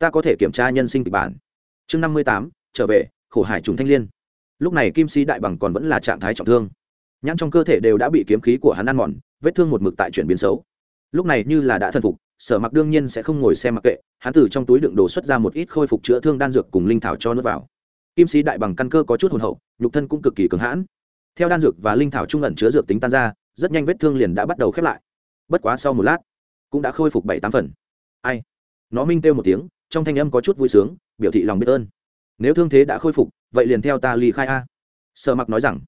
ta có thể kiểm tra nhân sinh kịch bản. Chương năm mươi tám, trở về, khổ hải trùng thanh l i ê n lúc này kim sĩ đại bằng còn vẫn là trạng thái trọng thương. Nhãn trong cơ thể đều đã bị kiếm khí của hắn ăn mòn, vết thương một mực tại chuyển biến xấu. Lúc này như là đã thần phục, sở mặc đương nhiên sẽ không ngồi xem mặc kệ, hắn từ trong túi đựng đồ xuất ra một ít khôi phục chữa thương đan dược cùng linh thảo cho nước vào. Kim sĩ đại bằng căn cơ có chút hồn hậu, nhục thân cũng cực kỳ cứng hãn. Theo đan dược và linh thảo trung ẩn chứa dược tính tan ra, rất nhanh vết thương liền đã bắt đầu khép lại. Bất quá sau một lát, cũng đã khôi phục bảy tám phần. Ai? Nó minh kêu một tiếng trong thanh âm có chút vui sướng, biểu thị lòng biết ơn. Nếu thương thế đã khôi phục, vậy liền theo ta ly khai a. Sợ mặc nói rằng.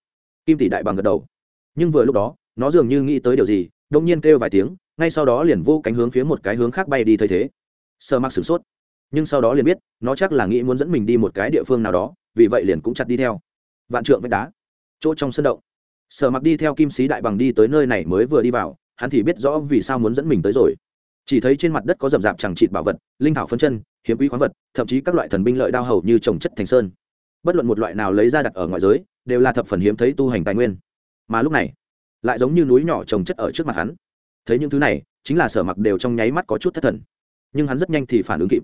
Kim tỷ đại bằng gật đầu. Nhưng vừa lúc đó, nó dường như nghĩ tới điều gì đông nhiên kêu vài tiếng, ngay sau đó liền vô cánh hướng phía một cái hướng khác bay đi thay thế. Sợ mặc sửng sốt. Nhưng sau đó liền biết, nó chắc là nghĩ muốn dẫn mình đi một cái địa phương nào đó, vì vậy liền cũng chặt đi theo. Vạn trượng vách đá. Chỗ trong sân động. Sợ mặc đi theo kim sĩ đại bằng đi tới nơi này mới vừa đi vào, hắn thì biết rõ vì sao muốn dẫn mình tới rồi chỉ thấy trên mặt đất có rậm rạp chẳng trịt bảo vật, linh thảo phân chân, hiếm quý khoáng vật, thậm chí các loại thần binh lợi đao hầu như trồng chất thành sơn. Bất luận một loại nào lấy ra đặt ở ngoại giới, đều là thập phần hiếm thấy tu hành tài nguyên. Mà lúc này, lại giống như núi nhỏ trồng chất ở trước mặt hắn. Thấy những thứ này, chính là sở mặc đều trong nháy mắt có chút thất thần. Nhưng hắn rất nhanh thì phản ứng kịp.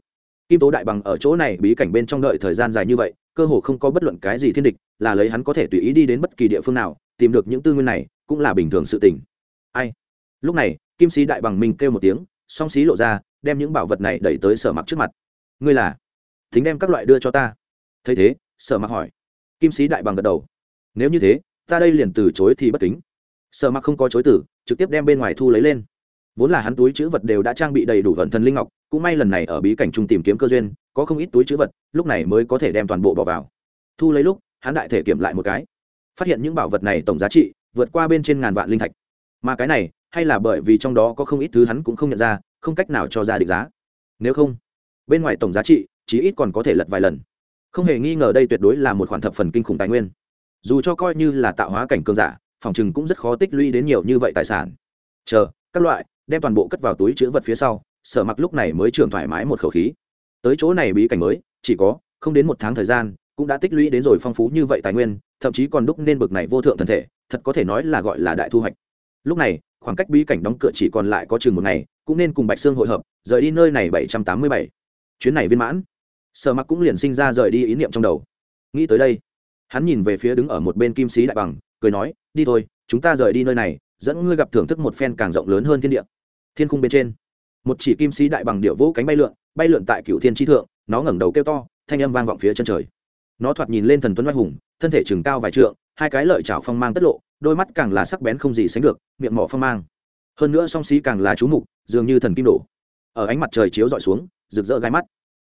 Kim tố đại bằng ở chỗ này bí cảnh bên trong đợi thời gian dài như vậy, cơ hồ không có bất luận cái gì thiên địch, là lấy hắn có thể tùy ý đi đến bất kỳ địa phương nào, tìm được những tư nguyên này, cũng là bình thường sự tình. Ai? Lúc này, kim sĩ đại bằng mình kêu một tiếng song xí lộ ra, đem những bảo vật này đẩy tới sở mặc trước mặt. Ngươi là? Thính đem các loại đưa cho ta. Thấy thế, sở mặc hỏi. Kim sĩ đại bằng gật đầu. Nếu như thế, ta đây liền từ chối thì bất kính. Sở mặc không có chối tử trực tiếp đem bên ngoài thu lấy lên. Vốn là hắn túi chữ vật đều đã trang bị đầy đủ vận thần linh ngọc, cũng may lần này ở bí cảnh trung tìm kiếm cơ duyên, có không ít túi chữ vật, lúc này mới có thể đem toàn bộ bỏ vào. Thu lấy lúc, hắn đại thể kiểm lại một cái. Phát hiện những bảo vật này tổng giá trị vượt qua bên trên ngàn vạn linh thạch. Mà cái này hay là bởi vì trong đó có không ít thứ hắn cũng không nhận ra, không cách nào cho ra định giá. Nếu không, bên ngoài tổng giá trị, chí ít còn có thể lật vài lần. Không hề nghi ngờ đây tuyệt đối là một khoản thập phần kinh khủng tài nguyên. Dù cho coi như là tạo hóa cảnh cường giả, phòng chừng cũng rất khó tích lũy đến nhiều như vậy tài sản. Chờ, các loại, đem toàn bộ cất vào túi chữ vật phía sau, sở mặc lúc này mới trường thoải mái một khẩu khí. Tới chỗ này bí cảnh mới, chỉ có không đến một tháng thời gian, cũng đã tích lũy đến rồi phong phú như vậy tài nguyên, thậm chí còn đúc nên bực này vô thượng thần thể, thật có thể nói là gọi là đại thu hoạch. Lúc này khoảng cách bí cảnh đóng cửa chỉ còn lại có chừng một ngày, cũng nên cùng bạch sương hội hợp, rời đi nơi này bảy trăm tám mươi bảy. Chuyến này viên mãn. Sở mặc cũng liền sinh ra rời đi ý niệm trong đầu. Nghĩ tới đây, hắn nhìn về phía đứng ở một bên kim sĩ đại bằng, cười nói, đi thôi, chúng ta rời đi nơi này, dẫn ngươi gặp thưởng thức một phen càng rộng lớn hơn thiên địa. Thiên khung bên trên, một chỉ kim sĩ đại bằng điệu vỗ cánh bay lượn bay lượn tại cựu thiên tri thượng, nó ngẩng đầu kêu to, thanh âm vang vọng phía chân trời. Nó thoạt nhìn lên thần tuấn oai hùng, thân thể chừng cao vài trượng hai cái lợi chảo phong mang tất lộ, đôi mắt càng là sắc bén không gì sánh được, miệng mỏ phong mang. Hơn nữa song xí càng là chú mục, dường như thần kim đổ. Ở ánh mặt trời chiếu dọi xuống, rực rỡ gai mắt.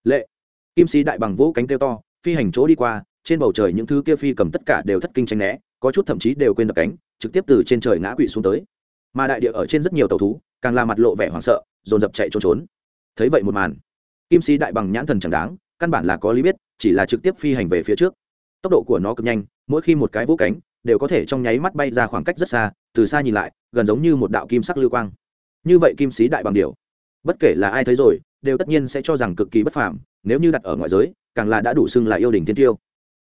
Lệ. Kim sĩ đại bằng vỗ cánh kêu to, phi hành chỗ đi qua, trên bầu trời những thứ kia phi cầm tất cả đều thất kinh tranh né, có chút thậm chí đều quên đập cánh, trực tiếp từ trên trời ngã quỵ xuống tới. Mà đại địa ở trên rất nhiều tàu thú, càng là mặt lộ vẻ hoảng sợ, dồn dập chạy trốn trốn. Thấy vậy một màn, kim sĩ đại bằng nhãn thần chẳng đáng, căn bản là có lý biết, chỉ là trực tiếp phi hành về phía trước tốc độ của nó cực nhanh, mỗi khi một cái vỗ cánh đều có thể trong nháy mắt bay ra khoảng cách rất xa, từ xa nhìn lại, gần giống như một đạo kim sắc lưu quang. Như vậy kim sĩ đại bằng điều bất kể là ai thấy rồi, đều tất nhiên sẽ cho rằng cực kỳ bất phàm, nếu như đặt ở ngoại giới, càng là đã đủ xưng là yêu đình thiên tiêu.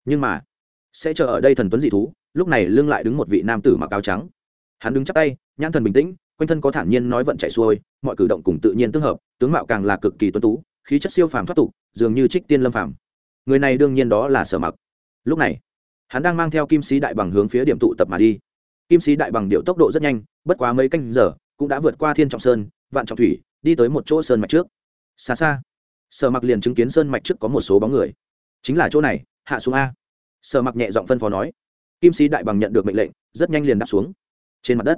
Nhưng mà, sẽ chờ ở đây thần tuấn dị thú, lúc này lưng lại đứng một vị nam tử mặc áo trắng. Hắn đứng chắc tay, nhãn thần bình tĩnh, quanh thân có thản nhiên nói vận chạy xuôi, mọi cử động cùng tự nhiên tương hợp, tướng mạo càng là cực kỳ tuấn tú, khí chất siêu phàm thoát tục, dường như trích tiên lâm phàm. Người này đương nhiên đó là sở mặc lúc này, hắn đang mang theo kim sĩ đại bằng hướng phía điểm tụ tập mà đi. Kim sĩ đại bằng điệu tốc độ rất nhanh, bất quá mấy canh giờ, cũng đã vượt qua thiên trọng sơn, vạn trọng thủy, đi tới một chỗ sơn mạch trước. Xa xa, sở mặc liền chứng kiến sơn mạch trước có một số bóng người. Chính là chỗ này, hạ xuống a. Sở mặc nhẹ giọng phân phó nói. Kim sĩ đại bằng nhận được mệnh lệnh, rất nhanh liền đáp xuống. Trên mặt đất,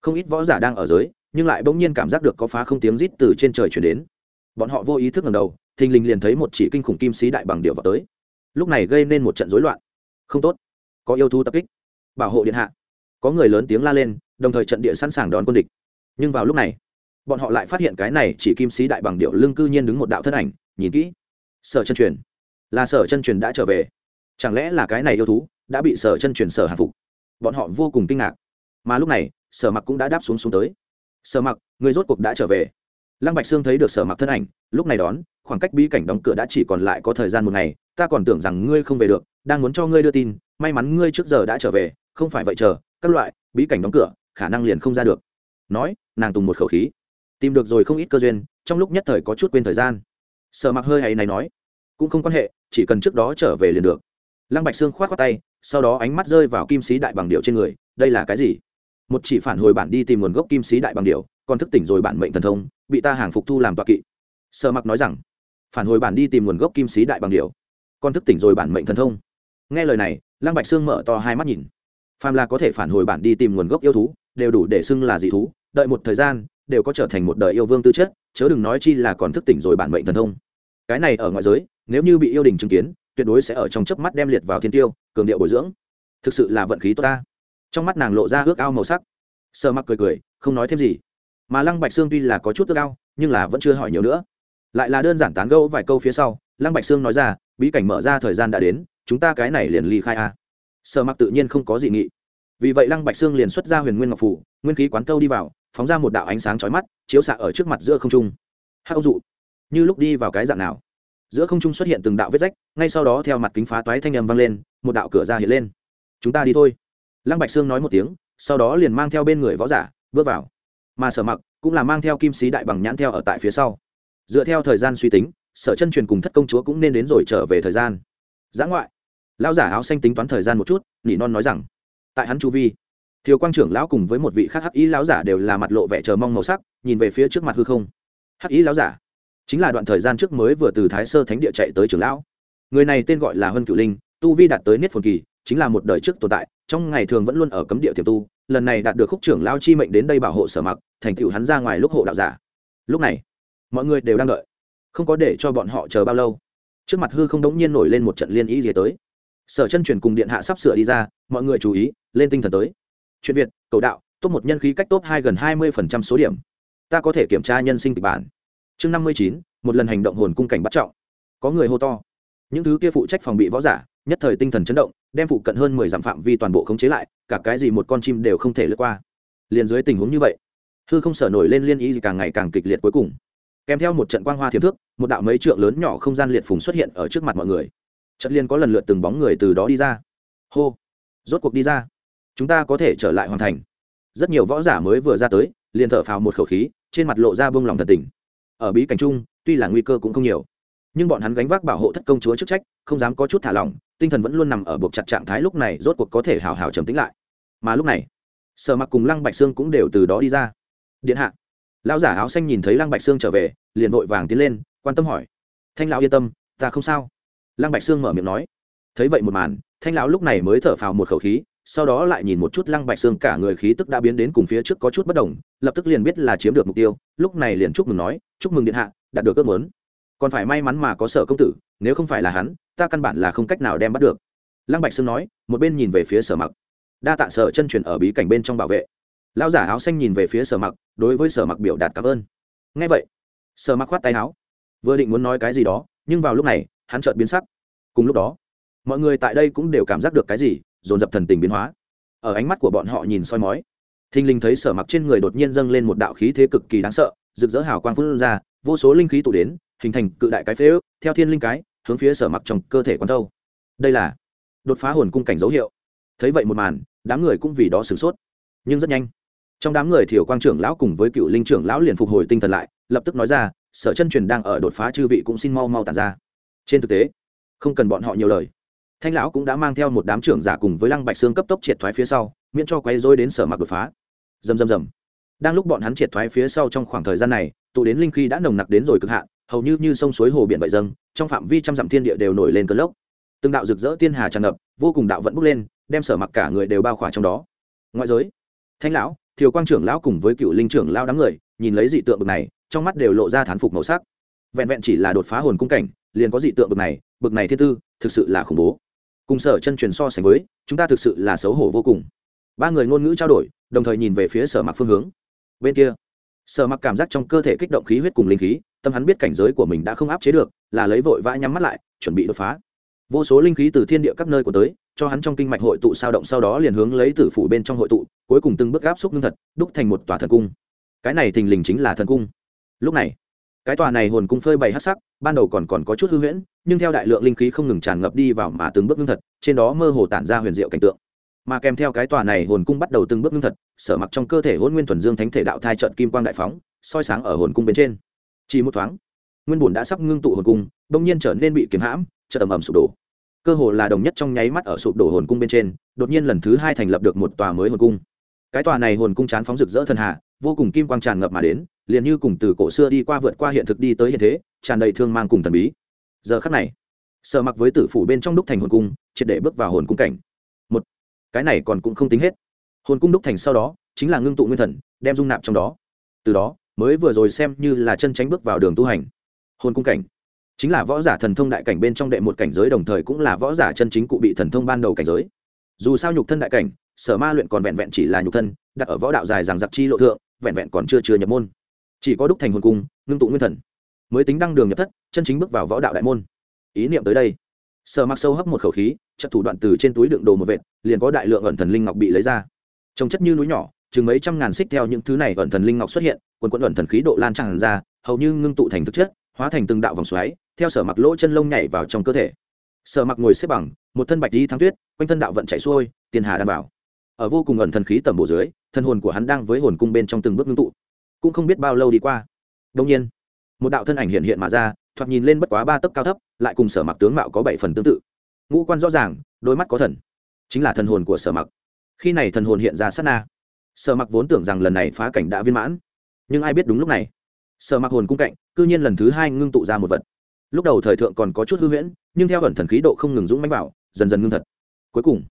không ít võ giả đang ở dưới, nhưng lại bỗng nhiên cảm giác được có phá không tiếng rít từ trên trời chuyển đến. Bọn họ vô ý thức ngầm đầu, thình lình liền thấy một chỉ kinh khủng kim sĩ đại bằng điệu vào tới lúc này gây nên một trận rối loạn. Không tốt. Có yêu thú tập kích. Bảo hộ điện hạ. Có người lớn tiếng la lên, đồng thời trận địa sẵn sàng đón quân địch. Nhưng vào lúc này, bọn họ lại phát hiện cái này chỉ kim sĩ đại bằng điệu lưng cư nhiên đứng một đạo thân ảnh, nhìn kỹ. Sở chân truyền. Là sở chân truyền đã trở về. Chẳng lẽ là cái này yêu thú đã bị sở chân truyền sở hạ phục? Bọn họ vô cùng kinh ngạc. Mà lúc này, sở mặc cũng đã đáp xuống xuống tới. Sở mặc, người rốt cuộc đã trở về. Lăng bạch sương thấy được sở mặc thân ảnh, lúc này đón khoảng cách bí cảnh đóng cửa đã chỉ còn lại có thời gian một ngày, ta còn tưởng rằng ngươi không về được, đang muốn cho ngươi đưa tin, may mắn ngươi trước giờ đã trở về, không phải vậy chờ, các loại, bí cảnh đóng cửa, khả năng liền không ra được. Nói, nàng tùng một khẩu khí. Tìm được rồi không ít cơ duyên, trong lúc nhất thời có chút quên thời gian. Sợ mặc hơi hay này nói, cũng không quan hệ, chỉ cần trước đó trở về liền được. Lăng bạch sương khoát khoát tay, sau đó ánh mắt rơi vào kim sĩ đại bằng điệu trên người, đây là cái gì? Một chỉ phản hồi bản đi tìm nguồn gốc kim sĩ đại bằng điệu còn thức tỉnh rồi bản mệnh thần thông, bị ta hàng phục thu làm tọa kỵ. Sợ mặc nói rằng phản hồi bản đi tìm nguồn gốc kim sĩ đại bằng điều còn thức tỉnh rồi bản mệnh thần thông. Nghe lời này, lăng bạch sương mở to hai mắt nhìn. Phàm là có thể phản hồi bản đi tìm nguồn gốc yêu thú, đều đủ để xưng là dị thú, đợi một thời gian, đều có trở thành một đời yêu vương tư chất, chớ đừng nói chi là còn thức tỉnh rồi bản mệnh thần thông. Cái này ở ngoại giới, nếu như bị yêu đình chứng kiến, tuyệt đối sẽ ở trong chớp mắt đem liệt vào thiên tiêu, cường điệu bồi dưỡng. Thực sự là vận khí tốt ta. Trong mắt nàng lộ ra ước ao màu sắc. Sợ mặc cười cười, không nói thêm gì. Mà lăng bạch sương tuy là có chút ước ao, nhưng là vẫn chưa hỏi nhiều nữa lại là đơn giản tán gẫu vài câu phía sau, lăng bạch sương nói ra, bí cảnh mở ra thời gian đã đến, chúng ta cái này liền ly khai a. Sợ mặc tự nhiên không có gì nghị. Vì vậy lăng bạch sương liền xuất ra huyền nguyên ngọc phủ, nguyên khí quán tâu đi vào, phóng ra một đạo ánh sáng chói mắt, chiếu xạ ở trước mặt giữa không trung. Hắc ông dụ, như lúc đi vào cái dạng nào? Giữa không trung xuất hiện từng đạo vết rách, ngay sau đó theo mặt kính phá toái thanh âm vang lên, một đạo cửa ra hiện lên. Chúng ta đi thôi. Lăng bạch sương nói một tiếng, sau đó liền mang theo bên người võ giả, bước vào. Mà sở mặc cũng là mang theo kim sĩ đại bằng nhãn theo ở tại phía sau dựa theo thời gian suy tính, sở chân truyền cùng thất công chúa cũng nên đến rồi trở về thời gian. Giã ngoại, lão giả áo xanh tính toán thời gian một chút, nỉ non nói rằng, tại hắn chu vi thiếu quang trưởng lão cùng với một vị khác hắc ý lão giả đều là mặt lộ vẻ chờ mong màu sắc, nhìn về phía trước mặt hư không. Hắc ý lão giả, chính là đoạn thời gian trước mới vừa từ thái sơ thánh địa chạy tới trưởng lão. Người này tên gọi là hân cửu linh, tu vi đạt tới niết phồn kỳ, chính là một đời trước tồn tại, trong ngày thường vẫn luôn ở cấm địa tiềm tu, lần này đạt được khúc trưởng lao chi mệnh đến đây bảo hộ sở mặc, thành tựu hắn ra ngoài lúc hộ đạo giả. Lúc này mọi người đều đang đợi. Không có để cho bọn họ chờ bao lâu. Trước mặt hư không đống nhiên nổi lên một trận liên ý gì tới. Sở chân truyền cùng điện hạ sắp sửa đi ra, mọi người chú ý, lên tinh thần tới. Chuyện việt, cầu đạo, top một nhân khí cách top hai gần hai mươi phần trăm số điểm. Ta có thể kiểm tra nhân sinh kịch bản. Chương năm mươi chín, một lần hành động hồn cung cảnh bắt trọng. Có người hô to. Những thứ kia phụ trách phòng bị võ giả, nhất thời tinh thần chấn động, đem phụ cận hơn mười dặm phạm vi toàn bộ khống chế lại, cả cái gì một con chim đều không thể lướt qua. Liền dưới tình huống như vậy, hư không sở nổi lên liên ý gì càng ngày càng kịch liệt cuối cùng kèm theo một trận quang hoa thiếm thước, một đạo mấy trượng lớn nhỏ không gian liệt phùng xuất hiện ở trước mặt mọi người. Trận liên có lần lượt từng bóng người từ đó đi ra. Hô! Rốt cuộc đi ra. Chúng ta có thể trở lại hoàn thành. Rất nhiều võ giả mới vừa ra tới, liền thở phào một khẩu khí, trên mặt lộ ra bông lòng thật tình. Ở bí cảnh chung, tuy là nguy cơ cũng không nhiều, nhưng bọn hắn gánh vác bảo hộ thất công chúa chức trách, không dám có chút thả lỏng, tinh thần vẫn luôn nằm ở buộc chặt trạng thái lúc này rốt cuộc có thể hào hào trầm tính lại. Mà lúc này, sở mặc cùng lăng bạch sương cũng đều từ đó đi ra. Điện hạ lão giả áo xanh nhìn thấy lăng bạch sương trở về, liền vội vàng tiến lên, quan tâm hỏi. Thanh lão yên tâm, ta không sao. Lăng bạch sương mở miệng nói. Thấy vậy một màn, thanh lão lúc này mới thở phào một khẩu khí, sau đó lại nhìn một chút lăng bạch sương, cả người khí tức đã biến đến cùng phía trước có chút bất đồng, lập tức liền biết là chiếm được mục tiêu, lúc này liền chúc mừng nói, chúc mừng điện hạ, đạt được ước muốn. Còn phải may mắn mà có sở công tử, nếu không phải là hắn, ta căn bản là không cách nào đem bắt được. Lăng bạch sương nói, một bên nhìn về phía sở mặc. Đa tạ sở chân truyền ở bí cảnh bên trong bảo vệ lão giả áo xanh nhìn về phía sở mặc, đối với sở mặc biểu đạt cảm ơn. Ngay vậy, sở mặc khoát tay áo. Vừa định muốn nói cái gì đó, nhưng vào lúc này, hắn chợt biến sắc. Cùng lúc đó, mọi người tại đây cũng đều cảm giác được cái gì, dồn dập thần tình biến hóa. Ở ánh mắt của bọn họ nhìn soi mói thinh linh thấy sở mặc trên người đột nhiên dâng lên một đạo khí thế cực kỳ đáng sợ, rực rỡ hào quang phun ra, vô số linh khí tụ đến, hình thành cự đại cái phế ước, theo thiên linh cái, hướng phía sở mặc trong cơ thể quán thâu. Đây là đột phá hồn cung cảnh dấu hiệu. Thấy vậy một màn, đám người cũng vì đó sửng sốt. Nhưng rất nhanh trong đám người thiểu quang trưởng lão cùng với cựu linh trưởng lão liền phục hồi tinh thần lại, lập tức nói ra, sở chân truyền đang ở đột phá chư vị cũng xin mau mau tàn ra. Trên thực tế, không cần bọn họ nhiều lời. Thanh lão cũng đã mang theo một đám trưởng giả cùng với lăng bạch xương cấp tốc triệt thoái phía sau, miễn cho quay dối đến sở mặc đột phá. Dầm dầm dầm đang lúc bọn hắn triệt thoái phía sau trong khoảng thời gian này, tụ đến linh khí đã nồng nặc đến rồi cực hạn, hầu như như sông suối hồ biển vậy dâng, trong phạm vi trăm dặm thiên địa đều nổi lên cơn lốc. Từng đạo rực rỡ tiên hà tràn ngập, vô cùng đạo vẫn bốc lên, đem sở mặc cả người đều bao khỏa trong đó. Ngoại giới, thanh lão thiều quang trưởng lão cùng với cựu linh trưởng lao đám người, nhìn lấy dị tượng bực này, trong mắt đều lộ ra thán phục màu sắc. Vẹn vẹn chỉ là đột phá hồn cung cảnh, liền có dị tượng bực này bực này thiên tư, thực sự là khủng bố. Cùng sở chân truyền so sánh với, chúng ta thực sự là xấu hổ vô cùng. Ba người ngôn ngữ trao đổi, đồng thời nhìn về phía sở mặc phương hướng. Bên kia, sở mặc cảm giác trong cơ thể kích động khí huyết cùng linh khí, tâm hắn biết cảnh giới của mình đã không áp chế được, là lấy vội vã nhắm mắt lại, chuẩn bị đột phá. Vô số linh khí từ thiên địa các nơi của tới cho hắn trong kinh mạch hội tụ sao động sau đó liền hướng lấy tử phủ bên trong hội tụ, cuối cùng từng bước áp xúc ngưng thật, đúc thành một tòa thần cung. Cái này thình lình chính là thần cung. Lúc này, cái tòa này hồn cung phơi bày hát sắc, ban đầu còn còn có chút hư huyễn, nhưng theo đại lượng linh khí không ngừng tràn ngập đi vào mà từng bước ngưng thật, trên đó mơ hồ tản ra huyền diệu cảnh tượng. Mà kèm theo cái tòa này hồn cung bắt đầu từng bước ngưng thật, sở mặc trong cơ thể hôn nguyên thuần dương thánh thể đạo thai trận kim quang đại phóng, soi sáng ở hồn cung bên trên. Chỉ một thoáng, nguyên bùn đã sắp ngưng tụ hồn cung, bỗng nhiên trở nên bị kiếm hãm, chợt ầm ầm sụp đổ cơ hồ là đồng nhất trong nháy mắt ở sụp đổ hồn cung bên trên, đột nhiên lần thứ hai thành lập được một tòa mới hồn cung. Cái tòa này hồn cung chán phóng rực rỡ thần hạ vô cùng kim quang tràn ngập mà đến, liền như cùng từ cổ xưa đi qua vượt qua hiện thực đi tới hiện thế, tràn đầy thương mang cùng thần bí. Giờ khắc này sợ mặc với tử phủ bên trong đúc thành hồn cung, triệt để bước vào hồn cung cảnh. Một, cái này còn cũng không tính hết. Hồn cung đúc thành sau đó, chính là ngưng tụ nguyên thần, đem dung nạp trong đó. Từ đó, mới vừa rồi xem như là chân tránh bước vào đường tu hành. Hồn cung cảnh chính là võ giả thần thông đại cảnh bên trong đệ một cảnh giới đồng thời cũng là võ giả chân chính cụ bị thần thông ban đầu cảnh giới. Dù sao nhục thân đại cảnh, sở ma luyện còn vẹn vẹn chỉ là nhục thân, đặt ở võ đạo dài rằng giặc chi lộ thượng, vẹn vẹn còn chưa chưa nhập môn. Chỉ có đúc thành hồn cung, ngưng tụ nguyên thần, mới tính đăng đường nhập thất, chân chính bước vào võ đạo đại môn. Ý niệm tới đây, sở mặc sâu hấp một khẩu khí chất thủ đoạn từ trên túi đựng đồ một vệt, liền có đại lượng ẩn thần linh ngọc bị lấy ra. Trông chất như núi nhỏ, chừng mấy trăm ngàn xích theo những thứ này ẩn thần linh ngọc xuất hiện, quần quẫn ẩn thần khí độ lan tràn ra, hầu như ngưng tụ thành thực chất, hóa thành từng đạo vòng xoáy theo sở mặc lỗ chân lông nhảy vào trong cơ thể. Sở mặc ngồi xếp bằng, một thân bạch đi thắng tuyết, quanh thân đạo vận chạy xuôi, tiền hà đảm bảo. Ở vô cùng ẩn thần khí tầm bộ dưới, thân hồn của hắn đang với hồn cung bên trong từng bước ngưng tụ. Cũng không biết bao lâu đi qua. Đông nhiên, một đạo thân ảnh hiện hiện mà ra, thoạt nhìn lên bất quá ba tấc cao thấp, lại cùng sở mặc tướng mạo có bảy phần tương tự. Ngũ quan rõ ràng, đôi mắt có thần. Chính là thần hồn của sở mặc. Khi này thần hồn hiện ra sát na. Sở mặc vốn tưởng rằng lần này phá cảnh đã viên mãn. Nhưng ai biết đúng lúc này, sở mặc hồn cung cạnh, cư nhiên lần thứ hai ngưng tụ ra một vật lúc đầu thời thượng còn có chút hư huyễn, nhưng theo ẩn thần khí độ không ngừng dũng mánh bảo dần dần ngưng thật. Cuối cùng,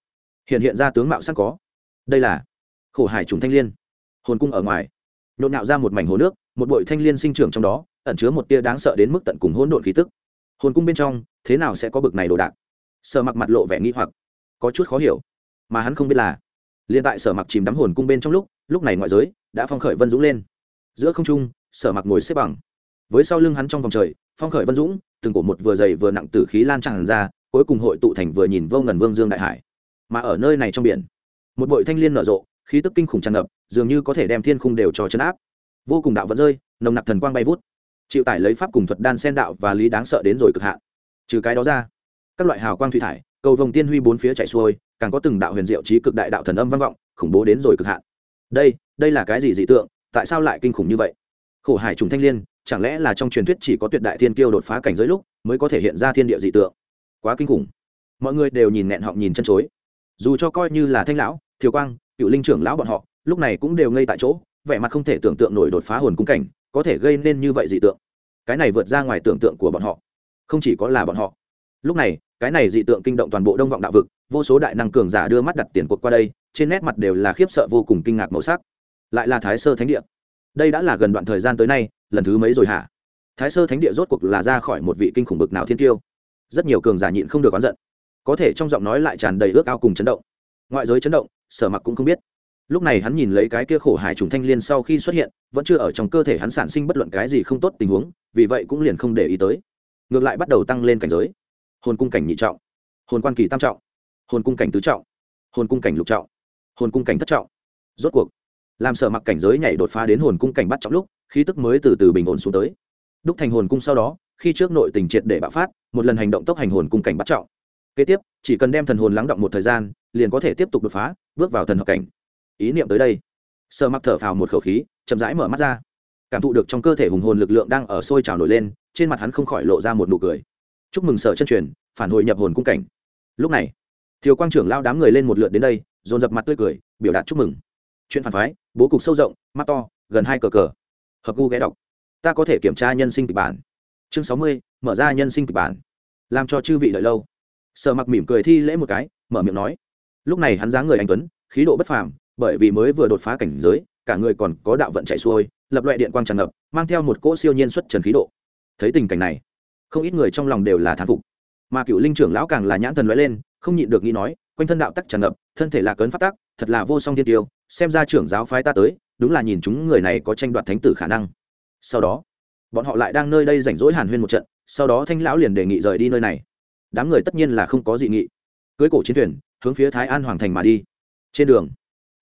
hiện hiện ra tướng mạo sẵn có. Đây là khổ hải trùng thanh l i ê n hồn cung ở ngoài. Nhộn nạo ra một mảnh hồ nước, một bội thanh l i ê n sinh trưởng trong đó, ẩn chứa một tia đáng sợ đến mức tận cùng hỗn độn khí tức. Hồn cung bên trong, thế nào sẽ có bực này đồ đạc? Sợ mặc mặt lộ vẻ nghi hoặc, có chút khó hiểu, mà hắn không biết là, liền tại sở mặc chìm đắm hồn cung bên trong lúc lúc này ngoại giới đã phong khởi vân dũng lên. Giữa không trung, sở mặc ngồi xếp bằng. Với sau lưng hắn trong vòng trời, phong khởi vân dũng từng cổ một vừa dày vừa nặng tử khí lan tràn ra, cuối cùng hội tụ thành vừa nhìn vô ngần vương dương đại hải. Mà ở nơi này trong biển, một bội thanh liên nở rộ, khí tức kinh khủng tràn ngập, dường như có thể đem thiên khung đều cho chấn áp. Vô cùng đạo vẫn rơi, nồng nặc thần quang bay vút. Chịu tải lấy pháp cùng thuật đan sen đạo và lý đáng sợ đến rồi cực hạn. Trừ cái đó ra, các loại hào quang thủy thải, cầu vồng tiên huy bốn phía chạy xuôi, càng có từng đạo huyền diệu trí cực đại đạo thần âm vang vọng, khủng bố đến rồi cực hạn. Đây đây là cái gì dị tượng? Tại sao lại kinh khủng như vậy? Khổ hải trùng thanh liên chẳng lẽ là trong truyền thuyết chỉ có tuyệt đại thiên kiêu đột phá cảnh giới lúc mới có thể hiện ra thiên địa dị tượng? Quá kinh khủng. Mọi người đều nhìn nẹn họng nhìn chân chối. Dù cho coi như là thanh lão, thiều quang, cựu linh trưởng lão bọn họ, lúc này cũng đều ngây tại chỗ, vẻ mặt không thể tưởng tượng nổi đột phá hồn cung cảnh, có thể gây nên như vậy dị tượng. Cái này vượt ra ngoài tưởng tượng của bọn họ. Không chỉ có là bọn họ. Lúc này, cái này dị tượng kinh động toàn bộ đông vọng đạo vực, vô số đại năng cường giả đưa mắt đặt tiền cuộc qua đây, trên nét mặt đều là khiếp sợ vô cùng kinh ngạc màu sắc. Lại là thái sơ thánh địa. Đây đã là gần đoạn thời gian tới nay lần thứ mấy rồi hả? Thái sơ thánh địa rốt cuộc là ra khỏi một vị kinh khủng bực nào thiên tiêu rất nhiều cường giả nhịn không được oán giận. Có thể trong giọng nói lại tràn đầy ước ao cùng chấn động. Ngoại giới chấn động, sở mặc cũng không biết. Lúc này hắn nhìn lấy cái kia khổ hải trùng thanh liên sau khi xuất hiện, vẫn chưa ở trong cơ thể hắn sản sinh bất luận cái gì không tốt tình huống, vì vậy cũng liền không để ý tới. Ngược lại bắt đầu tăng lên cảnh giới. Hồn cung cảnh nhị trọng. Hồn quan kỳ tam trọng. Hồn cung cảnh tứ trọng. Hồn cung cảnh lục trọng. Hồn cung cảnh thất trọng. Rốt cuộc làm sở mặc cảnh giới nhảy đột phá đến hồn cung cảnh bắt trọng lúc, khí tức mới từ từ bình ổn xuống tới. Đúc thành hồn cung sau đó, khi trước nội tình triệt để bạo phát, một lần hành động tốc hành hồn cung cảnh bắt trọng. Kế tiếp, chỉ cần đem thần hồn lắng động một thời gian, liền có thể tiếp tục đột phá, bước vào thần hợp cảnh. Ý niệm tới đây. Sở mặc thở phào một khẩu khí, chậm rãi mở mắt ra. Cảm thụ được trong cơ thể hùng hồn lực lượng đang ở sôi trào nổi lên, trên mặt hắn không khỏi lộ ra một nụ cười. Chúc mừng sở chân truyền, phản hồi nhập hồn cung cảnh. Lúc này thiếu quang trưởng lao đám người lên một lượt đến đây, dồn dập mặt tươi cười, biểu đạt chúc mừng chuyện phản phái, bố cục sâu rộng, mắt to, gần hai cờ cờ. Hợp gu ghé đọc. Ta có thể kiểm tra nhân sinh kịch bản. Chương sáu mươi, mở ra nhân sinh kịch bản. Làm cho chư vị đợi lâu. Sợ mặc mỉm cười thi lễ một cái, mở miệng nói. Lúc này hắn dáng người anh tuấn, khí độ bất phàm, bởi vì mới vừa đột phá cảnh giới, cả người còn có đạo vận chạy xuôi, lập loại điện quang tràn ngập, mang theo một cỗ siêu nhiên xuất trần khí độ. Thấy tình cảnh này, không ít người trong lòng đều là thán phục. Mà cựu linh trưởng lão càng là nhãn thần lóe lên, không nhịn được nghĩ nói quanh thân đạo tắc tràn ngập, thân thể là cấn phát tắc, thật là vô song thiên tiêu, xem ra trưởng giáo phái ta tới, đúng là nhìn chúng người này có tranh đoạt thánh tử khả năng. Sau đó, bọn họ lại đang nơi đây rảnh rỗi hàn huyên một trận, sau đó thanh lão liền đề nghị rời đi nơi này. Đám người tất nhiên là không có dị nghị. Cưới cổ chiến thuyền, hướng phía thái an hoàng thành mà đi. Trên đường,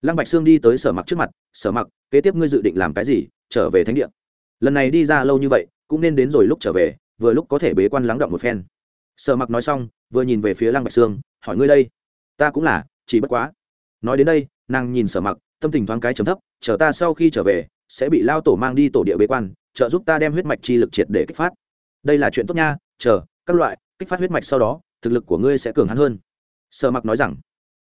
lăng bạch sương đi tới sở mặc trước mặt, sở mặc, kế tiếp ngươi dự định làm cái gì? Trở về thánh địa. Lần này đi ra lâu như vậy, cũng nên đến rồi lúc trở về, vừa lúc có thể bế quan lắng động một phen. Sở mặc nói xong, vừa nhìn về phía lăng bạch sương, hỏi ngươi đây ta cũng là, chỉ bất quá. Nói đến đây, nàng nhìn sở mặc, tâm tình thoáng cái chấm thấp, chờ ta sau khi trở về, sẽ bị lao tổ mang đi tổ địa bế quan, trợ giúp ta đem huyết mạch chi lực triệt để kích phát. Đây là chuyện tốt nha, chờ, các loại, kích phát huyết mạch sau đó, thực lực của ngươi sẽ cường hắn hơn. Sở mặc nói rằng,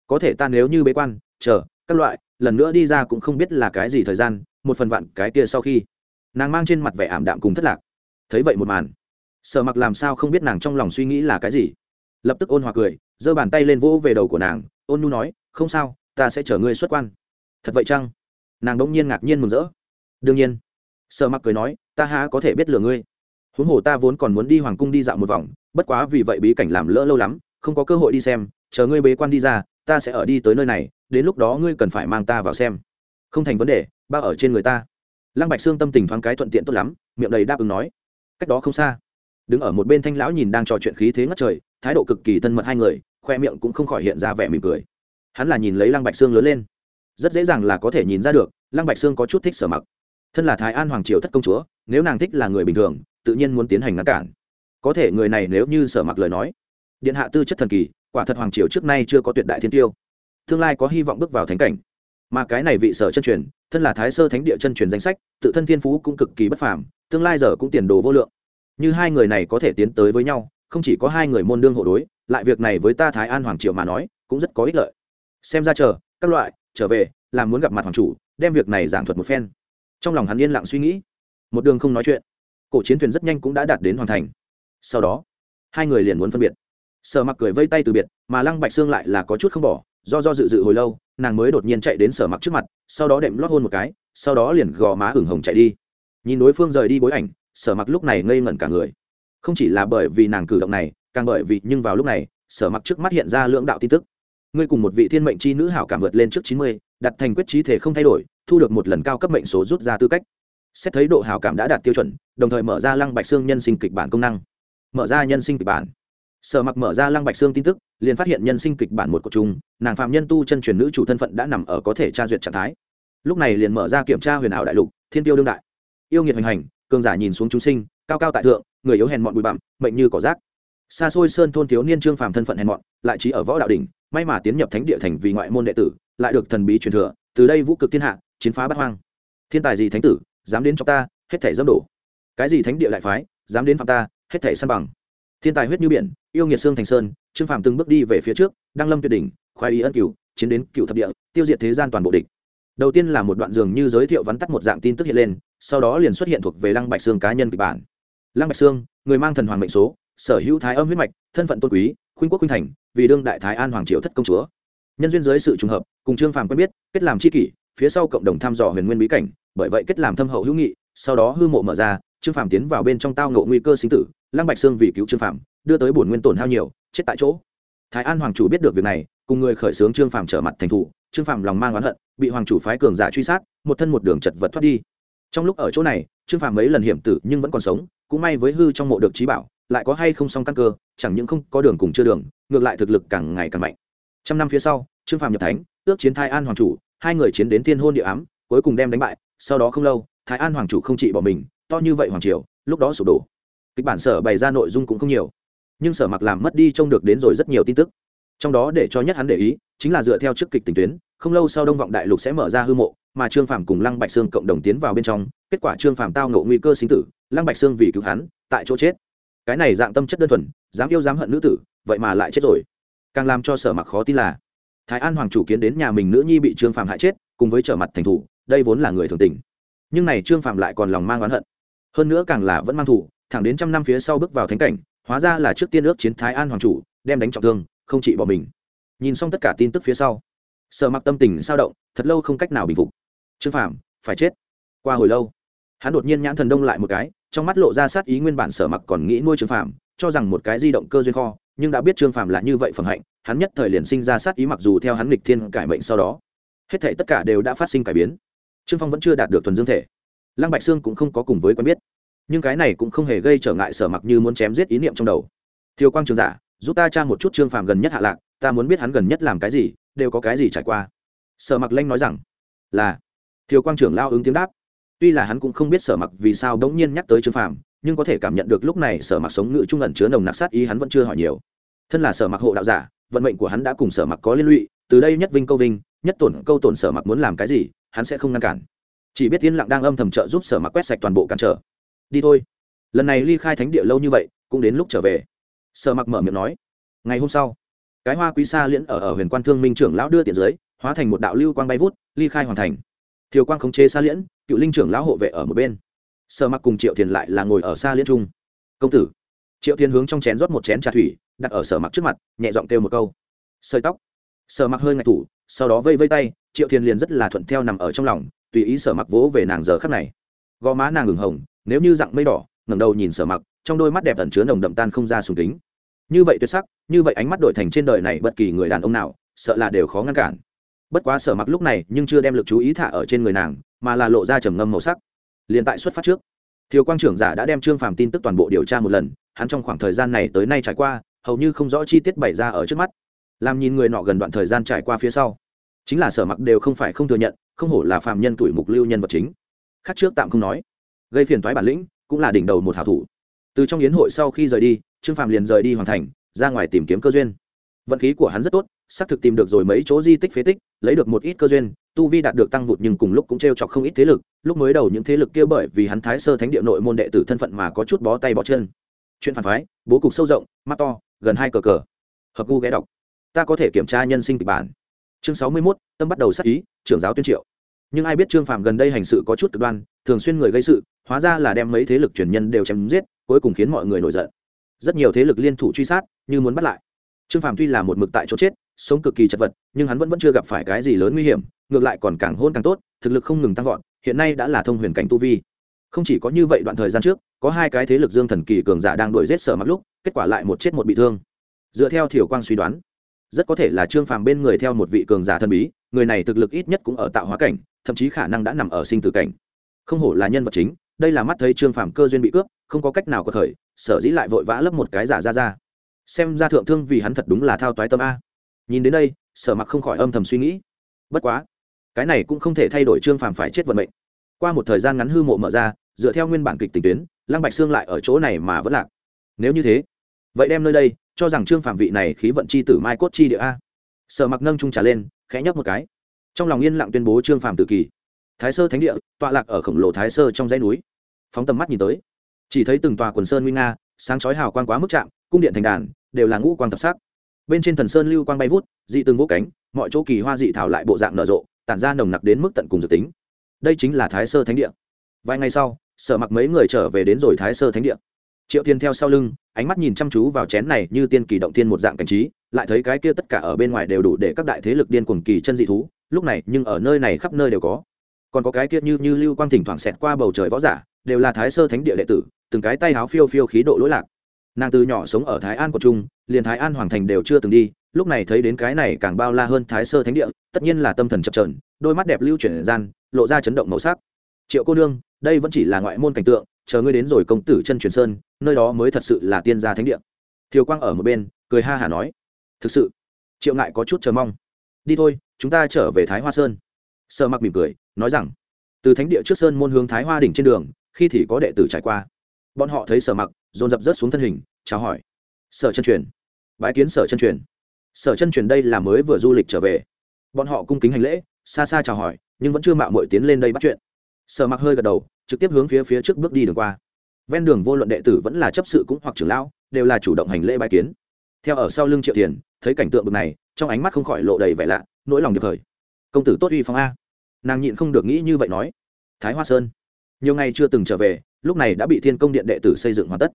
có thể ta nếu như bế quan, chờ, các loại, lần nữa đi ra cũng không biết là cái gì thời gian, một phần vạn cái kia sau khi. Nàng mang trên mặt vẻ ảm đạm cùng thất lạc. Thấy vậy một màn, sở mặc làm sao không biết nàng trong lòng suy nghĩ là cái gì. Lập tức ôn hòa cười giơ bàn tay lên vỗ về đầu của nàng, ôn nhu nói, không sao, ta sẽ chở ngươi xuất quan. Thật vậy chăng? Nàng đỗng nhiên ngạc nhiên mừng rỡ. Đương nhiên. Sở mặc cười nói, ta há có thể biết lừa ngươi. Huống hồ ta vốn còn muốn đi hoàng cung đi dạo một vòng, bất quá vì vậy bí cảnh làm lỡ lâu lắm, không có cơ hội đi xem, chờ ngươi bế quan đi ra, ta sẽ ở đi tới nơi này, đến lúc đó ngươi cần phải mang ta vào xem. Không thành vấn đề, ba ở trên người ta. Lăng bạch xương tâm tình thoáng cái thuận tiện tốt lắm, miệng đầy đáp ứng nói. Cách đó không xa. Đứng ở một bên thanh lão nhìn đang trò chuyện khí thế ngất trời thái độ cực kỳ thân mật hai người, khoe miệng cũng không khỏi hiện ra vẻ mỉm cười. Hắn là nhìn lấy lăng bạch xương lớn lên. Rất dễ dàng là có thể nhìn ra được, lăng bạch xương có chút thích sở mặc. Thân là thái an hoàng triều thất công chúa, nếu nàng thích là người bình thường, tự nhiên muốn tiến hành ngăn cản. Có thể người này nếu như sở mặc lời nói, điện hạ tư chất thần kỳ, quả thật hoàng triều trước nay chưa có tuyệt đại thiên tiêu. Tương lai có hy vọng bước vào thánh cảnh. Mà cái này vị sở chân truyền, thân là thái sơ thánh địa chân truyền danh sách, tự thân thiên phú cũng cực kỳ bất phàm, tương lai giờ cũng tiền đồ vô lượng. Như hai người này có thể tiến tới với nhau không chỉ có hai người môn đương hộ đối, lại việc này với ta thái an hoàng triều mà nói, cũng rất có ích lợi. Xem ra chờ, các loại, trở về, làm muốn gặp mặt hoàng chủ, đem việc này giảng thuật một phen. Trong lòng hắn yên lặng suy nghĩ. Một đường không nói chuyện, cổ chiến thuyền rất nhanh cũng đã đạt đến hoàn thành. Sau đó, hai người liền muốn phân biệt. Sở mặc cười vây tay từ biệt, mà lăng bạch sương lại là có chút không bỏ, do do dự dự hồi lâu, nàng mới đột nhiên chạy đến sở mặc trước mặt, sau đó đệm lót hôn một cái, sau đó liền gò má ửng hồng chạy đi. Nhìn đối phương rời đi bối ảnh, sở mặc lúc này ngây ngẩn cả người không chỉ là bởi vì nàng cử động này, càng bởi vì nhưng vào lúc này, sở mặc trước mắt hiện ra lưỡng đạo tin tức. Ngươi cùng một vị thiên mệnh c h i nữ hảo cảm vượt lên trước chín mươi, đặt thành quyết trí thể không thay đổi, thu được một lần cao cấp mệnh số rút ra tư cách. Xét thấy độ hảo cảm đã đạt tiêu chuẩn, đồng thời mở ra lăng bạch xương nhân sinh kịch bản công năng. Mở ra nhân sinh kịch bản. Sở mặc mở ra lăng bạch xương tin tức, liền phát hiện nhân sinh kịch bản một của chúng nàng phạm nhân tu chân truyền nữ chủ thân phận đã nằm ở có thể tra duyệt trạng thái. Lúc này liền mở ra kiểm tra huyền ảo đại lục, thiên tiêu đương đại. Yêu nghiệt hành hành, cường giả nhìn xuống chúng sinh, cao cao tại thượng người yếu hèn mọn bụi bặm, mệnh như cỏ rác. Xa xôi sơn thôn thiếu niên trương phàm thân phận hèn mọn, lại chỉ ở võ đạo đỉnh, may mà tiến nhập thánh địa thành vì ngoại môn đệ tử, lại được thần bí truyền thừa, từ đây vũ cực thiên hạ, chiến phá bát hoang. Thiên tài gì thánh tử, dám đến cho ta, hết thể dâm đổ. Cái gì thánh địa đại phái, dám đến phạm ta, hết thể săn bằng. Thiên tài huyết như biển, yêu nghiệt xương thành sơn, trương phàm từng bước đi về phía trước, đăng lâm tuyệt đỉnh, khoái ý ân cửu, chiến đến cựu thập địa, tiêu diệt thế gian toàn bộ địch. Đầu tiên là một đoạn dường như giới thiệu vắn tắt một dạng tin tức hiện lên, sau đó liền xuất hiện thuộc về lăng bạch xương cá nhân kịch bản lăng bạch Sương, người mang thần hoàng mệnh số sở hữu thái âm huyết mạch thân phận tôn quý khuynh quốc khuynh thành vì đương đại thái an hoàng triều thất công chúa. Nhân duyên giới sự trùng hợp cùng trương phàm quen biết kết làm c h i kỷ phía sau cộng đồng thăm dò huyền nguyên bí cảnh bởi vậy kết làm thâm hậu hữu nghị sau đó hư mộ mở ra trương phàm tiến vào bên trong tao ngộ nguy cơ sinh tử lăng bạch sương vì cứu trương phàm đưa tới bổn nguyên tổn hao nhiều chết tại chỗ. Thái an hoàng chủ biết được việc này cùng người khởi xướng trương phàm trở mặt thành thủ trương phàm lòng mang oán hận bị hoàng chủ phái cường giả truy sát một thân một đường chật vật thoát đi. Trong lúc ở chỗ này trương phàm mấy lần hiểm tử nhưng vẫn còn sống cũng may với hư trong mộ được trí bảo, lại có hay không xong căn cơ, chẳng những không có đường cùng chưa đường, ngược lại thực lực càng ngày càng mạnh. Trăm năm phía sau, trương phàm nhập thánh, ước chiến thái an hoàng chủ, hai người chiến đến thiên hôn địa ám, cuối cùng đem đánh bại, sau đó không lâu, thái an hoàng chủ không trị bỏ mình, to như vậy hoàng triều, lúc đó sụp đổ. Kịch bản sở bày ra nội dung cũng không nhiều, nhưng sở mặc làm mất đi trông được đến rồi rất nhiều tin tức. Trong đó để cho nhất hắn để ý, chính là dựa theo trước kịch tình tuyến không lâu sau đông vọng đại lục sẽ mở ra hư mộ, mà trương phàm cùng lăng bạch sương cộng đồng tiến vào bên trong, kết quả trương phàm tao ngộ nguy cơ sinh tử, lăng bạch sương vì cứu hắn, tại chỗ chết. Cái này dạng tâm chất đơn thuần, dám yêu dám hận nữ tử, vậy mà lại chết rồi. Càng làm cho sở mặc khó tin là, thái an hoàng chủ kiến đến nhà mình nữ nhi bị trương phàm hại chết, cùng với trở mặt thành thủ, đây vốn là người thường tình. Nhưng này trương phàm lại còn lòng mang oán hận. Hơn nữa càng là vẫn mang thủ, thẳng đến trăm năm phía sau bước vào thánh cảnh, hóa ra là trước tiên ước chiến thái an hoàng chủ, đem đánh trọng thương, không chỉ bỏ mình. Nhìn xong tất cả tin tức phía sau sợ mặc tâm tình sao động, thật lâu không cách nào bình phục. Trương phàm, phải chết. Qua hồi lâu, hắn đột nhiên nhãn thần đông lại một cái, trong mắt lộ ra sát ý nguyên bản sở mặc còn nghĩ nuôi trương phàm, cho rằng một cái di động cơ duyên kho, nhưng đã biết trương phàm là như vậy phẩm hạnh, hắn nhất thời liền sinh ra sát ý mặc dù theo hắn lịch thiên cải mệnh sau đó. Hết thể tất cả đều đã phát sinh cải biến. Trương phong vẫn chưa đạt được thuần dương thể. Lăng bạch sương cũng không có cùng với quen biết. Nhưng cái này cũng không hề gây trở ngại sở mặc như muốn chém giết ý niệm trong đầu. Thiều quang trường giả, giúp ta tra một chút trương phàm gần nhất hạ lạc, ta muốn biết hắn gần nhất làm cái gì đều có cái gì trải qua. Sở mặc lanh nói rằng, là. Thiếu quang trưởng lao ứng tiếng đáp. Tuy là hắn cũng không biết sở mặc vì sao đống nhiên nhắc tới trương phàm, nhưng có thể cảm nhận được lúc này sở mặc sống ngự trung ẩn chứa nồng nặc sát ý hắn vẫn chưa hỏi nhiều. Thân là sở mặc hộ đạo giả, vận mệnh của hắn đã cùng sở mặc có liên lụy, từ đây nhất vinh câu vinh, nhất tổn câu tổn sở mặc muốn làm cái gì, hắn sẽ không ngăn cản. Chỉ biết yên lặng đang âm thầm trợ giúp sở mặc quét sạch toàn bộ cản trở. Đi thôi. Lần này ly khai thánh địa lâu như vậy, cũng đến lúc trở về. Sở mặc mở miệng nói, ngày hôm sau cái hoa quý sa liễn ở ở huyền quan thương minh trưởng lão đưa tiện dưới hóa thành một đạo lưu quang bay vút, ly khai hoàn thành. Thiều quang khống chế sa liễn, cựu linh trưởng lão hộ vệ ở một bên. Sợ mặc cùng triệu thiền lại là ngồi ở sa liễn trung công tử. Triệu thiền hướng trong chén rót một chén trà thủy, đặt ở sở mặc trước mặt, nhẹ giọng kêu một câu. Sợi tóc. Sở mặc hơi ngạch thủ, sau đó vây vây tay, triệu thiền liền rất là thuận theo nằm ở trong lòng, tùy ý sở mặc vỗ về nàng giờ khắc này. Gò má nàng ửng hồng, nếu như dặng mây đỏ, ngẩng đầu nhìn sở mặc, trong đôi mắt đẹp ẩn chứa nồng đậm tan không ra sùng kính như vậy tuyệt sắc, như vậy ánh mắt đổi thành trên đời này bất kỳ người đàn ông nào, sợ là đều khó ngăn cản. Bất quá sở mặc lúc này nhưng chưa đem lực chú ý thả ở trên người nàng, mà là lộ ra trầm ngâm màu sắc. Liền tại xuất phát trước thiếu quang trưởng giả đã đem trương phàm tin tức toàn bộ điều tra một lần, hắn trong khoảng thời gian này tới nay trải qua, hầu như không rõ chi tiết bày ra ở trước mắt. Làm nhìn người nọ gần đoạn thời gian trải qua phía sau, chính là sở mặc đều không phải không thừa nhận, không hổ là phàm nhân tuổi mục lưu nhân vật chính. Khác trước tạm không nói, gây phiền thoái bản lĩnh, cũng là đỉnh đầu một hảo thủ. Từ trong yến hội sau khi rời đi trương phàm liền rời đi hoàn thành, ra ngoài tìm kiếm cơ duyên. Vận khí của hắn rất tốt, xác thực tìm được rồi mấy chỗ di tích phế tích, lấy được một ít cơ duyên, tu vi đạt được tăng vụt nhưng cùng lúc cũng t r e o chọc không ít thế lực, lúc mới đầu những thế lực kia bởi vì hắn thái sơ thánh địa nội môn đệ tử thân phận mà có chút bó tay bó chân. Chuyện phản phái, bố cục sâu rộng, mắt to, gần hai cờ cờ. Hợp gu ghé đọc. Ta có thể kiểm tra nhân sinh kịch bản. Chương sáu mươi mốt, tâm bắt đầu sắc ý, trưởng giáo tuyên triệu. Nhưng ai biết trương phạm gần đây hành sự có chút cực đoan, thường xuyên người gây sự, hóa ra là đem mấy thế lực truyền nhân đều chém giết, cuối cùng khiến mọi người nổi giận rất nhiều thế lực liên thủ truy sát, như muốn bắt lại. Trương phạm tuy là một mực tại chỗ chết, sống cực kỳ chật vật, nhưng hắn vẫn vẫn chưa gặp phải cái gì lớn nguy hiểm, ngược lại còn càng hôn càng tốt, thực lực không ngừng tăng vọt, hiện nay đã là thông huyền cảnh tu vi. Không chỉ có như vậy đoạn thời gian trước, có hai cái thế lực dương thần kỳ cường giả đang đuổi giết sở mặc lúc, kết quả lại một chết một bị thương. Dựa theo thiểu quang suy đoán, rất có thể là trương phàm bên người theo một vị cường giả thần bí, người này thực lực ít nhất cũng ở tạo hóa cảnh, thậm chí khả năng đã nằm ở sinh tử cảnh. Không hổ là nhân vật chính đây là mắt thấy trương phàm cơ duyên bị cướp, không có cách nào có thời sở dĩ lại vội vã lấp một cái giả ra ra. Xem ra thượng thương vì hắn thật đúng là thao toái tâm a. Nhìn đến đây, sở mặc không khỏi âm thầm suy nghĩ. Bất quá, cái này cũng không thể thay đổi trương phàm phải chết vận mệnh. Qua một thời gian ngắn hư mộ mở ra, dựa theo nguyên bản kịch tình tuyến, lăng bạch xương lại ở chỗ này mà vẫn lạc. Nếu như thế, vậy đem nơi đây, cho rằng trương phạm vị này khí vận chi tử mai cốt chi địa a. Sở mặc nâng trung trả lên, khẽ nhấp một cái. Trong lòng yên lặng tuyên bố trương phạm tự kỳ thái sơ thánh địa, tọa lạc ở khổng lồ thái sơ trong dãy núi. Phóng tầm mắt nhìn tới, chỉ thấy từng tòa quần sơn nguy nga, sáng chói hào quang quá mức chạm, cung điện thành đàn, đều là ngũ quang tập sắc. Bên trên thần sơn lưu quang bay vút, dị từng vỗ cánh, mọi chỗ kỳ hoa dị thảo lại bộ dạng nở rộ, tản ra nồng nặc đến mức tận cùng dự tính. Đây chính là thái sơ thánh địa. Vài ngày sau, sở mặc mấy người trở về đến rồi thái sơ thánh địa. Triệu thiên theo sau lưng, ánh mắt nhìn chăm chú vào chén này như tiên kỳ động tiên một dạng cảnh trí, lại thấy cái kia tất cả ở bên ngoài đều đủ để các đại thế lực điên cuồng kỳ chân dị thú, lúc này nhưng ở nơi này khắp nơi đều có còn có cái kia như như lưu quang thỉnh thoảng xẹt qua bầu trời võ giả, đều là thái sơ thánh địa đệ tử, từng cái tay háo phiêu phiêu khí độ lỗi lạc. Nàng từ nhỏ sống ở thái an của trung, liền thái an hoàng thành đều chưa từng đi, lúc này thấy đến cái này càng bao la hơn thái sơ thánh địa, tất nhiên là tâm thần chập trờn đôi mắt đẹp lưu chuyển gian, lộ ra chấn động màu sắc. Triệu cô nương, đây vẫn chỉ là ngoại môn cảnh tượng, chờ ngươi đến rồi công tử chân truyền sơn, nơi đó mới thật sự là tiên gia thánh địa. Thiều quang ở một bên, cười ha hả nói, thực sự? Triệu ngại có chút chờ mong, đi thôi, chúng ta trở về thái hoa sơn. Sợ mặc mỉm cười nói rằng, từ thánh địa trước sơn môn hướng thái hoa đỉnh trên đường, khi thì có đệ tử trải qua. Bọn họ thấy sở mặc, dồn dập rớt xuống thân hình, chào hỏi. Sở chân truyền, bái kiến sở chân truyền. Sở chân truyền đây là mới vừa du lịch trở về. Bọn họ cung kính hành lễ, xa xa chào hỏi, nhưng vẫn chưa mạo mội tiến lên đây bắt chuyện. Sở mặc hơi gật đầu, trực tiếp hướng phía phía trước bước đi đường qua. Ven đường vô luận đệ tử vẫn là chấp sự cũng hoặc trưởng lão, đều là chủ động hành lễ bãi kiến. Theo ở sau lưng triệu tiền thấy cảnh tượng bực này, trong ánh mắt không khỏi lộ đầy vẻ lạ, nỗi lòng được khởi. Công tử tốt uy phong a nàng nhịn không được nghĩ như vậy nói, thái hoa sơn, nhiều ngày chưa từng trở về, lúc này đã bị thiên công điện đệ tử xây dựng hoàn tất.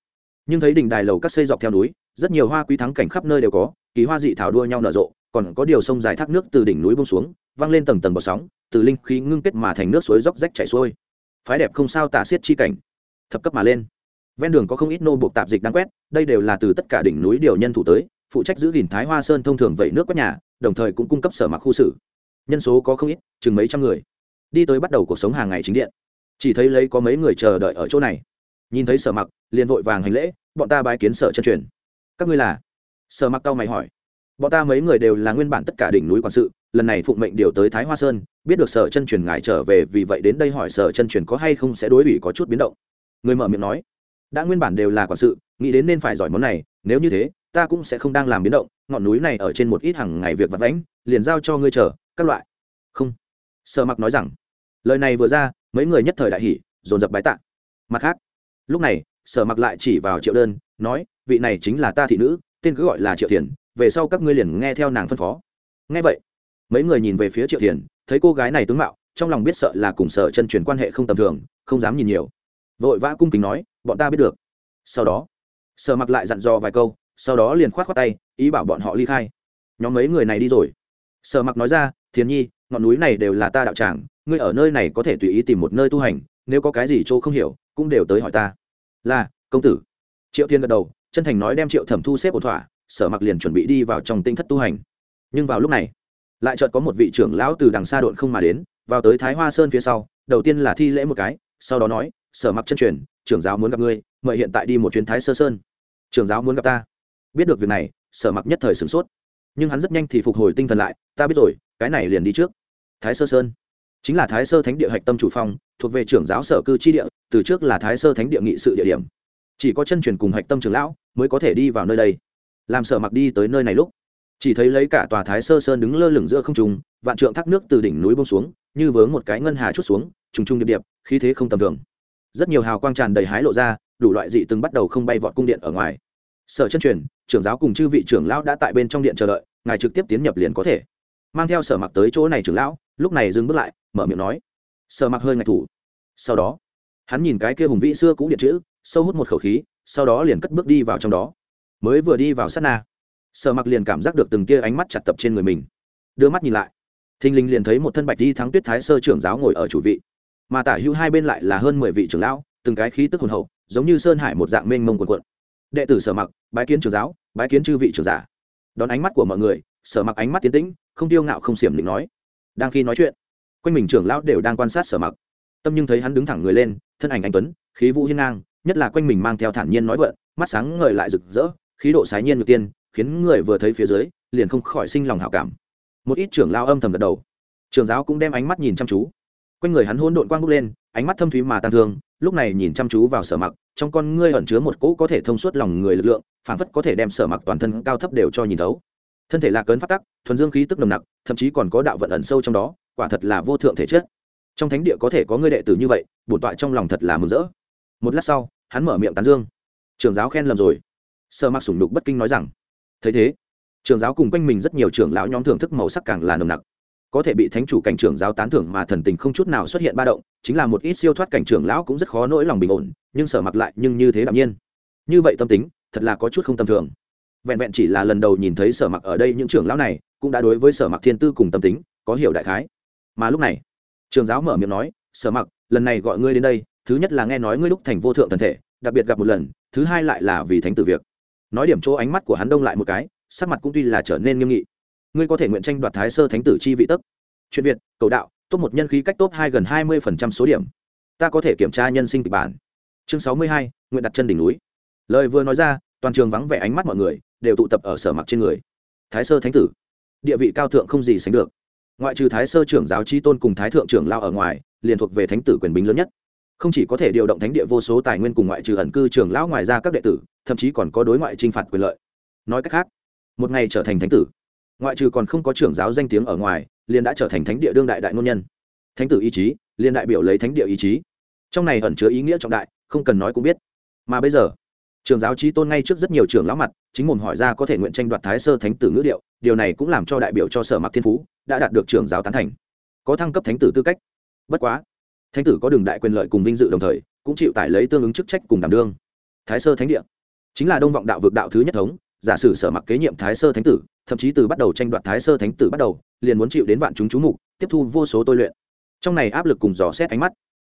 Nhưng thấy đình đài lầu các xây dọc theo núi, rất nhiều hoa quý thắng cảnh khắp nơi đều có, kỳ hoa dị thảo đua nhau nở rộ, còn có điều sông dài thác nước từ đỉnh núi bông xuống văng lên tầng tầng bọt sóng, từ linh khí ngưng kết mà thành nước suối róc rách chảy xuôi. Phái đẹp không sao tả xiết chi cảnh, thập cấp mà lên. Ven đường có không ít nô buộc tạp dịch đang quét, đây đều là từ tất cả đỉnh núi điều nhân thủ tới, phụ trách giữ gìn thái hoa sơn thông thường vẩy nước quét nhà, đồng thời cũng cung cấp sở mặc khu xử nhân số có không ít, chừng mấy trăm người. Đi tới bắt đầu cuộc sống hàng ngày chính điện. Chỉ thấy lấy có mấy người chờ đợi ở chỗ này. Nhìn thấy sở mặc, liền vội vàng hành lễ, bọn ta bái kiến sở chân truyền. Các ngươi là? Sở mặc tao mày hỏi. Bọn ta mấy người đều là nguyên bản tất cả đỉnh núi quản sự, lần này phụng mệnh điều tới thái hoa sơn, biết được sở chân truyền ngài trở về, vì vậy đến đây hỏi sở chân truyền có hay không sẽ đối ủy có chút biến động. Người mở miệng nói, đã nguyên bản đều là quản sự, nghĩ đến nên phải giỏi món này, nếu như thế, ta cũng sẽ không đang làm biến động, ngọn núi này ở trên một ít hàng ngày việc vặt vãnh, liền giao cho ngươi chờ các loại. Không. Sở mặc nói rằng, lời này vừa ra, mấy người nhất thời đại hỉ, dồn dập bái tạ. Mặt khác, lúc này, sở mặc lại chỉ vào triệu đơn, nói, vị này chính là ta thị nữ, tên cứ gọi là triệu thiền, về sau các ngươi liền nghe theo nàng phân phó. Nghe vậy, mấy người nhìn về phía triệu thiền, thấy cô gái này tướng mạo, trong lòng biết sợ là cùng sở chân truyền quan hệ không tầm thường, không dám nhìn nhiều. Vội vã cung kính nói, bọn ta biết được. Sau đó, sở mặc lại dặn dò vài câu, sau đó liền khoát khoát tay, ý bảo bọn họ ly khai. Nhóm mấy người này đi rồi sở mặc nói ra, thiền nhi, ngọn núi này đều là ta đạo tràng, ngươi ở nơi này có thể tùy ý tìm một nơi tu hành, nếu có cái gì chỗ không hiểu, cũng đều tới hỏi ta. Là, công tử. Triệu thiên gật đầu, chân thành nói đem triệu thẩm thu xếp ổn thỏa, sở mặc liền chuẩn bị đi vào trong tinh thất tu hành. Nhưng vào lúc này, lại chợt có một vị trưởng lão từ đằng xa độn không mà đến, vào tới thái hoa sơn phía sau, đầu tiên là thi lễ một cái, sau đó nói, sở mặc chân truyền, trưởng giáo muốn gặp ngươi, mời hiện tại đi một chuyến thái sơ sơn. Trưởng giáo muốn gặp ta. Biết được việc này, sở mặc nhất thời sửng sốt nhưng hắn rất nhanh thì phục hồi tinh thần lại, ta biết rồi, cái này liền đi trước. Thái sơ sơn. Chính là thái sơ thánh địa hạch tâm chủ phong, thuộc về trưởng giáo sở cư chi địa, từ trước là thái sơ thánh địa nghị sự địa điểm. Chỉ có chân truyền cùng hạch tâm trưởng lão mới có thể đi vào nơi đây. Làm sở mặc đi tới nơi này lúc, chỉ thấy lấy cả tòa thái sơ sơn đứng lơ lửng giữa không trùng vạn trượng thác nước từ đỉnh núi bông xuống, như vướng một cái ngân hà chút xuống, trùng trùng điệp điệp, khí thế không tầm thường. Rất nhiều hào quang tràn đầy hái lộ ra, đủ loại dị từng bắt đầu không bay vọt cung điện ở ngoài sở chân truyền, trưởng giáo cùng chư vị trưởng lão đã tại bên trong điện chờ đợi, ngài trực tiếp tiến nhập liền có thể. Mang theo sở mặc tới chỗ này trưởng lão, lúc này dừng bước lại, mở miệng nói. Sở mặc hơi ngạch thủ. Sau đó, hắn nhìn cái kia hùng vĩ xưa cũ điện chữ, sâu hút một khẩu khí, sau đó liền cất bước đi vào trong đó. Mới vừa đi vào sát na, sở mặc liền cảm giác được từng tia ánh mắt chặt tập trên người mình. Đưa mắt nhìn lại, thình lình liền thấy một thân bạch đi thắng tuyết thái sơ trưởng giáo ngồi ở chủ vị. Mà tả hữu hai bên lại là hơn mười vị trưởng lão, từng cái khí tức hồn hậu, giống như sơn hải một dạng mênh mông quần quận đệ tử sở mặc, bái kiến trưởng giáo, bái kiến chư vị trưởng giả. Đón ánh mắt của mọi người, sở mặc ánh mắt tiến tĩnh, không tiêu ngạo không xiểm định nói. Đang khi nói chuyện, quanh mình trưởng lão đều đang quan sát sở mặc. Tâm nhưng thấy hắn đứng thẳng người lên, thân ảnh anh tuấn, khí vũ hiên ngang, nhất là quanh mình mang theo thản nhiên nói vợn mắt sáng ngời lại rực rỡ, khí độ sái nhiên ngược tiên, khiến người vừa thấy phía dưới, liền không khỏi sinh lòng hảo cảm. Một ít trưởng lao âm thầm gật đầu. Trưởng giáo cũng đem ánh mắt nhìn chăm chú. Quanh người hắn hôn độn quang bốc lên, ánh mắt thâm thúy mà tăng thương, lúc này nhìn chăm chú vào sở mặc trong con ngươi ẩn chứa một cỗ có thể thông suốt lòng người lực lượng phản phất có thể đem sở mặc toàn thân cao thấp đều cho nhìn thấu. Thân thể lạc cấn phát tắc, thuần dương khí tức nồng nặc, thậm chí còn có đạo vận ẩn sâu trong đó, quả thật là vô thượng thể chất. Trong thánh địa có thể có ngươi đệ tử như vậy, bổn tọa trong lòng thật là mừng rỡ. Một lát sau, hắn mở miệng tán dương. Trường giáo khen lầm rồi. Sở mặc sủng đục bất kinh nói rằng, thấy thế, trường giáo cùng quanh mình rất nhiều trưởng lão nhóm thưởng thức màu sắc càng là nồng nặc có thể bị thánh chủ cảnh trưởng giáo tán thưởng mà thần tình không chút nào xuất hiện ba động, chính là một ít siêu thoát cảnh trưởng lão cũng rất khó nỗi lòng bình ổn, nhưng sở mặc lại nhưng như thế đạm nhiên. Như vậy tâm tính, thật là có chút không tầm thường. Vẹn vẹn chỉ là lần đầu nhìn thấy sở mặc ở đây những trưởng lão này, cũng đã đối với sở mặc thiên tư cùng tâm tính, có hiểu đại khái. Mà lúc này trường giáo mở miệng nói, sở mặc, lần này gọi ngươi đến đây, thứ nhất là nghe nói ngươi lúc thành vô thượng thần thể, đặc biệt gặp một lần, thứ hai lại là vì thánh tử việc. Nói điểm chỗ ánh mắt của hắn đông lại một cái, sắc mặt cũng tuy là trở nên nghiêm nghị ngươi có thể nguyện tranh đoạt thái sơ thánh tử chi vị tấc, chuyện việt cầu đạo top một nhân khí cách top hai gần hai mươi phần trăm số điểm. Ta có thể kiểm tra nhân sinh kịch bản. Chương sáu mươi hai nguyện đặt chân đỉnh núi. Lời vừa nói ra toàn trường vắng vẻ ánh mắt mọi người đều tụ tập ở sở mặc trên người. Thái sơ thánh tử. Địa vị cao thượng không gì sánh được. Ngoại trừ thái sơ trưởng giáo chi tôn cùng thái thượng trưởng lao ở ngoài liền thuộc về thánh tử quyền bính lớn nhất. Không chỉ có thể điều động thánh địa vô số tài nguyên cùng ngoại trừ ẩn cư trưởng lão ngoài ra các đệ tử thậm chí còn có đối ngoại t r i n h phạt quyền lợi. Nói cách khác một ngày trở thành thánh tử ngoại trừ còn không có trưởng giáo danh tiếng ở ngoài, liền đã trở thành thánh địa đương đại đại ngôn nhân. Thánh tử ý chí, liền đại biểu lấy thánh địa ý chí. Trong này ẩn chứa ý nghĩa trọng đại, không cần nói cũng biết. Mà bây giờ trường giáo trí tôn ngay trước rất nhiều trưởng lão mặt, chính mồm hỏi ra có thể nguyện tranh đoạt thái sơ thánh tử ngữ điệu, điều này cũng làm cho đại biểu cho sở mặc thiên phú đã đạt được trưởng giáo tán thành. Có thăng cấp thánh tử tư cách. Bất quá, thánh tử có đường đại quyền lợi cùng vinh dự đồng thời, cũng chịu tải lấy tương ứng chức trách cùng đảm đương. Thái sơ thánh địa chính là đông vọng đạo vực đạo thứ nhất thống giả sử sở mặc kế nhiệm thái sơ thánh tử, thậm chí từ bắt đầu tranh đoạt thái sơ thánh tử bắt đầu, liền muốn chịu đến vạn chúng chú mục, tiếp thu vô số tôi luyện. Trong này áp lực cùng dò xét ánh mắt.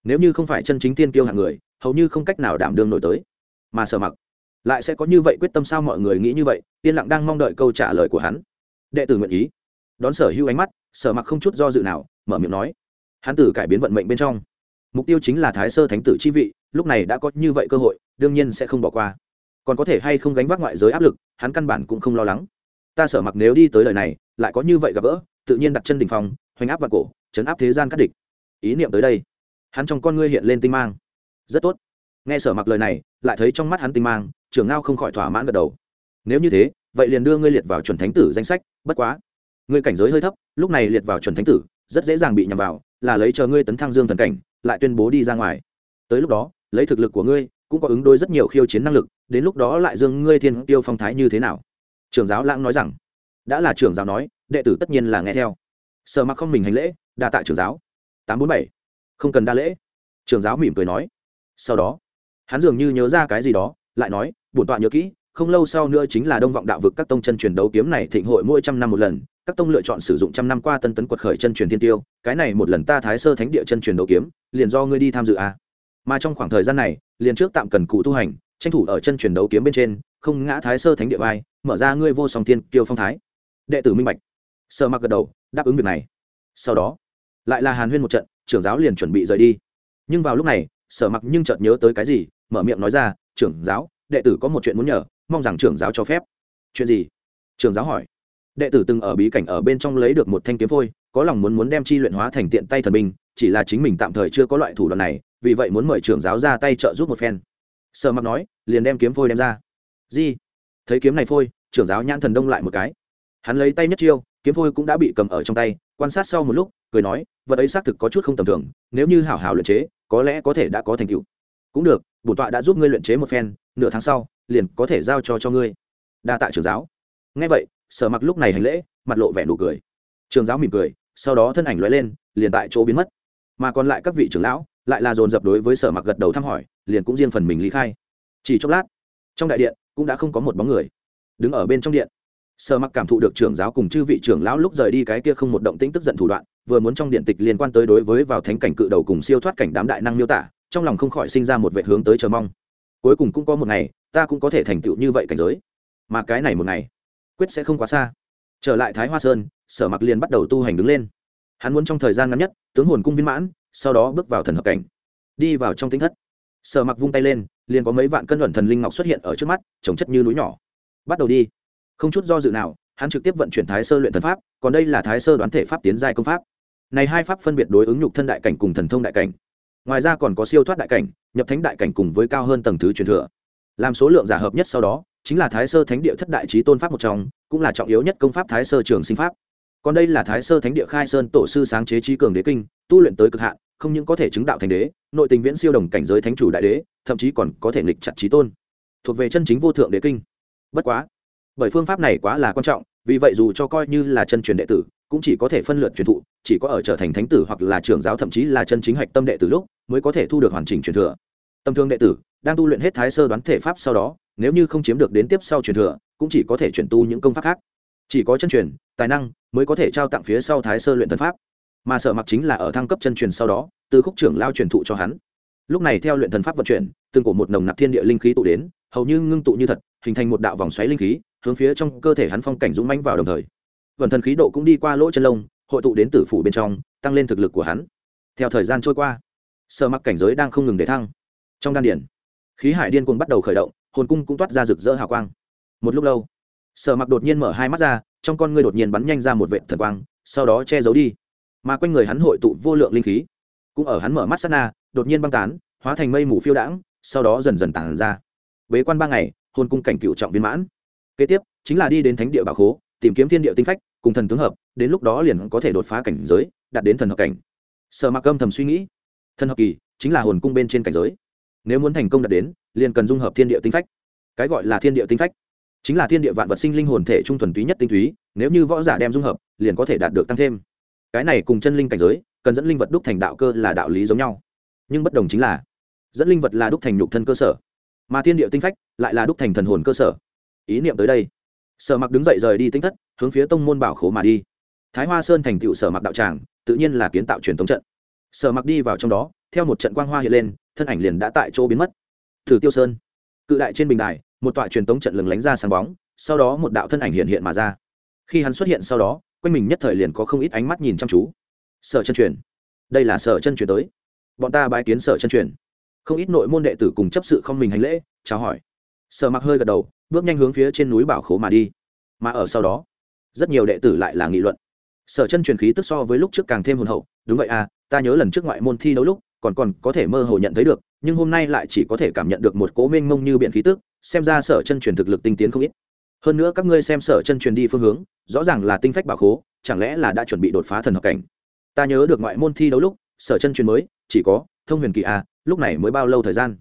Nếu như không phải chân chính tiên kiêu hạng người, hầu như không cách nào đảm đương nổi tới. Mà sở mặc lại sẽ có như vậy quyết tâm sao mọi người nghĩ như vậy, yên lặng đang mong đợi câu trả lời của hắn. Đệ tử nguyện ý. Đón sở hữu ánh mắt, sở mặc không chút do dự nào, mở miệng nói. Hắn tử cải biến vận mệnh bên trong. Mục tiêu chính là thái sơ thánh tử chi vị, lúc này đã có như vậy cơ hội, đương nhiên sẽ không bỏ qua còn có thể hay không gánh vác ngoại giới áp lực, hắn căn bản cũng không lo lắng. Ta sở mặc nếu đi tới lời này, lại có như vậy gặp gỡ, tự nhiên đặt chân đ ỉ n h phòng hoành áp vào cổ, chấn áp thế gian cắt địch. Ý niệm tới đây, hắn trong con ngươi hiện lên tinh mang. Rất tốt. Nghe sở mặc lời này, lại thấy trong mắt hắn tinh mang, trưởng ngao không khỏi thỏa mãn gật đầu. Nếu như thế, vậy liền đưa ngươi liệt vào chuẩn thánh tử danh sách, bất quá. Ngươi cảnh giới hơi thấp, lúc này liệt vào chuẩn thánh tử, rất dễ dàng bị nhằm vào, là lấy chờ ngươi tấn thăng dương thần cảnh, lại tuyên bố đi ra ngoài. Tới lúc đó, lấy thực lực của ngươi cũng có ứng đối rất nhiều khiêu chiến năng lực, đến lúc đó lại dương ngươi thiên tiêu phong thái như thế nào? Trưởng giáo lãng nói rằng, đã là trưởng giáo nói, đệ tử tất nhiên là nghe theo. Sợ mặc không mình hành lễ, đa tạ trưởng giáo. tám bốn bảy, không cần đa lễ. Trưởng giáo mỉm cười nói. Sau đó, hắn dường như nhớ ra cái gì đó, lại nói, bổn tọa nhớ kỹ, không lâu sau nữa chính là đông vọng đạo vực các tông chân truyền đấu kiếm này thịnh hội mỗi trăm năm một lần, các tông lựa chọn sử dụng trăm năm qua tân tấn quật khởi chân truyền thiên tiêu, cái này một lần ta thái sơ thánh địa chân truyền đấu kiếm, liền do ngươi đi tham dự à mà trong khoảng thời gian này, liền trước tạm cần cụ tu hành, tranh thủ ở chân truyền đấu kiếm bên trên, không ngã thái sơ thánh địa vai, mở ra ngươi vô song thiên kiêu phong thái. Đệ tử minh bạch. Sợ mặc gật đầu, đáp ứng việc này. Sau đó, lại là hàn huyên một trận, trưởng giáo liền chuẩn bị rời đi. Nhưng vào lúc này, sở mặc nhưng chợt nhớ tới cái gì, mở miệng nói ra, trưởng giáo, đệ tử có một chuyện muốn nhờ, mong rằng trưởng giáo cho phép. Chuyện gì? Trưởng giáo hỏi. Đệ tử từng ở bí cảnh ở bên trong lấy được một thanh kiếm phôi, có lòng muốn muốn đem chi luyện hóa thành tiện tay thần binh chỉ là chính mình tạm thời chưa có loại thủ đoạn này, vì vậy muốn mời trưởng giáo ra tay trợ giúp một phen. Sở mặc nói, liền đem kiếm phôi đem ra. Di thấy kiếm này phôi, trưởng giáo nhãn thần đông lại một cái. Hắn lấy tay nhất chiêu, kiếm phôi cũng đã bị cầm ở trong tay, quan sát sau một lúc, cười nói, vật ấy xác thực có chút không tầm thường, nếu như hảo hảo luyện chế, có lẽ có thể đã có thành tựu. Cũng được, bổn tọa đã giúp ngươi luyện chế một phen, nửa tháng sau, liền có thể giao cho cho ngươi. Đa tạ trưởng giáo. Ngay vậy, sở mặc lúc này hành lễ, mặt lộ vẻ nụ cười. Trường giáo mỉm cười, sau đó thân ảnh lóe lên, liền tại chỗ biến mất mà còn lại các vị trưởng lão, lại là dồn dập đối với sở mặc gật đầu thăm hỏi, liền cũng riêng phần mình lý khai. Chỉ chốc lát, trong đại điện cũng đã không có một bóng người đứng ở bên trong điện. Sở mặc cảm thụ được trưởng giáo cùng chư vị trưởng lão lúc rời đi cái kia không một động tĩnh tức giận thủ đoạn, vừa muốn trong điện tịch liên quan tới đối với vào thánh cảnh cự đầu cùng siêu thoát cảnh đám đại năng miêu tả, trong lòng không khỏi sinh ra một vệ hướng tới chờ mong. Cuối cùng cũng có một ngày, ta cũng có thể thành tựu như vậy cảnh giới. Mà cái này một ngày, quyết sẽ không quá xa. Trở lại thái hoa sơn, sở mặc liền bắt đầu tu hành đứng lên hắn muốn trong thời gian ngắn nhất, tướng hồn cung viên mãn, sau đó bước vào thần hợp cảnh. Đi vào trong tính thất. Sở mặc vung tay lên, liền có mấy vạn cân luận thần linh ngọc xuất hiện ở trước mắt trồng chất như núi nhỏ. Bắt đầu đi. Không chút do dự nào, hắn trực tiếp vận chuyển thái sơ luyện thần pháp, còn đây là thái sơ đoán thể pháp tiến giai công pháp. Này hai pháp phân biệt đối ứng nhục thân đại cảnh cùng thần thông đại cảnh. Ngoài ra còn có siêu thoát đại cảnh, nhập thánh đại cảnh cùng với cao hơn tầng thứ truyền thừa. Làm số lượng giả hợp nhất sau đó, chính là thái sơ thánh địa thất đại trí tôn pháp một trong, cũng là trọng yếu nhất công pháp thái sơ trường sinh pháp còn đây là thái sơ thánh địa khai sơn tổ sư sáng chế trí cường đế kinh, tu luyện tới cực hạn, không những có thể chứng đạo thành đế, nội tình viễn siêu đồng cảnh giới thánh chủ đại đế, thậm chí còn có thể nghịch chặt trí tôn. Thuộc về chân chính vô thượng đế kinh. Bất quá, bởi phương pháp này quá là quan trọng, vì vậy dù cho coi như là chân truyền đệ tử, cũng chỉ có thể phân lượt truyền thụ, chỉ có ở trở thành thánh tử hoặc là trưởng giáo thậm chí là chân chính hạch tâm đệ tử lúc, mới có thể thu được hoàn chỉnh truyền thừa. Tâm thương đệ tử, đang tu luyện hết thái sơ đoán thể pháp sau đó, nếu như không chiếm được đến tiếp sau truyền thừa, cũng chỉ có thể chuyển tu những công pháp khác chỉ có chân truyền, tài năng mới có thể trao tặng phía sau thái sơ luyện thần pháp. Mà sở mặc chính là ở thăng cấp chân truyền sau đó, từ khúc trưởng lao truyền thụ cho hắn. Lúc này theo luyện thần pháp vận chuyển, từng cổ một nồng nặc thiên địa linh khí tụ đến, hầu như ngưng tụ như thật, hình thành một đạo vòng xoáy linh khí, hướng phía trong cơ thể hắn phong cảnh dũng mãnh vào đồng thời. Vận thần khí độ cũng đi qua lỗ chân lông, hội tụ đến tử phủ bên trong, tăng lên thực lực của hắn. Theo thời gian trôi qua, sở mặc cảnh giới đang không ngừng để thăng. Trong đan điển khí hải điên cuồng bắt đầu khởi động, hồn cung cũng toát ra rực rỡ hào quang. Một lúc lâu sở mặc đột nhiên mở hai mắt ra, trong con ngươi đột nhiên bắn nhanh ra một vệ thần quang, sau đó che giấu đi. Mà quanh người hắn hội tụ vô lượng linh khí, cũng ở hắn mở mắt sát na, đột nhiên băng tán, hóa thành mây mù phiêu đãng, sau đó dần dần tản ra. Bế quan ba ngày, hồn cung cảnh cựu trọng viên mãn. Kế tiếp, chính là đi đến thánh địa bảo khố, tìm kiếm thiên địa tinh phách, cùng thần tướng hợp, đến lúc đó liền có thể đột phá cảnh giới, đạt đến thần hợp cảnh. Sở mặc âm thầm suy nghĩ, thần hợp kỳ chính là hồn cung bên trên cảnh giới. Nếu muốn thành công đạt đến, liền cần dung hợp thiên địa tinh phách. Cái gọi là thiên địa tinh phách chính là thiên địa vạn vật sinh linh hồn thể trung thuần túy nhất tinh túy, nếu như võ giả đem dung hợp, liền có thể đạt được tăng thêm. Cái này cùng chân linh cảnh giới, cần dẫn linh vật đúc thành đạo cơ là đạo lý giống nhau. Nhưng bất đồng chính là, dẫn linh vật là đúc thành nhục thân cơ sở, mà thiên địa tinh phách lại là đúc thành thần hồn cơ sở. Ý niệm tới đây, sở mặc đứng dậy rời đi tinh thất, hướng phía tông môn bảo khố mà đi. Thái hoa sơn thành tựu sở mặc đạo tràng, tự nhiên là kiến tạo truyền thống trận. Sở mặc đi vào trong đó, theo một trận quang hoa hiện lên, thân ảnh liền đã tại chỗ biến mất. Thử tiêu sơn, cự đại trên bình đài một tọa truyền tống trận lừng lánh ra sáng bóng, sau đó một đạo thân ảnh hiện hiện mà ra. Khi hắn xuất hiện sau đó, quanh mình nhất thời liền có không ít ánh mắt nhìn chăm chú. Sở chân truyền. Đây là sở chân truyền tới. Bọn ta bái kiến sở chân truyền. Không ít nội môn đệ tử cùng chấp sự không mình hành lễ, chào hỏi. Sở mặc hơi gật đầu, bước nhanh hướng phía trên núi bảo khố mà đi. Mà ở sau đó, rất nhiều đệ tử lại là nghị luận. Sở chân truyền khí tức so với lúc trước càng thêm hồn hậu. Đúng vậy à ta nhớ lần trước ngoại môn thi đấu lúc, còn còn có thể mơ hồ nhận thấy được, nhưng hôm nay lại chỉ có thể cảm nhận được một cố mênh mông như biện khí tức xem ra sở chân truyền thực lực tinh tiến không ít. Hơn nữa các ngươi xem sở chân truyền đi phương hướng, rõ ràng là tinh phách bảo khố, chẳng lẽ là đã chuẩn bị đột phá thần học cảnh? Ta nhớ được ngoại môn thi đấu lúc, sở chân truyền mới, chỉ có thông huyền kỳ à lúc này mới bao lâu thời gian?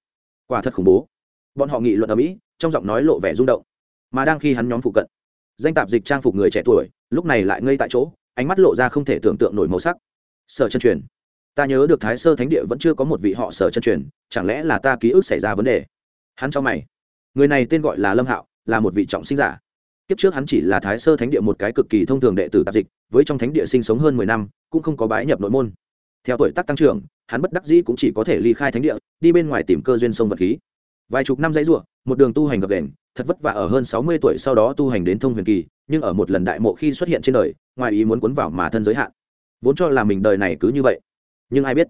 Quả thật khủng bố. Bọn họ nghị luận ở mỹ trong giọng nói lộ vẻ rung động. Mà đang khi hắn nhóm phụ cận, danh tạp dịch trang phục người trẻ tuổi, lúc này lại ngây tại chỗ, ánh mắt lộ ra không thể tưởng tượng nổi màu sắc. Sở chân truyền, ta nhớ được thái sơ thánh địa vẫn chưa có một vị họ sở chân truyền, chẳng lẽ là ta ký ức xảy ra vấn đề? Hắn cho mày người này tên gọi là lâm hạo, là một vị trọng sinh giả. Kiếp trước hắn chỉ là thái sơ thánh địa một cái cực kỳ thông thường đệ tử tạp dịch, với trong thánh địa sinh sống hơn mười năm, cũng không có bái nhập nội môn. Theo tuổi tác tăng trưởng, hắn bất đắc dĩ cũng chỉ có thể ly khai thánh địa, đi bên ngoài tìm cơ duyên sông vật khí. Vài chục năm dãy ruộng một đường tu hành gập đền, thật vất vả ở hơn sáu mươi tuổi sau đó tu hành đến thông huyền kỳ, nhưng ở một lần đại mộ khi xuất hiện trên đời, ngoài ý muốn cuốn vào mà thân giới hạn. Vốn cho là mình đời này cứ như vậy. Nhưng ai biết,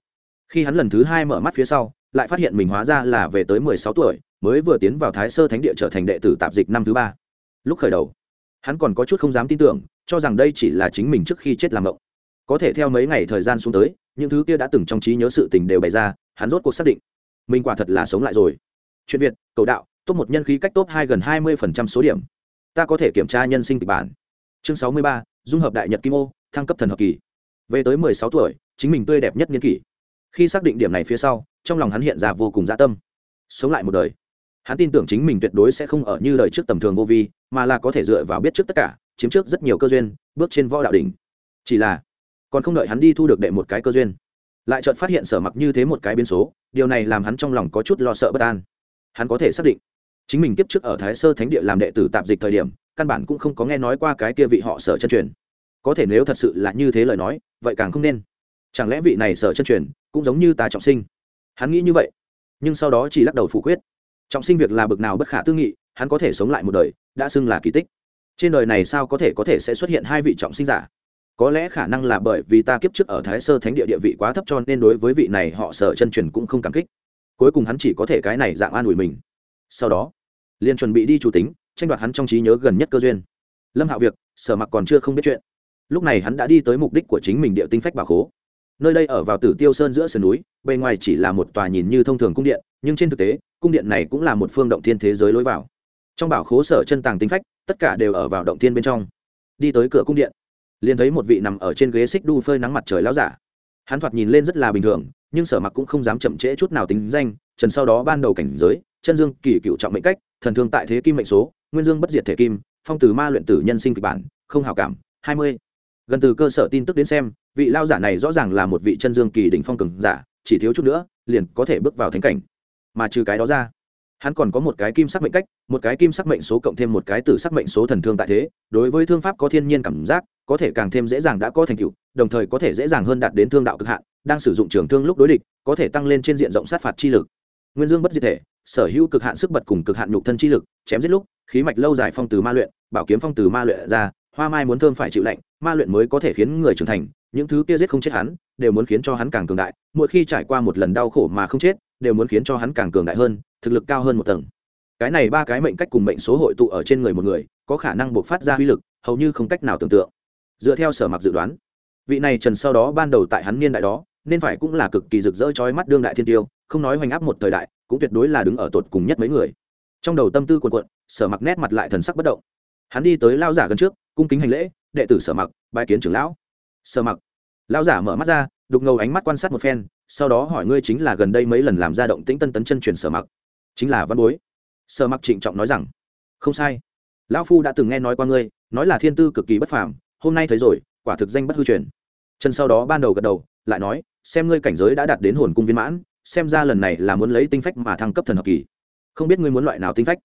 khi hắn lần thứ hai mở mắt phía sau, lại phát hiện mình hóa ra là về tới mười sáu tuổi mới vừa tiến vào thái sơ thánh địa trở thành đệ tử tạp dịch năm thứ ba. Lúc khởi đầu, hắn còn có chút không dám tin tưởng, cho rằng đây chỉ là chính mình trước khi chết làm động có thể theo mấy ngày thời gian xuống tới, những thứ kia đã từng trong trí nhớ sự tình đều bày ra, hắn rốt cuộc xác định, mình quả thật là sống lại rồi. Chuyện việt, cầu đạo, top một nhân khí cách top hai gần hai mươi phần trăm số điểm. Ta có thể kiểm tra nhân sinh kịch bản. Chương sáu mươi ba, dung hợp đại nhật kim ô, thăng cấp thần hợp kỳ. Về tới mười sáu tuổi, chính mình tươi đẹp nhất niên kỷ. Khi xác định điểm này phía sau, trong lòng hắn hiện ra vô cùng dã tâm. Sống lại một đời hắn tin tưởng chính mình tuyệt đối sẽ không ở như lời trước tầm thường vô vi, mà là có thể dựa vào biết trước tất cả, chiếm trước rất nhiều cơ duyên, bước trên võ đạo đỉnh. Chỉ là, còn không đợi hắn đi thu được đệ một cái cơ duyên, lại chợt phát hiện sở mặc như thế một cái biến số, điều này làm hắn trong lòng có chút lo sợ bất an. Hắn có thể xác định, chính mình kiếp trước ở thái sơ thánh địa làm đệ tử tạp dịch thời điểm, căn bản cũng không có nghe nói qua cái kia vị họ sở chân truyền. Có thể nếu thật sự là như thế lời nói, vậy càng không nên. Chẳng lẽ vị này sở chân truyền cũng giống như ta trọng sinh? Hắn nghĩ như vậy, nhưng sau đó chỉ lắc đầu phủ quyết trọng sinh việc là bực nào bất khả tư nghị, hắn có thể sống lại một đời, đã xưng là kỳ tích. Trên đời này sao có thể có thể sẽ xuất hiện hai vị trọng sinh giả? Có lẽ khả năng là bởi vì ta kiếp trước ở thái sơ thánh địa địa vị quá thấp cho nên đối với vị này họ sở chân truyền cũng không cảm kích. Cuối cùng hắn chỉ có thể cái này dạng an ủi mình. Sau đó, liền chuẩn bị đi chủ tính, tranh đoạt hắn trong trí nhớ gần nhất cơ duyên. Lâm hạo việc, sở mặc còn chưa không biết chuyện. Lúc này hắn đã đi tới mục đích của chính mình địa tinh phách bà khố nơi đây ở vào tử tiêu sơn giữa sườn núi, bề ngoài chỉ là một tòa nhìn như thông thường cung điện, nhưng trên thực tế, cung điện này cũng là một phương động thiên thế giới lối vào. Trong bảo khố sở chân tàng tinh phách, tất cả đều ở vào động thiên bên trong. Đi tới cửa cung điện, liền thấy một vị nằm ở trên ghế xích đu phơi nắng mặt trời láo giả. Hắn thoạt nhìn lên rất là bình thường, nhưng sở mặc cũng không dám chậm trễ chút nào tính danh, trần sau đó ban đầu cảnh giới, chân dương kỳ cựu trọng mệnh cách, thần thương tại thế kim mệnh số, nguyên dương bất diệt thể kim, phong từ ma luyện tử nhân sinh kịch bản, không hào cảm, hai mươi gần từ cơ sở tin tức đến xem, vị lao giả này rõ ràng là một vị chân dương kỳ đỉnh phong cường giả, chỉ thiếu chút nữa, liền có thể bước vào thánh cảnh. Mà trừ cái đó ra, hắn còn có một cái kim sắc mệnh cách, một cái kim sắc mệnh số cộng thêm một cái tử sắc mệnh số thần thương tại thế, đối với thương pháp có thiên nhiên cảm giác, có thể càng thêm dễ dàng đã có thành tựu, đồng thời có thể dễ dàng hơn đạt đến thương đạo cực hạn, đang sử dụng trường thương lúc đối địch, có thể tăng lên trên diện rộng sát phạt chi lực. Nguyên dương bất diệt thể, sở hữu cực hạn sức bật cùng cực hạn nhục thân chi lực, chém giết lúc, khí mạch lâu dài phong từ ma luyện, bảo kiếm phong từ ma luyện ra hoa mai muốn thơm phải chịu lạnh, ma luyện mới có thể khiến người trưởng thành, những thứ kia giết không chết hắn, đều muốn khiến cho hắn càng cường đại, mỗi khi trải qua một lần đau khổ mà không chết, đều muốn khiến cho hắn càng cường đại hơn, thực lực cao hơn một tầng. Cái này ba cái mệnh cách cùng mệnh số hội tụ ở trên người một người, có khả năng buộc phát ra uy lực, hầu như không cách nào tưởng tượng. Dựa theo sở mặc dự đoán, vị này trần sau đó ban đầu tại hắn niên đại đó, nên phải cũng là cực kỳ rực rỡ trói mắt đương đại thiên tiêu, không nói hoành áp một thời đại, cũng tuyệt đối là đứng ở tột cùng nhất mấy người. Trong đầu tâm tư quần quận sở mặc nét mặt lại thần sắc bất động. Hắn đi tới lao giả gần trước cung kính hành lễ, đệ tử sở mặc bài kiến trưởng lão. Sở mặc, lão giả mở mắt ra, đục ngầu ánh mắt quan sát một phen, sau đó hỏi ngươi chính là gần đây mấy lần làm ra động tĩnh tân tấn chân truyền sở mặc. Chính là văn bối. Sở mặc trịnh trọng nói rằng, không sai. Lão phu đã từng nghe nói qua ngươi, nói là thiên tư cực kỳ bất phàm, hôm nay thấy rồi, quả thực danh bất hư truyền. Chân sau đó ban đầu gật đầu, lại nói, xem ngươi cảnh giới đã đạt đến hồn cung viên mãn, xem ra lần này là muốn lấy tinh phách mà thăng cấp thần học kỳ. Không biết ngươi muốn loại nào tinh phách?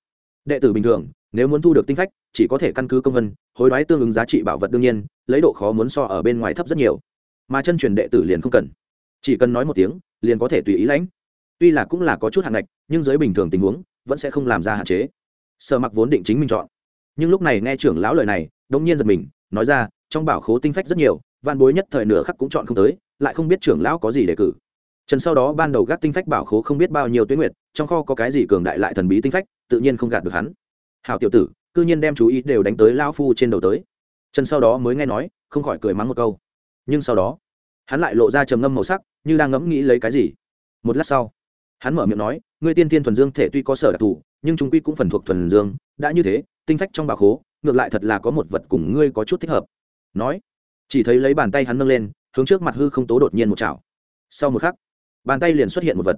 Đệ tử bình thường, nếu muốn thu được tinh phách chỉ có thể căn cứ công vân, hối đoái tương ứng giá trị bảo vật đương nhiên, lấy độ khó muốn so ở bên ngoài thấp rất nhiều. Mà chân truyền đệ tử liền không cần. Chỉ cần nói một tiếng, liền có thể tùy ý lãnh. Tuy là cũng là có chút hạn ngạch, nhưng dưới bình thường tình huống, vẫn sẽ không làm ra hạn chế. Sợ mặc vốn định chính mình chọn. Nhưng lúc này nghe trưởng lão lời này đông nhiên giật mình, nói ra, trong bảo khố tinh phách rất nhiều van bối nhất thời nửa khắc cũng chọn không tới, lại không biết trưởng lão có gì để cử. Trần sau đó ban đầu gác tinh phách bảo khố không biết bao nhiêu tuyến nguyệt, trong kho có cái gì cường đại lại thần bí tinh phách, tự nhiên không gạt được hắn. Hào tiểu tử cư nhiên đem chú ý đều đánh tới lao phu trên đầu tới. Trần sau đó mới nghe nói, không khỏi cười mắng một câu. Nhưng sau đó, hắn lại lộ ra trầm ngâm màu sắc, như đang ngẫm nghĩ lấy cái gì. Một lát sau, hắn mở miệng nói, ngươi tiên tiên thuần dương thể tuy có sở đặc thù, nhưng chúng quy cũng phần thuộc thuần dương, đã như thế, tinh phách trong bà khố ngược lại thật là có một vật cùng ngươi có chút thích hợp. Nói, chỉ thấy lấy bàn tay hắn nâng lên, hướng trước mặt hư không tố đột nhiên một chảo. Sau một khắc, bàn tay liền xuất hiện một vật.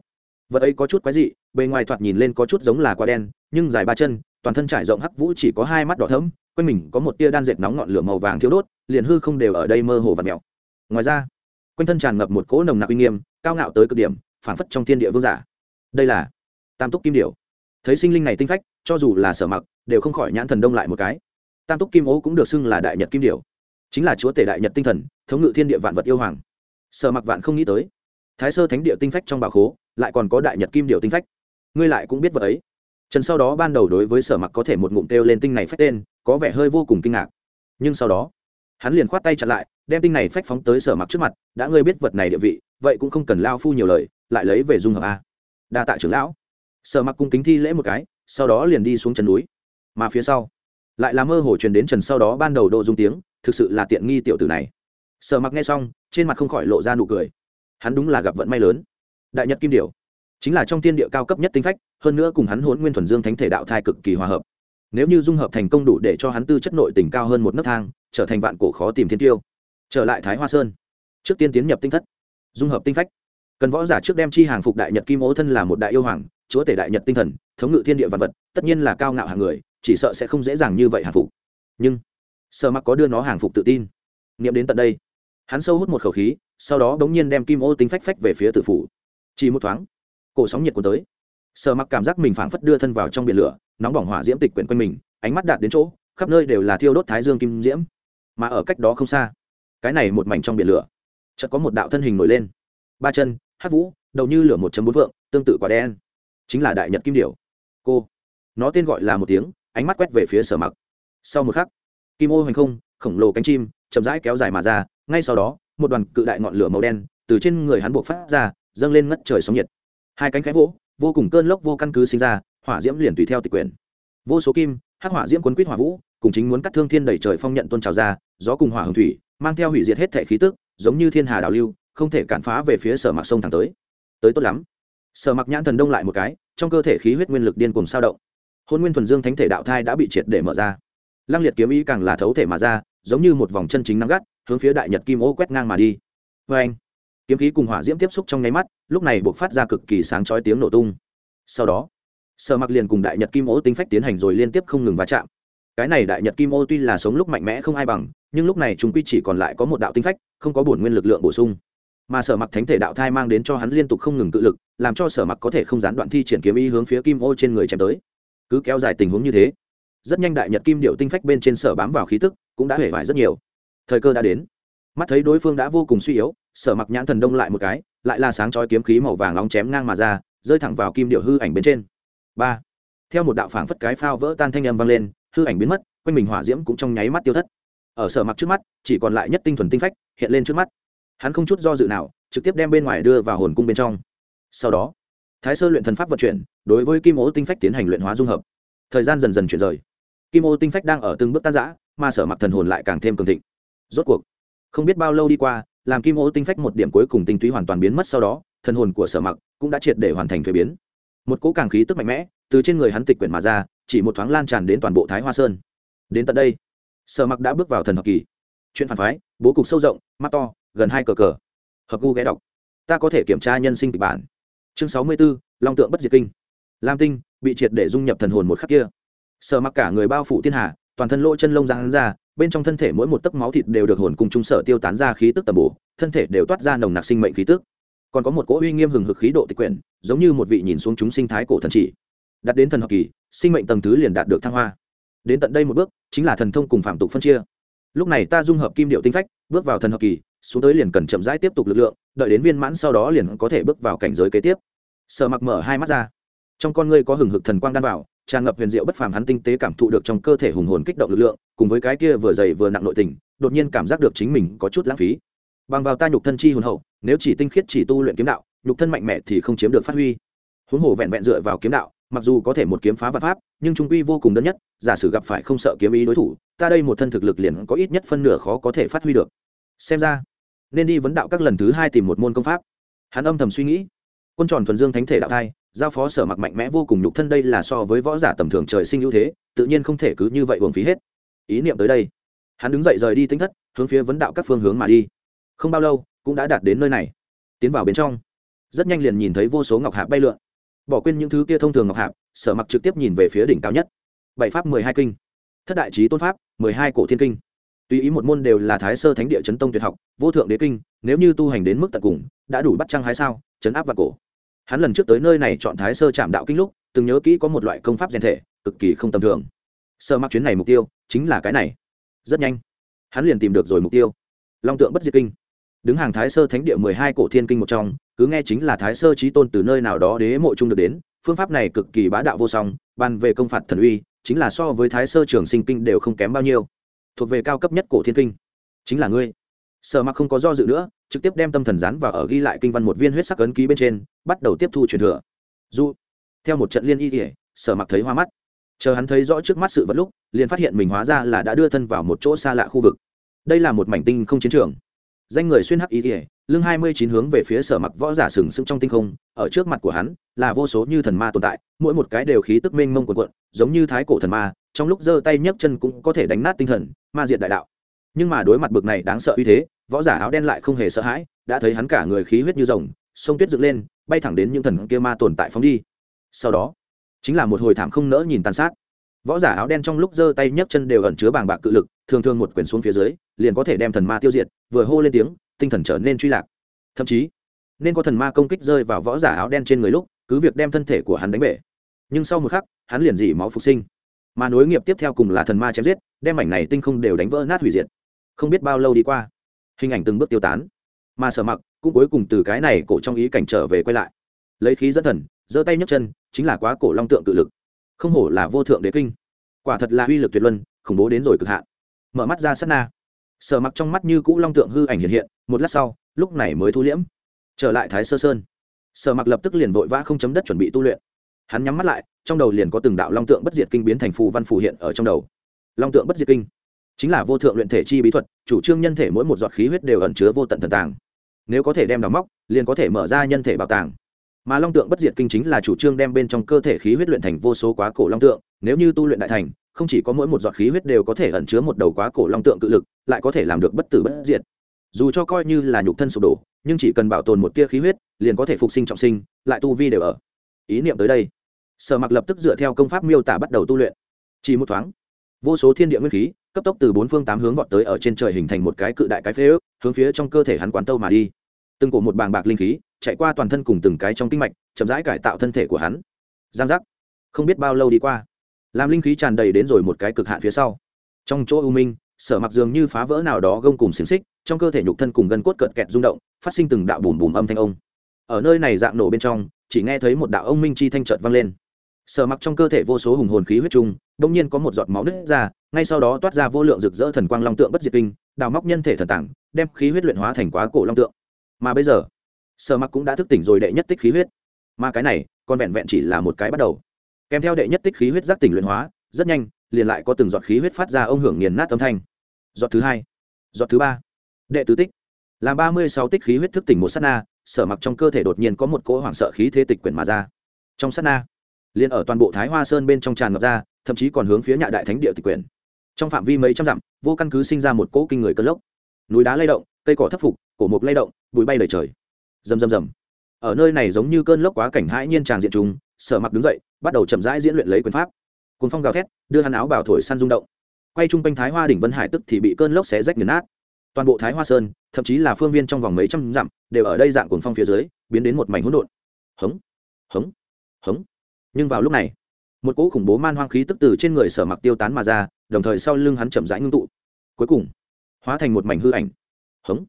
Vật ấy có chút quái dị, bề ngoài thoạt nhìn lên có chút giống là quả đen, nhưng dài ba chân toàn thân trải rộng hắc vũ chỉ có hai mắt đỏ thẫm, quanh mình có một tia đan dệt nóng ngọn lửa màu vàng thiếu đốt, liền hư không đều ở đây mơ hồ và mèo. Ngoài ra, quanh thân tràn ngập một cỗ nồng nặc uy nghiêm, cao ngạo tới cực điểm, phảng phất trong thiên địa vương giả. Đây là tam túc kim điểu. Thấy sinh linh này tinh phách, cho dù là sở mặc, đều không khỏi nhãn thần đông lại một cái. Tam túc kim ố cũng được xưng là đại nhật kim điểu. Chính là chúa tể đại nhật tinh thần, thống ngự thiên địa vạn vật yêu hoàng. Sở mặc vạn không nghĩ tới, thái sơ thánh địa tinh phách trong bảo khố, lại còn có đại nhật kim điểu tinh phách. Ngươi lại cũng biết vật ấy trần sau đó ban đầu đối với sở mặc có thể một ngụm kêu lên tinh này phách tên, có vẻ hơi vô cùng kinh ngạc. Nhưng sau đó, hắn liền khoát tay chặn lại, đem tinh này phách phóng tới sở mặc trước mặt, đã ngươi biết vật này địa vị, vậy cũng không cần lao phu nhiều lời, lại lấy về dung hợp a. Đa tạ trưởng lão. Sở mặc cung kính thi lễ một cái, sau đó liền đi xuống chân núi. Mà phía sau, lại là mơ hồ truyền đến trần sau đó ban đầu độ dung tiếng, thực sự là tiện nghi tiểu tử này. Sở mặc nghe xong, trên mặt không khỏi lộ ra nụ cười. Hắn đúng là gặp vận may lớn. Đại nhật kim điểu chính là trong thiên địa cao cấp nhất tinh phách, hơn nữa cùng hắn hôn nguyên thuần dương thánh thể đạo thai cực kỳ hòa hợp. Nếu như dung hợp thành công đủ để cho hắn tư chất nội tình cao hơn một nấc thang, trở thành vạn cổ khó tìm thiên tiêu, trở lại thái hoa sơn, trước tiên tiến nhập tinh thất, dung hợp tinh phách. Cần võ giả trước đem chi hàng phục đại nhật kim ố thân là một đại yêu hoàng, chúa tể đại nhật tinh thần, thống ngự thiên địa vật vật, tất nhiên là cao ngạo hàng người, chỉ sợ sẽ không dễ dàng như vậy hàng phục. Nhưng sợ mặc có đưa nó hàng phục tự tin. Nghiệm đến tận đây, hắn sâu hút một khẩu khí, sau đó bỗng nhiên đem kim ô tinh phách phách về phía tử phủ. Chỉ một thoáng cổ sóng nhiệt của tới. Sợ mặc cảm giác mình phảng phất đưa thân vào trong biển lửa, nóng bỏng hỏa diễm tịch quyển quanh mình, ánh mắt đạt đến chỗ, khắp nơi đều là thiêu đốt thái dương kim diễm. Mà ở cách đó không xa, cái này một mảnh trong biển lửa, chợt có một đạo thân hình nổi lên. Ba chân, hát vũ, đầu như lửa một chấm bốn vượng, tương tự quả đen. Chính là đại nhật kim điểu. Cô, nó tên gọi là một tiếng, ánh mắt quét về phía sở mặc. Sau một khắc, kim ô hoành không, khổng lồ cánh chim, chậm rãi kéo dài mà ra, ngay sau đó, một đoàn cự đại ngọn lửa màu đen từ trên người hắn buộc phát ra, dâng lên ngất trời sóng nhiệt hai cánh khẽ vỗ, vô cùng cơn lốc vô căn cứ sinh ra, hỏa diễm liền tùy theo tịch quyền vô số kim, hắc hỏa diễm quấn quýt hỏa vũ, cùng chính muốn cắt thương thiên đẩy trời phong nhận tôn trào ra, gió cùng hỏa hồng thủy, mang theo hủy diệt hết thể khí tức, giống như thiên hà đào lưu, không thể cản phá về phía sở mặc sông thẳng tới. Tới tốt lắm. Sở mặc nhãn thần đông lại một cái, trong cơ thể khí huyết nguyên lực điên cùng sao động. Hôn nguyên thuần dương thánh thể đạo thai đã bị triệt để mở ra. Lăng liệt kiếm ý càng là thấu thể mà ra, giống như một vòng chân chính nắng gắt, hướng phía đại nhật kim ô quét ngang mà đi. Vê anh kiếm khí cùng hỏa diễm tiếp xúc trong nháy mắt, lúc này buộc phát ra cực kỳ sáng chói tiếng nổ tung. Sau đó, sở mặc liền cùng đại nhật kim ô tính phách tiến hành rồi liên tiếp không ngừng va chạm. Cái này đại nhật kim ô tuy là sống lúc mạnh mẽ không ai bằng, nhưng lúc này chúng quy chỉ còn lại có một đạo tinh phách, không có bổn nguyên lực lượng bổ sung. Mà sở mặc thánh thể đạo thai mang đến cho hắn liên tục không ngừng tự lực, làm cho sở mặc có thể không gián đoạn thi triển kiếm ý hướng phía kim ô trên người chém tới. Cứ kéo dài tình huống như thế, rất nhanh đại nhật kim điệu tinh phách bên trên sở bám vào khí tức, cũng đã hể vải rất nhiều. Thời cơ đã đến. Mắt thấy đối phương đã vô cùng suy yếu sở mặc nhãn thần đông lại một cái, lại là sáng chói kiếm khí màu vàng nóng chém ngang mà ra, rơi thẳng vào kim điệu hư ảnh bên trên. Ba. Theo một đạo phảng phất cái phao vỡ tan thanh âm vang lên, hư ảnh biến mất, quanh mình hỏa diễm cũng trong nháy mắt tiêu thất. Ở sở mặc trước mắt, chỉ còn lại nhất tinh thuần tinh phách hiện lên trước mắt. Hắn không chút do dự nào, trực tiếp đem bên ngoài đưa vào hồn cung bên trong. Sau đó, thái sơ luyện thần pháp vận chuyển, đối với kim ô tinh phách tiến hành luyện hóa dung hợp. Thời gian dần dần chuyển rời. Kim ô tinh phách đang ở từng bước tan giã mà sở mặc thần hồn lại càng thêm cường thịnh. Rốt cuộc, không biết bao lâu đi qua làm kim ô tinh phách một điểm cuối cùng tinh túy hoàn toàn biến mất sau đó, thần hồn của sở mặc cũng đã triệt để hoàn thành thuế biến. Một cỗ càng khí tức mạnh mẽ, từ trên người hắn tịch quyển mà ra, chỉ một thoáng lan tràn đến toàn bộ thái hoa sơn. Đến tận đây, sở mặc đã bước vào thần học kỳ. Chuyện phản phái, bố cục sâu rộng, mắt to, gần hai cờ cờ. Hợp gu ghé đọc. Ta có thể kiểm tra nhân sinh kịch bản. Chương sáu mươi b ố long tượng bất diệt kinh. Lam tinh bị triệt để dung nhập thần hồn một khắc kia. Sở mặc cả người bao phủ thiên hạ toàn thân lỗ chân lông răng ra bên trong thân thể mỗi một tấc máu thịt đều được hồn cùng trung sở tiêu tán ra khí tức tầm bổ, thân thể đều toát ra nồng nặc sinh mệnh khí tức. Còn có một cỗ uy nghiêm hừng hực khí độ tịch quyển, giống như một vị nhìn xuống chúng sinh thái cổ thần chỉ. Đặt đến thần học kỳ, sinh mệnh tầng thứ liền đạt được thăng hoa. Đến tận đây một bước, chính là thần thông cùng phạm tục phân chia. Lúc này ta dung hợp kim điệu tinh phách, bước vào thần học kỳ, xuống tới liền cần chậm rãi tiếp tục lực lượng, đợi đến viên mãn sau đó liền có thể bước vào cảnh giới kế tiếp. Sở mặc mở hai mắt ra trong con ngươi có hừng hực thần quang đan vào, tràn ngập huyền diệu bất phàm hắn tinh tế cảm thụ được trong cơ thể hùng hồn kích động lực lượng, cùng với cái kia vừa dày vừa nặng nội tình, đột nhiên cảm giác được chính mình có chút lãng phí. Bằng vào ta nhục thân chi hồn hậu, nếu chỉ tinh khiết chỉ tu luyện kiếm đạo, nhục thân mạnh mẽ thì không chiếm được phát huy. Huống hồ vẹn vẹn dựa vào kiếm đạo, mặc dù có thể một kiếm phá vật pháp, nhưng trung quy vô cùng đơn nhất, giả sử gặp phải không sợ kiếm ý đối thủ, ta đây một thân thực lực liền có ít nhất phân nửa khó có thể phát huy được. Xem ra, nên đi vấn đạo các lần thứ hai tìm một môn công pháp. Hắn âm thầm suy nghĩ. Quân tròn thuần dương thánh thể đạo thai giao phó sở mặc mạnh mẽ vô cùng nhục thân đây là so với võ giả tầm thường trời sinh ưu thế, tự nhiên không thể cứ như vậy uổng phí hết. Ý niệm tới đây, hắn đứng dậy rời đi tính thất, hướng phía vấn đạo các phương hướng mà đi. Không bao lâu, cũng đã đạt đến nơi này. Tiến vào bên trong, rất nhanh liền nhìn thấy vô số ngọc hạp bay lượn. Bỏ quên những thứ kia thông thường ngọc hạp, sở mặc trực tiếp nhìn về phía đỉnh cao nhất. Bảy pháp mười hai kinh, thất đại trí tôn pháp, mười hai cổ thiên kinh. Tùy ý một môn đều là thái sơ thánh địa chấn tông tuyệt học, vô thượng đế kinh, nếu như tu hành đến mức tận cùng, đã đủ bắt trăng hái sao, chấn áp và cổ hắn lần trước tới nơi này chọn thái sơ chạm đạo kinh lúc, từng nhớ kỹ có một loại công pháp rèn thể, cực kỳ không tầm thường. Sơ mặc chuyến này mục tiêu chính là cái này. Rất nhanh, hắn liền tìm được rồi mục tiêu. Long tượng bất diệt kinh. Đứng hàng thái sơ thánh địa mười hai cổ thiên kinh một trong, cứ nghe chính là thái sơ trí tôn từ nơi nào đó đế mộ trung được đến, phương pháp này cực kỳ bá đạo vô song, bàn về công phạt thần uy, chính là so với thái sơ trường sinh kinh đều không kém bao nhiêu. Thuộc về cao cấp nhất cổ thiên kinh. Chính là ngươi. Sở mặc không có do dự nữa trực tiếp đem tâm thần rán vào ở ghi lại kinh văn một viên huyết sắc ấn ký bên trên, bắt đầu tiếp thu truyền thừa. Dù, theo một trận liên y kỉa sở mặc thấy hoa mắt. Chờ hắn thấy rõ trước mắt sự vật lúc, liền phát hiện mình hóa ra là đã đưa thân vào một chỗ xa lạ khu vực. Đây là một mảnh tinh không chiến trường. Danh người xuyên hắc y kỉa lưng hai mươi chín hướng về phía sở mặc võ giả sừng sững trong tinh không, ở trước mặt của hắn, là vô số như thần ma tồn tại, mỗi một cái đều khí tức mênh mông quần quận giống như thái cổ thần ma, trong lúc giơ tay nhấc chân cũng có thể đánh nát tinh thần, ma diệt đại đạo nhưng mà đối mặt bực này đáng sợ uy thế, võ giả áo đen lại không hề sợ hãi, đã thấy hắn cả người khí huyết như rồng, sông tuyết dựng lên, bay thẳng đến những thần kia ma tồn tại phóng đi. Sau đó, chính là một hồi thảm không nỡ nhìn tàn sát. Võ giả áo đen trong lúc giơ tay nhấc chân đều ẩn chứa bàng bạc cự lực, thường thường một quyển xuống phía dưới, liền có thể đem thần ma tiêu diệt, vừa hô lên tiếng, tinh thần trở nên truy lạc. Thậm chí, nên có thần ma công kích rơi vào võ giả áo đen trên người lúc, cứ việc đem thân thể của hắn đánh bể. Nhưng sau một khắc, hắn liền dỉ máu phục sinh. Mà nối nghiệp tiếp theo cùng là thần ma chém giết, đem mảnh này tinh không đều đánh vỡ nát hủy diệt không biết bao lâu đi qua, hình ảnh từng bước tiêu tán, mà sở mặc cũng cuối cùng từ cái này cổ trong ý cảnh trở về quay lại. Lấy khí dẫn thần, giơ tay nhấc chân, chính là quá cổ long tượng tự lực. Không hổ là vô thượng đế kinh. Quả thật là uy lực tuyệt luân, khủng bố đến rồi cực hạn. Mở mắt ra sát na. Sở mặc trong mắt như cũ long tượng hư ảnh hiện hiện, một lát sau, lúc này mới thu liễm. Trở lại thái sơ sơn. Sở mặc lập tức liền vội vã không chấm đất chuẩn bị tu luyện. Hắn nhắm mắt lại, trong đầu liền có từng đạo long tượng bất diệt kinh biến thành phù văn phù hiện ở trong đầu. Long tượng bất diệt kinh chính là vô thượng luyện thể chi bí thuật, chủ trương nhân thể mỗi một giọt khí huyết đều ẩn chứa vô tận thần tàng. Nếu có thể đem đào móc, liền có thể mở ra nhân thể bảo tàng. Mà long tượng bất diệt kinh chính là chủ trương đem bên trong cơ thể khí huyết luyện thành vô số quá cổ long tượng, nếu như tu luyện đại thành, không chỉ có mỗi một giọt khí huyết đều có thể ẩn chứa một đầu quá cổ long tượng cự lực, lại có thể làm được bất tử bất diệt. Dù cho coi như là nhục thân sụp đổ, nhưng chỉ cần bảo tồn một tia khí huyết, liền có thể phục sinh trọng sinh, lại tu vi đều ở. Ý niệm tới đây. Sở mặc lập tức dựa theo công pháp miêu tả bắt đầu tu luyện. Chỉ một thoáng vô số thiên địa nguyên khí, cấp tốc từ bốn phương tám hướng vọt tới ở trên trời hình thành một cái cự đại cái phế ước, hướng phía trong cơ thể hắn quán tâu mà đi. Từng cổ một bàng bạc linh khí, chạy qua toàn thân cùng từng cái trong kinh mạch, chậm rãi cải tạo thân thể của hắn. Giang giác. Không biết bao lâu đi qua, làm linh khí tràn đầy đến rồi một cái cực hạn phía sau. Trong chỗ u minh, sở mặc dường như phá vỡ nào đó gông cùng xiềng xích, trong cơ thể nhục thân cùng gân cốt cợt kẹt rung động, phát sinh từng đạo bùm bùm âm thanh ông. Ở nơi này dạng nổ bên trong, chỉ nghe thấy một đạo ông minh chi thanh trợt vang lên sở mặc trong cơ thể vô số hùng hồn khí huyết trung đông nhiên có một giọt máu nứt ra, ngay sau đó toát ra vô lượng rực rỡ thần quang long tượng bất diệt kinh, đào móc nhân thể thần tảng, đem khí huyết luyện hóa thành quá cổ long tượng. Mà bây giờ, sở mặc cũng đã thức tỉnh rồi đệ nhất tích khí huyết. Mà cái này, còn vẹn vẹn chỉ là một cái bắt đầu. Kèm theo đệ nhất tích khí huyết giác tỉnh luyện hóa, rất nhanh, liền lại có từng giọt khí huyết phát ra ông hưởng nghiền nát âm thanh. Giọt thứ hai, giọt thứ ba. Đệ tứ tích. Làm ba mươi sáu tích khí huyết thức tỉnh một s á t na, sở mặc trong cơ thể đột nhiên có một cỗ hoảng sợ khí thế tịch quyển mà ra. Trong s á t na liền ở toàn bộ thái hoa sơn bên trong tràn ngập ra, thậm chí còn hướng phía nhạ đại thánh địa tịch Quyền. trong phạm vi mấy trăm dặm, vô căn cứ sinh ra một cỗ kinh người cơn lốc. Núi đá lay động, cây cỏ thất phục, cổ mục lay động, bụi bay đầy trời. Rầm rầm rầm. Ở nơi này giống như cơn lốc quá cảnh hãi nhiên tràng diện trùng, sở mặc đứng dậy, bắt đầu chậm rãi diễn luyện lấy quyền pháp. Cùng phong gào thét, đưa hắn áo bảo thổi săn rung động. Quay chung quanh thái hoa đỉnh vân hải tức thì bị cơn lốc xé rách nghiền nát. Toàn bộ thái hoa sơn, thậm chí là phương viên trong vòng mấy trăm dặm, đều ở đây dạng cuồng phong phía dưới, biến đến một mảnh hỗn độn. Hống hống hống nhưng vào lúc này, một cỗ khủng bố man hoang khí tức từ trên người sở mặc tiêu tán mà ra, đồng thời sau lưng hắn chậm rãi ngưng tụ. Cuối cùng, hóa thành một mảnh hư ảnh. Hống!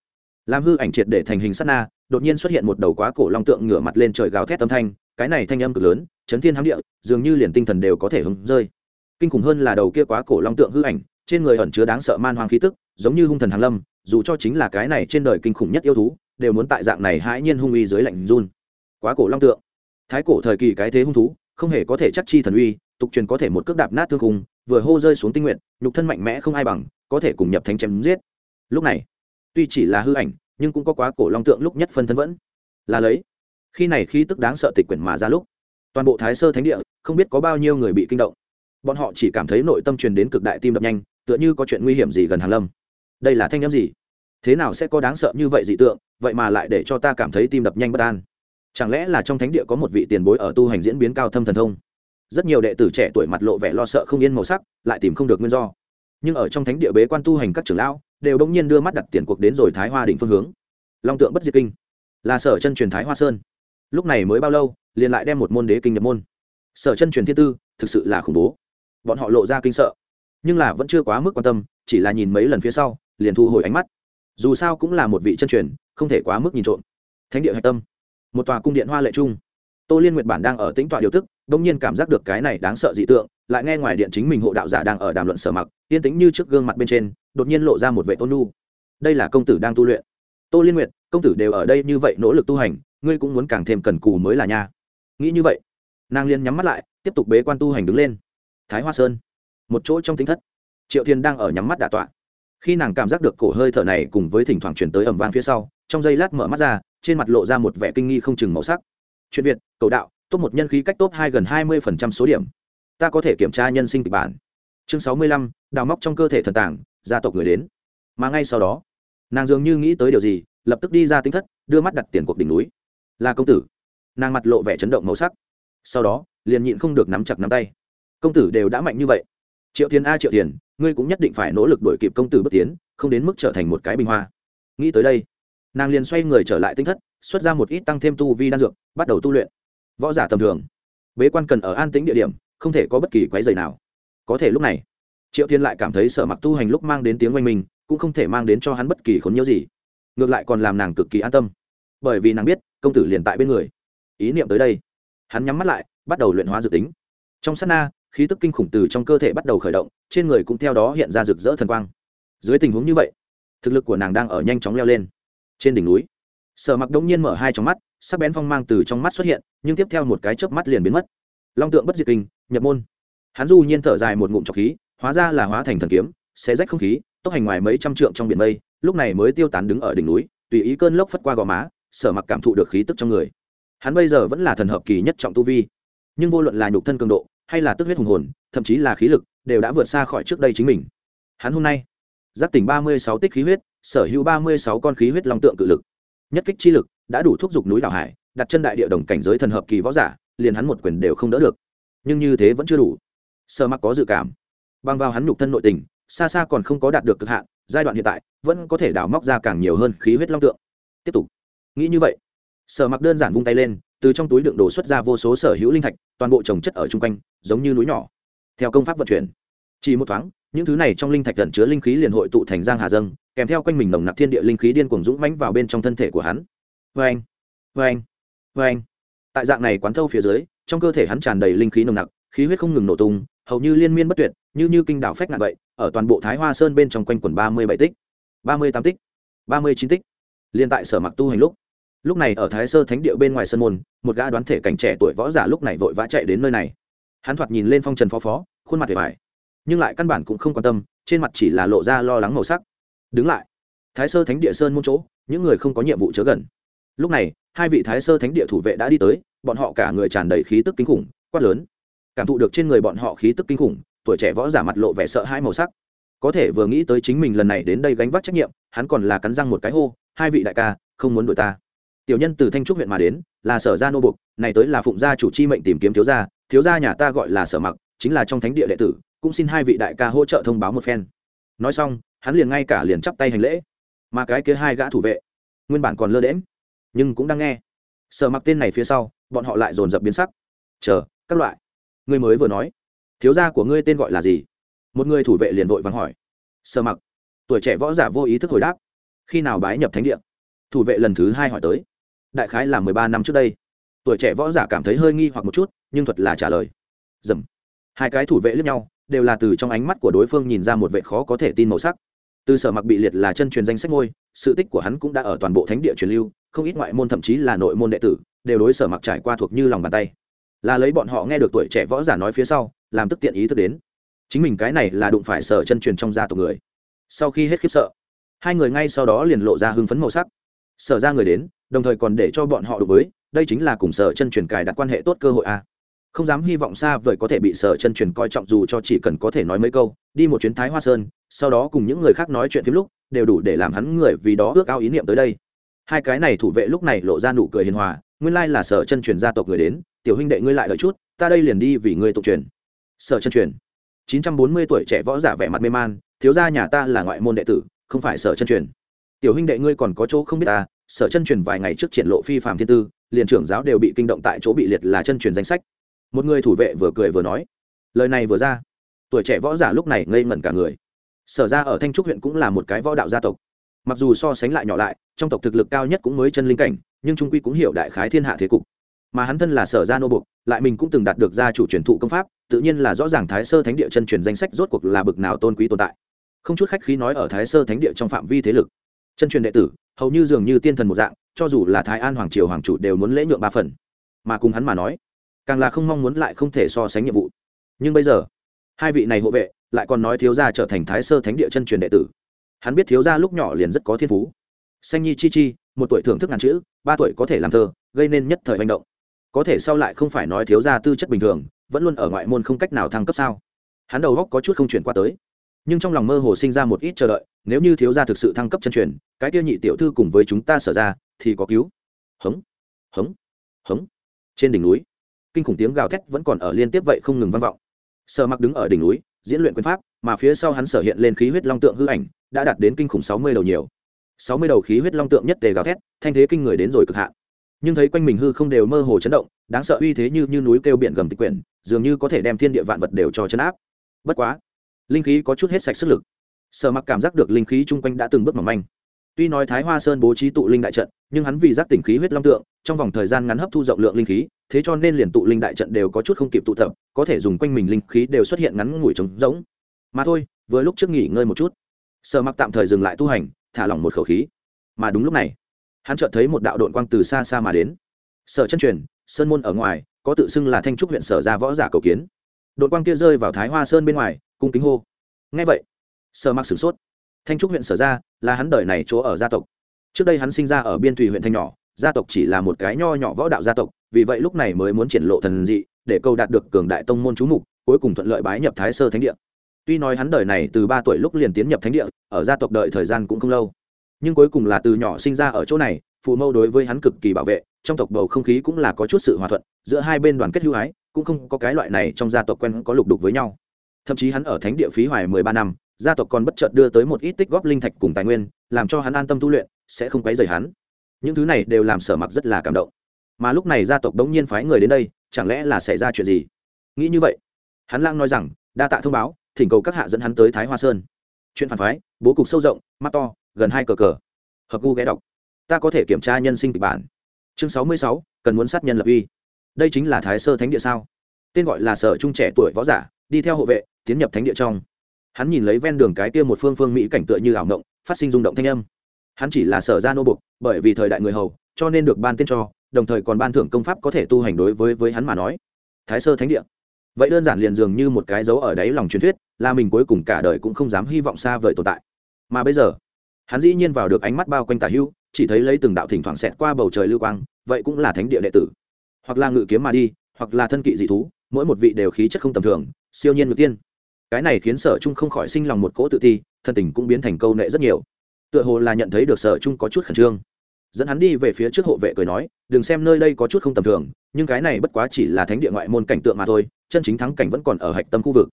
Làm hư ảnh triệt để thành hình sát na, đột nhiên xuất hiện một đầu quá cổ long tượng ngửa mặt lên trời gào thét âm thanh, cái này thanh âm cực lớn, chấn thiên hám địa, dường như liền tinh thần đều có thể hứng rơi. Kinh khủng hơn là đầu kia quá cổ long tượng hư ảnh, trên người ẩn chứa đáng sợ man hoang khí tức, giống như hung thần hàn lâm, dù cho chính là cái này trên đời kinh khủng nhất yêu thú, đều muốn tại dạng này hãi nhiên hung uy dưới lạnh run. Quá cổ long tượng. Thái cổ thời kỳ cái thế hung thú không hề có thể chắc chi thần uy, tục truyền có thể một cước đạp nát thương khung, vừa hô rơi xuống tinh nguyện, nhục thân mạnh mẽ không ai bằng, có thể cùng nhập thánh chém giết. Lúc này, tuy chỉ là hư ảnh, nhưng cũng có quá cổ long tượng lúc nhất phân thân vẫn là lấy. Khi này khi tức đáng sợ tịch quyển mà ra lúc, toàn bộ thái sơ thánh địa không biết có bao nhiêu người bị kinh động. Bọn họ chỉ cảm thấy nội tâm truyền đến cực đại tim đập nhanh, tựa như có chuyện nguy hiểm gì gần hàn lâm. Đây là thanh â m gì? Thế nào sẽ có đáng sợ như vậy dị tượng, vậy mà lại để cho ta cảm thấy tim đập nhanh bất an chẳng lẽ là trong thánh địa có một vị tiền bối ở tu hành diễn biến cao thâm thần thông? Rất nhiều đệ tử trẻ tuổi mặt lộ vẻ lo sợ không yên màu sắc, lại tìm không được nguyên do. Nhưng ở trong thánh địa bế quan tu hành các trưởng lão, đều bỗng nhiên đưa mắt đặt tiền cuộc đến rồi thái hoa đỉnh phương hướng. Long tượng bất diệt kinh. Là sở chân truyền thái hoa sơn. Lúc này mới bao lâu, liền lại đem một môn đế kinh nhập môn. Sở chân truyền thiên tư, thực sự là khủng bố. Bọn họ lộ ra kinh sợ. Nhưng là vẫn chưa quá mức quan tâm, chỉ là nhìn mấy lần phía sau, liền thu hồi ánh mắt. Dù sao cũng là một vị chân truyền, không thể quá mức nhìn trộm. Thánh địa hạch tâm một tòa cung điện hoa lệ trung tô liên nguyệt bản đang ở tĩnh tọa điều tức đông nhiên cảm giác được cái này đáng sợ dị tượng, lại nghe ngoài điện chính mình hộ đạo giả đang ở đàm luận sở mặc, yên tĩnh như trước gương mặt bên trên, đột nhiên lộ ra một vệ tôn nu đây là công tử đang tu luyện. Tô liên nguyệt, công tử đều ở đây như vậy nỗ lực tu hành, ngươi cũng muốn càng thêm cần cù mới là nha. Nghĩ như vậy, nàng liên nhắm mắt lại, tiếp tục bế quan tu hành đứng lên. Thái hoa sơn, một chỗ trong tính thất, triệu thiên đang ở nhắm mắt đả tọa. Khi nàng cảm giác được cổ hơi thở này cùng với thỉnh thoảng chuyển tới ẩm vang phía sau trong giây lát mở mắt ra, trên mặt lộ ra một vẻ kinh nghi không chừng màu sắc. Chuyện việt, cầu đạo, top một nhân khí cách top hai gần hai mươi phần trăm số điểm. Ta có thể kiểm tra nhân sinh kịch bản. Chương sáu mươi lăm, đào móc trong cơ thể thần tảng, gia tộc người đến. Mà ngay sau đó, nàng dường như nghĩ tới điều gì, lập tức đi ra tính thất, đưa mắt đặt tiền cuộc đỉnh núi. Là công tử. Nàng mặt lộ vẻ chấn động màu sắc. Sau đó, liền nhịn không được nắm chặt nắm tay. Công tử đều đã mạnh như vậy. Triệu tiền a, triệu tiền ngươi cũng nhất định phải nỗ lực đổi kịp công tử bước tiến, không đến mức trở thành một cái bình hoa. Nghĩ tới đây nàng liền xoay người trở lại tinh thất, xuất ra một ít tăng thêm tu vi đan dược, bắt đầu tu luyện. Võ giả tầm thường. Bế quan cần ở an tĩnh địa điểm, không thể có bất kỳ quái dày nào. Có thể lúc này, triệu thiên lại cảm thấy sở mặc tu hành lúc mang đến tiếng oanh mình cũng không thể mang đến cho hắn bất kỳ khốn nhiễu gì. Ngược lại còn làm nàng cực kỳ an tâm. Bởi vì nàng biết, công tử liền tại bên người. Ý niệm tới đây, hắn nhắm mắt lại, bắt đầu luyện hóa dự tính. Trong sát na, khí tức kinh khủng từ trong cơ thể bắt đầu khởi động, trên người cũng theo đó hiện ra rực rỡ thần quang. Dưới tình huống như vậy, thực lực của nàng đang ở nhanh chóng leo lên trên đỉnh núi, sở mặc đông nhiên mở hai trong mắt, sắc bén phong mang từ trong mắt xuất hiện, nhưng tiếp theo một cái chớp mắt liền biến mất. Long tượng bất diệt kinh, nhập môn. Hắn du nhiên thở dài một ngụm trọc khí, hóa ra là hóa thành thần kiếm, xé rách không khí, tốc hành ngoài mấy trăm trượng trong biển mây, lúc này mới tiêu tán đứng ở đỉnh núi, tùy ý cơn lốc phất qua gò má, sở mặc cảm thụ được khí tức trong người. Hắn bây giờ vẫn là thần hợp kỳ nhất trọng tu vi, nhưng vô luận là nhục thân cường độ, hay là tức huyết hùng hồn, thậm chí là khí lực, đều đã vượt xa khỏi trước đây chính mình. Hắn hôm nay giáp tỉnh ba mươi sáu tích khí huyết sở hữu ba mươi sáu con khí huyết long tượng cự lực. Nhất kích chi lực đã đủ thúc giục núi đảo hải, đặt chân đại địa đồng cảnh giới thần hợp kỳ võ giả, liền hắn một quyền đều không đỡ được. Nhưng như thế vẫn chưa đủ. Sở mặc có dự cảm. Băng vào hắn nhục thân nội tình, xa xa còn không có đạt được cực hạn, giai đoạn hiện tại vẫn có thể đào móc ra càng nhiều hơn khí huyết long tượng. Tiếp tục. Nghĩ như vậy, sở mặc đơn giản vung tay lên, từ trong túi đựng đồ xuất ra vô số sở hữu linh thạch, toàn bộ trồng chất ở chung quanh, giống như núi nhỏ. Theo công pháp vận chuyển, chỉ một thoáng những thứ này trong linh thạch gần chứa linh khí liền hội tụ thành giang hà dâng, kèm theo quanh mình nồng nặc thiên địa linh khí điên cuồng dũng mãnh vào bên trong thân thể của hắn. Vê anh vê anh vê anh tại dạng này quán thâu phía dưới, trong cơ thể hắn tràn đầy linh khí nồng nặc, khí huyết không ngừng nổ tung, hầu như liên miên bất tuyệt, như như kinh đảo phách ngạn vậy, ở toàn bộ thái hoa sơn bên trong quanh quần ba mươi bảy tích, ba mươi tám tích, ba mươi chín tích. Liên tại sở mặc tu hành lúc lúc này ở thái sơ thánh địa bên ngoài sân môn, một gã đoán thể cảnh trẻ tuổi võ giả lúc này vội vã chạy đến nơi này. Hắn thoạt nhìn lên phong trần phó phó, khuôn mặt vẻ vải nhưng lại căn bản cũng không quan tâm, trên mặt chỉ là lộ ra lo lắng màu sắc. Đứng lại. Thái sơ thánh địa sơn môn chỗ, những người không có nhiệm vụ chớ gần. Lúc này, hai vị thái sơ thánh địa thủ vệ đã đi tới, bọn họ cả người tràn đầy khí tức kinh khủng, quát lớn. Cảm thụ được trên người bọn họ khí tức kinh khủng, tuổi trẻ võ giả mặt lộ vẻ sợ hai màu sắc. Có thể vừa nghĩ tới chính mình lần này đến đây gánh vác trách nhiệm, hắn còn là cắn răng một cái hô, hai vị đại ca, không muốn đuổi ta. Tiểu nhân từ thanh trúc huyện mà đến, là sở gia nô buộc, này tới là phụng gia chủ chi mệnh tìm kiếm thiếu gia thiếu gia nhà ta gọi là sở mặc, chính là trong thánh địa đệ tử cũng xin hai vị đại ca hỗ trợ thông báo một phen. Nói xong, hắn liền ngay cả liền chắp tay hành lễ. Mà cái kia hai gã thủ vệ, nguyên bản còn lơ đễm nhưng cũng đang nghe. Sợ mặc tên này phía sau, bọn họ lại dồn dập biến sắc. Chờ, các loại, ngươi mới vừa nói, thiếu gia của ngươi tên gọi là gì? Một người thủ vệ liền vội vắng hỏi. Sợ mặc, tuổi trẻ võ giả vô ý thức hồi đáp. Khi nào bái nhập thánh địa? Thủ vệ lần thứ hai hỏi tới. Đại khái là mười ba năm trước đây. Tuổi trẻ võ giả cảm thấy hơi nghi hoặc một chút, nhưng thuật là trả lời. Dầm. Hai cái thủ vệ lướt nhau đều là từ trong ánh mắt của đối phương nhìn ra một vệ khó có thể tin màu sắc. Từ sở mặc bị liệt là chân truyền danh sách ngôi, sự tích của hắn cũng đã ở toàn bộ thánh địa truyền lưu, không ít ngoại môn thậm chí là nội môn đệ tử, đều đối sở mặc trải qua thuộc như lòng bàn tay. Là lấy bọn họ nghe được tuổi trẻ võ giả nói phía sau, làm tức tiện ý thức đến. Chính mình cái này là đụng phải sở chân truyền trong gia tộc người. Sau khi hết khiếp sợ, hai người ngay sau đó liền lộ ra hưng phấn màu sắc. Sở ra người đến, đồng thời còn để cho bọn họ đối với, đây chính là cùng sở chân truyền cài đặt quan hệ tốt cơ hội a không dám hy vọng xa vời có thể bị sở chân truyền coi trọng dù cho chỉ cần có thể nói mấy câu, đi một chuyến thái hoa sơn, sau đó cùng những người khác nói chuyện phim lúc, đều đủ để làm hắn người vì đó ước ao ý niệm tới đây. Hai cái này thủ vệ lúc này lộ ra nụ cười hiền hòa, nguyên lai là sở chân truyền gia tộc người đến, tiểu huynh đệ ngươi lại đợi chút, ta đây liền đi vì ngươi tục truyền. Sở chân truyền. Chín trăm bốn mươi tuổi trẻ võ giả vẻ mặt mê man, thiếu gia nhà ta là ngoại môn đệ tử, không phải sở chân truyền. Tiểu huynh đệ ngươi còn có chỗ không biết ta. Sở chân truyền vài ngày trước triển lộ phi phạm thiên tư, liền trưởng giáo đều bị kinh động tại chỗ bị liệt là chân truyền danh sách một người thủ vệ vừa cười vừa nói, lời này vừa ra. Tuổi trẻ võ giả lúc này ngây ngẩn cả người. Sở ra ở thanh trúc huyện cũng là một cái võ đạo gia tộc. Mặc dù so sánh lại nhỏ lại, trong tộc thực lực cao nhất cũng mới chân linh cảnh, nhưng trung quy cũng hiểu đại khái thiên hạ thế cục. Mà hắn thân là sở gia nô bục lại mình cũng từng đạt được gia chủ truyền thụ công pháp, tự nhiên là rõ ràng thái sơ thánh địa chân truyền danh sách rốt cuộc là bực nào tôn quý tồn tại. Không chút khách khí nói ở thái sơ thánh địa trong phạm vi thế lực, chân truyền đệ tử, hầu như dường như tiên thần một dạng, cho dù là thái an hoàng triều hoàng chủ đều muốn lễ nhượng ba phần. Mà cùng hắn mà nói càng là không mong muốn lại không thể so sánh nhiệm vụ. Nhưng bây giờ, hai vị này hộ vệ lại còn nói thiếu gia trở thành thái sơ thánh địa chân truyền đệ tử. Hắn biết thiếu gia lúc nhỏ liền rất có thiên phú. Xanh nhi chi chi, một tuổi thưởng thức ngàn chữ, ba tuổi có thể làm thơ, gây nên nhất thời manh động. Có thể sau lại không phải nói thiếu gia tư chất bình thường, vẫn luôn ở ngoại môn không cách nào thăng cấp sao? Hắn đầu góc có chút không chuyển qua tới. Nhưng trong lòng mơ hồ sinh ra một ít chờ đợi, nếu như thiếu gia thực sự thăng cấp chân truyền, cái tiêu nhị tiểu thư cùng với chúng ta sở ra, thì có cứu. Hống hống hống. Trên đỉnh núi kinh khủng tiếng gào thét vẫn còn ở liên tiếp vậy không ngừng vang vọng. Sở mặc đứng ở đỉnh núi, diễn luyện quyền pháp, mà phía sau hắn sở hiện lên khí huyết long tượng hư ảnh, đã đạt đến kinh khủng sáu mươi đầu nhiều. Sáu mươi đầu khí huyết long tượng nhất tề gào thét, thanh thế kinh người đến rồi cực hạn. Nhưng thấy quanh mình hư không đều mơ hồ chấn động, đáng sợ uy thế như như núi kêu biển gầm tịch quyển, dường như có thể đem thiên địa vạn vật đều cho chấn áp. Bất quá, linh khí có chút hết sạch sức lực. Sở mặc cảm giác được linh khí chung quanh đã từng bước mỏng manh. Tuy nói thái hoa sơn bố trí tụ linh đại trận, nhưng hắn vì giác tỉnh khí huyết long tượng trong vòng thời gian ngắn hấp thu rộng lượng linh khí, thế cho nên liền tụ linh đại trận đều có chút không kịp tụ tập, có thể dùng quanh mình linh khí đều xuất hiện ngắn ngủi trống rỗng. Mà thôi, vừa lúc trước nghỉ ngơi một chút. Sở mặc tạm thời dừng lại tu hành, thả lỏng một khẩu khí. Mà đúng lúc này, hắn chợt thấy một đạo đội quang từ xa xa mà đến. Sở chân truyền, sơn môn ở ngoài, có tự xưng là thanh trúc huyện sở ra võ giả cầu kiến. Đội quang kia rơi vào thái hoa sơn bên ngoài, cung kính hô. Ngay vậy, sở mặc sửng sốt. Thanh trúc huyện sở ra, là hắn đời này chỗ ở gia tộc. Trước đây hắn sinh ra ở biên thùy huyện thanh nhỏ gia tộc chỉ là một cái nho nhỏ võ đạo gia tộc, vì vậy lúc này mới muốn triển lộ thần dị, để câu đạt được cường đại tông môn chú mục, cuối cùng thuận lợi bái nhập thái sơ thánh địa. Tuy nói hắn đời này từ ba tuổi lúc liền tiến nhập thánh địa, ở gia tộc đợi thời gian cũng không lâu, nhưng cuối cùng là từ nhỏ sinh ra ở chỗ này, phụ mâu đối với hắn cực kỳ bảo vệ, trong tộc bầu không khí cũng là có chút sự hòa thuận, giữa hai bên đoàn kết hữu ái, cũng không có cái loại này trong gia tộc quen có lục đục với nhau. Thậm chí hắn ở thánh địa phí hoài mười ba năm, gia tộc còn bất chợt đưa tới một ít tích góp linh thạch cùng tài nguyên, làm cho hắn an tâm tu luyện, sẽ không quấy rầy hắn những thứ này đều làm sở mặc rất là cảm động. Mà lúc này gia tộc đống nhiên phái người đến đây, chẳng lẽ là xảy ra chuyện gì? Nghĩ như vậy, hắn lang nói rằng, đa tạ thông báo, thỉnh cầu các hạ dẫn hắn tới thái hoa sơn. Chuyện phản phái, bố cục sâu rộng, mắt to, gần hai cờ cờ. Hợp gu ghé đọc. Ta có thể kiểm tra nhân sinh kịch bản. Chương sáu mươi sáu, cần muốn sát nhân lập uy. Đây chính là thái sơ thánh địa sao? Tên gọi là sở trung trẻ tuổi võ giả, đi theo hộ vệ, tiến nhập thánh địa trong. Hắn nhìn lấy ven đường cái kia một phương phương mỹ cảnh tựa như ảo động phát sinh rung động thanh âm. Hắn chỉ là sở ra nô bục bởi vì thời đại người hầu, cho nên được ban tên cho, đồng thời còn ban thưởng công pháp có thể tu hành đối với với hắn mà nói. Thái sơ thánh địa. Vậy đơn giản liền dường như một cái dấu ở đáy lòng truyền thuyết, là mình cuối cùng cả đời cũng không dám hy vọng xa vời tồn tại. Mà bây giờ, hắn dĩ nhiên vào được ánh mắt bao quanh tả hưu, chỉ thấy lấy từng đạo thỉnh thoảng xẹt qua bầu trời lưu quang, vậy cũng là thánh địa đệ tử. Hoặc là ngự kiếm mà đi, hoặc là thân kỵ dị thú, mỗi một vị đều khí chất không tầm thường, siêu nhiên ngự tiên. Cái này khiến sở trung không khỏi sinh lòng một cỗ tự ti, thân tình cũng biến thành câu nệ rất nhiều tựa hồ là nhận thấy được sở trung có chút khẩn trương. Dẫn hắn đi về phía trước hộ vệ cười nói, đừng xem nơi đây có chút không tầm thường, nhưng cái này bất quá chỉ là thánh địa ngoại môn cảnh tượng mà thôi, chân chính thắng cảnh vẫn còn ở hạch tâm khu vực.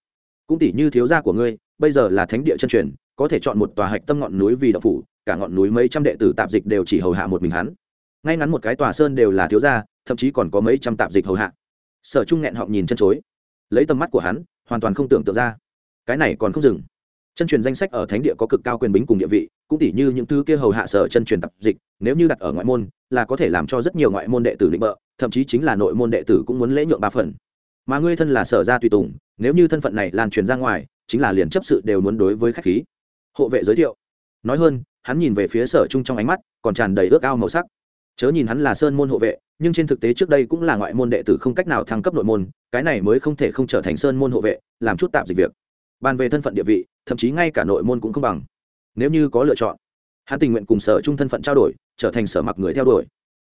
Cũng tỷ như thiếu gia của ngươi, bây giờ là thánh địa chân truyền, có thể chọn một tòa hạch tâm ngọn núi vì đậu phủ, cả ngọn núi mấy trăm đệ tử tạp dịch đều chỉ hầu hạ một mình hắn. Ngay ngắn một cái tòa sơn đều là thiếu gia, thậm chí còn có mấy trăm tạp dịch hầu hạ. Sở trung nghẹn họng nhìn chân chối. Lấy tầm mắt của hắn, hoàn toàn không tưởng tượng ra. Cái này còn không dừng chân truyền danh sách ở thánh địa có cực cao quyền bính cùng địa vị, cũng tỷ như những thứ kia hầu hạ sở chân truyền tập dịch, nếu như đặt ở ngoại môn, là có thể làm cho rất nhiều ngoại môn đệ tử định bợ, thậm chí chính là nội môn đệ tử cũng muốn lễ nhượng ba phần. Mà ngươi thân là sở gia tùy tùng, nếu như thân phận này lan truyền ra ngoài, chính là liền chấp sự đều muốn đối với khách khí. Hộ vệ giới thiệu. Nói hơn, hắn nhìn về phía sở trung trong ánh mắt, còn tràn đầy ước ao màu sắc. Chớ nhìn hắn là sơn môn hộ vệ, nhưng trên thực tế trước đây cũng là ngoại môn đệ tử không cách nào thăng cấp nội môn, cái này mới không thể không trở thành sơn môn hộ vệ, làm chút tạm dịch việc. Bàn về thân phận địa vị thậm chí ngay cả nội môn cũng không bằng. Nếu như có lựa chọn, hắn tình nguyện cùng sở trung thân phận trao đổi, trở thành sở mặc người theo đuổi.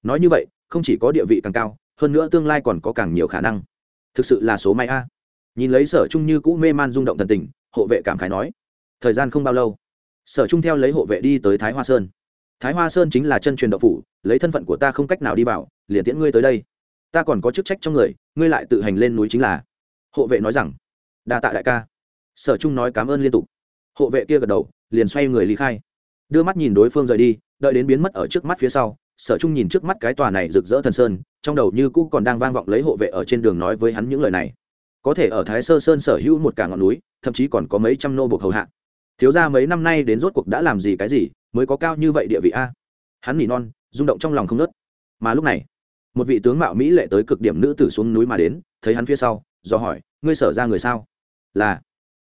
Nói như vậy, không chỉ có địa vị càng cao, hơn nữa tương lai còn có càng nhiều khả năng. Thực sự là số may a. Nhìn lấy sở trung như cũ mê man rung động thần tình, hộ vệ cảm khái nói, thời gian không bao lâu. Sở trung theo lấy hộ vệ đi tới thái hoa sơn. Thái hoa sơn chính là chân truyền đạo phủ, lấy thân phận của ta không cách nào đi vào, liền tiễn ngươi tới đây. Ta còn có chức trách trong người, ngươi lại tự hành lên núi chính là. Hộ vệ nói rằng, đa tạ đại ca sở trung nói cảm ơn liên tục. Hộ vệ kia gật đầu, liền xoay người lý khai. Đưa mắt nhìn đối phương rời đi, đợi đến biến mất ở trước mắt phía sau, sở trung nhìn trước mắt cái tòa này rực rỡ thần sơn, trong đầu như cũ còn đang vang vọng lấy hộ vệ ở trên đường nói với hắn những lời này. Có thể ở thái sơ sơn sở hữu một cả ngọn núi, thậm chí còn có mấy trăm nô buộc hầu hạ. Thiếu ra mấy năm nay đến rốt cuộc đã làm gì cái gì, mới có cao như vậy địa vị a? Hắn nỉ non, rung động trong lòng không nớt mà lúc này, một vị tướng mạo mỹ lệ tới cực điểm nữ tử xuống núi mà đến, thấy hắn phía sau, do hỏi, ngươi sở ra người sao? Là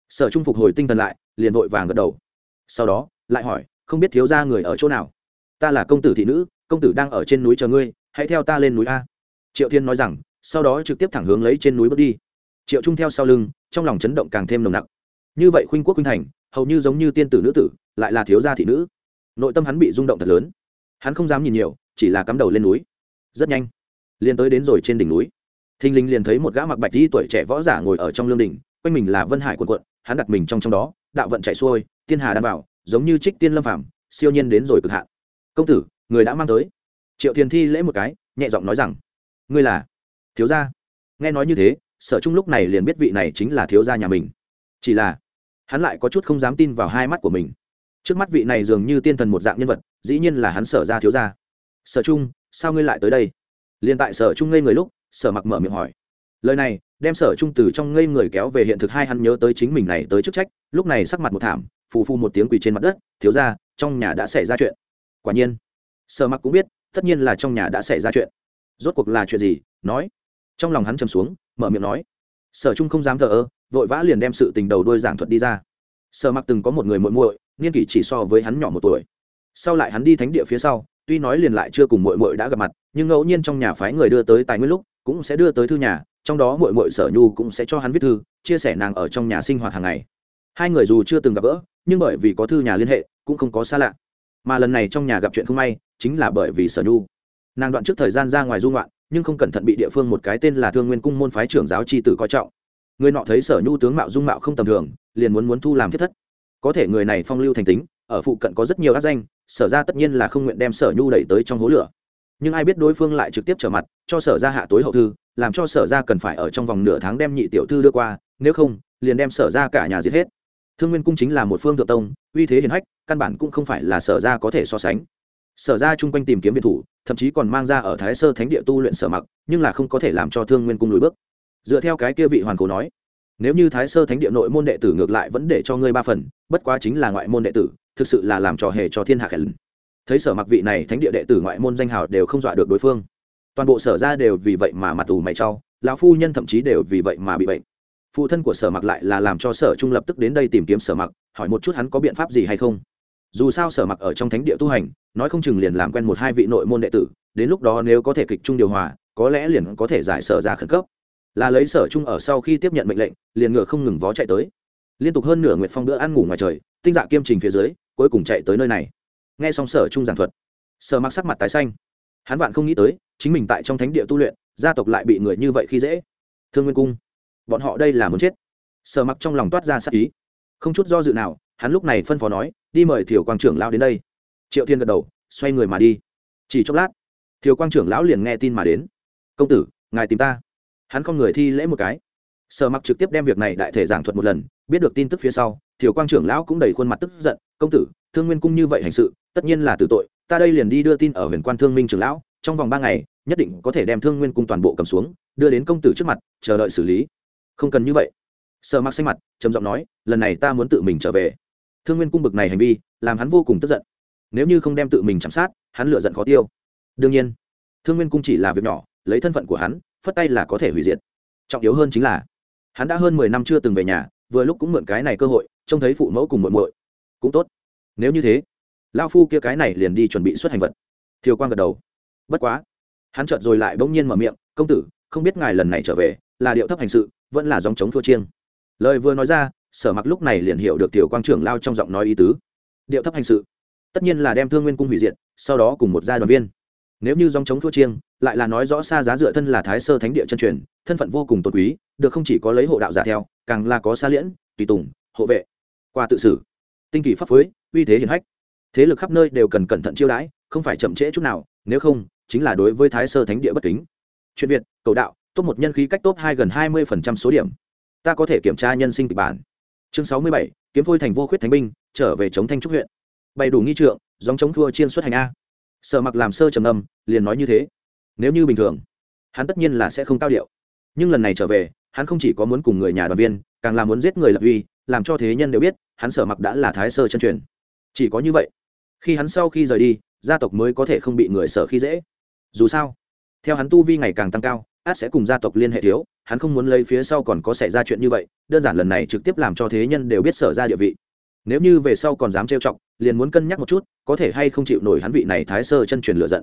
sở trung phục hồi tinh thần lại, liền vội vàng gật đầu. Sau đó, lại hỏi, không biết thiếu ra người ở chỗ nào? Ta là công tử thị nữ, công tử đang ở trên núi chờ ngươi, hãy theo ta lên núi a. Triệu thiên nói rằng, sau đó trực tiếp thẳng hướng lấy trên núi bước đi. Triệu trung theo sau lưng, trong lòng chấn động càng thêm nồng nặc. Như vậy khuynh quốc khuynh thành, hầu như giống như tiên tử nữ tử, lại là thiếu gia thị nữ. Nội tâm hắn bị rung động thật lớn. Hắn không dám nhìn nhiều, chỉ là cắm đầu lên núi. Rất nhanh, liền tới đến rồi trên đỉnh núi. Thình lình liền thấy một gã mặc bạch di tuổi trẻ võ giả ngồi ở trong lương đỉnh, quanh mình là vân hải quần quận hắn đặt mình trong trong đó đạo vận chạy xuôi tiên hà đan vào, giống như trích tiên lâm phàm siêu nhiên đến rồi cực hạn. Công tử người đã mang tới. Triệu thiền thi lễ một cái nhẹ giọng nói rằng ngươi là thiếu gia. Nghe nói như thế sở trung lúc này liền biết vị này chính là thiếu gia nhà mình. Chỉ là hắn lại có chút không dám tin vào hai mắt của mình. Trước mắt vị này dường như tiên thần một dạng nhân vật dĩ nhiên là hắn sở ra thiếu gia. Sở trung sao ngươi lại tới đây? Liền tại sở trung ngây người lúc sở mặc mở miệng hỏi lời này, đem sở trung từ trong ngây người kéo về hiện thực hai hắn nhớ tới chính mình này tới chức trách, lúc này sắc mặt một thảm, phù phu một tiếng quỳ trên mặt đất, thiếu ra trong nhà đã xảy ra chuyện. Quả nhiên, sở mặc cũng biết, tất nhiên là trong nhà đã xảy ra chuyện. Rốt cuộc là chuyện gì, nói. Trong lòng hắn trầm xuống, mở miệng nói. Sở trung không dám thờ ơ, vội vã liền đem sự tình đầu đôi giảng thuật đi ra. Sở mặc từng có một người muội muội, niên kỷ chỉ so với hắn nhỏ một tuổi. Sau lại hắn đi thánh địa phía sau, tuy nói liền lại chưa cùng muội muội đã gặp mặt, nhưng ngẫu nhiên trong nhà phái người đưa tới tài nguyên lúc, cũng sẽ đưa tới thư nhà trong đó muội muội sở nhu cũng sẽ cho hắn viết thư, chia sẻ nàng ở trong nhà sinh hoạt hàng ngày. Hai người dù chưa từng gặp gỡ, nhưng bởi vì có thư nhà liên hệ, cũng không có xa lạ. Mà lần này trong nhà gặp chuyện không may, chính là bởi vì sở nhu. Nàng đoạn trước thời gian ra ngoài du ngoạn, nhưng không cẩn thận bị địa phương một cái tên là thương nguyên cung môn phái trưởng giáo tri tử coi trọng. Người nọ thấy sở nhu tướng mạo dung mạo không tầm thường, liền muốn muốn thu làm thiết thất. Có thể người này phong lưu thành tính, ở phụ cận có rất nhiều ác danh, sở ra tất nhiên là không nguyện đem sở nhu đẩy tới trong hố lửa. Nhưng ai biết đối phương lại trực tiếp trở mặt, cho sở ra hạ tối hậu thư làm cho sở ra cần phải ở trong vòng nửa tháng đem nhị tiểu thư đưa qua, nếu không, liền đem sở ra cả nhà giết hết. Thương nguyên cung chính là một phương thượng tông, uy thế hiền hách, căn bản cũng không phải là sở ra có thể so sánh. Sở ra chung quanh tìm kiếm viện thủ, thậm chí còn mang ra ở thái sơ thánh địa tu luyện sở mặc, nhưng là không có thể làm cho thương nguyên cung lùi bước. Dựa theo cái kia vị hoàn cố nói, nếu như thái sơ thánh địa nội môn đệ tử ngược lại vẫn để cho ngươi ba phần, bất quá chính là ngoại môn đệ tử, thực sự là làm trò hề cho thiên hạ khẩn thấy sở mặc vị này thánh địa đệ tử ngoại môn danh hào đều không dọa được đối phương toàn bộ sở ra đều vì vậy mà mặt ủ mày trau lão phu nhân thậm chí đều vì vậy mà bị bệnh. Phụ thân của sở mặc lại là làm cho sở trung lập tức đến đây tìm kiếm sở mặc, hỏi một chút hắn có biện pháp gì hay không. Dù sao sở mặc ở trong thánh địa tu hành, nói không chừng liền làm quen một hai vị nội môn đệ tử, đến lúc đó nếu có thể kịch trung điều hòa, có lẽ liền có thể giải sở ra khẩn cấp. Là lấy sở trung ở sau khi tiếp nhận mệnh lệnh, liền ngựa không ngừng vó chạy tới. Liên tục hơn nửa nguyệt phong bữa ăn ngủ ngoài trời, tinh dạ kiêm trình phía dưới, cuối cùng chạy tới nơi này. Nghe xong sở trung giảng thuật, sở mặc sắc mặt tái xanh hắn vạn không nghĩ tới, chính mình tại trong thánh địa tu luyện, gia tộc lại bị người như vậy khi dễ. Thương nguyên cung, bọn họ đây là muốn chết. Sở mặc trong lòng toát ra sắc ý. Không chút do dự nào, hắn lúc này phân phó nói, đi mời thiểu quang trưởng lão đến đây. Triệu thiên gật đầu, xoay người mà đi. Chỉ chốc lát, thiều quang trưởng lão liền nghe tin mà đến. Công tử, ngài tìm ta. Hắn không người thi lễ một cái. Sở mặc trực tiếp đem việc này đại thể giảng thuật một lần, biết được tin tức phía sau, thiều quang trưởng lão cũng đầy khuôn mặt tức giận, công tử, thương nguyên cung như vậy hành sự, tất nhiên là tử tội ta đây liền đi đưa tin ở huyền quan thương minh trưởng lão, trong vòng ba ngày, nhất định có thể đem thương nguyên cung toàn bộ cầm xuống, đưa đến công tử trước mặt, chờ đợi xử lý. Không cần như vậy. Sợ mặc xanh mặt, trầm giọng nói, lần này ta muốn tự mình trở về. Thương nguyên cung bực này hành vi, làm hắn vô cùng tức giận. Nếu như không đem tự mình chạm sát, hắn lựa giận khó tiêu. Đương nhiên, thương nguyên cung chỉ là việc nhỏ, lấy thân phận của hắn, phất tay là có thể hủy diệt. Trọng yếu hơn chính là, hắn đã hơn mười năm chưa từng về nhà, vừa lúc cũng mượn cái này cơ hội, trông thấy phụ mẫu cùng muội muội. Cũng tốt. Nếu như thế lao phu kia cái này liền đi chuẩn bị xuất hành vật. Thiều quang gật đầu. Bất quá, hắn chợt rồi lại bỗng nhiên mở miệng, công tử, không biết ngài lần này trở về là điệu thấp hành sự, vẫn là dòng chống thua chiêng. Lời vừa nói ra, sở mặc lúc này liền hiểu được tiểu quang trưởng lao trong giọng nói ý tứ. Điệu thấp hành sự, tất nhiên là đem thương nguyên cung hủy diệt, sau đó cùng một gia đoàn viên. Nếu như dòng chống thua chiêng, lại là nói rõ xa giá dựa thân là thái sơ thánh địa chân truyền, thân phận vô cùng tôn quý, được không chỉ có lấy hộ đạo giả theo, càng là có xa liễn, tùy tùng, hộ vệ. Qua tự xử, tinh kỳ pháp phối, uy thế hiển hách thế lực khắp nơi đều cần cẩn thận chiêu đãi, không phải chậm trễ chút nào, nếu không, chính là đối với thái sơ thánh địa bất kính. Chuyện việt, cầu đạo, top một nhân khí cách top hai gần hai mươi phần trăm số điểm. Ta có thể kiểm tra nhân sinh kịch bản. Chương sáu mươi bảy, kiếm phôi thành vô khuyết thánh binh, trở về chống thanh trúc huyện. Bày đủ nghi trượng dòng chống thua chiên xuất hành a. Sợ mặc làm sơ trầm âm liền nói như thế. Nếu như bình thường, hắn tất nhiên là sẽ không cao điệu. Nhưng lần này trở về, hắn không chỉ có muốn cùng người nhà đoàn viên, càng là muốn giết người lập uy, làm cho thế nhân đều biết, hắn sở mặc đã là thái sơ chân truyền. Chỉ có như vậy khi hắn sau khi rời đi, gia tộc mới có thể không bị người sở khi dễ. Dù sao, theo hắn tu vi ngày càng tăng cao, át sẽ cùng gia tộc liên hệ thiếu, hắn không muốn lấy phía sau còn có xảy ra chuyện như vậy, đơn giản lần này trực tiếp làm cho thế nhân đều biết sở ra địa vị. Nếu như về sau còn dám trêu chọc, liền muốn cân nhắc một chút, có thể hay không chịu nổi hắn vị này thái sơ chân truyền lựa giận.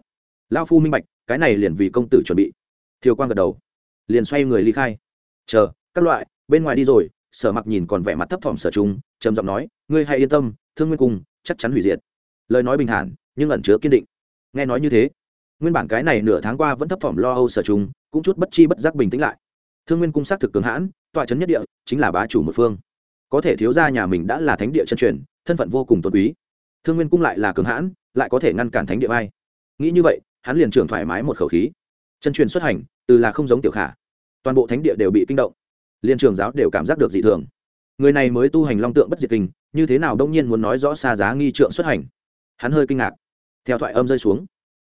Lao phu minh bạch, cái này liền vì công tử chuẩn bị. Thiều quang gật đầu, liền xoay người ly khai. Chờ, các loại, bên ngoài đi rồi. Sở mặc nhìn còn vẻ mặt thấp thỏm sở trung, trầm giọng nói, ngươi hãy yên tâm, thương nguyên cung chắc chắn hủy diệt lời nói bình thản, nhưng ẩn chứa kiên định. Nghe nói như thế, nguyên bản cái này nửa tháng qua vẫn thấp thỏm lo âu sở trung cũng chút bất chi bất giác bình tĩnh lại. Thương nguyên cung xác thực cường hãn, tọa trấn nhất địa, chính là bá chủ một phương. Có thể thiếu gia nhà mình đã là thánh địa chân truyền, thân phận vô cùng tôn quý. Thương nguyên cung lại là cường hãn, lại có thể ngăn cản thánh địa vai. Nghĩ như vậy, hắn liền trưởng thoải mái một khẩu khí. Chân truyền xuất hành, từ là không giống tiểu khả. Toàn bộ thánh địa đều bị kinh động. Liên trường giáo đều cảm giác được dị thường. Người này mới tu hành long tượng bất diệt kinh, như thế nào đông nhiên muốn nói rõ xa giá nghi trượng xuất hành? Hắn hơi kinh ngạc. Theo thoại âm rơi xuống,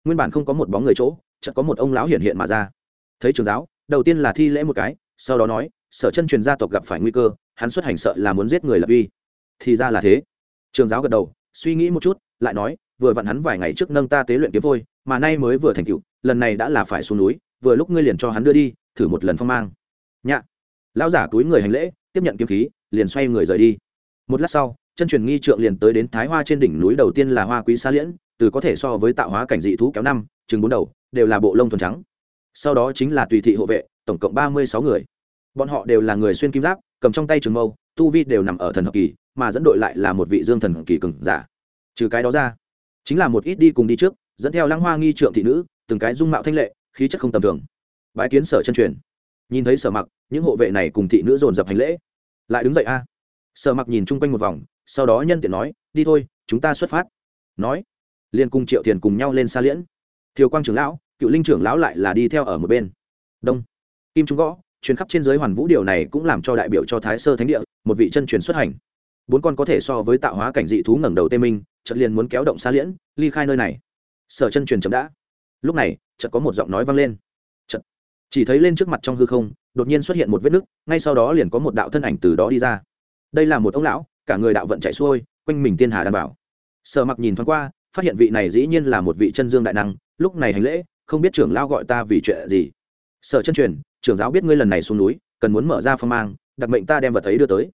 nguyên bản không có một bóng người chỗ, chợt có một ông lão hiện hiện mà ra. Thấy trường giáo, đầu tiên là thi lễ một cái, sau đó nói, sở chân truyền gia tộc gặp phải nguy cơ, hắn xuất hành sợ là muốn giết người lập uy. Thì ra là thế. Trường giáo gật đầu, suy nghĩ một chút, lại nói, vừa vặn hắn vài ngày trước nâng ta tế luyện kiếm vôi mà nay mới vừa thành tựu, lần này đã là phải xuống núi, vừa lúc ngươi liền cho hắn đưa đi, thử một lần phong mang. Nhạ. Lão giả túi người hành lễ, tiếp nhận kiếm khí, liền xoay người rời đi. Một lát sau chân truyền nghi trượng liền tới đến thái hoa trên đỉnh núi đầu tiên là hoa quý xa liễn, từ có thể so với tạo hóa cảnh dị thú kéo năm, chừng bốn đầu, đều là bộ lông thuần trắng. Sau đó chính là tùy thị hộ vệ, tổng cộng ba mươi sáu người. Bọn họ đều là người xuyên kim giáp, cầm trong tay trường mâu, tu vi đều nằm ở thần hợp kỳ, mà dẫn đội lại là một vị dương thần kỳ cường giả. Trừ cái đó ra, chính là một ít đi cùng đi trước, dẫn theo lăng hoa nghi trượng thị nữ, từng cái dung mạo thanh lệ, khí chất không tầm thường. Bãi kiến sở chân truyền. Nhìn thấy sở mặc, những hộ vệ này cùng thị nữ dồn dập hành lễ. Lại đứng dậy a. Sở mặc nhìn chung quanh một vòng sau đó nhân tiện nói, đi thôi, chúng ta xuất phát. Nói, liền cùng triệu thiền cùng nhau lên xa liễn. Thiều quang trưởng lão, cựu linh trưởng lão lại là đi theo ở một bên. Đông. Kim trung gõ chuyến khắp trên giới hoàn vũ điều này cũng làm cho đại biểu cho thái sơ thánh địa, một vị chân truyền xuất hành. Bốn con có thể so với tạo hóa cảnh dị thú ngẩng đầu tê minh, chợt liền muốn kéo động xa liễn, ly khai nơi này. Sở chân truyền chậm đã. Lúc này, chợt có một giọng nói vang lên. Chợt, chỉ thấy lên trước mặt trong hư không, đột nhiên xuất hiện một vết nứt, ngay sau đó liền có một đạo thân ảnh từ đó đi ra. Đây là một ông lão cả người đạo vận chạy xuôi, quanh mình tiên hà đảm bảo. Sở mặc nhìn thoáng qua, phát hiện vị này dĩ nhiên là một vị chân dương đại năng, lúc này hành lễ, không biết trưởng lao gọi ta vì chuyện gì. Sở chân truyền, trưởng giáo biết ngươi lần này xuống núi, cần muốn mở ra phong mang, đặc mệnh ta đem vật ấy đưa tới.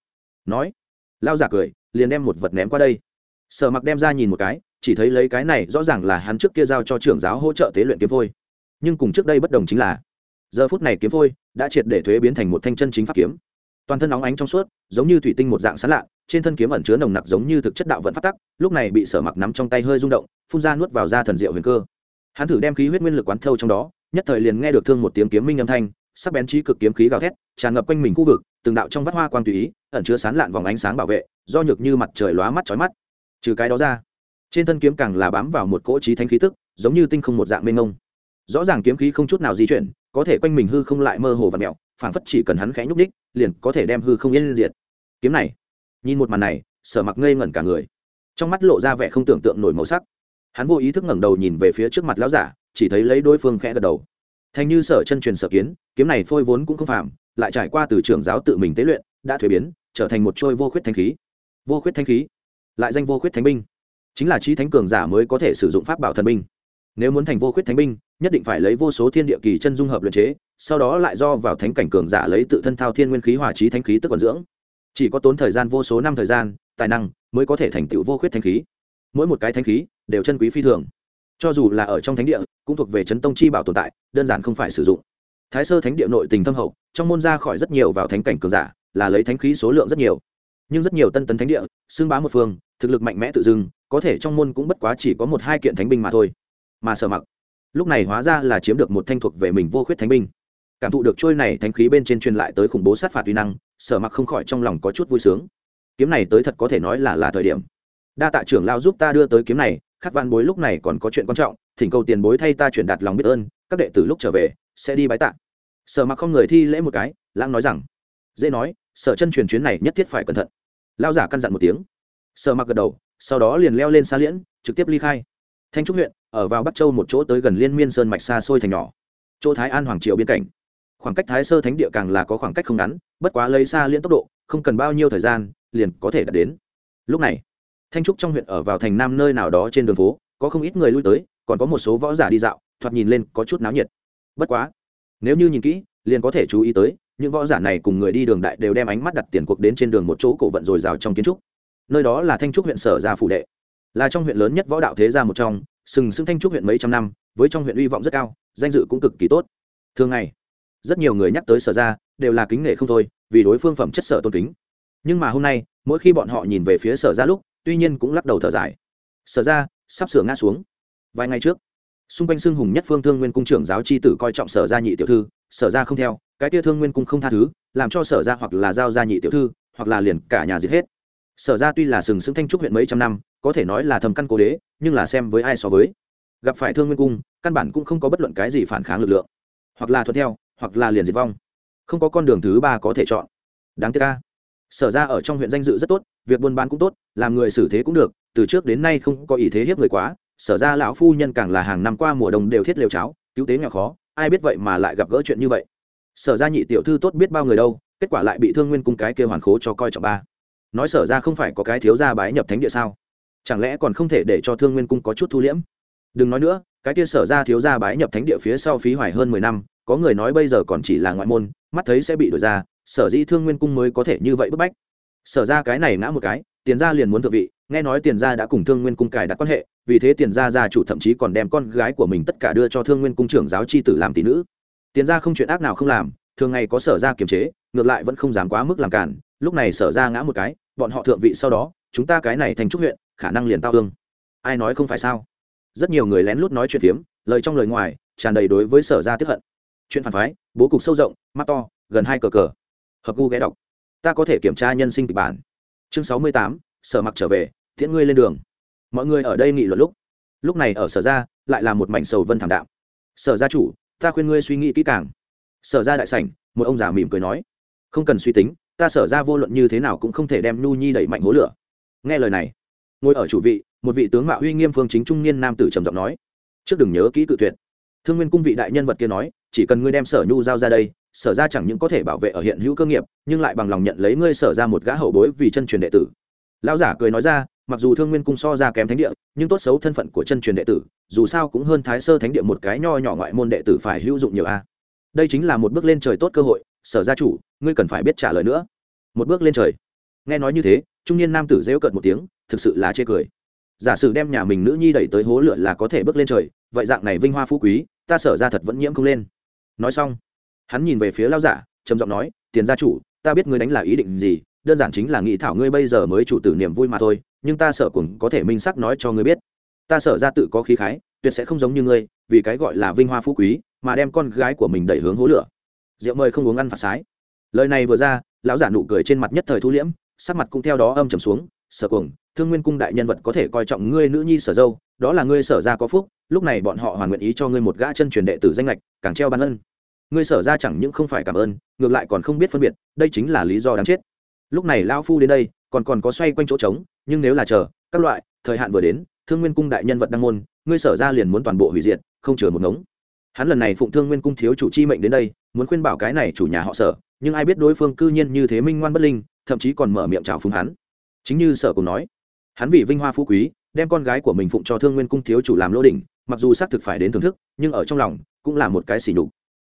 Nói lao giả cười, liền đem một vật ném qua đây. Sở mặc đem ra nhìn một cái, chỉ thấy lấy cái này rõ ràng là hắn trước kia giao cho trưởng giáo hỗ trợ tế luyện kiếm phôi. Nhưng cùng trước đây bất đồng chính là, giờ phút này kiếm phôi đã triệt để thuế biến thành một thanh chân chính pháp kiếm toàn thân óng ánh trong suốt, giống như thủy tinh một dạng sán lạ, trên thân kiếm ẩn chứa nồng nặc giống như thực chất đạo vận phát tắc, lúc này bị sở mặc nắm trong tay hơi rung động, phun ra nuốt vào ra thần diệu huyền cơ hắn thử đem khí huyết nguyên lực quán thâu trong đó, nhất thời liền nghe được thương một tiếng kiếm minh âm thanh, sắc bén trí cực kiếm khí gào thét, tràn ngập quanh mình khu vực, từng đạo trong vắt hoa quang tùy ý, ẩn chứa sán lạn vòng ánh sáng bảo vệ, do nhược như mặt trời lóa mắt chói mắt trừ cái đó ra, trên thân kiếm càng là bám vào một cỗ trí thánh khí tức, giống như tinh không một dạng mênh mông rõ ràng kiếm khí không chút nào di chuyển, có thể quanh mình hư không lại mơ hồ và mèo phảng phất chỉ cần hắn khẽ nhúc đích liền có thể đem hư không yên diệt. Kiếm này, nhìn một màn này, sở mặc ngây ngẩn cả người. Trong mắt lộ ra vẻ không tưởng tượng nổi màu sắc. Hắn vô ý thức ngẩng đầu nhìn về phía trước mặt lão giả, chỉ thấy lấy đối phương khẽ gật đầu. Thành như sở chân truyền sở kiến, kiếm này phôi vốn cũng không phạm lại trải qua từ trưởng giáo tự mình tế luyện, đã thuế biến, trở thành một trôi vô khuyết thanh khí. Vô khuyết thanh khí, lại danh vô khuyết thánh binh. Chính là trí thánh cường giả mới có thể sử dụng pháp bảo thần binh. Nếu muốn thành vô khuyết thánh binh, nhất định phải lấy vô số thiên địa kỳ chân dung hợp luyện chế sau đó lại do vào thánh cảnh cường giả lấy tự thân thao thiên nguyên khí hòa trí thánh khí tức còn dưỡng. Chỉ có tốn thời gian vô số năm thời gian, tài năng mới có thể thành tựu vô khuyết thánh khí. Mỗi một cái thánh khí đều chân quý phi thường. Cho dù là ở trong thánh địa, cũng thuộc về chấn tông chi bảo tồn tại, đơn giản không phải sử dụng. Thái sơ thánh địa nội tình thâm hậu, trong môn ra khỏi rất nhiều vào thánh cảnh cường giả, là lấy thánh khí số lượng rất nhiều. Nhưng rất nhiều tân tấn thánh địa, xưng bá một phương, thực lực mạnh mẽ tự dưng, có thể trong môn cũng bất quá chỉ có một hai kiện thánh binh mà thôi. Mà sở mặc, lúc này hóa ra là chiếm được một thanh thuộc về mình vô khuyết thánh binh cảm thụ được trôi này thánh khí bên trên truyền lại tới khủng bố sát phạt uy năng, sở mặc không khỏi trong lòng có chút vui sướng. Kiếm này tới thật có thể nói là là thời điểm. Đa tạ trưởng lao giúp ta đưa tới kiếm này, khắc văn bối lúc này còn có chuyện quan trọng, thỉnh cầu tiền bối thay ta chuyển đạt lòng biết ơn, các đệ tử lúc trở về, sẽ đi bái tạ. Sở mặc không người thi lễ một cái, lãng nói rằng, dễ nói, sở chân truyền chuyến này nhất thiết phải cẩn thận. Lao giả căn dặn một tiếng. Sở mặc gật đầu, sau đó liền leo lên xa liễn, trực tiếp ly khai. Thanh trúc huyện, ở vào bắc châu một chỗ tới gần liên miên sơn mạch xa xôi thành nhỏ. Chỗ thái an hoàng triều biên cảnh khoảng cách thái sơ thánh địa càng là có khoảng cách không ngắn, bất quá lấy xa liên tốc độ, không cần bao nhiêu thời gian, liền có thể đạt đến. Lúc này, thanh trúc trong huyện ở vào thành nam nơi nào đó trên đường phố, có không ít người lui tới, còn có một số võ giả đi dạo, thoạt nhìn lên có chút náo nhiệt. Bất quá, nếu như nhìn kỹ, liền có thể chú ý tới, những võ giả này cùng người đi đường đại đều đem ánh mắt đặt tiền cuộc đến trên đường một chỗ cổ vận dồi dào trong kiến trúc. Nơi đó là thanh trúc huyện sở gia phủ đệ. Là trong huyện lớn nhất võ đạo thế gia một trong, sừng sững thanh trúc huyện mấy trăm năm, với trong huyện uy vọng rất cao, danh dự cũng cực kỳ tốt. Thường ngày rất nhiều người nhắc tới sở gia đều là kính nể không thôi, vì đối phương phẩm chất sở tôn kính. Nhưng mà hôm nay, mỗi khi bọn họ nhìn về phía sở gia lúc, tuy nhiên cũng lắc đầu thở dài. Sở gia sắp sửa ngã xuống. Vài ngày trước, xung quanh xưng hùng nhất phương thương nguyên cung trưởng giáo c h i tử coi trọng sở gia nhị tiểu thư, sở gia không theo, cái tia thương nguyên cung không tha thứ, làm cho sở gia hoặc là giao gia nhị tiểu thư, hoặc là liền cả nhà giết hết. Sở gia tuy là sừng sững thanh trúc huyện mấy trăm năm, có thể nói là thầm căn cố đế, nhưng là xem với ai so với. Gặp phải thương nguyên cung, căn bản cũng không có bất luận cái gì phản kháng lực lượng, hoặc là thuận theo hoặc là liền diệt vong. Không có con đường thứ ba có thể chọn. Đáng tiếc ca sở ra ở trong huyện danh dự rất tốt, việc buôn bán cũng tốt, làm người xử thế cũng được, từ trước đến nay không có ý thế hiếp người quá, sở ra lão phu nhân càng là hàng năm qua mùa đông đều thiết liều cháo, cứu tế nghèo khó, ai biết vậy mà lại gặp gỡ chuyện như vậy. Sở ra nhị tiểu thư tốt biết bao người đâu, kết quả lại bị thương nguyên cung cái kêu hoàn khố cho coi trọng ba. Nói sở ra không phải có cái thiếu gia bái nhập thánh địa sao? Chẳng lẽ còn không thể để cho thương nguyên cung có chút thu liễm? Đừng nói nữa, cái kia sở ra thiếu gia bái nhập thánh địa phía sau phí hoài hơn mười năm có người nói bây giờ còn chỉ là ngoại môn, mắt thấy sẽ bị đổi ra, sở dĩ thương nguyên cung mới có thể như vậy bức bách. Sở ra cái này ngã một cái, tiền gia liền muốn thượng vị, nghe nói tiền gia đã cùng thương nguyên cung cài đặt quan hệ, vì thế tiền gia gia chủ thậm chí còn đem con gái của mình tất cả đưa cho thương nguyên cung trưởng giáo c h i tử làm tỷ nữ. Tiền gia không chuyện ác nào không làm, thường ngày có sở ra kiềm chế, ngược lại vẫn không dám quá mức làm cản, lúc này sở ra ngã một cái, bọn họ thượng vị sau đó, chúng ta cái này thành trúc huyện, khả năng liền tao thương ai nói không phải sao? Rất nhiều người lén lút nói chuyện phiếm, lời trong lời ngoài, tràn đầy đối với sở ra tiếp hận chuyện phản phái, bố cục sâu rộng, mắt to, gần hai cờ cờ. Hợp gu ghé đọc. Ta có thể kiểm tra nhân sinh kịch bản. Chương sáu mươi tám, sở mặc trở về, tiễn ngươi lên đường. Mọi người ở đây nghị luận lúc. Lúc này ở sở ra lại là một mảnh sầu vân thảm đạo sở gia chủ, ta khuyên ngươi suy nghĩ kỹ càng. Sở ra đại sảnh, một ông già mỉm cười nói. Không cần suy tính, ta sở ra vô luận như thế nào cũng không thể đem nhu nhi đẩy mạnh hố lửa. Nghe lời này, ngồi ở chủ vị, một vị tướng mạo uy nghiêm phương chính trung niên nam tử trầm giọng nói. Trước đừng nhớ kỹ cự tuyệt. Thương nguyên cung vị đại nhân vật kia nói chỉ cần ngươi đem sở nhu giao ra đây, sở ra chẳng những có thể bảo vệ ở hiện hữu cơ nghiệp, nhưng lại bằng lòng nhận lấy ngươi sở ra một gã hậu bối vì chân truyền đệ tử. Lão giả cười nói ra, mặc dù thương nguyên cung so ra kém thánh địa, nhưng tốt xấu thân phận của chân truyền đệ tử, dù sao cũng hơn thái sơ thánh địa một cái nho nhỏ ngoại môn đệ tử phải hữu dụng nhiều a. Đây chính là một bước lên trời tốt cơ hội, sở gia chủ, ngươi cần phải biết trả lời nữa. Một bước lên trời. Nghe nói như thế, trung niên nam tử rêu cợt một tiếng, thực sự là chê cười. Giả sử đem nhà mình nữ nhi đẩy tới hố lửa là có thể bước lên trời, vậy dạng này vinh hoa phú quý, ta sở ra thật vẫn nhiễm không lên nói xong, hắn nhìn về phía lao giả, trầm giọng nói, tiền gia chủ, ta biết ngươi đánh là ý định gì, đơn giản chính là nghĩ thảo ngươi bây giờ mới chủ tử niềm vui mà thôi, nhưng ta sợ cũng có thể minh sắc nói cho ngươi biết. Ta sợ ra tự có khí khái, tuyệt sẽ không giống như ngươi, vì cái gọi là vinh hoa phú quý, mà đem con gái của mình đẩy hướng hố lửa. Rượu mời không uống ăn phạt sái. Lời này vừa ra, lão giả nụ cười trên mặt nhất thời thu liễm, sắc mặt cũng theo đó âm trầm xuống, sở cuồng, thương nguyên cung đại nhân vật có thể coi trọng ngươi nữ nhi sở dâu, đó là ngươi sở ra có phúc, lúc này bọn họ hoàn nguyện ý cho ngươi một gã chân truyền đệ tử danh lệch càng treo ban ân ngươi sở ra chẳng những không phải cảm ơn, ngược lại còn không biết phân biệt, đây chính là lý do đáng chết. Lúc này lao phu đến đây, còn còn có xoay quanh chỗ trống, nhưng nếu là chờ, các loại, thời hạn vừa đến, thương nguyên cung đại nhân vật đăng môn, ngươi sở ra liền muốn toàn bộ hủy diệt, không chừa một ngống. Hắn lần này phụng thương nguyên cung thiếu chủ chi mệnh đến đây, muốn khuyên bảo cái này chủ nhà họ sở, nhưng ai biết đối phương cư nhiên như thế minh ngoan bất linh, thậm chí còn mở miệng chào phúng hắn. Chính như sở cùng nói, hắn vì vinh hoa phú quý, đem con gái của mình phụng cho thương nguyên cung thiếu chủ làm lô đỉnh, mặc dù xác thực phải đến thưởng thức, nhưng ở trong lòng cũng là một cái xỉ nhục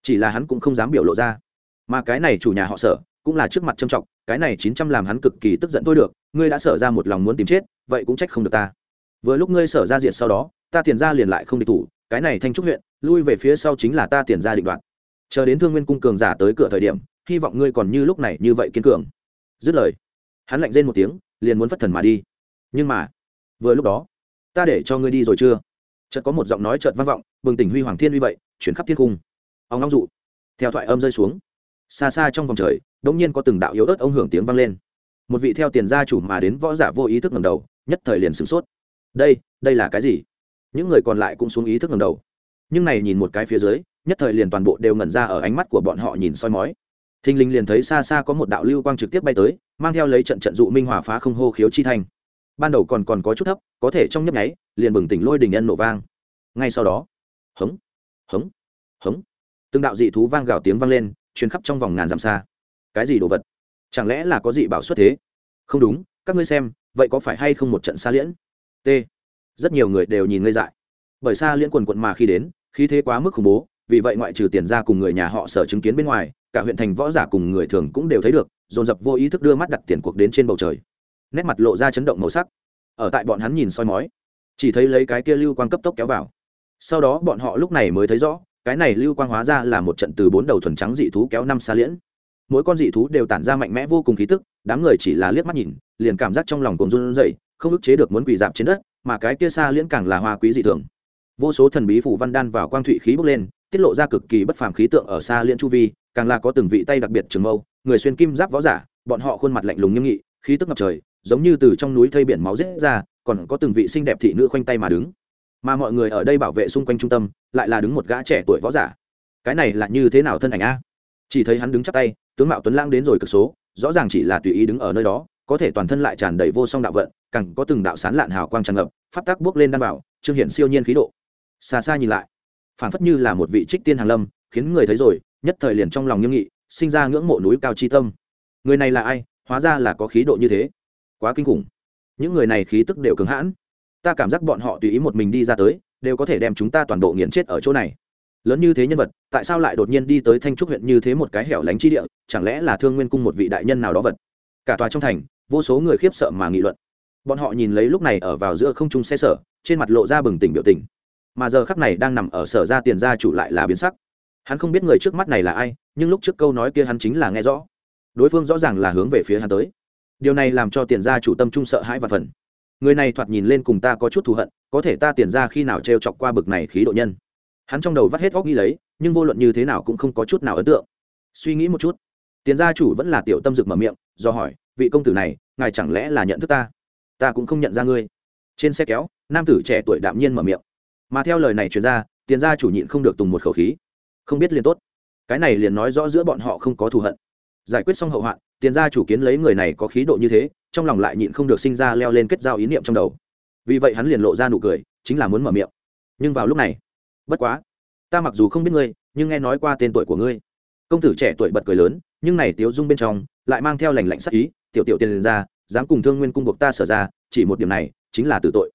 chỉ là hắn cũng không dám biểu lộ ra. Mà cái này chủ nhà họ sở, cũng là trước mặt trâm trọng, cái này chín trăm làm hắn cực kỳ tức giận thôi được, ngươi đã sở ra một lòng muốn tìm chết, vậy cũng trách không được ta. Vừa lúc ngươi sở ra diệt sau đó, ta tiền ra liền lại không địch thủ, cái này thanh trúc huyện, lui về phía sau chính là ta tiền ra định đoạt. Chờ đến thương nguyên cung cường giả tới cửa thời điểm, hy vọng ngươi còn như lúc này như vậy kiên cường. Dứt lời, hắn lạnh rên một tiếng, liền muốn phất thần mà đi. Nhưng mà, vừa lúc đó, ta để cho ngươi đi rồi chưa? Chợt có một giọng nói chợt vang vọng, bừng tỉnh huy hoàng thiên uy vậy, chuyển khắp thiên cung ông long dụ. Theo thoại âm rơi xuống. Xa xa trong vòng trời đ ỗ n g nhiên có từng đạo yếu ớt ông hưởng tiếng vang lên. Một vị theo tiền gia chủ mà đến võ giả vô ý thức ngầm đầu, nhất thời liền sửng sốt. Đây đây là cái gì? Những người còn lại cũng xuống ý thức ngầm đầu. Nhưng này nhìn một cái phía dưới, nhất thời liền toàn bộ đều ngẩn ra ở ánh mắt của bọn họ nhìn soi mói. Thình linh liền thấy xa xa có một đạo lưu quang trực tiếp bay tới, mang theo lấy trận trận dụ minh hòa phá không hô khiếu chi thành. ban đầu còn còn có chút thấp, có thể trong nhấp nháy, liền bừng tỉnh lôi đình nhân nổ vang. Ngay sau đó, hống hống hống từng đạo dị thú vang gào tiếng vang lên chuyến khắp trong vòng ngàn dặm xa. Cái gì đồ vật? Chẳng lẽ là có dị bảo xuất thế? Không đúng, các ngươi xem, vậy có phải hay không một trận xa liễn? T. Rất nhiều người đều nhìn ngây dại. Bởi xa liễn quần quận mà khi đến khi thế quá mức khủng bố, vì vậy ngoại trừ tiền ra cùng người nhà họ sở chứng kiến bên ngoài, cả huyện thành võ giả cùng người thường cũng đều thấy được, dồn dập vô ý thức đưa mắt đặt tiền cuộc đến trên bầu trời. Nét mặt lộ ra chấn động màu sắc. Ở tại bọn hắn nhìn soi mói, chỉ thấy lấy cái kia lưu quang cấp tốc kéo vào. Sau đó bọn họ lúc này mới thấy rõ cái này lưu quang hóa ra là một trận từ bốn đầu thuần trắng dị thú kéo năm xa liễn. Mỗi con dị thú đều tản ra mạnh mẽ vô cùng khí tức, đám người chỉ là liếc mắt nhìn, liền cảm giác trong lòng cồn run rẩy, không ức chế được muốn quỳ dạp trên đất, mà cái kia xa liễn càng là hoa quý dị thường. Vô số thần bí phủ văn đan vào quang thụy khí bốc lên, tiết lộ ra cực kỳ bất phàm khí tượng ở xa liễn chu vi, càng là có từng vị tay đặc biệt trường mâu, người xuyên kim giáp võ giả, bọn họ khuôn mặt lạnh lùng nghiêm nghị, khí tức ngập trời, giống như từ trong núi thây biển máu rết ra, còn có từng vị xinh đẹp thị nữ khoanh tay mà đứng mà mọi người ở đây bảo vệ xung quanh trung tâm, lại là đứng một gã trẻ tuổi võ giả. Cái này là như thế nào thân ảnh a? Chỉ thấy hắn đứng chắp tay, tướng mạo tuấn lang đến rồi cực số, rõ ràng chỉ là tùy ý đứng ở nơi đó, có thể toàn thân lại tràn đầy vô song đạo vận, càng có từng đạo sán lạn hào quang tràn ngập, pháp tắc bước lên đan bảo, trương hiện siêu nhiên khí độ. Xa xa nhìn lại, phảng phất như là một vị trích tiên hàng lâm, khiến người thấy rồi, nhất thời liền trong lòng nghiêm nghị, sinh ra ngưỡng mộ núi cao chi tâm. Người này là ai? Hóa ra là có khí độ như thế. Quá kinh khủng. Những người này khí tức đều cứng hãn ta cảm giác bọn họ tùy ý một mình đi ra tới, đều có thể đem chúng ta toàn bộ nghiền chết ở chỗ này. Lớn như thế nhân vật, tại sao lại đột nhiên đi tới thanh trúc huyện như thế một cái hẻo lánh chi địa, chẳng lẽ là thương nguyên cung một vị đại nhân nào đó vật? Cả tòa trong thành, vô số người khiếp sợ mà nghị luận. Bọn họ nhìn lấy lúc này ở vào giữa không trung xe sở, trên mặt lộ ra bừng tỉnh biểu tình. Mà giờ khắc này đang nằm ở sở ra tiền gia chủ lại là biến sắc. Hắn không biết người trước mắt này là ai, nhưng lúc trước câu nói kia hắn chính là nghe rõ. Đối phương rõ ràng là hướng về phía hắn tới. Điều này làm cho tiền gia chủ tâm trung sợ hãi và phần người này thoạt nhìn lên cùng ta có chút thù hận, có thể ta tiền ra khi nào t r e o chọc qua bực này khí độ nhân. Hắn trong đầu vắt hết óc nghĩ lấy, nhưng vô luận như thế nào cũng không có chút nào ấn tượng. Suy nghĩ một chút tiền gia chủ vẫn là tiểu tâm dực mở miệng, do hỏi, vị công tử này, ngài chẳng lẽ là nhận thức ta? Ta cũng không nhận ra ngươi. Trên xe kéo, nam tử trẻ tuổi đạm nhiên mở miệng. Mà theo lời này truyền ra tiền gia chủ nhịn không được tùng một khẩu khí. Không biết liền tốt. Cái này liền nói rõ giữa bọn họ không có thù hận. Giải quyết xong hậu hoạn tiền gia chủ kiến lấy người này có khí độ như thế trong lòng lại nhịn không được sinh ra leo lên kết giao ý niệm trong đầu. Vì vậy hắn liền lộ ra nụ cười, chính là muốn mở miệng. Nhưng vào lúc này, bất quá, ta mặc dù không biết ngươi, nhưng nghe nói qua tên tuổi của ngươi. Công tử trẻ tuổi bật cười lớn, nhưng này tiếu dung bên trong lại mang theo lành lạnh sắc ý, tiểu tiểu tiền ra, dám cùng thương nguyên cung buộc ta sở ra, chỉ một điểm này chính là tử tội.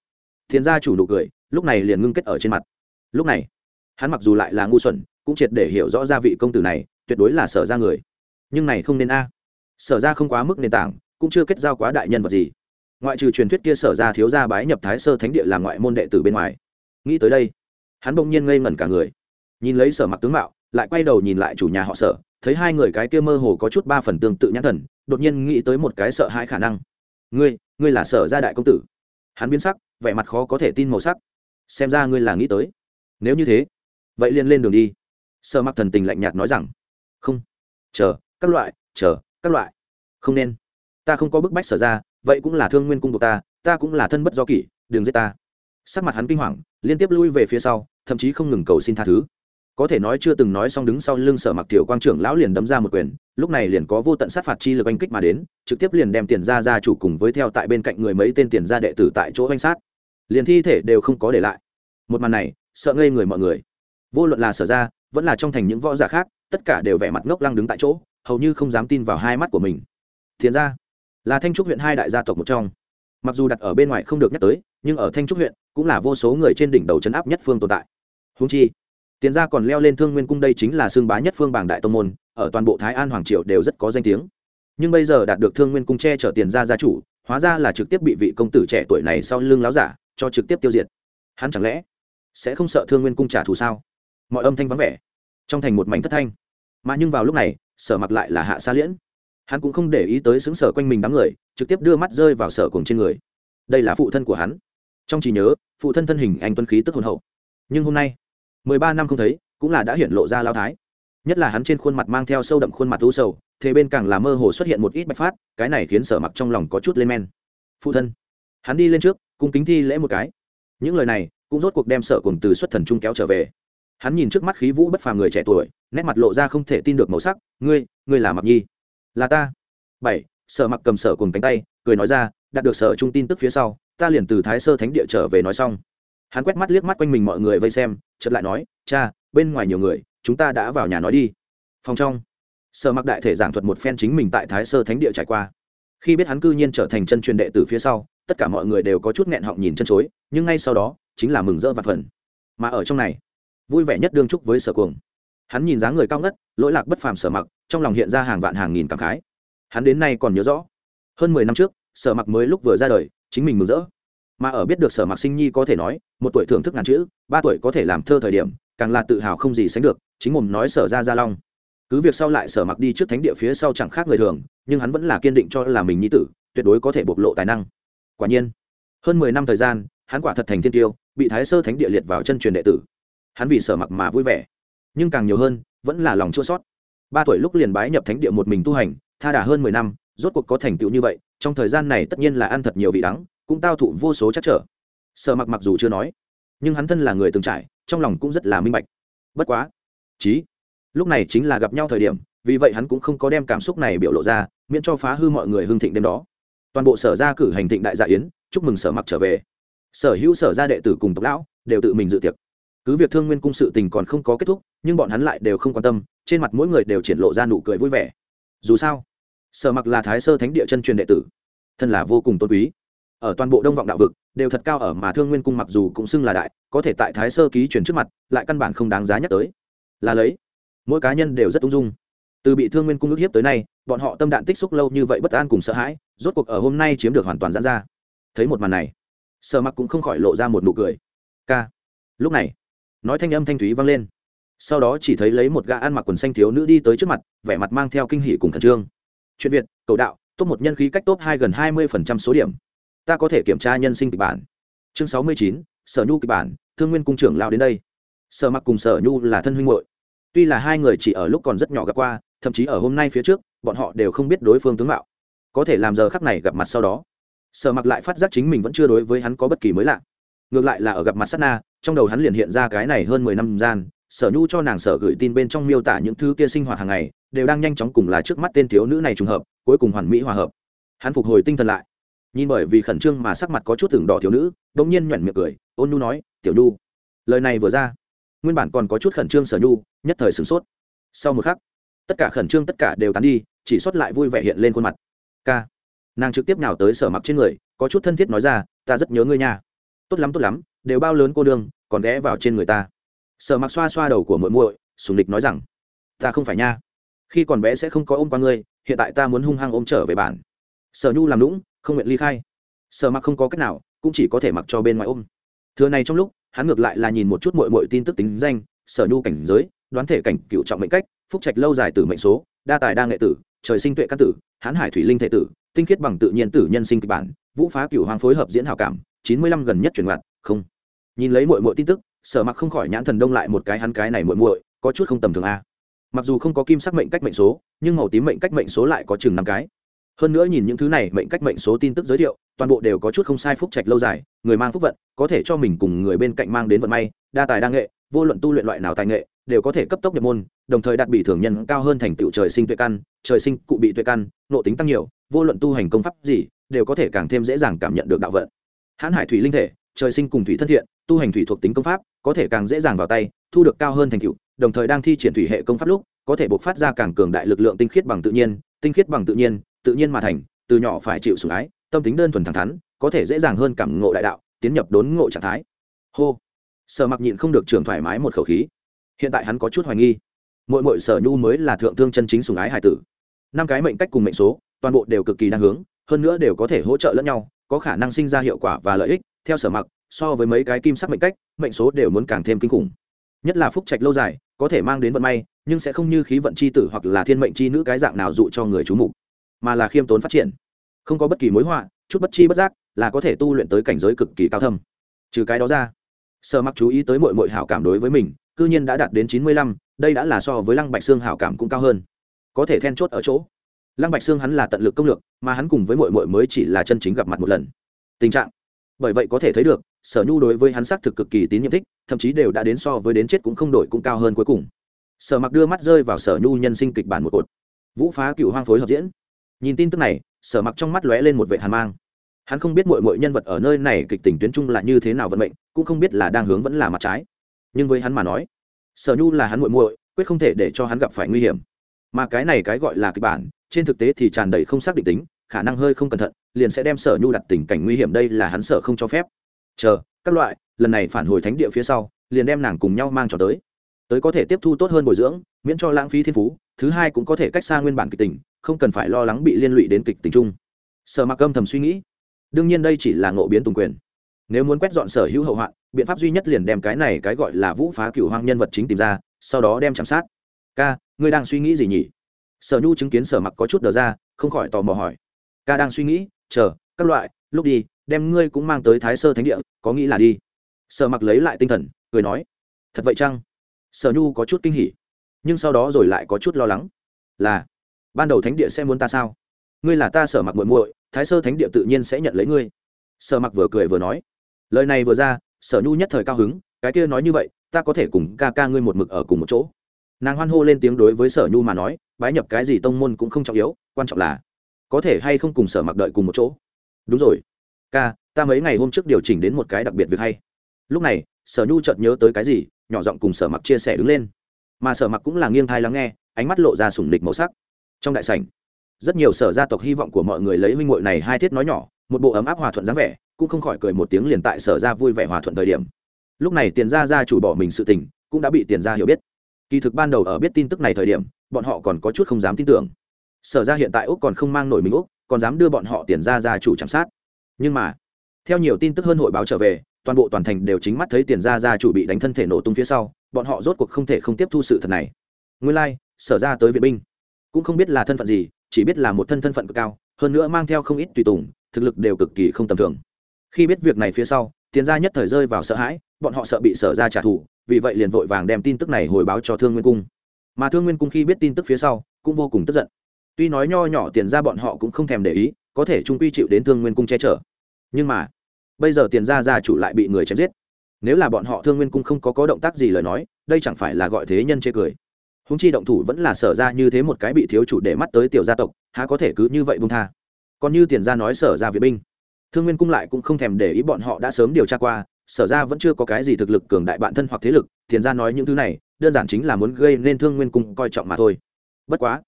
Thiền gia chủ nụ cười, lúc này liền ngưng kết ở trên mặt. Lúc này, hắn mặc dù lại là ngu xuẩn, cũng triệt để hiểu rõ ra vị công tử này tuyệt đối là sở ra người. Nhưng này không nên a. Sở ra không quá mức nền tảng cũng chưa kết giao quá đại nhân vật gì. Ngoại trừ truyền thuyết kia sở ra thiếu gia bái nhập thái sơ thánh địa làm ngoại môn đệ tử bên ngoài. Nghĩ tới đây, hắn bỗng nhiên ngây ngẩn cả người. Nhìn lấy sở mặc tướng mạo, lại quay đầu nhìn lại chủ nhà họ sở, thấy hai người cái kia mơ hồ có chút ba phần tương tự nhãn thần, đột nhiên nghĩ tới một cái sợ hãi khả năng. Ngươi ngươi là sở gia đại công tử? Hắn biến sắc, vẻ mặt khó có thể tin màu sắc. Xem ra ngươi là nghĩ tới. Nếu như thế, vậy liền lên đường đi. Sở mặc thần tình lạnh nhạt nói rằng. Không, chờ, các loại, chờ, các loại. Không nên ta không có bức bách sở ra, vậy cũng là thương nguyên cung của ta ta cũng là thân bất do kỷ, đừng giết ta. Sắc mặt hắn kinh hoàng, liên tiếp lui về phía sau, thậm chí không ngừng cầu xin tha thứ. Có thể nói chưa từng nói xong đứng sau lưng sở mặc tiểu quang trưởng lão liền đấm ra một quyền, lúc này liền có vô tận sát phạt chi lực oanh kích mà đến, trực tiếp liền đem tiền ra ra chủ cùng với theo tại bên cạnh người mấy tên tiền ra đệ tử tại chỗ oanh sát. Liền thi thể đều không có để lại. Một màn này, sợ ngây người mọi người. Vô luận là sở ra, vẫn là trong thành những võ giả khác, tất cả đều vẻ mặt ngốc lăng đứng tại chỗ, hầu như không dám tin vào hai mắt của mình. Thiền ra là thanh trúc huyện hai đại gia tộc một trong. Mặc dù đặt ở bên ngoài không được nhắc tới, nhưng ở thanh trúc huyện cũng là vô số người trên đỉnh đầu chấn áp nhất phương tồn tại. Húng chi, tiền gia còn leo lên thương nguyên cung đây chính là xương bá nhất phương bảng đại tông môn, ở toàn bộ thái an hoàng triều đều rất có danh tiếng. Nhưng bây giờ đạt được thương nguyên cung che chở tiền gia gia chủ, hóa ra là trực tiếp bị vị công tử trẻ tuổi này sau lưng láo giả cho trực tiếp tiêu diệt. Hắn chẳng lẽ sẽ không sợ thương nguyên cung trả thù sao? Mọi âm thanh vắng vẻ, trong thành một mảnh thất thanh. Mà nhưng vào lúc này, sở mặc lại là hạ sa liễn hắn cũng không để ý tới xứng sở quanh mình đám người, trực tiếp đưa mắt rơi vào sở cùng trên người. Đây là phụ thân của hắn. Trong trí nhớ, phụ thân thân hình anh tuân khí tức hồn hậu. Nhưng hôm nay, mười ba năm không thấy, cũng là đã hiện lộ ra lao thái. Nhất là hắn trên khuôn mặt mang theo sâu đậm khuôn mặt u sầu, thế bên càng là mơ hồ xuất hiện một ít bạch phát, cái này khiến sở mặc trong lòng có chút lên men. Phụ thân, hắn đi lên trước, cung kính thi lễ một cái. Những lời này, cũng rốt cuộc đem sở cùng từ xuất thần trung kéo trở về. Hắn nhìn trước mắt khí vũ bất phàm người trẻ tuổi, nét mặt lộ ra không thể tin được màu sắc. Ngươi ngươi là mặc nhi là ta. Bảy, sở mặc cầm sở cùng cánh tay, cười nói ra, đạt được sở trung tin tức phía sau, ta liền từ thái sơ thánh địa trở về nói xong. Hắn quét mắt liếc mắt quanh mình mọi người vây xem, chợt lại nói, cha, bên ngoài nhiều người, chúng ta đã vào nhà nói đi. Phòng trong, sở mặc đại thể giảng thuật một phen chính mình tại thái sơ thánh địa trải qua. Khi biết hắn cư nhiên trở thành chân truyền đệ từ phía sau, tất cả mọi người đều có chút nghẹn họng nhìn chân chối, nhưng ngay sau đó, chính là mừng rỡ và phần mà ở trong này, vui vẻ nhất đương chúc với sở cuồng hắn nhìn dáng người cao ngất, lỗi lạc bất phàm sở mặc, trong lòng hiện ra hàng vạn hàng nghìn cảm khái. Hắn đến nay còn nhớ rõ. Hơn mười năm trước, sở mặc mới lúc vừa ra đời, chính mình mừng rỡ. Mà ở biết được sở mặc sinh nhi có thể nói, một tuổi thưởng thức ngàn chữ, ba tuổi có thể làm thơ thời điểm, càng là tự hào không gì sánh được, chính mồm nói sở ra gia long. Cứ việc sau lại sở mặc đi trước thánh địa phía sau chẳng khác người thường, nhưng hắn vẫn là kiên định cho là mình nhi tử, tuyệt đối có thể bộc lộ tài năng. Quả nhiên, hơn mười năm thời gian, hắn quả thật thành thiên tiêu, bị thái sơ thánh địa liệt vào chân truyền đệ tử. Hắn vì sở mặc mà vui vẻ nhưng càng nhiều hơn, vẫn là lòng chua sót. Ba tuổi lúc liền bái nhập thánh địa một mình tu hành, tha đà hơn mười năm, rốt cuộc có thành tựu như vậy, trong thời gian này tất nhiên là ăn thật nhiều vị đắng, cũng tao thụ vô số chắc trở. Sở mặc mặc dù chưa nói, nhưng hắn thân là người từng trải, trong lòng cũng rất là minh bạch. Bất quá, chí, lúc này chính là gặp nhau thời điểm, vì vậy hắn cũng không có đem cảm xúc này biểu lộ ra, miễn cho phá hư mọi người hưng thịnh đêm đó. Toàn bộ sở ra cử hành thịnh đại dạ yến, chúc mừng sở mặc trở về. Sở hữu sở gia đệ tử cùng tộc lão đều tự mình dự tiệc cứ việc thương nguyên cung sự tình còn không có kết thúc, nhưng bọn hắn lại đều không quan tâm, trên mặt mỗi người đều triển lộ ra nụ cười vui vẻ. Dù sao, sở mặc là thái sơ thánh địa chân truyền đệ tử, thân là vô cùng tôn quý. Ở toàn bộ đông vọng đạo vực, đều thật cao ở mà thương nguyên cung mặc dù cũng xưng là đại, có thể tại thái sơ ký truyền trước mặt, lại căn bản không đáng giá nhắc tới. Là lấy, mỗi cá nhân đều rất ung dung. Từ bị thương nguyên cung ước hiếp tới nay, bọn họ tâm đạn tích xúc lâu như vậy bất an cùng sợ hãi, rốt cuộc ở hôm nay chiếm được hoàn toàn giãn ra. Thấy một màn này, sở mặc cũng không khỏi lộ ra một nụ cười. K lúc này nói thanh âm thanh thúy vang lên. Sau đó chỉ thấy lấy một gã ăn mặc quần xanh thiếu nữ đi tới trước mặt, vẻ mặt mang theo kinh hỷ cùng khẩn trương. Chuyện việt, cầu đạo, top một nhân khí cách top hai gần hai mươi phần trăm số điểm. Ta có thể kiểm tra nhân sinh kịch bản. Chương sáu mươi chín, sở nhu kịch bản, thương nguyên cung trưởng lao đến đây. Sở mặc cùng sở nhu là thân huynh hội tuy là hai người chỉ ở lúc còn rất nhỏ gặp qua, thậm chí ở hôm nay phía trước, bọn họ đều không biết đối phương tướng mạo. Có thể làm giờ khắc này gặp mặt sau đó. Sở mặc lại phát giác chính mình vẫn chưa đối với hắn có bất kỳ mới lạ ngược lại là ở gặp mặt sát na, trong đầu hắn liền hiện ra cái này hơn mười năm gian, sở nhu cho nàng sở gửi tin bên trong miêu tả những thứ kia sinh hoạt hàng ngày, đều đang nhanh chóng cùng là trước mắt tên thiếu nữ này trùng hợp, cuối cùng hoàn mỹ hòa hợp. Hắn phục hồi tinh thần lại. Nhìn bởi vì khẩn trương mà sắc mặt có chút tưởng đỏ thiếu nữ đ ỗ n g nhiên nhoẻn miệng cười, ôn nhu nói, tiểu nhu, lời này vừa ra, nguyên bản còn có chút khẩn trương sở nhu, nhất thời sửng sốt. Sau một khắc, tất cả khẩn trương tất cả đều tán đi, chỉ xuất lại vui vẻ hiện lên khuôn mặt. K nàng trực tiếp nào tới sở mặc trên người, có chút thân thiết nói ra, ta rất nhớ ngươi nha tốt lắm tốt lắm, đều bao lớn cô đương còn ghé vào trên người ta. Sở mặc xoa xoa đầu của muội muội, sùng địch nói rằng, ta không phải nha. Khi còn bé sẽ không có ôm qua ngươi, hiện tại ta muốn hung hăng ôm trở về bản. Sở nhu làm lũng không nguyện ly khai. Sở mặc không có cách nào, cũng chỉ có thể mặc cho bên ngoài ôm. Thừa này trong lúc, hắn ngược lại là nhìn một chút mội mội tin tức tính danh, sở nhu cảnh giới, đoán thể cảnh cựu trọng mệnh cách, phúc trạch lâu dài tử mệnh số, đa tài đa nghệ tử, trời sinh tuệ căn tử hãn hải thủy linh thể tử, tinh khiết bằng tự nhiên tử nhân sinh kịch bản, vũ phá cựu hoàng phối hợp diễn hào cảm chín mươi lăm gần nhất chuyển ngoặt, không. Nhìn lấy mội mội tin tức, sở mặc không khỏi nhãn thần đông lại một cái hắn cái này muội muội, có chút không tầm thường a. Mặc dù không có kim sắc mệnh cách mệnh số, nhưng màu tím mệnh cách mệnh số lại có chừng năm cái. Hơn nữa nhìn những thứ này, mệnh cách mệnh số tin tức giới thiệu, toàn bộ đều có chút không sai phúc trạch lâu dài, người mang phúc vận, có thể cho mình cùng người bên cạnh mang đến vận may, đa tài đa nghệ, vô luận tu luyện loại nào tài nghệ, đều có thể cấp tốc nhập môn, đồng thời đạt bị thường nhân cao hơn thành tựu trời sinh tuệ căn, trời sinh cụ bị tuệ căn nộ tính tăng nhiều, vô luận tu hành công pháp gì, đều có thể càng thêm dễ dàng cảm nhận được đạo vận hãn hải thủy linh thể, trời sinh cùng thủy thân thiện, tu hành thủy thuộc tính công pháp, có thể càng dễ dàng vào tay, thu được cao hơn thành tựu, đồng thời đang thi triển thủy hệ công pháp lúc, có thể bộc phát ra càng cường đại lực lượng tinh khiết bằng tự nhiên, tinh khiết bằng tự nhiên tự nhiên mà thành, từ nhỏ phải chịu sủng ái, tâm tính đơn thuần thẳng thắn, có thể dễ dàng hơn cảm ngộ đại đạo, tiến nhập đốn ngộ trạng thái. Hô. Sở mặc nhịn không được trường thoải mái một khẩu khí. Hiện tại hắn có chút hoài nghi. Mỗi mỗi sở nhu mới là thượng thương chân chính sủng ái hải tử. Năm cái mệnh cách cùng mệnh số, toàn bộ đều cực kỳ đa hướng, hơn nữa đều có thể hỗ trợ lẫn nhau có khả năng sinh ra hiệu quả và lợi ích, theo sở mặc, so với mấy cái kim sắc mệnh cách, mệnh số đều muốn càng thêm kinh khủng. Nhất là phúc trạch lâu dài, có thể mang đến vận may, nhưng sẽ không như khí vận c h i tử hoặc là thiên mệnh c h i nữ cái dạng nào dụ cho người c h mục, mà là khiêm tốn phát triển. Không có bất kỳ mối họa, chút bất chi bất giác là có thể tu luyện tới cảnh giới cực kỳ cao thâm. Trừ cái đó ra, sở mặc chú ý tới mọi mọi hảo cảm đối với mình, cư nhiên đã đạt đến chín mươi lăm, đây đã là so với lăng bạch xương hảo cảm cũng cao hơn. Có thể then chốt ở chỗ lăng bạch Sương hắn là tận lực công lược, mà hắn cùng với mội mội mới chỉ là chân chính gặp mặt một lần. Tình trạng? Bởi vậy có thể thấy được, sở nhu đối với hắn xác thực cực kỳ tín nhiệm thích, thậm chí đều đã đến so với đến chết cũng không đổi cũng cao hơn cuối cùng. Sở mặc đưa mắt rơi vào sở nhu nhân sinh kịch bản một cột. Vũ phá cựu hoang phối hợp diễn. Nhìn tin tức này, sở mặc trong mắt lóe lên một vệ hàn mang. Hắn không biết mọi mọi nhân vật ở nơi này kịch tình tuyến trung là như thế nào vận mệnh, cũng không biết là đang hướng vẫn là mặt trái. Nhưng với hắn mà nói, sở nhu là hắn muội muội, quyết không thể để cho hắn gặp phải nguy hiểm. Mà cái này cái gọi là kịch bản trên thực tế thì tràn đầy không xác định tính, khả năng hơi không cẩn thận, liền sẽ đem sở nhu đặt tình cảnh nguy hiểm đây là hắn sở không cho phép. Chờ, các loại, lần này phản hồi thánh địa phía sau, liền đem nàng cùng nhau mang cho tới. Tới có thể tiếp thu tốt hơn bồi dưỡng, miễn cho lãng phí thiên phú, thứ hai cũng có thể cách xa nguyên bản kịch tình, không cần phải lo lắng bị liên lụy đến kịch tình chung. Sở mặc âm thầm suy nghĩ. Đương nhiên đây chỉ là ngộ biến tùng quyền. Nếu muốn quét dọn sở hữu hậu hoạn, biện pháp duy nhất liền đem cái này cái gọi là vũ phá cửu hoang nhân vật chính tìm ra, sau đó đem chạm sát. Ca, ngươi đang suy nghĩ gì nhỉ? Sở nhu chứng kiến sở mặc có chút đờ ra, không khỏi tò mò hỏi. Ca đang suy nghĩ, chờ, các loại, lúc đi, đem ngươi cũng mang tới thái sơ thánh địa, có nghĩ là đi? Sở mặc lấy lại tinh thần, cười nói. Thật vậy chăng? Sở nhu có chút kinh hỉ. Nhưng sau đó rồi lại có chút lo lắng. Là, ban đầu thánh địa sẽ muốn ta sao? Ngươi là ta sở mặc muội muội, thái sơ thánh địa tự nhiên sẽ nhận lấy ngươi. Sở mặc vừa cười vừa nói. Lời này vừa ra, sở nhu nhất thời cao hứng, cái kia nói như vậy, ta có thể cùng ca ca ngươi một mực ở cùng một chỗ nàng hoan hô lên tiếng đối với sở nhu mà nói, bái nhập cái gì tông môn cũng không trọng yếu, quan trọng là, có thể hay không cùng sở mặc đợi cùng một chỗ. Đúng rồi. Ca, ta mấy ngày hôm trước điều chỉnh đến một cái đặc biệt việc hay. Lúc này, sở nhu chợt nhớ tới cái gì, nhỏ giọng cùng sở mặc chia sẻ đứng lên. Mà sở mặc cũng là nghiêng thai lắng nghe, ánh mắt lộ ra sủng địch màu sắc. Trong đại sảnh, rất nhiều sở gia tộc hy vọng của mọi người lấy huynh hội này hai thiết nói nhỏ, một bộ ấm áp hòa thuận dáng vẻ, cũng không khỏi cười một tiếng liền tại sở gia vui vẻ hòa thuận thời điểm. Lúc này tiền gia gia chủ bỏ mình sự tình, cũng đã bị tiền gia hiểu biết kỳ thực ban đầu ở biết tin tức này thời điểm bọn họ còn có chút không dám tin tưởng. Sở ra hiện tại úc còn không mang nổi mình úc còn dám đưa bọn họ tiền ra gia chủ chăm sát. Nhưng mà theo nhiều tin tức hơn hội báo trở về toàn bộ toàn thành đều chính mắt thấy tiền ra gia chủ bị đánh thân thể nổ tung phía sau bọn họ rốt cuộc không thể không tiếp thu sự thật này. Nguyên lai、like, sở ra tới viện binh. Cũng không biết là thân phận gì chỉ biết là một thân thân phận cực cao hơn nữa mang theo không ít tùy tùng thực lực đều cực kỳ không tầm thường. Khi biết việc này phía sau tiền gia nhất thời rơi vào sợ hãi bọn họ sợ bị sở ra trả thù vì vậy liền vội vàng đem tin tức này hồi báo cho thương nguyên cung. Mà thương nguyên cung khi biết tin tức phía sau, cũng vô cùng tức giận. Tuy nói nho nhỏ tiền ra bọn họ cũng không thèm để ý, có thể trung quy chịu đến thương nguyên cung che chở. Nhưng mà, bây giờ tiền ra gia chủ lại bị người chém giết. Nếu là bọn họ thương nguyên cung không có có động tác gì lời nói, đây chẳng phải là gọi thế nhân chê cười. Húng chi động thủ vẫn là sở ra như thế một cái bị thiếu chủ để mắt tới tiểu gia tộc, há có thể cứ như vậy bung tha. Còn như tiền ra nói sở ra viện binh, thương nguyên cung lại cũng không thèm để ý bọn họ đã sớm điều tra qua sở ra vẫn chưa có cái gì thực lực cường đại bản thân hoặc thế lực, tiền ra nói những thứ này, đơn giản chính là muốn gây nên thương nguyên cung coi trọng mà thôi. Bất quá,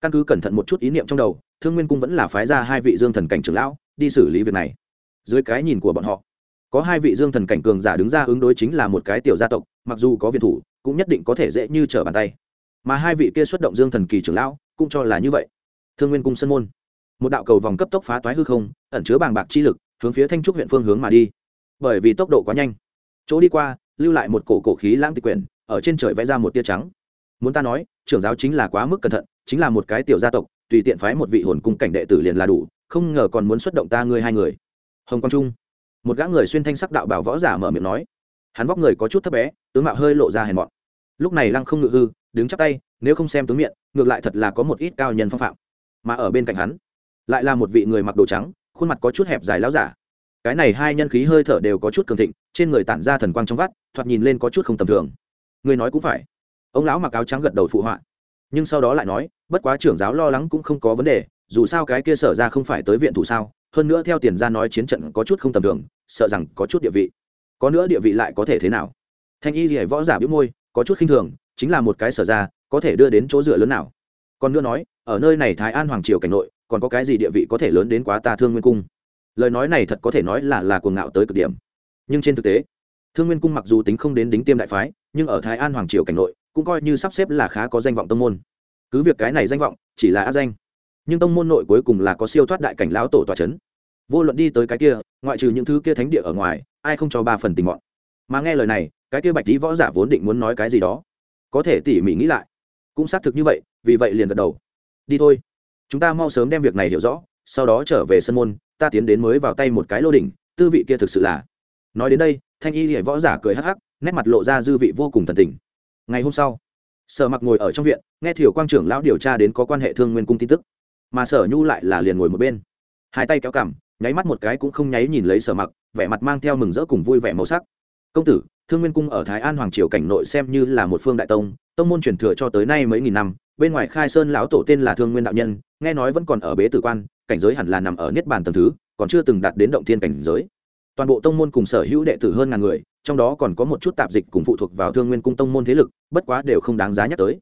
căn cứ cẩn thận một chút ý niệm trong đầu, thương nguyên cung vẫn là phái ra hai vị dương thần cảnh trưởng lão đi xử lý việc này. Dưới cái nhìn của bọn họ, có hai vị dương thần cảnh cường giả đứng ra ứng đối chính là một cái tiểu gia tộc, mặc dù có viện thủ, cũng nhất định có thể dễ như trở bàn tay. Mà hai vị kia xuất động dương thần kỳ trưởng lão cũng cho là như vậy. Thương nguyên cung sân môn, một đạo cầu vòng cấp tốc phá toái hư không, ẩn chứa bàng bạc chi lực, hướng phía thanh trúc huyện phương hướng mà đi bởi vì tốc độ quá nhanh. Chỗ đi qua, lưu lại một cổ cổ khí lãng tịch quyển, ở trên trời vẽ ra một tia trắng. Muốn ta nói, trưởng giáo chính là quá mức cẩn thận, chính là một cái tiểu gia tộc, tùy tiện phái một vị hồn cung cảnh đệ tử liền là đủ, không ngờ còn muốn xuất động ta ngươi hai người. Hồng quang trung. Một gã người xuyên thanh sắc đạo bảo võ giả mở miệng nói. Hắn vóc người có chút thấp bé, tướng mạo hơi lộ ra hèn mọn. Lúc này lăng không ngự hư, đứng chắp tay, nếu không xem tướng miệng, ngược lại thật là có một ít cao nhân phong phạm. Mà ở bên cạnh hắn, lại là một vị người mặc đồ trắng, khuôn mặt có chút hẹp dài láo giả cái này hai nhân khí hơi thở đều có chút cường thịnh, trên người tản ra thần quang trong vắt, thoạt nhìn lên có chút không tầm thường. Người nói cũng phải. Ông lão mặc áo trắng gật đầu phụ họa. Nhưng sau đó lại nói, bất quá trưởng giáo lo lắng cũng không có vấn đề, dù sao cái kia sở ra không phải tới viện thủ sao, hơn nữa theo tiền ra nói chiến trận có chút không tầm thường, sợ rằng có chút địa vị. Có nữa địa vị lại có thể thế nào? Thanh y rỉa võ giả biếu môi, có chút khinh thường, chính là một cái sở ra, có thể đưa đến chỗ dựa lớn nào? Còn nữa nói, ở nơi này thái an hoàng triều cảnh nội, còn có cái gì địa vị có thể lớn đến quá ta thương nguyên cung? Lời nói này thật có thể nói là là cuồng ngạo tới cực điểm. Nhưng trên thực tế, thương nguyên cung mặc dù tính không đến đính tiêm đại phái, nhưng ở thái an hoàng triều cảnh nội, cũng coi như sắp xếp là khá có danh vọng tông môn. Cứ việc cái này danh vọng, chỉ là áp danh, nhưng tông môn nội cuối cùng là có siêu thoát đại cảnh lão tổ tòa c h ấ n vô luận đi tới cái kia, ngoại trừ những thứ kia thánh địa ở ngoài, ai không cho ba phần tình mọn. Mà nghe lời này, cái kia bạch tý võ giả vốn định muốn nói cái gì đó. Có thể tỉ mỉ nghĩ lại. Cũng xác thực như vậy, vì vậy liền gật đầu. Đi thôi. Chúng ta mau sớm đem việc này hiểu rõ, sau đó trở về sân môn ta tiến đến mới vào tay một cái lô đỉnh, tư vị kia thực sự là. Nói đến đây, thanh y hệ võ giả cười hắc hắc, nét mặt lộ ra dư vị vô cùng thần tình. Ngày hôm sau, sở mặc ngồi ở trong viện, nghe thiểu quang trưởng lão điều tra đến có quan hệ thương nguyên cung tin tức. Mà sở nhu lại là liền ngồi một bên. Hai tay kéo cằm, nháy mắt một cái cũng không nháy nhìn lấy sở mặc, vẻ mặt mang theo mừng rỡ cùng vui vẻ màu sắc. Công tử, thương nguyên cung ở thái an hoàng triều cảnh nội xem như là một phương đại tông tông môn truyền thừa cho tới nay mấy nghìn năm, bên ngoài khai sơn lão tổ tên là thương nguyên đạo nhân, nghe nói vẫn còn ở bế tử quan cảnh giới hẳn là nằm ở niết bàn tầng thứ, còn chưa từng đạt đến động thiên cảnh giới. Toàn bộ tông môn cùng sở hữu đệ tử hơn ngàn người, trong đó còn có một chút tạp dịch cùng phụ thuộc vào thương nguyên cung tông môn thế lực, bất quá đều không đáng giá nhắc tới.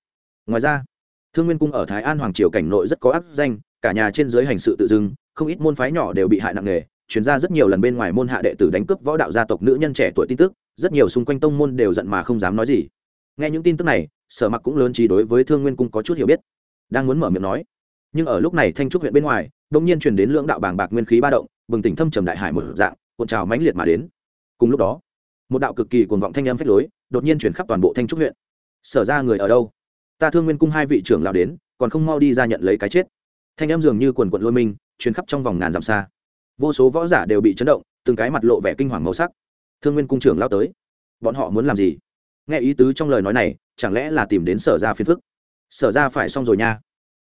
Ngoài ra, thương nguyên cung ở thái an hoàng triều cảnh nội rất có áp danh, cả nhà trên dưới hành sự tự dưng, không ít môn phái nhỏ đều bị hại nặng nề, Truyền ra rất nhiều lần bên ngoài môn hạ đệ tử đánh cướp võ đạo gia tộc nữ nhân trẻ tuổi tin tức, rất nhiều xung quanh tông môn đều giận mà không dám nói gì. Nghe những tin tức này, sở mặc cũng lớn trí đối với thương nguyên cung có chút hiểu biết, đang muốn mở miệng nói. Nhưng ở lúc này thanh trúc huyện bên ngoài đông nhiên truyền đến lưỡng đạo bàng bạc nguyên khí ba động, bừng tỉnh thâm trầm đại hải một dạng, cuộn trào mãnh liệt mà đến. Cùng lúc đó, một đạo cực kỳ cuồng vọng thanh âm phách lối, đột nhiên chuyển khắp toàn bộ thanh trúc huyện. Sở ra người ở đâu? Ta thương nguyên cung hai vị trưởng lao đến, còn không mau đi ra nhận lấy cái chết. Thanh âm dường như quần quận lôi minh chuyến khắp trong vòng ngàn dặm xa. Vô số võ giả đều bị chấn động, từng cái mặt lộ vẻ kinh hoàng màu sắc. Thương nguyên cung trưởng lao tới, bọn họ muốn làm gì? Nghe ý tứ trong lời nói này, chẳng lẽ là tìm đến sở ra phiền phức? Sở ra phải xong rồi nha.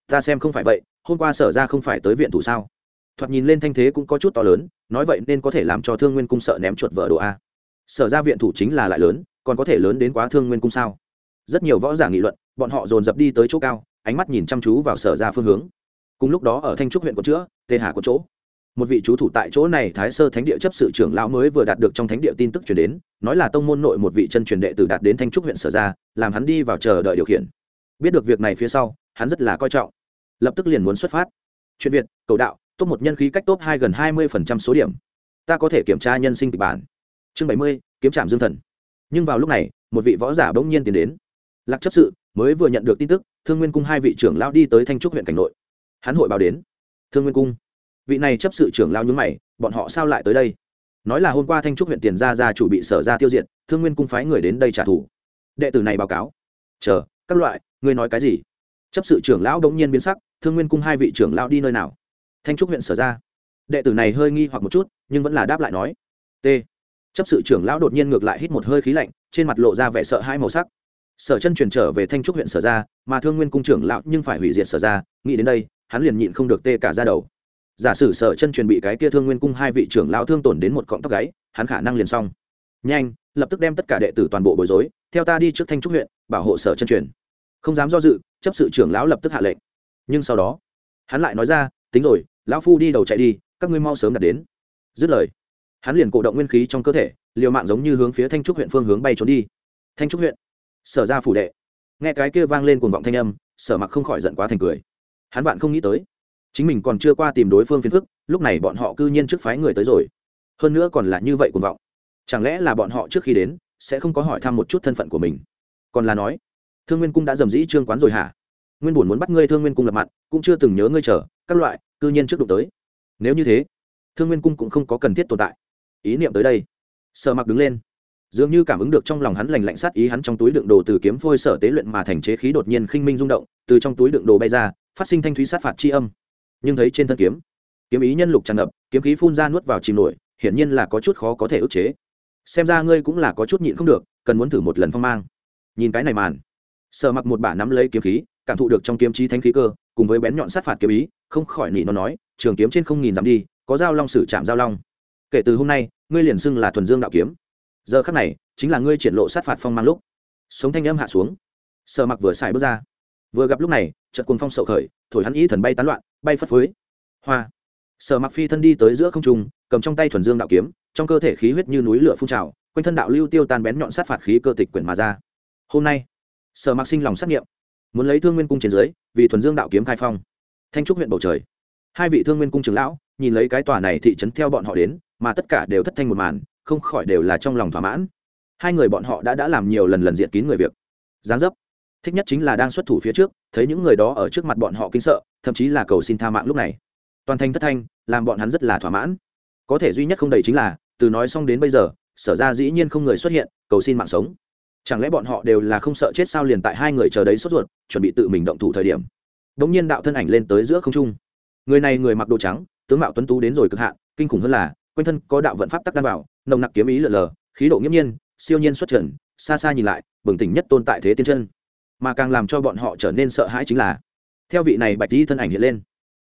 Ta xem không phải vậy hôm qua sở ra không phải tới viện thủ sao? Thoạt nhìn lên thanh thế cũng có chút to lớn, nói vậy nên có thể làm cho thương nguyên cung sợ ném chuột vợ đồ a. Sở ra viện thủ chính là lại lớn, còn có thể lớn đến quá thương nguyên cung sao? Rất nhiều võ giả nghị luận, bọn họ dồn dập đi tới chỗ cao, ánh mắt nhìn chăm chú vào sở ra phương hướng. Cùng lúc đó ở thanh trúc huyện có chữa, tê hà có chỗ. Một vị chú thủ tại chỗ này thái sơ thánh địa chấp sự trưởng lão mới vừa đạt được trong thánh địa tin tức chuyển đến, nói là tông môn nội một vị chân truyền đệ tử đạt đến thanh trúc huyện sở ra, làm hắn đi vào chờ đợi điều khiển. Biết được việc này phía sau, hắn rất là coi trọng lập tức liền muốn xuất phát. Chuyện việt, cầu đạo, top một nhân khí cách top hai gần hai mươi số điểm. Ta có thể kiểm tra nhân sinh kịch bản. Chương bảy mươi, kiếm trạm dương thần. Nhưng vào lúc này, một vị võ giả bỗng nhiên tiến đến. Lạc chấp sự, mới vừa nhận được tin tức, thương nguyên cung hai vị trưởng lão đi tới thanh trúc huyện cảnh nội. Hắn hội báo đến. Thương nguyên cung. Vị này chấp sự trưởng lao nhúng mày, bọn họ sao lại tới đây? Nói là hôm qua thanh trúc huyện tiền gia gia chủ bị sở ra tiêu diệt, thương nguyên cung phái người đến đây trả thù. Đệ tử này báo cáo. Chờ, các loại, ngươi nói cái gì? Chấp sự trưởng lão đống nhiên biến sắc thương nguyên cung hai vị trưởng lão đi nơi nào? Thanh trúc huyện sở ra. Đệ tử này hơi nghi hoặc một chút, nhưng vẫn là đáp lại nói. T. Chấp sự trưởng lão đột nhiên ngược lại hít một hơi khí lạnh, trên mặt lộ ra vẻ sợ hai màu sắc. Sở chân truyền trở về thanh trúc huyện sở ra, mà thương nguyên cung trưởng lão nhưng phải hủy diệt sở ra, nghĩ đến đây, hắn liền nhịn không được tê cả ra đầu. Giả sử sở chân truyền bị cái kia thương nguyên cung hai vị trưởng lão thương tổn đến một cọng tóc gáy, hắn khả năng liền xong. Nhanh, lập tức đem tất cả đệ tử toàn bộ bối rối, theo ta đi trước thanh trúc huyện, bảo hộ sở chân truyền. Không dám do dự, chấp sự trưởng lão lập tức hạ lệnh nhưng sau đó, hắn lại nói ra, tính rồi, lão phu đi đầu chạy đi, các ngươi mau sớm đặt đến. Dứt lời, hắn liền cổ động nguyên khí trong cơ thể, liều mạng giống như hướng phía thanh trúc huyện phương hướng bay trốn đi. Thanh trúc huyện, sở ra phủ đệ. Nghe cái kia vang lên cuồng vọng thanh âm, sở mặc không khỏi giận quá thành cười. Hắn vạn không nghĩ tới, chính mình còn chưa qua tìm đối phương phiền phức, lúc này bọn họ cư nhiên trước phái người tới rồi. Hơn nữa còn là như vậy cuồng vọng. Chẳng lẽ là bọn họ trước khi đến, sẽ không có hỏi thăm một chút thân phận của mình? Còn là nói, thương nguyên cung đã dầm dĩ trương quán rồi hả? Nguyên bổn muốn bắt ngươi thương nguyên cung lập mặt, cũng chưa từng nhớ ngươi chờ, các loại, cư nhiên trước đụng tới. Nếu như thế, thương nguyên cung cũng không có cần thiết tồn tại. Ý niệm tới đây. Sợ mặc đứng lên. Dường như cảm ứng được trong lòng hắn lành lạnh sát ý, hắn trong túi đựng đồ từ kiếm phôi sở tế luyện mà thành chế khí đột nhiên khinh minh rung động, từ trong túi đựng đồ bay ra, phát sinh thanh thúy sát phạt c âm. Nhưng thấy trên thân kiếm kiếm ý nhân lục tràn ngập, kiếm khí phun ra nuốt vào chìm nổi, hiển nhiên là có chút khó có thể ức chế. Xem ra ngươi cũng là có chút nhịn không được, cần muốn thử một lần phong mang. Nhìn cái này màn sợ mặc một bả nắm lấy kiếm khí cảm thụ được trong kiếm trí thánh khí cơ, cùng với bén nhọn sát phạt kiếm ý, không khỏi nỉ nó nói, trường kiếm trên không nghìn dặm đi, có dao long sử chạm dao long. Kể từ hôm nay, ngươi liền xưng là thuần dương đạo kiếm. Giờ khắc này, chính là ngươi triển lộ sát phạt phong mang lúc. Sống thanh âm hạ xuống. Sợ mặc vừa xài bước ra. Vừa gặp lúc này trận cuồng phong sậu khởi, thổi hắn ý thần bay tán loạn, bay phất phới. Hoa. Sở mặc phi thân đi tới giữa không trung, cầm trong tay thuần dương đạo kiếm, trong cơ thể khí huyết như núi lửa phun trào, quanh thân đạo lưu tiêu tan bén nhọn sát phạt khí cơ tịch quyển mà ra. Hôm nay, sở mặc sinh lòng sát nghiệm muốn lấy thương nguyên cung trên dưới, vì thuần dương đạo kiếm khai phong. Thanh trúc huyện bầu trời. Hai vị thương nguyên cung trưởng lão nhìn lấy cái tòa này thị trấn theo bọn họ đến, mà tất cả đều thất thanh một màn, không khỏi đều là trong lòng thỏa mãn. Hai người bọn họ đã đã làm nhiều lần lần diện kín người việc. Giáng dấp. Thích nhất chính là đang xuất thủ phía trước, thấy những người đó ở trước mặt bọn họ kinh sợ, thậm chí là cầu xin tha mạng lúc này. Toàn thanh thất thanh, làm bọn hắn rất là thỏa mãn. Có thể duy nhất không đầy chính là, từ nói xong đến bây giờ, sở ra dĩ nhiên không người xuất hiện, cầu xin mạng sống chẳng lẽ bọn họ đều là không sợ chết sao liền tại hai người chờ đấy sốt ruột, chuẩn bị tự mình động thủ thời điểm. Đ ỗ n g nhiên đạo thân ảnh lên tới giữa không trung. Người này người mặc đồ trắng, tướng mạo tuấn tú đến rồi cực hạn, kinh khủng hơn là, quanh thân có đạo vận pháp tắc đan bảo, nồng nặc kiếm ý lờ lờ, khí độ nghiễm nhiên, siêu nhiên xuất trần, xa xa nhìn lại, bừng tỉnh nhất tôn tại thế tiên chân. Mà càng làm cho bọn họ trở nên sợ hãi chính là, theo vị này bạch di thân ảnh hiện lên,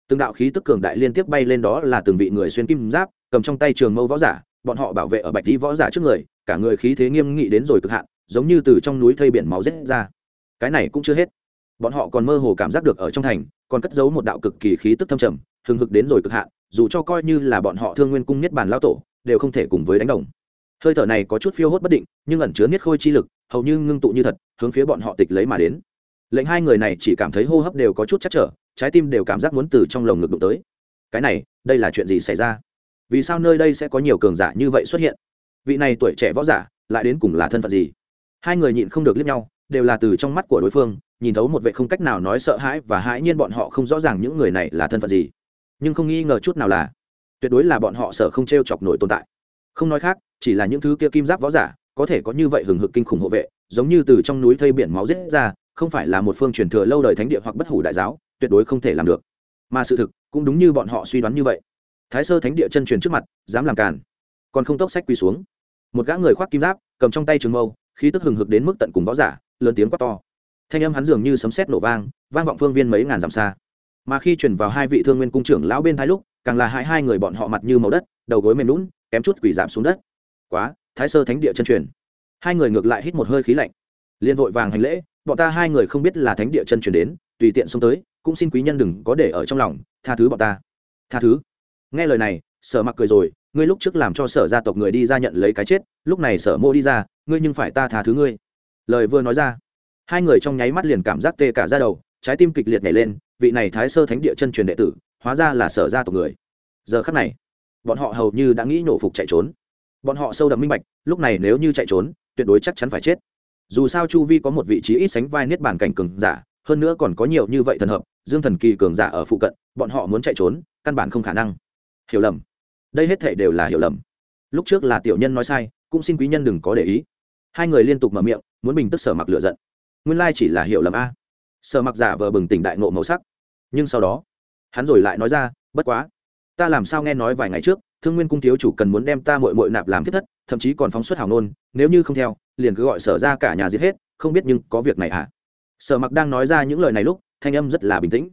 từng đạo khí tức cường đại liên tiếp bay lên đó là từng vị người xuyên kim giáp, cầm trong tay trường mâu võ giả, bọn họ bảo vệ ở bạch di võ giả trước người, cả người khí thế nghiêm nghị đến rồi cực hạn giống như từ trong núi thây biển máu rết ra. Cái này cũng chưa hết. Bọn họ còn mơ hồ cảm giác được ở trong thành, còn cất giấu một đạo cực kỳ khí tức thâm trầm, hừng hực đến rồi cực hạn, dù cho coi như là bọn họ thương nguyên cung nhất bản lao tổ, đều không thể cùng với đánh đồng. Hơi thở này có chút phiêu hốt bất định, nhưng ẩn chứa niết khôi chi lực, hầu như ngưng tụ như thật, hướng phía bọn họ tịch lấy mà đến. Lệnh hai người này chỉ cảm thấy hô hấp đều có chút chắc trở, trái tim đều cảm giác muốn từ trong lồng ngực đụng tới. Cái này, đây là chuyện gì xảy ra? Vì sao nơi đây sẽ có nhiều cường giả như vậy xuất hiện? Vị này tuổi trẻ võ giả, lại đến cùng là thân phận gì? Hai người nhịn không được liếc nhau, đều là từ trong mắt của đối phương, nhìn thấu một vệ không cách nào nói sợ hãi và hãi nhiên bọn họ không rõ ràng những người này là thân phận gì. Nhưng không nghi ngờ chút nào là, tuyệt đối là bọn họ sợ không t r e o chọc nổi tồn tại. Không nói khác, chỉ là những thứ kia kim giáp võ giả, có thể có như vậy hừng hực kinh khủng hộ vệ, giống như từ trong núi thây biển máu rết ra, không phải là một phương truyền thừa lâu đời thánh địa hoặc bất hủ đại giáo, tuyệt đối không thể làm được. Mà sự thực, cũng đúng như bọn họ suy đoán như vậy. Thái sơ thánh địa chân truyền trước mặt, dám làm càn. Còn không tốc sách quỳ xuống. Một gã người khoác kim giáp, cầm trong tay trường mâu khí tức hừng hực đến mức tận cùng võ giả, lớn tiếng quát to. Thanh âm hắn dường như sấm sét nổ vang vang vọng phương viên mấy ngàn dặm xa. Mà khi chuyển vào hai vị thương nguyên cung trưởng lão bên thái lúc, càng là hai hai người bọn họ mặt như màu đất, đầu gối mềm lún kém chút quỷ giảm xuống đất. Quá, thái sơ thánh địa chân truyền. Hai người ngược lại hít một hơi khí lạnh. Liên vội vàng hành lễ, bọn ta hai người không biết là thánh địa chân truyền đến, tùy tiện xông tới, cũng xin quý nhân đừng có để ở trong lòng, tha thứ bọn ta. Tha thứ. Nghe lời này, sở mặc cười rồi ngươi lúc trước làm cho sở gia tộc người đi ra nhận lấy cái chết, lúc này sở mô đi ra, ngươi nhưng phải ta tha thứ ngươi. Lời vừa nói ra, hai người trong nháy mắt liền cảm giác tê cả ra đầu, trái tim kịch liệt nhảy lên, vị này thái sơ thánh địa chân truyền đệ tử, hóa ra là sở gia tộc người. Giờ khắc này, bọn họ hầu như đã nghĩ nổ phục chạy trốn. Bọn họ sâu đậm minh bạch, lúc này nếu như chạy trốn, tuyệt đối chắc chắn phải chết. Dù sao chu vi có một vị trí ít sánh vai niết bàn cảnh cường giả, hơn nữa còn có nhiều như vậy thần hợp, dương thần kỳ cường giả ở phụ cận, bọn họ muốn chạy trốn, căn bản không khả năng. Hiểu lầm đây hết thể đều là hiểu lầm. Lúc trước là tiểu nhân nói sai, cũng xin quý nhân đừng có để ý. Hai người liên tục mở miệng, muốn bình tức sở mặc lựa giận. Nguyên lai chỉ là hiểu lầm a. Sở mặc giả vờ bừng tỉnh đại ngộ màu sắc. Nhưng sau đó, hắn rồi lại nói ra, bất quá, ta làm sao nghe nói vài ngày trước, thương nguyên cung thiếu chủ cần muốn đem ta mội mội nạp làm thiết thất, thậm chí còn phóng xuất hào nôn, nếu như không theo, liền cứ gọi sở ra cả nhà giết hết, không biết nhưng có việc này à? Sở mặc đang nói ra những lời này lúc, thanh âm rất là bình tĩnh.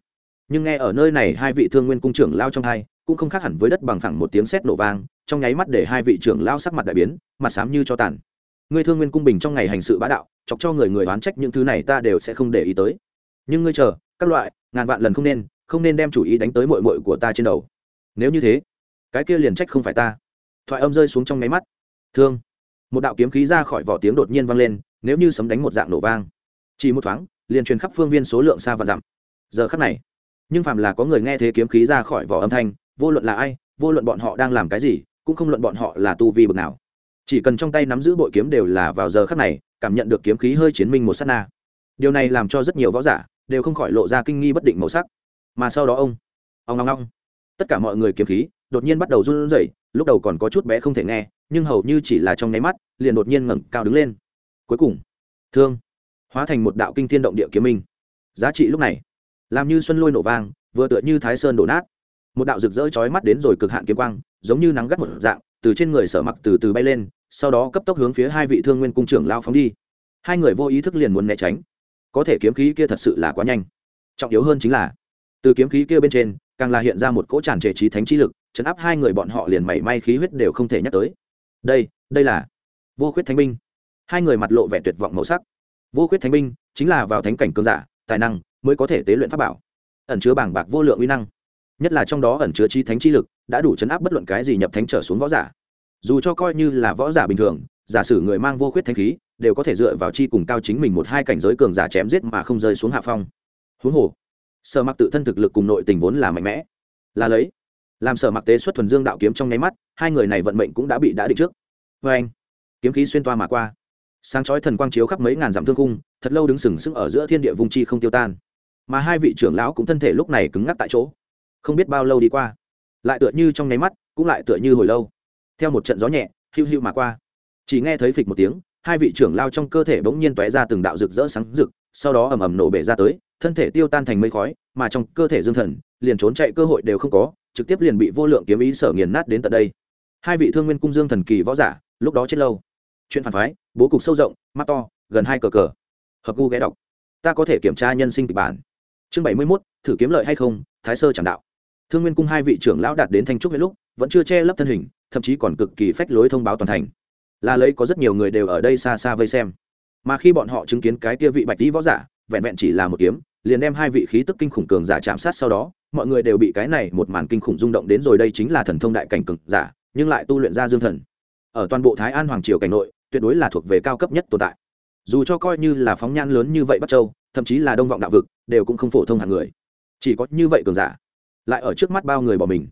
Nhưng nghe ở nơi này hai vị thương nguyên cung trưởng lao trong hai cũng không khác hẳn với đất bằng phẳng một tiếng sét nổ vang, trong nháy mắt để hai vị trưởng lao sắc mặt đại biến, mặt xám như cho tàn. Ngươi thương nguyên cung bình trong ngày hành sự bá đạo, chọc cho người người oán trách những thứ này ta đều sẽ không để ý tới. Nhưng ngươi chờ, các loại, ngàn vạn lần không nên không nên đem chủ ý đánh tới mội mội của ta trên đầu. Nếu như thế, cái kia liền trách không phải ta. Thoại âm rơi xuống trong nháy mắt. Thương. Một đạo kiếm khí ra khỏi vỏ tiếng đột nhiên vang lên, nếu như sấm đánh một dạng nổ vang. Chỉ một thoáng, liền truyền khắp phương viên số lượng xa và dặm. Giờ khắc này, nhưng phàm là có người nghe thế kiếm khí ra khỏi vỏ âm thanh vô luận là ai, vô luận bọn họ đang làm cái gì, cũng không luận bọn họ là tu vi bực nào. Chỉ cần trong tay nắm giữ bội kiếm đều là vào giờ khắc này, cảm nhận được kiếm khí hơi chiến minh một s á t na. Điều này làm cho rất nhiều võ giả đều không khỏi lộ ra kinh nghi bất định màu sắc. Mà sau đó ông ông ngong ngong. Tất cả mọi người kiếm khí đột nhiên bắt đầu run rẩy, lúc đầu còn có chút bé không thể nghe, nhưng hầu như chỉ là trong nháy mắt, liền đột nhiên ngẩng cao đứng lên. Cuối cùng, thương, hóa thành một đạo kinh thiên động địa kiếm minh. Giá trị lúc này, làm như xuân lôi nổ vang, vừa tựa như thái sơn đổ nát một đạo rực rỡ chói mắt đến rồi cực hạn kiếm quang, giống như nắng gắt một dạng, từ trên người sở mặc từ từ bay lên, sau đó cấp tốc hướng phía hai vị thương nguyên cung trưởng lao phóng đi. Hai người vô ý thức liền muốn né tránh. Có thể kiếm khí kia thật sự là quá nhanh. Trọng yếu hơn chính là, từ kiếm khí kia bên trên, càng là hiện ra một cỗ tràn trề trí thánh trí lực, chấn áp hai người bọn họ liền mảy may khí huyết đều không thể nhắc tới. Đây đây là vô khuyết thánh binh. Hai người mặt lộ vẻ tuyệt vọng màu sắc. Vô khuyết thánh binh chính là vào thánh cảnh cường giả, tài năng mới có thể tế luyện pháp bảo. Ẩn chứa bảng bạc vô lượng uy năng nhất là trong đó ẩn chứa chi thánh chi lực, đã đủ chấn áp bất luận cái gì nhập thánh trở xuống võ giả. Dù cho coi như là võ giả bình thường, giả sử người mang vô khuyết thánh khí, đều có thể dựa vào chi cùng cao chính mình một hai cảnh giới cường giả chém giết mà không rơi xuống hạ phong. Huống hồ, sở mặc tự thân thực lực cùng nội tình vốn là mạnh mẽ. Là lấy, làm sở mặc tế xuất thuần dương đạo kiếm trong nháy mắt, hai người này vận mệnh cũng đã bị đã định trước. Vê anh, kiếm khí xuyên toa mà qua. Sáng chói thần quang chiếu khắp mấy ngàn dặm thương cung thật lâu đứng sừng sững ở giữa thiên địa vùng chi không tiêu tan. Mà hai vị trưởng lão cũng thân thể lúc này cứng ngắc tại chỗ không biết bao lâu đi qua. Lại tựa như trong nháy mắt, cũng lại tựa như hồi lâu. Theo một trận gió nhẹ, hiu hiu mà qua. Chỉ nghe thấy phịch một tiếng, hai vị trưởng lao trong cơ thể bỗng nhiên tóe ra từng đạo rực rỡ sáng rực, sau đó ầm ầm nổ bể ra tới, thân thể tiêu tan thành mây khói, mà trong cơ thể dương thần, liền trốn chạy cơ hội đều không có, trực tiếp liền bị vô lượng kiếm ý sở nghiền nát đến tận đây. Hai vị thương nguyên cung dương thần kỳ võ giả, lúc đó chết lâu. Chuyện phản phái, bố cục sâu rộng, mắt to, gần hai cờ cờ. Hợp gu ghé đọc. Ta có thể kiểm tra nhân sinh kịch bản. Chương bảy mươi mốt, thử kiếm lợi hay không, thái sơ chẳng đạo thương nguyên cung hai vị trưởng lão đạt đến thanh trúc huyện lúc, vẫn chưa che lấp thân hình, thậm chí còn cực kỳ phách lối thông báo toàn thành. Là lấy có rất nhiều người đều ở đây xa xa vây xem. Mà khi bọn họ chứng kiến cái kia vị bạch tý võ giả, vẹn vẹn chỉ là một kiếm, liền đem hai vị khí tức kinh khủng cường giả chạm sát sau đó, mọi người đều bị cái này một màn kinh khủng rung động đến rồi đây chính là thần thông đại cảnh cường giả, nhưng lại tu luyện ra dương thần. Ở toàn bộ thái an hoàng triều cảnh nội, tuyệt đối là thuộc về cao cấp nhất tồn tại. Dù cho coi như là phóng nhan lớn như vậy bắc châu, thậm chí là đông vọng đạo vực, đều cũng không phổ thông hạng người. Chỉ có như vậy cường giả lại ở trước mắt bao người bỏ mình.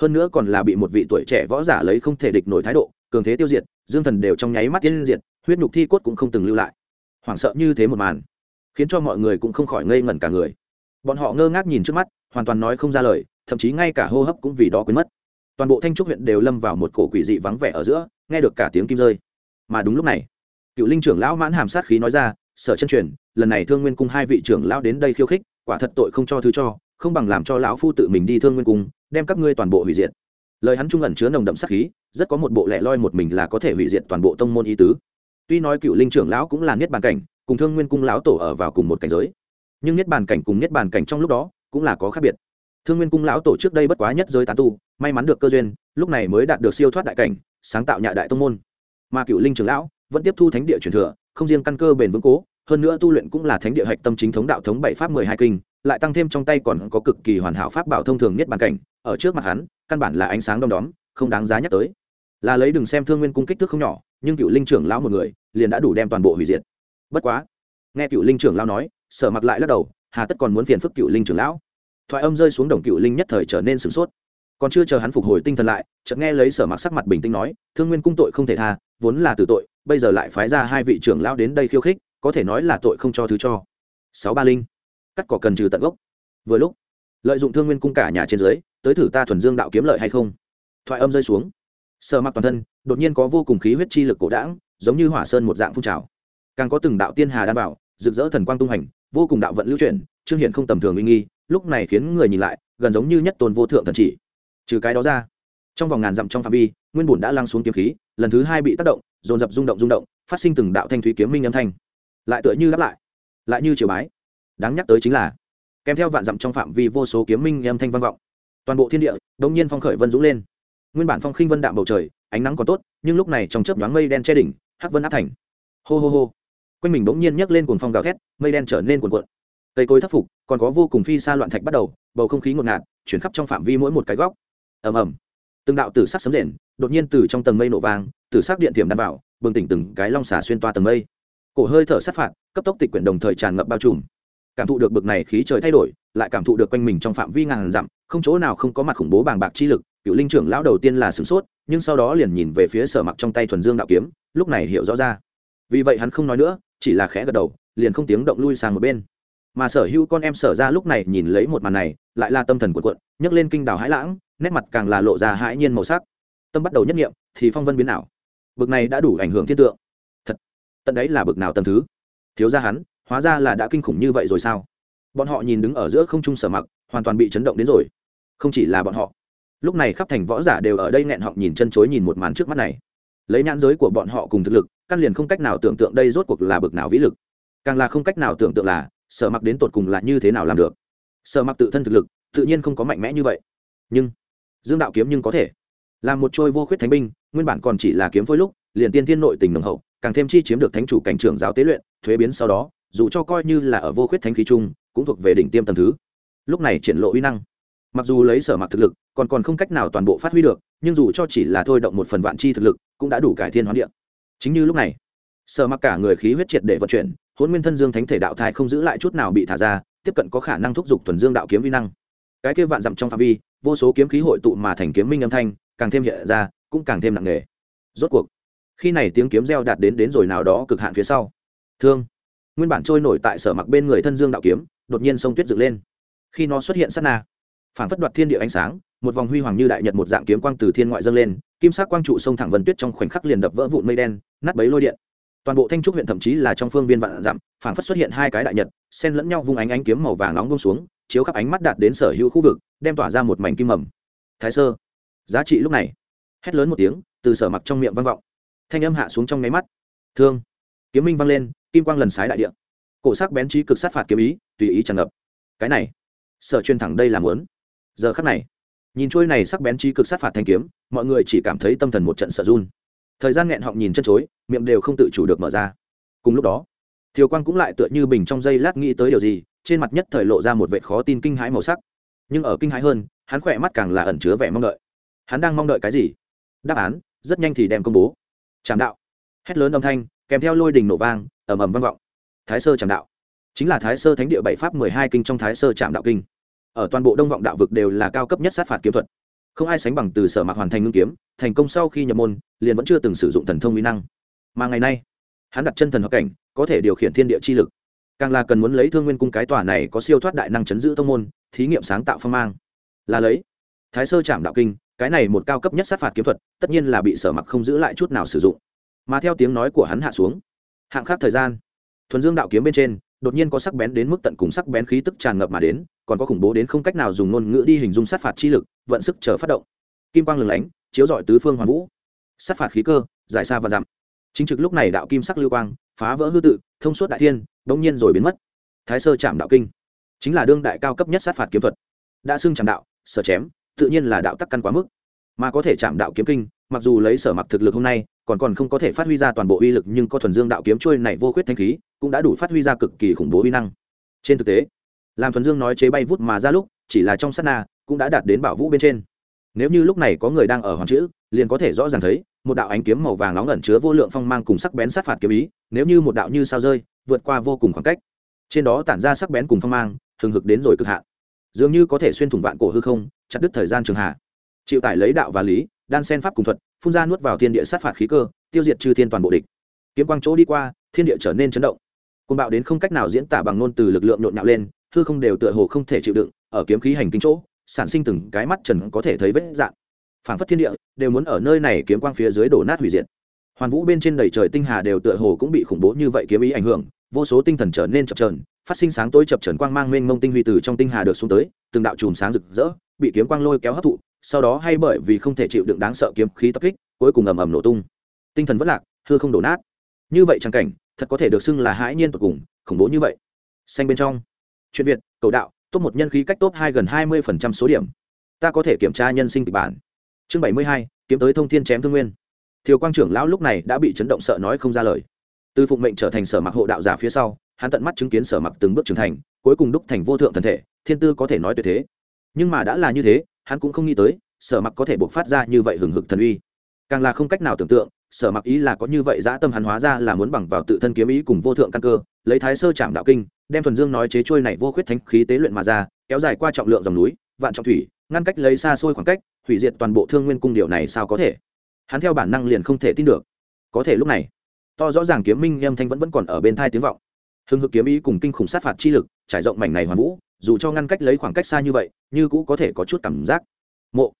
Hơn nữa còn là bị một vị tuổi trẻ võ giả lấy không thể địch nổi thái độ, cường thế tiêu diệt, dương thần đều trong nháy mắt tiên diệt, huyết nhục thi cốt cũng không từng lưu lại. Hoảng sợ như thế một màn, khiến cho mọi người cũng không khỏi ngây ngẩn cả người. Bọn họ ngơ ngác nhìn trước mắt, hoàn toàn nói không ra lời, thậm chí ngay cả hô hấp cũng vì đó quên mất. Toàn bộ thanh trúc huyện đều lâm vào một cổ quỷ dị vắng vẻ ở giữa, nghe được cả tiếng kim rơi. Mà đúng lúc này, cựu linh trưởng lão mãn hàm sát khí nói ra, sở chân truyền, lần này thương nguyên cung hai vị trưởng lão đến đây khiêu khích, quả thật tội không cho thứ cho không bằng làm cho lão phu tự mình đi thương nguyên cung, đem các ngươi toàn bộ hủy diệt. Lời hắn trung ẩn chứa nồng đậm sát khí, rất có một bộ lẻ loi một mình là có thể hủy diệt toàn bộ tông môn y tứ. Tuy nói cựu linh trưởng lão cũng là niết bàn cảnh, cùng thương nguyên cung lão tổ ở vào cùng một cảnh giới. Nhưng niết bàn cảnh cùng niết bàn cảnh trong lúc đó cũng là có khác biệt. Thương nguyên cung lão tổ trước đây bất quá nhất giới tán tu, may mắn được cơ duyên, lúc này mới đạt được siêu thoát đại cảnh, sáng tạo nhạ đại tông môn. Mà cựu linh trưởng lão vẫn tiếp thu thánh địa truyền thừa, không riêng căn cơ bền vững cố, hơn nữa tu luyện cũng là thánh địa hạch tâm chính thống đạo thống bảy pháp mười hai kinh lại tăng thêm trong tay còn có cực kỳ hoàn hảo pháp bảo thông thường nhất bản cảnh, ở trước mặt hắn, căn bản là ánh sáng đom đóm, không đáng giá nhắc tới. Là lấy đừng xem thương nguyên cung kích thước không nhỏ, nhưng cựu linh trưởng lão một người, liền đã đủ đem toàn bộ hủy diệt. Bất quá, nghe cựu linh trưởng lão nói, sở mặc lại lắc đầu, hà tất còn muốn phiền phức cựu linh trưởng lão. Thoại âm rơi xuống đồng cựu linh nhất thời trở nên sửng sốt. Còn chưa chờ hắn phục hồi tinh thần lại, chợt nghe lấy sở mặc sắc mặt bình tĩnh nói, thương nguyên cung tội không thể tha, vốn là từ tội, bây giờ lại phái ra hai vị trưởng lão đến đây khiêu khích, có thể nói là tội không cho thứ cho. Sáu ba linh cắt cỏ cần trừ tận gốc. Vừa lúc, lợi dụng thương nguyên cung cả nhà trên dưới, tới thử ta thuần dương đạo kiếm lợi hay không? Thoại âm rơi xuống. Sợ mặc toàn thân, đột nhiên có vô cùng khí huyết chi lực cổ đảng giống như hỏa sơn một dạng phun trào. Càng có từng đạo tiên hà đan bảo rực rỡ thần quang tung hành, vô cùng đạo vận lưu chuyển, trương hiện không tầm thường uy nghi, lúc này khiến người nhìn lại, gần giống như nhất tôn vô thượng thần chỉ. Trừ cái đó ra, trong vòng ngàn dặm trong phạm vi, nguyên bùn đã lăng xuống kiếm khí, lần thứ hai bị tác động, dồn dập rung động rung động, phát sinh từng đạo thanh thúy kiếm minh âm thanh. Lại tựa như đáp lại lại như triều bái đáng nhắc tới chính là, kèm theo vạn dặm trong phạm vi vô số kiếm minh âm thanh vang vọng, toàn bộ thiên địa đông nhiên phong khởi vân dũng lên. Nguyên bản phong khinh vân đạm bầu trời, ánh nắng còn tốt, nhưng lúc này trong chớp nhoáng mây đen che đỉnh, hắc vân áp thành. Hô hô hô. Quanh mình bỗng nhiên nhấc lên cuồng phong gào thét, mây đen trở nên cuồn cuộn. Cây cối thất phục, còn có vô cùng phi xa loạn thạch bắt đầu, bầu không khí ngột ngạt, chuyển khắp trong phạm vi mỗi một cái góc. Ầm ầm. Từng đạo tử sắc sấm rền, đột nhiên từ trong tầng mây nổ vang, tử sắc điện thiểm đảm bảo bừng tỉnh từng cái long xả xuyên toa tầng mây. Cổ hơi thở sát phạt, cấp tốc tịch quyển đồng thời tràn ngập bao trùm cảm thụ được bực này khí trời thay đổi, lại cảm thụ được quanh mình trong phạm vi ngàn dặm, không chỗ nào không có mặt khủng bố bàng bạc chi lực, cựu linh trưởng lão đầu tiên là sửng sốt, nhưng sau đó liền nhìn về phía sở mặc trong tay thuần dương đạo kiếm, lúc này hiểu rõ ra. Vì vậy hắn không nói nữa, chỉ là khẽ gật đầu, liền không tiếng động lui sang một bên. Mà sở hữu con em sở ra lúc này nhìn lấy một màn này, lại là tâm thần cuộn cuộn, nhấc lên kinh đào hãi lãng, nét mặt càng là lộ ra hãi nhiên màu sắc. Tâm bắt đầu nhất nghiệm thì phong vân biến ảo. Bực này đã đủ ảnh hưởng thiên tượng. Thật, tận đấy là bực nào tầm thứ? Thiếu ra hắn hóa ra là đã kinh khủng như vậy rồi sao? Bọn họ nhìn đứng ở giữa không trung sở mặc, hoàn toàn bị chấn động đến rồi. Không chỉ là bọn họ, lúc này khắp thành võ giả đều ở đây nghẹn họng nhìn chân chối nhìn một màn trước mắt này. Lấy nhãn giới của bọn họ cùng thực lực, căn liền không cách nào tưởng tượng đây rốt cuộc là bực nào vĩ lực. Càng là không cách nào tưởng tượng là, sở mặc đến tột cùng là như thế nào làm được. Sở mặc tự thân thực lực, tự nhiên không có mạnh mẽ như vậy. Nhưng, dương đạo kiếm nhưng có thể. Là một trôi vô khuyết thánh binh, nguyên bản còn chỉ là kiếm phôi lúc, liền tiên thiên nội tình nồng hậu, càng thêm chi chiếm được thánh chủ cảnh trưởng giáo tế luyện, thuế biến sau đó dù cho coi như là ở vô khuyết thánh khí trung cũng thuộc về đỉnh tiêm tầm thứ. Lúc này triển lộ uy năng. Mặc dù lấy sở mặc thực lực, còn còn không cách nào toàn bộ phát huy được, nhưng dù cho chỉ là thôi động một phần vạn chi thực lực, cũng đã đủ cải thiên hoán địa. chính như lúc này, sở mặc cả người khí huyết triệt để vận chuyển hôn nguyên thân dương thánh thể đạo thai không giữ lại chút nào bị thả ra, tiếp cận có khả năng thúc giục thuần dương đạo kiếm vi năng. Cái kia vạn dặm trong phạm vi, vô số kiếm khí hội tụ mà thành kiếm minh âm thanh, càng thêm hiện ra, cũng càng thêm nặng nề. Rốt cuộc, khi này tiếng kiếm reo đạt đến đến rồi nào đó cực hạn phía sau. Thương nguyên bản trôi nổi tại sở mặc bên người thân dương đạo kiếm, đột nhiên sông tuyết dựng lên. Khi nó xuất hiện sát na phản phất đoạt thiên địa ánh sáng, một vòng huy hoàng như đại nhật một dạng kiếm quang từ thiên ngoại dâng lên, kim sắc quang trụ sông thẳng vân tuyết trong khoảnh khắc liền đập vỡ vụn mây đen, nát bấy lôi điện. Toàn bộ thanh trúc huyện thậm chí là trong phương viên vạn dặm phản phất xuất hiện hai cái đại nhật, xen lẫn nhau vung ánh ánh kiếm màu vàng nóng bông xuống, chiếu khắp ánh mắt đạt đến sở hữu khu vực, đem tỏa ra một mảnh kim mầm. Thái sơ, giá trị lúc này, hét lớn một tiếng, từ sở mặc trong miệng vang vọng. Thanh âm hạ xuống trong nháy mắt. Thương, kiếm minh vang lên kim quang lần sái đại địa. Cổ sắc bén trí cực sát phạt kiếm ý, tùy ý tràn ngập. Cái này, sở truyền thẳng đây làm lớn giờ khắc này, nhìn trôi này sắc bén trí cực sát phạt thanh kiếm, mọi người chỉ cảm thấy tâm thần một trận sợ run. Thời gian nghẹn họng nhìn chân chối, miệng đều không tự chủ được mở ra. Cùng lúc đó, thiều quang cũng lại tựa như bình trong giây lát nghĩ tới điều gì, trên mặt nhất thời lộ ra một vệ khó tin kinh hãi màu sắc. Nhưng ở kinh hãi hơn, hắn khỏe mắt càng là ẩn chứa vẻ mong đợi. Hắn đang mong đợi cái gì? Đáp án, rất nhanh thì đem công bố. Trảm đạo. Hét lớn âm thanh, kèm theo lôi đình nổ vang ầm ầm vang vọng. Thái sơ trảm đạo. Chính là thái sơ thánh địa bảy pháp mười hai kinh trong thái sơ trạm đạo kinh. Ở toàn bộ đông vọng đạo vực đều là cao cấp nhất sát phạt kiếm thuật. Không ai sánh bằng từ sở mạc hoàn thành ngưng kiếm, thành công sau khi nhập môn, liền vẫn chưa từng sử dụng thần thông mỹ năng. Mà ngày nay, hắn đặt chân thần hợp cảnh, có thể điều khiển thiên địa chi lực. Càng là cần muốn lấy thương nguyên cung cái tòa này có siêu thoát đại năng chấn giữ tông môn, thí nghiệm sáng tạo phong mang. Là lấy thái sơ trạm đạo kinh, cái này một cao cấp nhất sát phạt kiếm thuật, tất nhiên là bị sở mặc không giữ lại chút nào sử dụng. Mà theo tiếng nói của hắn hạ xuống hạng khác thời gian. Thuần dương đạo kiếm bên trên, đột nhiên có sắc bén đến mức tận cùng sắc bén khí tức tràn ngập mà đến, còn có khủng bố đến không cách nào dùng ngôn ngữ đi hình dung sát phạt chi lực, vận sức chờ phát động. Kim quang lừng lánh, chiếu rọi tứ phương hoàn vũ. Sát phạt khí cơ giải xa và dặm. Chính trực lúc này đạo kim sắc lưu quang, phá vỡ hư tự, thông suốt đại thiên, bỗng nhiên rồi biến mất. Thái sơ chạm đạo kinh. Chính là đương đại cao cấp nhất sát phạt kiếm thuật. Đã xưng chạm đạo, sở chém, tự nhiên là đạo tắc căn quá mức mà có thể chạm đạo kiếm kinh, mặc dù lấy sở mặc thực lực hôm nay, còn còn không có thể phát huy ra toàn bộ uy lực, nhưng có thuần dương đạo kiếm trôi này vô khuyết thanh khí, cũng đã đủ phát huy ra cực kỳ khủng bố uy năng. Trên thực tế, làm thuần dương nói chế bay vút mà ra lúc, chỉ là trong sát na, cũng đã đạt đến bảo vũ bên trên. Nếu như lúc này có người đang ở hoàng chữ, liền có thể rõ ràng thấy, một đạo ánh kiếm màu vàng nóng ẩn chứa vô lượng phong mang cùng sắc bén sát phạt kiếm ý, nếu như một đạo như sao rơi, vượt qua vô cùng khoảng cách. Trên đó tản ra sắc bén cùng phong mang, hừng hực đến rồi cực hạn. Dường như có thể xuyên thủng vạn cổ hư không, chặt đứt thời gian trường hạ chịu tải lấy đạo và lý, đan sen pháp cùng thuật, phun ra nuốt vào thiên địa sát phạt khí cơ, tiêu diệt trừ thiên toàn bộ địch. Kiếm quang chỗ đi qua, thiên địa trở nên chấn động. Côn bạo đến không cách nào diễn tả bằng ngôn từ lực lượng nhộn nhạo lên thư không đều tựa hồ không thể chịu đựng, ở kiếm khí hành kinh chỗ, sản sinh từng cái mắt trần có thể thấy vết dạn phảng phất thiên địa, đều muốn ở nơi này kiếm quang phía dưới đổ nát hủy diệt. Hoàn vũ bên trên đầy trời tinh hà đều tựa hồ cũng bị khủng bố như vậy kiếm ý ảnh hưởng, vô số tinh thần trở nên chập trờn phát sinh sáng tối chập trần quang mang mênh mông tinh huy từ trong tinh hà được xuống tới, từng đạo chùm sáng rực rỡ, bị kiếm quang lôi kéo hấp thụ sau đó hay bởi vì không thể chịu đựng đáng sợ kiếm khí tập kích, cuối cùng ầm ầm nổ tung. Tinh thần vất lạc, hư không đổ nát. Như vậy trang cảnh, thật có thể được xưng là hãi nhiên tột cùng, khủng bố như vậy. Xanh bên trong. Chuyện việt, cầu đạo, top một nhân khí cách top hai gần hai mươi phần trăm số điểm. Ta có thể kiểm tra nhân sinh kịch bản. Chương bảy mươi hai, kiếm tới thông thiên chém thương nguyên. Thiều quang trưởng lão lúc này đã bị chấn động sợ nói không ra lời. Từ phụng mệnh trở thành sở mặc hộ đạo giả phía sau, hắn tận mắt chứng kiến sở mặc từng bước trưởng thành, cuối cùng đúc thành vô thượng thần thể, thiên tư có thể nói tuyệt thế. Nhưng mà đã là như thế hắn cũng không nghĩ tới, sở mặc có thể buộc phát ra như vậy hừng hực thần uy. Càng là không cách nào tưởng tượng, sở mặc ý là có như vậy dã tâm hắn hóa ra là muốn bằng vào tự thân kiếm ý cùng vô thượng căn cơ, lấy thái sơ chạm đạo kinh, đem thuần dương nói chế trôi này vô khuyết thánh khí tế luyện mà ra, kéo dài qua trọng lượng dòng núi, vạn trọng thủy, ngăn cách lấy xa xôi khoảng cách, hủy diệt toàn bộ thương nguyên cung điều này sao có thể? Hắn theo bản năng liền không thể tin được. Có thể lúc này, to rõ ràng kiếm minh âm thanh vẫn vẫn còn ở bên thai tiếng vọng hưng hực kiếm ý cùng kinh khủng sát phạt chi lực, trải rộng mảnh này hoàn vũ, dù cho ngăn cách lấy khoảng cách xa như vậy, như cũ có thể có chút cảm giác. Mộ,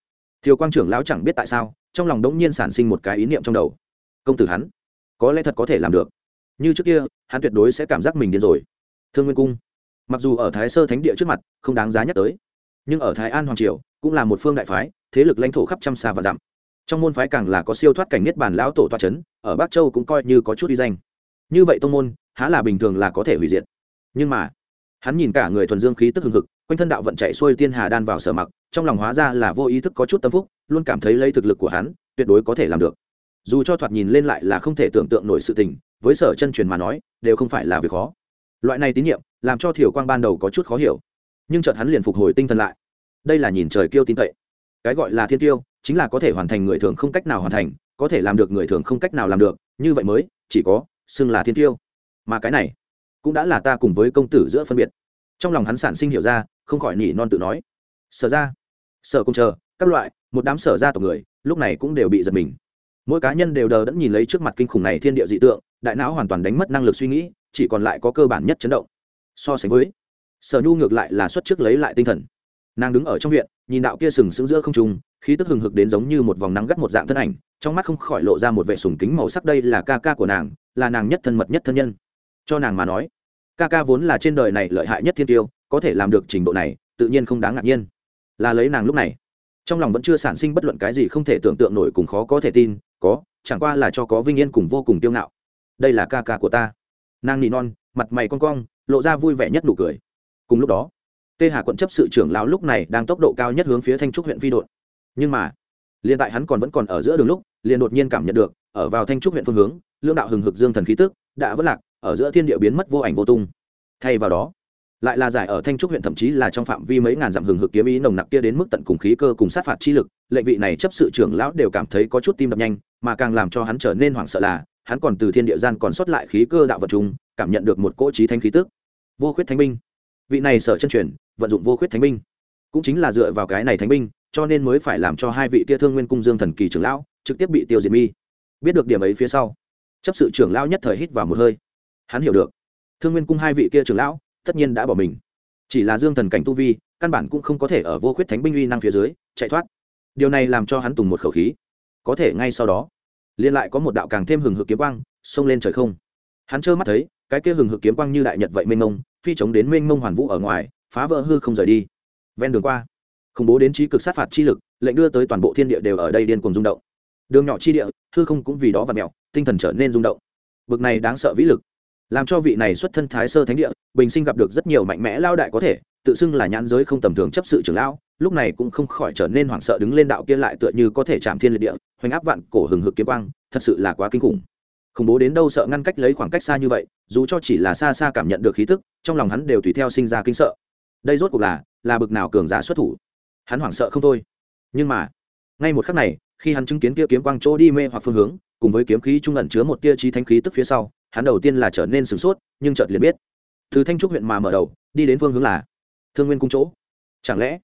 thiều quang trưởng lão chẳng biết tại sao, trong lòng đống nhiên sản sinh một cái ý niệm trong đầu. Công tử hắn, có lẽ thật có thể làm được. Như trước kia, hắn tuyệt đối sẽ cảm giác mình điên rồi. Thương nguyên cung, mặc dù ở thái sơ thánh địa trước mặt, không đáng giá nhắc tới, nhưng ở thái an hoàng triều, cũng là một phương đại phái, thế lực lãnh thổ khắp trăm xa và dặm. Trong môn phái càng là có siêu thoát cảnh niết bàn lão tổ toa c h ấ n ở bắc châu cũng coi như có chút đi danh. Như vậy tông môn há là bình thường là có thể hủy diệt. Nhưng mà, hắn nhìn cả người thuần dương khí tức hừng hực, quanh thân đạo vận chạy xuôi tiên hà đan vào sở mặc, trong lòng hóa ra là vô ý thức có chút tâm phúc, luôn cảm thấy lấy thực lực của hắn, tuyệt đối có thể làm được. Dù cho thoạt nhìn lên lại là không thể tưởng tượng nổi sự tình, với sở chân truyền mà nói, đều không phải là việc khó. Loại này tín nhiệm, làm cho thiểu quang ban đầu có chút khó hiểu. Nhưng chợt hắn liền phục hồi tinh thần lại. Đây là nhìn trời kiêu tin cậy. Cái gọi là thiên tiêu, chính là có thể hoàn thành người thường không cách nào hoàn thành, có thể làm được người thường không cách nào làm được, như vậy mới, chỉ có xưng là thiên tiêu mà cái này cũng đã là ta cùng với công tử giữa phân biệt. Trong lòng hắn sản sinh hiểu ra, không khỏi nỉ non tự nói. Sở ra, sở công chờ, các loại, một đám sở ra tộc người, lúc này cũng đều bị giật mình. Mỗi cá nhân đều đờ đẫn nhìn lấy trước mặt kinh khủng này thiên địa dị tượng, đại não hoàn toàn đánh mất năng lực suy nghĩ, chỉ còn lại có cơ bản nhất chấn động. So sánh với, sở nhu ngược lại là xuất trước lấy lại tinh thần. Nàng đứng ở trong viện, nhìn đạo kia sừng sững giữa không trung, khí tức hừng hực đến giống như một vòng nắng gắt một dạng thân ảnh, trong mắt không khỏi lộ ra một vẻ sùng kính màu sắc. Đây là ca ca của nàng, là nàng nhất thân mật nhất thân nhân cho nàng mà nói. Ca ca vốn là trên đời này lợi hại nhất thiên tiêu, có thể làm được trình độ này, tự nhiên không đáng ngạc nhiên. Là lấy nàng lúc này. Trong lòng vẫn chưa sản sinh bất luận cái gì không thể tưởng tượng nổi cùng khó có thể tin, có, chẳng qua là cho có vinh yên cùng vô cùng tiêu ngạo. Đây là ca ca của ta. Nàng nỉ non, mặt mày con cong, lộ ra vui vẻ nhất nụ cười. Cùng lúc đó, tê hà quận chấp sự trưởng lão lúc này đang tốc độ cao nhất hướng phía thanh trúc huyện phi đội. Nhưng mà, liền tại hắn còn vẫn còn ở giữa đường lúc, liền đột nhiên cảm nhận được, ở vào thanh trúc huyện phương hướng lương đạo hừng hực dương thần khí tức, đã vất lạc ở giữa thiên địa biến mất vô ảnh vô tung. Thay vào đó, lại là giải ở thanh trúc huyện thậm chí là trong phạm vi mấy ngàn dặm hừng hực kiếm ý nồng nặc kia đến mức tận cùng khí cơ cùng sát phạt chi lực lệnh vị này chấp sự trưởng lão đều cảm thấy có chút tim đập nhanh, mà càng làm cho hắn trở nên hoảng sợ là, hắn còn từ thiên địa gian còn sót lại khí cơ đạo vật chúng cảm nhận được một cỗ trí thanh khí tức. Vô khuyết thánh binh. Vị này sợ chân truyền, vận dụng vô khuyết thánh binh. Cũng chính là dựa vào cái này thánh binh, cho nên mới phải làm cho hai vị kia thương nguyên cung dương thần kỳ trưởng lão trực tiếp bị tiêu diệt mi. Biết được điểm ấy phía sau, chấp sự trưởng lão nhất thời hít vào một hơi hắn hiểu được. Thương nguyên cung hai vị kia trưởng lão, tất nhiên đã bỏ mình. Chỉ là dương thần cảnh tu vi, căn bản cũng không có thể ở vô khuyết thánh binh uy năng phía dưới, chạy thoát. Điều này làm cho hắn tùng một khẩu khí. Có thể ngay sau đó liên lại có một đạo càng thêm hừng hực kiếm quang xông lên trời không. Hắn trơ mắt thấy, cái kia hừng hực kiếm quang như đại nhật vậy mênh mông, phi chống đến mênh mông hoàn vũ ở ngoài, phá vỡ hư không rời đi. Ven đường qua, khủng bố đến trí cực sát phạt chi lực, lệnh đưa tới toàn bộ thiên địa đều ở đây điên cuồng rung động. Đường nhỏ chi địa, hư không cũng vì đó và mẹo tinh thần trở nên rung động. Bực này đáng sợ vĩ lực làm cho vị này xuất thân thái sơ thánh địa, bình sinh gặp được rất nhiều mạnh mẽ lao đại có thể, tự xưng là nhãn giới không tầm thường chấp sự trưởng lão, lúc này cũng không khỏi trở nên hoảng sợ đứng lên đạo kia lại tựa như có thể chạm thiên liệt địa, hoành áp vạn cổ hừng hực kiếm quang, thật sự là quá kinh khủng. Khủng bố đến đâu sợ ngăn cách lấy khoảng cách xa như vậy, dù cho chỉ là xa xa cảm nhận được khí tức, trong lòng hắn đều tùy theo sinh ra kinh sợ. Đây rốt cuộc là là bực nào cường giả xuất thủ? Hắn hoảng sợ không thôi. Nhưng mà, ngay một khắc này, khi hắn chứng kiến kia kiếm quang chỗ đi mê hoặc phương hướng, cùng với kiếm khí trung ẩn chứa một tia trí thanh khí tức phía sau hắn đầu tiên là trở nên sửng sốt, nhưng chợt liền biết. Từ thanh trúc huyện mà mở đầu, đi đến phương hướng là thương nguyên cung chỗ. Chẳng lẽ,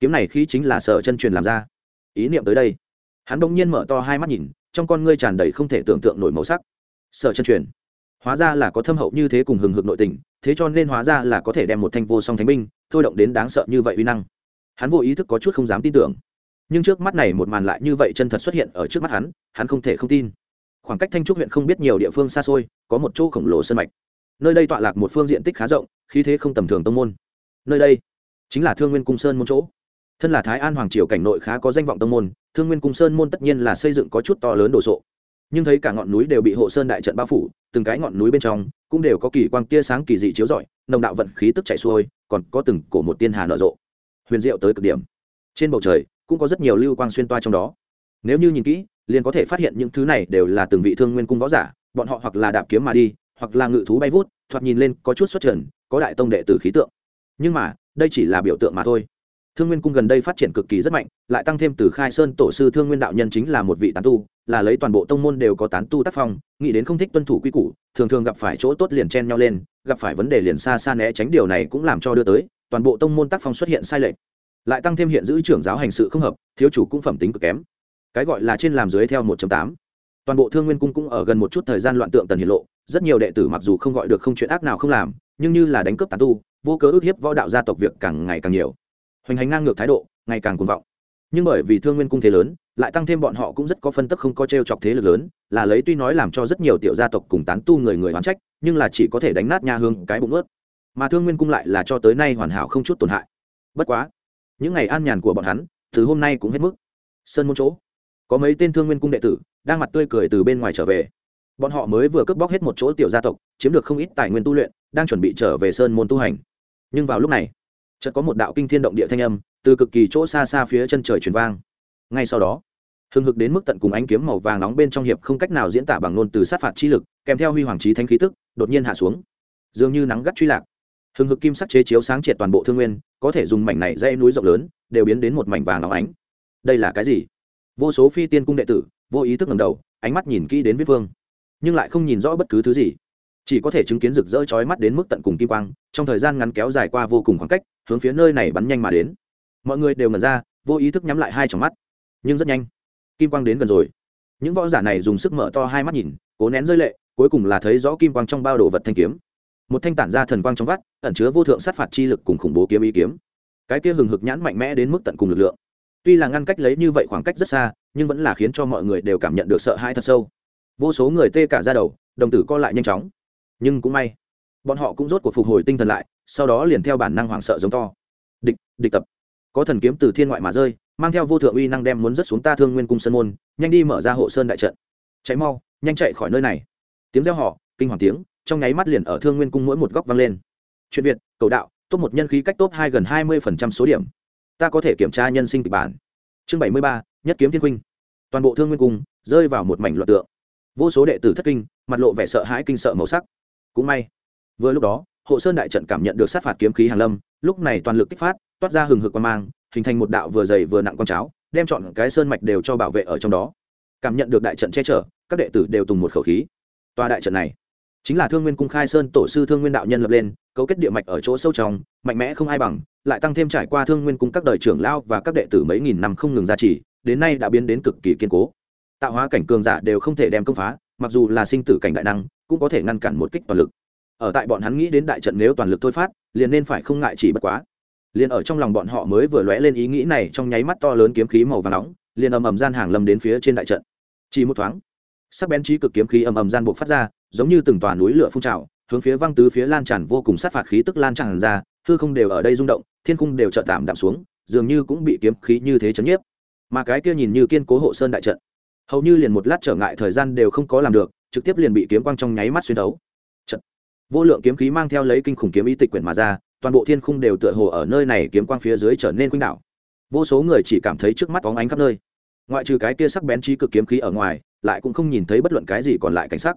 kiếm này khí chính là sở chân truyền làm ra? Ý niệm tới đây, hắn bỗng nhiên mở to hai mắt nhìn, trong con ngươi tràn đầy không thể tưởng tượng nổi màu sắc. Sở chân truyền, hóa ra là có thâm hậu như thế cùng hừng hực nội tình, thế cho nên hóa ra là có thể đem một thanh vô song thánh binh, thôi động đến đáng sợ như vậy uy năng. Hắn vô ý thức có chút không dám tin tưởng. Nhưng trước mắt này một màn lại như vậy chân thật xuất hiện ở trước mắt hắn hắn không thể không tin khoảng cách thanh trúc huyện không biết nhiều địa phương xa xôi, có một chỗ khổng lồ sân mạch. Nơi đây tọa lạc một phương diện tích khá rộng, khí thế không tầm thường tông môn. Nơi đây chính là thương nguyên cung sơn môn chỗ. Thân là thái an hoàng triều cảnh nội khá có danh vọng tông môn, thương nguyên cung sơn môn tất nhiên là xây dựng có chút to lớn đồ sộ. Nhưng thấy cả ngọn núi đều bị hộ sơn đại trận bao phủ, từng cái ngọn núi bên trong cũng đều có kỳ quang tia sáng kỳ dị chiếu rọi, nồng đạo vận khí tức chạy xuôi, còn có từng cổ một tiên hà nở rộ. Huyền diệu tới cực điểm. Trên bầu trời cũng có rất nhiều lưu quang xuyên toa trong đó. Nếu như nhìn kỹ liền có thể phát hiện những thứ này đều là từng vị thương nguyên cung võ giả, bọn họ hoặc là đạp kiếm mà đi, hoặc là ngự thú bay vút, thoạt nhìn lên có chút xuất trần, có đại tông đệ tử khí tượng. Nhưng mà, đây chỉ là biểu tượng mà thôi. Thương nguyên cung gần đây phát triển cực kỳ rất mạnh, lại tăng thêm từ khai sơn tổ sư thương nguyên đạo nhân chính là một vị tán tu, là lấy toàn bộ tông môn đều có tán tu tác phong, nghĩ đến không thích tuân thủ quy củ, thường thường gặp phải chỗ tốt liền chen nhau lên, gặp phải vấn đề liền xa xa né tránh điều này cũng làm cho đưa tới, toàn bộ tông môn tác phong xuất hiện sai lệch. Lại tăng thêm hiện giữ trưởng giáo hành sự không hợp, thiếu chủ cũng phẩm tính cực kém cái gọi là trên làm dưới theo 1 tám. Toàn bộ thương nguyên cung cũng ở gần một chút thời gian loạn tượng tần hiển lộ, rất nhiều đệ tử mặc dù không gọi được không chuyện ác nào không làm, nhưng như là đánh cướp tán tu, vô cớ ức hiếp võ đạo gia tộc việc càng ngày càng nhiều. Hoành hành ngang ngược thái độ, ngày càng cuồng vọng. Nhưng bởi vì thương nguyên cung thế lớn, lại tăng thêm bọn họ cũng rất có phân tức không có t r e o chọc thế lực lớn, là lấy tuy nói làm cho rất nhiều tiểu gia tộc cùng tán tu người người oán trách, nhưng là chỉ có thể đánh nát nha hương cái bụng ướt. Mà thương nguyên cung lại là cho tới nay hoàn hảo không chút tổn hại. Bất quá, những ngày an nhàn của bọn hắn, từ hôm nay cũng hết mức. Sơn môn chỗ có mấy tên thương nguyên cung đệ tử, đang mặt tươi cười từ bên ngoài trở về. Bọn họ mới vừa cướp bóc hết một chỗ tiểu gia tộc, chiếm được không ít tài nguyên tu luyện, đang chuẩn bị trở về sơn môn tu hành. Nhưng vào lúc này, chợt có một đạo kinh thiên động địa thanh âm từ cực kỳ chỗ xa xa phía chân trời truyền vang. Ngay sau đó, hừng hực đến mức tận cùng ánh kiếm màu vàng nóng bên trong hiệp không cách nào diễn tả bằng ngôn từ sát phạt chi lực, kèm theo huy hoàng trí thanh khí tức, đột nhiên hạ xuống. Dường như nắng gắt truy lạc. Hừng hực kim sắc chế chiếu sáng triệt toàn bộ thương nguyên, có thể dùng mảnh này dây núi rộng lớn, đều biến đến một mảnh vàng nóng ánh. Đây là cái gì? Vô số phi tiên cung đệ tử, vô ý thức ngầm đầu, ánh mắt nhìn kỹ đến viết vương, nhưng lại không nhìn rõ bất cứ thứ gì. Chỉ có thể chứng kiến rực rỡ chói mắt đến mức tận cùng kim quang, trong thời gian ngắn kéo dài qua vô cùng khoảng cách, hướng phía nơi này bắn nhanh mà đến. Mọi người đều ngẩn ra, vô ý thức nhắm lại hai tròng mắt. Nhưng rất nhanh, kim quang đến gần rồi. Những võ giả này dùng sức mở to hai mắt nhìn, cố nén rơi lệ, cuối cùng là thấy rõ kim quang trong bao đồ vật thanh kiếm. Một thanh tản ra thần quang trong vắt, ẩn chứa vô thượng sát phạt chi lực cùng khủng bố kiếm ý kiếm. Cái kia hừng hực nhãn mạnh mẽ đến mức tận cùng lực lượng tuy là ngăn cách lấy như vậy khoảng cách rất xa, nhưng vẫn là khiến cho mọi người đều cảm nhận được sợ hãi thật sâu. Vô số người tê cả ra đầu, đồng tử co lại nhanh chóng. Nhưng cũng may, bọn họ cũng rốt cuộc phục hồi tinh thần lại, sau đó liền theo bản năng hoảng sợ giống to. Địch địch tập. Có thần kiếm từ thiên ngoại mà rơi, mang theo vô thượng uy năng đem muốn rớt xuống ta thương nguyên cung sơn môn, nhanh đi mở ra hộ sơn đại trận. Cháy mau, nhanh chạy khỏi nơi này. Tiếng reo họ kinh hoàng tiếng, trong nháy mắt liền ở thương nguyên cung mỗi một góc vang lên. Chuyện việt, cầu đạo, top một nhân khí cách top hai gần hai mươi phần trăm số điểm ta có thể kiểm tra nhân sinh kịch bản. Chương bảy mươi ba, nhất kiếm thiên huynh toàn bộ thương nguyên cung rơi vào một mảnh loạt tượng. Vô số đệ tử thất kinh, mặt lộ vẻ sợ hãi kinh sợ màu sắc. Cũng may, vừa lúc đó, hộ sơn đại trận cảm nhận được sát phạt kiếm khí hàng lâm, lúc này toàn lực kích phát, toát ra hừng hực quan mang, hình thành một đạo vừa dày vừa nặng con cháo, đem chọn cái sơn mạch đều cho bảo vệ ở trong đó. Cảm nhận được đại trận che chở, các đệ tử đều tùng một khẩu khí. Tòa đại trận này chính là thương nguyên cung khai sơn tổ sư thương nguyên đạo nhân lập lên cấu kết địa mạch ở chỗ sâu trong, mạnh mẽ không ai bằng, lại tăng thêm trải qua thương nguyên cung các đời trưởng lao và các đệ tử mấy nghìn năm không ngừng gia trì, đến nay đã biến đến cực kỳ kiên cố. Tạo hóa cảnh cường giả đều không thể đem công phá, mặc dù là sinh tử cảnh đại năng, cũng có thể ngăn cản một kích toàn lực. Ở tại bọn hắn nghĩ đến đại trận nếu toàn lực thôi phát, liền nên phải không ngại chỉ bất quá. Liền ở trong lòng bọn họ mới vừa lóe lên ý nghĩ này trong nháy mắt to lớn kiếm khí màu vàng nóng, liền ầm ầm gian hàng lâm đến phía trên đại trận. Chỉ một thoáng, sắc bén trí cực kiếm khí ầm ầm gian bộc phát ra, giống như từng tòa núi lửa phun trào hướng phía văng tứ phía lan tràn vô cùng sát phạt khí tức lan tràn ra, hư không đều ở đây rung động, thiên cung đều trợ tạm đạm xuống, dường như cũng bị kiếm khí như thế chấn nhiếp. Mà cái kia nhìn như kiên cố hộ sơn đại trận, hầu như liền một lát trở ngại thời gian đều không có làm được, trực tiếp liền bị kiếm quang trong nháy mắt xuyên thấu. Trận. Vô lượng kiếm khí mang theo lấy kinh khủng kiếm ý tịch quyển mà ra, toàn bộ thiên khung đều tựa hồ ở nơi này kiếm quang phía dưới trở nên khuynh đảo. Vô số người chỉ cảm thấy trước mắt bóng ánh khắp nơi. Ngoại trừ cái kia sắc bén trí cực kiếm khí ở ngoài, lại cũng không nhìn thấy bất luận cái gì còn lại cảnh sắc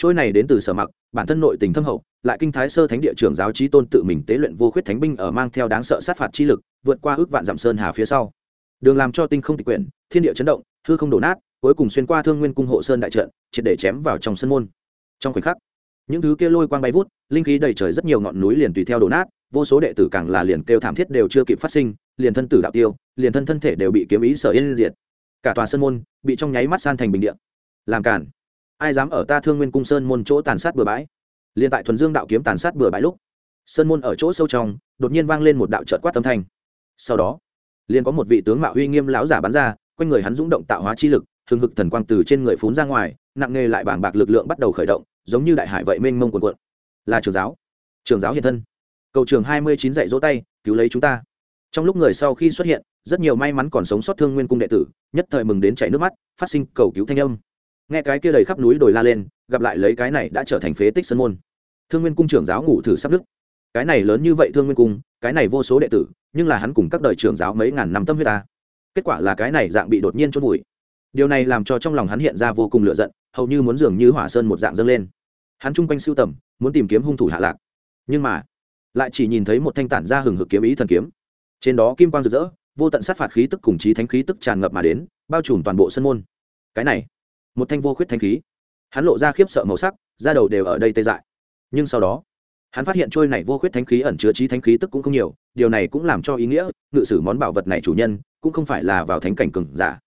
trôi này đến từ sở mặc, bản thân nội tình thâm hậu, lại kinh thái sơ thánh địa trưởng giáo trí tôn tự mình tế luyện vô khuyết thánh binh ở mang theo đáng sợ sát phạt chi lực, vượt qua ước vạn dặm sơn hà phía sau. Đường làm cho tinh không tịch quyển, thiên địa chấn động, hư không đổ nát, cuối cùng xuyên qua thương nguyên cung hộ sơn đại trận, triệt để chém vào trong sân môn. Trong khoảnh khắc, những thứ kia lôi quang bay vút, linh khí đầy trời rất nhiều ngọn núi liền tùy theo đổ nát, vô số đệ tử càng là liền kêu thảm thiết đều chưa kịp phát sinh, liền thân tử đạo tiêu, liền thân thân thể đều bị kiếm ý sở yên diệt. Cả tòa sân môn bị trong nháy mắt san thành bình địa. Làm cản ai dám ở ta thương nguyên cung sơn môn chỗ tàn sát bừa bãi? Liền tại thuần dương đạo kiếm tàn sát bừa bãi lúc, sơn môn ở chỗ sâu trong, đột nhiên vang lên một đạo trợt quát tâm thanh. Sau đó, liền có một vị tướng mạo uy nghiêm lão giả bắn ra, quanh người hắn rung động tạo hóa chi lực, hừng hực thần quang từ trên người phún ra ngoài, nặng nề lại bảng bạc lực lượng bắt đầu khởi động, giống như đại hải vậy mênh mông quần quận là trường giáo. Trường giáo hiện thân. Cầu trường hai mươi chín dạy dỗ tay, cứu lấy chúng ta. Trong lúc người sau khi xuất hiện, rất nhiều may mắn còn sống sót thương nguyên cung đệ tử, nhất thời mừng đến chảy nước mắt, phát sinh cầu cứu thanh âm nghe cái kia đầy khắp núi đồi la lên, gặp lại lấy cái này đã trở thành phế tích sân môn. Thương nguyên cung trưởng giáo ngủ thử sắp đức cái này lớn như vậy thương nguyên cung, cái này vô số đệ tử, nhưng là hắn cùng các đời trưởng giáo mấy ngàn năm tâm huyết ta. Kết quả là cái này dạng bị đột nhiên chôn vùi. Điều này làm cho trong lòng hắn hiện ra vô cùng lựa giận, hầu như muốn dường như hỏa sơn một dạng dâng lên. Hắn chung quanh sưu tầm, muốn tìm kiếm hung thủ hạ lạc. Nhưng mà, lại chỉ nhìn thấy một thanh tản ra hừng hực kiếm ý thần kiếm. Trên đó kim quang rực rỡ, vô tận sát phạt khí tức cùng chí thánh khí tức tràn ngập mà đến, bao trùm toàn bộ sân môn. Cái này một thanh vô khuyết thanh khí. Hắn lộ ra khiếp sợ màu sắc, da đầu đều ở đây tê dại. Nhưng sau đó, hắn phát hiện trôi này vô khuyết thanh khí ẩn chứa trí thanh khí tức cũng không nhiều, điều này cũng làm cho ý nghĩa ngự sử món bảo vật này chủ nhân cũng không phải là vào thánh cảnh cừng giả.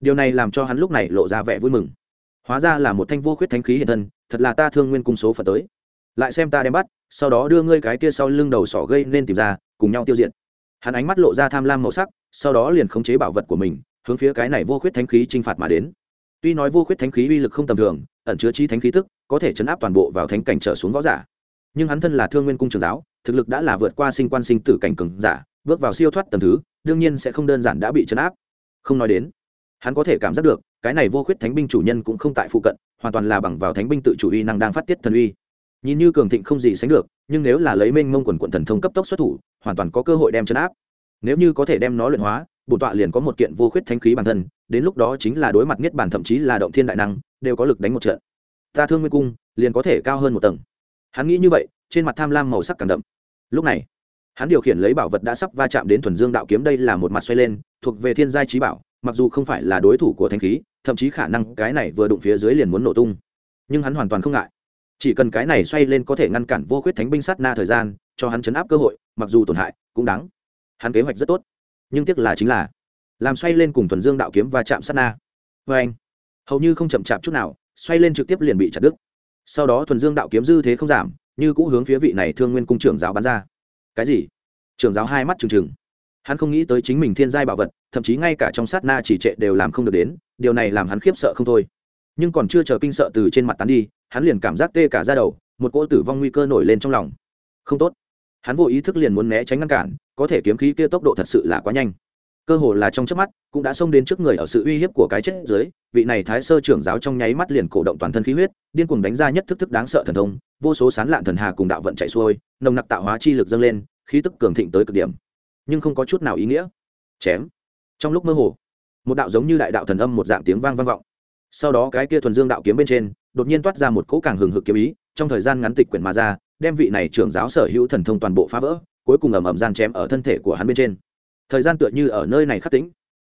Điều này làm cho hắn lúc này lộ ra vẻ vui mừng. Hóa ra là một thanh vô khuyết thanh khí hiện thân, thật là ta thương nguyên cung số phật tới. Lại xem ta đem bắt, sau đó đưa ngươi cái kia sau lưng đầu sỏ gây nên tìm ra, cùng nhau tiêu diệt. Hắn ánh mắt lộ ra tham lam màu sắc, sau đó liền khống chế bảo vật của mình, hướng phía cái này vô khuyết thanh khí t r i n h phạt mà đến tuy nói vô khuyết thánh khí uy lực không tầm thường, ẩn chứa chi thánh khí tức, có thể chấn áp toàn bộ vào thánh cảnh trở xuống võ giả. Nhưng hắn thân là thương nguyên cung trường giáo, thực lực đã là vượt qua sinh quan sinh tử cảnh cường giả, bước vào siêu thoát tầm thứ, đương nhiên sẽ không đơn giản đã bị chấn áp. Không nói đến, hắn có thể cảm giác được, cái này vô khuyết thánh binh chủ nhân cũng không tại phụ cận, hoàn toàn là bằng vào thánh binh tự chủ uy năng đang phát tiết thần uy. Nhìn như cường thịnh không gì sánh được, nhưng nếu là lấy mênh mông quần quận thần thông cấp tốc xuất thủ, hoàn toàn có cơ hội đem chấn áp. Nếu như có thể đem nó luyện hóa bổn tọa liền có một kiện vô khuyết thánh khí bản thân, đến lúc đó chính là đối mặt niết bản thậm chí là động thiên đại năng, đều có lực đánh một trận. Ta thương nguyên cung liền có thể cao hơn một tầng. Hắn nghĩ như vậy, trên mặt tham lam màu sắc càng đậm. Lúc này, hắn điều khiển lấy bảo vật đã sắp va chạm đến thuần dương đạo kiếm đây là một mặt xoay lên, thuộc về thiên giai trí bảo, mặc dù không phải là đối thủ của thanh khí, thậm chí khả năng cái này vừa đụng phía dưới liền muốn nổ tung. Nhưng hắn hoàn toàn không ngại. Chỉ cần cái này xoay lên có thể ngăn cản vô khuyết thánh binh sát na thời gian, cho hắn chấn áp cơ hội, mặc dù tổn hại, cũng đáng. Hắn kế hoạch rất tốt nhưng tiếc là chính là làm xoay lên cùng thuần dương đạo kiếm và chạm sát na. Vê anh, hầu như không chậm chạp chút nào, xoay lên trực tiếp liền bị chặt đứt. Sau đó thuần dương đạo kiếm dư thế không giảm, như cũ hướng phía vị này thương nguyên cung trưởng giáo bắn ra. Cái gì? Trưởng giáo hai mắt trừng trừng. Hắn không nghĩ tới chính mình thiên giai bảo vật, thậm chí ngay cả trong sát na chỉ trệ đều làm không được đến, điều này làm hắn khiếp sợ không thôi. Nhưng còn chưa chờ kinh sợ từ trên mặt tán đi, hắn liền cảm giác tê cả ra đầu, một cỗ tử vong nguy cơ nổi lên trong lòng. Không tốt hắn vô ý thức liền muốn né tránh ngăn cản, có thể kiếm khí kia tốc độ thật sự là quá nhanh. Cơ hồ là trong chớp mắt, cũng đã xông đến trước người ở sự uy hiếp của cái chết dưới, vị này thái sơ trưởng giáo trong nháy mắt liền cổ động toàn thân khí huyết, điên cuồng đánh ra nhất thức thức đáng sợ thần thông, vô số sán lạn thần hà cùng đạo vận chạy xuôi, nồng nặc tạo hóa chi lực dâng lên, khí tức cường thịnh tới cực điểm. Nhưng không có chút nào ý nghĩa. Chém. Trong lúc mơ hồ, một đạo giống như đại đạo thần âm một dạng tiếng vang vang vọng. Sau đó cái kia thuần dương đạo kiếm bên trên, đột nhiên toát ra một cỗ càng hừng hực kiếm ý, trong thời gian ngắn tịch quyển mà ra đem vị này trưởng giáo sở hữu thần thông toàn bộ phá vỡ, cuối cùng ầm ầm gian chém ở thân thể của hắn bên trên. Thời gian tựa như ở nơi này khắc tĩnh.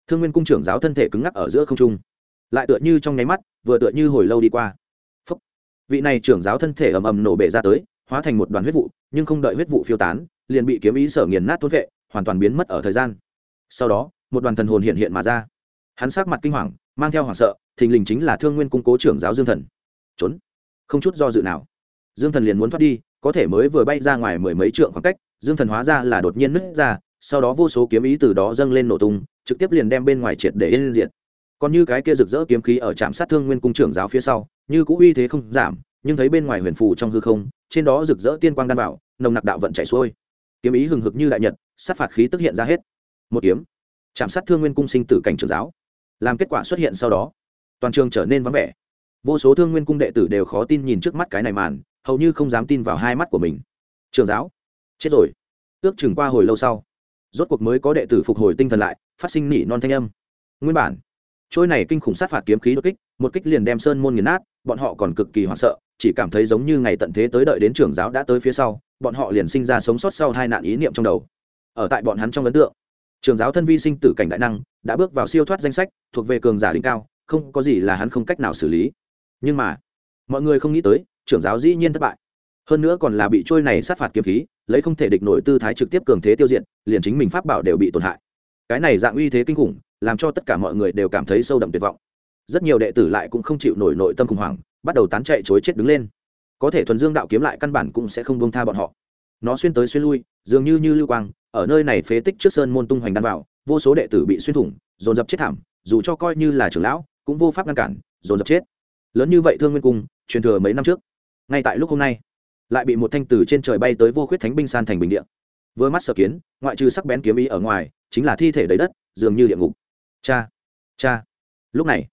Thương nguyên cung trưởng giáo thân thể cứng ngắc ở giữa không trung. Lại tựa như trong nháy mắt, vừa tựa như hồi lâu đi qua. Phúc. vị này trưởng giáo thân thể ầm ầm nổ bể ra tới, hóa thành một đoàn huyết vụ, nhưng không đợi huyết vụ phiêu tán, liền bị kiếm ý sở nghiền nát thốt vệ, hoàn toàn biến mất ở thời gian. Sau đó, một đoàn thần hồn hiện hiện mà ra. Hắn sát mặt kinh hoàng, mang theo hoảng sợ, thình lình chính là thương nguyên cung cố trưởng giáo dương thần. Trốn. Không chút do dự nào. Dương thần liền muốn thoát đi có thể mới vừa bay ra ngoài mười mấy trượng khoảng cách, dương thần hóa ra là đột nhiên nứt ra, sau đó vô số kiếm ý từ đó dâng lên nổ tung, trực tiếp liền đem bên ngoài triệt để yên diện còn như cái kia rực rỡ kiếm khí ở trạm sát thương nguyên cung trưởng giáo phía sau, như cũ uy thế không giảm, nhưng thấy bên ngoài huyền phù trong hư không, trên đó rực rỡ tiên quang đan bảo, nồng nặc đạo vận chảy xuôi. Kiếm ý hừng hực như đại nhật, sát phạt khí tức hiện ra hết. Một kiếm. Chạm sát thương nguyên cung sinh tử cảnh trưởng giáo. Làm kết quả xuất hiện sau đó, toàn trường trở nên vắng vẻ. Vô số thương nguyên cung đệ tử đều khó tin nhìn trước mắt cái này màn hầu như không dám tin vào hai mắt của mình. Trường giáo. Chết rồi. Ước chừng qua hồi lâu sau, rốt cuộc mới có đệ tử phục hồi tinh thần lại, phát sinh nỉ non thanh âm. Nguyên bản, trôi này kinh khủng sát phạt kiếm khí đột kích, một kích liền đem sơn môn nghiền nát, bọn họ còn cực kỳ hoảng sợ, chỉ cảm thấy giống như ngày tận thế tới đợi đến trưởng giáo đã tới phía sau, bọn họ liền sinh ra sống sót sau hai nạn ý niệm trong đầu. Ở tại bọn hắn trong ấn tượng, trường giáo thân vi sinh tử cảnh đại năng, đã bước vào siêu thoát danh sách, thuộc về cường giả đỉnh cao, không có gì là hắn không cách nào xử lý. Nhưng mà, mọi người không nghĩ tới trưởng giáo dĩ nhiên thất bại. Hơn nữa còn là bị trôi này sát phạt kiếm khí, lấy không thể địch nổi tư thái trực tiếp cường thế tiêu diệt, liền chính mình pháp bảo đều bị tổn hại. Cái này dạng uy thế kinh khủng, làm cho tất cả mọi người đều cảm thấy sâu đậm tuyệt vọng. Rất nhiều đệ tử lại cũng không chịu nổi nội tâm khủng hoảng, bắt đầu tán chạy chối chết đứng lên. Có thể thuần dương đạo kiếm lại căn bản cũng sẽ không bông tha bọn họ. Nó xuyên tới xuyên lui, dường như như lưu quang, ở nơi này phế tích trước sơn môn tung hoành đan vào, vô số đệ tử bị xuyên thủng, dồn dập chết thảm, dù cho coi như là trưởng lão, cũng vô pháp ngăn cản, dồn dập chết. Lớn như vậy thương nguyên cung, truyền thừa mấy năm trước ngay tại lúc hôm nay, lại bị một thanh từ trên trời bay tới vô khuyết thánh binh san thành bình địa. Vừa mắt sở kiến, ngoại trừ sắc bén kiếm ý ở ngoài, chính là thi thể đầy đất, dường như địa ngục. Cha cha. Lúc này,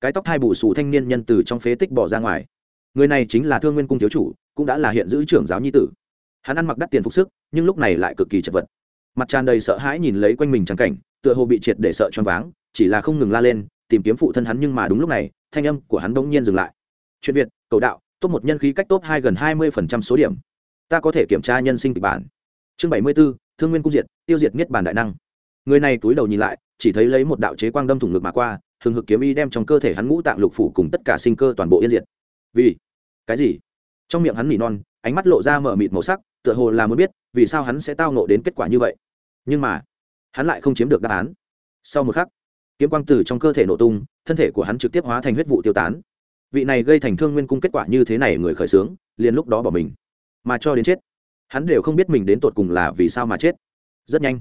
cái tóc hai bù xù thanh niên nhân từ trong phế tích bỏ ra ngoài. Người này chính là thương nguyên cung thiếu chủ, cũng đã là hiện giữ trưởng giáo nhi tử. Hắn ăn mặc đắt tiền phục sức, nhưng lúc này lại cực kỳ chật vật. Mặt tràn đầy sợ hãi nhìn lấy quanh mình trắng cảnh, tựa hồ bị triệt để sợ choáng váng, chỉ là không ngừng la lên, tìm kiếm phụ thân hắn nhưng mà đúng lúc này, thanh âm của hắn bỗng nhiên dừng lại. Chuyện việt, cầu đạo top một nhân khí cách top hai gần hai mươi phần trăm số điểm. Ta có thể kiểm tra nhân sinh kịch bản. Chương bảy mươi 74, thương nguyên cung diệt tiêu diệt niết bản đại năng. Người này túi đầu nhìn lại chỉ thấy lấy một đạo chế quang đâm thủng ngực mà qua hừng hực kiếm y đem trong cơ thể hắn ngũ tạng lục phủ cùng tất cả sinh cơ toàn bộ yên diệt. Vì? Cái gì? Trong miệng hắn nỉ non ánh mắt lộ ra mở mịt màu sắc tựa hồ là muốn biết vì sao hắn sẽ tao nộ đến kết quả như vậy. Nhưng mà hắn lại không chiếm được đáp án. Sau một khắc kiếm quang từ trong cơ thể nổ tung thân thể của hắn trực tiếp hóa thành huyết vụ tiêu tán vị này gây thành thương nguyên cung kết quả như thế này người khởi xướng, liền lúc đó bỏ mình. Mà cho đến chết, hắn đều không biết mình đến tột cùng là vì sao mà chết. Rất nhanh,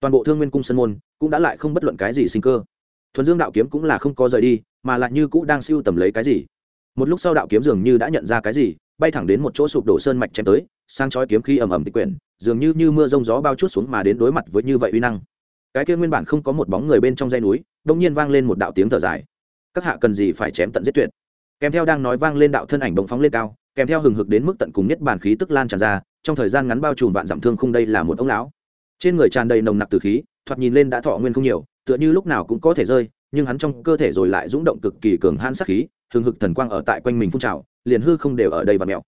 toàn bộ thương nguyên cung sân môn cũng đã lại không bất luận cái gì sinh cơ. Thuần dương đạo kiếm cũng là không có rời đi, mà lại như cũ đang siêu tầm lấy cái gì. Một lúc sau đạo kiếm dường như đã nhận ra cái gì, bay thẳng đến một chỗ sụp đổ sơn mạch chém tới sang chói kiếm khí ầm ầm tịch quyển, dường như như mưa rông gió bao chút xuống mà đến đối mặt với như vậy uy năng. Cái kia nguyên bản không có một bóng người bên trong dây núi đông nhiên vang lên một đạo tiếng thở dài. Các hạ cần gì phải chém tận giết tuyệt? Kèm theo đang nói vang lên đạo thân ảnh bỗng phóng lên cao, kèm theo hừng hực đến mức tận cùng nhất bản khí tức lan tràn ra, trong thời gian ngắn bao trùm vạn dặm thương không đây là một ông lão. Trên người tràn đầy nồng nặc từ khí, thoạt nhìn lên đã thọ nguyên không nhiều, tựa như lúc nào cũng có thể rơi, nhưng hắn trong cơ thể rồi lại rung động cực kỳ cường hãn sắc khí, hừng hực thần quang ở tại quanh mình phun trào, liền hư không đều ở đây và mèo.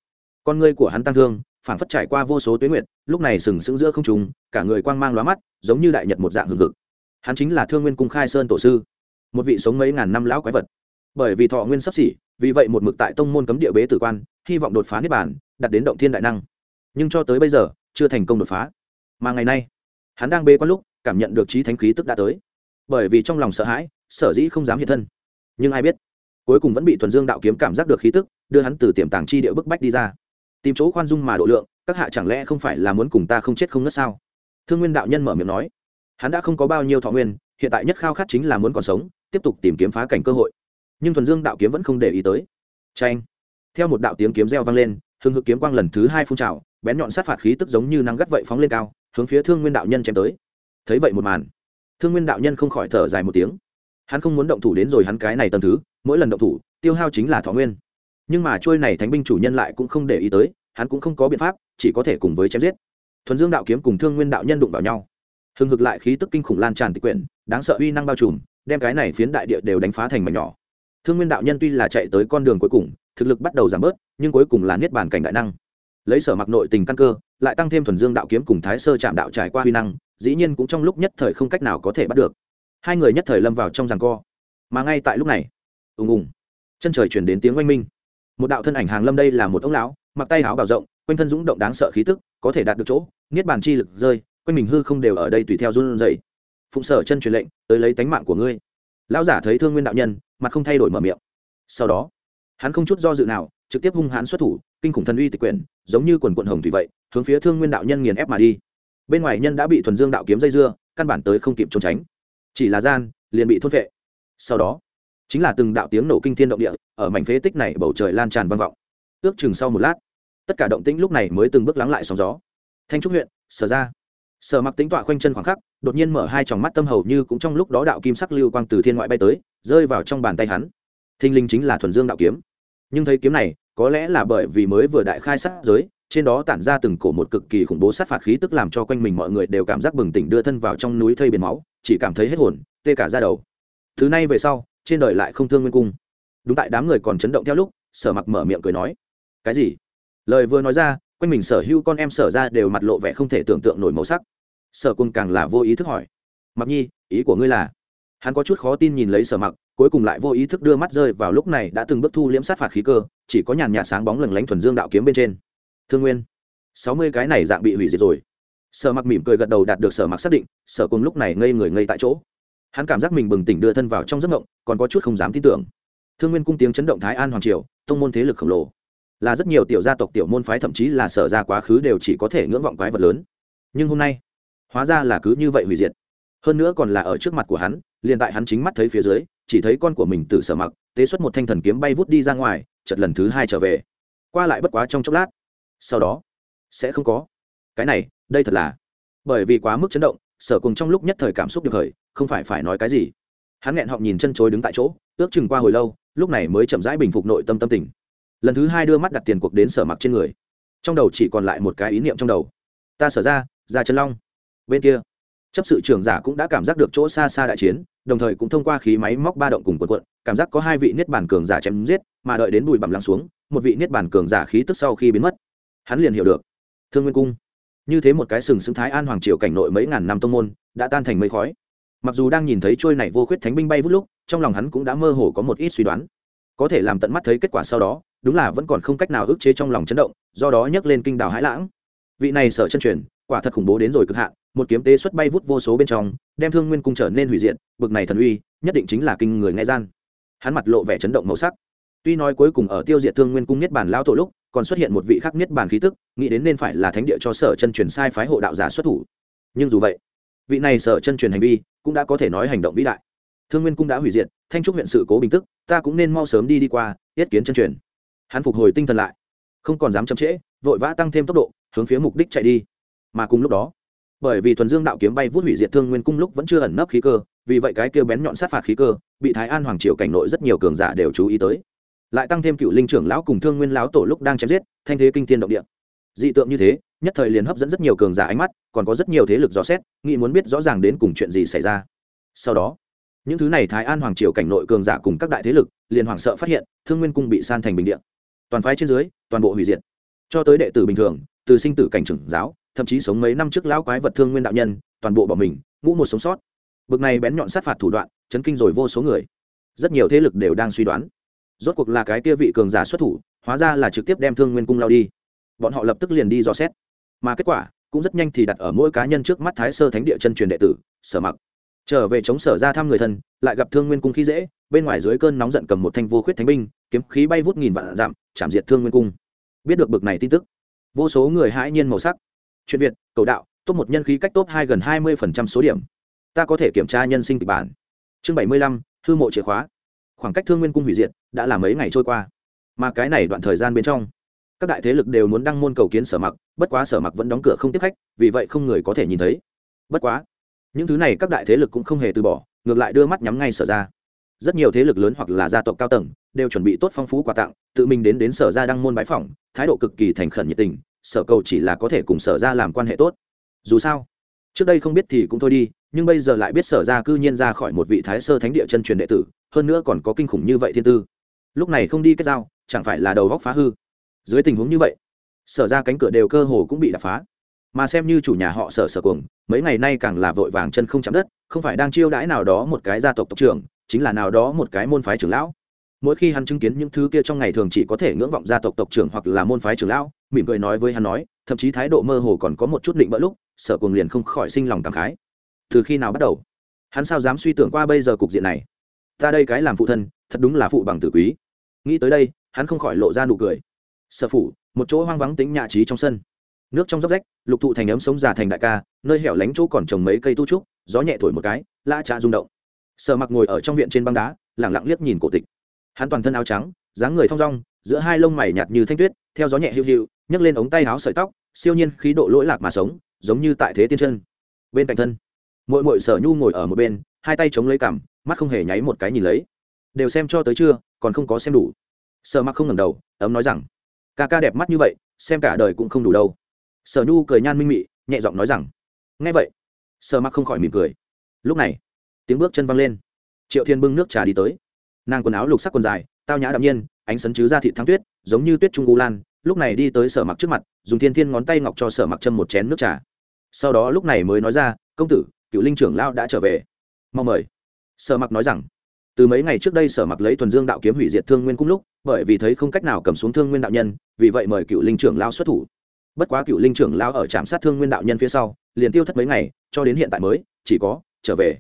Con ngươi của hắn tăng thương phản phất trải qua vô số tuyến nguyệt, lúc này sừng sững giữa không trùng cả người quang mang lóa mắt, giống như đại nhật một dạng hừng hực. Hắn chính là thương nguyên cung khai sơn tổ sư, một vị sống mấy ngàn năm lão quái vật. Bởi vì thọ nguyên sắp xỉ vì vậy một mực tại tông môn cấm địa bế tử quan, hy vọng đột phá niết bản đặt đến động thiên đại năng. Nhưng cho tới bây giờ, chưa thành công đột phá. Mà ngày nay, hắn đang bế quan lúc, cảm nhận được trí thánh khí tức đã tới. Bởi vì trong lòng sợ hãi, sở dĩ không dám hiện thân. Nhưng ai biết, cuối cùng vẫn bị thuần dương đạo kiếm cảm giác được khí tức, đưa hắn từ tiềm tàng chi địa bức bách đi ra. Tìm chỗ khoan dung mà độ lượng, các hạ chẳng lẽ không phải là muốn cùng ta không chết không nứt sao? Thương nguyên đạo nhân mở miệng nói, hắn đã không có bao nhiêu thọ nguyên, hiện tại nhất khao khát chính là muốn còn sống, tiếp tục tìm kiếm phá cảnh cơ hội nhưng thuần dương đạo kiếm vẫn không để ý tới. Tranh theo một đạo tiếng kiếm reo vang lên hưng hực kiếm quang lần thứ hai phun trào, bén nhọn sát phạt khí tức giống như nắng gắt vậy phóng lên cao, hướng phía thương nguyên đạo nhân chém tới. Thấy vậy một màn, thương nguyên đạo nhân không khỏi thở dài một tiếng. Hắn không muốn động thủ đến rồi hắn cái này tầm thứ, mỗi lần động thủ, tiêu hao chính là thọ nguyên. Nhưng mà trôi này thánh binh chủ nhân lại cũng không để ý tới, hắn cũng không có biện pháp, chỉ có thể cùng với chém giết. Thuần dương đạo kiếm cùng thương nguyên đạo nhân đụng vào nhau. Hừng hực lại khí tức kinh khủng lan tràn tịch quyển, đáng sợ uy năng bao trùm, đem cái này phiến đại địa đều đánh phá thành mảnh nhỏ thương nguyên đạo nhân tuy là chạy tới con đường cuối cùng, thực lực bắt đầu giảm bớt, nhưng cuối cùng là niết bàn cảnh đại năng. Lấy sở mặc nội tình căn cơ, lại tăng thêm thuần dương đạo kiếm cùng thái sơ chạm đạo trải qua huy năng, dĩ nhiên cũng trong lúc nhất thời không cách nào có thể bắt được. Hai người nhất thời lâm vào trong ràng co. Mà ngay tại lúc này, ùng ùng, chân trời chuyển đến tiếng oanh minh. Một đạo thân ảnh hàng lâm đây là một ông lão, mặc tay áo bào rộng, quanh thân dũng động đáng sợ khí tức, có thể đạt được chỗ, niết bàn chi lực rơi, quanh mình hư không đều ở đây tùy theo run dậy phụng sở chân truyền lệnh, tới lấy tánh mạng của ngươi. Lão giả thấy thương nguyên đạo nhân mặt không thay đổi mở miệng. Sau đó, hắn không chút do dự nào, trực tiếp hung hãn xuất thủ, kinh khủng thần uy tịch quyển, giống như quần quận hồng thủy vậy, hướng phía thương nguyên đạo nhân nghiền ép mà đi. Bên ngoài nhân đã bị thuần dương đạo kiếm dây dưa, căn bản tới không kịp trốn tránh. Chỉ là gian, liền bị thốt vệ. Sau đó, chính là từng đạo tiếng nổ kinh thiên động địa, ở mảnh phế tích này bầu trời lan tràn vang vọng. Ước chừng sau một lát, tất cả động tĩnh lúc này mới từng bước lắng lại sóng gió. Thanh trúc huyện, sở ra sở mặc tính tọa khoanh chân khoảng khắc, đột nhiên mở hai tròng mắt tâm hầu như cũng trong lúc đó đạo kim sắc lưu quang từ thiên ngoại bay tới, rơi vào trong bàn tay hắn. Thinh linh chính là thuần dương đạo kiếm. Nhưng thấy kiếm này, có lẽ là bởi vì mới vừa đại khai sát giới, trên đó tản ra từng cổ một cực kỳ khủng bố sát phạt khí tức làm cho quanh mình mọi người đều cảm giác bừng tỉnh đưa thân vào trong núi thây biển máu, chỉ cảm thấy hết hồn, tê cả ra đầu. Thứ này về sau, trên đời lại không thương nguyên cung. Đúng tại đám người còn chấn động theo lúc, sở mặc mở miệng cười nói, cái gì? Lời vừa nói ra quanh mình sở hữu con em sở ra đều mặt lộ vẻ không thể tưởng tượng nổi màu sắc. Sở quân càng là vô ý thức hỏi, mặc nhi, ý của ngươi là? Hắn có chút khó tin nhìn lấy sở mặc, cuối cùng lại vô ý thức đưa mắt rơi vào lúc này đã từng bước thu liễm sát phạt khí cơ, chỉ có nhàn nhạt sáng bóng lừng lánh thuần dương đạo kiếm bên trên. Thương nguyên, sáu mươi cái này dạng bị hủy diệt rồi. Sở mặc mỉm cười gật đầu đạt được sở mặc xác định, sở cùng lúc này ngây người ngây tại chỗ. Hắn cảm giác mình bừng tỉnh đưa thân vào trong giấc mộng, còn có chút không dám tin tưởng. Thương nguyên cung tiếng chấn động thái an hoàng triều, tông môn thế lực khổng lồ là rất nhiều tiểu gia tộc tiểu môn phái thậm chí là sở ra quá khứ đều chỉ có thể ngưỡng vọng quái vật lớn. Nhưng hôm nay, hóa ra là cứ như vậy hủy diệt. Hơn nữa còn là ở trước mặt của hắn, liền tại hắn chính mắt thấy phía dưới, chỉ thấy con của mình tự sở mặc, tế xuất một thanh thần kiếm bay vút đi ra ngoài chật lần thứ hai trở về. Qua lại bất quá trong chốc lát, sau đó, sẽ không có. Cái này, đây thật là, bởi vì quá mức chấn động, sở cùng trong lúc nhất thời cảm xúc được khởi, không phải phải nói cái gì. Hắn nghẹn họng nhìn chân chối đứng tại chỗ, ước chừng qua hồi lâu, lúc này mới chậm rãi bình phục nội tâm tâm tình lần thứ hai đưa mắt đặt tiền cuộc đến sở mặc trên người. Trong đầu chỉ còn lại một cái ý niệm trong đầu. Ta sở ra ra chân long. Bên kia, chấp sự trưởng giả cũng đã cảm giác được chỗ xa xa đại chiến, đồng thời cũng thông qua khí máy móc ba động cùng quần quận, cảm giác có hai vị niết bản cường giả chém giết, mà đợi đến bùi bằm lắng xuống, một vị niết bản cường giả khí tức sau khi biến mất. Hắn liền hiểu được. Thương nguyên cung. Như thế một cái sừng sững thái an hoàng triều cảnh nội mấy ngàn năm tông môn, đã tan thành mây khói. Mặc dù đang nhìn thấy trôi này vô khuyết thánh binh bay vút lúc, trong lòng hắn cũng đã mơ hồ có một ít suy đoán. Có thể làm tận mắt thấy kết quả sau đó đúng là vẫn còn không cách nào ức chế trong lòng chấn động, do đó nhấc lên kinh đảo hãi lãng. Vị này sợ chân truyền, quả thật khủng bố đến rồi cực hạn, một kiếm tế xuất bay vút vô số bên trong, đem thương nguyên cung trở nên hủy diệt, bực này thần uy, nhất định chính là kinh người nghe gian. Hắn mặt lộ vẻ chấn động màu sắc. Tuy nói cuối cùng ở tiêu diệt thương nguyên cung niết bản lão tổ lúc, còn xuất hiện một vị khắc niết bản khí tức, nghĩ đến nên phải là thánh địa cho sở chân truyền sai phái hộ đạo giả xuất thủ. Nhưng dù vậy, vị này sở chân truyền hành vi cũng đã có thể nói hành động vĩ đại. Thương nguyên cung đã hủy diệt, thanh trúc huyện sự cố bình tức, ta cũng nên mau sớm đi đi qua tiết kiến chân truyền hắn phục hồi tinh thần lại, không còn dám chậm trễ, vội vã tăng thêm tốc độ, hướng phía mục đích chạy đi. Mà cùng lúc đó, bởi vì thuần dương đạo kiếm bay vút hủy diệt thương nguyên cung lúc vẫn chưa ẩn nấp khí cơ, vì vậy cái kêu bén nhọn sát phạt khí cơ, bị thái an hoàng triều cảnh nội rất nhiều cường giả đều chú ý tới. Lại tăng thêm cựu linh trưởng lão cùng thương nguyên lão tổ lúc đang chém giết, thanh thế kinh thiên động địa. Dị tượng như thế, nhất thời liền hấp dẫn rất nhiều cường giả ánh mắt, còn có rất nhiều thế lực dò xét, nghĩ muốn biết rõ ràng đến cùng chuyện gì xảy ra. Sau đó, những thứ này thái an hoàng triều cảnh nội cường giả cùng các đại thế lực, liền hoảng sợ phát hiện, thương nguyên cung bị san thành bình điện toàn phái trên dưới, toàn bộ hủy diệt. Cho tới đệ tử bình thường, từ sinh tử cảnh trưởng giáo, thậm chí sống mấy năm trước lão quái vật thương nguyên đạo nhân, toàn bộ bỏ mình, ngũ một sống sót. Bực này bén nhọn sát phạt thủ đoạn, chấn kinh rồi vô số người. Rất nhiều thế lực đều đang suy đoán. Rốt cuộc là cái kia vị cường giả xuất thủ, hóa ra là trực tiếp đem thương nguyên cung lao đi. Bọn họ lập tức liền đi dò xét. Mà kết quả, cũng rất nhanh thì đặt ở mỗi cá nhân trước mắt thái sơ thánh địa chân truyền đệ tử, sở mặc. Trở về chống sở ra thăm người thân, lại gặp thương nguyên cung khí dễ bên ngoài dưới cơn nóng giận cầm một thanh vô khuyết thánh binh, kiếm khí bay vút nghìn vạn dặm, chạm diệt thương nguyên cung. Biết được bực này tin tức, vô số người hãi nhiên màu sắc. Chuyện việt, cầu đạo, top một nhân khí cách top hai gần hai mươi số điểm. Ta có thể kiểm tra nhân sinh kịch bản. Chương bảy mươi lăm, hư mộ chìa khóa. Khoảng cách thương nguyên cung hủy diệt đã là mấy ngày trôi qua. Mà cái này đoạn thời gian bên trong, các đại thế lực đều muốn đăng môn cầu kiến sở mặc, bất quá sở mặc vẫn đóng cửa không tiếp khách, vì vậy không người có thể nhìn thấy. Bất quá, những thứ này các đại thế lực cũng không hề từ bỏ, ngược lại đưa mắt nhắm ngay sở ra rất nhiều thế lực lớn hoặc là gia tộc cao tầng đều chuẩn bị tốt phong phú quà tặng, tự mình đến đến sở ra đăng môn bái phỏng, thái độ cực kỳ thành khẩn nhiệt tình, sở cầu chỉ là có thể cùng sở ra làm quan hệ tốt. Dù sao, trước đây không biết thì cũng thôi đi, nhưng bây giờ lại biết sở ra cư nhiên ra khỏi một vị thái sơ thánh địa chân truyền đệ tử, hơn nữa còn có kinh khủng như vậy thiên tư. Lúc này không đi kết giao, chẳng phải là đầu góc phá hư. Dưới tình huống như vậy, sở ra cánh cửa đều cơ hồ cũng bị đập phá. Mà xem như chủ nhà họ sở sở cuồng, mấy ngày nay càng là vội vàng chân không chạm đất, không phải đang chiêu đãi nào đó một cái gia tộc tộc trưởng chính là nào đó một cái môn phái trưởng lão. Mỗi khi hắn chứng kiến những thứ kia trong ngày thường chỉ có thể ngưỡng vọng gia tộc tộc trưởng hoặc là môn phái trưởng lão, mỉm cười nói với hắn nói, thậm chí thái độ mơ hồ còn có một chút định bỡ lúc, sở cuồng liền không khỏi sinh lòng cảm khái. Từ khi nào bắt đầu? Hắn sao dám suy tưởng qua bây giờ cục diện này? Ta đây cái làm phụ thân, thật đúng là phụ bằng tử quý. Nghĩ tới đây, hắn không khỏi lộ ra nụ cười. Sở phủ, một chỗ hoang vắng tính nhạ trí trong sân. Nước trong dốc rách, lục thụ thành ấm sống già thành đại ca, nơi hẻo lánh chỗ còn trồng mấy cây tu trúc, gió nhẹ thổi một cái la trà rung động sở mặc ngồi ở trong viện trên băng đá, lẳng lặng liếc nhìn cổ tịch. Hắn toàn thân áo trắng, dáng người thong dong, giữa hai lông mày nhạt như thanh tuyết, theo gió nhẹ hiu hiu, nhấc lên ống tay áo sợi tóc, siêu nhiên khí độ lỗi lạc mà sống, giống như tại thế tiên chân. Bên cạnh thân mội mội sở nhu ngồi ở một bên, hai tay chống lấy cằm, mắt không hề nháy một cái nhìn lấy. Đều xem cho tới chưa còn không có xem đủ. Sở mặc không ngẩng đầu, ấm nói rằng, ca ca đẹp mắt như vậy, xem cả đời cũng không đủ đâu. Sở nhu cười nhan minh mị, nhẹ giọng nói rằng, Nghe vậy. Sở mặc không khỏi mỉm cười. Lúc này tiếng bước chân văng lên. Triệu thiên bưng nước trà đi tới. Nàng quần áo lục sắc quần dài, tao nhã đạm nhiên, ánh sấn chứ ra thị thắng tuyết, giống như tuyết trung u lan, lúc này đi tới sở mặc trước mặt, dùng thiên thiên ngón tay ngọc cho sở mặc châm một chén nước trà. Sau đó lúc này mới nói ra, công tử, cựu linh trưởng lao đã trở về. Mong mời. Sở mặc nói rằng. Từ mấy ngày trước đây sở mặc lấy thuần dương đạo kiếm hủy diệt thương nguyên cung lúc, bởi vì thấy không cách nào cầm xuống thương nguyên đạo nhân, vì vậy mời cựu linh trưởng lao xuất thủ. Bất quá cựu linh trưởng lao ở trạm sát thương nguyên đạo nhân phía sau, liền tiêu thất mấy ngày, cho đến hiện tại mới, chỉ có, trở về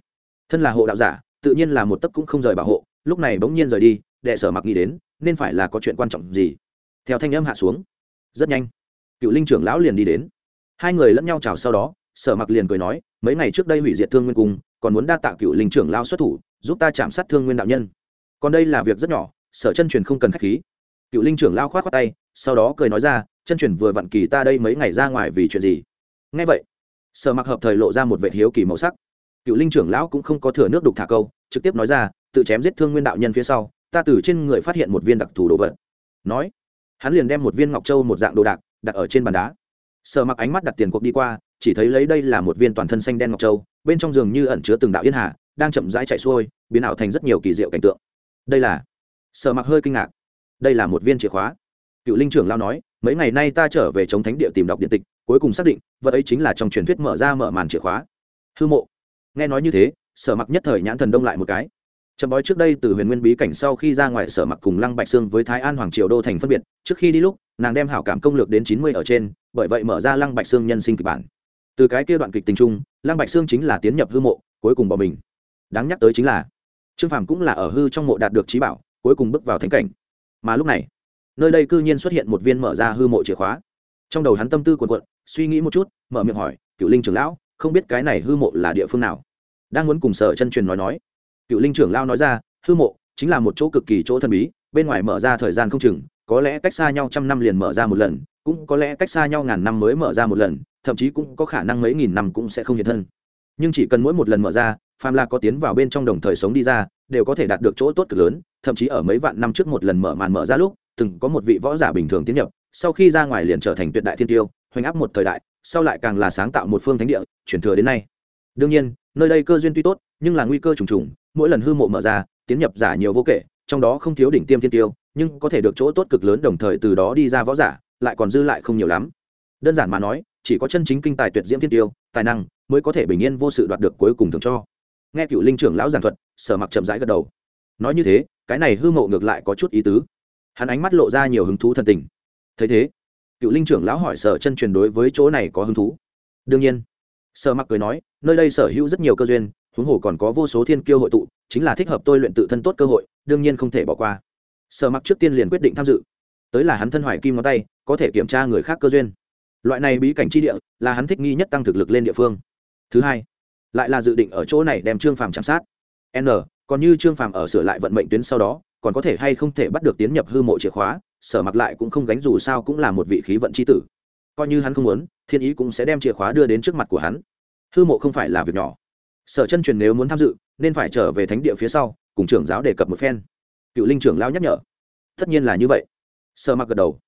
thân là hộ đạo giả, tự nhiên là một tấc cũng không rời bảo hộ, lúc này bỗng nhiên rời đi, đệ sở mặc nghĩ đến, nên phải là có chuyện quan trọng gì. Theo thanh âm hạ xuống, rất nhanh, cựu linh trưởng lão liền đi đến. Hai người lẫn nhau chào sau đó, sở mặc liền cười nói, mấy ngày trước đây hủy diệt thương nguyên cung, còn muốn đa tạ cựu linh trưởng lao xuất thủ, giúp ta chạm sát thương nguyên đạo nhân. Còn đây là việc rất nhỏ, sở chân truyền không cần k h á c h khí. Cựu linh trưởng lao k h o á t khoác tay, sau đó cười nói ra, chân truyền vừa vặn kỳ ta đây mấy ngày ra ngoài vì chuyện gì? Ngay vậy, sở mặc hợp thời lộ ra một vệ hiếu kỳ màu sắc cựu linh trưởng lão cũng không có thừa nước đục thả câu, trực tiếp nói ra, tự chém giết thương nguyên đạo nhân phía sau, ta từ trên người phát hiện một viên đặc thù đồ vật. Nói, hắn liền đem một viên ngọc châu một dạng đồ đạc, đặt ở trên bàn đá. Sở mặc ánh mắt đặt tiền cuộc đi qua, chỉ thấy lấy đây là một viên toàn thân xanh đen ngọc châu, bên trong giường như ẩn chứa từng đạo yên hà, đang chậm rãi chạy xuôi, biến ảo thành rất nhiều kỳ diệu cảnh tượng. Đây là, sở mặc hơi kinh ngạc. Đây là một viên chìa khóa. Cựu linh trưởng lao nói, mấy ngày nay ta trở về chống thánh địa tìm đọc điện tịch, cuối cùng xác định, vật ấy chính là trong truyền thuyết mở ra mở màn chìa khóa. Hư mộ nghe nói như thế, sở mặc nhất thời nhãn thần đông lại một cái. Trầm bói trước đây từ huyền nguyên bí cảnh sau khi ra ngoài, sở mặc cùng lăng bạch sương với thái an hoàng triều đô thành phân biệt, trước khi đi lúc, nàng đem hảo cảm công lược đến chín mươi ở trên, bởi vậy mở ra lăng bạch sương nhân sinh kịch bản. Từ cái kia đoạn kịch tình trung lăng bạch sương chính là tiến nhập hư mộ, cuối cùng bỏ mình. Đáng nhắc tới chính là, trương phàm cũng là ở hư trong mộ đạt được trí bảo, cuối cùng bước vào thánh cảnh. Mà lúc này, nơi đây cư nhiên xuất hiện một viên mở ra hư mộ chìa khóa. Trong đầu hắn tâm tư cuộn cuộn, suy nghĩ một chút, mở miệng hỏi cựu linh trưởng lão không biết cái này hư mộ là địa phương nào. Đang muốn cùng sở chân truyền nói nói, cựu linh trưởng lao nói ra, hư mộ chính là một chỗ cực kỳ chỗ thần bí, bên ngoài mở ra thời gian không chừng, có lẽ cách xa nhau trăm năm liền mở ra một lần, cũng có lẽ cách xa nhau ngàn năm mới mở ra một lần, thậm chí cũng có khả năng mấy nghìn năm cũng sẽ không hiện thân. Nhưng chỉ cần mỗi một lần mở ra, phàm là có tiến vào bên trong đồng thời sống đi ra, đều có thể đạt được chỗ tốt cực lớn, thậm chí ở mấy vạn năm trước một lần mở màn mở ra lúc, từng có một vị võ giả bình thường tiến nhập, sau khi ra ngoài liền trở thành tuyệt đại thiên tiêu, hoành áp một thời đại sau lại càng là sáng tạo một phương thánh địa chuyển thừa đến nay. Đương nhiên, nơi đây cơ duyên tuy tốt, nhưng là nguy cơ trùng trùng, mỗi lần hư mộ mở ra, tiến nhập giả nhiều vô kể, trong đó không thiếu đỉnh tiêm thiên tiêu, nhưng có thể được chỗ tốt cực lớn đồng thời từ đó đi ra võ giả, lại còn dư lại không nhiều lắm. Đơn giản mà nói, chỉ có chân chính kinh tài tuyệt diễm thiên tiêu, tài năng mới có thể bình yên vô sự đoạt được cuối cùng thường cho. Nghe cựu linh trưởng lão giảng thuật, sở mặc chậm rãi gật đầu. Nói như thế, cái này hư mộ ngược lại có chút ý tứ. Hắn ánh mắt lộ ra nhiều hứng thú thần tình. Thấy thế cựu linh trưởng lão hỏi sở chân truyền đối với chỗ này có hứng thú. Đương nhiên. Sở mặc cười nói, nơi đây sở hữu rất nhiều cơ duyên, huống hồ còn có vô số thiên kiêu hội tụ, chính là thích hợp tôi luyện tự thân tốt cơ hội, đương nhiên không thể bỏ qua. Sở mặc trước tiên liền quyết định tham dự. Tới là hắn thân hoài kim ngón tay, có thể kiểm tra người khác cơ duyên. Loại này bí cảnh tri địa, là hắn thích nghi nhất tăng thực lực lên địa phương. Thứ hai, lại là dự định ở chỗ này đem trương phàm chạm sát. N, còn như trương phàm ở sửa lại vận mệnh tuyến sau đó, còn có thể hay không thể bắt được tiến nhập hư mộ chìa khóa sở mặc lại cũng không gánh dù sao cũng là một vị khí vận c h i tử. Coi như hắn không muốn, thiên ý cũng sẽ đem chìa khóa đưa đến trước mặt của hắn. Hư mộ không phải là việc nhỏ. Sở chân truyền nếu muốn tham dự, nên phải trở về thánh địa phía sau, cùng trưởng giáo đề cập một phen. Cựu linh trưởng lao nhắc nhở. Tất nhiên là như vậy. Sở mặc gật đầu.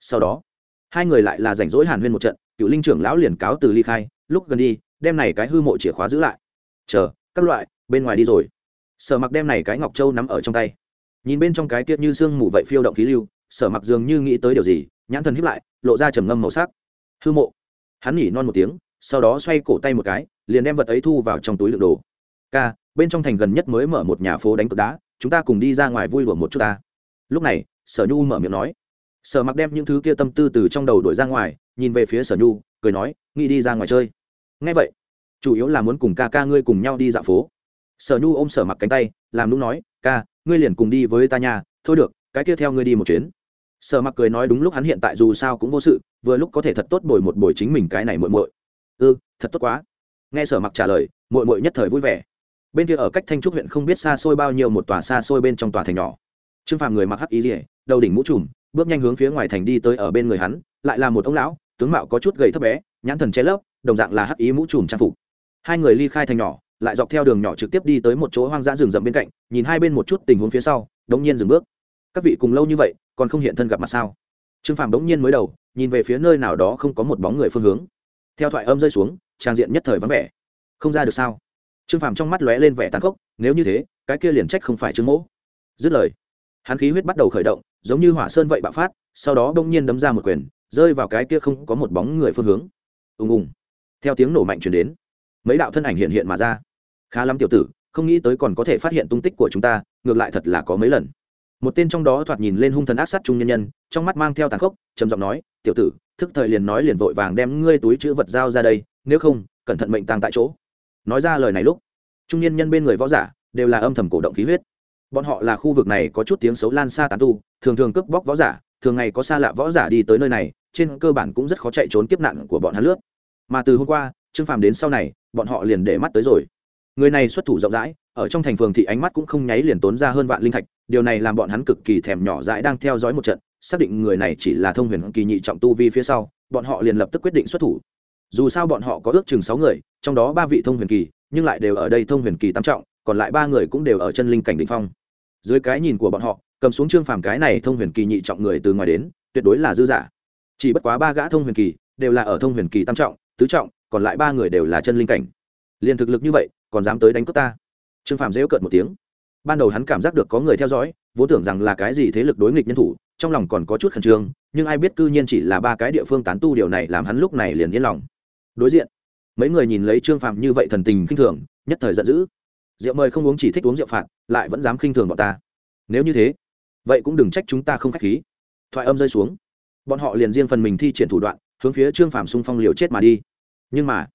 Sau đó, hai người lại là rảnh rỗi hàn huyên một trận, cựu linh trưởng lão liền cáo từ ly khai, lúc gần đi, đem này cái hư mộ chìa khóa giữ lại. Chờ, các loại, bên ngoài đi rồi. Sở mặc đem này cái ngọc châu nắm ở trong tay. Nhìn bên trong cái tiết như sương mù vậy phiêu động khí lưu sở mặc dường như nghĩ tới điều gì, nhãn thần hiếp lại, lộ ra trầm ngâm màu sắc. Hư mộ. Hắn nhỉ non một tiếng, sau đó xoay cổ tay một cái, liền đem vật ấy thu vào trong túi đựng đồ. K bên trong thành gần nhất mới mở một nhà phố đánh cược đá, chúng ta cùng đi ra ngoài vui đùa một chút ta. Lúc này, sở nhu mở miệng nói. Sở mặc đem những thứ kia tâm tư từ trong đầu đổi ra ngoài, nhìn về phía sở nhu, cười nói, nghĩ đi ra ngoài chơi. Ngay vậy, chủ yếu là muốn cùng ca ca ngươi cùng nhau đi dạo phố. Sở nhu ôm sở mặc cánh tay, làm lúc nói, ca, ngươi liền cùng đi với ta nhà, thôi được, cái kia theo ngươi đi một chuyến sở mặc cười nói đúng lúc hắn hiện tại dù sao cũng vô sự vừa lúc có thể thật tốt bồi một bồi chính mình cái này muội muội. Ư ừ, thật tốt quá. Nghe sở mặc trả lời muội muội nhất thời vui vẻ. Bên kia ở cách thanh trúc huyện không biết xa xôi bao nhiêu một tòa xa xôi bên trong tòa thành nhỏ. Trương phàm người mặc hắc ý rỉa đầu đỉnh mũ trùm bước nhanh hướng phía ngoài thành đi tới ở bên người hắn lại là một ông lão tướng mạo có chút gầy thấp bé nhãn thần che lấp đồng dạng là hắc ý mũ trùm trang phục. Hai người ly khai thành nhỏ lại dọc theo đường nhỏ trực tiếp đi tới một chỗ hoang dã rừng rậm bên cạnh nhìn hai bên một chút tình huống phía sau đống nhiên dừng bước các vị cùng lâu như vậy, còn không hiện thân gặp mặt sao? Trương phàm đống nhiên mới đầu, nhìn về phía nơi nào đó không có một bóng người phương hướng. Theo thoại âm rơi xuống, trang diện nhất thời vắng vẻ. Không ra được sao? Trương phàm trong mắt lóe lên vẻ tàn khốc, nếu như thế, cái kia liền trách không phải trương mỗ. Dứt lời, hắn khí huyết bắt đầu khởi động, giống như hỏa sơn vậy bạo phát, sau đó bỗng nhiên đấm ra một quyền, rơi vào cái kia không có một bóng người phương hướng. Ùng ùng. Theo tiếng nổ mạnh chuyển đến, mấy đạo thân ảnh hiện hiện mà ra. Khá lắm tiểu tử, không nghĩ tới còn có thể phát hiện tung tích của chúng ta, ngược lại thật là có mấy lần một tên trong đó thoạt nhìn lên hung thần ác sát trung nhân nhân, trong mắt mang theo tàn khốc, trầm giọng nói, tiểu tử, thức thời liền nói liền vội vàng đem ngươi túi chữ vật giao ra đây, nếu không, cẩn thận mệnh tàng tại chỗ. Nói ra lời này lúc, trung niên nhân bên người võ giả đều là âm thầm cổ động khí huyết. Bọn họ là khu vực này có chút tiếng xấu lan xa tán tu, thường thường cướp bóc võ giả, thường ngày có xa lạ võ giả đi tới nơi này, trên cơ bản cũng rất khó chạy trốn kiếp nạn của bọn hắn lướt. Mà từ hôm qua, trương phàm đến sau này, bọn họ liền để mắt tới rồi. Người này xuất thủ rộng rãi ở trong thành phường thì ánh mắt cũng không nháy liền tốn ra hơn vạn linh thạch, điều này làm bọn hắn cực kỳ thèm nhỏ dãi đang theo dõi một trận, xác định người này chỉ là thông huyền kỳ nhị trọng tu vi phía sau, bọn họ liền lập tức quyết định xuất thủ. Dù sao bọn họ có ước chừng sáu người, trong đó ba vị thông huyền kỳ, nhưng lại đều ở đây thông huyền kỳ tam trọng, còn lại ba người cũng đều ở chân linh cảnh đ ỉ n h phong. Dưới cái nhìn của bọn họ, cầm xuống trương phàm cái này thông huyền kỳ nhị trọng người từ ngoài đến, tuyệt đối là dư giả. Chỉ bất quá ba gã thông huyền kỳ đều là ở thông huyền kỳ tam trọng, tứ trọng, còn lại ba người đều là chân linh cảnh. Liền thực lực như vậy, còn dám tới đánh cướp ta? Trương phạm dễu cợt một tiếng. Ban đầu hắn cảm giác được có người theo dõi, vốn tưởng rằng là cái gì thế lực đối nghịch nhân thủ, trong lòng còn có chút khẩn trương, nhưng ai biết cư nhiên chỉ là ba cái địa phương tán tu điều này làm hắn lúc này liền yên lòng. Đối diện, mấy người nhìn lấy trương phạm như vậy thần tình khinh thường, nhất thời giận dữ. Rượu mời không uống chỉ thích uống rượu phạt, lại vẫn dám khinh thường bọn ta. Nếu như thế, vậy cũng đừng trách chúng ta không k h á c h khí. Thoại âm rơi xuống. Bọn họ liền riêng phần mình thi triển thủ đoạn, hướng phía trương phạm xung phong liều chết mà đi. Nhưng mà,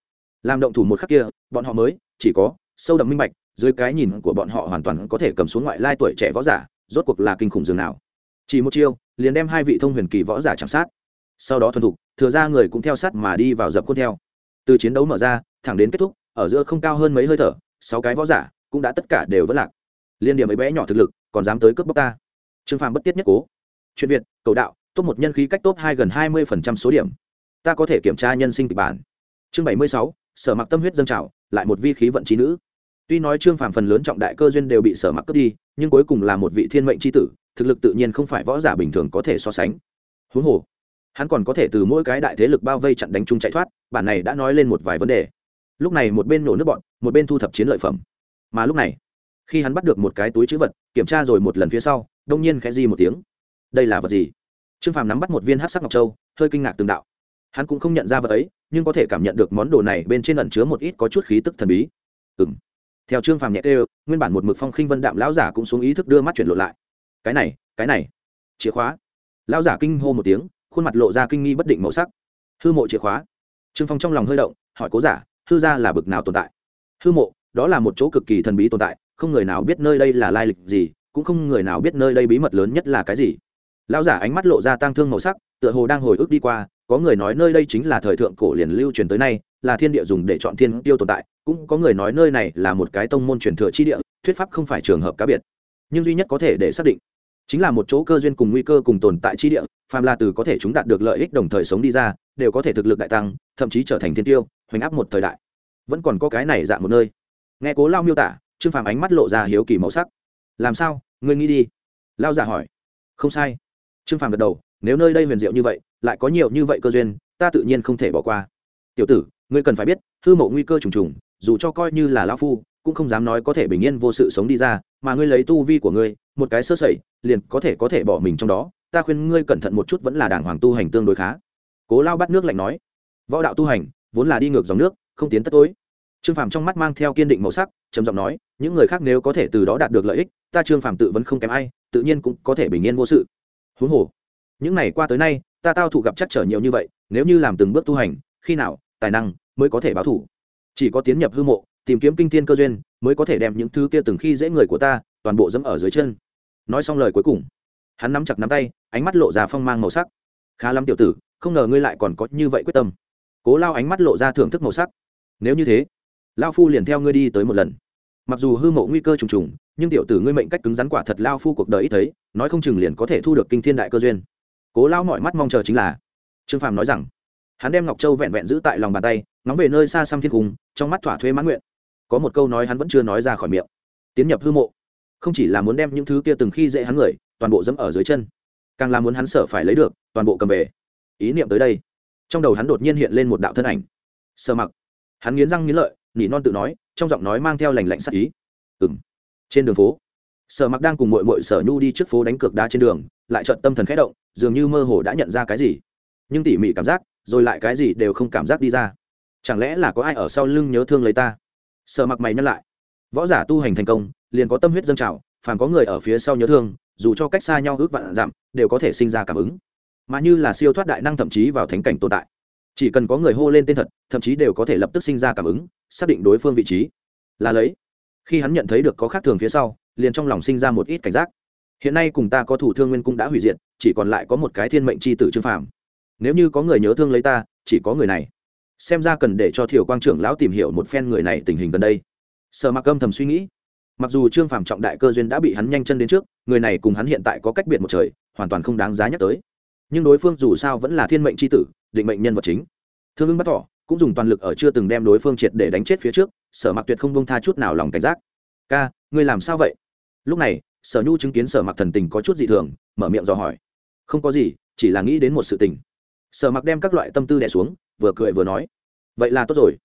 làm động thủ một khắc kia, bọn họ mới, chỉ có sâu đậm minh bạch dưới cái nhìn của bọn họ hoàn toàn có thể cầm xuống ngoại lai tuổi trẻ võ giả, rốt cuộc là kinh khủng dường nào. Chỉ một chiêu, liền đem hai vị thông huyền kỳ võ giả chạm sát. Sau đó thuần thục, thừa ra người cũng theo sát mà đi vào dập khuôn theo. Từ chiến đấu mở ra, thẳng đến kết thúc, ở giữa không cao hơn mấy hơi thở, sáu cái võ giả cũng đã tất cả đều vẫn lạc. Liên điểm ấy bé nhỏ thực lực, còn dám tới cướp bóc ta. Trương phàm bất tiết nhất cố. Chuyện việt, cầu đạo, top một nhân khí cách top hai gần hai mươi phần trăm số điểm. Ta có thể kiểm tra nhân sinh kịch bản. Chương bảy mươi sáu, sở mặc tâm huyết dâng trào, lại một vi khí vận trí nữ tuy nói trương phàm phần lớn trọng đại cơ duyên đều bị sở mặc cướp đi, nhưng cuối cùng là một vị thiên mệnh chi tử, thực lực tự nhiên không phải võ giả bình thường có thể so sánh. Huống hồ, hắn còn có thể từ mỗi cái đại thế lực bao vây chặn đánh chung chạy thoát, bản này đã nói lên một vài vấn đề. Lúc này một bên nổ nước bọn, một bên thu thập chiến lợi phẩm. Mà lúc này, khi hắn bắt được một cái túi chữ vật, kiểm tra rồi một lần phía sau, đông nhiên khẽ di một tiếng. Đây là vật gì? Trương phàm nắm bắt một viên hắc sắc ngọc châu, hơi kinh ngạc từng đạo. Hắn cũng không nhận ra vật ấy, nhưng có thể cảm nhận được món đồ này bên trên ẩn chứa một ít có chút khí tức thần bí. Ừ theo trương phàm nhẹ tê nguyên bản một mực phong khinh vân đạm lão giả cũng xuống ý thức đưa mắt chuyển lộn lại. Cái này cái này. Chìa khóa. Lão giả kinh hô một tiếng, khuôn mặt lộ ra kinh nghi bất định màu sắc. Hư mộ chìa khóa. Trương phong trong lòng hơi động, hỏi cố giả, hư ra là bực nào tồn tại? Hư mộ, đó là một chỗ cực kỳ thần bí tồn tại, không người nào biết nơi đây là lai lịch gì, cũng không người nào biết nơi đây bí mật lớn nhất là cái gì. Lão giả ánh mắt lộ ra tang thương màu sắc, tựa hồ đang hồi ức đi qua, có người nói nơi đây chính là thời thượng cổ liền lưu truyền tới nay, là thiên địa dùng để chọn thiên tiêu tồn tại cũng có người nói nơi này là một cái tông môn truyền thừa chi địa, thuyết pháp không phải trường hợp cá biệt. Nhưng duy nhất có thể để xác định chính là một chỗ cơ duyên cùng nguy cơ cùng tồn tại chi địa, phàm là từ có thể chúng đạt được lợi ích đồng thời sống đi ra, đều có thể thực lực đại tăng, thậm chí trở thành thiên tiêu, hoành áp một thời đại. Vẫn còn có cái này dạng một nơi. Nghe cố lao miêu tả, trương phàm ánh mắt lộ ra hiếu kỳ màu sắc. Làm sao? Ngươi nghĩ đi. Lao giả hỏi. Không sai. Trương phàm gật đầu. Nếu nơi đây huyền diệu như vậy, lại có nhiều như vậy cơ duyên, ta tự nhiên không thể bỏ qua. Tiểu tử, ngươi cần phải biết, hư mộ nguy cơ trùng trùng dù cho coi như là lão phu, cũng không dám nói có thể bình yên vô sự sống đi ra, mà ngươi lấy tu vi của ngươi, một cái sơ sẩy, liền có thể có thể bỏ mình trong đó. Ta khuyên ngươi cẩn thận một chút vẫn là đàng hoàng tu hành tương đối khá. Cố lao bắt nước lạnh nói. Võ đạo tu hành, vốn là đi ngược dòng nước, không tiến tất tối. Trương phàm trong mắt mang theo kiên định màu sắc, trầm giọng nói, những người khác nếu có thể từ đó đạt được lợi ích, ta trương phàm tự vẫn không kém ai, tự nhiên cũng có thể bình yên vô sự. Huống hồ, những ngày qua tới nay, ta tao thủ gặp chắc trở nhiều như vậy, nếu như làm từng bước tu hành, khi nào, tài năng mới có thể báo thủ? Chỉ có tiến nhập hư mộ, tìm kiếm kinh thiên cơ duyên, mới có thể đem những thứ kia từng khi dễ người của ta, toàn bộ dẫm ở dưới chân. Nói xong lời cuối cùng, hắn nắm chặt nắm tay, ánh mắt lộ ra phong mang màu sắc. Khá lắm tiểu tử, không ngờ ngươi lại còn có như vậy quyết tâm. Cố lao ánh mắt lộ ra thưởng thức màu sắc. Nếu như thế, lao phu liền theo ngươi đi tới một lần. Mặc dù hư mộ nguy cơ trùng trùng, nhưng tiểu tử ngươi mệnh cách cứng rắn quả thật lao phu cuộc đời ít thấy, nói không chừng liền có thể thu được kinh thiên đại cơ duyên. Cố lao mọi mắt mong chờ chính là, trương phàm nói rằng hắn đem ngọc châu vẹn vẹn giữ tại lòng bàn tay, ngóng về nơi xa xăm thiên cung, trong mắt thỏa thuê mãn nguyện. Có một câu nói hắn vẫn chưa nói ra khỏi miệng. Tiến nhập hư mộ. Không chỉ là muốn đem những thứ kia từng khi dễ hắn người, toàn bộ dẫm ở dưới chân. Càng là muốn hắn sợ phải lấy được, toàn bộ cầm về. Ý niệm tới đây. Trong đầu hắn đột nhiên hiện lên một đạo thân ảnh. Sợ mặc. Hắn nghiến răng nghiến lợi, nỉ non tự nói, trong giọng nói mang theo lành lạnh sắc ý. Ừng trên đường phố sở mặc đang cùng mội mội sở nhu đi trước phố đánh cược đá trên đường, lại trận tâm thần khẽ động, dường như mơ hồ đã nhận ra cái gì. Nhưng tỉ mỉ cảm giác rồi lại cái gì đều không cảm giác đi ra. Chẳng lẽ là có ai ở sau lưng nhớ thương lấy ta? Sợ mặc mày nhắc lại. Võ giả tu hành thành công, liền có tâm huyết dâng trào, phàm có người ở phía sau nhớ thương, dù cho cách xa nhau ước vạn dặm, đều có thể sinh ra cảm ứng. Mà như là siêu thoát đại năng thậm chí vào thánh cảnh tồn tại. Chỉ cần có người hô lên tên thật, thậm chí đều có thể lập tức sinh ra cảm ứng, xác định đối phương vị trí. Là lấy. Khi hắn nhận thấy được có khác thường phía sau, liền trong lòng sinh ra một ít cảnh giác. Hiện nay cùng ta có thủ thương nguyên cung đã hủy diệt, chỉ còn lại có một cái thiên mệnh c h i tử trương phàm nếu như có người nhớ thương lấy ta, chỉ có người này. Xem ra cần để cho thiểu quang trưởng lão tìm hiểu một phen người này tình hình gần đây. Sợ mặc âm thầm suy nghĩ. Mặc dù trương phàm trọng đại cơ duyên đã bị hắn nhanh chân đến trước, người này cùng hắn hiện tại có cách biệt một trời, hoàn toàn không đáng giá nhắc tới. Nhưng đối phương dù sao vẫn là thiên mệnh c h i tử, định mệnh nhân vật chính. Thương ưng bắt thỏ cũng dùng toàn lực ở chưa từng đem đối phương triệt để đánh chết phía trước, sở mặc tuyệt không bông tha chút nào lòng cảnh giác. Ca, ngươi làm sao vậy? Lúc này, sở nhu chứng kiến sở mặc thần tình có chút dị thường, mở miệng dò hỏi. Không có gì, chỉ là nghĩ đến một sự tình sở mặc đem các loại tâm tư đẻ xuống vừa cười vừa nói vậy là tốt rồi.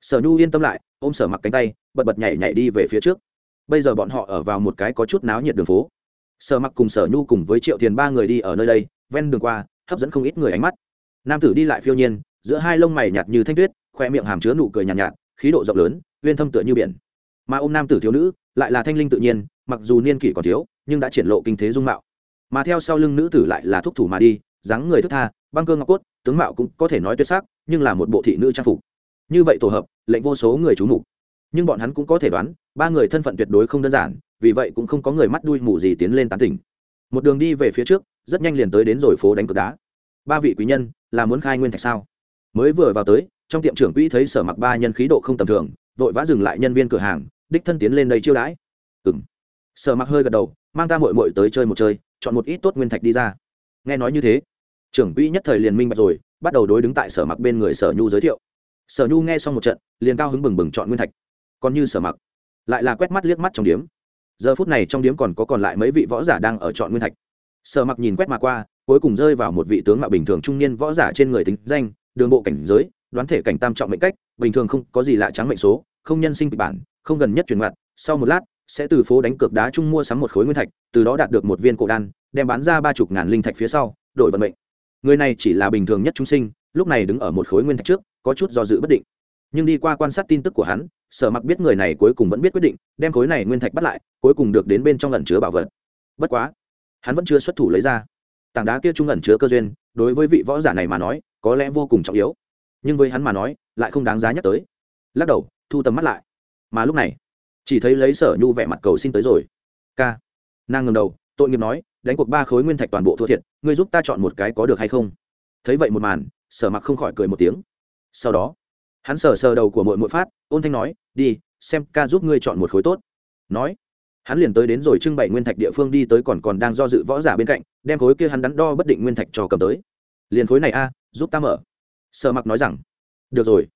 Sở nhu yên tâm lại ôm sở mặc cánh tay bật bật nhảy nhảy đi về phía trước. Bây giờ bọn họ ở vào một cái có chút náo nhiệt đường phố. Sở mặc cùng sở nhu cùng với triệu tiền ba người đi ở nơi đây ven đường qua hấp dẫn không ít người ánh mắt. Nam tử đi lại phiêu nhiên giữa hai lông mày nhạt như thanh tuyết khoe miệng hàm chứa nụ cười nhàn nhạt, nhạt khí độ rộng lớn uyên thâm tựa như biển. Mà ô m nam tử thiếu nữ lại là thanh linh tự nhiên mặc dù niên kỷ còn thiếu nhưng đã triển lộ kinh thế dung mạo. Mà theo sau lưng nữ tử lại là thúc thủ mà đi dáng người thức tha băng cơ ngọc cốt, tướng mạo cũng có thể nói tuyệt sắc, nhưng là một bộ thị nữ trang phục. Như vậy tổ hợp, lệnh vô số người trú mục. Nhưng bọn hắn cũng có thể đoán, ba người thân phận tuyệt đối không đơn giản, vì vậy cũng không có người mắt đuôi mù gì tiến lên tán tỉnh. Một đường đi về phía trước, rất nhanh liền tới đến rồi phố đánh cược đá. Ba vị quý nhân, là muốn khai nguyên thạch sao? Mới vừa vào tới, trong tiệm trưởng quỹ thấy sở mặc ba nhân khí độ không tầm thường, vội vã dừng lại nhân viên cửa hàng, đích thân tiến lên đây chiêu đãi. Ừ m sở mặc hơi gật đầu, mang ta mội mội tới chơi một chơi, chọn một ít tốt nguyên thạch đi ra. Nghe nói như thế trưởng quỹ nhất thời liền minh bạch rồi, bắt đầu đối đứng tại sở mặc bên người sở nhu giới thiệu. Sở nhu nghe xong một trận, liền cao hứng bừng bừng chọn nguyên thạch. Còn như sở mặc, lại là quét mắt liếc mắt trong điếm. Giờ phút này trong điếm còn có còn lại mấy vị võ giả đang ở chọn nguyên thạch. Sở mặc nhìn quét mà qua, cuối cùng rơi vào một vị tướng mạo bình thường trung niên võ giả trên người tính danh, đường bộ cảnh giới, đoán thể cảnh tam trọng mệnh cách, bình thường không có gì lạ trắng mệnh số, không nhân sinh kịch bản, không gần nhất truyền mặt sau một lát, sẽ từ phố đánh cược đá chung mua sắm một khối nguyên thạch, từ đó đạt được một viên cổ đan, đem bán ra ba chục ngàn linh thạch phía sau, đổi vận mệnh người này chỉ là bình thường nhất chúng sinh, lúc này đứng ở một khối nguyên thạch trước, có chút do dự bất định. Nhưng đi qua quan sát tin tức của hắn, sở mặc biết người này cuối cùng vẫn biết quyết định, đem khối này nguyên thạch bắt lại, cuối cùng được đến bên trong lần chứa bảo vật. Bất quá, hắn vẫn chưa xuất thủ lấy ra. Tảng đá kia trung ẩn chứa cơ duyên, đối với vị võ giả này mà nói, có lẽ vô cùng trọng yếu. Nhưng với hắn mà nói, lại không đáng giá nhắc tới. Lắc đầu, thu tầm mắt lại. Mà lúc này, chỉ thấy lấy sở nhu vẻ mặt cầu xin tới rồi. Ca. Nàng ngầm đầu, tội nghiệp nói đánh cuộc ba khối nguyên thạch toàn bộ thua thiệt, ngươi giúp ta chọn một cái có được hay không? Thấy vậy một màn, sở mặc không khỏi cười một tiếng. Sau đó, hắn sờ sờ đầu của mội mội phát, ôn thanh nói, đi, xem ca giúp ngươi chọn một khối tốt. Nói, hắn liền tới đến rồi trưng bày nguyên thạch địa phương đi tới còn còn đang do dự võ giả bên cạnh, đem khối kia hắn đắn đo bất định nguyên thạch cho cầm tới. Liền khối này a, giúp ta mở. Sợ mặc nói rằng, được rồi.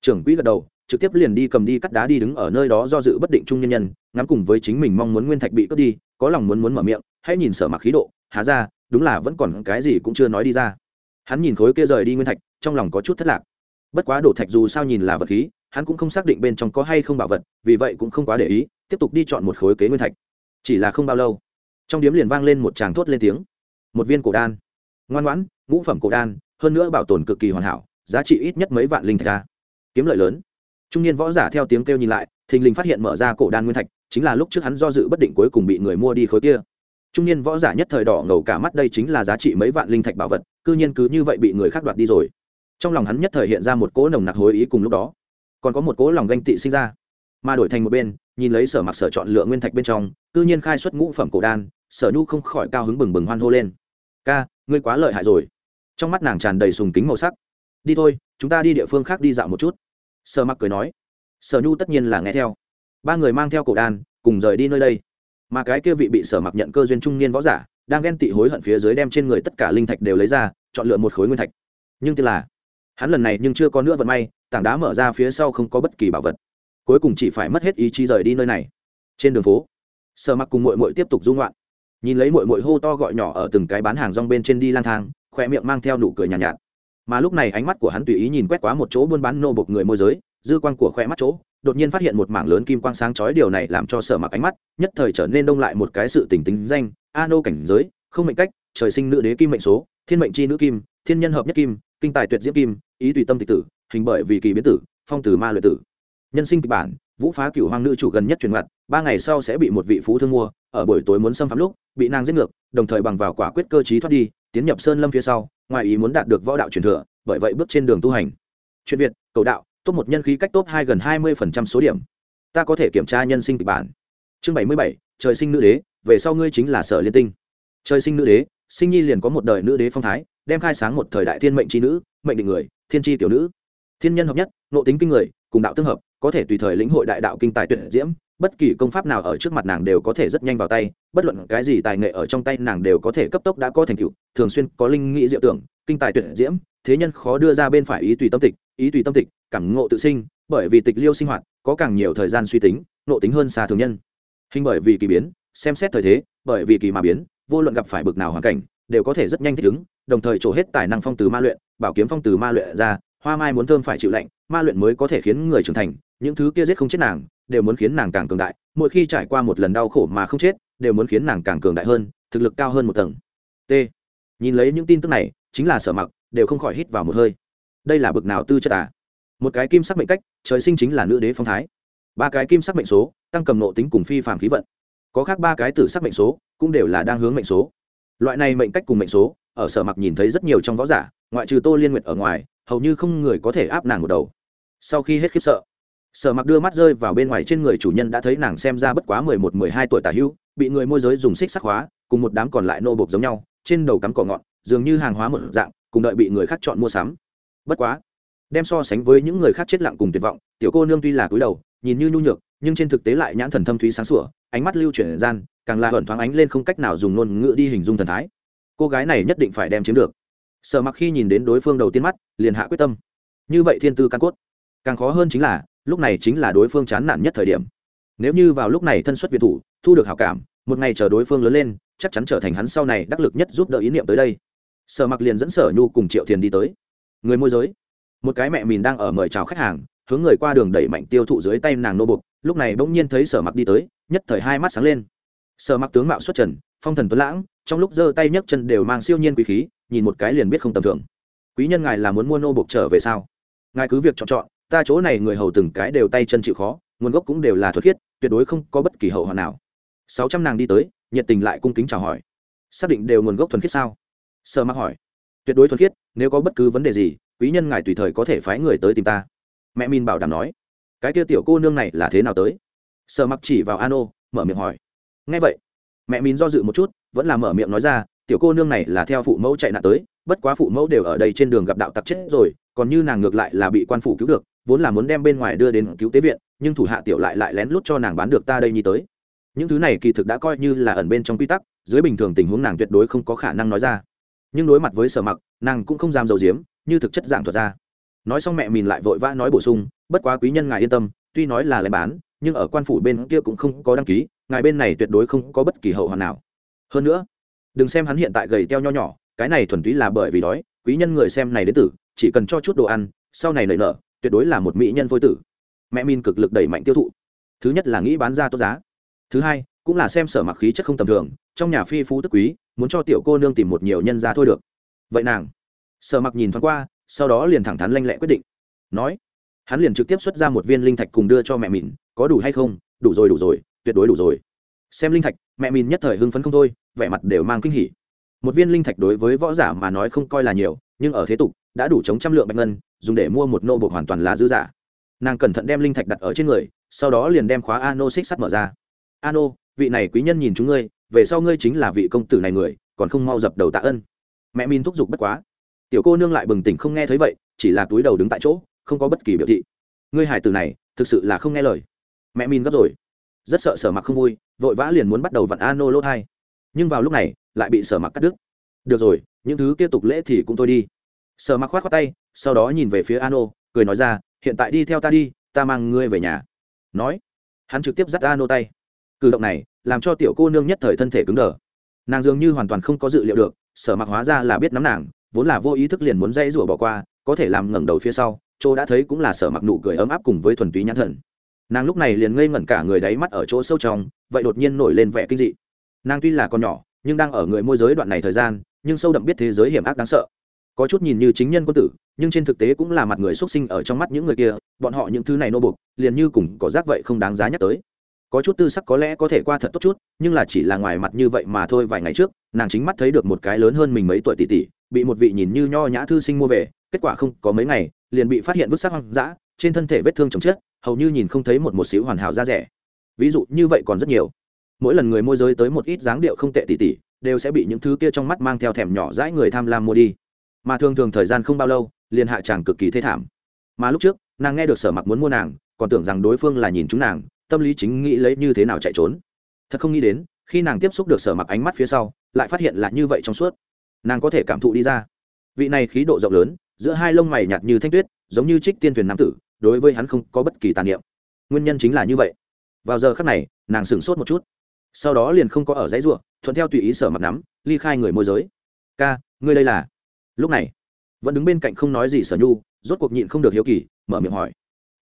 Trưởng quỹ gật đầu, trực tiếp liền đi cầm đi cắt đá đi đứng ở nơi đó do dự bất định trung nhân nhân, ngắm cùng với chính mình mong muốn nguyên thạch bị cướp đi có lòng muốn muốn mở miệng hãy nhìn sở mặc khí độ, há ra, đúng là vẫn còn cái gì cũng chưa nói đi ra. Hắn nhìn khối kia rời đi nguyên thạch, trong lòng có chút thất lạc. Bất quá đổ thạch dù sao nhìn là vật khí, hắn cũng không xác định bên trong có hay không bảo vật, vì vậy cũng không quá để ý, tiếp tục đi chọn một khối kế nguyên thạch. Chỉ là không bao lâu, trong điếm liền vang lên một tràng thốt lên tiếng. Một viên cổ đan. Ngoan ngoãn, ngũ phẩm cổ đan, hơn nữa bảo tồn cực kỳ hoàn hảo, giá trị ít nhất mấy vạn linh thạch ra kiếm lợi lớn. Trung niên võ giả theo tiếng kêu nhìn lại, thình lình phát hiện mở ra cổ đan nguyên thạch chính là lúc trước hắn do dự bất định cuối cùng bị người mua đi khối kia. Trung niên võ giả nhất thời đỏ ngầu cả mắt, đây chính là giá trị mấy vạn linh thạch bảo vật, cư nhiên cứ như vậy bị người khác đoạt đi rồi. Trong lòng hắn nhất thời hiện ra một cỗ nồng nặc hối ý cùng lúc đó, còn có một cỗ lòng ganh tị sinh ra. Mà đổi thành một bên, nhìn lấy sở mặc sở chọn lựa nguyên thạch bên trong, cư nhiên khai xuất ngũ phẩm cổ đan, sở nhu không khỏi cao hứng bừng bừng hoan hô lên. Ca, ngươi quá lợi hại rồi. Trong mắt nàng tràn đầy sùng kính màu sắc. Đi thôi, chúng ta đi địa phương khác đi dạo một chút. Sở mặc cười nói. Sở nhu tất nhiên là nghe theo ba người mang theo cổ đan cùng rời đi nơi đây. Mà cái kia vị bị sở mặc nhận cơ duyên trung niên võ giả đang ghen tị hối hận phía dưới đem trên người tất cả linh thạch đều lấy ra chọn lựa một khối nguyên thạch. Nhưng tức là hắn lần này nhưng chưa có nữa vận may tảng đá mở ra phía sau không có bất kỳ bảo vật. Cuối cùng chỉ phải mất hết ý chí rời đi nơi này. Trên đường phố sở mặc cùng mội mội tiếp tục dung loạn nhìn lấy mội mội hô to gọi nhỏ ở từng cái bán hàng rong bên trên đi lang thang khoe miệng mang theo nụ cười nhàn nhạt, nhạt. Mà lúc này ánh mắt của hắn tùy ý nhìn quét quá một chỗ buôn bán nô bộc người môi giới dư quan của khoe mắt chỗ đột nhiên phát hiện một mảng lớn kim quang sáng chói điều này làm cho sở mặc ánh mắt nhất thời trở nên đông lại một cái sự tỉnh tính danh a nô cảnh giới, không mệnh cách, trời sinh nữ đế kim mệnh số, thiên mệnh chi nữ kim, thiên nhân hợp nhất kim, kinh tài tuyệt diễm kim, ý tùy tâm tịch tử, hình bởi vì kỳ biến tử, phong tử ma luyện tử. Nhân sinh kịch bản, vũ phá cửu hoàng nữ chủ gần nhất truyền mặt ba ngày sau sẽ bị một vị phú thương mua, ở buổi tối muốn xâm phạm lúc, bị nàng giết ngược, đồng thời bằng vào quả quyết cơ trí thoát đi, tiến nhập sơn lâm phía sau, ngoài ý muốn đạt được võ đạo truyền thừa, bởi vậy bước trên đường tu hành. Chuyện việt, cầu đạo top một nhân khí cách top hai gần hai mươi phần trăm số điểm. Ta có thể kiểm tra nhân sinh kịch bản. Chương bảy mươi bảy, trời sinh nữ đế, về sau ngươi chính là sở liên tinh. Trời sinh nữ đế, sinh nhi liền có một đời nữ đế phong thái, đem khai sáng một thời đại thiên mệnh tri nữ, mệnh định người, thiên tri tiểu nữ. Thiên nhân hợp nhất nộ tính kinh người, cùng đạo tương hợp, có thể tùy thời lĩnh hội đại đạo kinh tài tuyển diễm, bất kỳ công pháp nào ở trước mặt nàng đều có thể rất nhanh vào tay, bất luận cái gì tài nghệ ở trong tay nàng đều có thể cấp tốc đã có thành tựu, thường xuyên có linh nghĩ diệu tưởng, kinh tài tuyển diễm thế nhân khó đưa ra bên phải ý tùy tâm tịch, ý tùy tâm tịch, cảm ngộ tự sinh, bởi vì tịch liêu sinh hoạt, có càng nhiều thời gian suy tính nộ tính hơn xa thường nhân. Hình bởi vì kỳ biến, xem xét thời thế, bởi vì kỳ mà biến, vô luận gặp phải bực nào hoàn cảnh, đều có thể rất nhanh thích ứng, đồng thời trổ hết tài năng phong từ ma luyện, bảo kiếm phong từ ma luyện ra, hoa mai muốn thơm phải chịu lạnh, ma luyện mới có thể khiến người trưởng thành, những thứ kia giết không chết nàng, đều muốn khiến nàng càng cường đại, mỗi khi trải qua một lần đau khổ mà không chết, đều muốn khiến nàng càng cường đại hơn, thực lực cao hơn một tầng. T. Nhìn lấy những tin tức này, chính là sở mặc đều không khỏi hít vào một hơi. Đây là bực nào tư chất à? Một cái kim sắc mệnh cách, trời sinh chính là nữ đế phong thái. Ba cái kim sắc mệnh số, tăng cầm nộ tính cùng phi phàm khí vận. Có khác ba cái tử sắc mệnh số, cũng đều là đang hướng mệnh số. Loại này mệnh cách cùng mệnh số, ở sở mặc nhìn thấy rất nhiều trong võ giả, ngoại trừ tô liên nguyện ở ngoài, hầu như không người có thể áp nàng một đầu. Sau khi hết khiếp sợ, sở mặc đưa mắt rơi vào bên ngoài trên người chủ nhân đã thấy nàng xem ra bất quá mười một, mười hai tuổi tả hữu bị người môi giới dùng xích sắc hóa, cùng một đám còn lại nô bộc giống nhau, trên đầu cắm cỏ ngọn, dường như hàng hóa một dạng cùng đợi bị người khác chọn mua sắm. Bất quá, đem so sánh với những người khác chết lặng cùng tuyệt vọng, tiểu cô nương tuy là cúi đầu, nhìn như nhu nhược, nhưng trên thực tế lại nhãn thần thâm thúy sáng sủa, ánh mắt lưu chuyển gian, càng là hẩn thoáng ánh lên không cách nào dùng ngôn ngữ đi hình dung thần thái. Cô gái này nhất định phải đem chiếm được. Sợ mặc khi nhìn đến đối phương đầu tiên mắt, liền hạ quyết tâm. Như vậy thiên tư căn cốt. Càng khó hơn chính là, lúc này chính là đối phương chán nản nhất thời điểm. Nếu như vào lúc này thân xuất việt thủ, thu được hảo cảm, một ngày chờ đối phương lớn lên, chắc chắn trở thành hắn sau này đắc lực nhất giúp đỡ ý niệm tới đây sở mặc liền dẫn sở nhu cùng triệu thiền đi tới. Người môi giới. Một cái mẹ mìn đang ở mời chào khách hàng, hướng người qua đường đẩy mạnh tiêu thụ dưới tay nàng nô bục, lúc này bỗng nhiên thấy sở mặc đi tới, nhất thời hai mắt sáng lên. Sở mặc tướng mạo xuất trần, phong thần tuấn lãng, trong lúc giơ tay nhấc chân đều mang siêu nhiên quý khí, nhìn một cái liền biết không tầm thường. Quý nhân ngài là muốn mua nô bục trở về sao? Ngài cứ việc chọn chọn, ta chỗ này người hầu từng cái đều tay chân chịu khó, nguồn gốc cũng đều là thuật khiết, tuyệt đối không có bất kỳ hậu hoạn nào. Sáu trăm nàng đi tới, nhiệt tình lại cung kính chào hỏi. Xác định đều nguồn gốc thuần khiết sao? Sợ mặc hỏi. Tuyệt đối thuần khiết, nếu có bất cứ vấn đề gì, quý nhân ngài tùy thời có thể phái người tới tìm ta. Mẹ min bảo đảm nói. Cái kia tiểu cô nương này là thế nào tới? Sợ mặc chỉ vào an ô mở miệng hỏi. Ngay vậy, mẹ min do dự một chút, vẫn là mở miệng nói ra, tiểu cô nương này là theo phụ mẫu chạy nạn tới, bất quá phụ mẫu đều ở đây trên đường gặp đạo tặc chết rồi, còn như nàng ngược lại là bị quan phủ cứu được, vốn là muốn đem bên ngoài đưa đến cứu tế viện, nhưng thủ hạ tiểu lại lại lén lút cho nàng bán được ta đây nhi tới. Những thứ này kỳ thực đã coi như là ẩn bên trong quy tắc, dưới bình thường tình huống nàng tuyệt đối không có khả năng nói ra nhưng đối mặt với sở mặc, nàng cũng không dám dầu diếm như thực chất giảng thuật ra. Nói xong mẹ mình lại vội vã nói bổ sung, bất quá quý nhân ngài yên tâm, tuy nói là lấy bán, nhưng ở quan phủ bên kia cũng không có đăng ký, ngài bên này tuyệt đối không có bất kỳ hậu hoàn nào. Hơn nữa, đừng xem hắn hiện tại gầy teo nho nhỏ, cái này thuần túy là bởi vì đói, quý nhân người xem này đến tử, chỉ cần cho chút đồ ăn, sau này nảy nở, tuyệt đối là một mỹ nhân phôi tử. Mẹ min cực lực đẩy mạnh tiêu thụ. Thứ nhất là nghĩ bán ra tốt giá. Thứ hai cũng là xem sở mặc khí chất không tầm thường, trong nhà phi phú tức quý, muốn cho tiểu cô nương tìm một nhiều nhân ra thôi được. Vậy nàng? Sở mặc nhìn thoáng qua, sau đó liền thẳng thắn lanh lẹ quyết định. Nói, hắn liền trực tiếp xuất ra một viên linh thạch cùng đưa cho mẹ mìn có đủ hay không? Đủ rồi đủ rồi, tuyệt đối đủ rồi. Xem linh thạch, mẹ mìn nhất thời hưng phấn không thôi, vẻ mặt đều mang kinh hỉ. Một viên linh thạch đối với võ giả mà nói không coi là nhiều, nhưng ở thế tục, đã đủ chống trăm lượng bạch ngân, dùng để mua một nô bột hoàn toàn là dư giả. Nàng cẩn thận đem linh thạch đặt ở trên người, sau đó liền đem khóa ano xích sắt mở ra. Ano vị này quý nhân nhìn chúng ngươi, về sau ngươi chính là vị công tử này người, còn không mau dập đầu tạ ân. Mẹ min thúc giục bất quá. Tiểu cô nương lại bừng tỉnh không nghe thấy vậy, chỉ là túi đầu đứng tại chỗ, không có bất kỳ biểu thị. Ngươi hải tử này, thực sự là không nghe lời. Mẹ min gấp rồi. Rất sợ sở mặc không vui, vội vã liền muốn bắt đầu vặn nô lỗ thai nhưng vào lúc này, lại bị sở mặc cắt đứt. Được rồi, những thứ tiếp tục lễ thì cũng thôi đi. Sở mặc khoát khoát tay, sau đó nhìn về phía ano, cười nói ra, hiện tại đi theo ta đi, ta mang ngươi về nhà. Nói, hắn trực tiếp dắt ano tay cử động này làm cho tiểu cô nương nhất thời thân thể cứng đờ. Nàng dường như hoàn toàn không có dự liệu được, sở mặc hóa ra là biết nắm nàng, vốn là vô ý thức liền muốn dãy rủa bỏ qua, có thể làm ngẩng đầu phía sau, chỗ đã thấy cũng là sở mặc nụ cười ấm áp cùng với thuần túy nhãn thần. Nàng lúc này liền ngây ngẩn cả người đáy mắt ở chỗ sâu trong, vậy đột nhiên nổi lên vẻ kinh dị. Nàng tuy là con nhỏ, nhưng đang ở người môi giới đoạn này thời gian, nhưng sâu đậm biết thế giới hiểm ác đáng sợ. Có chút nhìn như chính nhân quân tử, nhưng trên thực tế cũng là mặt người xuất sinh ở trong mắt những người kia, bọn họ những thứ này nô bục liền như cùng có rác vậy không đáng giá nhắc tới có chút tư sắc có lẽ có thể qua thật tốt chút, nhưng là chỉ là ngoài mặt như vậy mà thôi, vài ngày trước, nàng chính mắt thấy được một cái lớn hơn mình mấy tuổi tỷ tỷ, bị một vị nhìn như nho nhã thư sinh mua về, kết quả không có mấy ngày, liền bị phát hiện vứt xác hoang dã, trên thân thể vết thương chồng chết, hầu như nhìn không thấy một một xíu hoàn hảo ra rẻ. Ví dụ như vậy còn rất nhiều. Mỗi lần người môi giới tới một ít dáng điệu không tệ tỷ tỷ, đều sẽ bị những thứ kia trong mắt mang theo thèm nhỏ dãi người tham lam mua đi. Mà thường thường thời gian không bao lâu, liền hạ chàng cực kỳ thê thảm. Mà lúc trước, nàng nghe được sở mặc muốn mua nàng, còn tưởng rằng đối phương là nhìn chúng nàng tâm lý chính nghĩ lấy như thế nào chạy trốn. Thật không nghĩ đến, khi nàng tiếp xúc được sở mặc ánh mắt phía sau, lại phát hiện là như vậy trong suốt. Nàng có thể cảm thụ đi ra. Vị này khí độ rộng lớn, giữa hai lông mày nhạt như thanh tuyết, giống như trích tiên thuyền nam tử, đối với hắn không có bất kỳ tàn niệm. Nguyên nhân chính là như vậy. Vào giờ khắc này, nàng sửng sốt một chút. Sau đó liền không có ở dãy ruộng, thuận theo tùy ý sở mặt nắm, ly khai người môi giới. Ca, ngươi đây là? Lúc này, vẫn đứng bên cạnh không nói gì sở nhu, rốt cuộc nhịn không được hiếu kỳ, mở miệng hỏi.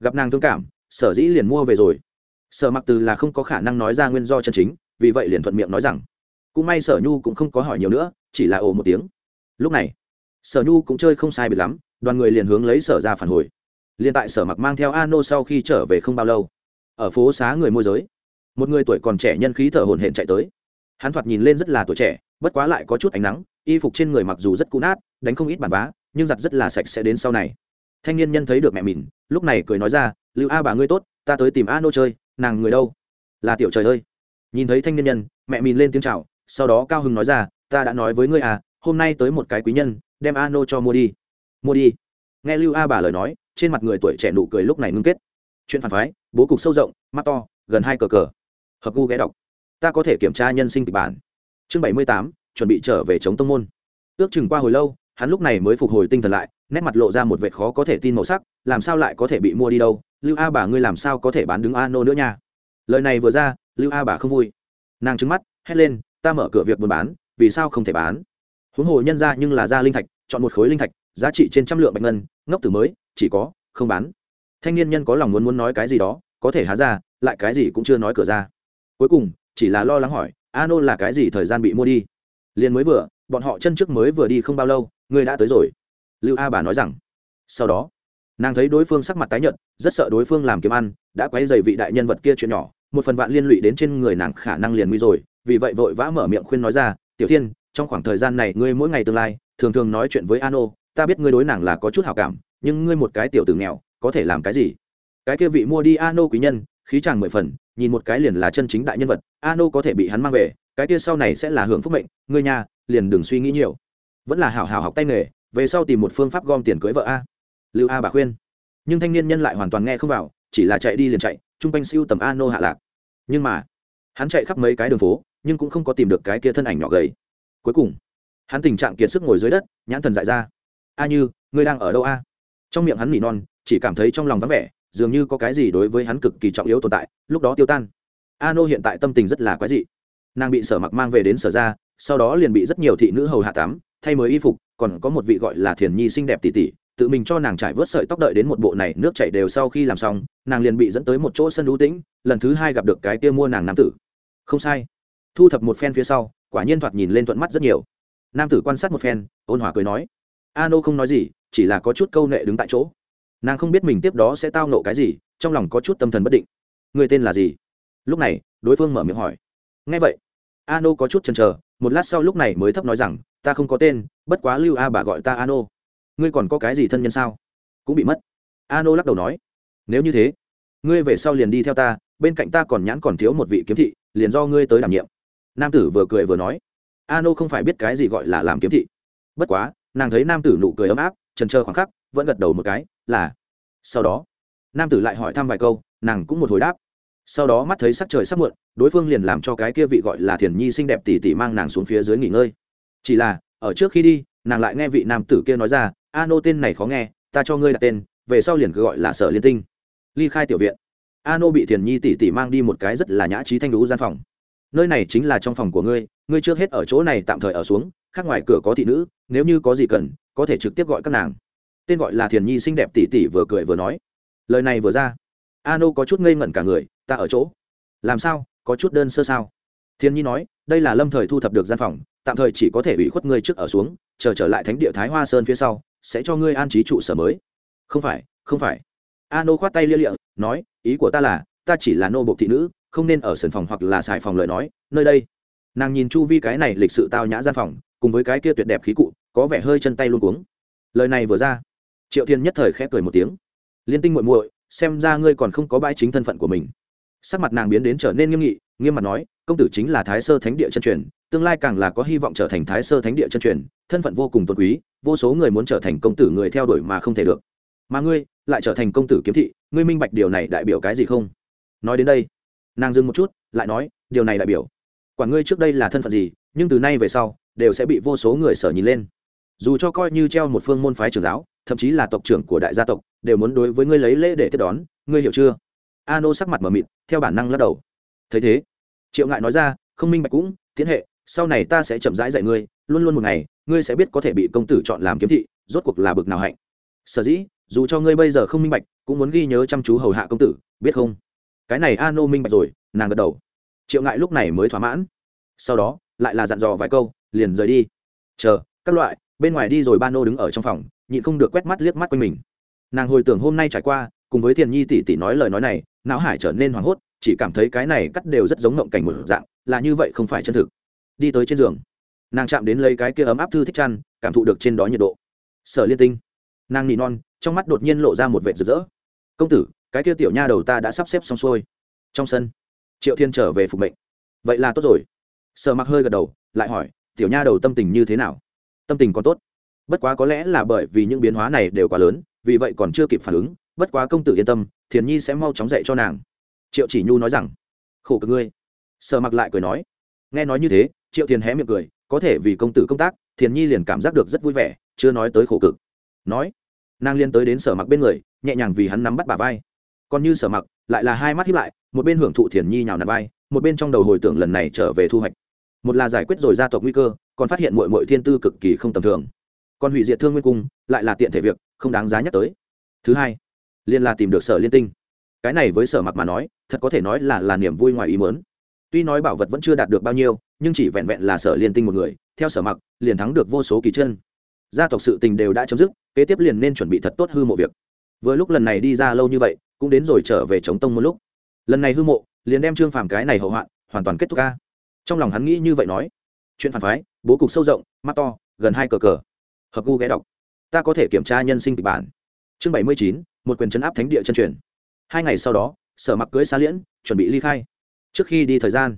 Gặp nàng thương cảm, sở dĩ liền mua về rồi sở mặc từ là không có khả năng nói ra nguyên do chân chính, vì vậy liền thuận miệng nói rằng, cũng may sở nhu cũng không có hỏi nhiều nữa, chỉ là ồ một tiếng. Lúc này, sở nhu cũng chơi không sai biệt lắm, đoàn người liền hướng lấy sở ra phản hồi. Liền tại sở mặc mang theo a nô sau khi trở về không bao lâu, ở phố xá người môi giới, một người tuổi còn trẻ nhân khí thở hổn hển chạy tới. Hắn thoạt nhìn lên rất là tuổi trẻ, bất quá lại có chút ánh nắng, y phục trên người mặc dù rất cũ nát, đánh không ít bản vá, nhưng giặt rất là sạch sẽ đến sau này. Thanh niên nhân thấy được mẹ mình, lúc này cười nói ra, lưu a bà ngươi tốt, ta tới tìm a nô chơi nàng người đâu? Là tiểu trời ơi. Nhìn thấy thanh niên nhân, mẹ mìn lên tiếng chào, sau đó cao hưng nói ra, ta đã nói với ngươi à hôm nay tới một cái quý nhân, đem a nô cho mua đi. Mua đi? Nghe lưu a bà lời nói, trên mặt người tuổi trẻ nụ cười lúc này ngưng kết. Chuyện phản phái, bố cục sâu rộng, mắt to, gần hai cờ cờ. Hợp gu ghé đọc. Ta có thể kiểm tra nhân sinh kịch bản. Chương bảy mươi tám, chuẩn bị trở về chống tông môn. Ước chừng qua hồi lâu, hắn lúc này mới phục hồi tinh thần lại, nét mặt lộ ra một vệt khó có thể tin màu sắc, làm sao lại có thể bị mua đi đâu? Lưu a bà ngươi làm sao có thể bán đứng a nô nữa nha? Lời này vừa ra, lưu a bà không vui. Nàng trứng mắt, hét lên, ta mở cửa việc buôn bán, vì sao không thể bán? Huống hồ nhân ra nhưng là ra linh thạch, chọn một khối linh thạch, giá trị trên trăm lượng bạch ngân, ngốc từ mới, chỉ có, không bán. Thanh niên nhân có lòng muốn muốn nói cái gì đó, có thể há ra, lại cái gì cũng chưa nói cửa ra. Cuối cùng, chỉ là lo lắng hỏi, a nô là cái gì thời gian bị mua đi? Liền mới vừa, bọn họ chân trước mới vừa đi không bao lâu ngươi đã tới rồi. Lưu a bà nói rằng, sau đó nàng thấy đối phương sắc mặt tái nhợt, rất sợ đối phương làm kiếm ăn, đã quấy dày vị đại nhân vật kia chuyện nhỏ, một phần vạn liên lụy đến trên người nàng khả năng liền nguy rồi, vì vậy vội vã mở miệng khuyên nói ra, tiểu thiên, trong khoảng thời gian này ngươi mỗi ngày tương lai, thường thường nói chuyện với an ô ta biết ngươi đối nàng là có chút hào cảm, nhưng ngươi một cái tiểu tử nghèo, có thể làm cái gì? Cái kia vị mua đi an ô quý nhân, khí chàng mười phần, nhìn một cái liền là chân chính đại nhân vật an ô có thể bị hắn mang về, cái kia sau này sẽ là hưởng phúc mệnh, ngươi nhà, liền đừng suy nghĩ nhiều. Vẫn là hảo hảo học tay nghề, về sau tìm một phương pháp gom tiền cưới vợ a lưu a bà khuyên. Nhưng thanh niên nhân lại hoàn toàn nghe không vào, chỉ là chạy đi liền chạy, chung quanh siêu tầm a nô hạ lạc. Nhưng mà, hắn chạy khắp mấy cái đường phố, nhưng cũng không có tìm được cái kia thân ảnh nhỏ gầy. Cuối cùng, hắn tình trạng kiệt sức ngồi dưới đất, nhãn thần dại ra. A như, ngươi đang ở đâu a? Trong miệng hắn nỉ non, chỉ cảm thấy trong lòng vắng vẻ, dường như có cái gì đối với hắn cực kỳ trọng yếu tồn tại, lúc đó tiêu tan. A nô hiện tại tâm tình rất là quái dị. Nàng bị sở mặc mang về đến sở ra, sau đó liền bị rất nhiều thị nữ hầu hạ tắm, thay mới y phục, còn có một vị gọi là thiền nhi xinh đẹp tỷ tỷ tự mình cho nàng trải vớt sợi tóc đợi đến một bộ này nước chảy đều sau khi làm xong, nàng liền bị dẫn tới một chỗ sân ưu tĩnh, lần thứ hai gặp được cái kia mua nàng nam tử. Không sai. Thu thập một phen phía sau, quả nhiên thoạt nhìn lên thuận mắt rất nhiều. Nam tử quan sát một phen, ôn hòa cười nói, a nô không nói gì, chỉ là có chút câu nệ đứng tại chỗ. Nàng không biết mình tiếp đó sẽ tao nộ cái gì, trong lòng có chút tâm thần bất định. Người tên là gì? Lúc này, đối phương mở miệng hỏi. Ngay vậy. A nô có chút chần chờ, một lát sau lúc này mới thấp nói rằng, ta không có tên, bất quá lưu a bà gọi ta a nô ngươi còn có cái gì thân nhân sao? Cũng bị mất. A nô lắc đầu nói, nếu như thế, ngươi về sau liền đi theo ta, bên cạnh ta còn nhãn còn thiếu một vị kiếm thị, liền do ngươi tới đảm nhiệm. Nam tử vừa cười vừa nói a nô không phải biết cái gì gọi là làm kiếm thị. Bất quá, nàng thấy nam tử nụ cười ấm áp, trần trơ khoảng khắc, vẫn gật đầu một cái, là. Sau đó, nam tử lại hỏi thăm vài câu, nàng cũng một hồi đáp. Sau đó mắt thấy sắc trời sắp muộn, đối phương liền làm cho cái kia vị gọi là thiền nhi xinh đẹp tỉ tỉ mang nàng xuống phía dưới nghỉ ngơi. Chỉ là, ở trước khi đi, nàng lại nghe vị nam tử kia nói ra a nô tên này khó nghe, ta cho ngươi đặt tên, về sau liền cứ gọi là sở liên tinh. Ly khai tiểu viện, a nô bị thiền nhi tỉ tỉ mang đi một cái rất là nhã trí thanh lũ gian phòng. Nơi này chính là trong phòng của ngươi ngươi trước hết ở chỗ này tạm thời ở xuống, khác ngoài cửa có thị nữ, nếu như có gì cần, có thể trực tiếp gọi các nàng. Tên gọi là thiền nhi xinh đẹp tỉ tỉ vừa cười vừa nói. Lời này vừa ra, a nô có chút ngây ngẩn cả người, ta ở chỗ. Làm sao, có chút đơn sơ sao? Thiên nhi nói, đây là lâm thời thu thập được gian phòng, tạm thời chỉ có thể ủy khuất ngươi trước ở xuống, chờ trở lại thánh địa thái hoa sơn phía sau sẽ cho ngươi an trí trụ sở mới. Không phải không phải. A nô khoát tay lia lịa, nói, ý của ta là, ta chỉ là nô bộc thị nữ, không nên ở sườn phòng hoặc là xài phòng lời nói, nơi đây. Nàng nhìn chu vi cái này lịch sự tao nhã gian phòng, cùng với cái kia tuyệt đẹp khí cụ, có vẻ hơi chân tay luôn cuống. Lời này vừa ra, triệu thiên nhất thời khẽ cười một tiếng. Liên tinh muội muội, xem ra ngươi còn không có bãi chính thân phận của mình. Sắc mặt nàng biến đến trở nên nghiêm nghị, nghiêm mặt nói, công tử chính là thái sơ thánh địa chân truyền tương lai càng là có hy vọng trở thành thái sơ thánh địa chân truyền, thân phận vô cùng tôn quý, vô số người muốn trở thành công tử người theo đuổi mà không thể được. Mà ngươi, lại trở thành công tử kiếm thị, ngươi minh bạch điều này đại biểu cái gì không? Nói đến đây, nàng dừng một chút, lại nói, điều này đại biểu quản ngươi trước đây là thân phận gì, nhưng từ nay về sau, đều sẽ bị vô số người sở nhìn lên. Dù cho coi như treo một phương môn phái trưởng giáo, thậm chí là tộc trưởng của đại gia tộc, đều muốn đối với ngươi lấy lễ để tiếp đón, ngươi hiểu chưa? A nô sắc mặt mờ mịt, theo bản năng lắc đầu. Thấy thế, triệu ngại nói ra, không minh bạch cũng tiến hệ sau này ta sẽ chậm rãi dạy ngươi, luôn luôn một ngày, ngươi sẽ biết có thể bị công tử chọn làm kiếm thị, rốt cuộc là bực nào hạnh. Sở dĩ, dù cho ngươi bây giờ không minh bạch, cũng muốn ghi nhớ chăm chú hầu hạ công tử, biết không? Cái này a nô minh bạch rồi, nàng gật đầu. Triệu ngại lúc này mới thỏa mãn. Sau đó, lại là dặn dò vài câu, liền rời đi. Chờ, các loại, bên ngoài đi rồi ba nô đứng ở trong phòng, nhịn không được quét mắt liếc mắt quanh mình. Nàng hồi tưởng hôm nay trải qua, cùng với thiền nhi tỷ tỷ nói lời nói này, não hải trở nên hoảng hốt, chỉ cảm thấy cái này cắt đều rất giống ngộng cảnh một dạng, là như vậy không phải chân thực đi tới trên giường. Nàng chạm đến lấy cái kia ấm áp thư thích chăn, cảm thụ được trên đó nhiệt độ. Sở liên tinh. Nàng nỉ non, trong mắt đột nhiên lộ ra một vệt rực rỡ. Công tử, cái kia tiểu nha đầu ta đã sắp xếp xong xuôi. Trong sân, triệu thiên trở về phục mệnh. Vậy là tốt rồi. Sở mặc hơi gật đầu, lại hỏi, tiểu nha đầu tâm tình như thế nào? Tâm tình còn tốt. Bất quá có lẽ là bởi vì những biến hóa này đều quá lớn, vì vậy còn chưa kịp phản ứng. Bất quá công tử yên tâm, thiền nhi sẽ mau chóng dạy cho nàng. Triệu chỉ nhu nói rằng. Khổ cực ngươi. Sở mặc lại cười nói. Nghe nói như thế triệu thiền hé miệng cười, có thể vì công tử công tác, thiền nhi liền cảm giác được rất vui vẻ, chưa nói tới khổ cực. Nói, nàng liên tới đến sở mặc bên người, nhẹ nhàng vì hắn nắm bắt bà vai. Còn như sở mặc, lại là hai mắt hiếp lại, một bên hưởng thụ thiền nhi nhào nạt vai, một bên trong đầu hồi tưởng lần này trở về thu hoạch. Một là giải quyết rồi gia tộc nguy cơ, còn phát hiện mội mội thiên tư cực kỳ không tầm thường. Còn hủy diệt thương nguyên cung, lại là tiện thể việc, không đáng giá nhắc tới. Thứ hai liên là tìm được sở liên tinh. Cái này với sở mặc mà nói, thật có thể nói là là niềm vui ngoài ý mớn tuy nói bảo vật vẫn chưa đạt được bao nhiêu, nhưng chỉ vẹn vẹn là sở liên tinh một người, theo sở mặc, liền thắng được vô số kỳ chân. Gia tộc sự tình đều đã chấm dứt, kế tiếp liền nên chuẩn bị thật tốt hư mộ việc. Vừa lúc lần này đi ra lâu như vậy, cũng đến rồi trở về chống tông một lúc. Lần này hư mộ, liền đem trương phàm cái này hậu hoạn, hoàn toàn kết thúc ca. Trong lòng hắn nghĩ như vậy nói, chuyện phản phái, bố cục sâu rộng, mắt to, gần hai cờ cờ. Hợp gu ghé đọc. Ta có thể kiểm tra nhân sinh kịch bản. Chương bảy mươi chín, một quyền chấn áp thánh địa chân truyền. Hai ngày sau đó, sở mặc cưới xa liễn, chuẩn bị ly khai trước khi đi thời gian,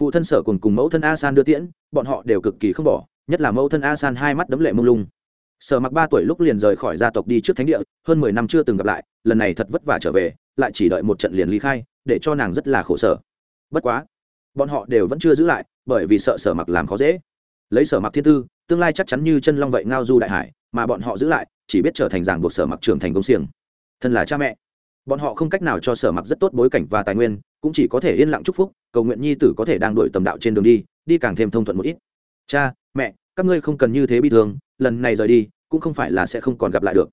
phụ thân sở cùng cùng mẫu thân a san đưa tiễn, bọn họ đều cực kỳ không bỏ, nhất là mẫu thân a san hai mắt đấm lệ mông lung. Sở mặc ba tuổi lúc liền rời khỏi gia tộc đi trước thánh địa, hơn mười năm chưa từng gặp lại, lần này thật vất vả trở về, lại chỉ đợi một trận liền ly khai, để cho nàng rất là khổ sở. Bất quá, bọn họ đều vẫn chưa giữ lại, bởi vì sợ sở mặc làm khó dễ. Lấy sở mặc thiên tư, tương lai chắc chắn như chân long vậy ngao du đại hải, mà bọn họ giữ lại, chỉ biết trở thành giảng buộc sở mặc trưởng thành công xiềng. Thân là cha mẹ bọn họ không cách nào cho sở mặc rất tốt bối cảnh và tài nguyên, cũng chỉ có thể yên lặng chúc phúc, cầu nguyện nhi tử có thể đang đổi tầm đạo trên đường đi đi càng thêm thông thuận một ít. Cha, mẹ, các ngươi không cần như thế bi thương, lần này rời đi, cũng không phải là sẽ không còn gặp lại được.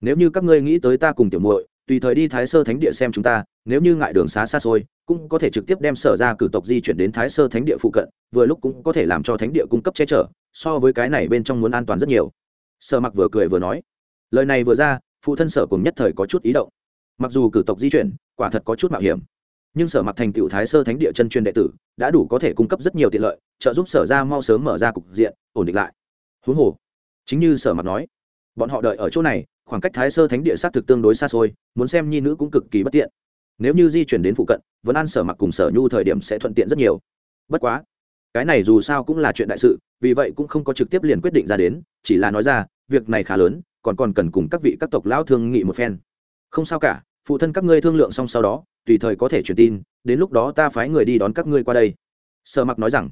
Nếu như các ngươi nghĩ tới ta cùng tiểu muội, tùy thời đi thái sơ thánh địa xem chúng ta, nếu như ngại đường xá xa xôi, cũng có thể trực tiếp đem sở ra cử tộc di chuyển đến thái sơ thánh địa phụ cận, vừa lúc cũng có thể làm cho thánh địa cung cấp che chở, so với cái này bên trong muốn an toàn rất nhiều. Sở mặc vừa cười vừa nói. Lời này vừa ra, phụ thân sở cùng nhất thời có chút ý động mặc dù cử tộc di chuyển, quả thật có chút mạo hiểm. Nhưng sở mặc thành tựu thái sơ thánh địa chân truyền đệ tử, đã đủ có thể cung cấp rất nhiều tiện lợi, trợ giúp sở ra mau sớm mở ra cục diện, ổn định lại. Huống hồ, chính như sở mặc nói, bọn họ đợi ở chỗ này, khoảng cách thái sơ thánh địa xác thực tương đối xa xôi, muốn xem nhi nữ cũng cực kỳ bất tiện. Nếu như di chuyển đến phụ cận vẫn ăn sở mặc cùng sở nhu thời điểm sẽ thuận tiện rất nhiều. Bất quá, cái này dù sao cũng là chuyện đại sự, vì vậy cũng không có trực tiếp liền quyết định ra đến, chỉ là nói ra, việc này khá lớn, còn còn cần cùng các vị các tộc lão thương nghị một phen. Không sao cả phụ thân các ngươi thương lượng xong sau đó, tùy thời có thể truyền tin, đến lúc đó ta phái người đi đón các ngươi qua đây. Sở mặc nói rằng.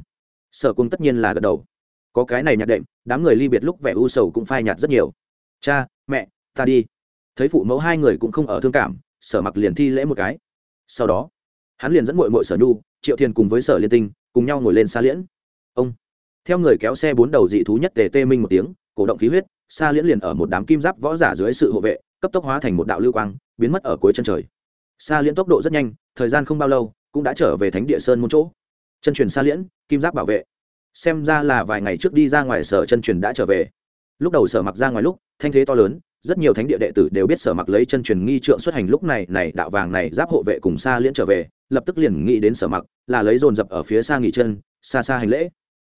Sở cung tất nhiên là gật đầu. Có cái này nhạc đệm, đám người ly biệt lúc vẻ u sầu cũng phai nhạt rất nhiều. Cha, mẹ, ta đi. Thấy phụ mẫu hai người cũng không ở thương cảm, sở mặc liền thi lễ một cái. Sau đó, hắn liền dẫn mội mội sở nhu, triệu thiền cùng với sở liên tinh cùng nhau ngồi lên xa liễn. Ông, theo người kéo xe bốn đầu dị thú nhất tề tê minh một tiếng, cổ động khí huyết xa liễn liền ở một đám kim giáp võ giả dưới sự hộ vệ cấp tốc hóa thành một đạo lưu quang, biến mất ở cuối chân trời. Xa liễn tốc độ rất nhanh, thời gian không bao lâu, cũng đã trở về thánh địa sơn một chỗ. Chân truyền xa liễn, kim giáp bảo vệ. Xem ra là vài ngày trước đi ra ngoài sở chân truyền đã trở về. Lúc đầu sở mặc ra ngoài lúc, thanh thế to lớn, rất nhiều thánh địa đệ tử đều biết sở mặc lấy chân truyền nghi trượng xuất hành lúc này này đạo vàng này giáp hộ vệ cùng xa liễn trở về, lập tức liền nghĩ đến sở mặc, là lấy dồn dập ở phía xa nghỉ chân, xa xa hành lễ.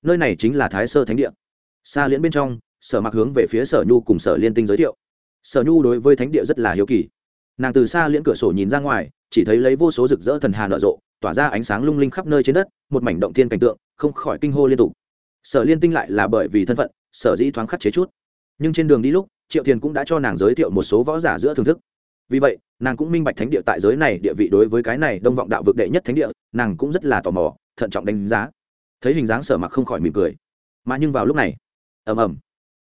Nơi này chính là thái sơ thánh địa. Xa liễn bên trong, sở mặc hướng về phía sở nhu cùng sở liên tinh giới thiệu sở nhu đối với thánh địa rất là hiếu kỳ. Nàng từ xa liễn cửa sổ nhìn ra ngoài, chỉ thấy lấy vô số rực rỡ thần hà nở rộ, tỏa ra ánh sáng lung linh khắp nơi trên đất, một mảnh động thiên cảnh tượng, không khỏi kinh hô liên tục. Sở liên tinh lại là bởi vì thân phận, sở dĩ thoáng khắc chế chút. Nhưng trên đường đi lúc, triệu thiền cũng đã cho nàng giới thiệu một số võ giả giữa thưởng thức. Vì vậy, nàng cũng minh bạch thánh địa tại giới này, địa vị đối với cái này đông vọng đạo vực đệ nhất thánh địa, nàng cũng rất là tò mò, thận trọng đánh giá. Thấy hình dáng sở mặc không khỏi mỉm cười. Mà nhưng vào lúc này, ầm ầm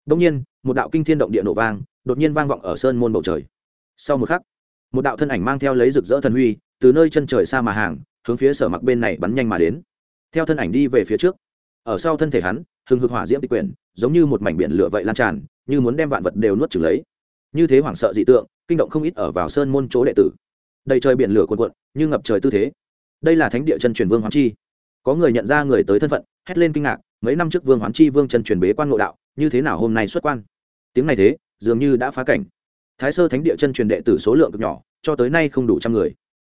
đông nhiên, một đạo kinh thiên động địa nổ vang, đột nhiên vang vọng ở sơn môn bầu trời. Sau một khắc, một đạo thân ảnh mang theo lấy rực rỡ thần huy, từ nơi chân trời xa mà hàng, hướng phía sở mặc bên này bắn nhanh mà đến. Theo thân ảnh đi về phía trước. Ở sau thân thể hắn, hừng hực hỏa diễm tịch quyển, giống như một mảnh biển lửa vậy lan tràn, như muốn đem vạn vật đều nuốt chửng lấy. Như thế hoảng sợ dị tượng, kinh động không ít ở vào sơn môn chỗ đệ tử. Đầy trời biển lửa cuồn cuộn, như ngập trời tư thế. Đây là thánh địa chân truyền vương hoán chi. Có người nhận ra người tới thân phận, hét lên kinh ngạc, mấy năm trước vương hoán chi vương chân truyền bế quan ngộ đạo như thế nào hôm nay xuất quan? Tiếng này thế, dường như đã phá cảnh. Thái sơ thánh địa chân truyền đệ tử số lượng cực nhỏ, cho tới nay không đủ trăm người.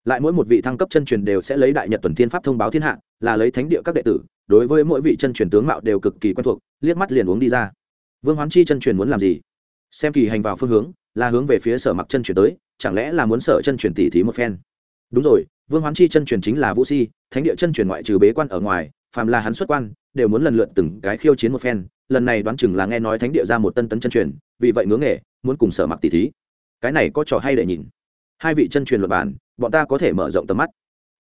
Lại mỗi một vị thăng cấp chân truyền đều sẽ lấy đại nhật tuần thiên pháp thông báo thiên hạ, là lấy thánh địa các đệ tử, đối với mỗi vị chân truyền tướng mạo đều cực kỳ quen thuộc, liếc mắt liền uống đi ra. Vương hoán chi chân truyền muốn làm gì? Xem kỳ hành vào phương hướng, là hướng về phía sở mặc chân truyền tới, chẳng lẽ là muốn sở chân truyền tỉ thí một phen? Đúng rồi, vương hoán chi chân truyền chính là vũ si, thánh địa chân truyền ngoại trừ bế quan ở ngoài, phàm là hắn xuất quan, đều muốn lần lượt từng cái khiêu chiến một phen lần này đoán chừng là nghe nói thánh địa ra một tân tấn chân truyền, vì vậy ngưỡng nghề, muốn cùng sở mặc tỷ thí. Cái này có trò hay để nhìn. Hai vị chân truyền luật bản bọn ta có thể mở rộng tầm mắt.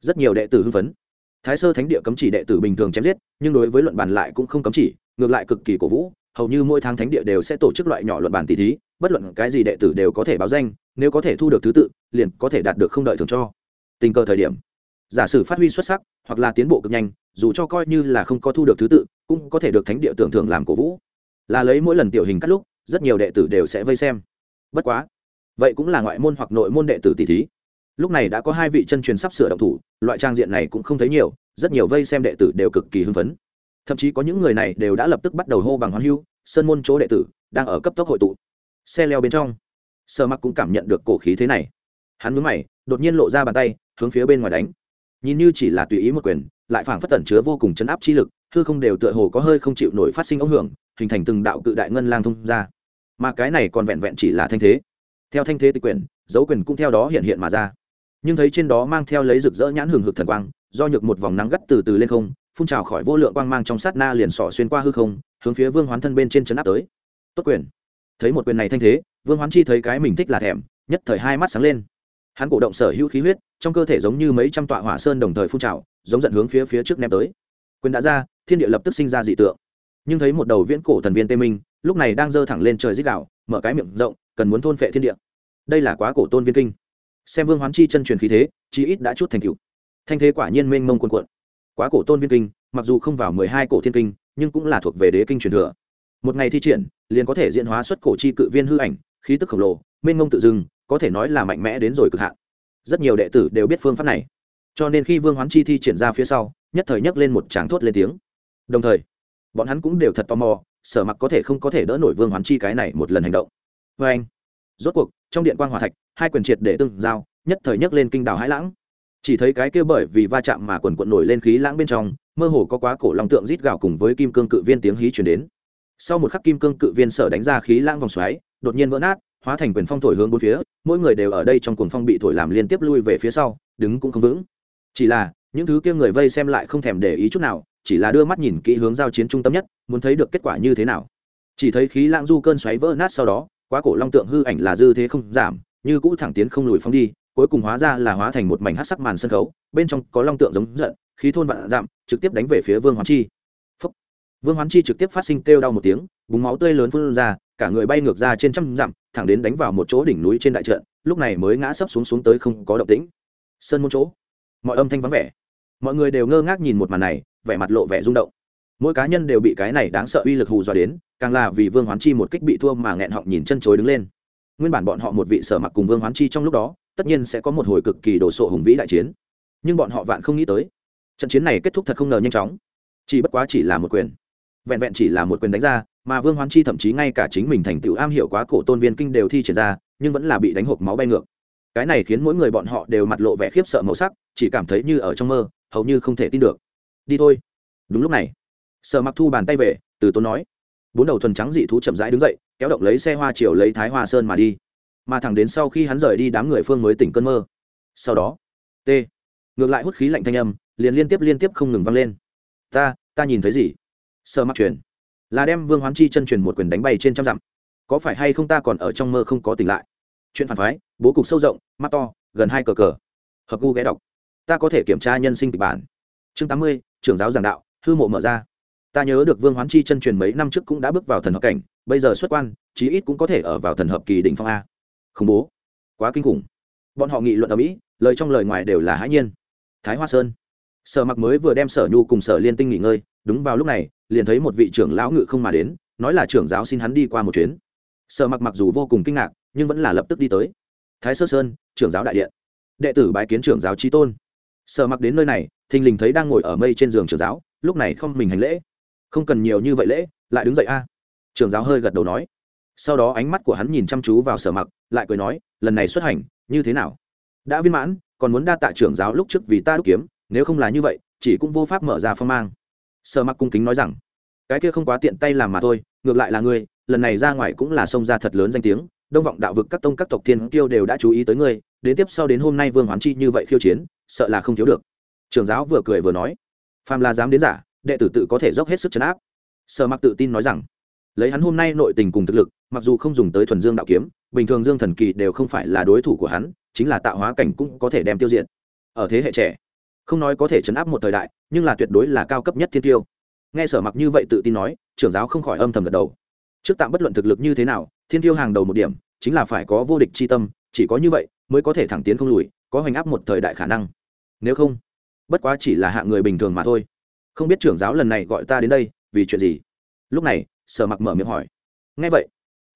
Rất nhiều đệ tử hưng phấn. Thái sơ thánh địa cấm chỉ đệ tử bình thường chém giết, nhưng đối với luận bàn lại cũng không cấm chỉ, ngược lại cực kỳ cổ vũ, hầu như mỗi tháng thánh địa đều sẽ tổ chức loại nhỏ luận bàn tỷ thí, bất luận cái gì đệ tử đều có thể báo danh, nếu có thể thu được thứ tự, liền có thể đạt được không đợi thường cho. Tình cờ thời điểm, giả sử phát huy xuất sắc, hoặc là tiến bộ cực nhanh dù cho coi như là không có thu được thứ tự, cũng có thể được thánh địa tưởng thưởng làm cổ vũ. Là lấy mỗi lần tiểu hình cắt lúc, rất nhiều đệ tử đều sẽ vây xem. Bất quá, vậy cũng là ngoại môn hoặc nội môn đệ tử tỷ thí. Lúc này đã có hai vị chân truyền sắp sửa động thủ, loại trang diện này cũng không thấy nhiều, rất nhiều vây xem đệ tử đều cực kỳ hưng phấn. Thậm chí có những người này đều đã lập tức bắt đầu hô bằng hoan hưu, sơn môn chỗ đệ tử đang ở cấp tốc hội tụ. Xe leo bên trong sơ mặc cũng cảm nhận được cổ khí thế này. Hắn mướn mày, đột nhiên lộ ra bàn tay, hướng phía bên ngoài đánh. Nhìn như chỉ là tùy ý một quyền lại phảng phất tẩn chứa vô cùng chấn áp chi lực, hư không đều tựa hồ có hơi không chịu nổi phát sinh ống hưởng, hình thành từng đạo cự đại ngân lang thông ra. Mà cái này còn vẹn vẹn chỉ là thanh thế. Theo thanh thế tịch quyền dấu quyền cũng theo đó hiện hiện mà ra. Nhưng thấy trên đó mang theo lấy rực rỡ nhãn hừng hực thần quang, do nhược một vòng nắng gắt từ từ lên không, phun trào khỏi vô lượng quang mang trong sát na liền sỏ xuyên qua hư không, hướng phía vương hoán thân bên trên chấn áp tới. Tốt quyền. Thấy một quyền này thanh thế, vương hoán chi thấy cái mình thích là thèm, nhất thời hai mắt sáng lên. Hắn cổ động sở hữu khí huyết, trong cơ thể giống như mấy trăm tọa hỏa sơn đồng thời phun trào giống giận hướng phía phía trước ném tới. Quyền đã ra, thiên địa lập tức sinh ra dị tượng. Nhưng thấy một đầu viễn cổ thần viên tê minh, lúc này đang giơ thẳng lên trời dích đạo mở cái miệng rộng, cần muốn thôn phệ thiên địa. Đây là quá cổ tôn viên kinh. Xem vương hoán chi chân truyền khí thế, chí ít đã chút thành cựu thanh thế quả nhiên mênh mông quần quận quá cổ tôn viên kinh, mặc dù không vào mười hai cổ thiên kinh, nhưng cũng là thuộc về đế kinh truyền thừa. Một ngày thi triển, liền có thể diễn hóa xuất cổ chi cự viên hư ảnh, khí tức khổng lồ, mênh mông tự dưng, có thể nói là mạnh mẽ đến rồi cực hạn. Rất nhiều đệ tử đều biết phương pháp này cho nên khi vương hoán chi thi triển ra phía sau, nhất thời nhấc lên một tràng thốt lên tiếng. Đồng thời, bọn hắn cũng đều thật tò mò, sở mặc có thể không có thể đỡ nổi vương hoán chi cái này một lần hành động. Vê anh, rốt cuộc, trong điện quan hòa thạch, hai quyền triệt để tương giao, nhất thời nhấc lên kinh đảo hãi lãng. Chỉ thấy cái kia bởi vì va chạm mà quần quận nổi lên khí lãng bên trong, mơ hồ có quá cổ long tượng rít gào cùng với kim cương cự viên tiếng hí chuyển đến. Sau một khắc kim cương cự viên sở đánh ra khí lãng vòng xoáy, đột nhiên vỡ nát, hóa thành quyền phong thổi hướng bốn phía, mỗi người đều ở đây trong cuồng phong bị thổi làm liên tiếp lui về phía sau, đứng cũng không vững chỉ là, những thứ kia người vây xem lại không thèm để ý chút nào, chỉ là đưa mắt nhìn kỹ hướng giao chiến trung tâm nhất, muốn thấy được kết quả như thế nào. Chỉ thấy khí lãng du cơn xoáy vỡ nát sau đó, quá cổ long tượng hư ảnh là dư thế không giảm, như cũ thẳng tiến không lùi phong đi, cuối cùng hóa ra là hóa thành một mảnh hát sắc màn sân khấu, bên trong có long tượng giống giận, khí thôn vạn dặm, trực tiếp đánh về phía vương hoán chi. Phúc. vương hoán chi trực tiếp phát sinh kêu đau một tiếng, búng máu tươi lớn phun ra, cả người bay ngược ra trên trăm dặm, thẳng đến đánh vào một chỗ đỉnh núi trên đại trận, lúc này mới ngã sấp xuống xuống tới không có động tĩnh. Sơn môn chỗ mọi âm thanh vắng vẻ. Mọi người đều ngơ ngác nhìn một màn này, vẻ mặt lộ vẻ rung động. Mỗi cá nhân đều bị cái này đáng sợ uy lực hù dọa đến, càng là vì vương hoán chi một kích bị thua mà nghẹn họng nhìn chân chối đứng lên. Nguyên bản bọn họ một vị sở mặc cùng vương hoán chi trong lúc đó, tất nhiên sẽ có một hồi cực kỳ đồ sộ hùng vĩ đại chiến. Nhưng bọn họ vạn không nghĩ tới, trận chiến này kết thúc thật không ngờ nhanh chóng. Chỉ bất quá chỉ là một quyền. Vẹn vẹn chỉ là một quyền đánh ra, mà vương hoán chi thậm chí ngay cả chính mình thành tựu am hiểu quá cổ tôn viên kinh đều thi triển ra, nhưng vẫn là bị đánh hộp máu bay ngược cái này khiến mỗi người bọn họ đều mặt lộ vẻ khiếp sợ màu sắc, chỉ cảm thấy như ở trong mơ, hầu như không thể tin được. Đi thôi. Đúng lúc này, sở mặc thu bàn tay về, từ tốn nói. Bốn đầu thuần trắng dị thú chậm rãi đứng dậy, kéo động lấy xe hoa chiều lấy thái hoa sơn mà đi. Mà thẳng đến sau khi hắn rời đi, đám người phương mới tỉnh cơn mơ. Sau đó, t, ngược lại hút khí lạnh thanh âm, liền liên tiếp liên tiếp không ngừng vang lên. Ta ta nhìn thấy gì? Sợ mặc truyền là đem vương hoán chi chân truyền một quyền đánh bay trên trăm dặm. Có phải hay không ta còn ở trong mơ không có tỉnh lại? Chuyện phản phái bố cục sâu rộng, mắt to, gần hai cờ cờ. Hợp gu ghé đọc. Ta có thể kiểm tra nhân sinh kịch bản. Chương tám mươi, trưởng giáo giảng đạo, hư mộ mở ra. Ta nhớ được vương hoán chi chân truyền mấy năm trước cũng đã bước vào thần hợp cảnh, bây giờ xuất quan, chí ít cũng có thể ở vào thần hợp kỳ đỉnh phong a. Khủng bố. Quá kinh khủng. Bọn họ nghị luận ở mỹ lời trong lời ngoài đều là hãi nhiên. Thái hoa sơn. Sở mặc mới vừa đem sở nhu cùng sở liên tinh nghỉ ngơi, đúng vào lúc này, liền thấy một vị trưởng lão ngự không mà đến, nói là trưởng giáo xin hắn đi qua một chuyến. Sở mặc mặc dù vô cùng kinh ngạc, nhưng vẫn là lập tức đi tới thái sơ sơn, trưởng giáo đại điện. Đệ tử bái kiến trưởng giáo trí tôn. Sợ mặc đến nơi này, thình lình thấy đang ngồi ở mây trên giường trưởng giáo, lúc này không mình hành lễ. Không cần nhiều như vậy lễ, lại đứng dậy a. Trưởng giáo hơi gật đầu nói. Sau đó ánh mắt của hắn nhìn chăm chú vào sở mặc, lại cười nói, lần này xuất hành, như thế nào? Đã viên mãn, còn muốn đa tạ trưởng giáo lúc trước vì ta đúc kiếm, nếu không là như vậy, chỉ cũng vô pháp mở ra phong mang. Sở mặc cung kính nói rằng, cái kia không quá tiện tay làm mà thôi, ngược lại là ngươi, lần này ra ngoài cũng là xông ra thật lớn danh tiếng đông vọng đạo vực các tông các tộc thiên kiêu đều đã chú ý tới ngươi, đến tiếp sau đến hôm nay vương hoán chi như vậy khiêu chiến, sợ là không thiếu được. Trưởng giáo vừa cười vừa nói. Phàm là dám đến giả, đệ tử tự có thể dốc hết sức chấn áp. Sở mặc tự tin nói rằng, lấy hắn hôm nay nội tình cùng thực lực, mặc dù không dùng tới thuần dương đạo kiếm, bình thường dương thần kỳ đều không phải là đối thủ của hắn, chính là tạo hóa cảnh cũng có thể đem tiêu diệt. Ở thế hệ trẻ, không nói có thể chấn áp một thời đại, nhưng là tuyệt đối là cao cấp nhất thiên tiêu nghe sở mặc như vậy tự tin nói, trưởng giáo không khỏi âm thầm gật đầu trước tạm bất luận thực lực như thế nào, thiên tiêu hàng đầu một điểm, chính là phải có vô địch c h i tâm, chỉ có như vậy mới có thể thẳng tiến không lùi, có hoành áp một thời đại khả năng. Nếu không, bất quá chỉ là hạ người bình thường mà thôi. Không biết trưởng giáo lần này gọi ta đến đây, vì chuyện gì? Lúc này, sở mặc mở miệng hỏi. Ngay vậy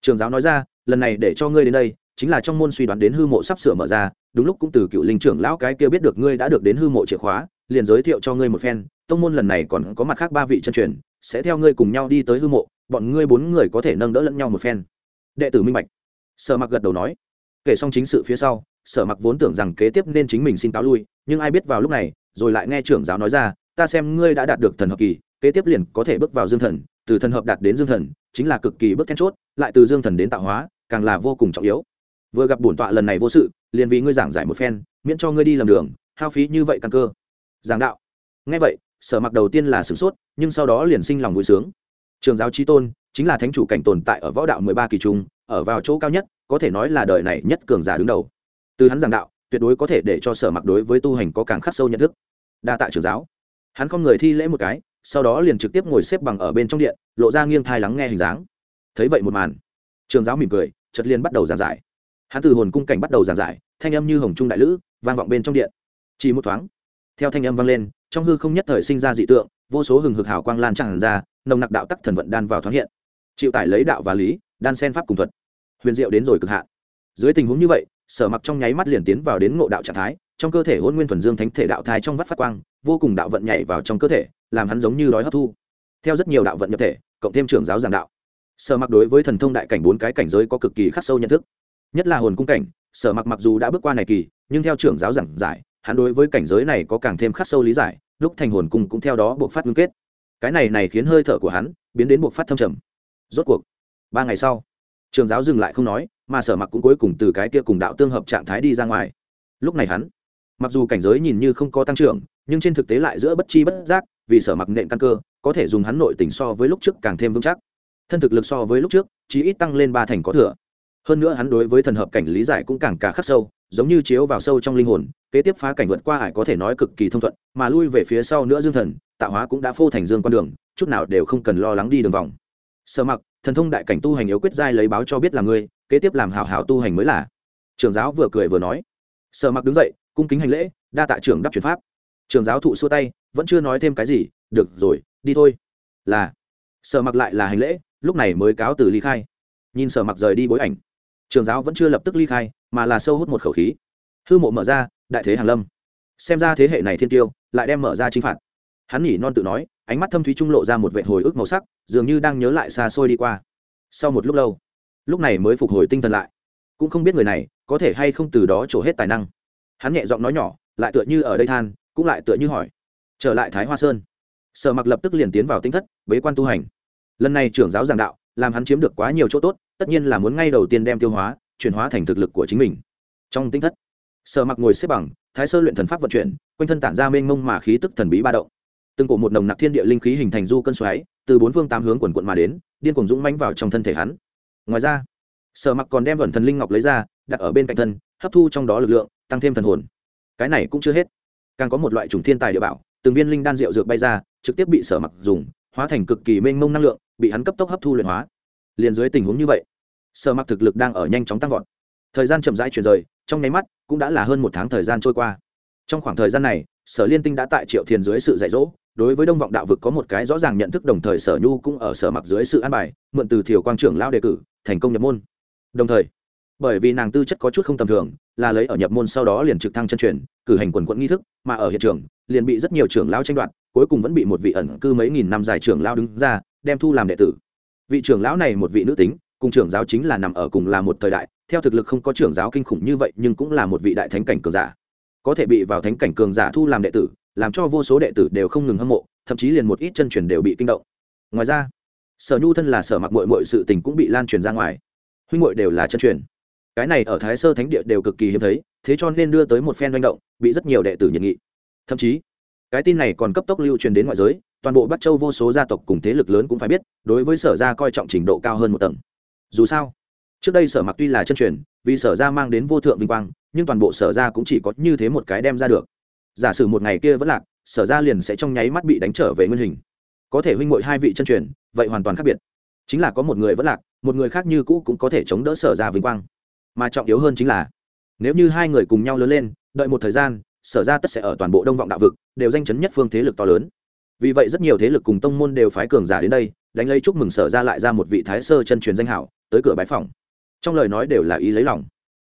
trường giáo nói ra, lần này để cho ngươi đến đây, chính là trong môn suy đoán đến hư mộ sắp sửa mở ra, đúng lúc cũng từ cựu linh trưởng lão cái kia biết được ngươi đã được đến hư mộ chìa khóa, liền giới thiệu cho ngươi một phen, tông môn lần này còn có mặt khác ba vị chân truyền, sẽ theo ngươi cùng nhau đi tới hư mộ bọn ngươi bốn người có thể nâng đỡ lẫn nhau một phen. Đệ tử minh bạch. Sở mặc gật đầu nói. Kể xong chính sự phía sau, sở mặc vốn tưởng rằng kế tiếp nên chính mình xin cáo lui, nhưng ai biết vào lúc này, rồi lại nghe trưởng giáo nói ra, ta xem ngươi đã đạt được thần hợp kỳ, kế tiếp liền có thể bước vào dương thần, từ thần hợp đạt đến dương thần, chính là cực kỳ bước then chốt, lại từ dương thần đến tạo hóa, càng là vô cùng trọng yếu. Vừa gặp bổn tọa lần này vô sự, liền vì ngươi giảng giải một phen, miễn cho ngươi đi làm đường, hao phí như vậy căn cơ. Giảng đạo. Ngay vậy, sở mặc đầu tiên là sửng sốt, nhưng sau đó liền sinh lòng vui sướng trường giáo trí tôn chính là thánh chủ cảnh tồn tại ở võ đạo mười ba kỳ trung, ở vào chỗ cao nhất, có thể nói là đời này nhất cường giả đứng đầu. Từ hắn giảng đạo, tuyệt đối có thể để cho sở mặc đối với tu hành có càng khắc sâu nhận thức. Đa tạ trường giáo. Hắn không người thi lễ một cái, sau đó liền trực tiếp ngồi xếp bằng ở bên trong điện, lộ ra nghiêng thai lắng nghe hình dáng. Thấy vậy một màn, trường giáo mỉm cười chật liên bắt đầu giảng giải. Hắn từ hồn cung cảnh bắt đầu giảng giải, thanh âm như hồng trung đại lữ, vang vọng bên trong điện. Chỉ một thoáng, theo thanh âm vang lên, trong hư không nhất thời sinh ra dị tượng, vô số hừng hực hào quang lan tràn ra nồng nặc đạo tắc thần vận đan vào thoáng hiện. Chịu tải lấy đạo và lý, đan sen pháp cùng thuật. Huyền diệu đến rồi cực hạn. Dưới tình huống như vậy, sở mặc trong nháy mắt liền tiến vào đến ngộ đạo trạng thái, trong cơ thể hôn nguyên thuần dương thánh thể đạo thai trong vắt phát quang, vô cùng đạo vận nhảy vào trong cơ thể, làm hắn giống như đói hấp thu. Theo rất nhiều đạo vận nhập thể, cộng thêm trưởng giáo giảng đạo. Sở mặc đối với thần thông đại cảnh bốn cái cảnh giới có cực kỳ khắc sâu nhận thức. Nhất là hồn cung cảnh, sở mặc mặc dù đã bước qua này kỳ, nhưng theo trưởng giáo giảng giải, hắn đối với cảnh giới này có càng thêm khắc sâu lý giải, lúc thành hồn cung cũng theo đó buộc phát ngưng kết cái này này khiến hơi thở của hắn biến đến buộc phát thâm trầm. Rốt cuộc, ba ngày sau, trường giáo dừng lại không nói, mà sở mặc cũng cuối cùng từ cái kia cùng đạo tương hợp trạng thái đi ra ngoài. Lúc này hắn, mặc dù cảnh giới nhìn như không có tăng trưởng, nhưng trên thực tế lại giữa bất chi bất giác, vì sở mặc nện căn cơ, có thể dùng hắn nội tình so với lúc trước càng thêm vững chắc. Thân thực lực so với lúc trước chỉ ít tăng lên ba thành có thừa. Hơn nữa hắn đối với thần hợp cảnh lý giải cũng càng cả khắc sâu giống như chiếu vào sâu trong linh hồn, kế tiếp phá cảnh vượt qua ải có thể nói cực kỳ thông thuận, mà lui về phía sau nữa dương thần, tạo hóa cũng đã phô thành dương con đường, chút nào đều không cần lo lắng đi đường vòng. Sở mặc, thần thông đại cảnh tu hành yếu quyết giai lấy báo cho biết là ngươi, kế tiếp làm hảo hảo tu hành mới là. Trường giáo vừa cười vừa nói. Sở mặc đứng dậy, cung kính hành lễ, đa tạ trưởng đáp truyền pháp. Trường giáo thụ xua tay, vẫn chưa nói thêm cái gì, được rồi, đi thôi. Là. Sở mặc lại là hành lễ, lúc này mới cáo từ ly khai. Nhìn sở mặc rời đi bối ảnh trường giáo vẫn chưa lập tức ly khai, mà là sâu hút một khẩu khí. Hư mộ mở ra, đại thế hàn lâm. Xem ra thế hệ này thiên tiêu, lại đem mở ra chính phạt. Hắn nhỉ non tự nói, ánh mắt thâm thúy trung lộ ra một vệ hồi ức màu sắc, dường như đang nhớ lại xa xôi đi qua. Sau một lúc lâu, lúc này mới phục hồi tinh thần lại. Cũng không biết người này có thể hay không từ đó trổ hết tài năng. Hắn nhẹ giọng nói nhỏ, lại tựa như ở đây than, cũng lại tựa như hỏi. Trở lại thái hoa sơn. Sở mặc lập tức liền tiến vào tinh thất, bế quan tu hành. Lần này trưởng giáo giảng đạo, làm hắn chiếm được quá nhiều chỗ tốt tất nhiên là muốn ngay đầu tiên đem tiêu hóa, chuyển hóa thành thực lực của chính mình. Trong tinh thất, sở mặc ngồi xếp bằng, thái sơ luyện thần pháp vận chuyển, quanh thân tản ra mênh mông mà khí tức thần bí ba động. Từng cổ một nồng nặc thiên địa linh khí hình thành du cân xoáy, từ bốn phương tám hướng quần quận mà đến, điên cuồng dũng mãnh vào trong thân thể hắn. Ngoài ra, sở mặc còn đem vận thần linh ngọc lấy ra, đặt ở bên cạnh thân, hấp thu trong đó lực lượng, tăng thêm thần hồn. Cái này cũng chưa hết. Càng có một loại trùng thiên tài địa bảo, từng viên linh đan rượu dược bay ra, trực tiếp bị sở mặc dùng, hóa thành cực kỳ mênh mông năng lượng, bị hắn cấp tốc hấp thu luyện hóa liền dưới tình huống như vậy, sở mặc thực lực đang ở nhanh chóng tăng vọt. Thời gian chậm rãi chuyển rời, trong nháy mắt cũng đã là hơn một tháng thời gian trôi qua. Trong khoảng thời gian này, sở liên tinh đã tại triệu thiền dưới sự dạy dỗ, đối với đông vọng đạo vực có một cái rõ ràng nhận thức, đồng thời sở nhu cũng ở sở mặc dưới sự an bài, mượn từ thiều quang trưởng lao đề cử, thành công nhập môn. Đồng thời, bởi vì nàng tư chất có chút không tầm thường, là lấy ở nhập môn sau đó liền trực thăng chân truyền, cử hành quần quận nghi thức, mà ở hiện trường, liền bị rất nhiều trưởng lao tranh đoạt, cuối cùng vẫn bị một vị ẩn cư mấy nghìn năm dài trưởng lao đứng ra, đem thu làm đệ tử vị trưởng lão này một vị nữ tính, cùng trưởng giáo chính là nằm ở cùng là một thời đại, theo thực lực không có trưởng giáo kinh khủng như vậy, nhưng cũng là một vị đại thánh cảnh cường giả. Có thể bị vào thánh cảnh cường giả thu làm đệ tử, làm cho vô số đệ tử đều không ngừng hâm mộ, thậm chí liền một ít chân truyền đều bị kinh động. Ngoài ra, sở nhu thân là sở mặc mội mội sự tình cũng bị lan truyền ra ngoài. Huynh mội đều là chân truyền. Cái này ở thái sơ thánh địa đều cực kỳ hiếm thấy, thế cho nên đưa tới một phen manh động, bị rất nhiều đệ tử nhiệt nghị. Thậm chí cái tin này còn cấp tốc lưu truyền đến ngoại giới, toàn bộ bắc châu vô số gia tộc cùng thế lực lớn cũng phải biết, đối với sở gia coi trọng trình độ cao hơn một tầng. Dù sao, trước đây sở mặc tuy là chân truyền, vì sở gia mang đến vô thượng vinh quang, nhưng toàn bộ sở gia cũng chỉ có như thế một cái đem ra được. Giả sử một ngày kia vẫn lạc, sở gia liền sẽ trong nháy mắt bị đánh trở về nguyên hình. Có thể huynh mội hai vị chân truyền, vậy hoàn toàn khác biệt. Chính là có một người vẫn lạc, một người khác như cũ cũng có thể chống đỡ sở gia vinh quang. Mà trọng yếu hơn chính là, nếu như hai người cùng nhau lớn lên, đợi một thời gian sở ra tất sẽ ở toàn bộ đông vọng đạo vực, đều danh chấn nhất phương thế lực to lớn. Vì vậy rất nhiều thế lực cùng tông môn đều phái cường giả đến đây, đánh lấy chúc mừng sở ra lại ra một vị thái sơ chân truyền danh hảo, tới cửa bái phòng trong lời nói đều là ý lấy lòng.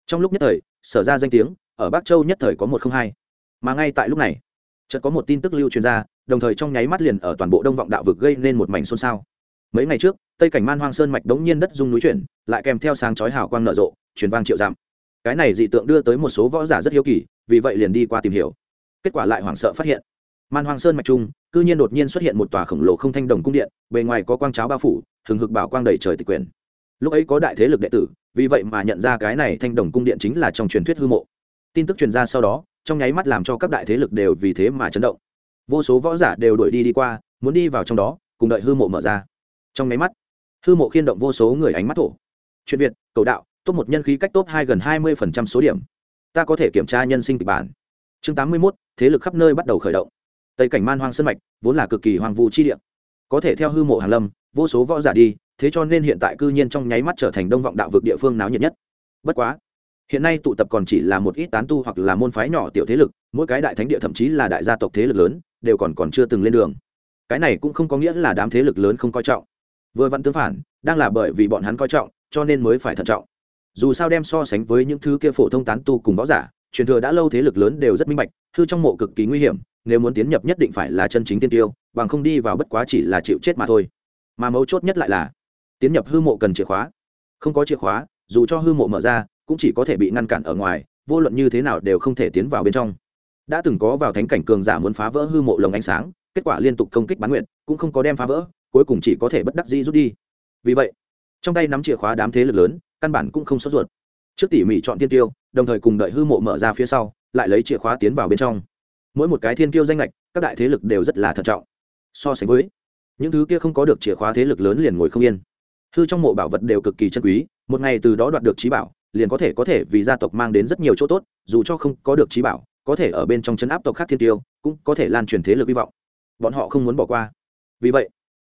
Trong lúc nhất thời, sở ra danh tiếng, ở bắc châu nhất thời có một không hai. Mà ngay tại lúc này, chợt có một tin tức lưu truyền ra, đồng thời trong nháy mắt liền ở toàn bộ đông vọng đạo vực gây nên một mảnh xôn xao. Mấy ngày trước, tây cảnh man hoang sơn mạch đống nhiên đất dung núi chuyển, lại kèm theo sáng chói hào quang nở rộ, truyền vang triệu dặm. cái này dị tượng đưa tới một số võ giả rất hiếu kỳ vì vậy liền đi qua tìm hiểu. Kết quả lại hoảng sợ phát hiện, man hoang sơn mạch trung, cư nhiên đột nhiên xuất hiện một tòa khổng lồ không thanh đồng cung điện, bề ngoài có quang cháo bao phủ, hừng hực bảo quang đầy trời tịch quyền lúc ấy có đại thế lực đệ tử, vì vậy mà nhận ra cái này thanh đồng cung điện chính là trong truyền thuyết hư mộ. Tin tức truyền ra sau đó, trong nháy mắt làm cho các đại thế lực đều vì thế mà chấn động. Vô số võ giả đều đuổi đi đi qua, muốn đi vào trong đó, cùng đợi hư mộ mở ra. Trong nháy mắt, hư mộ khiên động vô số người ánh mắt thổ. Chuyện việt, cầu đạo, top một nhân khí cách top hai gần hai mươi số điểm ta có thể kiểm tra nhân sinh kịch bản. Chương tám mươi mốt, thế lực khắp nơi bắt đầu khởi động. Tây cảnh man hoang sân mạch, vốn là cực kỳ hoang vu chi địa. Có thể theo hư mộ hàn lâm, vô số võ giả đi, thế cho nên hiện tại cư nhiên trong nháy mắt trở thành đông vọng đạo vực địa phương náo nhiệt nhất. Bất quá, hiện nay tụ tập còn chỉ là một ít tán tu hoặc là môn phái nhỏ tiểu thế lực, mỗi cái đại thánh địa thậm chí là đại gia tộc thế lực lớn, đều còn còn chưa từng lên đường. Cái này cũng không có nghĩa là đám thế lực lớn không coi trọng. Vừa vặn tương phản, đang là bởi vì bọn hắn coi trọng, cho nên mới phải thận trọng dù sao đem so sánh với những thứ kia phổ thông tán tu cùng võ giả, truyền thừa đã lâu thế lực lớn đều rất minh bạch, hư trong mộ cực kỳ nguy hiểm, nếu muốn tiến nhập nhất định phải là chân chính tiên tiêu, bằng không đi vào bất quá chỉ là chịu chết mà thôi. Mà mấu chốt nhất lại là, tiến nhập hư mộ cần chìa khóa. Không có chìa khóa, dù cho hư mộ mở ra, cũng chỉ có thể bị ngăn cản ở ngoài, vô luận như thế nào đều không thể tiến vào bên trong. Đã từng có vào thánh cảnh cường giả muốn phá vỡ hư mộ lồng ánh sáng, kết quả liên tục công kích bán nguyện, cũng không có đem phá vỡ, cuối cùng chỉ có thể bất đắc dĩ rút đi. Vì vậy, trong tay nắm chìa khóa đám thế lực lớn căn bản cũng không sốt ruột. Trước tỉ mỉ chọn thiên tiêu đồng thời cùng đợi hư mộ mở ra phía sau, lại lấy chìa khóa tiến vào bên trong. Mỗi một cái thiên tiêu danh lệch các đại thế lực đều rất là thận trọng. So sánh với, những thứ kia không có được chìa khóa thế lực lớn liền ngồi không yên. Hư trong mộ bảo vật đều cực kỳ chân quý, một ngày từ đó đoạt được trí bảo, liền có thể có thể vì gia tộc mang đến rất nhiều chỗ tốt, dù cho không có được trí bảo, có thể ở bên trong chấn áp tộc khác thiên tiêu cũng có thể lan truyền thế lực hy vọng. Bọn họ không muốn bỏ qua. Vì vậy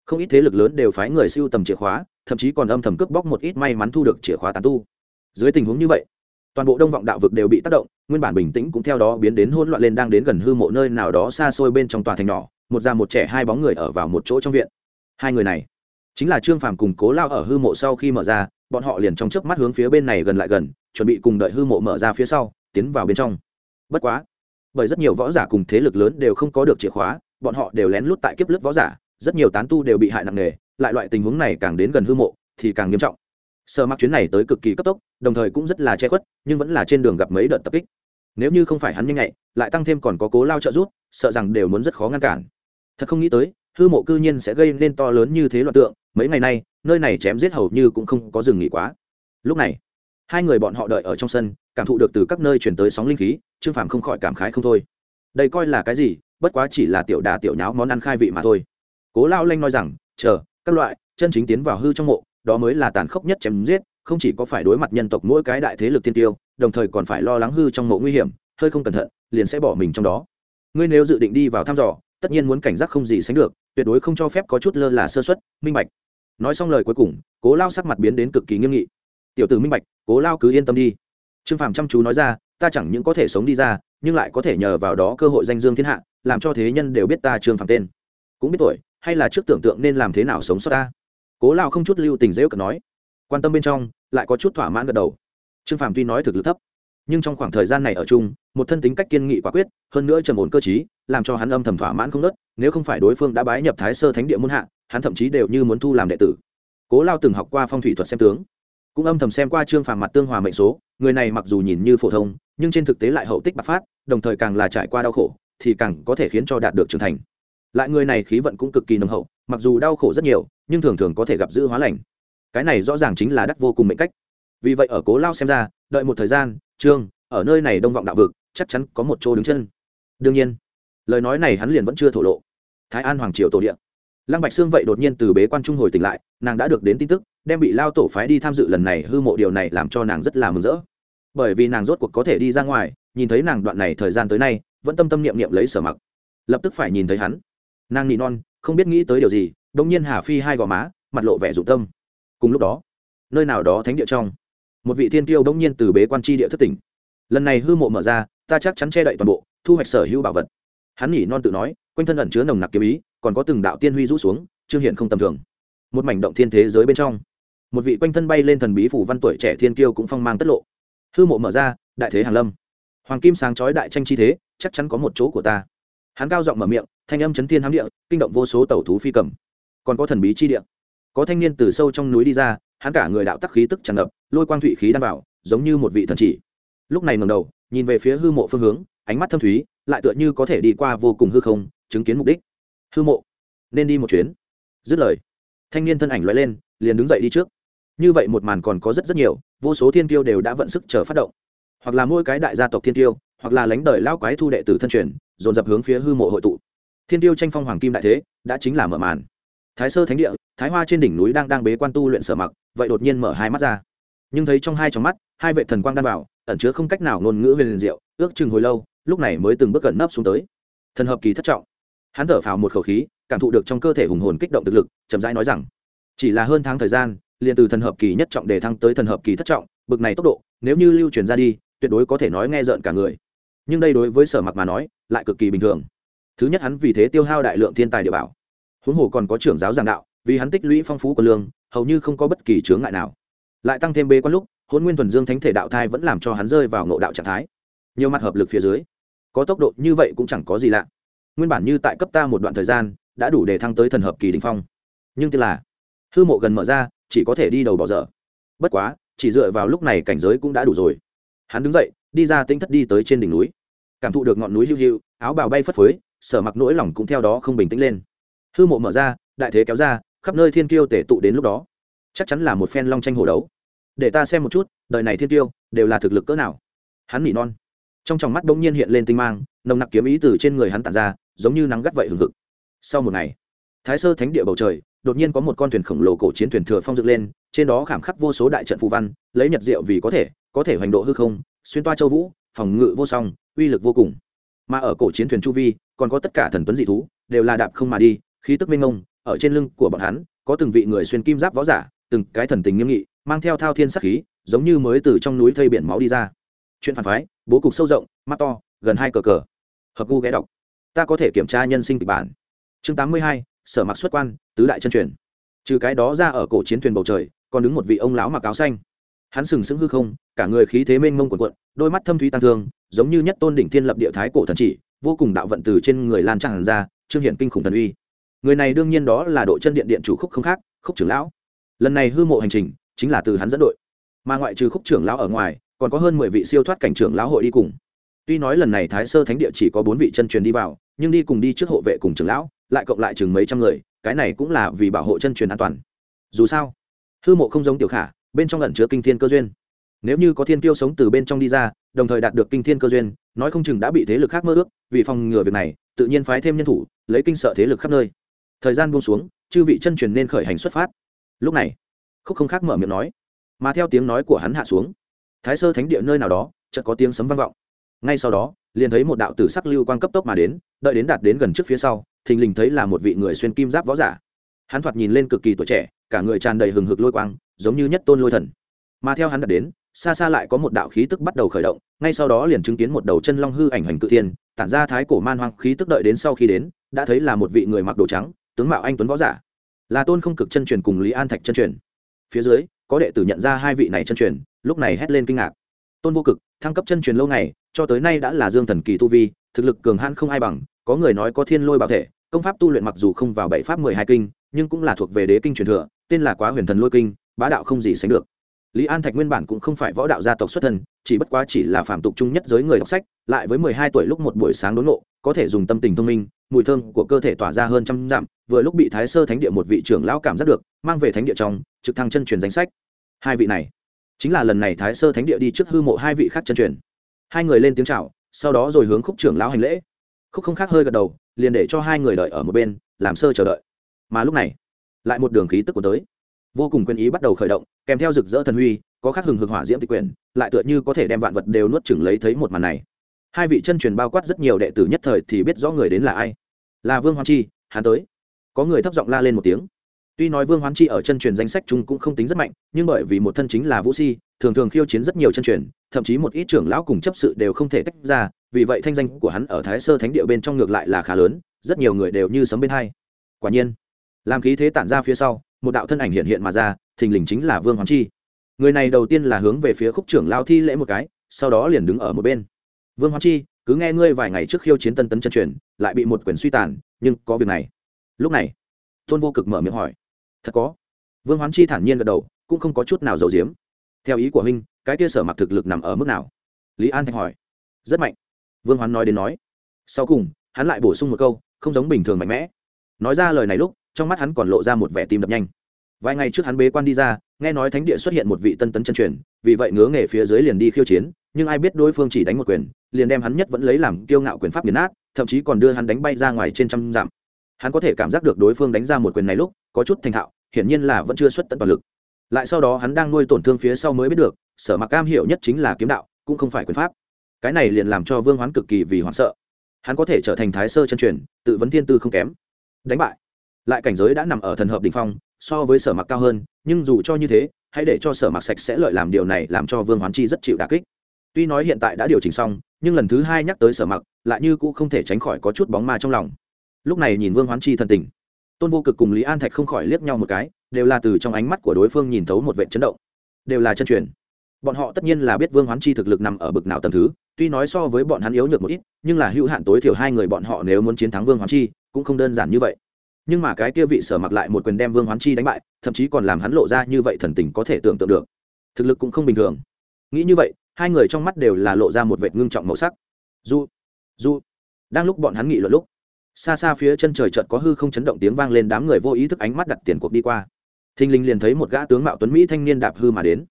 không ít thế lực lớn đều phái người siêu tầm chìa khóa, thậm chí còn âm thầm cướp bóc một ít may mắn thu được chìa khóa tán tu. Dưới tình huống như vậy, toàn bộ đông vọng đạo vực đều bị tác động, nguyên bản bình tĩnh cũng theo đó biến đến hỗn loạn lên đang đến gần hư mộ nơi nào đó xa xôi bên trong tòa thành nhỏ, một già một trẻ hai bóng người ở vào một chỗ trong viện. Hai người này, chính là trương phàm cùng cố lao ở hư mộ sau khi mở ra, bọn họ liền trong chớp mắt hướng phía bên này gần lại gần, chuẩn bị cùng đợi hư mộ mở ra phía sau, tiến vào bên trong. Bất quá, bởi rất nhiều võ giả cùng thế lực lớn đều không có được chìa khóa, bọn họ đều lén lút tại kiếp lớp võ giả rất nhiều tán tu đều bị hại nặng nề, lại loại tình huống này càng đến gần hư mộ, thì càng nghiêm trọng. Sợ mặc chuyến này tới cực kỳ cấp tốc, đồng thời cũng rất là che khuất, nhưng vẫn là trên đường gặp mấy đợt tập kích. Nếu như không phải hắn nhanh nhạy, lại tăng thêm còn có cố lao trợ rút sợ rằng đều muốn rất khó ngăn cản. Thật không nghĩ tới, hư mộ cư nhiên sẽ gây nên to lớn như thế loạn tượng, mấy ngày nay, nơi này chém giết hầu như cũng không có dừng nghỉ quá. Lúc này, hai người bọn họ đợi ở trong sân, cảm thụ được từ các nơi chuyển tới sóng linh khí, trương phàm không khỏi cảm khái không thôi. Đây coi là cái gì, bất quá chỉ là tiểu đà tiểu nháo món ăn khai vị mà thôi cố lao lanh nói rằng, chờ, các loại, chân chính tiến vào hư trong mộ, đó mới là tàn khốc nhất chém giết, không chỉ có phải đối mặt nhân tộc mỗi cái đại thế lực tiên tiêu, đồng thời còn phải lo lắng hư trong mộ nguy hiểm, hơi không cẩn thận, liền sẽ bỏ mình trong đó. Ngươi nếu dự định đi vào thăm dò, tất nhiên muốn cảnh giác không gì sánh được, tuyệt đối không cho phép có chút lơ là sơ xuất minh bạch. Nói xong lời cuối cùng, cố lao sắc mặt biến đến cực kỳ nghiêm nghị. Tiểu tử minh bạch, cố lao cứ yên tâm đi. Trương phàm chăm chú nói ra, ta chẳng những có thể sống đi ra, nhưng lại có thể nhờ vào đó cơ hội danh dương thiên hạ, làm cho thế nhân đều biết ta trương phàm tên. Cũng biết tuổi hay là trước tưởng tượng nên làm thế nào sống sót ta? Cố lao không chút lưu tình dễ cận nói. Quan tâm bên trong, lại có chút thỏa mãn gật đầu. Trương phàm tuy nói thực lực thấp, nhưng trong khoảng thời gian này ở chung, một thân tính cách kiên nghị quả quyết, hơn nữa trầm ổn cơ chí làm cho hắn âm thầm thỏa mãn không nớt, nếu không phải đối phương đã bái nhập thái sơ thánh địa muôn hạ, hắn thậm chí đều như muốn thu làm đệ tử. Cố lao từng học qua phong thủy thuật xem tướng, cũng âm thầm xem qua trương phàm mặt tương hòa mệnh số, người này mặc dù nhìn như phổ thông, nhưng trên thực tế lại hậu tích bạc phát, đồng thời càng là trải qua đau khổ, thì càng có thể khiến cho đạt được trưởng thành lại người này khí vận cũng cực kỳ nồng hậu, mặc dù đau khổ rất nhiều, nhưng thường thường có thể gặp giữ hóa lành. Cái này rõ ràng chính là đắc vô cùng mệnh cách. Vì vậy ở cố lao xem ra, đợi một thời gian, trương, ở nơi này đông vọng đạo vực, chắc chắn có một chỗ đứng chân. Đương nhiên, lời nói này hắn liền vẫn chưa thổ lộ. Thái an hoàng triều tổ điện lăng bạch sương vậy đột nhiên từ bế quan trung hồi tỉnh lại, nàng đã được đến tin tức, đem bị lao tổ phái đi tham dự lần này hư mộ điều này làm cho nàng rất là mừng rỡ. Bởi vì nàng rốt cuộc có thể đi ra ngoài, nhìn thấy nàng đoạn này thời gian tới nay, vẫn tâm tâm niệm niệm lấy sở mặc. Lập tức phải nhìn thấy hắn nàng nị non, không biết nghĩ tới điều gì đông nhiên hà phi hai gò má, mặt lộ vẻ dụng tâm. Cùng lúc đó, nơi nào đó thánh địa trong, một vị thiên tiêu đông nhiên từ bế quan tri địa thất tỉnh. Lần này hư mộ mở ra, ta chắc chắn che đậy toàn bộ, thu hoạch sở hữu bảo vật. Hắn nỉ non tự nói, quanh thân ẩn chứa nồng nặc kiếm ý, còn có từng đạo tiên huy rũ xuống trương hiện không tầm thường. Một mảnh động thiên thế giới bên trong, một vị quanh thân bay lên thần bí phủ văn tuổi trẻ thiên kiêu cũng phong mang tất lộ. Hư mộ mở ra, đại thế hàn lâm. Hoàng kim sáng chói đại tranh chi thế, chắc chắn có một chỗ của ta hắn cao giọng mở miệng, thanh âm chấn thiên hám địa, kinh động vô số tẩu thú phi cầm. Còn có thần bí chi địa. Có thanh niên từ sâu trong núi đi ra, hắn cả người đạo tắc khí tức tràn ngập, lôi quang thụy khí đan vào, giống như một vị thần chỉ. Lúc này ngầm đầu, nhìn về phía hư mộ phương hướng, ánh mắt thâm thúy, lại tựa như có thể đi qua vô cùng hư không, chứng kiến mục đích. Hư mộ, nên đi một chuyến. Dứt lời, thanh niên thân ảnh loại lên, liền đứng dậy đi trước. Như vậy một màn còn có rất rất nhiều, vô số thiên tiêu đều đã vận sức chờ phát động. Hoặc là mỗi cái đại gia tộc thiên tiêu hoặc là lánh đời lao quái thu đệ tử thân truyền dồn dập hướng phía hư mộ hội tụ. Thiên tiêu tranh phong hoàng kim đại thế, đã chính là mở màn. Thái sơ thánh địa, thái hoa trên đỉnh núi đang đang bế quan tu luyện sở mặc, vậy đột nhiên mở hai mắt ra. Nhưng thấy trong hai trong mắt, hai vệ thần quang đan bảo, ẩn chứa không cách nào ngôn ngữ về liền diệu, ước chừng hồi lâu, lúc này mới từng bước cẩn nấp xuống tới. Thần hợp kỳ thất trọng. Hắn thở phào một khẩu khí, cảm thụ được trong cơ thể hùng hồn kích động thực lực, chậm rãi nói rằng, chỉ là hơn tháng thời gian, liền từ thần hợp kỳ nhất trọng để thăng tới thần hợp kỳ thất trọng, bực này tốc độ, nếu như lưu truyền ra đi, tuyệt đối có thể nói nghe rợn cả người nhưng đây đối với sở mặc mà nói, lại cực kỳ bình thường. Thứ nhất hắn vì thế tiêu hao đại lượng thiên tài địa bảo. Huống hồ còn có trưởng giáo giảng đạo, vì hắn tích lũy phong phú của lương, hầu như không có bất kỳ chướng ngại nào. Lại tăng thêm bê quan lúc hôn nguyên thuần dương thánh thể đạo thai vẫn làm cho hắn rơi vào ngộ đạo trạng thái. Nhiều mặt hợp lực phía dưới, có tốc độ như vậy cũng chẳng có gì lạ. Nguyên bản như tại cấp ta một đoạn thời gian, đã đủ để thăng tới thần hợp kỳ đình phong. Nhưng tức là, hư mộ gần mở ra, chỉ có thể đi đầu bỏ dở. Bất quá, chỉ dựa vào lúc này cảnh giới cũng đã đủ rồi. Hắn đứng dậy, đi ra tinh thất đi tới trên đỉnh núi cảm thụ được ngọn núi hưu hưu, áo bào bay phất phới, sở mặc nỗi lòng cũng theo đó không bình tĩnh lên. Hư mộ mở ra, đại thế kéo ra, khắp nơi thiên kiêu tể tụ đến lúc đó. Chắc chắn là một phen long tranh hồ đấu. Để ta xem một chút, đời này thiên kiêu đều là thực lực cỡ nào. Hắn nỉ non. Trong tròng mắt bỗng nhiên hiện lên tinh mang, nồng nặc kiếm ý từ trên người hắn tản ra, giống như nắng gắt vậy hừng hực. Sau một ngày, thái sơ thánh địa bầu trời, đột nhiên có một con thuyền khổng lồ cổ chiến thuyền thừa phong dựng lên, trên đó khảm khắc vô số đại trận phù văn, lấy nhật diệu vì có thể có thể hoành độ hư không, xuyên toa châu vũ phòng ngự vô song, uy lực vô cùng. Mà ở cổ chiến thuyền chu vi, còn có tất cả thần tuấn dị thú, đều là đạp không mà đi, khí tức minh ngông ở trên lưng của bọn hắn, có từng vị người xuyên kim giáp võ giả, từng cái thần tình nghiêm nghị, mang theo thao thiên sắc khí, giống như mới từ trong núi thây biển máu đi ra. Chuyện phản phái, bố cục sâu rộng, mắt to, gần hai cờ cờ. Hợp gu ghé đọc. Ta có thể kiểm tra nhân sinh kịch bản. Chương tám mươi hai, sở mặc xuất quan, tứ đại chân truyền. Trừ cái đó ra ở cổ chiến thuyền bầu trời, còn đứng một vị ông lão mặc áo xanh hắn sừng sững hư không, cả người khí thế mênh mông quần quận đôi mắt thâm thúy tăng thương, giống như nhất tôn đỉnh thiên lập địa thái cổ thần chỉ, vô cùng đạo vận từ trên người lan tràn ra, trương hiển kinh khủng thần uy. Người này đương nhiên đó là đội chân điện điện chủ khúc không khác, khúc trưởng lão. Lần này hư mộ hành trình, chính là từ hắn dẫn đội. Mà ngoại trừ khúc trưởng lão ở ngoài, còn có hơn mười vị siêu thoát cảnh trưởng lão hội đi cùng. Tuy nói lần này thái sơ thánh địa chỉ có bốn vị chân truyền đi vào, nhưng đi cùng đi trước hộ vệ cùng trưởng lão, lại cộng lại chừng mấy trăm người, cái này cũng là vì bảo hộ chân truyền an toàn. Dù sao, hư mộ không giống tiểu khả bên trong lẩn chứa kinh thiên cơ duyên. Nếu như có thiên tiêu sống từ bên trong đi ra, đồng thời đạt được kinh thiên cơ duyên, nói không chừng đã bị thế lực khác mơ ước, vì phòng ngừa việc này, tự nhiên phái thêm nhân thủ, lấy kinh sợ thế lực khắp nơi. Thời gian buông xuống, chư vị chân truyền nên khởi hành xuất phát. Lúc này, khúc không khác mở miệng nói, mà theo tiếng nói của hắn hạ xuống, thái sơ thánh địa nơi nào đó, chợt có tiếng sấm vang vọng. Ngay sau đó, liền thấy một đạo tử sắc lưu quang cấp tốc mà đến, đợi đến đạt đến gần trước phía sau, thình lình thấy là một vị người xuyên kim giáp võ giả. Hắn thoạt nhìn lên cực kỳ tuổi trẻ cả người tràn đầy hừng hực lôi quang, giống như nhất tôn lôi thần. Mà theo hắn đặt đến, xa xa lại có một đạo khí tức bắt đầu khởi động, ngay sau đó liền chứng kiến một đầu chân long hư ảnh hành cự thiên, tản ra thái cổ man hoang khí tức đợi đến sau khi đến, đã thấy là một vị người mặc đồ trắng, tướng mạo anh tuấn võ giả. Là tôn không cực chân truyền cùng lý an thạch chân truyền. Phía dưới, có đệ tử nhận ra hai vị này chân truyền, lúc này hét lên kinh ngạc. Tôn vô cực, thăng cấp chân truyền lâu ngày, cho tới nay đã là dương thần kỳ tu vi, thực lực cường hãn không ai bằng, có người nói có thiên lôi bảo thể, công pháp tu luyện mặc dù không vào bảy pháp mười hai kinh, nhưng cũng là thuộc về đế kinh truyền thừa tên là quá huyền thần lôi kinh, bá đạo không gì sánh được. Lý an thạch nguyên bản cũng không phải võ đạo gia tộc xuất thân, chỉ bất quá chỉ là phạm tục chung nhất giới người đọc sách, lại với mười hai tuổi lúc một buổi sáng đốn nộ có thể dùng tâm tình thông minh, mùi thơm của cơ thể tỏa ra hơn trăm dặm, vừa lúc bị thái sơ thánh địa một vị trưởng lão cảm giác được, mang về thánh địa trong, trực thăng chân truyền danh sách. Hai vị này, chính là lần này thái sơ thánh địa đi trước hư mộ hai vị khác chân truyền. Hai người lên tiếng chào, sau đó rồi hướng khúc trưởng lão hành lễ. Khúc không khác hơi gật đầu, liền để cho hai người đợi ở một bên, làm sơ chờ đợi. Mà lúc này lại một đường khí tức của tới. Vô cùng quyền ý bắt đầu khởi động, kèm theo rực rỡ thần huy, có khắc hừng hực hỏa diễm tịch quyền lại tựa như có thể đem vạn vật đều nuốt chừng lấy thấy một màn này. Hai vị chân truyền bao quát rất nhiều đệ tử nhất thời thì biết rõ người đến là ai. Là vương hoan chi, hắn tới. Có người thấp giọng la lên một tiếng. Tuy nói vương hoan chi ở chân truyền danh sách chung cũng không tính rất mạnh, nhưng bởi vì một thân chính là vũ si, thường thường khiêu chiến rất nhiều chân truyền, thậm chí một ít trưởng lão cùng chấp sự đều không thể tách ra, vì vậy thanh danh của hắn ở thái sơ thánh địa bên trong ngược lại là khá lớn, rất nhiều người đều như sấm bên hai. Quả nhiên làm khí thế tản ra phía sau, một đạo thân ảnh hiện hiện mà ra, thình lình chính là vương hoán chi. Người này đầu tiên là hướng về phía khúc trưởng lao thi lễ một cái, sau đó liền đứng ở một bên. Vương hoán chi, cứ nghe ngươi vài ngày trước khiêu chiến tân tấn chân truyền, lại bị một quyền suy tàn, nhưng có việc này. Lúc này, tôn vô cực mở miệng hỏi. Thật có. Vương hoán chi thản nhiên gật đầu, cũng không có chút nào giàu diếm theo ý của huynh, cái kia sở mặc thực lực nằm ở mức nào? Lý an thanh hỏi. Rất mạnh. Vương hoán nói đến nói. Sau cùng, hắn lại bổ sung một câu, không giống bình thường mạnh mẽ. Nói ra lời này lúc trong mắt hắn còn lộ ra một vẻ tim đập nhanh. Vài ngày trước hắn bế quan đi ra, nghe nói thánh địa xuất hiện một vị tân tấn chân truyền, vì vậy ngứa nghề phía dưới liền đi khiêu chiến, nhưng ai biết đối phương chỉ đánh một quyền, liền đem hắn nhất vẫn lấy làm kiêu ngạo quyền pháp nghiền nát, thậm chí còn đưa hắn đánh bay ra ngoài trên trăm dặm. Hắn có thể cảm giác được đối phương đánh ra một quyền này lúc, có chút thành thạo, hiển nhiên là vẫn chưa xuất tận toàn lực. Lại sau đó hắn đang nuôi tổn thương phía sau mới biết được, sở mặc cam hiểu nhất chính là kiếm đạo, cũng không phải quyền pháp. Cái này liền làm cho vương hoán cực kỳ vì hoảng sợ. Hắn có thể trở thành thái sơ chân truyền, tự vấn thiên tư không kém. Đánh bại lại cảnh giới đã nằm ở thần hợp đỉnh phong, so với sở mặc cao hơn, nhưng dù cho như thế, hãy để cho sở mặc sạch sẽ lợi làm điều này làm cho vương hoán chi rất chịu đà kích. Tuy nói hiện tại đã điều chỉnh xong, nhưng lần thứ hai nhắc tới sở mặc lại như cũng không thể tránh khỏi có chút bóng ma trong lòng. Lúc này nhìn vương hoán chi thân tình, tôn vô cực cùng lý an thạch không khỏi liếc nhau một cái, đều là từ trong ánh mắt của đối phương nhìn thấu một vệ chấn động. Đều là chân truyền. Bọn họ tất nhiên là biết vương hoán chi thực lực nằm ở bực nào tầm thứ, tuy nói so với bọn hắn yếu nhược một ít, nhưng là hữu hạn tối thiểu hai người bọn họ nếu muốn chiến thắng vương hoán chi, cũng không đơn giản như vậy nhưng mà cái kia vị sở mặc lại một quyền đem vương hoán chi đánh bại, thậm chí còn làm hắn lộ ra như vậy thần tình có thể tưởng tượng được. Thực lực cũng không bình thường. Nghĩ như vậy, hai người trong mắt đều là lộ ra một vệt ngưng trọng màu sắc. Du du đang lúc bọn hắn nghị luận lúc, xa xa phía chân trời chợt có hư không chấn động tiếng vang lên đám người vô ý thức ánh mắt đặt tiền cuộc đi qua. Thình linh liền thấy một gã tướng mạo tuấn mỹ thanh niên đạp hư mà đến.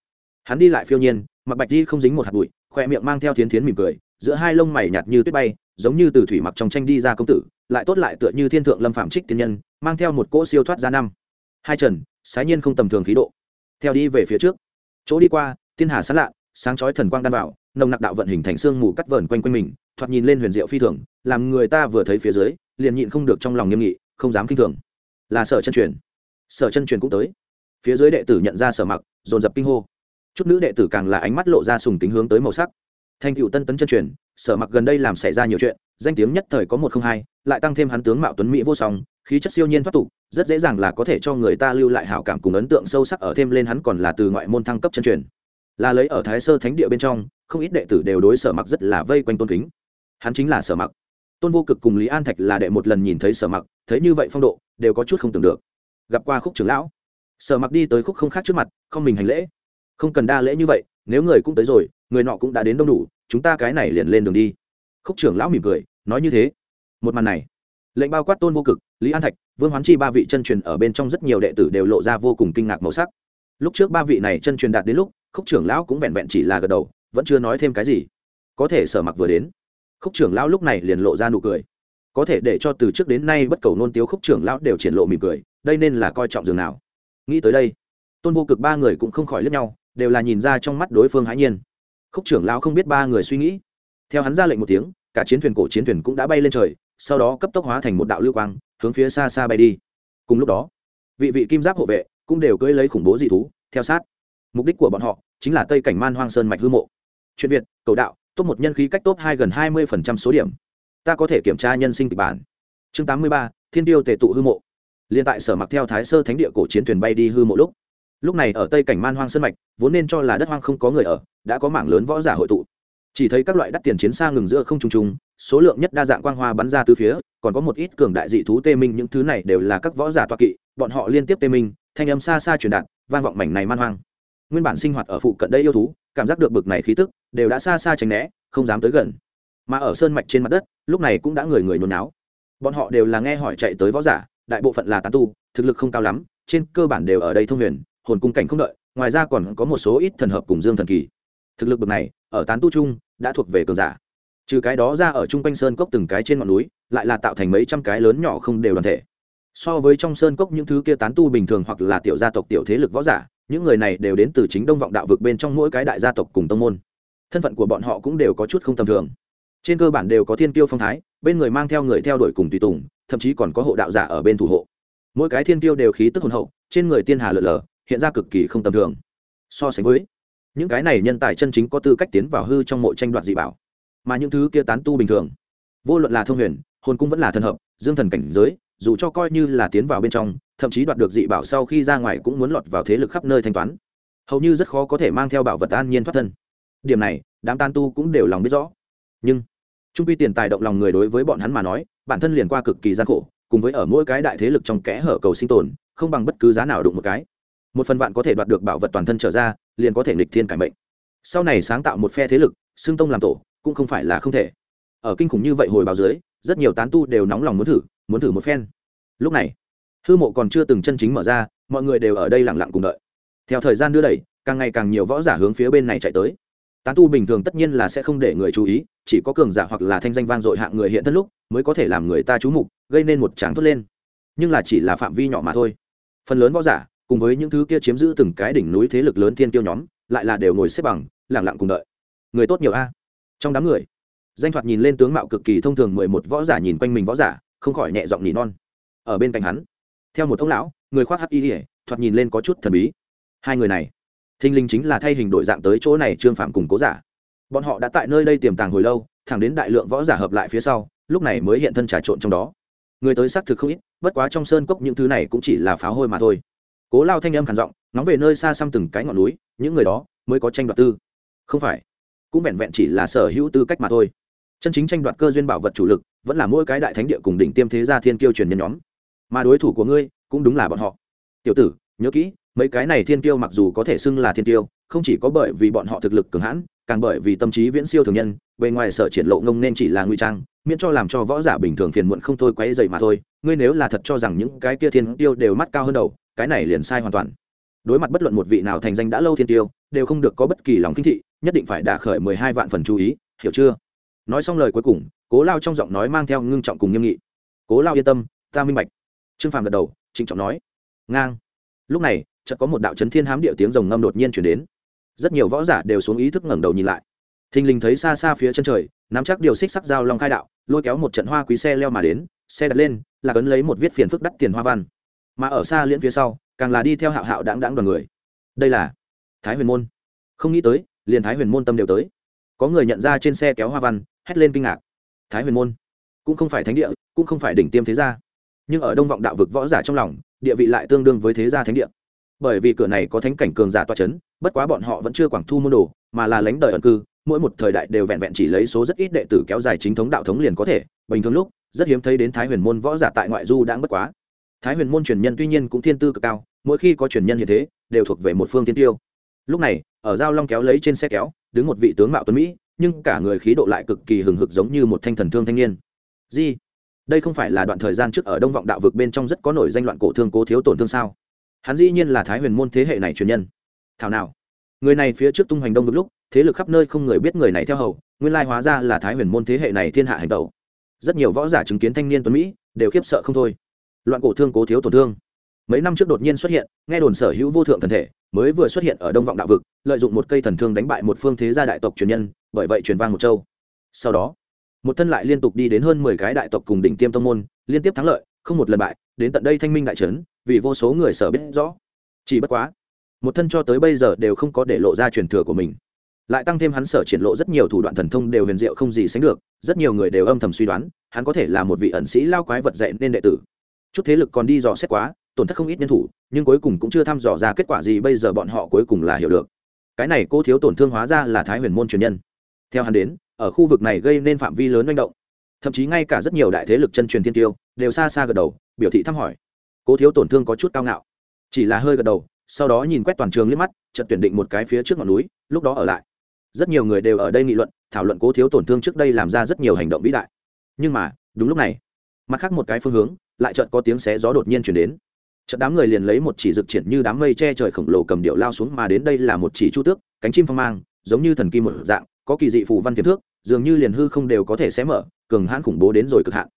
Hắn đi lại phiêu nhiên, mặc bạch đi không dính một hạt bụi, khoe miệng mang theo thiến thiến mỉm cười, giữa hai lông mày nhạt như tuyết bay giống như từ thủy mặc trong tranh đi ra công tử, lại tốt lại tựa như thiên thượng lâm phạm trích tiên nhân, mang theo một cỗ siêu thoát ra năm. Hai trần, sái nhiên không tầm thường khí độ. Theo đi về phía trước. Chỗ đi qua, tiên hà sán lạ, sáng chói thần quang đan vào, nồng nặc đạo vận hình thành xương mù cắt vờn quanh quanh mình, thoạt nhìn lên huyền diệu phi thường, làm người ta vừa thấy phía dưới, liền nhịn không được trong lòng nghiêm nghị, không dám kinh thường. Là sở chân truyền. Sở chân truyền cũng tới. Phía dưới đệ tử nhận ra sở mặc, dồn dập kinh hô. Chút nữ đệ tử càng là ánh mắt lộ ra sùng kính hướng tới màu sắc. Thành cựu tân tấn chân truyền sở mặc gần đây làm xảy ra nhiều chuyện, danh tiếng nhất thời có một không hai, lại tăng thêm hắn tướng mạo tuấn mỹ vô song, khí chất siêu nhiên thoát tục, rất dễ dàng là có thể cho người ta lưu lại hảo cảm cùng ấn tượng sâu sắc ở thêm lên hắn còn là từ ngoại môn thăng cấp chân truyền. Là lấy ở thái sơ thánh địa bên trong, không ít đệ tử đều đối sở mặc rất là vây quanh tôn kính. Hắn chính là sở mặc. Tôn vô cực cùng lý an thạch là đệ một lần nhìn thấy sở mặc, thấy như vậy phong độ, đều có chút không tưởng được. Gặp qua khúc trưởng lão. Sở mặc đi tới khúc không khác trước mặt, không mình hành lễ. Không cần đa lễ như vậy, nếu người cũng tới rồi, người nọ cũng đã đến đông đủ chúng ta cái này liền lên đường đi. Khúc trưởng lão mỉm cười, nói như thế. Một màn này, lệnh bao quát tôn vô cực, lý an thạch, vương hoán chi ba vị chân truyền ở bên trong rất nhiều đệ tử đều lộ ra vô cùng kinh ngạc màu sắc. Lúc trước ba vị này chân truyền đạt đến lúc, khúc trưởng lão cũng vẹn vẹn chỉ là gật đầu, vẫn chưa nói thêm cái gì. Có thể sở mặc vừa đến. Khúc trưởng lão lúc này liền lộ ra nụ cười. Có thể để cho từ trước đến nay bất cầu nôn tiếu khúc trưởng lão đều triển lộ mỉm cười, đây nên là coi trọng dường nào. Nghĩ tới đây, tôn vô cực ba người cũng không khỏi lướt nhau, đều là nhìn ra trong mắt đối phương hãi nhiên khúc trưởng lão không biết ba người suy nghĩ. Theo hắn ra lệnh một tiếng, cả chiến thuyền cổ chiến thuyền cũng đã bay lên trời, sau đó cấp tốc hóa thành một đạo lưu quang, hướng phía xa xa bay đi. Cùng lúc đó, vị vị kim giáp hộ vệ cũng đều cưỡi lấy khủng bố dị thú, theo sát. Mục đích của bọn họ chính là tây cảnh man hoang sơn mạch hư mộ. Chuyện việt, cầu đạo, top một nhân khí cách top hai gần hai mươi số điểm. Ta có thể kiểm tra nhân sinh kịch bản. Chương tám mươi ba, thiên tiêu tề tụ hư mộ. Liên tại sở mặc theo thái sơ thánh địa cổ chiến thuyền bay đi hư mộ lúc lúc này ở tây cảnh man hoang sơn mạch, vốn nên cho là đất hoang không có người ở, đã có mảng lớn võ giả hội tụ. Chỉ thấy các loại đắt tiền chiến xa ngừng giữa không trung trung, số lượng nhất đa dạng quang hoa bắn ra từ phía, còn có một ít cường đại dị thú tê minh, những thứ này đều là các võ giả toa kỵ, bọn họ liên tiếp tê minh, thanh âm xa xa truyền đạt, vang vọng mảnh này man hoang. Nguyên bản sinh hoạt ở phụ cận đây yêu thú, cảm giác được bực này khí tức, đều đã xa xa tránh né, không dám tới gần. Mà ở sơn mạch trên mặt đất, lúc này cũng đã người người nôn náo. Bọn họ đều là nghe hỏi chạy tới võ giả, đại bộ phận là tán tu, thực lực không cao lắm, trên cơ bản đều ở đây thông huyền hồn cung cảnh không đợi, ngoài ra còn có một số ít thần hợp cùng dương thần kỳ. Thực lực bậc này, ở tán tu trung đã thuộc về cường giả. Trừ cái đó ra ở trung quanh sơn cốc từng cái trên ngọn núi, lại là tạo thành mấy trăm cái lớn nhỏ không đều đoàn thể. So với trong sơn cốc những thứ kia tán tu bình thường hoặc là tiểu gia tộc tiểu thế lực võ giả, những người này đều đến từ chính đông vọng đạo vực bên trong mỗi cái đại gia tộc cùng tông môn. Thân phận của bọn họ cũng đều có chút không tầm thường. Trên cơ bản đều có thiên tiêu phong thái, bên người mang theo người theo đuổi cùng tùy tùng, thậm chí còn có hộ đạo giả ở bên thủ hộ. Mỗi cái thiên tiêu đều khí tức hồn hậu, trên người tiên hà lở lở hiện ra cực kỳ không tầm thường. So sánh với, những cái này nhân tài chân chính có tư cách tiến vào hư trong mộ tranh đoạt dị bảo. Mà những thứ kia tán tu bình thường, vô luận là thông huyền, hồn cung vẫn là thần hợp, dương thần cảnh giới, dù cho coi như là tiến vào bên trong, thậm chí đoạt được dị bảo sau khi ra ngoài cũng muốn lọt vào thế lực khắp nơi thanh toán. Hầu như rất khó có thể mang theo bảo vật an nhiên thoát thân. Điểm này, đám tan tu cũng đều lòng biết rõ. Nhưng, trung quy tiền tài động lòng người đối với bọn hắn mà nói, bản thân liền qua cực kỳ gian khổ, cùng với ở mỗi cái đại thế lực trong kẽ hở cầu sinh tồn, không bằng bất cứ giá nào đụng một cái một phần vạn có thể đoạt được bảo vật toàn thân trở ra, liền có thể nghịch thiên cải mệnh. Sau này sáng tạo một phe thế lực xương tông làm tổ, cũng không phải là không thể. Ở kinh khủng như vậy hồi báo dưới, rất nhiều tán tu đều nóng lòng muốn thử muốn thử một phen. Lúc này, hư mộ còn chưa từng chân chính mở ra, mọi người đều ở đây lặng lặng cùng đợi. Theo thời gian đưa đẩy, càng ngày càng nhiều võ giả hướng phía bên này chạy tới. Tán tu bình thường tất nhiên là sẽ không để người chú ý, chỉ có cường giả hoặc là thanh danh vang dội hạng người hiện thân lúc, mới có thể làm người ta chú mục, gây nên một tráng thốt lên. Nhưng là chỉ là phạm vi nhỏ mà thôi. Phần lớn võ giả cùng với những thứ kia chiếm giữ từng cái đỉnh núi thế lực lớn thiên tiêu nhóm, lại là đều ngồi xếp bằng lẳng lặng cùng đợi. Người tốt nhiều a. Trong đám người, danh thoạt nhìn lên tướng mạo cực kỳ thông thường mười một võ giả nhìn quanh mình võ giả, không khỏi nhẹ giọng nỉ non. Ở bên cạnh hắn, theo một ông lão, người khoác hắc y ỉa thoạt nhìn lên có chút thần bí. Hai người này thinh linh chính là thay hình đổi dạng tới chỗ này trương phạm cùng cố giả. Bọn họ đã tại nơi đây tiềm tàng hồi lâu, thẳng đến đại lượng võ giả hợp lại phía sau, lúc này mới hiện thân trà trộn trong đó. Người tới xác thực không ít, bất quá trong sơn cốc những thứ này cũng chỉ là pháo hôi mà thôi cố lao thanh âm khản giọng nóng về nơi xa xăm từng cái ngọn núi, những người đó mới có tranh đoạt tư. Không phải, cũng vẹn vẹn chỉ là sở hữu tư cách mà thôi. Chân chính tranh đoạt cơ duyên bảo vật chủ lực, vẫn là mỗi cái đại thánh địa cùng đỉnh tiêm thế gia thiên kiêu truyền nhân nhóm. Mà đối thủ của ngươi, cũng đúng là bọn họ. Tiểu tử, nhớ kỹ, mấy cái này thiên kiêu mặc dù có thể xưng là thiên kiêu, không chỉ có bởi vì bọn họ thực lực cường hãn, càng bởi vì tâm trí viễn siêu thường nhân, bề ngoài sở triển lộ ngông nên chỉ là nguy trang miễn cho làm cho võ giả bình thường phiền muộn không thôi, quấy dậy mà thôi. Ngươi nếu là thật cho rằng những cái kia thiên tiêu đều mắt cao hơn đầu, cái này liền sai hoàn toàn. Đối mặt bất luận một vị nào thành danh đã lâu thiên tiêu, đều không được có bất kỳ lòng kinh thị, nhất định phải đả khởi mười hai vạn phần chú ý, hiểu chưa? Nói xong lời cuối cùng, cố lao trong giọng nói mang theo ngưng trọng cùng nghiêm nghị. Cố lao yên tâm, ta minh bạch. Trương phàm gật đầu, trịnh trọng nói. Ngang. Lúc này, chợt có một đạo chấn thiên hám địa tiếng rồng ngâm đột nhiên chuyển đến. Rất nhiều võ giả đều xuống ý thức ngẩng đầu nhìn lại. Thình lình thấy xa xa phía chân trời nắm chắc điều xích sắc dao long khai đạo, lôi kéo một trận hoa quý xe leo mà đến, xe đặt lên, là cấn lấy một viết phiền phức đắt tiền hoa văn. Mà ở xa liễn phía sau, càng là đi theo hạo hạo đáng đáng đoàn người. Đây là thái huyền môn. Không nghĩ tới, liền thái huyền môn tâm đều tới. Có người nhận ra trên xe kéo hoa văn, hét lên kinh ngạc. Thái huyền môn, cũng không phải thánh địa, cũng không phải đỉnh tiêm thế gia. Nhưng ở đông vọng đạo vực võ giả trong lòng, địa vị lại tương đương với thế gia thánh địa. Bởi vì cửa này có thánh cảnh cường giả toa c h ấ n bất quá bọn họ vẫn chưa quảng thu môn đồ, mà là lánh đời ẩn cư mỗi một thời đại đều vẹn vẹn chỉ lấy số rất ít đệ tử kéo dài chính thống đạo thống liền có thể. Bình thường lúc, rất hiếm thấy đến thái huyền môn võ giả tại ngoại du đã bất quá. Thái huyền môn truyền nhân tuy nhiên cũng thiên tư cực cao, mỗi khi có truyền nhân như thế, đều thuộc về một phương tiên tiêu. Lúc này, ở giao long kéo lấy trên xe kéo, đứng một vị tướng mạo tuấn mỹ, nhưng cả người khí độ lại cực kỳ hừng hực giống như một thanh thần thương thanh niên. Di, đây không phải là đoạn thời gian trước ở đông vọng đạo vực bên trong rất có nổi danh loạn cổ thương cố thiếu tổn thương sao? Hắn dĩ nhiên là thái huyền môn thế hệ này truyền nhân. Thảo nào? Người này phía trước tung hoành đông vực lúc, thế lực khắp nơi không người biết người này theo hầu, nguyên lai hóa ra là thái huyền môn thế hệ này thiên hạ hành tẩu. Rất nhiều võ giả chứng kiến thanh niên tuấn mỹ, đều khiếp sợ không thôi. Loạn cổ thương cố thiếu tổn thương. Mấy năm trước đột nhiên xuất hiện, nghe đồn sở hữu vô thượng thần thể, mới vừa xuất hiện ở đông vọng đạo vực, lợi dụng một cây thần thương đánh bại một phương thế gia đại tộc truyền nhân, bởi vậy truyền vang một châu. Sau đó, một thân lại liên tục đi đến hơn mười cái đại tộc cùng đỉnh tiêm tông môn, liên tiếp thắng lợi, không một lần bại, đến tận đây thanh minh đại trấn, vì vô số người sở biết rõ. Chỉ bất quá một thân cho tới bây giờ đều không có để lộ ra truyền thừa của mình. Lại tăng thêm hắn sở triển lộ rất nhiều thủ đoạn thần thông đều huyền diệu không gì sánh được, rất nhiều người đều âm thầm suy đoán, hắn có thể là một vị ẩn sĩ lao quái vật dạy nên đệ tử. Chút thế lực còn đi dò xét quá, tổn thất không ít nhân thủ, nhưng cuối cùng cũng chưa thăm dò ra kết quả gì bây giờ bọn họ cuối cùng là hiểu được. Cái này cô thiếu tổn thương hóa ra là thái huyền môn truyền nhân. Theo hắn đến, ở khu vực này gây nên phạm vi lớn manh động. Thậm chí ngay cả rất nhiều đại thế lực chân truyền thiên tiêu đều xa xa gật đầu, biểu thị thăm hỏi. Cố thiếu tổn thương có chút cao ngạo. Chỉ là hơi gật đầu sau đó nhìn quét toàn trường liếc mắt, chợt tuyển định một cái phía trước ngọn núi, lúc đó ở lại. Rất nhiều người đều ở đây nghị luận, thảo luận cố thiếu tổn thương trước đây làm ra rất nhiều hành động vĩ đại. Nhưng mà, đúng lúc này, mặt khác một cái phương hướng, lại chợt có tiếng xé gió đột nhiên chuyển đến. Chợt đám người liền lấy một chỉ dực triển như đám mây che trời khổng lồ cầm điệu lao xuống mà đến đây là một chỉ chu tước, cánh chim phong mang, giống như thần kim một dạng, có kỳ dị phù văn tiềm thước dường như liền hư không đều có thể xé mở, cường hãn khủng bố đến rồi cực hạn.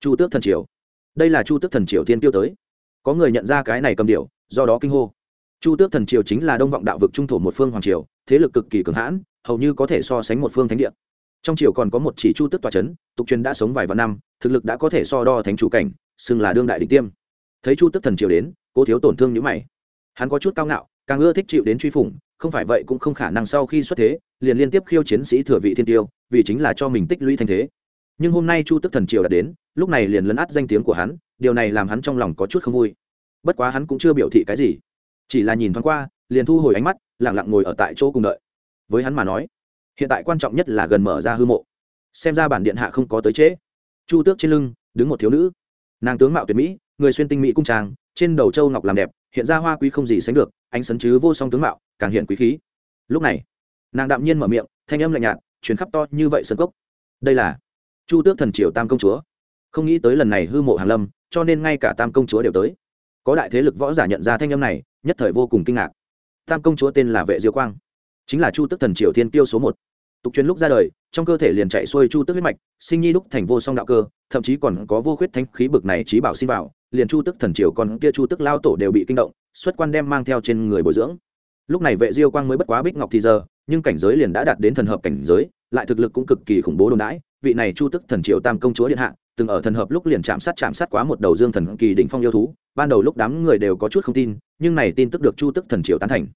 Chu tước thần triều. Đây là chu tước thần triều thiên tiêu tới. Có người nhận ra cái này cầm điệu, do đó kinh hô chu tước thần triều chính là đông vọng đạo vực trung thổ một phương hoàng triều, thế lực cực kỳ cường hãn, hầu như có thể so sánh một phương thánh địa. Trong triều còn có một chỉ chu tước tòa c h ấ n tục truyền đã sống vài vạn năm, thực lực đã có thể so đo thánh chủ cảnh, xưng là đương đại định tiêm. Thấy chu tước thần triều đến cô thiếu tổn thương nhữ mày. Hắn có chút cao ngạo, càng ưa thích chịu đến truy phủng, không phải vậy cũng không khả năng sau khi xuất thế, liền liên tiếp khiêu chiến sĩ thừa vị thiên tiêu, vì chính là cho mình tích lũy thanh thế. Nhưng hôm nay chu tức thần triều đã đến, lúc này liền lấn át danh tiếng của hắn, điều này làm hắn trong lòng có chút không vui. Bất quá hắn cũng chưa biểu thị cái gì chỉ là nhìn thoáng qua, liền thu hồi ánh mắt lẳng lặng ngồi ở tại chỗ cùng đợi. Với hắn mà nói, hiện tại quan trọng nhất là gần mở ra hư mộ. Xem ra bản điện hạ không có tới trễ. Chu tước trên lưng, đứng một thiếu nữ. Nàng tướng mạo tuyệt mỹ, người xuyên tinh mỹ cung trang, trên đầu châu ngọc làm đẹp, hiện ra hoa quý không gì sánh được, ánh sấn chứ vô song tướng mạo, càng hiện quý khí. Lúc này, nàng đạm nhiên mở miệng, thanh âm lạnh nhạt chuyến khắp to như vậy sân cốc. Đây là chu tước thần triều tam công chúa. Không nghĩ tới lần này hư mộ hàn lâm, cho nên ngay cả tam công chúa đều tới có đại thế lực võ giả nhận ra thanh âm này, nhất thời vô cùng kinh ngạc. Tam công chúa tên là vệ diêu quang, chính là chu tước thần triều thiên tiêu số một. Tục truyền lúc ra đời, trong cơ thể liền chạy xuôi chu tước huyết mạch, sinh nhi lúc thành vô song đạo cơ, thậm chí còn có vô khuyết thanh khí bực này trí bảo sinh vào, liền chu tước thần triều còn kia chu tước lao tổ đều bị kinh động, xuất quan đem mang theo trên người bồi dưỡng. Lúc này vệ diêu quang mới bất quá bích ngọc thì giờ, nhưng cảnh giới liền đã đạt đến thần hợp cảnh giới, lại thực lực cũng cực kỳ khủng bố đồn đãi, vị này chu tức thần triều tam công chúa điện hạ, từng ở thần hợp lúc liền chạm sát chạm sát quá một đầu dương thần kỳ đỉnh phong yêu thú ban đầu lúc đám người đều có chút không tin, nhưng này tin tức được chu tức thần triệu tán thành.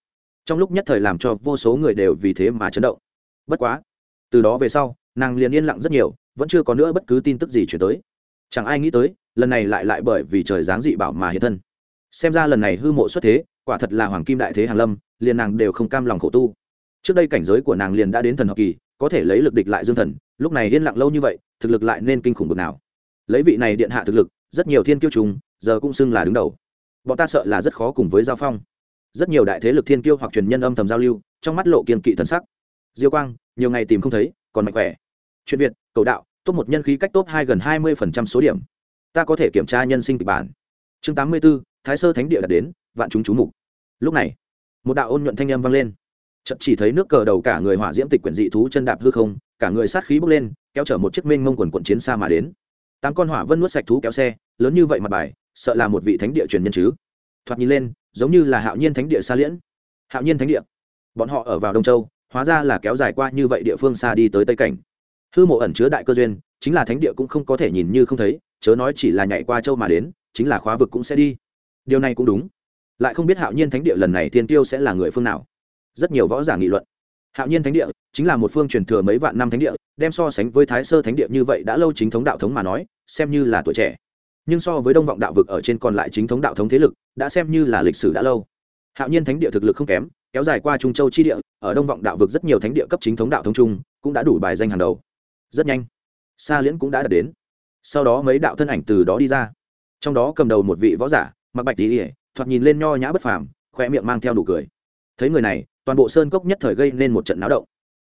Trong lúc nhất thời làm cho vô số người đều vì thế mà chấn động. Bất quá, từ đó về sau, nàng liền yên lặng rất nhiều, vẫn chưa có nữa bất cứ tin tức gì chuyển tới. Chẳng ai nghĩ tới, lần này lại lại bởi vì trời giáng dị bảo mà hiện thân. Xem ra lần này hư mộ xuất thế, quả thật là hoàng kim đại thế hàn lâm, liền nàng đều không cam lòng khổ tu. Trước đây cảnh giới của nàng liền đã đến thần học kỳ, có thể lấy lực địch lại dương thần, lúc này yên lặng lâu như vậy, thực lực lại nên kinh khủng bực nào. Lấy vị này điện hạ thực lực, rất nhiều thiên kiêu trùng giờ cũng xưng là đứng đầu. Bọn ta sợ là rất khó cùng với giao phong. Rất nhiều đại thế lực thiên kiêu hoặc truyền nhân âm thầm giao lưu trong mắt lộ kiên kỵ thần sắc. Diêu quang nhiều ngày tìm không thấy còn mạnh khỏe. Chuyện việt cầu đạo top một nhân khí cách top hai gần hai mươi số điểm. Ta có thể kiểm tra nhân sinh kịch bản. Chương tám mươi 84, thái sơ thánh địa đã đến vạn chúng chú mục. Lúc này một đạo ôn nhuận thanh âm vang lên. Chậm chỉ thấy nước cờ đầu cả người hỏa diễm tịch quyển dị thú chân đạp hư không cả người sát khí bốc lên kéo chở một chiếc minh mông quần quận chiến xa mà đến. Tám con hỏa vân nuốt sạch thú kéo xe lớn như vậy mặt bài sợ là một vị thánh địa truyền nhân chứ. Thoạt nhìn lên, giống như là hạo nhiên thánh địa xa liễn. Hạo nhiên thánh địa. Bọn họ ở vào đông châu, hóa ra là kéo dài qua như vậy địa phương xa đi tới tây cảnh. Hư mộ ẩn chứa đại cơ duyên, chính là thánh địa cũng không có thể nhìn như không thấy, chớ nói chỉ là nhảy qua châu mà đến, chính là khóa vực cũng sẽ đi. Điều này cũng đúng. Lại không biết hạo nhiên thánh địa lần này tiên tiêu sẽ là người phương nào. Rất nhiều võ giả nghị luận. Hạo nhiên thánh địa chính là một phương truyền thừa mấy vạn năm thánh địa, đem so sánh với thái sơ thánh địa như vậy đã lâu chính thống đạo thống mà nói, xem như là tuổi trẻ nhưng so với đông vọng đạo vực ở trên còn lại chính thống đạo thống thế lực, đã xem như là lịch sử đã lâu. Hạo nhiên thánh địa thực lực không kém, kéo dài qua trung châu chi địa, ở đông vọng đạo vực rất nhiều thánh địa cấp chính thống đạo thống chung, cũng đã đủ bài danh hàng đầu. Rất nhanh, sa liễn cũng đã đạt đến. Sau đó mấy đạo thân ảnh từ đó đi ra. Trong đó cầm đầu một vị võ giả mặc bạch tỉ ỉa thoạt nhìn lên nho nhã bất phàm, khoe miệng mang theo đủ cười. Thấy người này, toàn bộ sơn cốc nhất thời gây nên một trận náo động.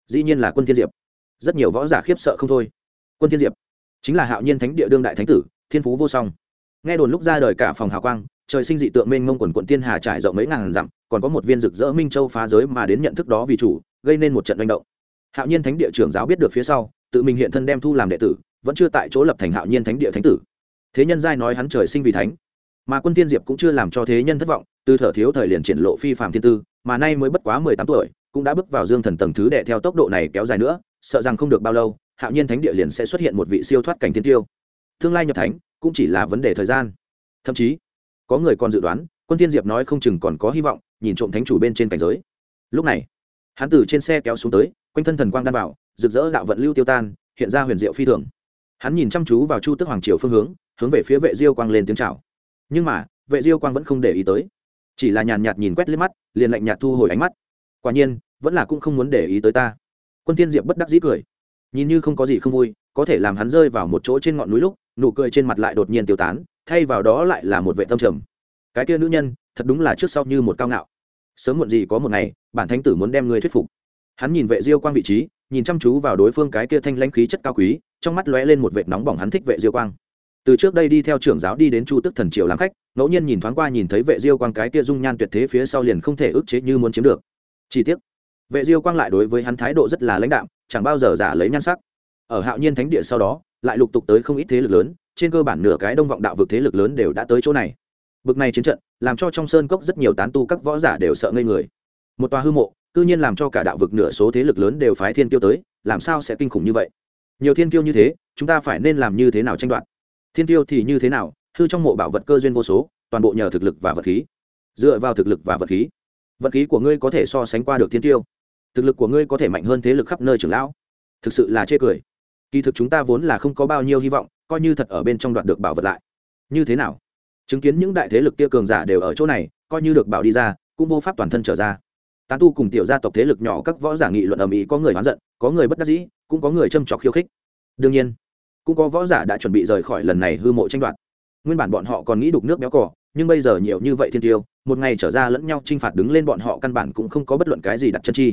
Dĩ nhiên là quân thiên diệp. Rất nhiều võ giả khiếp sợ không thôi. Quân thiên diệp chính là hạo nhiên thánh địa đương đại thánh tử thiên phú vô song. Nghe đồn lúc ra đời cả phòng hào quang, trời sinh dị tượng mênh mông quần quận tiên hà trải rộng mấy ngàn dặm, còn có một viên rực rỡ minh châu phá giới mà đến nhận thức đó vì chủ, gây nên một trận manh động. Hạo nhiên thánh địa trưởng giáo biết được phía sau, tự mình hiện thân đem thu làm đệ tử, vẫn chưa tại chỗ lập thành hạo nhiên thánh địa thánh tử. Thế nhân giai nói hắn trời sinh vì thánh, mà quân tiên diệp cũng chưa làm cho thế nhân thất vọng, từ thở thiếu thời liền triển lộ phi phạm thiên tư, mà nay mới bất quá mười tám tuổi, cũng đã bước vào dương thần tầng thứ đệ theo tốc độ này kéo dài nữa, sợ rằng không được bao lâu, hạo nhiên thánh địa liền sẽ xuất hiện một vị siêu thoát cảnh thiên tiêu tương lai nhập thánh cũng chỉ là vấn đề thời gian. Thậm chí, có người còn dự đoán, quân thiên diệp nói không chừng còn có hy vọng, nhìn trộm thánh chủ bên trên cảnh giới. Lúc này, hắn từ trên xe kéo xuống tới, quanh thân thần quang đan vào rực rỡ đạo vận lưu tiêu tan, hiện ra huyền diệu phi thường. Hắn nhìn chăm chú vào chu tức hoàng triều phương hướng hướng về phía vệ diêu quang lên tiếng chào. Nhưng mà, vệ diêu quang vẫn không để ý tới. Chỉ là nhàn nhạt nhìn quét liếc mắt, liền lạnh nhạt thu hồi ánh mắt. Quả nhiên, vẫn là cũng không muốn để ý tới ta. Quân thiên diệp bất đắc dĩ cười. Nhìn như không có gì không vui, có thể làm hắn rơi vào một chỗ trên ngọn núi lúc nụ cười trên mặt lại đột nhiên tiêu tán, thay vào đó lại là một vệ tâm trầm. Cái kia nữ nhân, thật đúng là trước sau như một cao ngạo. Sớm muộn gì có một ngày, bản thánh tử muốn đem ngươi thuyết phục. Hắn nhìn vệ diêu quang vị trí, nhìn chăm chú vào đối phương cái kia thanh lãnh khí chất cao quý, trong mắt lóe lên một vệt nóng bỏng hắn thích vệ diêu quang. Từ trước đây đi theo trưởng giáo đi đến chu tức thần triều làm khách, ngẫu nhiên nhìn thoáng qua nhìn thấy vệ diêu quang cái kia dung nhan tuyệt thế phía sau liền không thể ức chế như muốn chiếm được. Chi tiết vệ diêu quang lại đối với hắn thái độ rất là lãnh đạm, chẳng bao giờ giả lấy nhan sắc. Ở hạo nhiên thánh địa sau đó lại lục tục tới không ít thế lực lớn, trên cơ bản nửa cái đông vọng đạo vực thế lực lớn đều đã tới chỗ này. Bực này chiến trận, làm cho trong sơn cốc rất nhiều tán tu các võ giả đều sợ ngây người. Một tòa hư mộ tự nhiên làm cho cả đạo vực nửa số thế lực lớn đều phái thiên kiêu tới, làm sao sẽ kinh khủng như vậy? Nhiều thiên kiêu như thế, chúng ta phải nên làm như thế nào tranh đoạt? Thiên kiêu thì như thế nào, hư trong mộ bảo vật cơ duyên vô số, toàn bộ nhờ thực lực và vật khí. Dựa vào thực lực và vật khí vật khí của ngươi có thể so sánh qua được thiên tiêu thực lực của ngươi có thể mạnh hơn thế lực khắp nơi trưởng lão. Thực sự là chê cười kỳ thực chúng ta vốn là không có bao nhiêu hy vọng, coi như thật ở bên trong đoạn được bảo vật lại. Như thế nào? Chứng kiến những đại thế lực kia cường giả đều ở chỗ này, coi như được bảo đi ra, cũng vô pháp toàn thân trở ra. Tán tu cùng tiểu gia tộc thế lực nhỏ các võ giả nghị luận ầm ĩ, có người oán giận, có người bất đắc dĩ, cũng có người châm trọc khiêu khích. Đương nhiên, cũng có võ giả đã chuẩn bị rời khỏi lần này hư mộ tranh đoạt. Nguyên bản bọn họ còn nghĩ đục nước béo cỏ nhưng bây giờ nhiều như vậy thiên tiêu, một ngày trở ra lẫn nhau t r i n h phạt đứng lên bọn họ căn bản cũng không có bất luận cái gì đặt chân chi.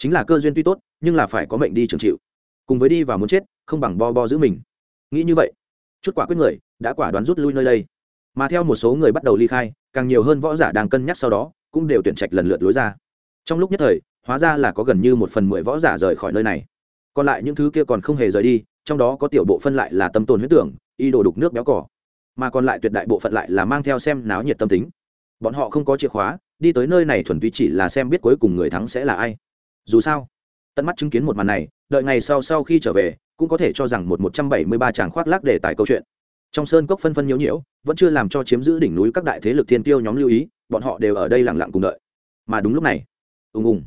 Chính là cơ duyên tuy tốt, nhưng là phải có mệnh đi trường chịu cùng với đi và muốn chết, không bằng bo bo giữ mình. Nghĩ như vậy, chút quả quyết người đã quả đoán rút lui nơi đây. Mà theo một số người bắt đầu ly khai, càng nhiều hơn võ giả đang cân nhắc sau đó, cũng đều tuyển trạch lần lượt lối ra. Trong lúc nhất thời, hóa ra là có gần như một phần mười võ giả rời khỏi nơi này. Còn lại những thứ kia còn không hề rời đi, trong đó có tiểu bộ phân lại là tâm tồn huyết tưởng, y đồ đục nước béo cỏ mà còn lại tuyệt đại bộ phận lại là mang theo xem náo nhiệt tâm tính. Bọn họ không có chìa khóa, đi tới nơi này thuần túy chỉ là xem biết cuối cùng người thắng sẽ là ai. Dù sao tận mắt chứng kiến một màn này, đợi ngày sau sau khi trở về, cũng có thể cho rằng một một trăm bảy mươi ba tràng khoác lác để tài câu chuyện. Trong sơn cốc phân phân nhiễu nhiễu, vẫn chưa làm cho chiếm giữ đỉnh núi các đại thế lực thiên tiêu nhóm lưu ý, bọn họ đều ở đây lặng lặng cùng đợi. Mà đúng lúc này, ùng ùng,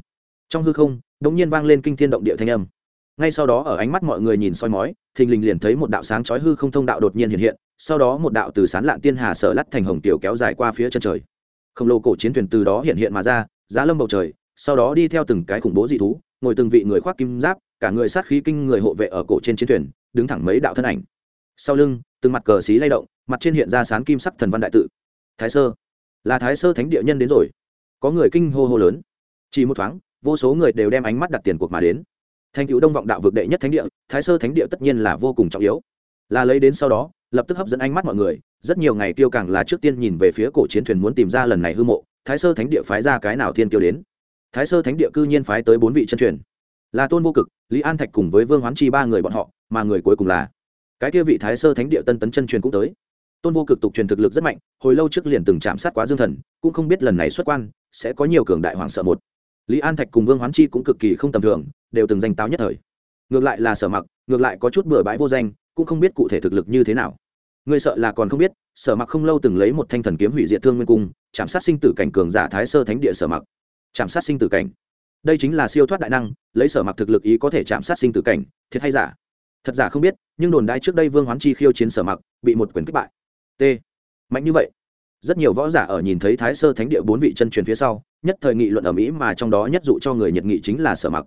trong hư không đ ỗ n g nhiên vang lên kinh thiên động địa thanh âm. Ngay sau đó ở ánh mắt mọi người nhìn soi mói, thình lình liền thấy một đạo sáng chói hư không thông đạo đột nhiên hiện hiện, sau đó một đạo từ sán lạn tiên hà sở lắt thành hồng tiểu kéo dài qua phía chân trời. Khổng lồ cổ chiến thuyền từ đó hiện hiện mà ra, giá lâm bầu trời, sau đó đi theo từng cái khủng bố dị thú ngồi từng vị người khoác kim giáp, cả người sát khí kinh người hộ vệ ở cổ trên chiến thuyền, đứng thẳng mấy đạo thân ảnh. Sau lưng, từng mặt cờ xí lay động, mặt trên hiện ra sán kim sắc thần văn đại tự. Thái sơ. Là thái sơ thánh địa nhân đến rồi. Có người kinh hô hô lớn. Chỉ một thoáng, vô số người đều đem ánh mắt đặt tiền cuộc mà đến. Thành cựu đông vọng đạo vực đệ nhất thánh địa, thái sơ thánh địa tất nhiên là vô cùng trọng yếu. Là lấy đến sau đó, lập tức hấp dẫn ánh mắt mọi người, rất nhiều ngày tiêu càng là trước tiên nhìn về phía cổ chiến thuyền muốn tìm ra lần này hư mộ, thái sơ thánh địa phái ra cái nào thiên tiêu đến thái sơ thánh địa cư nhiên phái tới bốn vị chân truyền. Là tôn vô cực, lý an thạch cùng với vương hoán chi ba người bọn họ, mà người cuối cùng là cái kia vị thái sơ thánh địa tân tấn chân truyền cũng tới. Tôn vô cực tục truyền thực lực rất mạnh, hồi lâu trước liền từng chạm sát quá dương thần, cũng không biết lần này xuất quan sẽ có nhiều cường đại hoàng sợ một. Lý an thạch cùng vương hoán chi cũng cực kỳ không tầm thường, đều từng danh táo nhất thời. Ngược lại là sở mặc, ngược lại có chút bừa bãi vô danh, cũng không biết cụ thể thực lực như thế nào. Người sợ là còn không biết, sở mặc không lâu từng lấy một thanh thần kiếm hủy diệt thương nguyên cung, chạm sát sinh tử cảnh cường giả thái sơ thánh địa sở mặc chạm sát sinh tử cảnh. Đây chính là siêu thoát đại năng, lấy sở mặc thực lực ý có thể chạm sát sinh tử cảnh, thiệt hay giả? Thật giả không biết, nhưng đồn đai trước đây vương hoán chi khiêu chiến sở mặc, bị một quyền kích bại. T. Mạnh như vậy. Rất nhiều võ giả ở nhìn thấy thái sơ thánh địa bốn vị chân truyền phía sau, nhất thời nghị luận ở mỹ mà trong đó nhất dụ cho người nhiệt nghị chính là sở mặc.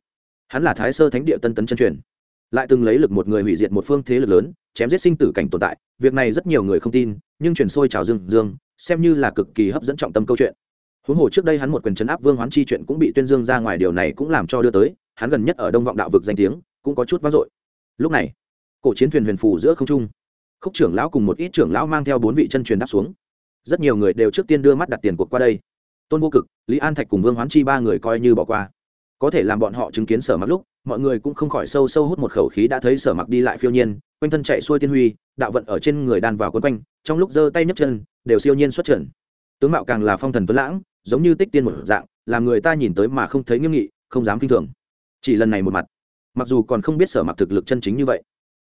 Hắn là thái sơ thánh địa tân tấn chân truyền. Lại từng lấy lực một người hủy diệt một phương thế lực lớn, chém giết sinh tử cảnh tồn tại. Việc này rất nhiều người không tin, nhưng truyền sôi trào dương dương, xem như là cực kỳ hấp dẫn trọng tâm câu chuyện huống hồ trước đây hắn một quyền chấn áp vương hoán chi chuyện cũng bị tuyên dương ra ngoài, điều này cũng làm cho đưa tới, hắn gần nhất ở đông vọng đạo vực danh tiếng, cũng có chút vang dội. Lúc này, cổ chiến thuyền huyền phù giữa không trung, khúc trưởng lão cùng một ít trưởng lão mang theo bốn vị chân truyền đáp xuống. Rất nhiều người đều trước tiên đưa mắt đặt tiền cuộc qua đây. Tôn vô cực, lý an thạch cùng vương hoán chi ba người coi như bỏ qua. Có thể làm bọn họ chứng kiến sở mặc lúc, mọi người cũng không khỏi sâu sâu hút một khẩu khí đã thấy sở mặc đi lại phiêu nhiên, quanh thân chạy xuôi tiên huy, đạo vận ở trên người đan vào quấn quanh, trong lúc giơ tay nhấc chân, đều siêu nhiên xuất trần tướng mạo càng là phong thần tuấn lãng giống như tích tiên một dạng, làm người ta nhìn tới mà không thấy nghiêm nghị, không dám kinh thường. Chỉ lần này một mặt, mặc dù còn không biết sở mặc thực lực chân chính như vậy,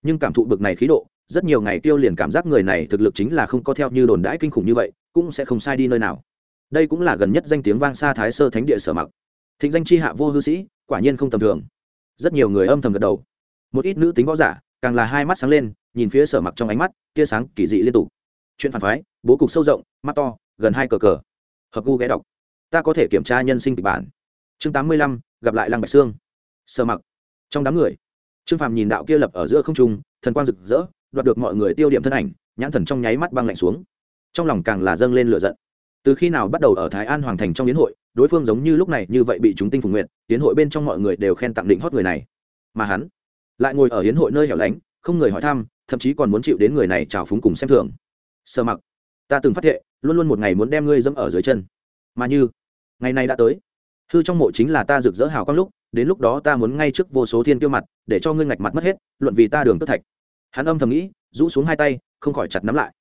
nhưng cảm thụ bực này khí độ, rất nhiều ngày tiêu liền cảm giác người này thực lực chính là không có theo như đồn đãi kinh khủng như vậy, cũng sẽ không sai đi nơi nào. Đây cũng là gần nhất danh tiếng vang xa thái sơ thánh địa sở mặc. Thịnh danh chi hạ vô hư sĩ, quả nhiên không tầm thường. Rất nhiều người âm thầm gật đầu. Một ít nữ tính võ giả, càng là hai mắt sáng lên, nhìn phía sở mặc trong ánh mắt, tia sáng kỳ dị liên tục. Chuyện phản phái, bố cục sâu rộng, mắt to, gần hai cờ cờ hợp gu ghé đọc. Ta có thể kiểm tra nhân sinh kịch bản. Chương tám mươi lăm, gặp lại lăng bạch sương. Sơ mặc. Trong đám người, trương phàm nhìn đạo kia lập ở giữa không trung, thần quang rực rỡ, đoạt được mọi người tiêu điểm thân ảnh, nhãn thần trong nháy mắt băng lạnh xuống. Trong lòng càng là dâng lên lửa giận. Từ khi nào bắt đầu ở thái an hoàng thành trong yến hội, đối phương giống như lúc này như vậy bị chúng tinh phùng nguyện, yến hội bên trong mọi người đều khen tặng định hót người này. Mà hắn lại ngồi ở yến hội nơi hẻo lánh, không người hỏi thăm, thậm chí còn muốn chịu đến người này trào phúng cùng xem thường. Sơ mặc ta từng phát hiện luôn luôn một ngày muốn đem ngươi dẫm ở dưới chân. Mà như, ngày nay đã tới. Hư trong mộ chính là ta rực rỡ hào quang lúc, đến lúc đó ta muốn ngay trước vô số thiên kiêu mặt, để cho ngươi ngạch mặt mất hết, luận vì ta đường tất thạch. Hắn âm thầm nghĩ, rũ xuống hai tay, không khỏi chặt nắm lại.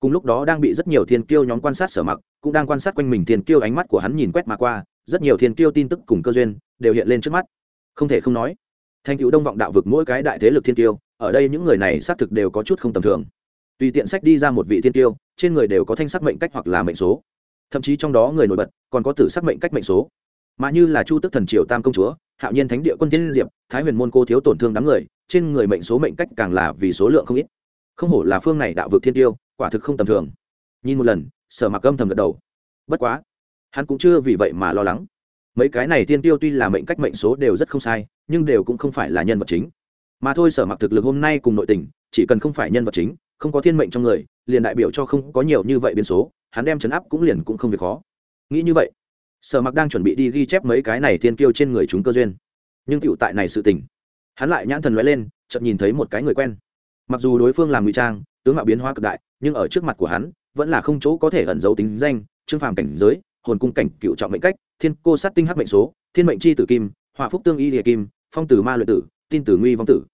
Cùng lúc đó đang bị rất nhiều thiên kiêu nhóm quan sát sở mặc, cũng đang quan sát quanh mình thiên kiêu ánh mắt của hắn nhìn quét mà qua, rất nhiều thiên kiêu tin tức cùng cơ duyên, đều hiện lên trước mắt. Không thể không nói thành cựu đông vọng đạo vực mỗi cái đại thế lực thiên kiêu, ở đây những người này xác thực đều có chút không tầm thường tùy tiện sách đi ra một vị thiên tiêu, trên người đều có thanh sắc mệnh cách hoặc là mệnh số. Thậm chí trong đó người nổi bật còn có tử sắc mệnh cách mệnh số. Mà như là chu tức thần triều tam công chúa hạo nhiên thánh địa quân thiên diệp thái huyền môn cô thiếu tổn thương đám người trên người mệnh số mệnh cách càng là vì số lượng không ít. Không hổ là phương này đạo vực thiên tiêu quả thực không tầm thường. Nhìn một lần sở mặc âm thầm gật đầu. Bất quá hắn cũng chưa vì vậy mà lo lắng. Mấy cái này tiên tiêu tuy là mệnh cách mệnh số đều rất không sai nhưng đều cũng không phải là nhân vật chính. Mà thôi sở mặc thực lực hôm nay cùng nội tình chỉ cần không phải nhân vật chính không có thiên mệnh trong người, liền đại biểu cho không có nhiều như vậy biến số, hắn đem chấn áp cũng liền cũng không việc khó. Nghĩ như vậy, sở mặc đang chuẩn bị đi ghi chép mấy cái này thiên kiêu trên người chúng cơ duyên. Nhưng tựu tại này sự tình, hắn lại nhãn thần lóe lên, chợt nhìn thấy một cái người quen. Mặc dù đối phương làm ngụy trang, tướng mạo biến hóa cực đại, nhưng ở trước mặt của hắn, vẫn là không chỗ có thể ẩn giấu tính danh, trương phàm cảnh giới, hồn cung cảnh cựu trọng mệnh cách, thiên cô sát tinh hắc mệnh số, thiên mệnh chi tử kim hòa phúc tương y địa kim, phong tử ma luyện tử, tin tử nguy vong tử.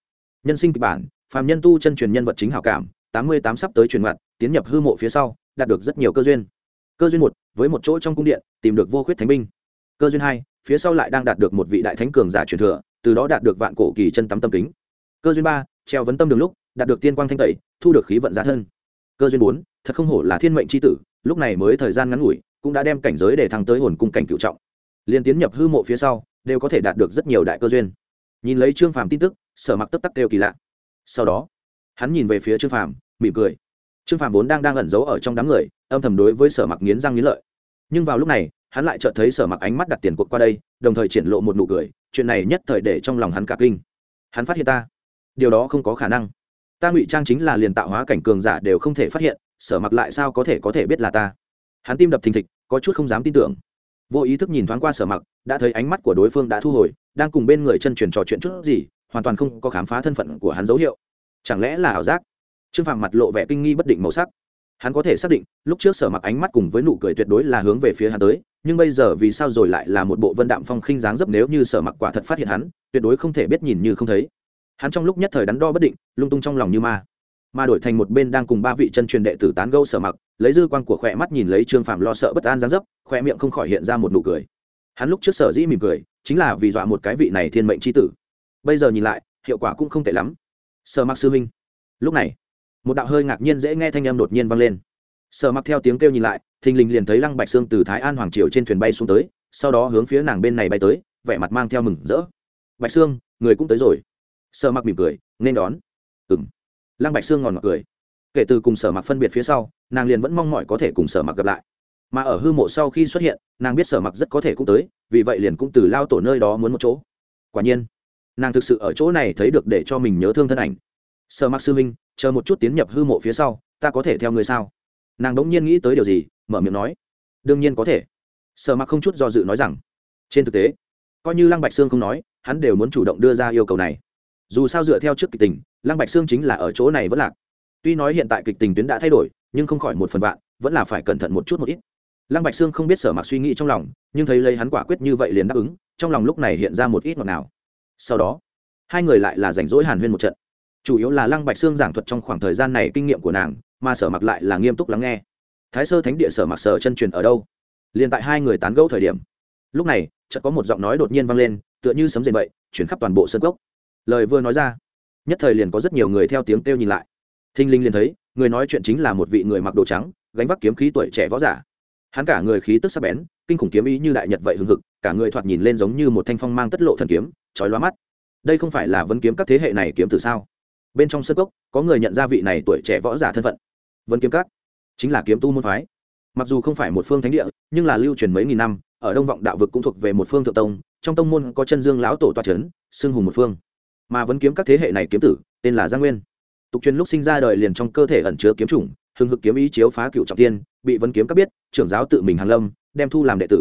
Nhân sinh kịch bản, phàm nhân tu chân truyền nhân vật chính hảo cảm tám mươi tám sắp tới truyền ngặt tiến nhập hư mộ phía sau, đạt được rất nhiều cơ duyên. Cơ duyên một, với một chỗ trong cung điện, tìm được vô khuyết thánh binh. Cơ duyên hai, phía sau lại đang đạt được một vị đại thánh cường giả truyền thừa, từ đó đạt được vạn cổ kỳ chân tắm tâm kính. Cơ duyên ba, treo vấn tâm đường lúc, đạt được tiên quang thanh tẩy, thu được khí vận giá thân. Cơ duyên bốn, thật không hổ là thiên mệnh c h i tử, lúc này mới thời gian ngắn ngủi, cũng đã đem cảnh giới để thăng tới hồn cung cảnh cựu trọng. Liên tiến nhập hư mộ phía sau, đều có thể đạt được rất nhiều đại cơ duyên. Nhìn lấy trương phàm tin tức, sở mặc tức tắc đều kỳ lạ. Sau đó, hắn nhìn về phía trương phàm mỉm cười. Trương phạm vốn đang đang ẩn giấu ở trong đám người, âm thầm đối với sở mặc nghiến răng nghiến lợi. Nhưng vào lúc này, hắn lại chợt thấy sở mặc ánh mắt đặt tiền cuộc qua đây, đồng thời triển lộ một nụ cười, chuyện này nhất thời để trong lòng hắn cả kinh. Hắn phát hiện ta. Điều đó không có khả năng. Ta ngụy trang chính là liền tạo hóa cảnh cường giả đều không thể phát hiện, sở mặc lại sao có thể có thể biết là ta? Hắn tim đập thình thịch, có chút không dám tin tưởng. Vô ý thức nhìn thoáng qua sở mặc, đã thấy ánh mắt của đối phương đã thu hồi, đang cùng bên người chân truyền trò chuyện chút gì, hoàn toàn không có khám phá thân phận của hắn dấu hiệu. Chẳng lẽ là ảo giác? Trương phạm mặt lộ vẻ kinh nghi bất định màu sắc. Hắn có thể xác định, lúc trước sở mặc ánh mắt cùng với nụ cười tuyệt đối là hướng về phía hắn tới, nhưng bây giờ vì sao rồi lại là một bộ vân đạm phong khinh dáng dấp nếu như sở mặc quả thật phát hiện hắn, tuyệt đối không thể biết nhìn như không thấy. Hắn trong lúc nhất thời đắn đo bất định, lung tung trong lòng như ma. Mà đổi thành một bên đang cùng ba vị chân truyền đệ tử tán gâu sở mặc, lấy dư quan của khỏe mắt nhìn lấy trương phạm lo sợ bất an dáng dấp khoe miệng không khỏi hiện ra một nụ cười. Hắn lúc trước sở dĩ mỉm cười, chính là vì dọa một cái vị này thiên mệnh c h i tử. Bây giờ nhìn lại, hiệu quả cũng không tệ lắm. Sở mặc sư huynh, lúc này một đạo hơi ngạc nhiên dễ nghe thanh âm đột nhiên vang lên. Sở mặc theo tiếng kêu nhìn lại, thình lình liền thấy lăng bạch sương từ thái an hoàng triều trên thuyền bay xuống tới, sau đó hướng phía nàng bên này bay tới, vẻ mặt mang theo mừng rỡ. Bạch sương, người cũng tới rồi. Sở mặc mỉm cười, nên đón. Ừng lăng bạch sương ngòn mặc cười. Kể từ cùng sở mặc phân biệt phía sau, nàng liền vẫn mong mọi có thể cùng sở mặc gặp lại. Mà ở hư mộ sau khi xuất hiện, nàng biết sở mặc rất có thể cũng tới, vì vậy liền cũng từ lao tổ nơi đó muốn một chỗ. Quả nhiên, nàng thực sự ở chỗ này thấy được để cho mình nhớ thương thân ảnh. Sở mặc sư minh chờ một chút tiến nhập hư mộ phía sau, ta có thể theo người sao? Nàng đống nhiên nghĩ tới điều gì, mở miệng nói. Đương nhiên có thể. Sở mặc không chút do dự nói rằng, trên thực tế, coi như lăng bạch sương không nói, hắn đều muốn chủ động đưa ra yêu cầu này. Dù sao dựa theo trước kịch tình, lăng bạch sương chính là ở chỗ này vẫn lạc. Tuy nói hiện tại kịch tình tuyến đã thay đổi, nhưng không khỏi một phần vạn, vẫn là phải cẩn thận một chút một ít. Lăng bạch sương không biết sở mặc suy nghĩ trong lòng, nhưng thấy lấy hắn quả quyết như vậy liền đáp ứng, trong lòng lúc này hiện ra một ít ngọt nào sau đó, hai người lại là rảnh rỗi hàn huyên một trận chủ yếu là lăng bạch sương giảng thuật trong khoảng thời gian này kinh nghiệm của nàng, mà sở mặc lại là nghiêm túc lắng nghe. Thái sơ thánh địa sở mặc sở chân truyền ở đâu? Liền tại hai người tán gẫu thời điểm. Lúc này, chợt có một giọng nói đột nhiên vang lên, tựa như sấm rền vậy, chuyển khắp toàn bộ sân cốc. Lời vừa nói ra, nhất thời liền có rất nhiều người theo tiếng kêu nhìn lại. Thinh linh liền thấy, người nói chuyện chính là một vị người mặc đồ trắng, gánh vác kiếm khí tuổi trẻ võ giả. Hắn cả người khí tức sắc bén, kinh khủng kiếm ý như đại nhật vậy hừng hực, cả người thoạt nhìn lên giống như một thanh phong mang tất lộ thần kiếm, chói lóa mắt. Đây không phải là vấn kiếm các thế hệ này kiếm từ sao? Bên trong sân cốc, có người nhận ra vị này tuổi trẻ võ giả thân phận. Vân kiếm các, chính là kiếm tu môn phái. Mặc dù không phải một phương thánh địa, nhưng là lưu truyền mấy nghìn năm, ở đông vọng đạo vực cũng thuộc về một phương thượng tông, trong tông môn có chân dương lão tổ toa c h ấ n xưng hùng một phương. Mà vẫn kiếm các thế hệ này kiếm tử, tên là gia nguyên. Tục truyền lúc sinh ra đời liền trong cơ thể ẩn chứa kiếm chủng hừng hực kiếm ý chiếu phá cựu trọng tiên bị vấn kiếm các biết, trưởng giáo tự mình hàn lâm, đem thu làm đệ tử.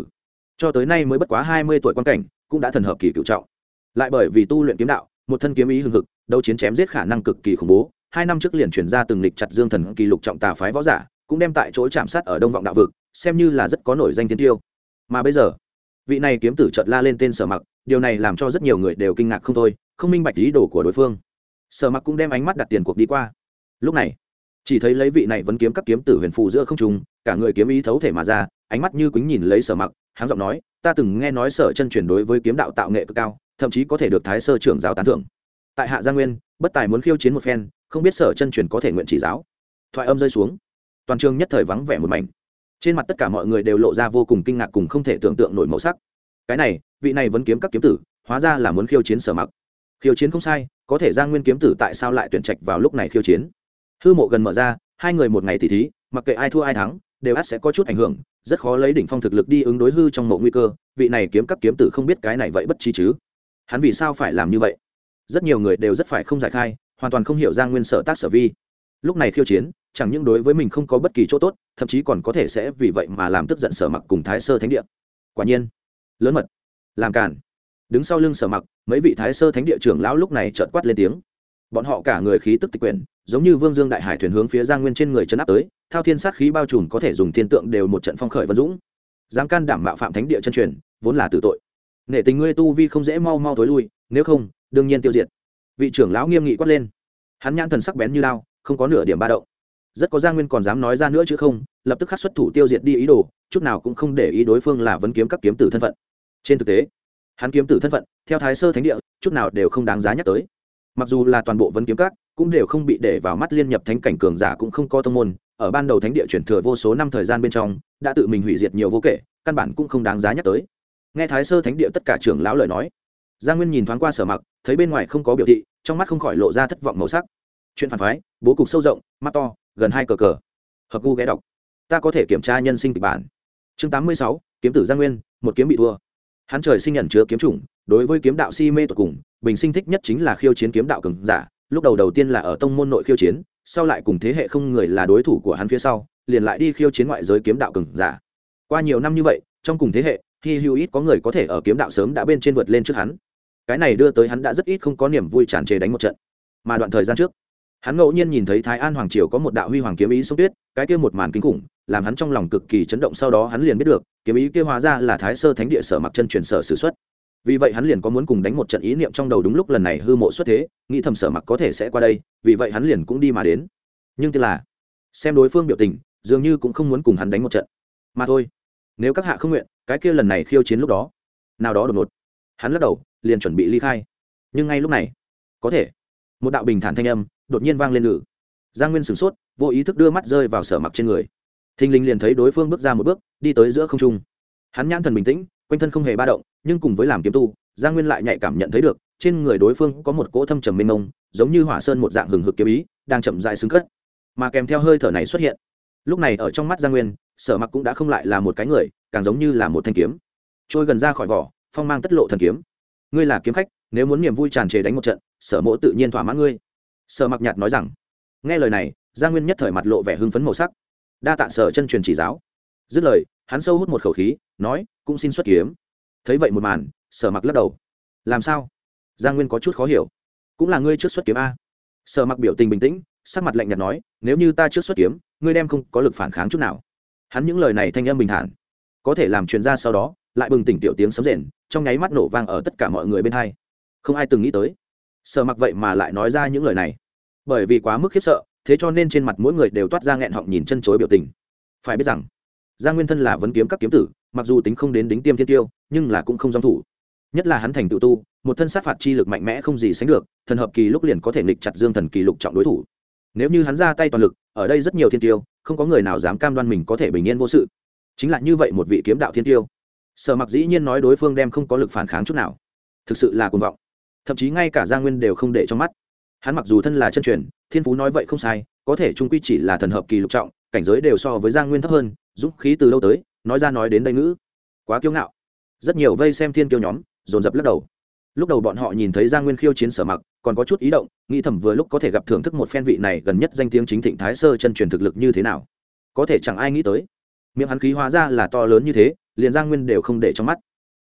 Cho tới nay mới bất quá hai mươi tuổi quan cảnh, cũng đã thần hợp kỳ cựu trọng. Lại bởi vì tu luyện kiếm đạo một thân kiếm ý hừng hực, đấu chiến chém giết khả năng cực kỳ khủng bố. Hai năm trước liền chuyển ra từng lịch chặt dương thần kỳ lục trọng tà phái võ giả, cũng đem tại chỗ chạm sát ở đông vọng đạo vực, xem như là rất có nổi danh tiến tiêu. Mà bây giờ, vị này kiếm tử chợt la lên tên sở mặc, điều này làm cho rất nhiều người đều kinh ngạc không thôi, không minh bạch ý đồ của đối phương. Sở mặc cũng đem ánh mắt đặt tiền cuộc đi qua. Lúc này, chỉ thấy lấy vị này vẫn kiếm các kiếm tử huyền phù giữa không trung, cả người kiếm ý thấu thể mà ra, ánh mắt như quýnh nhìn lấy sở mặc, háng giọng nói, ta từng nghe nói sở chân chuyển đối với kiếm đạo tạo nghệ cực cao thậm chí có thể được thái sơ trưởng giáo tán thưởng. Tại hạ gia nguyên, bất tài muốn khiêu chiến một phen, không biết sở chân truyền có thể nguyện chỉ giáo. Thoại âm rơi xuống. Toàn trường nhất thời vắng vẻ một mảnh. Trên mặt tất cả mọi người đều lộ ra vô cùng kinh ngạc cùng không thể tưởng tượng nổi màu sắc. Cái này, vị này vẫn kiếm các kiếm tử, hóa ra là muốn khiêu chiến sở mặc. Khiêu chiến không sai, có thể gia nguyên kiếm tử tại sao lại tuyển trạch vào lúc này khiêu chiến? Hư mộ gần mở ra, hai người một ngày tỉ thí, mặc kệ ai thua ai thắng, đều ắt sẽ có chút ảnh hưởng, rất khó lấy đỉnh phong thực lực đi ứng đối hư trong mộ nguy cơ, vị này kiếm các kiếm tử không biết cái này vậy bất chi chứ hắn vì sao phải làm như vậy? Rất nhiều người đều rất phải không giải khai, hoàn toàn không hiểu ra nguyên sở tác sở vi. Lúc này khiêu chiến, chẳng những đối với mình không có bất kỳ chỗ tốt, thậm chí còn có thể sẽ vì vậy mà làm tức giận sở mặc cùng thái sơ thánh địa. Quả nhiên, lớn mật, làm cản đứng sau lưng sở mặc, mấy vị thái sơ thánh địa trưởng lão lúc này trợt quát lên tiếng. Bọn họ cả người khí tức tịch quyển, giống như vương dương đại hải thuyền hướng phía giang nguyên trên người chân áp tới, thao thiên sát khí bao trùm có thể dùng thiên tượng đều một trận phong khởi vân dũng. Dám can đảm mạo phạm thánh địa chân truyền, vốn là tử tội nể tình ngươi tu vi không dễ mau mau thối lui, nếu không, đương nhiên tiêu diệt. Vị trưởng lão nghiêm nghị quát lên. Hắn nhãn thần sắc bén như lao, không có nửa điểm ba động. Rất có gia nguyên còn dám nói ra nữa chứ không, lập tức khắc xuất thủ tiêu diệt đi ý đồ, chút nào cũng không để ý đối phương là vấn kiếm các kiếm tử thân phận. Trên thực tế, hắn kiếm tử thân phận, theo thái sơ thánh địa, chút nào đều không đáng giá nhắc tới. Mặc dù là toàn bộ vấn kiếm các, cũng đều không bị để vào mắt liên nhập thánh cảnh cường giả cũng không có tông môn, ở ban đầu thánh địa chuyển thừa vô số năm thời gian bên trong, đã tự mình hủy diệt nhiều vô kể, căn bản cũng không đáng giá nhắc tới nghe thái sơ thánh địa tất cả trưởng lão lời nói gia nguyên nhìn thoáng qua sở mặc, thấy bên ngoài không có biểu thị, trong mắt không khỏi lộ ra thất vọng màu sắc. Chuyện phản phái, bố cục sâu rộng, mắt to, gần hai cờ cờ. Hợp gu ghé đọc. Ta có thể kiểm tra nhân sinh kịch bản. Chương tám mươi sáu, kiếm tử gia nguyên, một kiếm bị thua. Hắn trời sinh nhận chứa kiếm chủng, đối với kiếm đạo si mê tột cùng, bình sinh thích nhất chính là khiêu chiến kiếm đạo cường giả, lúc đầu đầu tiên là ở tông môn nội khiêu chiến, sau lại cùng thế hệ không người là đối thủ của hắn phía sau, liền lại đi khiêu chiến ngoại giới kiếm đạo cường giả. Qua nhiều năm như vậy, trong cùng thế hệ hy hữu ít có người có thể ở kiếm đạo sớm đã bên trên vượt lên trước hắn. Cái này đưa tới hắn đã rất ít không có niềm vui tràn trề đánh một trận. Mà đoạn thời gian trước, hắn ngẫu nhiên nhìn thấy thái an hoàng triều có một đạo huy hoàng kiếm ý sông tuyết, cái kia một màn kinh khủng, làm hắn trong lòng cực kỳ chấn động, sau đó hắn liền biết được, kiếm ý kia hóa ra là thái sơ thánh địa sở mặc chân truyền sở s ử x u ấ t vì vậy hắn liền có muốn cùng đánh một trận ý niệm trong đầu đúng lúc lần này hư mộ xuất thế, nghĩ thầm sở mặc có thể sẽ qua đây, vì vậy hắn liền cũng đi mà đến. Nhưng tức là, xem đối phương biểu tình, dường như cũng không muốn cùng hắn đánh một trận. Mà thôi, nếu các hạ không nguyện cái kia lần này khiêu chiến lúc đó, nào đó đột ngột, hắn lắc đầu, liền chuẩn bị ly khai. Nhưng ngay lúc này, có thể, một đạo bình thản thanh âm đột nhiên vang lên ngự. Giang nguyên sửng sốt, vô ý thức đưa mắt rơi vào sở mặc trên người. Thình linh liền thấy đối phương bước ra một bước, đi tới giữa không trung. Hắn nhãn thần bình tĩnh, quanh thân không hề ba động, nhưng cùng với làm kiếm tu, giang nguyên lại nhạy cảm nhận thấy được, trên người đối phương có một cỗ thâm trầm mênh mông, giống như hỏa sơn một dạng hừng hực kiếm ý, đang chậm dại xứng cất mà kèm theo hơi thở này xuất hiện. Lúc này ở trong mắt giang nguyên, sở mặc cũng đã không lại là một cái người càng giống như là một thanh kiếm. Trôi gần ra khỏi vỏ, phong mang tất lộ thần kiếm. Ngươi là kiếm khách, nếu muốn niềm vui tràn trề đánh một trận, sở mỗ tự nhiên thỏa mãn ngươi. Sở mặc nhạt nói rằng. Nghe lời này, gia nguyên nhất thời mặt lộ vẻ hưng phấn màu sắc. Đa tạ sở chân truyền chỉ giáo. Dứt lời, hắn sâu hút một khẩu khí, nói, cũng xin xuất kiếm. Thấy vậy một màn, sở mặc lắc đầu. Làm sao? Gia nguyên có chút khó hiểu. Cũng là ngươi trước xuất kiếm a. Sở mặc biểu tình bình tĩnh, sắc mặt lạnh nhạt nói, nếu như ta trước xuất kiếm, ngươi đem không có lực phản kháng chút nào. Hắn những lời này thanh âm bình thản có thể làm truyền ra sau đó, lại bừng tỉnh tiểu tiếng sấm rền, trong nháy mắt nổ vang ở tất cả mọi người bên hai. Không ai từng nghĩ tới. Sợ mặc vậy mà lại nói ra những lời này. Bởi vì quá mức khiếp sợ, thế cho nên trên mặt mỗi người đều toát ra nghẹn họng nhìn chân chối biểu tình. Phải biết rằng gia nguyên thân là vấn kiếm các kiếm tử, mặc dù tính không đến đính tiêm thiên tiêu, nhưng là cũng không dám thủ. Nhất là hắn thành tự tu, một thân sát phạt chi lực mạnh mẽ không gì sánh được, thần hợp kỳ lúc liền có thể nghịch chặt dương thần kỳ lục trọng đối thủ. Nếu như hắn ra tay toàn lực, ở đây rất nhiều thiên tiêu, không có người nào dám cam đoan mình có thể bình yên vô sự chính là như vậy một vị kiếm đạo thiên tiêu. Sở mặc dĩ nhiên nói đối phương đem không có lực phản kháng chút nào. Thực sự là cuồng vọng. Thậm chí ngay cả gia nguyên đều không để trong mắt. Hắn mặc dù thân là chân truyền, thiên phú nói vậy không sai, có thể trung quy chỉ là thần hợp kỳ lục trọng, cảnh giới đều so với gia nguyên thấp hơn, dũng khí từ lâu tới, nói ra nói đến đây ngữ. Quá kiêu ngạo. Rất nhiều vây xem thiên kiêu nhóm, dồn dập lắc đầu. Lúc đầu bọn họ nhìn thấy gia nguyên khiêu chiến sở mặc, còn có chút ý động, nghĩ thầm vừa lúc có thể gặp thưởng thức một phen vị này gần nhất danh tiếng chính thịnh thái sơ chân truyền thực lực như thế nào. Có thể chẳng ai nghĩ tới miệng hắn khí hóa ra là to lớn như thế, liền giang nguyên đều không để trong mắt.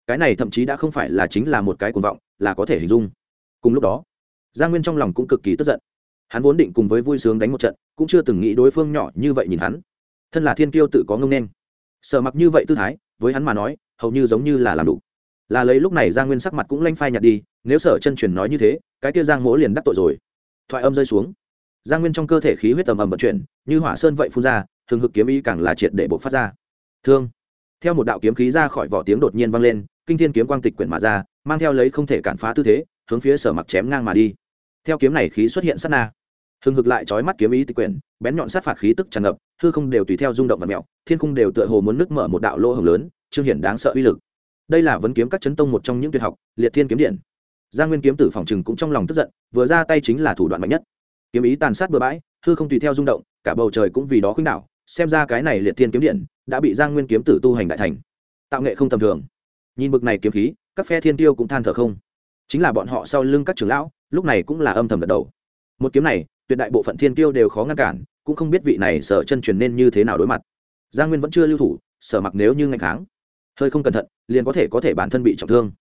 Cái này thậm chí đã không phải là chính là một cái cuồng vọng, là có thể hình dung. Cùng lúc đó, giang nguyên trong lòng cũng cực kỳ tức giận. Hắn vốn định cùng với vui sướng đánh một trận, cũng chưa từng nghĩ đối phương nhỏ như vậy nhìn hắn. Thân là thiên kiêu tự có ngông nên. Sợ mặc như vậy tư thái, với hắn mà nói, hầu như giống như là làm đủ. Là lấy lúc này giang nguyên sắc mặt cũng lanh phai nhạt đi, nếu sở chân truyền nói như thế, cái kia giang mỗ liền đắc tội rồi. Thoại âm rơi xuống. Giang nguyên trong cơ thể khí huyết tầm ầm vận chuyển, như hỏa sơn vậy phun ra thường hực kiếm ý càng là triệt để bộc phát ra. Thương. Theo một đạo kiếm khí ra khỏi vỏ tiếng đột nhiên vang lên, kinh thiên kiếm quang tịch quyển mà ra, mang theo lấy không thể cản phá tư thế, hướng phía sở mặc chém ngang mà đi. Theo kiếm này khí xuất hiện sát na. Hừng hực lại trói mắt kiếm ý tịch quyển, bén nhọn sát phạt khí tức tràn ngập, hư không đều tùy theo rung động và mẹo, thiên cung đều tựa hồ muốn nứt mở một đạo lỗ hồng lớn, trương hiển đáng sợ uy lực. Đây là vấn kiếm các chấn tông một trong những tuyệt học, liệt thiên kiếm điện. Gia nguyên kiếm tử phòng trừng cũng trong lòng tức giận, vừa ra tay chính là thủ đoạn mạnh nhất. Kiếm ý tàn sát bừa bãi, hư không tùy theo rung động, cả bầu trời cũng vì đó khuynh đảo xem ra cái này liệt thiên kiếm điện đã bị giang nguyên kiếm tử tu hành đại thành. Tạo nghệ không tầm thường. Nhìn bực này kiếm khí, các phe thiên tiêu cũng than thở không. Chính là bọn họ sau lưng các trưởng lão, lúc này cũng là âm thầm gật đầu. Một kiếm này, tuyệt đại bộ phận thiên tiêu đều khó ngăn cản, cũng không biết vị này sở chân truyền nên như thế nào đối mặt. Giang nguyên vẫn chưa lưu thủ, sở mặc nếu như ngày tháng hơi không cẩn thận, liền có thể có thể bản thân bị trọng thương.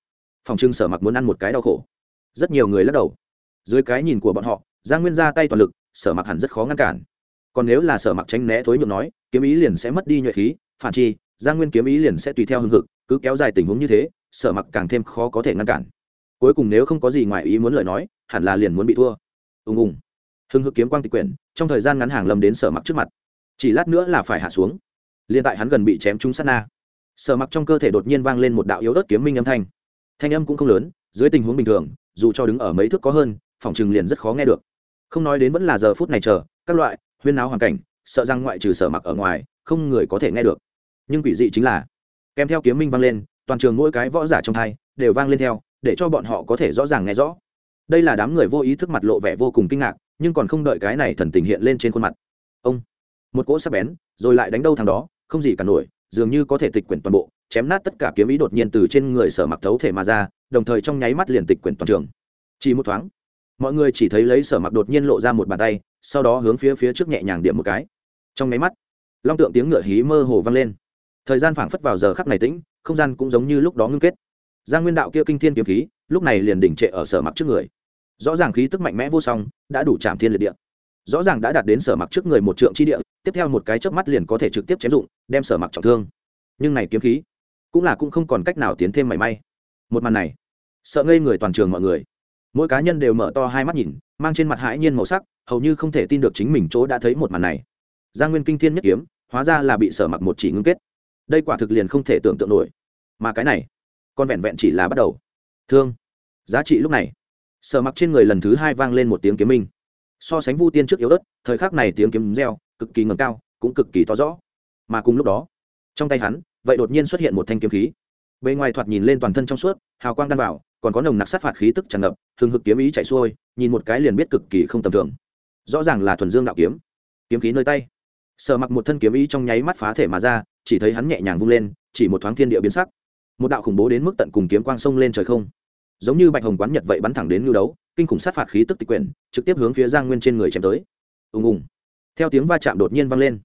Phòng trưng sở mặc muốn ăn một cái đau khổ. Rất nhiều người lắc đầu. Dưới cái nhìn của bọn họ, giang nguyên ra tay toàn lực, sở mặc hẳn rất khó ngăn cản còn nếu là sở mặc tránh né thối nhược nói, kiếm ý liền sẽ mất đi nhuệ khí, phản chi, giang nguyên kiếm ý liền sẽ tùy theo hưng hực, cứ kéo dài tình huống như thế, sở mặc càng thêm khó có thể ngăn cản. Cuối cùng nếu không có gì ngoài ý muốn lời nói, hẳn là liền muốn bị thua. Ùng ùng. Hưng hực kiếm quang tịch quyển, trong thời gian ngắn hàng lâm đến sở mặc trước mặt. Chỉ lát nữa là phải hạ xuống. Liền tại hắn gần bị chém trúng sát na, sở mặc trong cơ thể đột nhiên vang lên một đạo yếu ớt kiếm minh âm thanh. Thanh âm cũng không lớn, dưới tình huống bình thường, dù cho đứng ở mấy thước có hơn, phòng trừng liền rất khó nghe được. Không nói đến vẫn là giờ phút này chờ, các loại huyên náo hoàn cảnh, sợ rằng ngoại trừ sở mặc ở ngoài, không người có thể nghe được. Nhưng quỷ dị chính là, kèm theo kiếm minh vang lên, toàn trường mỗi cái võ giả trong thai đều vang lên theo, để cho bọn họ có thể rõ ràng nghe rõ. Đây là đám người vô ý thức mặt lộ vẻ vô cùng kinh ngạc, nhưng còn không đợi cái này thần tình hiện lên trên khuôn mặt. Ông, một cỗ sắc bén, rồi lại đánh đâu thằng đó, không gì cả nổi, dường như có thể tịch quyển toàn bộ, chém nát tất cả kiếm ý đột nhiên từ trên người sở mặc thấu thể mà ra, đồng thời trong nháy mắt liền tịch quyển toàn trường. Chỉ một thoáng mọi người chỉ thấy lấy sở mặc đột nhiên lộ ra một bàn tay, sau đó hướng phía phía trước nhẹ nhàng điểm một cái. Trong nháy mắt, long tượng tiếng ngựa hí mơ hồ vang lên. Thời gian phảng phất vào giờ khắc này tĩnh, không gian cũng giống như lúc đó ngưng kết. Giang nguyên đạo kia kinh thiên kiếm khí, lúc này liền đỉnh trệ ở sở mặc trước người. Rõ ràng khí tức mạnh mẽ vô song, đã đủ chạm thiên liệt địa. Rõ ràng đã đạt đến sở mặc trước người một trượng chi địa, tiếp theo một cái chớp mắt liền có thể trực tiếp chém dụng, đem sở mặc trọng thương. Nhưng này kiếm khí, cũng là cũng không còn cách nào tiến thêm mảy may. Một màn này, sợ ngây người toàn trường mọi người mỗi cá nhân đều mở to hai mắt nhìn, mang trên mặt hãi nhiên màu sắc, hầu như không thể tin được chính mình chỗ đã thấy một màn này. Gia nguyên kinh thiên nhất kiếm, hóa ra là bị sở mặc một chỉ ngưng kết. Đây quả thực liền không thể tưởng tượng nổi. Mà cái này con vẹn vẹn chỉ là bắt đầu. Thương. Giá trị lúc này, sở mặc trên người lần thứ hai vang lên một tiếng kiếm minh. So sánh vu tiên trước yếu ớt, thời khắc này tiếng kiếm reo, cực kỳ ngầm cao, cũng cực kỳ to rõ. Mà cùng lúc đó, trong tay hắn, vậy đột nhiên xuất hiện một thanh kiếm khí. Bề ngoài thoạt nhìn lên toàn thân trong suốt, hào quang đan vào còn có nồng nặc sát phạt khí tức tràn ngập thường hực kiếm ý chạy xuôi, nhìn một cái liền biết cực kỳ không tầm thường. Rõ ràng là thuần dương đạo kiếm. Kiếm khí nơi tay. Sở mặc một thân kiếm ý trong nháy mắt phá thể mà ra, chỉ thấy hắn nhẹ nhàng vung lên, chỉ một thoáng thiên địa biến sắc. Một đạo khủng bố đến mức tận cùng kiếm quang sông lên trời không. Giống như bạch hồng quán nhật vậy bắn thẳng đến lưu đấu, kinh khủng sát phạt khí tức tịch quyển, trực tiếp hướng phía giang nguyên trên người chém tới. Ùng ùng. Theo tiếng va chạm đột nhiên vang lên,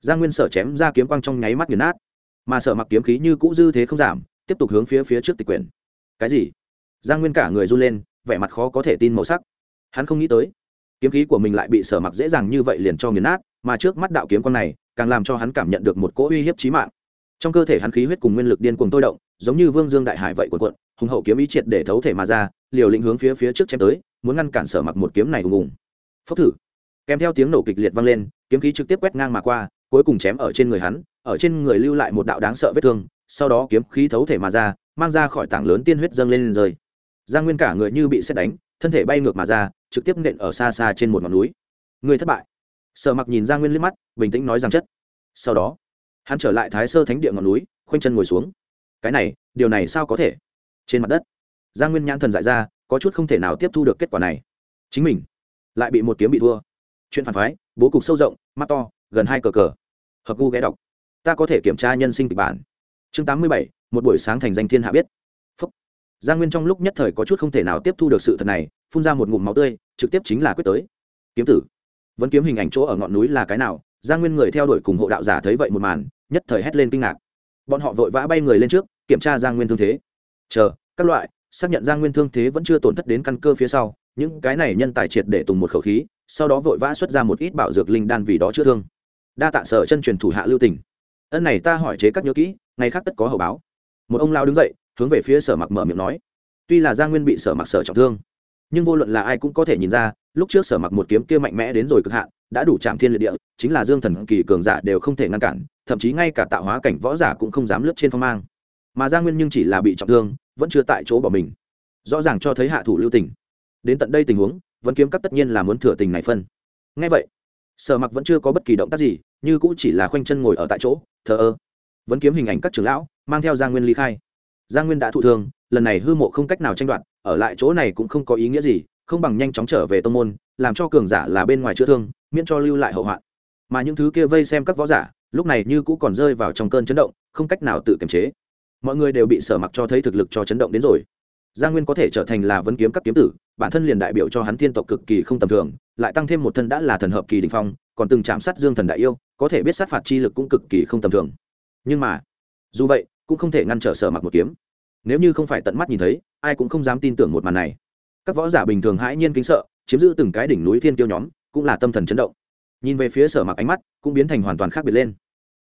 giang nguyên sở chém ra kiếm quang trong nháy mắt nghiền nát. Mà sở mặc kiếm khí như cũ dư thế không giảm, tiếp tục hướng phía phía trước tịch quyển. Cái gì? Giang nguyên cả người run lên, vẻ mặt khó có thể tin màu sắc. Hắn không nghĩ tới, kiếm khí của mình lại bị sở mặc dễ dàng như vậy liền cho nghiền nát, mà trước mắt đạo kiếm quang này, càng làm cho hắn cảm nhận được một cỗ uy hiếp chí mạng. Trong cơ thể hắn khí huyết cùng nguyên lực điên cuồng tôi động, giống như vương dương đại hải vậy quần quận hùng hậu kiếm ý triệt để thấu thể mà ra, liều lĩnh hướng phía phía trước chém tới, muốn ngăn cản sở mặc một kiếm này ùng ùng phốc thử. Kèm theo tiếng nổ kịch liệt vang lên, kiếm khí trực tiếp quét ngang mà qua, cuối cùng chém ở trên người hắn, ở trên người lưu lại một đạo đáng sợ vết thương, sau đó kiếm khí thấu thể mà ra, mang ra khỏi tảng lớn tiên huyết dâng lên rơi giang nguyên cả người như bị xét đánh, thân thể bay ngược mà ra, trực tiếp nện ở xa xa trên một ngọn núi. Người thất bại. Sở mặc nhìn giang nguyên liếc mắt, bình tĩnh nói rằng chất. Sau đó, hắn trở lại thái sơ thánh địa ngọn núi, khoanh chân ngồi xuống. Cái này, điều này sao có thể? Trên mặt đất, giang nguyên nhãn thần dại ra, có chút không thể nào tiếp thu được kết quả này. Chính mình lại bị một kiếm bị thua. Chuyện phản phái, bố cục sâu rộng, mắt to, gần hai cờ cờ. Hợp gu ghé đọc. Ta có thể kiểm tra nhân sinh kịch bản. Chương tám mươi bảy, một buổi sáng thành danh thiên hạ biết giang nguyên trong lúc nhất thời có chút không thể nào tiếp thu được sự thật này, phun ra một ngụm máu tươi, trực tiếp chính là quyết tới. Kiếm tử. Vẫn kiếm hình ảnh chỗ ở ngọn núi là cái nào? Giang nguyên người theo đuổi cùng hộ đạo giả thấy vậy một màn, nhất thời hét lên kinh ngạc. Bọn họ vội vã bay người lên trước, kiểm tra giang nguyên thương thế. Chờ, các loại, xác nhận giang nguyên thương thế vẫn chưa tổn thất đến căn cơ phía sau, những cái này nhân tài triệt để tùng một khẩu khí, sau đó vội vã xuất ra một ít bảo dược linh đan vì đó chữa thương. Đa tạ sở chân truyền thủ hạ lưu tỉnh ân này ta hỏi chế các nhớ kỹ, ngày khác tất có hậu báo. Một ông lao đứng dậy hướng về phía sở mặc mở miệng nói. Tuy là giang nguyên bị sở mặc sở trọng thương, nhưng vô luận là ai cũng có thể nhìn ra, lúc trước sở mặc một kiếm kia mạnh mẽ đến rồi cực hạn, đã đủ chạm thiên liệt địa, chính là dương thần kỳ cường giả đều không thể ngăn cản, thậm chí ngay cả tạo hóa cảnh võ giả cũng không dám lướt trên phong mang. Mà giang nguyên nhưng chỉ là bị trọng thương, vẫn chưa tại chỗ bỏ mình. Rõ ràng cho thấy hạ thủ lưu tình. Đến tận đây tình huống vẫn kiếm các tất nhiên là muốn thừa tình này phân. Ngay vậy, sở mặc vẫn chưa có bất kỳ động tác gì, như cũng chỉ là khoanh chân ngồi ở tại chỗ, thờ ơ. Vẫn kiếm hình ảnh các trưởng lão, mang theo giang nguyên ly khai giang nguyên đã thụ thương, lần này hư mộ không cách nào tranh đoạt, ở lại chỗ này cũng không có ý nghĩa gì, không bằng nhanh chóng trở về tông môn, làm cho cường giả là bên ngoài chữa thương, miễn cho lưu lại hậu hoạn. Mà những thứ kia vây xem các võ giả, lúc này như cũ còn rơi vào trong cơn chấn động, không cách nào tự kiềm chế. Mọi người đều bị sở mặc cho thấy thực lực cho chấn động đến rồi. Giang nguyên có thể trở thành là vấn kiếm các kiếm tử, bản thân liền đại biểu cho hắn thiên tộc cực kỳ không tầm thường, lại tăng thêm một thân đã là thần hợp kỳ đình phong, còn từng chạm sát dương thần đại yêu, có thể biết sát phạt chi lực cũng cực kỳ không tầm thường. Nhưng mà, dù vậy cũng không thể ngăn trở sở mặc một kiếm. Nếu như không phải tận mắt nhìn thấy, ai cũng không dám tin tưởng một màn này. Các võ giả bình thường hãi nhiên kính sợ, chiếm giữ từng cái đỉnh núi thiên tiêu nhóm, cũng là tâm thần chấn động. Nhìn về phía sở mặc ánh mắt, cũng biến thành hoàn toàn khác biệt lên.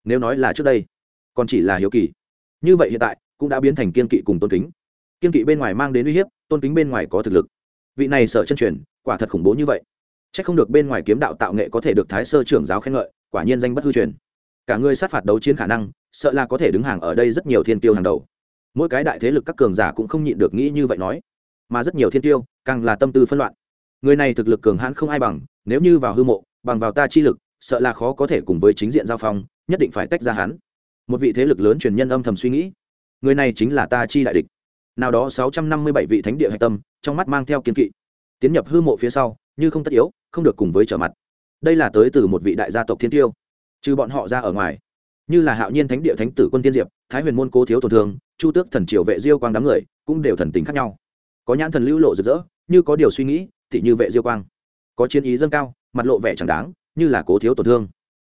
Nếu nói là trước đây, còn chỉ là hiếu kỳ. Như vậy hiện tại, cũng đã biến thành kiên kỵ cùng tôn kính. Kiên kỵ bên ngoài mang đến uy hiếp, tôn kính bên ngoài có thực lực. Vị này sở chân truyền, quả thật khủng bố như vậy. C h ắ c không được bên ngoài kiếm đạo tạo nghệ có thể được thái sơ trưởng giáo khen ngợi, quả nhiên danh bất hư truyền. Cả người sát phạt đấu chiến khả năng sợ là có thể đứng hàng ở đây rất nhiều thiên tiêu hàng đầu. Mỗi cái đại thế lực các cường giả cũng không nhịn được nghĩ như vậy nói. Mà rất nhiều thiên tiêu, càng là tâm tư phân loạn. Người này thực lực cường hãn không ai bằng, nếu như vào hư mộ, bằng vào ta chi lực, sợ là khó có thể cùng với chính diện giao phong, nhất định phải tách ra hắn. Một vị thế lực lớn truyền nhân âm thầm suy nghĩ. Người này chính là ta chi đại địch. Nào đó sáu trăm năm mươi bảy vị thánh địa hạch tâm, trong mắt mang theo kiên kỵ. Tiến nhập hư mộ phía sau, như không tất yếu, không được cùng với trở mặt. Đây là tới từ một vị đại gia tộc thiên tiêu. Trừ bọn họ ra ở ngoài như là hạo nhiên thánh địa thánh tử quân tiên diệp, thái huyền môn cố thiếu tổn thương, chu tước thần triều vệ diêu quang đám người, cũng đều thần tính khác nhau. Có nhãn thần lưu lộ rực rỡ, như có điều suy nghĩ, thì như vệ diêu quang. Có chiến ý dâng cao, mặt lộ vẻ chẳng đáng, như là cố thiếu tổn thương.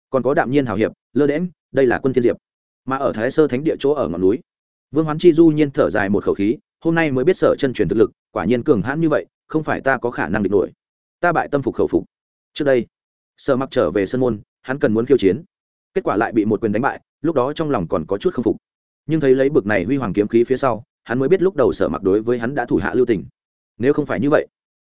Còn có đạm nhiên hào hiệp, lơ đễm đây là quân thiên diệp. Mà ở thái sơ thánh địa chỗ ở ngọn núi, vương hoán chi du nhiên thở dài một khẩu khí, hôm nay mới biết sở chân truyền thực lực, quả nhiên cường hãn như vậy, không phải ta có khả năng địch nổi. Ta bại tâm phục khẩu phục. Trước đây, sở mặc trở về sân môn, hắn cần muốn khiêu chiến kết quả lại bị một quyền đánh bại, lúc đó trong lòng còn có chút k phục. Nhưng thấy lấy bực này huy hoàng kiếm khí phía sau, hắn mới biết lúc đầu sở mặc đối với hắn đã thủ hạ lưu tình. Nếu không phải như vậy,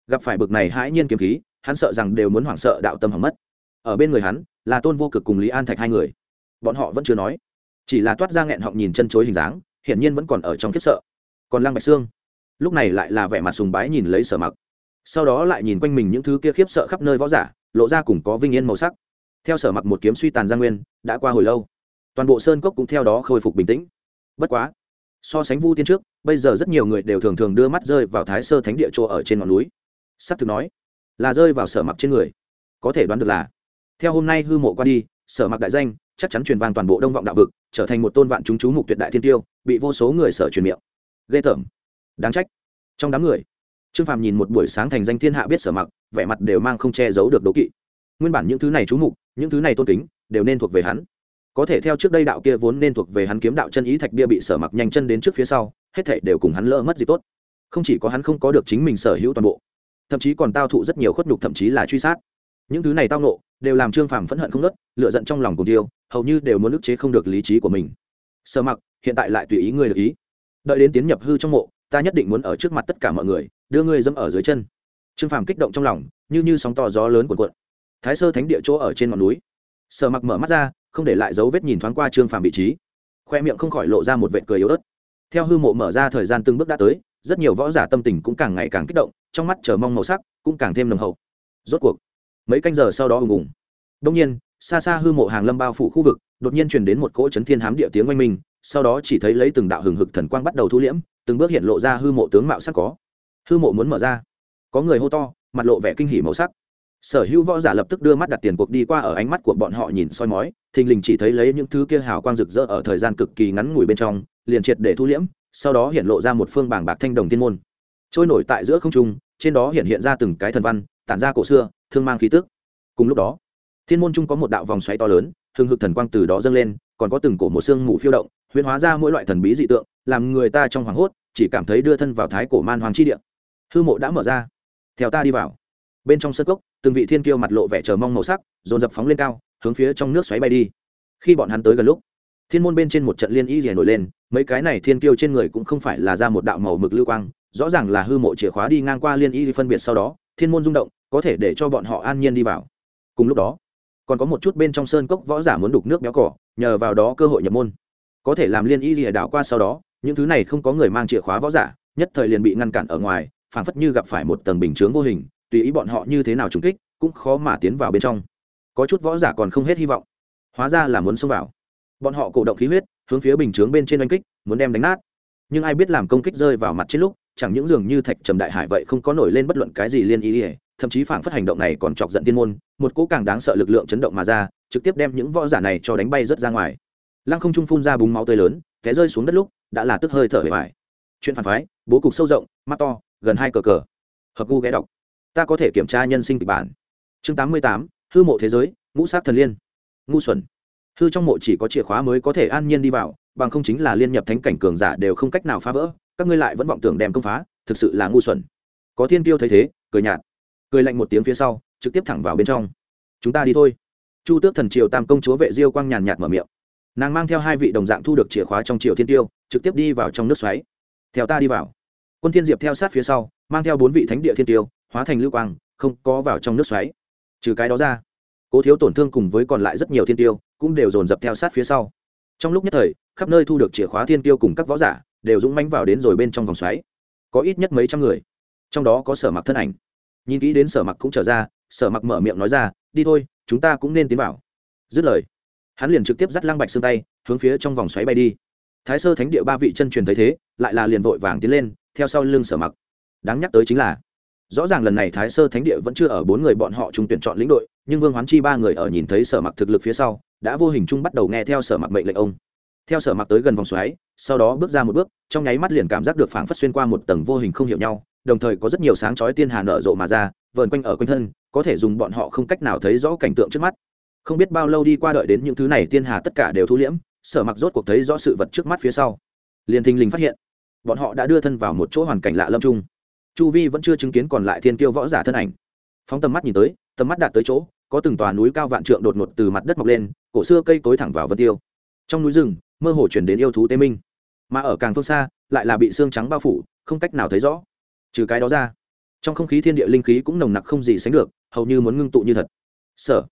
gặp phải bực này hãi nhiên kiếm khí, hắn sợ rằng đều muốn hoảng sợ đạo tâm hỏng mất. Ở bên người hắn, là tôn vô cực cùng lý an thạch hai người. Bọn họ vẫn chưa nói, chỉ là toát ra nghẹn họng nhìn chân chối hình dáng, hiển nhiên vẫn còn ở trong kiếp sợ. Còn lăng bạch sương, lúc này lại là vẻ mặt sùng bái nhìn lấy sở mặc. Sau đó lại nhìn quanh mình những thứ kia khiếp sợ khắp nơi võ giả, lộ ra cùng có vinh yên màu sắc theo sở mặc một kiếm suy tàn gia nguyên, đã qua hồi lâu. Toàn bộ sơn cốc cũng theo đó khôi phục bình tĩnh. Bất quá, so sánh vu tiên trước, bây giờ rất nhiều người đều thường thường đưa mắt rơi vào thái sơ thánh địa chỗ ở trên ngọn núi. S ắ c thực nói, là rơi vào sở mặc trên người. Có thể đoán được là, theo hôm nay hư mộ qua đi, sở mặc đại danh, chắc chắn truyền vang toàn bộ đông vọng đạo vực, trở thành một tôn vạn chúng chú mục tuyệt đại thiên tiêu, bị vô số người sở truyền miệng. Ghê tởm. Đáng trách. Trong đám người, trương phàm nhìn một buổi sáng thành danh thiên hạ biết sở mặc, vẻ mặt đều mang không che giấu được đố kỵ. Nguyên bản những thứ này chú mục những thứ này tôn kính đều nên thuộc về hắn. Có thể theo trước đây đạo kia vốn nên thuộc về hắn kiếm đạo chân ý thạch bia bị sở mặc nhanh chân đến trước phía sau, hết thể đều cùng hắn lỡ mất gì tốt. Không chỉ có hắn không có được chính mình sở hữu toàn bộ, thậm chí còn tao thụ rất nhiều khuất nhục thậm chí là truy sát. Những thứ này tao nộ đều làm trương phàm phẫn hận không nớt lựa giận trong lòng cùng tiêu, hầu như đều muốn ức chế không được lý trí của mình. Sở mặc, hiện tại lại tùy ý ngươi được ý. Đợi đến tiến nhập hư trong mộ, ta nhất định muốn ở trước mặt tất cả mọi người, đưa ngươi dẫm ở dưới chân. Trương phàm kích động trong lòng, như như sóng to gió lớn cuộn cuộn thái sơ thánh địa chỗ ở trên ngọn núi. Sở mặc mở mắt ra, không để lại dấu vết nhìn thoáng qua trương phàm vị trí. Khoe miệng không khỏi lộ ra một vệt cười yếu ớt. Theo hư mộ mở ra thời gian từng bước đã tới, rất nhiều võ giả tâm tình cũng càng ngày càng kích động, trong mắt chờ mong màu sắc cũng càng thêm nồng hậu. Rốt cuộc, mấy canh giờ sau đó ùng ùng. Đông nhiên, xa xa hư mộ hàng lâm bao phủ khu vực, đột nhiên truyền đến một cỗ chấn thiên hám địa tiếng oanh minh, sau đó chỉ thấy lấy từng đạo hừng hực thần quang bắt đầu thu liễm, từng bước hiện lộ ra hư mộ tướng mạo sắc có. Hư mộ muốn mở ra. Có người hô to, mặt lộ vẻ kinh hỉ màu sắc sở hữu võ giả lập tức đưa mắt đặt tiền cuộc đi qua ở ánh mắt của bọn họ nhìn soi mói, thình lình chỉ thấy lấy những thứ kia hào quang rực rỡ ở thời gian cực kỳ ngắn ngủi bên trong, liền triệt để thu liễm, sau đó hiện lộ ra một phương bảng bạc thanh đồng thiên môn. Trôi nổi tại giữa không trung, trên đó hiện hiện ra từng cái thần văn, tản ra cổ xưa, thương mang khí tức. Cùng lúc đó, thiên môn trung có một đạo vòng xoáy to lớn, hừng hực thần quang từ đó dâng lên, còn có từng cổ một xương mù phiêu động, huyễn hóa ra mỗi loại thần bí dị tượng, làm người ta trong hoảng hốt, chỉ cảm thấy đưa thân vào thái cổ man hoàng chi địa. Hư mộ đã mở ra. Theo ta đi vào. Bên trong sân cốc từng vị thiên kiêu mặt lộ vẻ chờ mong màu sắc, dồn dập phóng lên cao, hướng phía trong nước xoáy bay đi. Khi bọn hắn tới gần lúc, thiên môn bên trên một trận liên y rỉa nổi lên, mấy cái này thiên kiêu trên người cũng không phải là ra một đạo màu mực lưu quang, rõ ràng là hư mộ chìa khóa đi ngang qua liên y phân biệt sau đó, thiên môn rung động, có thể để cho bọn họ an nhiên đi vào. Cùng lúc đó, còn có một chút bên trong sơn cốc võ giả muốn đục nước béo cỏ, nhờ vào đó cơ hội nhập môn. Có thể làm liên y rìa đảo qua sau đó, những thứ này không có người mang chìa khóa võ giả, nhất thời liền bị ngăn cản ở ngoài, phảng phất như gặp phải một tầng bình chướng vô hình tùy ý bọn họ như thế nào trúng kích, cũng khó mà tiến vào bên trong. Có chút võ giả còn không hết hy vọng. Hóa ra là muốn xông vào. Bọn họ cổ động khí huyết, hướng phía bình chướng bên trên oanh kích, muốn đem đánh nát. Nhưng ai biết làm công kích rơi vào mặt trên lúc, chẳng những dường như thạch trầm đại hải vậy không có nổi lên bất luận cái gì liên ý ỉa thậm chí phản phất hành động này còn chọc giận tiên môn, một cỗ càng đáng sợ lực lượng chấn động mà ra, trực tiếp đem những võ giả này cho đánh bay rớt ra ngoài. Lăng không trung phun ra búng máu tươi lớn, té rơi xuống đất lúc, đã là tức hơi thở bề bài. Chuyện phản phái, bố cục sâu rộng, mắt to, gần hai cờ cờ. Hợp gu ghé đọc ta có thể kiểm tra nhân sinh kịch bản. Chương tám mươi tám, hư mộ thế giới, ngũ sát thần liên. Ngu xuẩn. Hư trong mộ chỉ có chìa khóa mới có thể an nhiên đi vào, bằng không chính là liên nhập thánh cảnh cường giả đều không cách nào phá vỡ, các ngươi lại vẫn vọng tưởng đem công phá, thực sự là ngu xuẩn. Có thiên tiêu thấy thế, cười nhạt. Cười lạnh một tiếng phía sau, trực tiếp thẳng vào bên trong. Chúng ta đi thôi. Chu tước thần triều tam công chúa vệ diêu quang nhàn nhạt mở miệng. Nàng mang theo hai vị đồng dạng thu được chìa khóa trong triều thiên tiêu, trực tiếp đi vào trong nước xoáy. Theo ta đi vào. Quân thiên diệp theo sát phía sau, mang theo bốn vị thánh địa thiên tiêu hóa thành lưu quang, không có vào trong nước xoáy. Trừ cái đó ra, cố thiếu tổn thương cùng với còn lại rất nhiều thiên tiêu cũng đều dồn dập theo sát phía sau. Trong lúc nhất thời, khắp nơi thu được chìa khóa thiên tiêu cùng các võ giả đều dũng mánh vào đến rồi bên trong vòng xoáy. Có ít nhất mấy trăm người, trong đó có sở mặc thân ảnh. Nhìn kỹ đến sở mặc cũng trở ra, sở mặc mở miệng nói ra, đi thôi, chúng ta cũng nên tiến vào. Dứt lời, hắn liền trực tiếp dắt lăng bạch xương tay, hướng phía trong vòng xoáy bay đi. Thái sơ thánh địa ba vị chân truyền thấy thế, lại là liền vội vàng tiến lên, theo sau lưng sở mặc. Đáng nhắc tới chính là rõ ràng lần này thái sơ thánh địa vẫn chưa ở bốn người bọn họ trung tuyển chọn lĩnh đội, nhưng vương hoán chi ba người ở nhìn thấy sở mặc thực lực phía sau, đã vô hình chung bắt đầu nghe theo sở mặc mệnh lệnh ông. Theo sở mặc tới gần vòng xoáy, sau đó bước ra một bước, trong nháy mắt liền cảm giác được phảng phất xuyên qua một tầng vô hình không hiểu nhau, đồng thời có rất nhiều sáng chói tiên hà nở rộ mà ra, vờn quanh ở quanh thân, có thể dùng bọn họ không cách nào thấy rõ cảnh tượng trước mắt. Không biết bao lâu đi qua đợi đến những thứ này tiên hà tất cả đều thu liễm, sở mặc rốt cuộc thấy rõ sự vật trước mắt phía sau. Liền thình lình phát hiện, bọn họ đã đưa thân vào một chỗ hoàn cảnh lạ lâm trung chu vi vẫn chưa chứng kiến còn lại thiên kiêu võ giả thân ảnh. Phóng tầm mắt nhìn tới, tầm mắt đạt tới chỗ, có từng tòa núi cao vạn trượng đột ngột từ mặt đất mọc lên, cổ xưa cây cối thẳng vào vân tiêu. Trong núi rừng, mơ hồ chuyển đến yêu thú tế minh. Mà ở càng phương xa, lại là bị xương trắng bao phủ, không cách nào thấy rõ. Trừ cái đó ra, trong không khí thiên địa linh khí cũng nồng nặc không gì sánh được, hầu như muốn ngưng tụ như thật. Sở,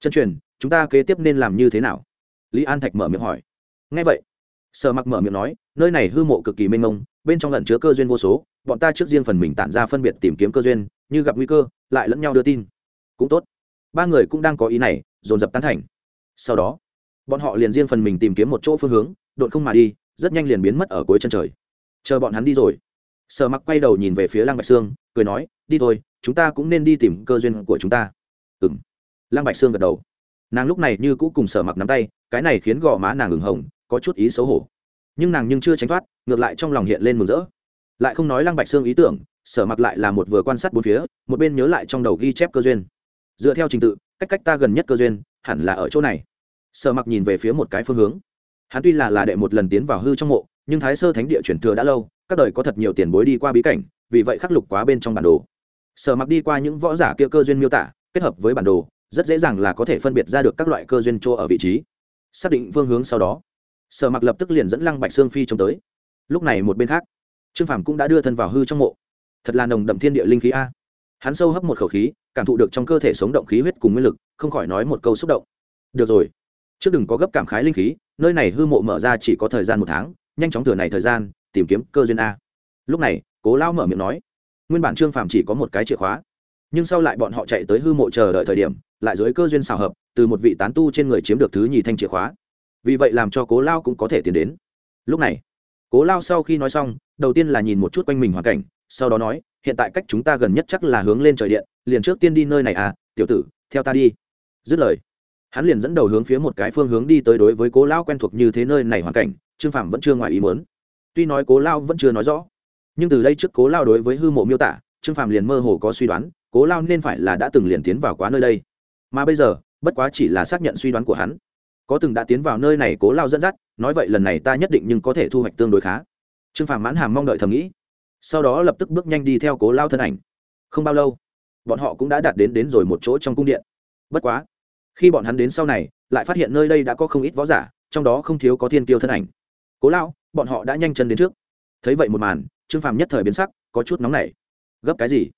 chân truyền, chúng ta kế tiếp nên làm như thế nào? Lý an thạch mở miệng hỏi. Ngay vậy, sở mặc mở miệng nói, nơi này hư mộ cực kỳ mênh mông bên trong lẩn chứa cơ duyên vô số, bọn ta trước riêng phần mình tản ra phân biệt tìm kiếm cơ duyên, như gặp nguy cơ, lại lẫn nhau đưa tin. Cũng tốt. Ba người cũng đang có ý này, dồn dập tán thành. Sau đó, bọn họ liền riêng phần mình tìm kiếm một chỗ phương hướng, đột không mà đi, rất nhanh liền biến mất ở cuối chân trời. Chờ bọn hắn đi rồi, sở mặc quay đầu nhìn về phía lăng bạch sương, cười nói, đi thôi, chúng ta cũng nên đi tìm cơ duyên của chúng ta. Ừ m lăng bạch sương gật đầu. Nàng lúc này như cũ cùng sở mặc nắm tay, cái này khiến gò má nàng ửng hồng, có chút ý xấu hổ nhưng nàng nhưng chưa tránh thoát, ngược lại trong lòng hiện lên mừng rỡ. Lại không nói lăng bạch sương ý tưởng, sở mặc lại là một vừa quan sát bốn phía, một bên nhớ lại trong đầu ghi chép cơ duyên. Dựa theo trình tự, cách cách ta gần nhất cơ duyên, hẳn là ở chỗ này. Sở mặc nhìn về phía một cái phương hướng. Hắn tuy là là đệ một lần tiến vào hư trong mộ, nhưng thái sơ thánh địa chuyển thừa đã lâu, các đời có thật nhiều tiền bối đi qua bí cảnh, vì vậy khắc lục quá bên trong bản đồ. Sở mặc đi qua những võ giả kia cơ duyên miêu tả, kết hợp với bản đồ, rất dễ dàng là có thể phân biệt ra được các loại cơ duyên chỗ ở vị trí. Xác định phương hướng sau đó sở mặc lập tức liền dẫn lăng bạch sương phi trông tới. Lúc này một bên khác, trương phàm cũng đã đưa thân vào hư trong mộ. Thật là nồng đậm thiên địa linh khí a. Hắn sâu hấp một khẩu khí, cảm thụ được trong cơ thể sống động khí huyết cùng nguyên lực, không khỏi nói một câu xúc động. Được rồi, trước đừng có gấp cảm khái linh khí, nơi này hư mộ mở ra chỉ có thời gian một tháng, nhanh chóng thừa này thời gian, tìm kiếm cơ duyên a. Lúc này, cố lao mở miệng nói, nguyên bản trương phàm chỉ có một cái chìa khóa, nhưng sau lại bọn họ chạy tới hư mộ chờ đợi thời điểm, lại dưới cơ duyên xào hợp, từ một vị tán tu trên người chiếm được thứ nhì thanh chìa khóa vì vậy làm cho cố lao cũng có thể tiến đến. Lúc này, cố lao sau khi nói xong, đầu tiên là nhìn một chút quanh mình hoàn cảnh, sau đó nói, hiện tại cách chúng ta gần nhất chắc là hướng lên trời điện, liền trước tiên đi nơi này à tiểu tử, theo ta đi. Dứt lời, hắn liền dẫn đầu hướng phía một cái phương hướng đi tới đối với cố lao quen thuộc như thế nơi này hoàn cảnh, trương phạm vẫn chưa ngoài ý muốn. Tuy nói cố lao vẫn chưa nói rõ, nhưng từ đây trước cố lao đối với hư mộ miêu tả, trương phạm liền mơ hồ có suy đoán, cố lao nên phải là đã từng liền tiến vào quá nơi đây. Mà bây giờ, bất quá chỉ là xác nhận suy đoán của hắn có từng đã tiến vào nơi này cố lao dẫn dắt, nói vậy lần này ta nhất định nhưng có thể thu hoạch tương đối khá. Trương phàm mãn hàm mong đợi thầm nghĩ. Sau đó lập tức bước nhanh đi theo cố lao thân ảnh. Không bao lâu, bọn họ cũng đã đạt đến đến rồi một chỗ trong cung điện. Bất quá, khi bọn hắn đến sau này, lại phát hiện nơi đây đã có không ít võ giả, trong đó không thiếu có thiên tiêu thân ảnh. Cố lao, bọn họ đã nhanh chân đến trước. Thấy vậy một màn, trương phàm nhất thời biến sắc, có chút nóng nảy. Gấp cái gì?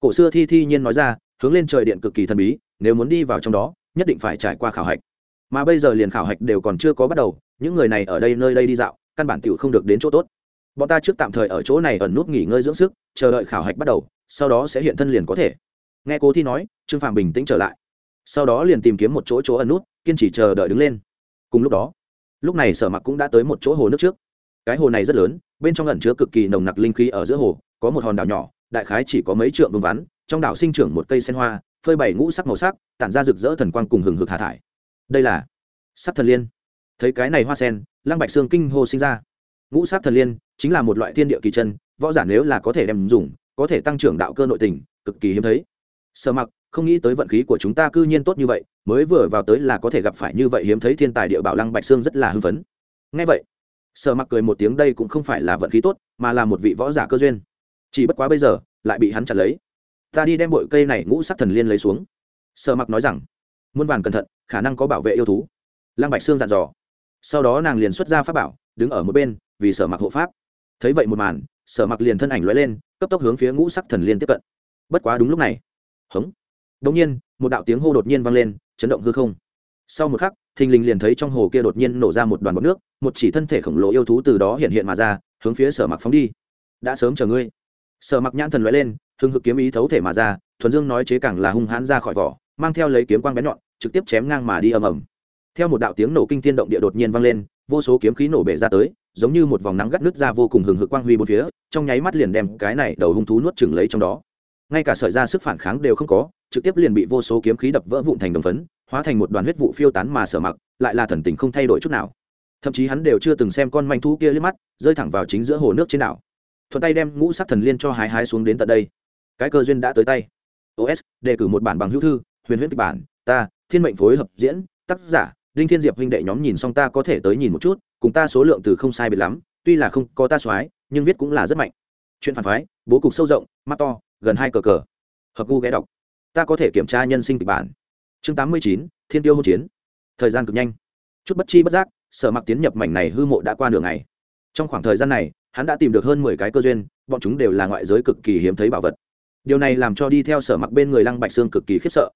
Cổ xưa thi thi nhiên nói ra, hướng lên trời điện cực kỳ thần bí, nếu muốn đi vào trong đó, nhất định phải trải qua khảo hạch mà bây giờ liền khảo hạch đều còn chưa có bắt đầu, những người này ở đây nơi đây đi dạo, căn bản tiểu không được đến chỗ tốt. Bọn ta trước tạm thời ở chỗ này ẩn nút nghỉ ngơi dưỡng sức, chờ đợi khảo hạch bắt đầu, sau đó sẽ hiện thân liền có thể. Nghe cố thi nói, trương phàm bình tĩnh trở lại. Sau đó liền tìm kiếm một chỗ chỗ ẩn nút, kiên trì chờ đợi đứng lên. Cùng lúc đó, lúc này sở mặc cũng đã tới một chỗ hồ nước trước. Cái hồ này rất lớn, bên trong ẩn chứa cực kỳ nồng nặc linh khí ở giữa hồ, có một hòn đảo nhỏ, đại khái chỉ có mấy trượng vương vắn, trong đảo sinh trưởng một cây sen hoa, phơi bày ngũ sắc màu sắc, tản ra rực rỡ thần quang cùng hừng hực hạ thải đây là sắc thần liên. Thấy cái này hoa sen, lăng bạch xương kinh hô sinh ra. Ngũ sắc thần liên chính là một loại thiên địa kỳ chân, võ giả nếu là có thể đem dùng, có thể tăng trưởng đạo cơ nội tình, cực kỳ hiếm thấy. Sợ mặc, không nghĩ tới vận khí của chúng ta cư nhiên tốt như vậy, mới vừa vào tới là có thể gặp phải như vậy hiếm thấy thiên tài địa bảo lăng bạch xương rất là hưng phấn. Ngay vậy sợ mặc cười một tiếng đây cũng không phải là vận khí tốt, mà là một vị võ giả cơ duyên. Chỉ bất quá bây giờ, lại bị hắn chặt lấy. Ta đi đem bội cây này ngũ sắc thần liên lấy xuống. Sợ mặc nói rằng muôn vàn cẩn thận, khả năng có bảo vệ yêu thú. Lăng bạch sương dặn dò. Sau đó nàng liền xuất ra pháp bảo, đứng ở một bên, vì sở mặc hộ pháp. Thấy vậy một màn, sở mặc liền thân ảnh lóe lên, cấp tốc hướng phía ngũ sắc thần liên tiếp cận. Bất quá đúng lúc này, hống. Đột nhiên, một đạo tiếng hô đột nhiên vang lên, chấn động hư không. Sau một khắc, thình lình liền thấy trong hồ kia đột nhiên nổ ra một đoàn bọc nước, một chỉ thân thể khổng lồ yêu thú từ đó hiện hiện mà ra, hướng phía sở mặc phóng đi. Đã sớm chờ ngươi. Sở mặc nhãn thần lóe lên, hưng hực kiếm ý thấu thể mà ra, thuần dương nói chế càng là hung hãn ra khỏi vỏ, mang theo lấy kiếm quang bén nhọn trực tiếp chém ngang mà đi ầm ầm. Theo một đạo tiếng nổ kinh thiên động địa đột nhiên vang lên, vô số kiếm khí nổ bể ra tới, giống như một vòng nắng gắt nước ra vô cùng hừng hực quang huy bốn phía, trong nháy mắt liền đem cái này đầu hung thú nuốt chửng lấy trong đó. Ngay cả sợi da sức phản kháng đều không có, trực tiếp liền bị vô số kiếm khí đập vỡ vụn thành đồng phấn, hóa thành một đoàn huyết vụ phiêu tán mà sở mặc, lại là thần tình không thay đổi chút nào. Thậm chí hắn đều chưa từng xem con manh thú kia liếc mắt, rơi thẳng vào chính giữa hồ nước trên đảo. Thuận tay đem ngũ sắc thần liên cho hái hái xuống đến tận đây. Cái cơ duyên đã tới tay. Os đề cử một bản bằng hữu thư, huyền huyễn kịch bản, ta thiên mệnh phối hợp diễn, tác giả, đinh thiên diệp huynh đệ nhóm nhìn xong ta có thể tới nhìn một chút, cùng ta số lượng từ không sai biệt lắm, tuy là không có ta soái, nhưng viết cũng là rất mạnh. Chuyện phản phái, bố cục sâu rộng, mắt to, gần hai cờ cờ. Hợp gu ghé đọc. Ta có thể kiểm tra nhân sinh kịch bản. Chương tám mươi chín, thiên tiêu hôn chiến. Thời gian cực nhanh. Chút bất chi bất giác, sở mặc tiến nhập mảnh này hư mộ đã qua nửa ngày. Trong khoảng thời gian này, hắn đã tìm được hơn mười cái cơ duyên, bọn chúng đều là ngoại giới cực kỳ hiếm thấy bảo vật. Điều này làm cho đi theo sở mặc bên người lăng bạch sương cực kỳ khiếp sợ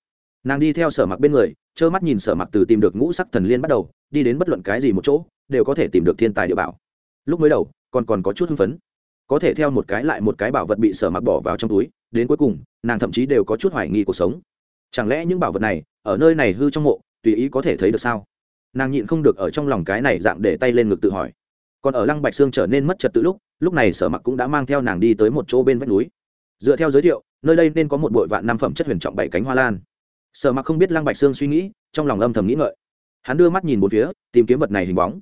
nàng đi theo sở mặc bên người, trơ mắt nhìn sở mặc từ tìm được ngũ sắc thần liên bắt đầu, đi đến bất luận cái gì một chỗ, đều có thể tìm được thiên tài địa bảo. Lúc mới đầu, còn còn có chút hưng phấn. Có thể theo một cái lại một cái bảo vật bị sở mặc bỏ vào trong túi, đến cuối cùng, nàng thậm chí đều có chút hoài nghi cuộc sống. Chẳng lẽ những bảo vật này, ở nơi này hư trong mộ, tùy ý có thể thấy được sao? Nàng nhịn không được ở trong lòng cái này dạng để tay lên ngực tự hỏi. Còn ở lăng bạch sương trở nên mất trật tự lúc lúc này sở mặc cũng đã mang theo nàng đi tới một chỗ bên vách núi. Dựa theo giới thiệu, nơi đây nên có một bội vạn năm phẩm chất huyền trọng bảy cánh hoa lan sở mặc không biết lăng bạch sương suy nghĩ, trong lòng âm thầm nghĩ ngợi. Hắn đưa mắt nhìn một phía, tìm kiếm vật này hình bóng.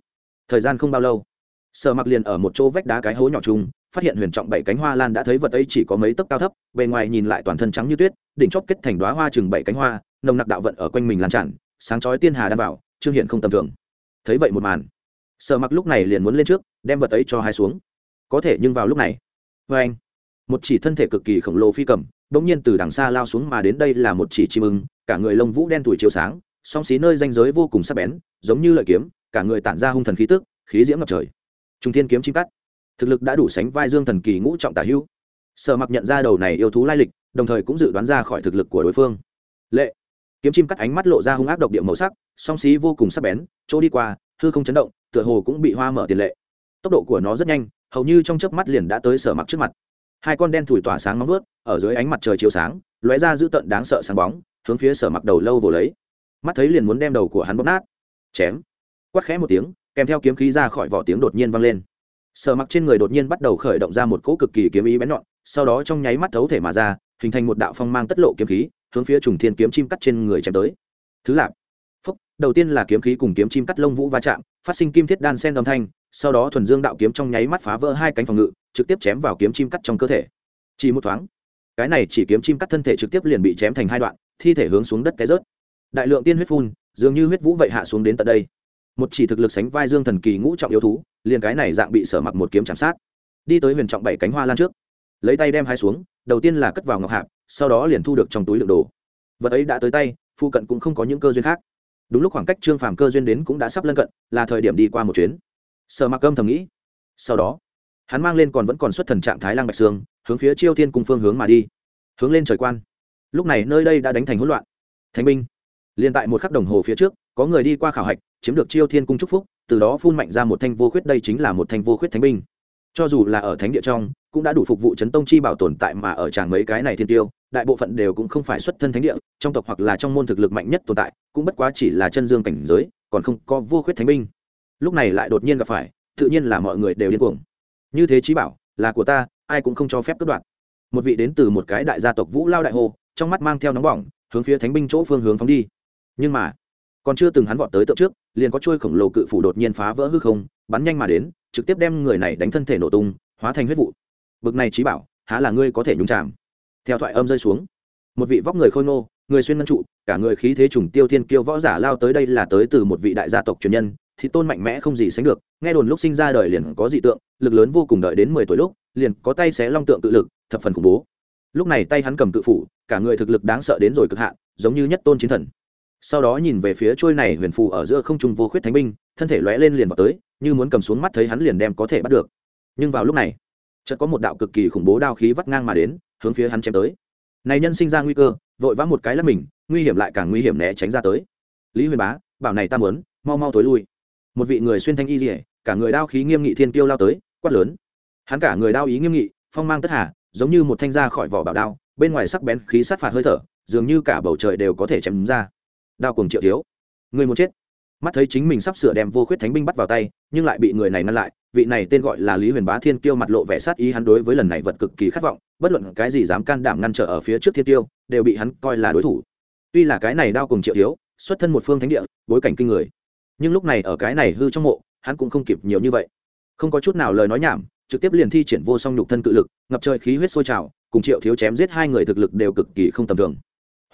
Thời gian không bao lâu, sở mặc liền ở một chỗ vách đá cái hố nhỏ chung, phát hiện huyền trọng bảy cánh hoa lan đã thấy vật ấy chỉ có mấy tấc cao thấp, bề ngoài nhìn lại toàn thân trắng như tuyết, đỉnh chóp kết thành đoá hoa chừng bảy cánh hoa, nồng nặc đạo vận ở quanh mình lan tràn, sáng chói tiên hà đan vào, trương hiện không tầm thường. Thấy vậy một màn, sở mặc lúc này liền muốn lên trước, đem vật ấy cho hai xuống. Có thể nhưng vào lúc này vê anh, một chỉ thân thể cực kỳ khổng lồ phi cầm, bỗng nhiên từ đằng xa lao xuống mà đến đây là một chỉ chim ưng cả người lông vũ đen tuổi chiếu sáng, song xí nơi danh giới vô cùng sắc bén, giống như lợi kiếm, cả người tản ra hung thần khí tức, khí diễm ngập trời. Trung thiên kiếm chim cắt. Thực lực đã đủ sánh vai dương thần kỳ ngũ trọng tả hữu. Sở mặc nhận ra đầu này yêu thú lai lịch, đồng thời cũng dự đoán ra khỏi thực lực của đối phương. Lệ. Kiếm chim cắt ánh mắt lộ ra hung ác độc địa màu sắc, song xí vô cùng sắc bén, chỗ đi qua, hư không chấn động, tựa hồ cũng bị hoa mở tiền lệ. Tốc độ của nó rất nhanh, hầu như trong chớp mắt liền đã tới sở mặc trước mặt. Hai con đen thủi tỏa sáng nóng vớt, ở dưới ánh mặt trời chiếu sáng, lóe ra dữ tận đáng sợ sáng bóng hướng phía sở mặc đầu lâu vồ lấy. Mắt thấy liền muốn đem đầu của hắn bóp nát. Chém. Quát khẽ một tiếng, kèm theo kiếm khí ra khỏi vỏ tiếng đột nhiên vang lên. Sở mặc trên người đột nhiên bắt đầu khởi động ra một cỗ cực kỳ kiếm ý bén nhọn, sau đó trong nháy mắt thấu thể mà ra, hình thành một đạo phong mang tất lộ kiếm khí, hướng phía trùng thiên kiếm chim cắt trên người chém tới. Thứ lạp phúc, đầu tiên là kiếm khí cùng kiếm chim cắt lông vũ va chạm, phát sinh kim thiết đan sen âm thanh, sau đó thuần dương đạo kiếm trong nháy mắt phá vỡ hai cánh phòng ngự, trực tiếp chém vào kiếm chim cắt trong cơ thể. Chỉ một thoáng. Cái này chỉ kiếm chim cắt thân thể trực tiếp liền bị chém thành hai đoạn thi thể hướng xuống đất té rớt. Đại lượng tiên huyết phun, dường như huyết vũ vậy hạ xuống đến tận đây. Một chỉ thực lực sánh vai dương thần kỳ ngũ trọng yếu thú, liền cái này dạng bị sở mặc một kiếm chạm sát. Đi tới huyền trọng bảy cánh hoa lan trước. Lấy tay đem hai xuống, đầu tiên là cất vào ngọc hạp, sau đó liền thu được trong túi lượng đồ. Vật ấy đã tới tay phụ cận cũng không có những cơ duyên khác. Đúng lúc khoảng cách trương phàm cơ duyên đến cũng đã sắp lân cận, là thời điểm đi qua một chuyến. Sở mặc âm thầm nghĩ. Sau đó, hắn mang lên còn vẫn còn xuất thần trạng thái lang bạch sương, hướng phía chiêu thiên cung phương hướng mà đi. Hướng lên trời quan lúc này nơi đây đã đánh thành hỗn loạn. Thánh binh, liền tại một khắc đồng hồ phía trước, có người đi qua khảo hạch, chiếm được chiêu thiên cung trúc phúc, từ đó phun mạnh ra một thanh vô khuyết, đây chính là một thanh vô khuyết thánh binh. Cho dù là ở thánh địa trong, cũng đã đủ phục vụ chấn tông chi bảo tồn tại mà ở tràng mấy cái này thiên tiêu, đại bộ phận đều cũng không phải xuất thân thánh địa, trong tộc hoặc là trong môn thực lực mạnh nhất tồn tại, cũng bất quá chỉ là chân dương cảnh giới, còn không có vô khuyết thánh binh. Lúc này lại đột nhiên gặp phải, tự nhiên là mọi người đều điên cuồng. Như thế trí bảo, là của ta, ai cũng không cho phép cướp đoạt. Một vị đến từ một cái đại gia tộc vũ lao đại hồ trong mắt mang theo nóng bỏng, hướng phía thánh binh chỗ phương hướng phóng đi. Nhưng mà, còn chưa từng hắn vọt tới tượng trước, liền có chuôi khổng lồ cự phủ đột nhiên phá vỡ hư không, bắn nhanh mà đến, trực tiếp đem người này đánh thân thể nổ tung, hóa thành huyết vụ. Bực này trí bảo, há là ngươi có thể nhúng chạm theo thoại âm rơi xuống, một vị vóc người khôi ngô, người xuyên ngân trụ, cả người khí thế trùng tiêu thiên kiêu võ giả lao tới đây là tới từ một vị đại gia tộc truyền nhân, thì tôn mạnh mẽ không gì sánh được, nghe đồn lúc sinh ra đời liền có dị tượng, lực lớn vô cùng đợi đến mười tuổi lúc, liền có tay xé long tượng tự lực, thập phần khủng bố. Lúc này tay hắn cầm cự phủ cả người thực lực đáng sợ đến rồi cực hạn, giống như nhất tôn chiến thần. Sau đó nhìn về phía trôi này huyền phù ở giữa không trung vô khuyết thánh binh, thân thể lóe lên liền vào tới, như muốn cầm xuống mắt thấy hắn liền đem có thể bắt được. Nhưng vào lúc này, chợt có một đạo cực kỳ khủng bố đao khí vắt ngang mà đến, hướng phía hắn chém tới. Này nhân sinh ra nguy cơ, vội vã một cái là mình, nguy hiểm lại càng nguy hiểm né tránh ra tới. Lý huyền bá, bảo này ta muốn, mau mau tối lui. Một vị người xuyên thanh y dỉa cả người đao khí nghiêm nghị thiên tiêu lao tới, quát lớn. Hắn cả người đao ý nghiêm nghị, phong mang tất hà, giống như một thanh ra khỏi vỏ bảo đao bên ngoài sắc bén khí sát phạt hơi thở, dường như cả bầu trời đều có thể chém ra. Đao cùng triệu thiếu người muốn chết. Mắt thấy chính mình sắp sửa đem vô khuyết thánh binh bắt vào tay, nhưng lại bị người này ngăn lại, vị này tên gọi là lý huyền bá thiên kiêu mặt lộ vẻ sát ý hắn đối với lần này vật cực kỳ khát vọng, bất luận cái gì dám can đảm ngăn trở ở phía trước thiên tiêu đều bị hắn coi là đối thủ. Tuy là cái này đao cùng triệu thiếu, xuất thân một phương thánh địa, bối cảnh kinh người, nhưng lúc này ở cái này hư trong mộ, hắn cũng không kịp nhiều như vậy. Không có chút nào lời nói nhảm trực tiếp liền thi triển vô song nhục thân cự lực, ngập trời khí huyết sôi trào, cùng triệu thiếu chém giết hai người thực lực đều cực kỳ không tầm thường.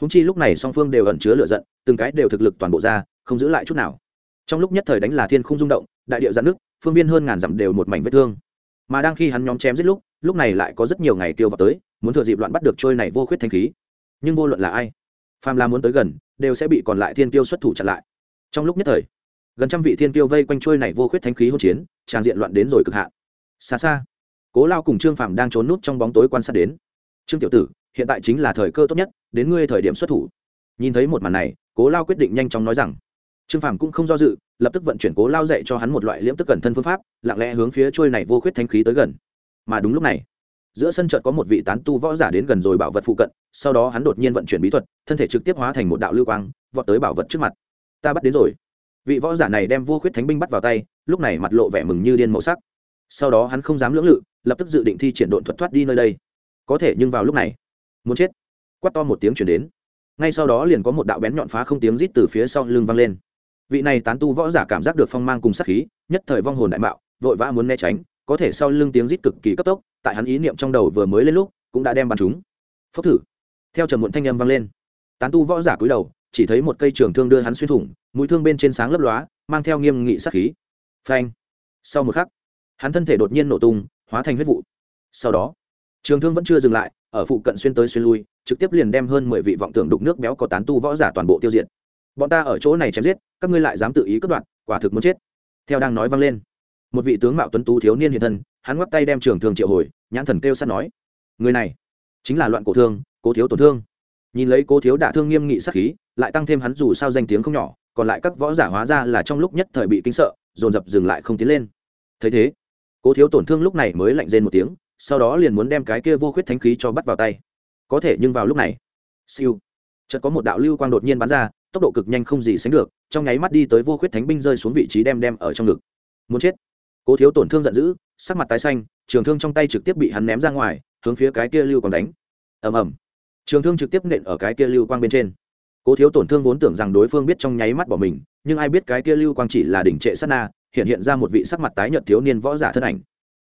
Húng chi lúc này song phương đều ẩn chứa lửa giận, từng cái đều thực lực toàn bộ ra, không giữ lại chút nào. Trong lúc nhất thời đánh là thiên không rung động, đại điệu giãn nước phương viên hơn ngàn dặm đều một mảnh vết thương. Mà đang khi hắn nhóm chém giết lúc lúc này lại có rất nhiều ngày tiêu vào tới, muốn thừa dịp loạn bắt được trôi này vô khuyết thanh khí. Nhưng vô luận là ai, phàm là muốn tới gần, đều sẽ bị còn lại thiên tiêu xuất thủ chặn lại. Trong lúc nhất thời, gần trăm vị thiên tiêu vây quanh trôi này vô khuyết thanh khí hỗn chiến, tràn diện loạn đến rồi cực hạn xa xa, cố lao cùng trương Phạm đang trốn nút trong bóng tối quan sát đến. Trương tiểu tử, hiện tại chính là thời cơ tốt nhất, đến ngươi thời điểm xuất thủ. Nhìn thấy một màn này, cố lao quyết định nhanh chóng nói rằng. Trương Phạm cũng không do dự, lập tức vận chuyển cố lao dạy cho hắn một loại liễm tức cẩn thân phương pháp, lặng lẽ hướng phía trôi này vô khuyết thanh khí tới gần. Mà đúng lúc này, giữa sân chợt có một vị tán tu võ giả đến gần rồi bảo vật phụ cận, sau đó hắn đột nhiên vận chuyển bí thuật, thân thể trực tiếp hóa thành một đạo lưu quang, vọt tới bảo vật trước mặt. Ta bắt đến rồi. Vị võ giả này đem vô khuyết thánh binh bắt vào tay, lúc này mặt lộ vẻ mừng như điên màu sắc sau đó hắn không dám lưỡng lự, lập tức dự định thi triển độn thuật thoát đi nơi đây. Có thể nhưng vào lúc này, muốn chết. Quát to một tiếng chuyển đến. Ngay sau đó liền có một đạo bén nhọn phá không tiếng rít từ phía sau lưng vang lên. Vị này tán tu võ giả cảm giác được phong mang cùng sát khí, nhất thời vong hồn đại mạo, vội vã muốn né tránh, có thể sau lưng tiếng rít cực kỳ cấp tốc, tại hắn ý niệm trong đầu vừa mới lên lúc, cũng đã đem bắn chúng. Phốc thử. Theo trầm muộn thanh âm vang lên, tán tu võ giả cúi đầu, chỉ thấy một cây trường thương đưa hắn xuyên thủng, mũi thương bên trên sáng lấp lóa, mang theo nghiêm nghị sát khí. Phanh. Sau một khắc hắn thân thể đột nhiên nổ tung, hóa thành huyết vụ. Sau đó, trường thương vẫn chưa dừng lại, ở phụ cận xuyên tới xuyên lui, trực tiếp liền đem hơn mười vị vọng tưởng đục nước béo có tán tu võ giả toàn bộ tiêu diệt. Bọn ta ở chỗ này chém giết, các ngươi lại dám tự ý cất đoạn quả thực muốn chết. Theo đang nói vang lên, một vị tướng mạo tuấn tú thiếu niên hiện thân, hắn ngoắc tay đem trường thương triệu hồi, nhãn thần kêu sắt nói, người này chính là loạn cổ thương, cố thiếu tổn thương. Nhìn lấy cố thiếu đả thương nghiêm nghị sát khí, lại tăng thêm hắn dù sao danh tiếng không nhỏ, còn lại các võ giả hóa ra là trong lúc nhất thời bị kinh sợ, dồn dập dừng lại không tiến lên. Thấy thế cố thiếu tổn thương lúc này mới lạnh rên một tiếng, sau đó liền muốn đem cái kia vô khuyết thánh khí cho bắt vào tay. Có thể nhưng vào lúc này, siêu, chợt có một đạo lưu quang đột nhiên bắn ra, tốc độ cực nhanh không gì sánh được, trong nháy mắt đi tới vô khuyết thánh binh rơi xuống vị trí đem đem ở trong ngực. Muốn chết. Cố thiếu tổn thương giận dữ, sắc mặt tái xanh, trường thương trong tay trực tiếp bị hắn ném ra ngoài, hướng phía cái kia lưu quang đánh. Ầm ầm. Trường thương trực tiếp nện ở cái kia lưu quang bên trên. Cố thiếu tổn thương vốn tưởng rằng đối phương biết trong nháy mắt bỏ mình, nhưng ai biết cái kia lưu quang chỉ là đỉnh trệ sát na hiện hiện ra một vị sắc mặt tái nhợt thiếu niên võ giả thân ảnh.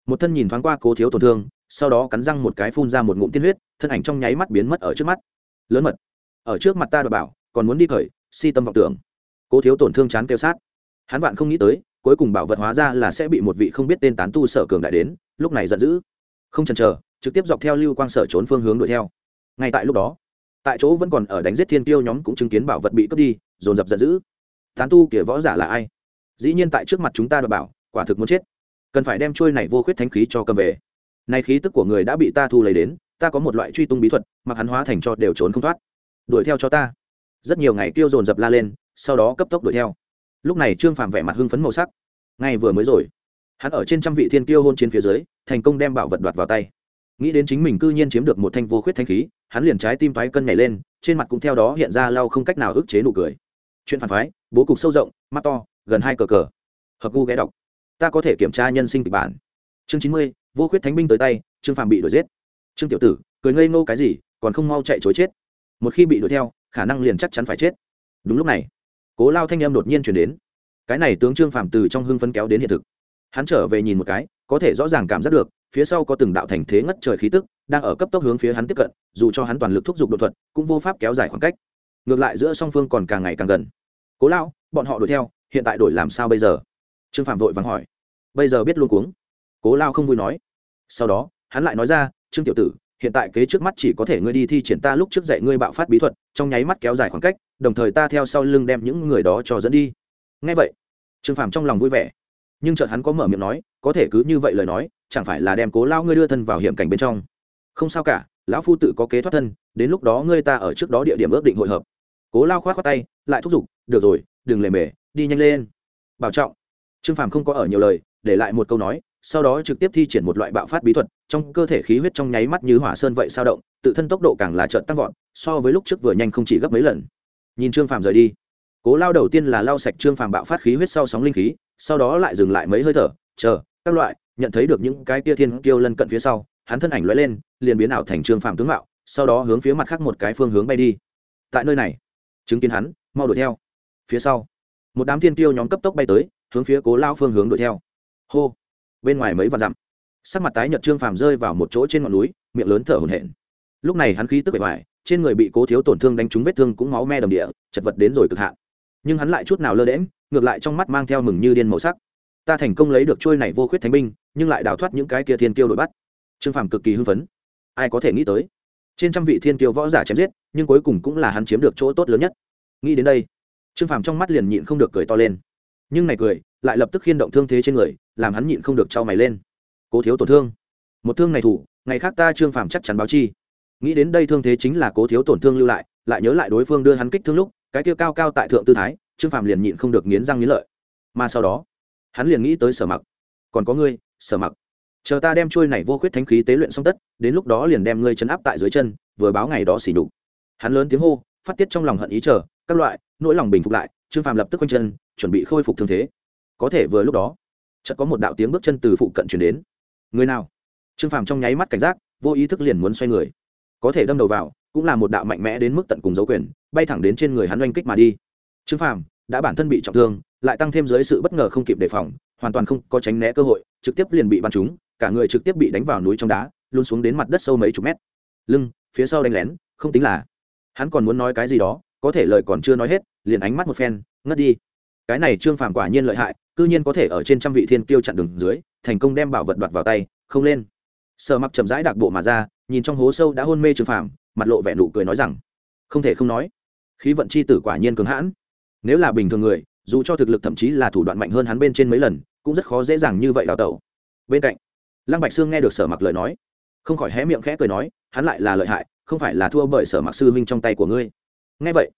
Một thân nhìn thoáng qua cố thiếu tổn thương, sau đó cắn răng một cái phun ra một ngụm tiên huyết, thân ảnh trong nháy mắt biến mất ở trước mắt. Lớn mật, ở trước mặt ta đòi bảo, còn muốn đi khởi, si tâm vọng tưởng. Cố thiếu tổn thương chán kêu sát. Hắn vạn không nghĩ tới, cuối cùng bảo vật hóa ra là sẽ bị một vị không biết tên tán tu sở cường đại đến, lúc này giận dữ. Không chần chờ, trực tiếp dọc theo lưu quang sở trốn phương hướng đuổi theo. Ngay tại lúc đó, tại chỗ vẫn còn ở đánh giết thiên tiêu nhóm cũng chứng kiến bảo vật bị cướp đi, dồn dập giận dữ. Tán tu kể võ giả là ai? Dĩ nhiên tại trước mặt chúng ta đòi bảo, quả thực muốn chết. Cần phải đem trôi này vô khuyết thánh khí cho cầm về. Nay khí tức của người đã bị ta thu lấy đến, ta có một loại truy tung bí thuật, mặc hắn hóa thành cho đều trốn không thoát. Đuổi theo cho ta. Rất nhiều ngày tiêu dồn dập la lên, sau đó cấp tốc đuổi theo. Lúc này trương phàm vẻ mặt hưng phấn màu sắc. Ngay vừa mới rồi, hắn ở trên trăm vị thiên tiêu hôn trên phía dưới, thành công đem bảo vật đoạt vào tay. Nghĩ đến chính mình cư nhiên chiếm được một thanh vô khuyết thanh khí, hắn liền trái tim thoái cân nhảy lên, trên mặt cũng theo đó hiện ra lau không cách nào ức chế nụ cười. Chuyện phản phái, bố cục sâu rộng, mắt to gần hai cờ cờ. Hợp gu ghé đọc. Ta có thể kiểm tra nhân sinh kịch bản. Chương chín mươi, vô khuyết thánh binh tới tay, trương phàm bị đuổi giết. Trương tiểu tử, cười ngây ngô cái gì, còn không mau chạy chối chết. Một khi bị đuổi theo, khả năng liền chắc chắn phải chết. Đúng lúc này, cố lao thanh em đột nhiên chuyển đến. Cái này tướng trương phàm từ trong hưng phấn kéo đến hiện thực. Hắn trở về nhìn một cái, có thể rõ ràng cảm giác được, phía sau có từng đạo thành thế ngất trời khí tức, đang ở cấp tốc hướng phía hắn tiếp cận, dù cho hắn toàn lực thúc giục đột thuật, cũng vô pháp kéo dài khoảng cách. Ngược lại giữa song phương còn càng ngày càng gần. Cố lao, bọn họ đuổi theo hiện tại đổi làm sao bây giờ? Trương phạm vội vàng hỏi. Bây giờ biết luôn cuống. Cố lao không vui nói. Sau đó, hắn lại nói ra, trương tiểu tử, hiện tại kế trước mắt chỉ có thể ngươi đi thi triển ta lúc trước dạy ngươi bạo phát bí thuật, trong nháy mắt kéo dài khoảng cách, đồng thời ta theo sau lưng đem những người đó cho dẫn đi. Ngay vậy, trương phạm trong lòng vui vẻ. Nhưng chợt hắn có mở miệng nói, có thể cứ như vậy lời nói, chẳng phải là đem cố lao ngươi đưa thân vào hiểm cảnh bên trong? Không sao cả, lão phu tự có kế thoát thân, đến lúc đó ngươi ta ở trước đó địa điểm ước định hội hợp. Cố lao khoát khoát tay, lại thúc giục, được rồi, đừng lề mề đi nhanh lên. Bảo trọng, trương phàm không có ở nhiều lời, để lại một câu nói, sau đó trực tiếp thi triển một loại bạo phát bí thuật, trong cơ thể khí huyết trong nháy mắt như hỏa sơn vậy sao động, tự thân tốc độ càng là trợn tăng vọt, so với lúc trước vừa nhanh không chỉ gấp mấy lần. Nhìn trương phàm rời đi, cố lao đầu tiên là lao sạch trương phàm bạo phát khí huyết sau sóng linh khí, sau đó lại dừng lại mấy hơi thở, chờ, các loại, nhận thấy được những cái tia thiên kiêu lân cận phía sau, hắn thân ảnh lóe lên, liền biến ảo thành trương phàm tướng mạo, sau đó hướng phía mặt khác một cái phương hướng bay đi. Tại nơi này, chứng kiến hắn, mau đuổi theo. Phía sau một đám thiên tiêu nhóm cấp tốc bay tới, hướng phía cố lao phương hướng đuổi theo. Hô! Bên ngoài mấy vạn dặm, sắc mặt tái nhợt trương phàm rơi vào một chỗ trên ngọn núi, miệng lớn thở hổn hển. Lúc này hắn khí tức bề ngoài trên người bị cố thiếu tổn thương đánh trúng vết thương cũng máu me đầm địa, chật vật đến rồi cực hạn. Nhưng hắn lại chút nào lơ đễm ngược lại trong mắt mang theo mừng như điên màu sắc. Ta thành công lấy được trôi này vô khuyết thánh binh, nhưng lại đào thoát những cái kia thiên kiêu đội bắt. Trương phàm cực kỳ hưng phấn. Ai có thể nghĩ tới? Trên trăm vị thiên kiêu võ giả chém giết, nhưng cuối cùng cũng là hắn chiếm được chỗ tốt lớn nhất. Nghĩ đến đây trương phàm trong mắt liền nhịn không được cười to lên. Nhưng này cười lại lập tức khiên động thương thế trên người, làm hắn nhịn không được trao mày lên. Cố thiếu tổn thương. Một thương này thủ, ngày khác ta trương phàm chắc chắn báo chi. Nghĩ đến đây thương thế chính là cố thiếu tổn thương lưu lại lại nhớ lại đối phương đưa hắn kích thương lúc, cái kia cao cao tại thượng tư thái, trương phàm liền nhịn không được nghiến răng nghiến lợi. Mà sau đó, hắn liền nghĩ tới sở mặc. Còn có ngươi, sở mặc. Chờ ta đem trôi này vô khuyết thánh khí tế luyện xong tất, đến lúc đó liền đem ngươi chấn áp tại dưới chân, vừa báo ngày đó xỉ đục hắn lớn tiếng hô, phát tiết trong lòng hận ý chờ các loại, nỗi lòng bình phục lại, trương phàm lập tức quanh chân, chuẩn bị khôi phục thương thế. Có thể vừa lúc đó, chợt có một đạo tiếng bước chân từ phụ cận chuyển đến. Người nào? Trương phàm trong nháy mắt cảnh giác, vô ý thức liền muốn xoay người. Có thể đâm đầu vào, cũng là một đạo mạnh mẽ đến mức tận cùng dấu quyền, bay thẳng đến trên người hắn oanh kích mà đi. Trương phàm, đã bản thân bị trọng thương, lại tăng thêm dưới sự bất ngờ không kịp đề phòng, hoàn toàn không có tránh né cơ hội, trực tiếp liền bị bắn trúng, cả người trực tiếp bị đánh vào núi trong đá, luôn xuống đến mặt đất sâu mấy chục mét. Lưng, phía sau đánh lén, không tính là. Hắn còn muốn nói cái gì đó có thể lời còn chưa nói hết, liền ánh mắt một phen, ngất đi. Cái này trương phàm quả nhiên lợi hại, cư nhiên có thể ở trên trăm vị thiên kiêu chặn đường dưới, thành công đem bảo vật đoạt vào tay, không lên. Sợ mặc chậm rãi đặc bộ mà ra, nhìn trong hố sâu đã hôn mê trương phàm, mặt lộ vẻ nụ cười nói rằng, không thể không nói, khí vận c h i tử quả nhiên cứng hãn. Nếu là bình thường người, dù cho thực lực thậm chí là thủ đoạn mạnh hơn hắn bên trên mấy lần, cũng rất khó dễ dàng như vậy đào tẩu. Bên cạnh, lăng bạch sương nghe được sở mặc lời nói, không khỏi hé miệng khẽ cười nói, hắn lại là lợi hại, không phải là thua bởi sở mặc sư huynh trong tay của ngươi nghe vậy,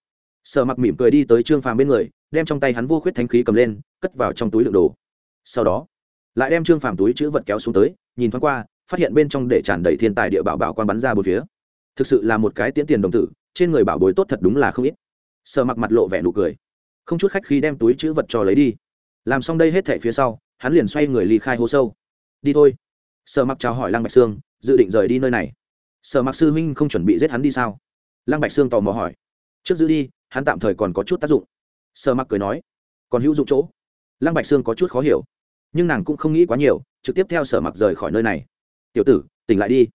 sở mặc mỉm cười đi tới trương phàm bên người, đem trong tay hắn vô khuyết thánh khí cầm lên, cất vào trong túi lượng đồ. Sau đó, lại đem trương phàm túi chữ vật kéo xuống tới, nhìn thoáng qua, phát hiện bên trong để tràn đầy thiên tài địa bảo bảo quan bắn ra bốn phía. Thực sự là một cái tiễn tiền đồng tử, trên người bảo bối tốt thật đúng là không ít. Sở mặc mặt lộ vẻ nụ cười. Không chút khách khi đem túi chữ vật cho lấy đi. Làm xong đây hết thẻ phía sau, hắn liền xoay người ly khai hố sâu. Đi thôi. Sở mặc chào hỏi lăng bạch sương, dự định rời đi nơi này. Sở mặc sư huynh không chuẩn bị giết hắn đi sao? Lăng bạch sương tò mò hỏi trước giữ đi, hắn tạm thời còn có chút tác dụng. Sở mặc cười nói, còn hữu dụng chỗ. Lăng bạch sương có chút khó hiểu, nhưng nàng cũng không nghĩ quá nhiều, trực tiếp theo sở mặc rời khỏi nơi này. Tiểu tử, tỉnh lại đi.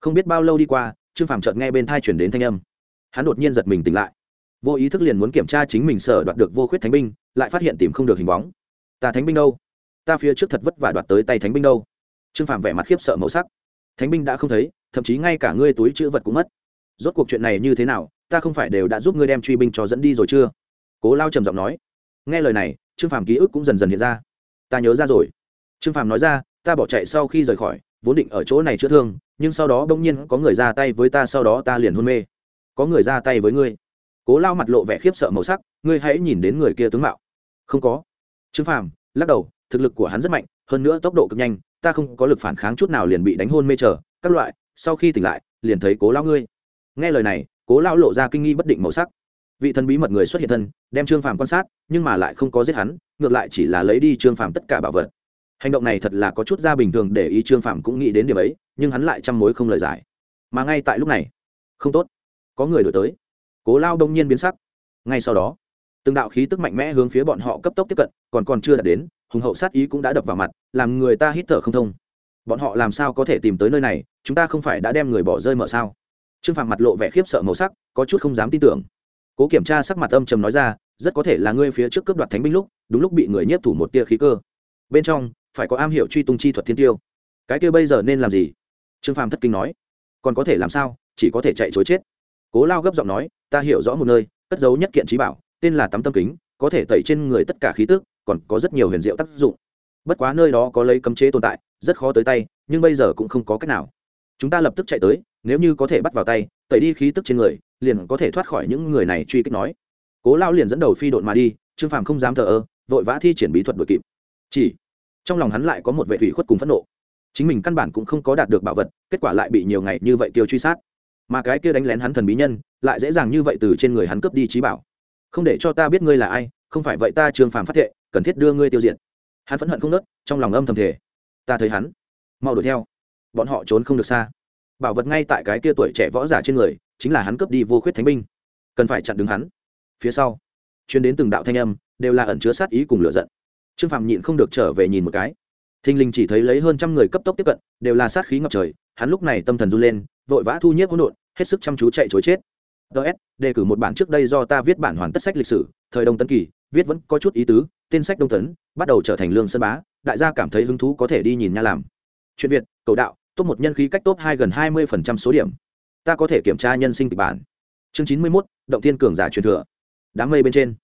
Không biết bao lâu đi qua, trương phàm chợt nghe bên thai chuyển đến thanh âm. Hắn đột nhiên giật mình tỉnh lại. Vô ý thức liền muốn kiểm tra chính mình sở đoạt được vô khuyết thánh binh, lại phát hiện tìm không được hình bóng. Ta thánh binh đâu? Ta phía trước thật vất vả đoạt tới tay thánh binh đâu? Trương phàm vẻ mặt khiếp sợ màu sắc. Thánh binh đã không thấy, thậm chí ngay cả ngươi túi chữ vật cũng mất rốt cuộc chuyện này như thế nào, ta không phải đều đã giúp ngươi đem truy binh cho dẫn đi rồi chưa? Cố lao trầm giọng nói. Nghe lời này, trương phàm ký ức cũng dần dần hiện ra. Ta nhớ ra rồi. Trương phàm nói ra, ta bỏ chạy sau khi rời khỏi, vốn định ở chỗ này chữa thương, nhưng sau đó bỗng nhiên có người ra tay với ta, sau đó ta liền hôn mê. Có người ra tay với ngươi. Cố lao mặt lộ vẻ khiếp sợ màu sắc, ngươi hãy nhìn đến người kia tướng mạo. Không có. Trương phàm lắc đầu, thực lực của hắn rất mạnh, hơn nữa tốc độ cực nhanh, ta không có lực phản kháng chút nào liền bị đánh hôn mê chờ. Các loại, sau khi tỉnh lại, liền thấy cố lao ngươi nghe lời này, cố lao lộ ra kinh nghi bất định màu sắc. Vị thần bí mật người xuất hiện thân, đem trương phàm quan sát, nhưng mà lại không có giết hắn, ngược lại chỉ là lấy đi trương phàm tất cả bảo vật. Hành động này thật là có chút ra bình thường để ý trương phàm cũng nghĩ đến điểm ấy, nhưng hắn lại chăm mối không lời giải. Mà ngay tại lúc này, không tốt, có người đổi tới. Cố lao đông nhiên biến sắc. Ngay sau đó, từng đạo khí tức mạnh mẽ hướng phía bọn họ cấp tốc tiếp cận, còn còn chưa đạt đến, hùng hậu sát ý cũng đã đập vào mặt, làm người ta hít thở không thông. Bọn họ làm sao có thể tìm tới nơi này, chúng ta không phải đã đem người bỏ rơi mở sao? Trương phàm mặt lộ vẻ khiếp sợ màu sắc, có chút không dám tin tưởng. Cố kiểm tra sắc mặt âm trầm nói ra, rất có thể là ngươi phía trước cướp đoạt thánh binh lúc, đúng lúc bị người nhiếp thủ một tia khí cơ. Bên trong, phải có am hiểu truy tung chi thuật thiên tiêu. Cái kia bây giờ nên làm gì? Trương phàm thất kinh nói. Còn có thể làm sao? Chỉ có thể chạy chối chết. Cố lao gấp giọng nói, ta hiểu rõ một nơi, cất giấu nhất kiện trí bảo, tên là tắm tâm kính, có thể tẩy trên người tất cả khí tức, còn có rất nhiều huyền diệu tác dụng. Bất quá nơi đó có lấy cấm chế tồn tại, rất khó tới tay, nhưng bây giờ cũng không có cách nào chúng ta lập tức chạy tới, nếu như có thể bắt vào tay, tẩy đi khí tức trên người, liền có thể thoát khỏi những người này truy kích nói. Cố lao liền dẫn đầu phi độn mà đi, trương phàm không dám thờ ơ, vội vã thi triển bí thuật đội kịp. Chỉ, trong lòng hắn lại có một vệ thủy khuất cùng phẫn nộ. Chính mình căn bản cũng không có đạt được bảo vật, kết quả lại bị nhiều ngày như vậy tiêu truy sát. Mà cái kia đánh lén hắn thần bí nhân, lại dễ dàng như vậy từ trên người hắn cướp đi trí bảo. Không để cho ta biết ngươi là ai, không phải vậy ta trương phàm phát thệ, cần thiết đưa ngươi tiêu diệt. Hắn phẫn hận không nớt trong lòng âm thầm thể ta thấy hắn, mau đuổi theo bọn họ trốn không được xa. Bảo vật ngay tại cái kia tuổi trẻ võ giả trên người, chính là hắn cướp đi vô khuyết thánh binh. Cần phải chặn đứng hắn. Phía sau chuyến đến từng đạo thanh âm, đều là ẩn chứa sát ý cùng lựa giận. Trương phạm nhịn không được trở về nhìn một cái. Thinh linh chỉ thấy lấy hơn trăm người cấp tốc tiếp cận, đều là sát khí ngập trời, hắn lúc này tâm thần run lên, vội vã thu nhiếp hỗn độn, hết sức chăm chú chạy chối chết. Ts đề cử một bản trước đây do ta viết bản hoàn tất sách lịch sử, thời đông tấn kỳ, viết vẫn có chút ý tứ, tên sách đông tấn, bắt đầu trở thành lương sơn bá, đại gia cảm thấy hứng thú có thể đi nhìn nha làm. Chuyện việt, cầu đạo top một nhân khí cách top hai gần hai mươi phần trăm số điểm. Ta có thể kiểm tra nhân sinh kịch bản. Chương chín mươi mốt, động thiên cường giả truyền thừa. Đám mây bên trên.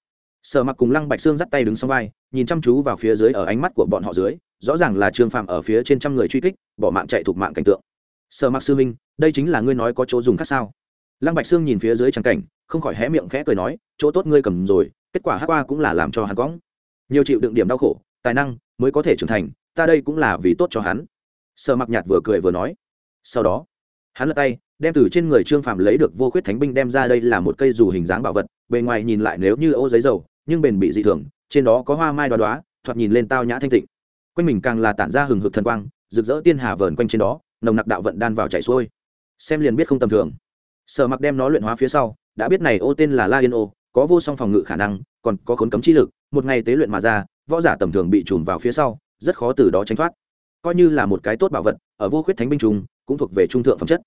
Sở mặc cùng lăng bạch sương dắt tay đứng sau vai, nhìn chăm chú vào phía dưới ở ánh mắt của bọn họ dưới, rõ ràng là trương phạm ở phía trên trăm người truy kích, bỏ mạng chạy thuộc mạng cảnh tượng. Sở mặc sư minh, đây chính là ngươi nói có chỗ dùng khác sao? Lăng bạch sương nhìn phía dưới trắng cảnh, không khỏi hé miệng khẽ cười nói, chỗ tốt ngươi cầm rồi, kết quả hát qua cũng là làm cho hắn cõng nhiều chịu đựng điểm đau khổ, tài năng mới có thể trưởng thành, ta đây cũng là vì tốt cho hắn sở mặc nhạt vừa cười vừa nói. Sau đó, hắn lật tay, đem từ trên người trương phạm lấy được vô khuyết thánh binh đem ra đây là một cây dù hình dáng bảo vật, bề ngoài nhìn lại nếu như ô giấy dầu, nhưng bền bị dị thường, trên đó có hoa mai đoá đoá, thoạt nhìn lên tao nhã thanh tịnh. Quanh mình càng là tản ra hừng hực thần quang, rực rỡ tiên hà vờn quanh trên đó, nồng nặc đạo vận đan vào chảy xuôi. Xem liền biết không tầm thường. Sở mặc đem nó luyện hóa phía sau, đã biết này ô tên là la yên ô, có vô song phòng ngự khả năng, còn có khốn cấm chi lực, một ngày tế luyện mà ra, võ giả tầm thường bị trùm vào phía sau, rất khó từ đó tránh thoát coi như là một cái tốt bảo vật, ở vô khuyết thánh binh trùng, cũng thuộc về trung thượng phẩm chất.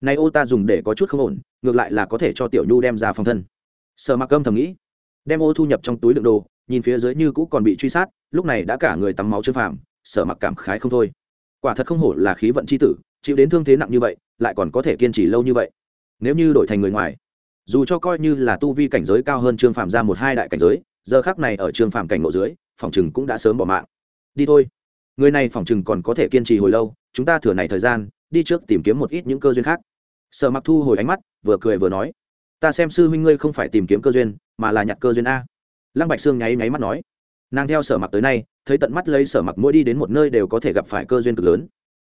Này ô ta dùng để có chút không ổn, ngược lại là có thể cho tiểu nhu đem ra phòng thân. Sợ mặc âm thầm nghĩ, đem ô thu nhập trong túi đựng đồ, nhìn phía dưới như cũ còn bị truy sát, lúc này đã cả người tắm máu trương phàm, sở mặc cảm khái không thôi. Quả thật không hổ là khí vận c h i tử, chịu đến thương thế nặng như vậy, lại còn có thể kiên trì lâu như vậy. Nếu như đổi thành người ngoài, dù cho coi như là tu vi cảnh giới cao hơn trương phàm ra một hai đại cảnh giới, giờ khác này ở trương phàm cảnh ngộ dưới, phòng chừng cũng đã sớm bỏ mạng. Đi thôi người này phỏng chừng còn có thể kiên trì hồi lâu, chúng ta thừa này thời gian, đi trước tìm kiếm một ít những cơ duyên khác. Sở mặc thu hồi ánh mắt, vừa cười vừa nói, ta xem sư huynh ngươi không phải tìm kiếm cơ duyên, mà là nhặt cơ duyên a. Lăng bạch sương nháy nháy mắt nói. Nàng theo sở mặc tới nay, thấy tận mắt lấy sở mặc mỗi đi đến một nơi đều có thể gặp phải cơ duyên cực lớn.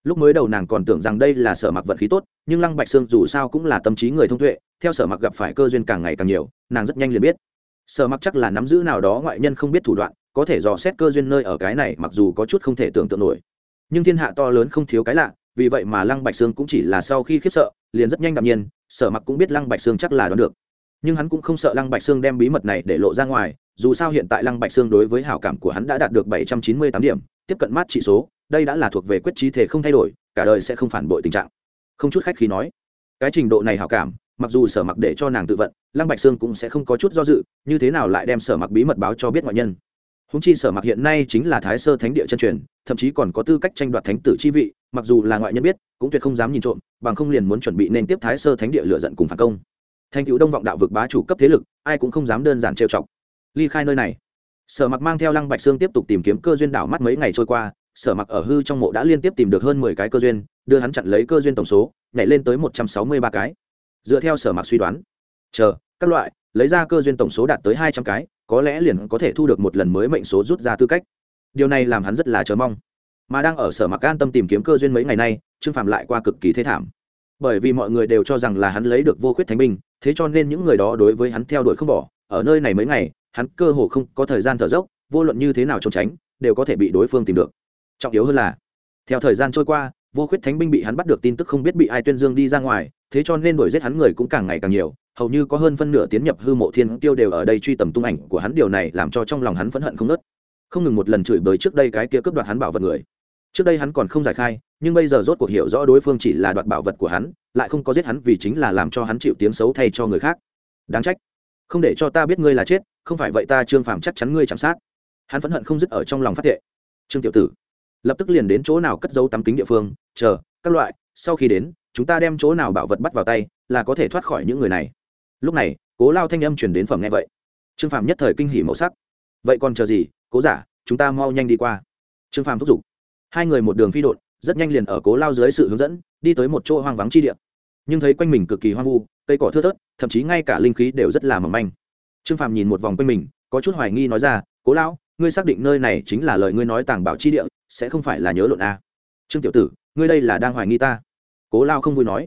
Lúc mới đầu nàng còn tưởng rằng đây là sở mặc vận khí tốt, nhưng lăng bạch sương dù sao cũng là tâm trí người thông tuệ, theo sở mặc gặp phải cơ duyên càng ngày càng nhiều, nàng rất nhanh liền biết. Sở mặc chắc là nắm giữ nào đó ngoại nhân không biết thủ đoạn có thể dò xét cơ duyên nơi ở cái này mặc dù có chút không thể tưởng tượng nổi. Nhưng thiên hạ to lớn không thiếu cái lạ, vì vậy mà lăng bạch sương cũng chỉ là sau khi khiếp sợ, liền rất nhanh đạm nhiên, sở mặc cũng biết lăng bạch sương chắc là đoán được. Nhưng hắn cũng không sợ lăng bạch sương đem bí mật này để lộ ra ngoài, dù sao hiện tại lăng bạch sương đối với hảo cảm của hắn đã đạt được bảy trăm chín mươi tám điểm, tiếp cận mát trị số, đây đã là thuộc về quyết trí thể không thay đổi, cả đời sẽ không phản bội tình trạng. Không chút khách khi nói, cái trình độ này hảo cảm, mặc dù sở mặc để cho nàng tự vận, lăng bạch sương cũng sẽ không có chút do dự, như thế nào lại đem sở mặc bí mật báo cho biết ngoại nhân? Húng chi sở mặc hiện nay chính là thái sơ thánh địa chân truyền, thậm chí còn có tư cách tranh đoạt thánh tử chi vị, mặc dù là ngoại nhân biết, cũng tuyệt không dám nhìn trộm, bằng không liền muốn chuẩn bị nên tiếp thái sơ thánh địa lựa giận cùng phản công. Thành cựu đông vọng đạo vực bá chủ cấp thế lực, ai cũng không dám đơn giản trêu chọc. Ly khai nơi này. Sở mặc mang theo lăng bạch sương tiếp tục tìm kiếm cơ duyên đảo mắt mấy ngày trôi qua, sở mặc ở hư trong mộ đã liên tiếp tìm được hơn mười cái cơ duyên, đưa hắn chặn lấy cơ duyên tổng số, nhảy lên tới một trăm sáu mươi ba cái. Dựa theo sở mặc suy đoán, chờ, các loại, lấy ra cơ duyên tổng số đạt tới hai trăm cái có lẽ liền có thể thu được một lần mới mệnh số rút ra tư cách. Điều này làm hắn rất là chờ mong. Mà đang ở sở mặc an tâm tìm kiếm cơ duyên mấy ngày nay, trương phạm lại qua cực kỳ thế thảm. Bởi vì mọi người đều cho rằng là hắn lấy được vô khuyết thánh binh, thế cho nên những người đó đối với hắn theo đuổi không bỏ. Ở nơi này mấy ngày, hắn cơ hồ không có thời gian thở dốc, vô luận như thế nào trốn tránh, đều có thể bị đối phương tìm được. Trọng yếu hơn là, theo thời gian trôi qua, vô khuyết thánh binh bị hắn bắt được tin tức không biết bị ai tuyên dương đi ra ngoài, thế cho nên đuổi giết hắn người cũng càng ngày càng nhiều hầu như có hơn phân nửa tiến nhập hư mộ thiên tiêu đều ở đây truy tầm tung ảnh của hắn. Điều này làm cho trong lòng hắn phẫn hận không nớt không ngừng một lần chửi bới trước đây cái kia cướp đoạt hắn bảo vật người. Trước đây hắn còn không giải khai, nhưng bây giờ rốt cuộc hiểu rõ đối phương chỉ là đoạt bảo vật của hắn, lại không có giết hắn vì chính là làm cho hắn chịu tiếng xấu thay cho người khác. Đáng trách. Không để cho ta biết ngươi là chết, không phải vậy ta trương phàm chắc chắn ngươi chạm sát. Hắn phẫn hận không dứt ở trong lòng phát thệ. Trương tiểu tử, lập tức liền đến chỗ nào cất dấu tắm kính địa phương, chờ, các loại, sau khi đến, chúng ta đem chỗ nào bảo vật bắt vào tay, là có thể thoát khỏi những người này lúc này, cố lao thanh âm chuyển đến phẩm nghe vậy. Trương phàm nhất thời kinh hỉ màu sắc. Vậy còn chờ gì, cố giả, chúng ta mau nhanh đi qua. Trương phàm thúc giục. Hai người một đường phi đột rất nhanh liền ở cố lao dưới sự hướng dẫn, đi tới một chỗ hoang vắng chi địa. Nhưng thấy quanh mình cực kỳ hoang vu, cây cỏ thưa thớt, thậm chí ngay cả linh khí đều rất là mỏng manh. Trương phàm nhìn một vòng quanh mình, có chút hoài nghi nói ra, cố lão, ngươi xác định nơi này chính là lời ngươi nói tàng bảo chi địa, sẽ không phải là nhớ lộn a à. trương tiểu tử, ngươi đây là đang hoài nghi ta. Cố lao không vui nói,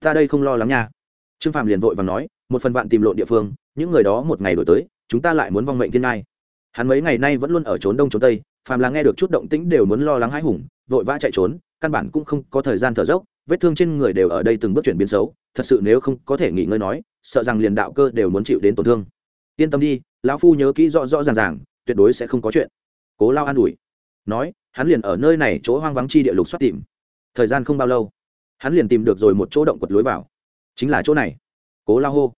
ta đây không lo lắng nha trương phàm liền vội và nói, một phần vạn tìm lộn địa phương, những người đó một ngày đổi tới, chúng ta lại muốn vong mệnh thiên ngai. Hắn mấy ngày nay vẫn luôn ở trốn đông trốn tây, phàm là nghe được chút động tĩnh đều muốn lo lắng hãi hùng, vội vã chạy trốn, căn bản cũng không có thời gian thở dốc, vết thương trên người đều ở đây từng bước chuyển biến xấu, thật sự nếu không có thể nghỉ ngơi nói, sợ rằng liền đạo cơ đều muốn chịu đến tổn thương. Yên tâm đi, lão phu nhớ kỹ rõ rõ ràng ràng, tuyệt đối sẽ không có chuyện. Cố lao an ủi. Nói, hắn liền ở nơi này chỗ hoang vắng chi địa lục xoát tìm. Thời gian không bao lâu, hắn liền tìm được rồi một chỗ động quật lối vào chính là chỗ này. Cố lao hô.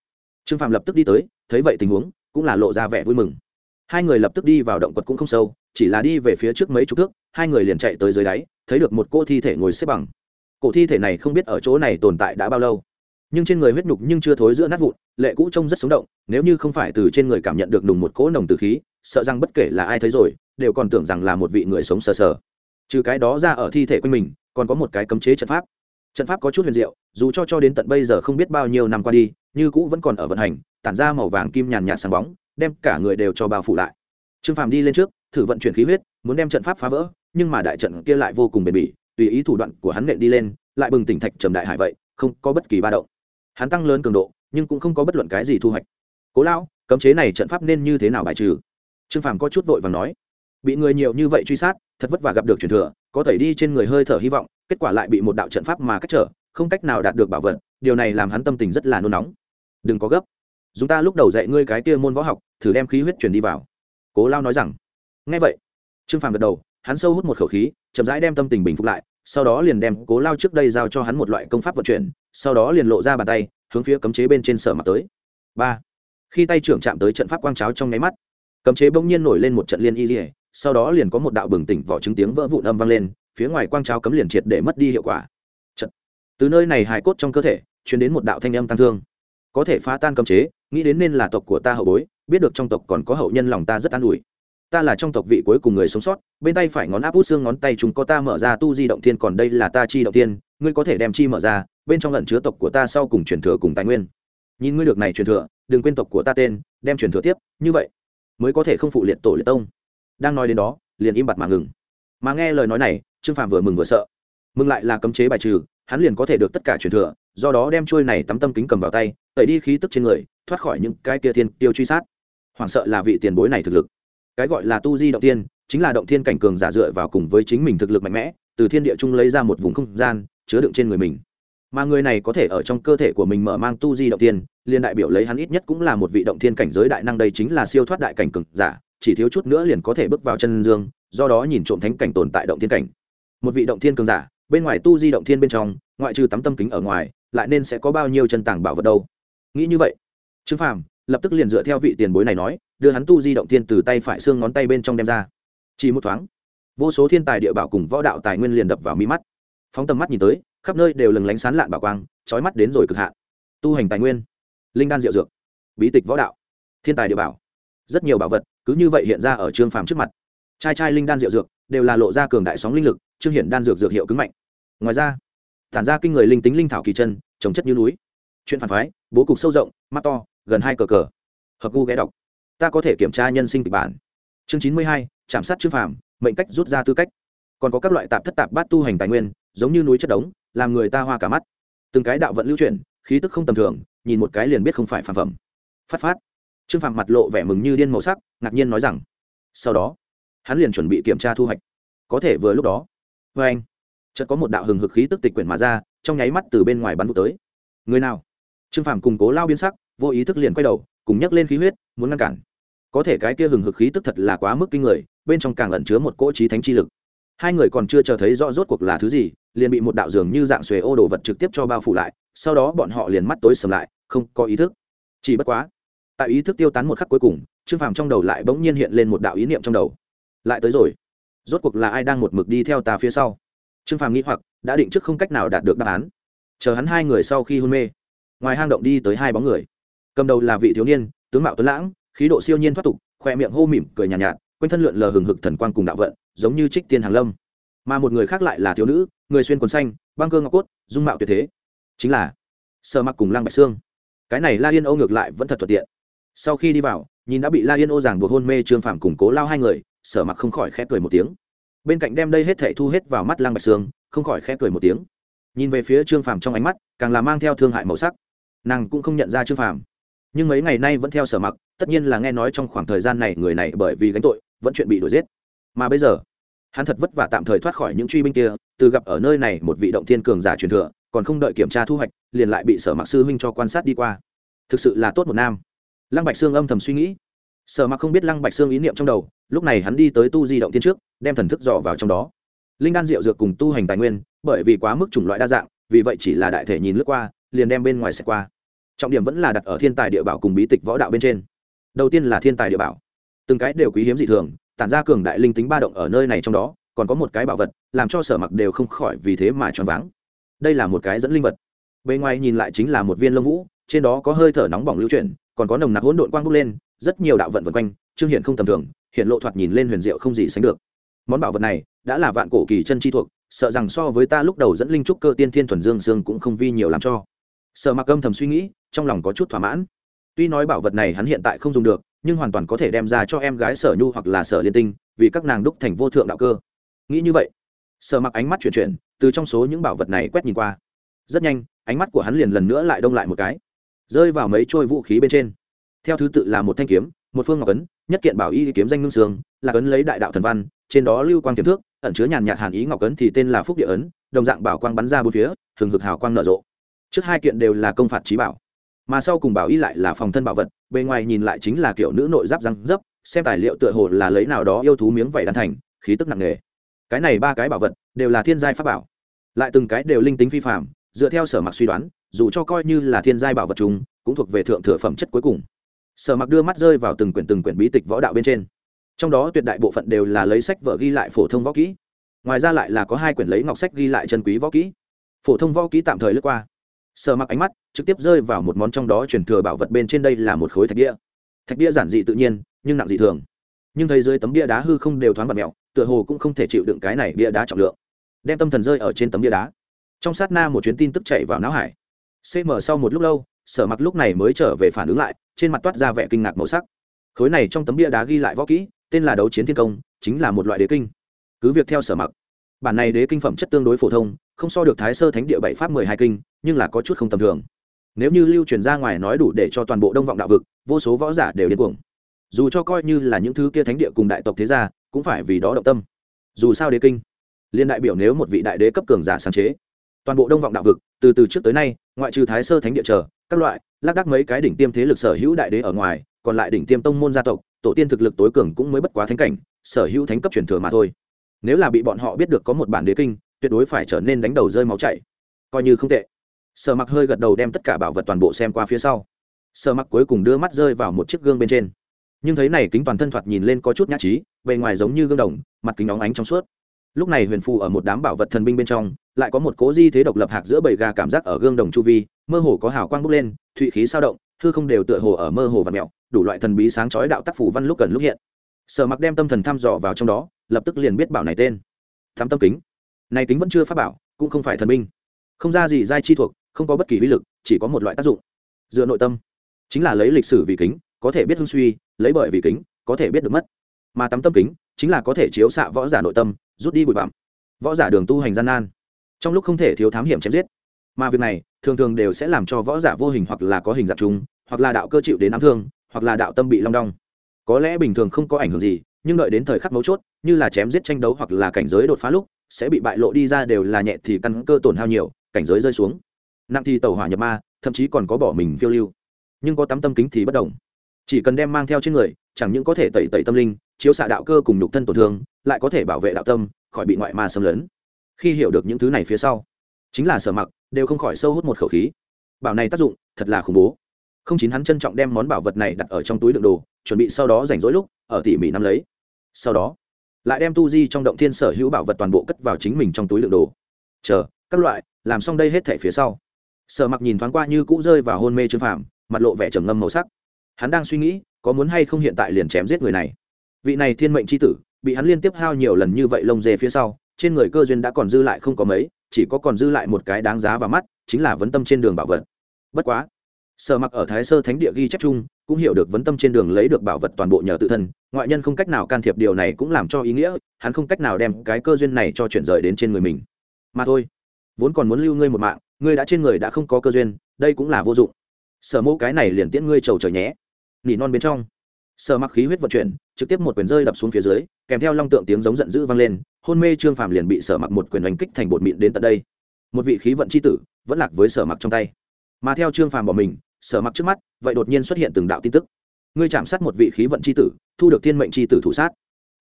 Trương phạm lập tức đi tới, thấy vậy tình huống, cũng là lộ ra vẻ vui mừng. Hai người lập tức đi vào động quật cũng không sâu, chỉ là đi về phía trước mấy chục thước, hai người liền chạy tới dưới đáy, thấy được một cô thi thể ngồi xếp bằng. Cổ thi thể này không biết ở chỗ này tồn tại đã bao lâu, nhưng trên người huyết nhục nhưng chưa thối giữa nát vụn, lệ cũ trông rất sống động, nếu như không phải từ trên người cảm nhận được đùng một cỗ nồng từ khí, sợ rằng bất kể là ai thấy rồi, đều còn tưởng rằng là một vị người sống sờ sờ. Trừ cái đó ra ở thi thể quanh mình, còn có một cái cấm chế trận pháp trận pháp có chút huyền diệu, dù cho cho đến tận bây giờ không biết bao nhiêu năm qua đi, như cũ vẫn còn ở vận hành, tản ra màu vàng kim nhàn nhạt sáng bóng, đem cả người đều cho bao phủ lại. Trương phàm đi lên trước, thử vận chuyển khí huyết, muốn đem trận pháp phá vỡ, nhưng mà đại trận kia lại vô cùng bền bỉ, tùy ý thủ đoạn của hắn nện đi lên, lại bừng tỉnh thạch trầm đại hải vậy, không có bất kỳ ba động. Hắn tăng lớn cường độ, nhưng cũng không có bất luận cái gì thu hoạch. Cố lao cấm chế này trận pháp nên như thế nào bài trừ? Trương phàm có chút vội và nói. Bị người nhiều như vậy truy sát, thật vất vả gặp được truyền thừa, có thể đi trên người hơi thở hy vọng kết quả lại bị một đạo trận pháp mà cách trở, không cách nào đạt được bảo vật, điều này làm hắn tâm tình rất là nôn nóng. Đừng có gấp. Dùng ta lúc đầu dạy ngươi cái kia môn võ học, thử đem khí huyết truyền đi vào. Cố lao nói rằng. Ngay vậy, trương phàm gật đầu, hắn sâu hút một khẩu khí, chậm rãi đem tâm tình bình phục lại, sau đó liền đem cố lao trước đây giao cho hắn một loại công pháp vận chuyển, sau đó liền lộ ra bàn tay, hướng phía cấm chế bên trên sở mặt tới. Ba. Khi tay trưởng chạm tới trận pháp quang cháo trong nháy mắt, cấm chế bỗng nhiên nổi lên một trận liên y dỉa sau đó liền có một đạo bừng tỉnh vỏ trứng tiếng vỡ vụn âm vang lên phía ngoài quang cháo cấm liền triệt để mất đi hiệu quả. Chật. từ nơi này hài cốt trong cơ thể chuyển đến một đạo thanh âm tăng thương. Có thể phá tan cấm chế, nghĩ đến nên là tộc của ta hậu bối, biết được trong tộc còn có hậu nhân lòng ta rất an ủi. Ta là trong tộc vị cuối cùng người sống sót, bên tay phải ngón áp út xương ngón tay chúng có ta mở ra tu di động thiên còn đây là ta chi động thiên, ngươi có thể đem chi mở ra, bên trong lẩn chứa tộc của ta sau cùng truyền thừa cùng tài nguyên. Nhìn ngươi được này truyền thừa, đừng quên tộc của ta tên, đem truyền thừa tiếp, như vậy mới có thể không phụ liệt tổ liệt tông. Đang nói đến đó, liền im bặt mà ngừng mà nghe lời nói này, trương phạm vừa mừng vừa sợ. Mừng lại là cấm chế bài trừ, hắn liền có thể được tất cả truyền thừa, do đó đem trôi này tắm tâm kính cầm vào tay, tẩy đi khí tức trên người, thoát khỏi những cái kia thiên tiêu truy sát. Hoảng sợ là vị tiền bối này thực lực. Cái gọi là tu di động tiên chính là động thiên cảnh cường giả dựa vào cùng với chính mình thực lực mạnh mẽ, từ thiên địa trung lấy ra một vùng không gian, chứa đựng trên người mình. Mà người này có thể ở trong cơ thể của mình mở mang tu di động tiên liên đại biểu lấy hắn ít nhất cũng là một vị động thiên cảnh giới đại năng đây chính là siêu thoát đại cảnh cường giả, chỉ thiếu chút nữa liền có thể bước vào chân dương do đó nhìn trộm thánh cảnh tồn tại động thiên cảnh. Một vị động thiên cường giả, bên ngoài tu di động thiên bên trong, ngoại trừ tắm tâm kính ở ngoài, lại nên sẽ có bao nhiêu chân tàng bảo vật đâu? Nghĩ như vậy, trương phàm lập tức liền dựa theo vị tiền bối này nói, đưa hắn tu di động thiên từ tay phải xương ngón tay bên trong đem ra. Chỉ một thoáng, vô số thiên tài địa bảo cùng võ đạo tài nguyên liền đập vào mi mắt. Phóng tầm mắt nhìn tới, khắp nơi đều lừng lánh sán lạn bảo quang trói mắt đến rồi cực hạn. Tu hành tài nguyên, linh đan diệu dược, bí tịch võ đạo, thiên tài địa bảo, rất nhiều bảo vật, cứ như vậy hiện ra ở trương phàm trước mặt trai trai linh đan diệu dược, đều là lộ ra cường đại sóng linh lực, trương hiển đan dược dược hiệu cứng mạnh. Ngoài ra, tản ra kinh người linh tính linh thảo kỳ chân, trồng chất như núi. Chuyện phản phái, bố cục sâu rộng, mắt to, gần hai cờ cờ. Hợp gu ghé đọc. Ta có thể kiểm tra nhân sinh kịch bản. Chương chín mươi hai, chạm sát chư phàm, mệnh cách rút ra tư cách. Còn có các loại tạp thất tạp bát tu hành tài nguyên, giống như núi chất đống, làm người ta hoa cả mắt. Từng cái đạo vận lưu chuyển, khí tức không tầm thường, nhìn một cái liền biết không phải phản phẩm. Phát phát. Trương phàm mặt lộ vẻ mừng như điên màu sắc, ngạc nhiên nói rằng, sau đó hắn liền chuẩn bị kiểm tra thu hoạch. Có thể vừa lúc đó vê anh, chợt có một đạo hừng hực khí tức tịch quyển mà ra, trong nháy mắt từ bên ngoài bắn vụ tới. Người nào? Trương phàm cùng cố lao biến sắc, vô ý thức liền quay đầu, cùng nhấc lên khí huyết, muốn ngăn cản. Có thể cái kia hừng hực khí tức thật là quá mức kinh người, bên trong càng ẩn chứa một cỗ trí thánh chi lực. Hai người còn chưa chờ thấy rõ rốt cuộc là thứ gì, liền bị một đạo dường như dạng xuề ô đồ vật trực tiếp cho bao phủ lại, sau đó bọn họ liền mắt tối sầm lại, không có ý thức. Chỉ bất quá, tại ý thức tiêu tán một khắc cuối cùng, trương phàm trong đầu lại bỗng nhiên hiện lên một đạo ý niệm trong đầu lại tới rồi. Rốt cuộc là ai đang một mực đi theo ta phía sau? Trương phàm nghĩ hoặc đã định trước không cách nào đạt được đáp án. Chờ hắn hai người sau khi hôn mê ngoài hang động đi tới hai bóng người. Cầm đầu là vị thiếu niên tướng mạo tuấn lãng khí độ siêu nhiên thoát tục khoe miệng hô mỉm cười nhàn nhạt, nhạt quanh thân lượn lờ hừng hực thần quang cùng đạo vận giống như trích tiên hàng lâm. Mà một người khác lại là thiếu nữ người xuyên quần xanh băng cơ ngọc cốt dung mạo tuyệt thế. Chính là sợ mặc cùng lăng bạch xương cái này la yên âu ngược lại vẫn thật thuận tiện. Sau khi đi vào nhìn đã bị la yên ô giảng buộc hôn mê trương phạm củng cố lao hai người sở mặc không khỏi khẽ cười một tiếng. Bên cạnh đem đây hết thể thu hết vào mắt lăng bạch sương, không khỏi khẽ cười một tiếng. Nhìn về phía trương phàm trong ánh mắt, càng là mang theo thương hại màu sắc. Nàng cũng không nhận ra trương phàm. Nhưng mấy ngày nay vẫn theo sở mặc, tất nhiên là nghe nói trong khoảng thời gian này người này bởi vì gánh tội, vẫn chuyện bị đuổi giết. Mà bây giờ, hắn thật vất vả tạm thời thoát khỏi những truy binh kia, từ gặp ở nơi này một vị động thiên cường giả truyền thừa, còn không đợi kiểm tra thu hoạch, liền lại bị sở mặc sư huynh cho quan sát đi qua. Thực sự là tốt một nam. Lăng bạch sương âm thầm suy nghĩ sở mặc không biết lăng bạch sương ý niệm trong đầu, lúc này hắn đi tới tu di động tiên trước, đem thần thức dò vào trong đó. Linh đan rượu dược cùng tu hành tài nguyên, bởi vì quá mức chủng loại đa dạng, vì vậy chỉ là đại thể nhìn lướt qua, liền đem bên ngoài xẻ qua. Trọng điểm vẫn là đặt ở thiên tài địa bảo cùng bí tịch võ đạo bên trên. Đầu tiên là thiên tài địa bảo. Từng cái đều quý hiếm dị thường, tản ra cường đại linh tính ba động ở nơi này trong đó, còn có một cái bảo vật, làm cho sở mặc đều không khỏi vì thế mà choáng váng. Đây là một cái dẫn linh vật. Bề ngoài nhìn lại chính là một viên lông vũ, trên đó có hơi thở nóng bỏng lưu chuyển, còn có nồng nặc hỗn độn quang bốc lên rất nhiều đạo vận vần quanh, trương hiện không tầm thường hiện lộ thoạt nhìn lên huyền diệu không gì sánh được. Món bảo vật này, đã là vạn cổ kỳ chân chi thuộc, sợ rằng so với ta lúc đầu dẫn linh trúc cơ tiên thiên thuần dương dương cũng không vi nhiều làm cho. Sợ mặc âm thầm suy nghĩ, trong lòng có chút thỏa mãn. Tuy nói bảo vật này hắn hiện tại không dùng được, nhưng hoàn toàn có thể đem ra cho em gái sở nhu hoặc là sở liên tinh, vì các nàng đúc thành vô thượng đạo cơ. Nghĩ như vậy, sở mặc ánh mắt chuyển chuyển, từ trong số những bảo vật này quét nhìn qua. Rất nhanh, ánh mắt của hắn liền lần nữa lại đông lại một cái. Rơi vào mấy trôi vũ khí bên trên theo thứ tự là một thanh kiếm, một phương ngọc ấn, nhất kiện bảo y kiếm danh ngưng sương, là ấn lấy đại đạo thần văn, trên đó lưu quang tiềm thước ẩn chứa nhàn nhạt hàn ý ngọc ấn thì tên là phúc địa ấn, đồng dạng bảo quang bắn ra bốn phía thường hực hào quang nở rộ. Trước hai kiện đều là công phạt trí bảo, mà sau cùng bảo y lại là phòng thân bảo vật, bề ngoài nhìn lại chính là kiểu nữ nội giáp răng dấp, xem tài liệu tựa hồ là lấy nào đó yêu thú miếng vảy đan thành, khí tức nặng nề. Cái này ba cái bảo vật đều là thiên giai pháp bảo, lại từng cái đều linh tính phi phạm dựa theo sở mặc suy đoán, dù cho coi như là thiên giai bảo vật chúng, cũng thuộc về thượng thừa phẩm chất cuối cùng sở mặc đưa mắt rơi vào từng quyển từng quyển bí tịch võ đạo bên trên. Trong đó tuyệt đại bộ phận đều là lấy sách vở ghi lại phổ thông võ kỹ. Ngoài ra lại là có hai quyển lấy ngọc sách ghi lại chân quý võ kỹ. Phổ thông võ kỹ tạm thời lướt qua. Sở mặc ánh mắt trực tiếp rơi vào một món trong đó truyền thừa bảo vật bên trên đây là một khối thạch đĩa thạch đĩa giản dị tự nhiên, nhưng nặng dị thường. Nhưng thấy dưới tấm bia đá hư không đều thoáng vật mẹo tựa hồ cũng không thể chịu đựng cái này bia đá trọng lượng. Đem tâm thần rơi ở trên tấm bia đá. Trong sát na một chuyến tin tức chạy vào não hải. Cm sau một lúc lâu sở mặc lúc này mới trở về phản ứng lại, trên mặt toát ra vẻ kinh ngạc màu sắc. Khối này trong tấm bia đá ghi lại võ kỹ, tên là đấu chiến thiên công, chính là một loại đế kinh. Cứ việc theo sở mặc, bản này đế kinh phẩm chất tương đối phổ thông, không so được thái sơ thánh địa bảy pháp mười hai kinh, nhưng là có chút không tầm thường. Nếu như lưu truyền ra ngoài nói đủ để cho toàn bộ đông vọng đạo vực, vô số võ giả đều điên cuồng. Dù cho coi như là những thứ kia thánh địa cùng đại tộc thế gia, cũng phải vì đó động tâm. Dù sao đế kinh, liên đại biểu nếu một vị đại đế cấp cường giả sáng chế, toàn bộ đông vọng đạo vực, từ từ trước tới nay, ngoại trừ thái sơ thánh địa chờ các loại, lác đác mấy cái đỉnh tiêm thế lực sở hữu đại đế ở ngoài, còn lại đỉnh tiêm tông môn gia tộc, tổ tiên thực lực tối cường cũng mới bất quá thánh cảnh, sở hữu thánh cấp truyền thừa mà thôi. Nếu là bị bọn họ biết được có một bản đế kinh, tuyệt đối phải trở nên đánh đầu rơi máu chảy. Coi như không tệ. Sở mặc hơi gật đầu đem tất cả bảo vật toàn bộ xem qua phía sau. Sở mặc cuối cùng đưa mắt rơi vào một chiếc gương bên trên. Nhưng thấy này kính toàn thân thoạt nhìn lên có chút nhã trí, bề ngoài giống như gương đồng, mặt kính óng ánh trong suốt lúc này huyền phù ở một đám bảo vật thần binh bên trong, lại có một cố di thế độc lập hạc giữa bầy gà cảm giác ở gương đồng chu vi, mơ hồ có hào quang bốc lên, thụy khí sao động thư không đều tựa hồ ở mơ hồ và mẹo, đủ loại thần bí sáng chói đạo tác phủ văn lúc cần lúc hiện. Sở mặc đem tâm thần thăm dò vào trong đó, lập tức liền biết bảo này tên. Thám tâm kính. Này kính vẫn chưa phát bảo, cũng không phải thần binh. Không ra gì giai chi thuộc, không có bất kỳ uy lực, chỉ có một loại tác dụng. Dựa nội tâm. Chính là lấy lịch sử vì kính, có thể biết hưng suy, lấy bởi vì kính, có thể biết được mất. Mà tắm tâm kính, chính là có thể chiếu xạ võ giả nội tâm rút đi bụi bặm. Võ giả đường tu hành gian nan. Trong lúc không thể thiếu thám hiểm chém giết, mà việc này thường thường đều sẽ làm cho võ giả vô hình hoặc là có hình dạng chúng hoặc là đạo cơ chịu đến ám thương, hoặc là đạo tâm bị long đong. Có lẽ bình thường không có ảnh hưởng gì, nhưng đợi đến thời khắc mấu chốt, như là chém giết tranh đấu hoặc là cảnh giới đột phá lúc, sẽ bị bại lộ đi ra đều là nhẹ thì căn cơ tổn hao nhiều, cảnh giới rơi xuống. Nặng thì tàu hỏa nhập ma, thậm chí còn có bỏ mình phiêu lưu. Nhưng có tắm tâm kính thì bất đồng chỉ cần đem mang theo trên người, chẳng những có thể tẩy tẩy tâm linh chiếu xạ đạo cơ cùng nhục thân tổn thương, lại có thể bảo vệ đạo tâm, khỏi bị ngoại ma xâm lấn. Khi hiểu được những thứ này phía sau, chính là sở mặc, đều không khỏi sâu hút một khẩu khí. Bảo này tác dụng, thật là khủng bố. Không chín hắn trân trọng đem món bảo vật này đặt ở trong túi đựng đồ, chuẩn bị sau đó rảnh rỗi lúc, ở tỉ mỉ nắm lấy. Sau đó, lại đem tu di trong động thiên sở hữu bảo vật toàn bộ cất vào chính mình trong túi đựng đồ. Chờ, các loại, làm xong đây hết thể phía sau. Sở mặc nhìn thoáng qua như cũ rơi vào hôn mê trương phàm, mặt lộ vẻ trầm ngâm màu sắc. Hắn đang suy nghĩ, có muốn hay không hiện tại liền chém giết người này vị này thiên mệnh c h i tử, bị hắn liên tiếp hao nhiều lần như vậy lông dê phía sau, trên người cơ duyên đã còn dư lại không có mấy, chỉ có còn dư lại một cái đáng giá và mắt, chính là vấn tâm trên đường bảo vật. Bất quá, sở mặc ở thái sơ thánh địa ghi chép chung, cũng hiểu được vấn tâm trên đường lấy được bảo vật toàn bộ nhờ tự thân, ngoại nhân không cách nào can thiệp điều này cũng làm cho ý nghĩa, hắn không cách nào đem cái cơ duyên này cho chuyển rời đến trên người mình. Mà thôi, vốn còn muốn lưu ngươi một mạng, ngươi đã trên người đã không có cơ duyên, đây cũng là vô dụng. Sở mẫu cái này liền tiễn ngươi trầu trời nhé. Nỉ non bên trong sở mặc khí huyết vận chuyển, trực tiếp một quyền rơi đập xuống phía dưới, kèm theo long tượng tiếng giống giận dữ vang lên, hôn mê trương phàm liền bị sở mặc một quyền đánh kích thành bột mịn đến tận đây. Một vị khí vận c h i tử, vẫn lạc với sở mặc trong tay. Mà theo trương phàm bỏ mình sở mặc trước mắt, vậy đột nhiên xuất hiện từng đạo tin tức. Ngươi chạm sát một vị khí vận c h i tử, thu được thiên mệnh c h i tử thủ sát.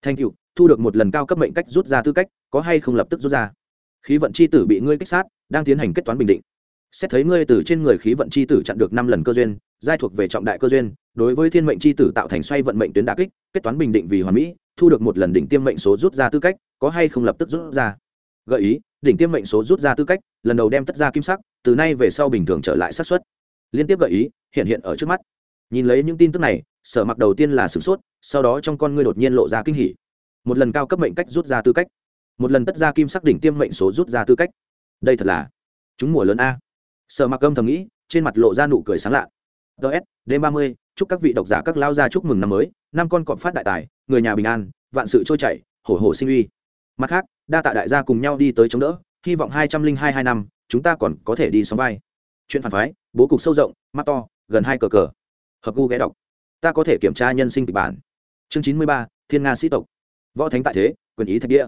Thanh cựu thu được một lần cao cấp mệnh cách rút ra tư cách, có hay không lập tức rút ra? Khí vận c h i tử bị ngươi kích sát, đang tiến hành kết toán bình định. Xét thấy ngươi từ trên người khí vận c h i tử chặn được năm lần cơ duyên, giai thuộc về trọng đại cơ duyên đối với thiên mệnh c h i tử tạo thành xoay vận mệnh tuyến đà kích, kết toán bình định vì hoàn mỹ, thu được một lần đỉnh tiêm mệnh số rút ra tư cách, có hay không lập tức rút ra? Gợi ý, đỉnh tiêm mệnh số rút ra tư cách, lần đầu đem tất ra kim sắc, từ nay về sau bình thường trở lại xác suất. Liên tiếp gợi ý, hiện hiện ở trước mắt. Nhìn lấy những tin tức này, sở mặc đầu tiên là sửng sốt, sau đó trong con ngươi đột nhiên lộ ra kinh hỉ. Một lần cao cấp mệnh cách rút ra tư cách. Một lần tất ra kim sắc đỉnh tiêm mệnh số rút ra tư cách. Đây thật là chúng mùa lớn a. Sở mặc âm thầm nghĩ, trên mặt lộ ra nụ cười sáng lạ ts đêm ba mươi, chúc các vị độc giả các lao gia chúc mừng năm mới, năm con cọp phát đại tài, người nhà bình an, vạn sự trôi chảy, hổ hổ sinh uy. Mặt khác, đa tạ đại gia cùng nhau đi tới chống đỡ, hy vọng hai trăm linh hai hai năm, chúng ta còn có thể đi sóng vai. Chuyện phản phái, bố cục sâu rộng, mắt to, gần hai cờ cờ. Hợp gu ghé đọc. Ta có thể kiểm tra nhân sinh kịch bản. Chương chín mươi ba, thiên nga sĩ tộc. Võ thánh tại thế, quyền ý thạch địa.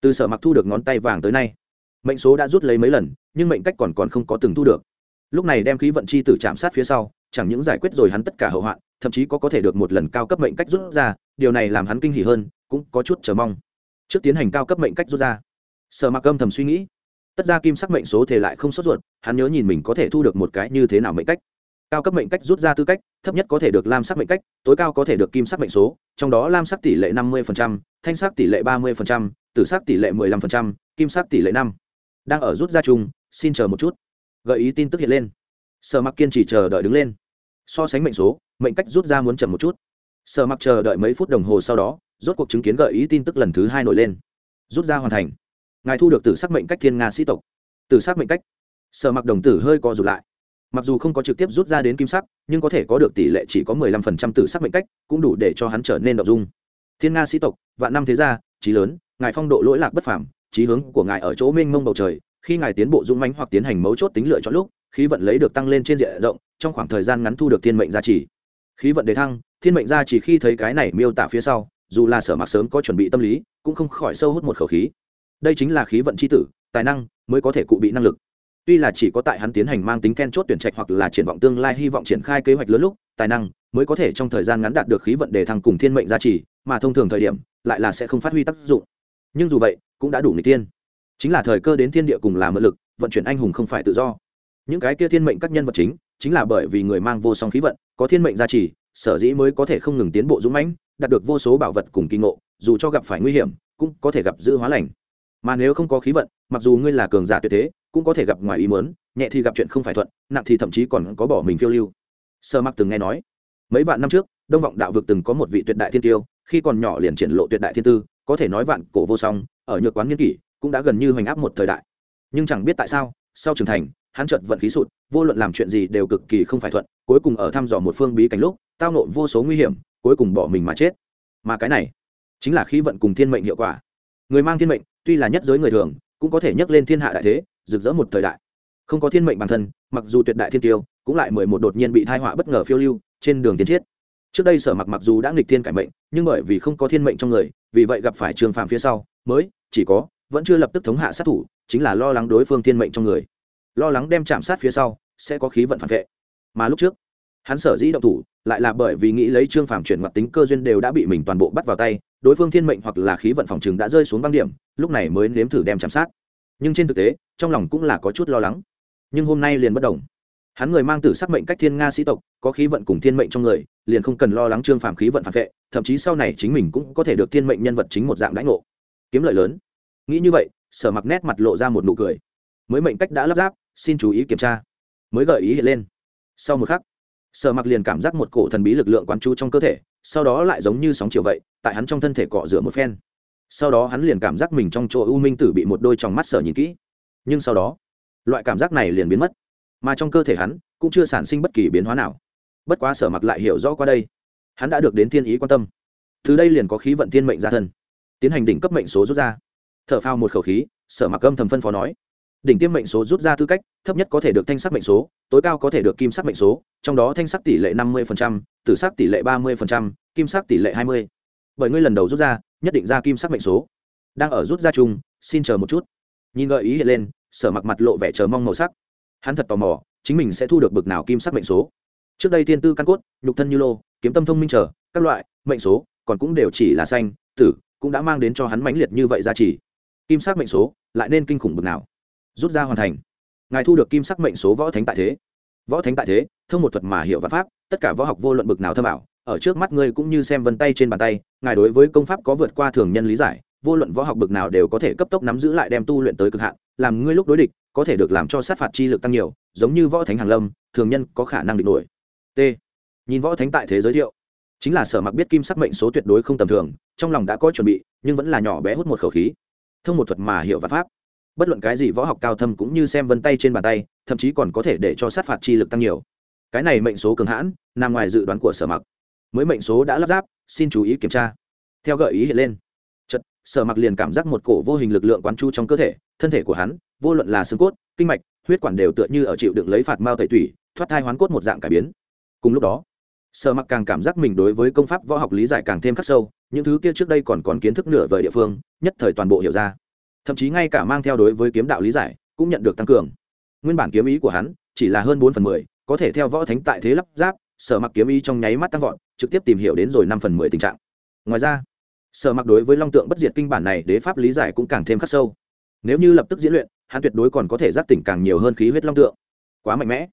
Từ sở mặc thu được ngón tay vàng tới nay. Mệnh số đã rút lấy mấy lần, nhưng mệnh cách còn còn không có từng thu được. Lúc này đem khí vận chi tử chạm sát phía sau chẳng những giải quyết rồi hắn tất cả hậu hoạn thậm chí có có thể được một lần cao cấp mệnh cách rút ra điều này làm hắn kinh hỉ hơn cũng có chút chờ mong. Trước tiến hành cao cấp mệnh cách rút ra sở mặc âm thầm suy nghĩ. Tất ra kim sắc mệnh số thể lại không sốt ruột hắn nhớ nhìn mình có thể thu được một cái như thế nào mệnh cách. Cao cấp mệnh cách rút ra tư cách thấp nhất có thể được lam sắc mệnh cách tối cao có thể được kim sắc mệnh số trong đó lam sắc tỷ lệ năm mươi thanh sắc tỷ lệ ba mươi tử sắc tỷ lệ 15%, kim sắc tỷ lệ năm. Đang ở rút ra chung xin chờ một chút. Gợi ý tin tức hiện lên. Sở mặc kiên chỉ chờ đợi đứng lên so sánh mệnh số, mệnh cách rút ra muốn chậm một chút. Sở mặc chờ đợi mấy phút đồng hồ sau đó, rốt cuộc chứng kiến gợi ý tin tức lần thứ hai nổi lên. Rút ra hoàn thành. Ngài thu được tử sắc mệnh cách thiên nga sĩ tộc. Tử sắc mệnh cách. Sở mặc đồng tử hơi co rụt lại. Mặc dù không có trực tiếp rút ra đến kim sắc, nhưng có thể có được tỷ lệ chỉ có mười lăm phần trăm tử sắc mệnh cách, cũng đủ để cho hắn trở nên đ ộ n g dung. Thiên nga sĩ tộc, vạn năm thế gia, trí lớn, ngài phong độ lỗi lạc bất phảm trí hướng của ngài ở chỗ mênh mông bầu trời, khi ngài tiến bộ dũng mánh hoặc tiến hành mấu chốt tính lựa chọn lúc, khí vận lấy được tăng lên trên diện rộng trong khoảng thời gian ngắn thu được thiên mệnh gia trì. Khí vận đề thăng, thiên mệnh gia trì khi thấy cái này miêu tả phía sau, dù là sở mặc sớm có chuẩn bị tâm lý, cũng không khỏi sâu hút một khẩu khí. Đây chính là khí vận c h i tử, tài năng mới có thể cụ bị năng lực. Tuy là chỉ có tại hắn tiến hành mang tính then chốt tuyển trạch hoặc là triển vọng tương lai hy vọng triển khai kế hoạch lớn lúc, tài năng mới có thể trong thời gian ngắn đạt được khí vận đề thăng cùng thiên mệnh gia trì, mà thông thường thời điểm lại là sẽ không phát huy tác dụng. Nhưng dù vậy, cũng đã đủ người tiên chính là thời cơ đến thiên địa cùng làm mượn lực, vận chuyển anh hùng không phải tự do. Những cái kia thiên mệnh các nhân vật chính chính là bởi vì người mang vô song khí vận, có thiên mệnh gia trì, sở dĩ mới có thể không ngừng tiến bộ dũng mãnh, đạt được vô số bảo vật cùng kỳ ngộ, dù cho gặp phải nguy hiểm, cũng có thể gặp giữ hóa lành. Mà nếu không có khí vận, mặc dù ngươi là cường giả tuyệt thế, cũng có thể gặp ngoài ý muốn, nhẹ thì gặp chuyện không phải thuận, nặng thì thậm chí còn có bỏ mình phiêu lưu. Sơ mặc từng nghe nói, mấy vạn năm trước, đông vọng đạo vực từng có một vị tuyệt đại thiên tiêu, khi còn nhỏ liền triển lộ tuyệt đại thiên tư, có thể nói vạn cổ vô song, ở nhược quán nghiên kỷ, cũng đã gần như hoành áp một thời đại. Nhưng chẳng biết tại sao, sau trưởng thành hắn chợt vận khí sụt, vô luận làm chuyện gì đều cực kỳ không phải thuận, cuối cùng ở thăm dò một phương bí cảnh lúc, tao nộ vô số nguy hiểm, cuối cùng bỏ mình mà chết. Mà cái này, chính là khí vận cùng thiên mệnh hiệu quả. Người mang thiên mệnh, tuy là nhất giới người thường, cũng có thể nhấc lên thiên hạ đại thế, rực rỡ một thời đại. Không có thiên mệnh bản thân, mặc dù tuyệt đại thiên tiêu, cũng lại mười một đột nhiên bị thai họa bất ngờ phiêu lưu, trên đường tiến thiết trước đây sở mặc mặc dù đã nghịch thiên cải mệnh, nhưng bởi vì không có thiên mệnh trong người, vì vậy gặp phải trường phạm phía sau, mới, chỉ có, vẫn chưa lập tức thống hạ sát thủ, chính là lo lắng đối phương thiên mệnh trong người lo lắng đem chạm sát phía sau, sẽ có khí vận phản vệ. Mà lúc trước, hắn sở dĩ động thủ, lại là bởi vì nghĩ lấy trương phàm chuyển mặt tính cơ duyên đều đã bị mình toàn bộ bắt vào tay, đối phương thiên mệnh hoặc là khí vận phòng chừng đã rơi xuống băng điểm, lúc này mới nếm thử đem chạm sát. Nhưng trên thực tế, trong lòng cũng là có chút lo lắng. Nhưng hôm nay liền bất đồng hắn người mang tử sắc mệnh cách thiên nga sĩ tộc, có khí vận cùng thiên mệnh trong người, liền không cần lo lắng trương phàm khí vận phản vệ, thậm chí sau này chính mình cũng có thể được thiên mệnh nhân vật chính một dạng đãi ngộ. Kiếm lợi lớn. Nghĩ như vậy, sở mặc nét mặt lộ ra một nụ cười. Mới mệnh cách đã lắp ráp xin chú ý kiểm tra. Mới gợi ý hiện lên. Sau một khắc, sở mặc liền cảm giác một cổ thần bí lực lượng quán chú trong cơ thể, sau đó lại giống như sóng chiều vậy, tại hắn trong thân thể cọ rửa một phen. Sau đó hắn liền cảm giác mình trong chỗ u minh tử bị một đôi tròng mắt sở nhìn kỹ. Nhưng sau đó, loại cảm giác này liền biến mất. Mà trong cơ thể hắn, cũng chưa sản sinh bất kỳ biến hóa nào. Bất quá sở mặc lại hiểu rõ qua đây. Hắn đã được đến thiên ý quan tâm. Từ đây liền có khí vận thiên mệnh ra thân. Tiến hành đỉnh cấp mệnh số rút ra. T h ở phao một khẩu khí, sở mặc âm thầm phân phó nói đỉnh tiêm mệnh số rút ra tư cách, thấp nhất có thể được thanh sắc mệnh số, tối cao có thể được kim sắc mệnh số, trong đó thanh sắc tỷ lệ năm mươi tử sắc tỷ lệ ba mươi kim sắc tỷ lệ hai mươi. Bởi ngươi lần đầu rút ra, nhất định ra kim sắc mệnh số. Đang ở rút ra chung, xin chờ một chút. Nhìn gợi ý hiện lên, sở mặc mặt lộ vẻ chờ mong màu sắc. Hắn thật tò mò, chính mình sẽ thu được bực nào kim sắc mệnh số. Trước đây thiên tư căn cốt, nhục thân như lô, kiếm tâm thông minh chờ, các loại, mệnh số, còn cũng đều chỉ là xanh, tử, cũng đã mang đến cho hắn mãnh liệt như vậy giá trị. Kim sắc mệnh số, lại nên kinh khủng bực nào? Rút ra hoàn thành. Ngài thu được kim sắc mệnh số võ thánh tại thế. Võ thánh tại thế, thông một thuật mà hiệu văn pháp, tất cả võ học vô luận bực nào thơ bảo ở trước mắt ngươi cũng như xem vân tay trên bàn tay, ngài đối với công pháp có vượt qua thường nhân lý giải, vô luận võ học bực nào đều có thể cấp tốc nắm giữ lại đem tu luyện tới cực hạn, làm ngươi lúc đối địch, có thể được làm cho sát phạt chi lực tăng nhiều, giống như võ thánh hàng lâm, thường nhân có khả năng địch nổi. T. Nhìn võ thánh tại thế giới thiệu, chính là sở mặc biết kim sắc mệnh số tuyệt đối không tầm thường, trong lòng đã có chuẩn bị, nhưng vẫn là nhỏ bé hút một khẩu khí. Thông một thuật mà hiệu văn pháp bất luận cái gì võ học cao thâm cũng như xem vân tay trên bàn tay, thậm chí còn có thể để cho sát phạt chi lực tăng nhiều. Cái này mệnh số cường hãn, nằm ngoài dự đoán của sở mặc. Mới mệnh số đã lắp ráp, xin chú ý kiểm tra. Theo gợi ý hiện lên chật sở mặc liền cảm giác một cổ vô hình lực lượng quán chu trong cơ thể, thân thể của hắn, vô luận là xương cốt, kinh mạch, huyết quản đều tựa như ở chịu đựng lấy phạt mao tẩy tủy, thoát thai hoán cốt một dạng cải biến. Cùng lúc đó, sở mặc càng cảm giác mình đối với công pháp võ học lý giải càng thêm khắc sâu, những thứ kia trước đây còn còn kiến thức nửa vời địa phương, nhất thời toàn bộ hiểu ra thậm chí ngay cả mang theo đối với kiếm đạo lý giải cũng nhận được tăng cường. Nguyên bản kiếm ý của hắn chỉ là hơn bốn phần mười, có thể theo võ thánh tại thế lắp ráp, sở mặc kiếm ý trong nháy mắt tăng vọt, trực tiếp tìm hiểu đến rồi năm phần mười tình trạng. Ngoài ra, sở mặc đối với long tượng bất diệt kinh bản này đế pháp lý giải cũng càng thêm khắc sâu. Nếu như lập tức diễn luyện, hắn tuyệt đối còn có thể giác tỉnh càng nhiều hơn khí huyết long tượng. Quá mạnh mẽ.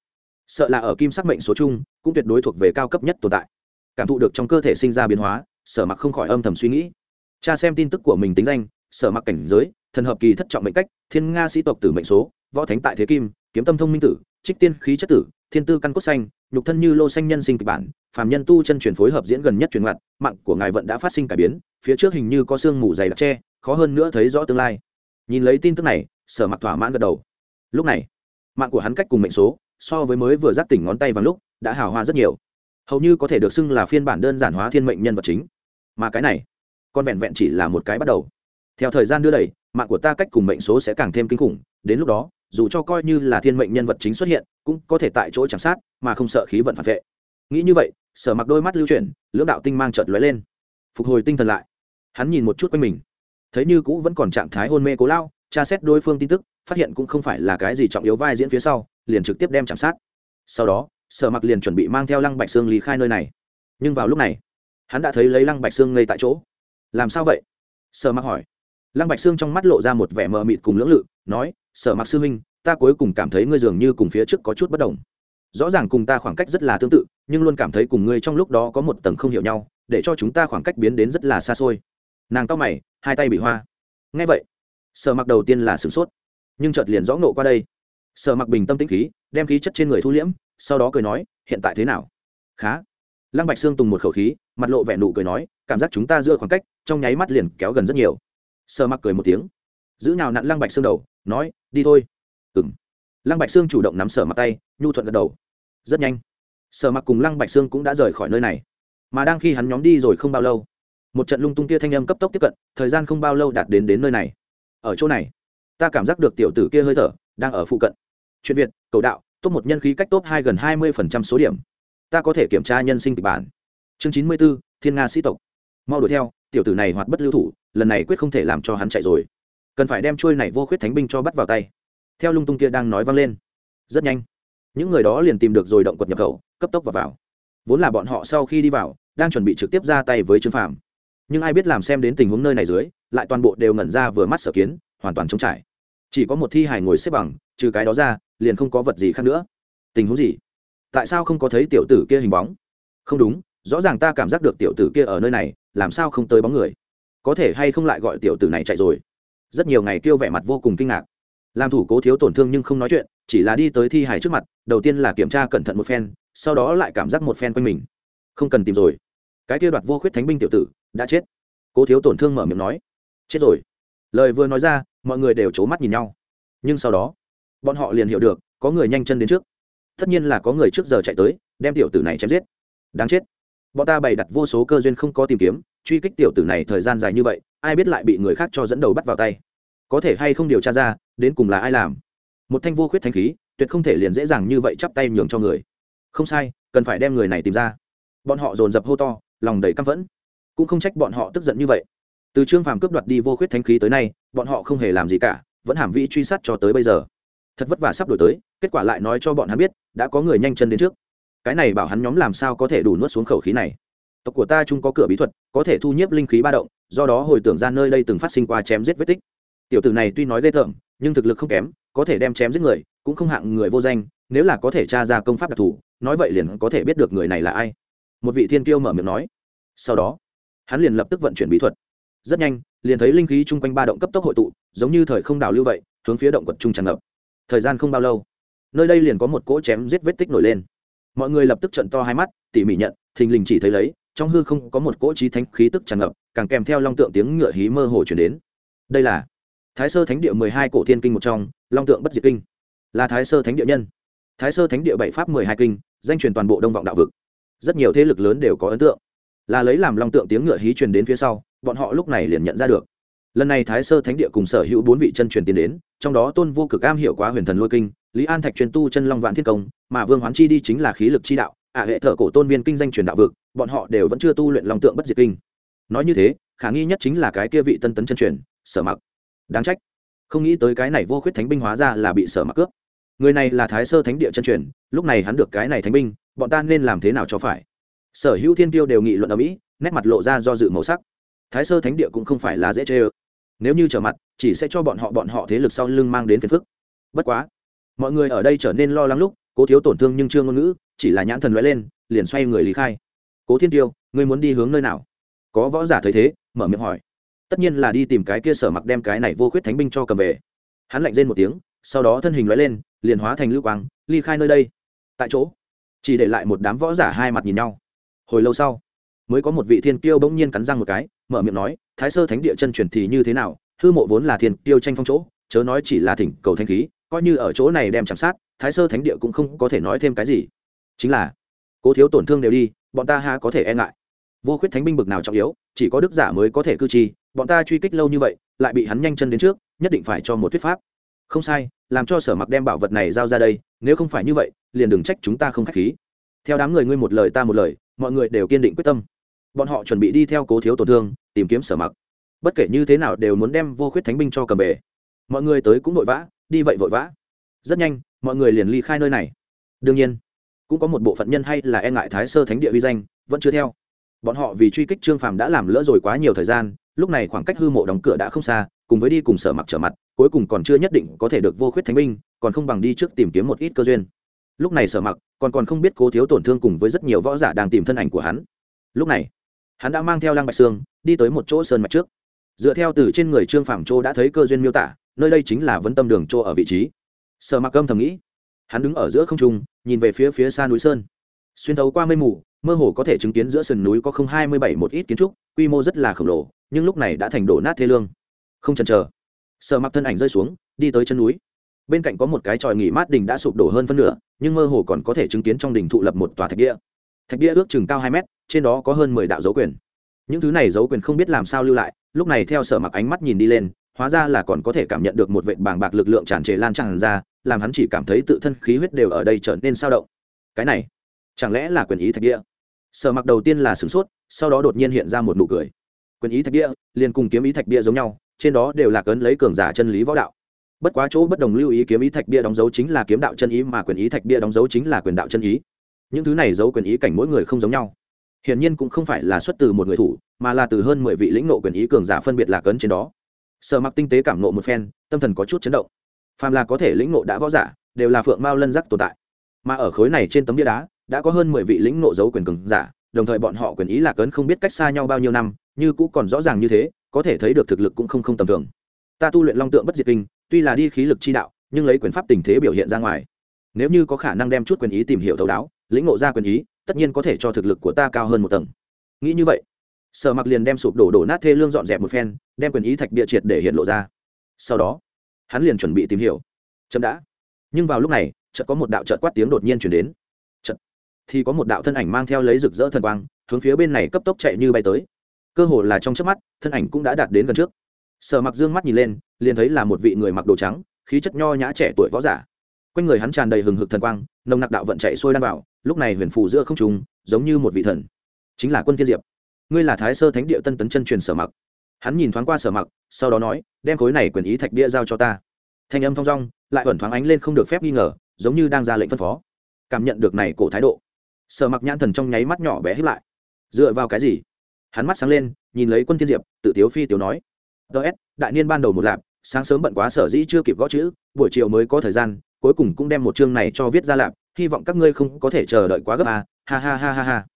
Sợ là ở kim sắc mệnh số chung, cũng tuyệt đối thuộc về cao cấp nhất tồn tại. Cảm thụ được trong cơ thể sinh ra biến hóa, sở mặc không khỏi âm thầm suy nghĩ. Cha xem tin tức của mình tính danh, sở mặc cảnh giới thần hợp kỳ thất trọng mệnh cách, thiên nga sĩ tộc tử mệnh số, võ thánh tại thế kim, kiếm tâm thông minh tử, trích tiên khí chất tử, thiên tư căn cốt xanh, nhục thân như lô xanh nhân sinh kịch bản, phàm nhân tu chân chuyển phối hợp diễn gần nhất truyền ngặt mạng của ngài vận đã phát sinh cải biến, phía trước hình như có sương mù dày đặc tre khó hơn nữa thấy rõ tương lai. Nhìn lấy tin tức này, sở mặc thỏa mãn gật đầu. Lúc này, mạng của hắn cách cùng mệnh số, so với mới vừa giác tỉnh ngón tay vào lúc, đã hào hoa rất nhiều. Hầu như có thể được xưng là phiên bản đơn giản hóa thiên mệnh nhân vật chính. Mà cái này, còn vẹn vẹn chỉ là một cái bắt đầu. Theo thời gian đưa đẩy mạng của ta cách cùng mệnh số sẽ càng thêm kinh khủng. Đến lúc đó, dù cho coi như là thiên mệnh nhân vật chính xuất hiện, cũng có thể tại chỗ chạm sát, mà không sợ khí vận phản vệ. Nghĩ như vậy, sở mặc đôi mắt lưu chuyển, lưỡng đạo tinh mang chợt lóe lên. Phục hồi tinh thần lại. Hắn nhìn một chút quanh mình. Thấy như cũ vẫn còn trạng thái hôn mê cố lao, tra xét đối phương tin tức, phát hiện cũng không phải là cái gì trọng yếu vai diễn phía sau, liền trực tiếp đem chạm sát. Sau đó, sở mặc liền chuẩn bị mang theo lăng bạch sương lý khai nơi này. Nhưng vào lúc này, hắn đã thấy lấy lăng bạch sương ngây tại chỗ. Làm sao vậy? Sở mặc hỏi lăng bạch sương trong mắt lộ ra một vẻ mờ mịt cùng lưỡng lự, nói, sở mặc sư huynh, ta cuối cùng cảm thấy ngươi dường như cùng phía trước có chút bất đồng. Rõ ràng cùng ta khoảng cách rất là tương tự, nhưng luôn cảm thấy cùng ngươi trong lúc đó có một tầng không hiểu nhau, để cho chúng ta khoảng cách biến đến rất là xa xôi. Nàng to mày, hai tay bị hoa. Ngay vậy. Sở mặc đầu tiên là sửng sốt, nhưng chợt liền rõ nộ qua đây. Sở mặc bình tâm tĩnh khí, đem khí chất trên người thu liễm, sau đó cười nói, hiện tại thế nào? Khá. Lăng bạch sương tùng một khẩu khí, mặt lộ vẻ nụ cười nói, cảm giác chúng ta giữa khoảng cách, trong nháy mắt liền kéo gần rất nhiều sở mặc cười một tiếng. Giữ nào nặn lăng bạch xương đầu, nói, đi thôi. Ừng lăng bạch xương chủ động nắm sở mặc tay, nhu thuận gật đầu. Rất nhanh. Sở mặc cùng lăng bạch xương cũng đã rời khỏi nơi này. Mà đang khi hắn nhóm đi rồi không bao lâu, một trận lung tung kia thanh âm cấp tốc tiếp cận, thời gian không bao lâu đạt đến đến nơi này. Ở chỗ này, ta cảm giác được tiểu tử kia hơi thở đang ở phụ cận. Chuyện việt, cầu đạo, top một nhân khí cách top hai gần hai mươi số điểm. Ta có thể kiểm tra nhân sinh kịch bản. Chương chín mươi b ố thiên nga sĩ tộc. Mau đuổi theo tiểu tử này hoạt bất lưu thủ, lần này quyết không thể làm cho hắn chạy rồi. Cần phải đem trôi này vô khuyết thánh binh cho bắt vào tay. Theo lung tung kia đang nói vang lên. Rất nhanh. Những người đó liền tìm được rồi động quật nhập khẩu, cấp tốc vào vào. Vốn là bọn họ sau khi đi vào, đang chuẩn bị trực tiếp ra tay với trương phàm. Nhưng ai biết làm xem đến tình huống nơi này dưới, lại toàn bộ đều ngẩn ra vừa mắt sở kiến, hoàn toàn trống trải. Chỉ có một thi hài ngồi xếp bằng, trừ cái đó ra, liền không có vật gì khác nữa. Tình huống gì? Tại sao không có thấy tiểu tử kia hình bóng? Không đúng, rõ ràng ta cảm giác được tiểu tử kia ở nơi này làm sao không tới bóng người? Có thể hay không lại gọi tiểu tử này chạy rồi? Rất nhiều ngày kêu vẻ mặt vô cùng kinh ngạc. Làm thủ cố thiếu tổn thương nhưng không nói chuyện, chỉ là đi tới thi hài trước mặt, đầu tiên là kiểm tra cẩn thận một phen, sau đó lại cảm giác một phen quanh mình. Không cần tìm rồi. Cái kia đoạt vô khuyết thánh binh tiểu tử, đã chết. Cố thiếu tổn thương mở miệng nói. Chết rồi. Lời vừa nói ra, mọi người đều c h ố mắt nhìn nhau. Nhưng sau đó, bọn họ liền hiểu được, có người nhanh chân đến trước. Tất nhiên là có người trước giờ chạy tới, đem tiểu tử này chém giết. Đáng chết bọn ta bày đặt vô số cơ duyên không có tìm kiếm, truy kích tiểu tử này thời gian dài như vậy, ai biết lại bị người khác cho dẫn đầu bắt vào tay. Có thể hay không điều tra ra, đến cùng là ai làm? Một thanh vô khuyết thanh khí, tuyệt không thể liền dễ dàng như vậy chắp tay nhường cho người. Không sai, cần phải đem người này tìm ra. Bọn họ dồn dập hô to, lòng đầy căm phẫn. Cũng không trách bọn họ tức giận như vậy. Từ trương phàm cướp đoạt đi vô khuyết thanh khí tới nay, bọn họ không hề làm gì cả, vẫn hàm vĩ truy sát cho tới bây giờ. Thật vất vả sắp đổi tới, kết quả lại nói cho bọn hắn biết, đã có người nhanh chân đến trước cái này bảo hắn nhóm làm sao có thể đủ nuốt xuống khẩu khí này? Tộc của ta chung có cửa bí thuật, có thể thu nhiếp linh khí ba động, do đó hồi tưởng ra nơi đây từng phát sinh qua chém giết vết tích. Tiểu tử này tuy nói ghê tởm, nhưng thực lực không kém, có thể đem chém giết người, cũng không hạng người vô danh, nếu là có thể tra ra công pháp đặc thù, nói vậy liền có thể biết được người này là ai. Một vị thiên kiêu mở miệng nói. Sau đó, hắn liền lập tức vận chuyển bí thuật. Rất nhanh, liền thấy linh khí chung quanh ba động cấp tốc hội tụ, giống như thời không đảo lưu vậy, hướng phía động quật trung tràn ngập. Thời gian không bao lâu, nơi đây liền có một cỗ chém giết vết tích nổi lên mọi người lập tức trận to hai mắt, tỉ mỉ nhận, thình lình chỉ thấy lấy, trong hư không có một cỗ trí thánh khí tức tràn ngập, càng kèm theo long tượng tiếng ngựa hí mơ hồ chuyển đến. Đây là thái sơ thánh địa mười hai cổ thiên kinh một trong, long tượng bất diệt kinh. Là thái sơ thánh địa nhân. Thái sơ thánh địa bảy pháp mười hai kinh, danh truyền toàn bộ đông vọng đạo vực. Rất nhiều thế lực lớn đều có ấn tượng. Là lấy làm long tượng tiếng ngựa hí truyền đến phía sau, bọn họ lúc này liền nhận ra được lần này thái sơ thánh địa cùng sở hữu bốn vị chân truyền tiến đến, trong đó tôn vô cực am hiểu quá huyền thần lôi kinh, lý an thạch truyền tu chân long vạn thiên công, mà vương hoán chi đi chính là khí lực chi đạo ả hệ thợ cổ tôn viên kinh danh truyền đạo vực, bọn họ đều vẫn chưa tu luyện long tượng bất diệt kinh. Nói như thế, khả nghi nhất chính là cái kia vị tân tấn chân truyền, sở mặc. Đáng trách. Không nghĩ tới cái này vô khuyết thánh binh hóa ra là bị sở mặc cướp. Người này là thái sơ thánh địa chân truyền, lúc này hắn được cái này thánh binh, bọn ta nên làm thế nào cho phải? Sở hữu thiên tiêu đều nghị luận ở mỹ nét mặt lộ ra do dự màu sắc. Thái sơ thánh địa cũng không phải là dễ chê ơ nếu như trở mặt, chỉ sẽ cho bọn họ bọn họ thế lực sau lưng mang đến phiền phức. Bất quá, mọi người ở đây trở nên lo lắng lúc, cố thiếu tổn thương nhưng chưa ngôn ngữ, chỉ là nhãn thần lóe lên, liền xoay người lý khai. Cố thiên tiêu, ngươi muốn đi hướng nơi nào? Có võ giả thấy thế, mở miệng hỏi. Tất nhiên là đi tìm cái kia sở mặc đem cái này vô khuyết thánh binh cho cầm về. Hắn lạnh rên một tiếng, sau đó thân hình lóe lên, liền hóa thành lưu quang, ly khai nơi đây. Tại chỗ, chỉ để lại một đám võ giả hai mặt nhìn nhau. Hồi lâu sau, mới có một vị thiên kiêu bỗng nhiên cắn răng một cái, mở miệng nói thái sơ thánh địa chân truyền thì như thế nào? Hư mộ vốn là thiên tiêu tranh phong chỗ, chớ nói chỉ là thỉnh cầu thanh khí, coi như ở chỗ này đem chạm sát, thái sơ thánh địa cũng không có thể nói thêm cái gì. Chính là, cố thiếu tổn thương đều đi, bọn ta ha có thể e ngại? Vô khuyết thánh binh bực nào trọng yếu, chỉ có đức giả mới có thể cư trì, bọn ta truy kích lâu như vậy, lại bị hắn nhanh chân đến trước, nhất định phải cho một thuyết pháp. Không sai, làm cho sở mặc đem bảo vật này giao ra đây, nếu không phải như vậy, liền đừng trách chúng ta không k h á c h khí. Theo đám người ngươi một lời ta một lời, mọi người đều kiên định quyết tâm. Bọn họ chuẩn bị đi theo cố thiếu tổn thương tìm kiếm sở mặc. Bất kể như thế nào đều muốn đem vô khuyết thánh binh cho cầm bể mọi người tới cũng vội vã, đi vậy vội vã. Rất nhanh, mọi người liền ly khai nơi này. Đương nhiên, cũng có một bộ phận nhân hay là e ngại thái sơ thánh địa uy danh, vẫn chưa theo. Bọn họ vì truy kích trương phàm đã làm lỡ rồi quá nhiều thời gian, lúc này khoảng cách hư mộ đóng cửa đã không xa, cùng với đi cùng sở mặc trở mặt, cuối cùng còn chưa nhất định có thể được vô khuyết thánh binh, còn không bằng đi trước tìm kiếm một ít cơ duyên. Lúc này sở mặc còn còn không biết cố thiếu tổn thương cùng với rất nhiều võ giả đang tìm thân ảnh của hắn. Lúc này, hắn đã mang theo lăng bạch sương đi tới một chỗ sơn mạch trước. Dựa theo từ trên người trương phàm châu đã thấy cơ duyên miêu tả, nơi đây chính là vấn tâm đường châu ở vị trí. Sở mặc âm thầm nghĩ, hắn đứng ở giữa không trung, nhìn về phía phía xa núi sơn. Xuyên thấu qua mây mù, mơ hồ có thể chứng kiến giữa sườn núi có không hai mươi bảy một ít kiến trúc, quy mô rất là khổng lồ, nhưng lúc này đã thành đổ nát thê lương. Không chần chờ, sở mặc thân ảnh rơi xuống, đi tới chân núi. Bên cạnh có một cái tròi nghỉ mát đình đã sụp đổ hơn phân nửa, nhưng mơ hồ còn có thể chứng kiến trong đình thụ lập một tòa thạch địa. Thạch địa ước chừng cao hai mét, trên đó có hơn mười đạo dấu quyền những thứ này dấu quyền không biết làm sao lưu lại, lúc này theo sở mặc ánh mắt nhìn đi lên, hóa ra là còn có thể cảm nhận được một vệ bàng bạc lực lượng tràn trề lan tràn ra, làm hắn chỉ cảm thấy tự thân khí huyết đều ở đây trở nên sao động. Cái này, chẳng lẽ là quyền ý thạch địa? Sở mặc đầu tiên là sửng sốt, sau đó đột nhiên hiện ra một nụ cười. Quyền ý thạch địa, liền cùng kiếm ý thạch địa giống nhau, trên đó đều là cấn lấy cường giả chân lý võ đạo. Bất quá chỗ bất đồng lưu ý kiếm ý thạch bia đóng dấu chính là kiếm đạo chân ý mà quyền ý thạch bia đóng dấu chính là quyền đạo chân ý. Những thứ này dấu quyền ý cảnh mỗi người không giống nhau hiển nhiên cũng không phải là xuất từ một người thủ, mà là từ hơn mười vị lĩnh nộ quyền ý cường giả phân biệt là cấn trên đó. Sợ mặc tinh tế cảm nộ một phen, tâm thần có chút chấn động. Phàm là có thể lĩnh nộ đã võ giả, đều là phượng mao lân giác tồn tại. Mà ở khối này trên tấm bia đá, đã có hơn mười vị lĩnh nộ dấu quyền cường giả, đồng thời bọn họ quyền ý là cấn không biết cách xa nhau bao nhiêu năm, như cũ còn rõ ràng như thế, có thể thấy được thực lực cũng không không tầm thường. Ta tu luyện long tượng bất diệt kinh, tuy là đi khí lực chi đạo, nhưng lấy quyền pháp tình thế biểu hiện ra ngoài. Nếu như có khả năng đem chút quyền ý tìm hiểu thấu đáo, lĩnh ngộ ra quyền ý tất nhiên có thể cho thực lực của ta cao hơn một tầng. Nghĩ như vậy, sở mặc liền đem sụp đổ đổ nát thê lương dọn dẹp một phen, đem quyền ý thạch địa triệt để hiện lộ ra. Sau đó, hắn liền chuẩn bị tìm hiểu. Chậm đã. Nhưng vào lúc này, chợt có một đạo chợt quát tiếng đột nhiên chuyển đến. Chợt, thì có một đạo thân ảnh mang theo lấy rực rỡ thần quang, hướng phía bên này cấp tốc chạy như bay tới. Cơ hồ là trong chớp mắt, thân ảnh cũng đã đạt đến gần trước. Sở mặc dương mắt nhìn lên, liền thấy là một vị người mặc đồ trắng, khí chất nho nhã trẻ tuổi võ giả quanh người hắn tràn đầy hừng hực thần quang, nồng nặc đạo vận chạy sôi đan vào, lúc này huyền phù giữa không trùng giống như một vị thần. Chính là quân thiên diệp. Ngươi là thái sơ thánh địa tân tấn chân truyền sở mặc. Hắn nhìn thoáng qua sở mặc, sau đó nói, đem khối này quyền ý thạch bia giao cho ta. Thanh âm thong dong, lại ẩn thoáng ánh lên không được phép nghi ngờ, giống như đang ra lệnh phân phó. Cảm nhận được này cổ thái độ, sở mặc nhãn thần trong nháy mắt nhỏ bé hít lại. Dựa vào cái gì? Hắn mắt sáng lên, nhìn lấy quân thiên diệp, tự tiếu phi tiếu nói. Ts đại niên ban đầu một lạp, sáng sớm bận quá sở dĩ chưa kịp gõ chữ, buổi chiều mới có thời gian cuối cùng cũng đem một chương này cho viết ra lạp hy vọng các ngươi không có thể chờ đợi quá gấp à ha ha ha ha ha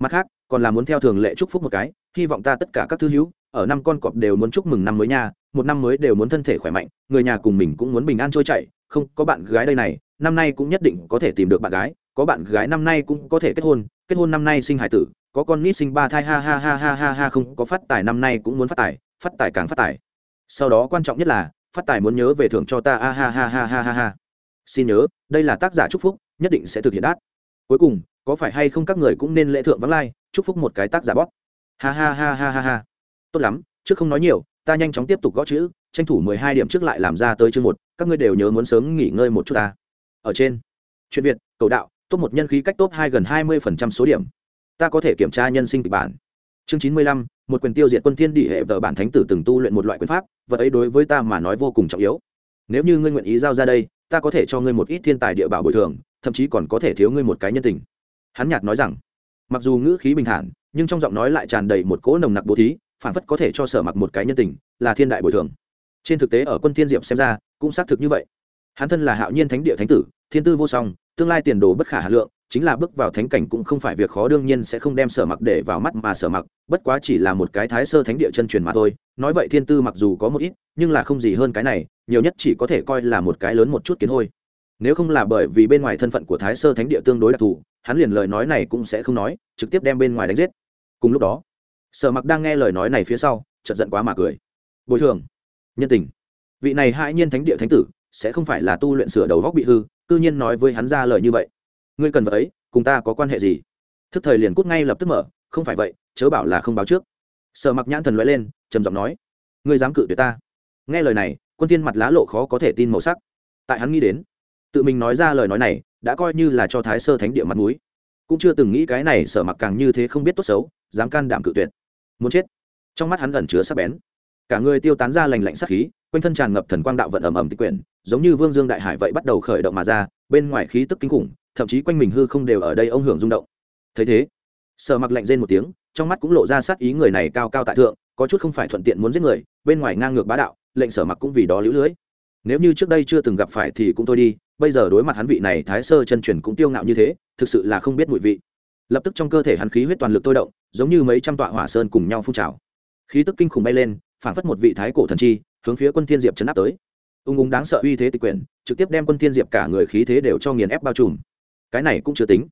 mặt khác còn là muốn theo thường lệ chúc phúc một cái hy vọng ta tất cả các thư hữu ở năm con cọp đều muốn chúc mừng năm mới nha một năm mới đều muốn thân thể khỏe mạnh người nhà cùng mình cũng muốn bình an trôi chảy không có bạn gái đây này năm nay cũng nhất định có thể tìm được bạn gái có bạn gái năm nay cũng có thể kết hôn kết hôn năm nay sinh hải tử có con nít sinh ba thai ha ha ha ha ha ha không có phát tài năm nay cũng muốn phát tài phát tài càng phát tài sau đó quan trọng nhất là phát tài muốn nhớ về thưởng cho ta a ha ha ha ha ha ha xin nhớ, đây là tác giả chúc phúc, nhất định sẽ thực hiện đát cuối cùng, có phải hay không các người cũng nên lễ thượng vắng lai, chúc phúc một cái tác giả bóp. Ha ha ha ha ha ha. Tốt lắm, trước không nói nhiều, ta nhanh chóng tiếp tục gõ chữ, tranh thủ mười hai điểm trước lại làm ra tới chương một, các ngươi đều nhớ muốn sớm nghỉ ngơi một chút ta. Ở trên, chuyện việt, cầu đạo, top một nhân khí cách top hai gần hai mươi phần trăm số điểm. Ta có thể kiểm tra nhân sinh kịch bản. Chương chín mươi lăm, một quyền tiêu diệt quân thiên địa hệ vợ bản thánh tử từng tu luyện một loại quyền pháp, vật ấy đối với ta mà nói vô cùng trọng yếu. Nếu như ngươi nguyện ý giao ra đây ta có thể cho ngươi một ít thiên tài địa bảo bồi thường, thậm chí còn có thể thiếu ngươi một cái nhân tình. Hắn nhạt nói rằng, mặc dù ngữ khí bình thản, nhưng trong giọng nói lại tràn đầy một cỗ nồng nặc bố thí, phản phất có thể cho sở mặc một cái nhân tình, là thiên đại bồi thường. Trên thực tế ở quân thiên diệp xem ra, cũng xác thực như vậy. Hắn thân là hạo nhiên thánh địa thánh tử, thiên tư vô song, tương lai tiền đồ bất khả hà lượng, chính là bước vào thánh cảnh cũng không phải việc khó, đương nhiên sẽ không đem sở mặc để vào mắt mà sở mặc, bất quá chỉ là một cái thái sơ thánh địa chân truyền mà thôi. Nói vậy thiên tư mặc dù có một ít, nhưng là không gì hơn cái này nhiều nhất chỉ có thể coi là một cái lớn một chút kiến hôi. Nếu không là bởi vì bên ngoài thân phận của thái sơ thánh địa tương đối đặc thù, hắn liền lời nói này cũng sẽ không nói, trực tiếp đem bên ngoài đánh giết. Cùng lúc đó, sở mặc đang nghe lời nói này phía sau, chợt giận quá mà cười. Bồi thường, nhân tình, vị này hãi nhiên thánh địa thánh tử sẽ không phải là tu luyện sửa đầu góc bị hư, cư nhiên nói với hắn ra lời như vậy. Ngươi cần vật ấy, cùng ta có quan hệ gì? Thức thời liền cút ngay lập tức mở, không phải vậy, chớ bảo là không báo trước. Sở mặc nhãn thần loại lên, trầm giọng nói, ngươi dám cự tuyệt ta? Nghe lời này quân tiên mặt lá lộ khó có thể tin màu sắc. Tại hắn nghĩ đến, tự mình nói ra lời nói này, đã coi như là cho thái sơ thánh địa mặt mũi. Cũng chưa từng nghĩ cái này sở mặc càng như thế không biết tốt xấu, dám can đảm cự tuyệt. Muốn chết. Trong mắt hắn ẩn chứa sắc bén. Cả người tiêu tán ra lành lạnh sắc khí, quanh thân tràn ngập thần quang đạo vận ầm ầm tịch quyển, giống như vương dương đại hải vậy bắt đầu khởi động mà ra, bên ngoài khí tức kinh khủng, thậm chí quanh mình hư không đều ở đây ông hưởng rung động. Thấy thế, sở mặc lạnh rên một tiếng, trong mắt cũng lộ ra sát ý người này cao cao tại thượng, có chút không phải thuận tiện muốn giết người, bên ngoài ngang ngược bá đạo lệnh sở mặc cũng vì đó lũ lưới. Nếu như trước đây chưa từng gặp phải thì cũng thôi đi, bây giờ đối mặt hắn vị này thái sơ chân truyền cũng tiêu ngạo như thế, thực sự là không biết mùi vị. Lập tức trong cơ thể hắn khí huyết toàn lực tôi động, giống như mấy trăm tọa hỏa sơn cùng nhau phun trào. Khí tức kinh khủng bay lên, phản phất một vị thái cổ thần chi, hướng phía quân thiên diệp chấn áp tới. Ung ung đáng sợ uy thế tịch quyển, trực tiếp đem quân thiên diệp cả người khí thế đều cho nghiền ép bao trùm. Cái này cũng chưa tính.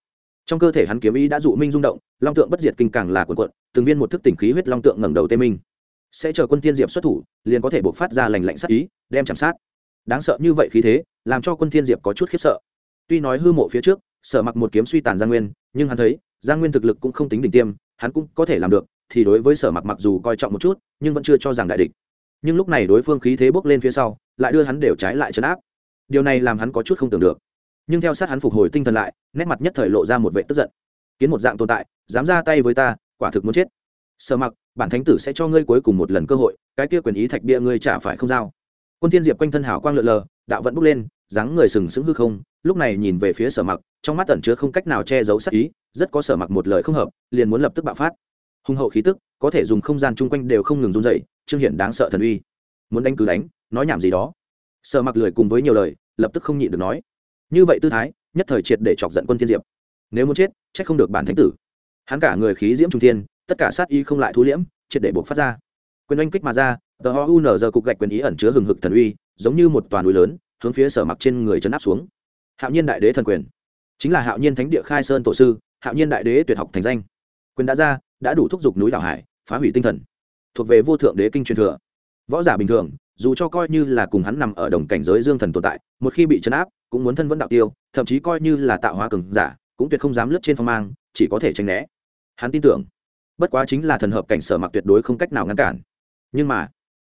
Trong cơ thể hắn kiếm ý đã dụ minh rung động, long tượng bất diệt kinh càng là cuộn cuộn, từng viên một thức tỉnh khí huyết long tượng ngẩng đầu tê minh sẽ chờ quân thiên diệp xuất thủ, liền có thể buộc phát ra lành lạnh sát ý, đem chạm sát. Đáng sợ như vậy khí thế, làm cho quân thiên diệp có chút khiếp sợ. Tuy nói hư mộ phía trước, sở mặc một kiếm suy tàn gia nguyên, nhưng hắn thấy gia nguyên thực lực cũng không tính đỉnh tiêm, hắn cũng có thể làm được, thì đối với sở mặc mặc dù coi trọng một chút, nhưng vẫn chưa cho rằng đại địch. Nhưng lúc này đối phương khí thế bốc lên phía sau, lại đưa hắn đều trái lại chấn áp. Điều này làm hắn có chút không tưởng được. Nhưng theo sát hắn phục hồi tinh thần lại, nét mặt nhất thời lộ ra một vệ tức giận. Kiến một dạng tồn tại, dám ra tay với ta, quả thực muốn chết sở mặc, bản thánh tử sẽ cho ngươi cuối cùng một lần cơ hội, cái kia quyền ý thạch bia ngươi trả phải không giao. Quân thiên diệp quanh thân hảo quang lượn lờ, đạo vẫn bốc lên, dáng người sừng sững hư không, lúc này nhìn về phía sở mặc, trong mắt tẩn chứa không cách nào che giấu sắc ý, rất có sở mặc một lời không hợp, liền muốn lập tức bạo phát. Hung hậu khí tức, có thể dùng không gian chung quanh đều không ngừng run dậy trương hiển đáng sợ thần uy. Muốn đánh cứ đánh, nói nhảm gì đó. Sở mặc lười cùng với nhiều lời, lập tức không nhịn được nói. Như vậy tư thái, nhất thời triệt để chọc giận quân thiên diệp. Nếu muốn chết trách không được bản thánh tử. Hắn cả người khí diễm trung thiên tất cả sát ý không lại thu liễm, triệt để buộc phát ra. Quyền oanh kích mà ra, tờ ho u nở giờ cục gạch quyền ý ẩn chứa hừng hực thần uy, giống như một toàn núi lớn, hướng phía sở mặc trên người chấn áp xuống. Hạo nhiên đại đế thần quyền. Chính là hạo nhiên thánh địa khai sơn tổ sư, hạo nhiên đại đế tuyệt học thành danh. Quyền đã ra, đã đủ thúc giục núi đảo hải, phá hủy tinh thần. Thuộc về vô thượng đế kinh truyền thừa. Võ giả bình thường, dù cho coi như là cùng hắn nằm ở đồng cảnh giới dương thần tồn tại, một khi bị chấn áp, cũng muốn thân vẫn đạo tiêu, thậm chí coi như là tạo hóa cường giả, cũng tuyệt không dám lướt trên phong mang, chỉ có thể tránh né. Hắn tin tưởng bất quá chính là thần hợp cảnh sở mặc tuyệt đối không cách nào ngăn cản. Nhưng mà,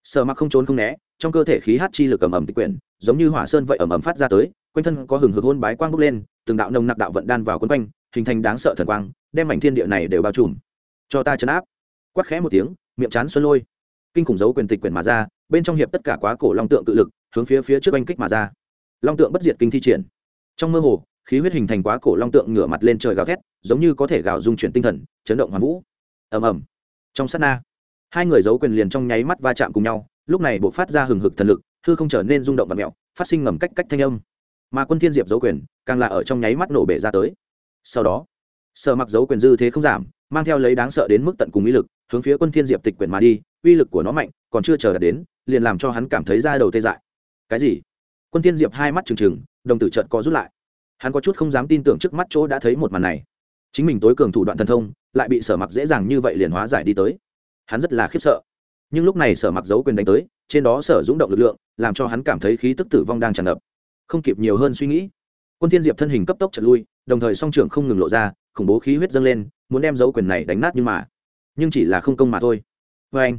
sở mặc không trốn không né, trong cơ thể khí hát chi lực ẩm ẩm tịch quyển, giống như hỏa sơn vậy ẩm ẩm phát ra tới, quanh thân có hừng hực hôn bái quang bốc lên, từng đạo nồng nặc đạo vận đan vào quấn quanh, hình thành đáng sợ thần quang, đem mảnh thiên địa này đều bao trùm. Cho ta chấn áp. Quắc khẽ một tiếng, miệng chán xuân lôi. Kinh khủng dấu quyền tịch quyền mà ra, bên trong hiệp tất cả quá cổ long tượng tự lực, hướng phía phía trước oanh kích mà ra. Long tượng bất diệt kinh thi triển. Trong mơ hồ, khí huyết hình thành quá cổ long tượng ngửa mặt lên trời gào thét, giống như có thể gào dung chuyển tinh thần, chấn động hoàn vũ ầm ầm. Trong sát na, hai người giấu quyền liền trong nháy mắt va chạm cùng nhau, lúc này bộ phát ra hừng hực thần lực, hư không trở nên rung động và mẹo, phát sinh ngầm cách cách thanh âm. Mà quân thiên diệp giấu quyền, càng là ở trong nháy mắt nổ bể ra tới. Sau đó, sở mặc giấu quyền dư thế không giảm, mang theo lấy đáng sợ đến mức tận cùng uy lực, hướng phía quân thiên diệp tịch quyền mà đi, uy lực của nó mạnh, còn chưa chờ đạt đến, liền làm cho hắn cảm thấy da đầu tê dại. Cái gì? Quân thiên diệp hai mắt trừng trừng, đồng tử trợn co rút lại. Hắn có chút không dám tin tưởng trước mắt chỗ đã thấy một màn này chính mình tối cường thủ đoạn thần thông, lại bị sở mặc dễ dàng như vậy liền hóa giải đi tới. Hắn rất là khiếp sợ. Nhưng lúc này sở mặc giấu quyền đánh tới, trên đó sở dũng động lực lượng, làm cho hắn cảm thấy khí tức tử vong đang tràn ngập. Không kịp nhiều hơn suy nghĩ, quân thiên diệp thân hình cấp tốc trật lui, đồng thời song trưởng không ngừng lộ ra, khủng bố khí huyết dâng lên, muốn đem dấu quyền này đánh nát nhưng mà, nhưng chỉ là không công mà thôi. Với anh,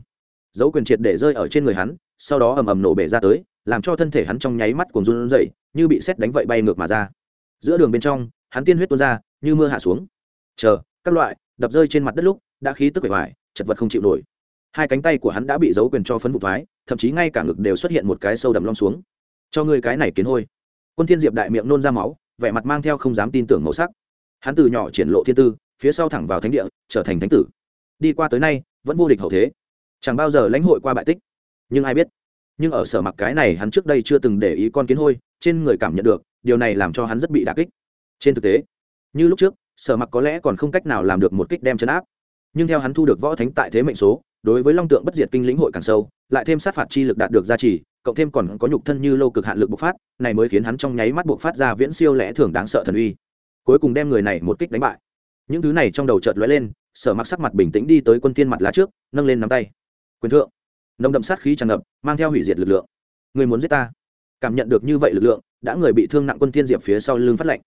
dấu quyền triệt để rơi ở trên người hắn, sau đó ầm ầm nổ bể ra tới, làm cho thân thể hắn trong nháy mắt cuồng run rẩy, như bị xét đánh vậy bay ngược mà ra. Giữa đường bên trong, hắn tiên huyết tuôn ra, như mưa hạ xuống chờ, các loại, đập rơi trên mặt đất lúc, đã khí tức bể vải chật vật không chịu nổi. Hai cánh tay của hắn đã bị dấu quyền cho phấn vụ thoái, thậm chí ngay cả ngực đều xuất hiện một cái sâu đậm long xuống. Cho ngươi cái này kiến hôi. Quân thiên diệp đại miệng nôn ra máu, vẻ mặt mang theo không dám tin tưởng màu sắc. Hắn từ nhỏ triển lộ thiên tư, phía sau thẳng vào thánh địa, trở thành thánh tử. Đi qua tới nay, vẫn vô địch hậu thế. Chẳng bao giờ lãnh hội qua bại tích. Nhưng ai biết? Nhưng ở sở mặc cái này, hắn trước đây chưa từng để ý con kiến hôi, trên người cảm nhận được, điều này làm cho hắn rất bị đả kích. Trên thực tế, như lúc trước sở mặc có lẽ còn không cách nào làm được một kích đem chấn áp. Nhưng theo hắn thu được võ thánh tại thế mệnh số, đối với long tượng bất diệt kinh lĩnh hội càng sâu, lại thêm sát phạt chi lực đạt được gia trì, cộng thêm còn có nhục thân như lô cực hạn lực bộc phát, này mới khiến hắn trong nháy mắt bộc phát ra viễn siêu lẽ thường đáng sợ thần uy. Cuối cùng đem người này một kích đánh bại. Những thứ này trong đầu chợt lóe lên, sở mặc sắc mặt bình tĩnh đi tới quân tiên mặt lá trước, nâng lên nắm tay. Quyền thượng. Nồng đậm sát khí tràn ngập, mang theo hủy diệt lực lượng. Người muốn giết ta? Cảm nhận được như vậy lực lượng, đã người bị thương nặng quân tiên diệp phía sau lưng phát lệnh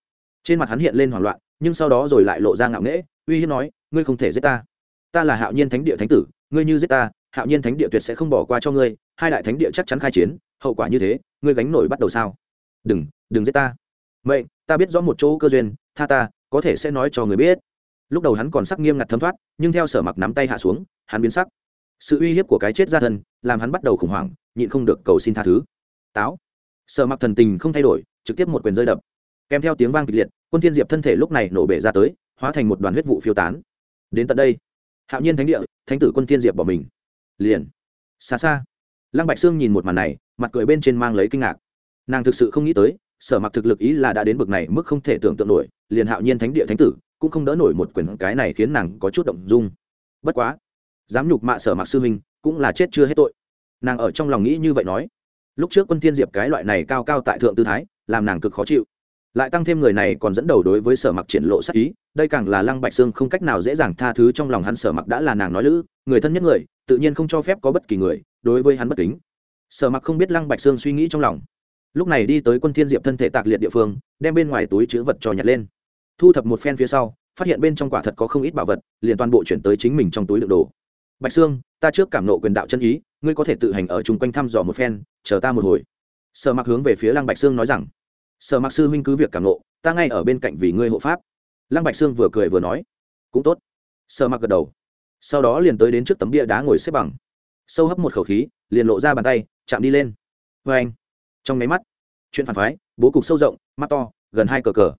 trên mặt hắn hiện lên hoảng loạn nhưng sau đó rồi lại lộ ra ngạo nghễ, uy hiếp nói, ngươi không thể giết ta. Ta là hạo nhiên thánh địa thánh tử, ngươi như giết ta, hạo nhiên thánh địa tuyệt sẽ không bỏ qua cho ngươi, hai đại thánh địa chắc chắn khai chiến, hậu quả như thế, ngươi gánh nổi bắt đầu sao? Đừng đừng giết ta. Mệnh, ta biết rõ một chỗ cơ duyên, tha ta, có thể sẽ nói cho người biết. Lúc đầu hắn còn sắc nghiêm ngặt thấm thoát, nhưng theo sở mặc nắm tay hạ xuống, hắn biến sắc. Sự uy hiếp của cái chết ra thân làm hắn bắt đầu khủng hoảng, nhịn không được cầu xin tha thứ. Táo. Sở mặc thần tình không thay đổi, trực tiếp một quyền rơi đập. Kèm theo tiếng vang kịch liệt quân thiên diệp thân thể lúc này nổ bể ra tới, hóa thành một đoàn huyết vụ phiêu tán. Đến tận đây, hạo nhiên thánh địa, thánh tử quân thiên diệp bỏ mình. Liền, xa xa, lăng bạch sương nhìn một màn này, mặt cười bên trên mang lấy kinh ngạc. Nàng thực sự không nghĩ tới, sở mặc thực lực ý là đã đến bực này mức không thể tưởng tượng nổi, liền hạo nhiên thánh địa thánh tử cũng không đỡ nổi một quyền cái này khiến nàng có chút động dung. Bất quá, dám nhục mạ sở mặc sư huynh cũng là chết chưa hết tội. Nàng ở trong lòng nghĩ như vậy nói. Lúc trước quân thiên diệp cái loại này cao cao tại thượng tư thái, làm nàng cực khó chịu lại tăng thêm người này còn dẫn đầu đối với sở mặc triển lộ sắc ý, đây càng là lăng bạch sương không cách nào dễ dàng tha thứ trong lòng hắn sở mặc đã là nàng nói lữ, người thân nhất người, tự nhiên không cho phép có bất kỳ người, đối với hắn bất kính. Sở mặc không biết lăng bạch sương suy nghĩ trong lòng. Lúc này đi tới quân thiên diệp thân thể tạc liệt địa phương, đem bên ngoài túi chứa vật cho nhặt lên. Thu thập một phen phía sau, phát hiện bên trong quả thật có không ít bảo vật, liền toàn bộ chuyển tới chính mình trong túi đựng đồ. Bạch sương, ta trước cảm nộ quyền đạo chân ý, ngươi có thể tự hành ở chung quanh thăm dò một phen, chờ ta một hồi. Sở mặc hướng về phía lăng bạch sương nói rằng sở mặc sư huynh cứ việc cảm nộ ta ngay ở bên cạnh vì ngươi hộ pháp. Lăng bạch sương vừa cười vừa nói, cũng tốt. Sở mặc gật đầu. Sau đó liền tới đến trước tấm bia đá ngồi xếp bằng. Sâu hấp một khẩu khí, liền lộ ra bàn tay, chạm đi lên. Vê anh, trong máy mắt, chuyện phản phái, bố cục sâu rộng, mắt to, gần hai cờ cờ.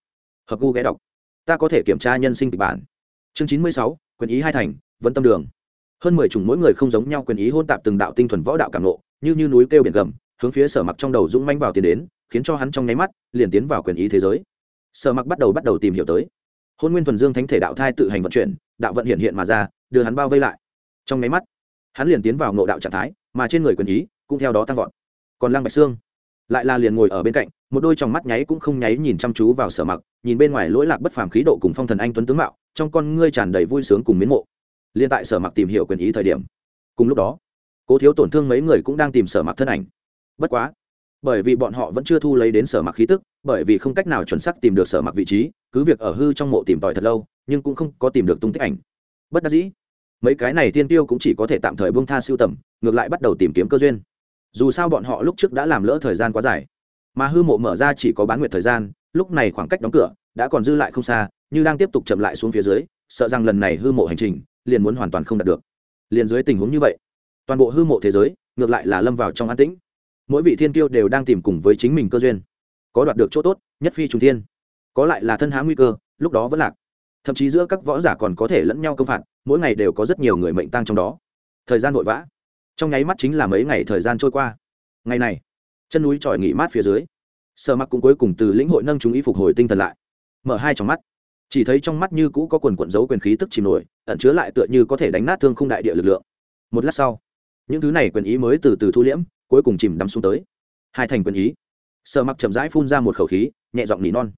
Hợp gu ghé đọc. Ta có thể kiểm tra nhân sinh kịch bản. Chương chín mươi sáu, quyền ý hai thành, vẫn tâm đường. Hơn mười chủng mỗi người không giống nhau quyền ý hôn tạp từng đạo tinh thuần võ đạo cảm lộ như như núi kêu biển gầm, hướng phía sở mặc trong đầu dũng manh vào tiền đến khiến cho hắn trong nháy mắt liền tiến vào quyền ý thế giới. Sở mặc bắt đầu bắt đầu tìm hiểu tới. Hôn nguyên thuần dương thánh thể đạo thai tự hành vận chuyển, đạo vận hiện hiện mà ra, đưa hắn bao vây lại. Trong nháy mắt, hắn liền tiến vào ngộ đạo trạng thái, mà trên người quyền ý cũng theo đó tăng vọt. Còn lăng bạch xương lại là liền ngồi ở bên cạnh, một đôi tròng mắt nháy cũng không nháy nhìn chăm chú vào sở mặc, nhìn bên ngoài lỗi lạc bất phàm khí độ cùng phong thần anh tuấn tướng mạo, trong con ngươi tràn đầy vui sướng cùng miến mộ. Liên tại sở mặc tìm hiểu quyền ý thời điểm, cùng lúc đó, cố thiếu tổn thương mấy người cũng đang tìm sở mặc thân ảnh. Bất quá bởi vì bọn họ vẫn chưa thu lấy đến sở mặc khí tức, bởi vì không cách nào chuẩn xác tìm được sở mặc vị trí, cứ việc ở hư trong mộ tìm tòi thật lâu, nhưng cũng không có tìm được tung tích ảnh. Bất đắc dĩ, mấy cái này tiên tiêu cũng chỉ có thể tạm thời buông tha siêu tầm, ngược lại bắt đầu tìm kiếm cơ duyên. Dù sao bọn họ lúc trước đã làm lỡ thời gian quá dài, mà hư mộ mở ra chỉ có bán nguyệt thời gian, lúc này khoảng cách đóng cửa đã còn dư lại không xa, như đang tiếp tục chậm lại xuống phía dưới, sợ rằng lần này hư mộ hành trình liền muốn hoàn toàn không đạt được. Liền dưới tình huống như vậy, toàn bộ hư mộ thế giới ngược lại là lâm vào trong an tĩnh mỗi vị thiên kiêu đều đang tìm cùng với chính mình cơ duyên. Có đoạt được chỗ tốt, nhất phi trùng thiên. Có lại là thân há nguy cơ, lúc đó vẫn lạc. Thậm chí giữa các võ giả còn có thể lẫn nhau công phạt, mỗi ngày đều có rất nhiều người mệnh tăng trong đó. Thời gian vội vã. Trong nháy mắt chính là mấy ngày thời gian trôi qua. Ngày này, chân núi tròi nghỉ mát phía dưới sợ mặc cũng cuối cùng từ lĩnh hội nâng chúng ý phục hồi tinh thần lại. Mở hai trong mắt. Chỉ thấy trong mắt như cũ có quần quận dấu quyền khí tức chìm nổi, ẩn chứa lại tựa như có thể đánh nát thương khung đại địa lực lượng. Một lát sau, những thứ này quyền ý mới từ từ thu liễm cuối cùng chìm đắm xuống tới. Hai thành quyền ý. Sợ mặc chậm rãi phun ra một khẩu khí, nhẹ giọng nỉ non.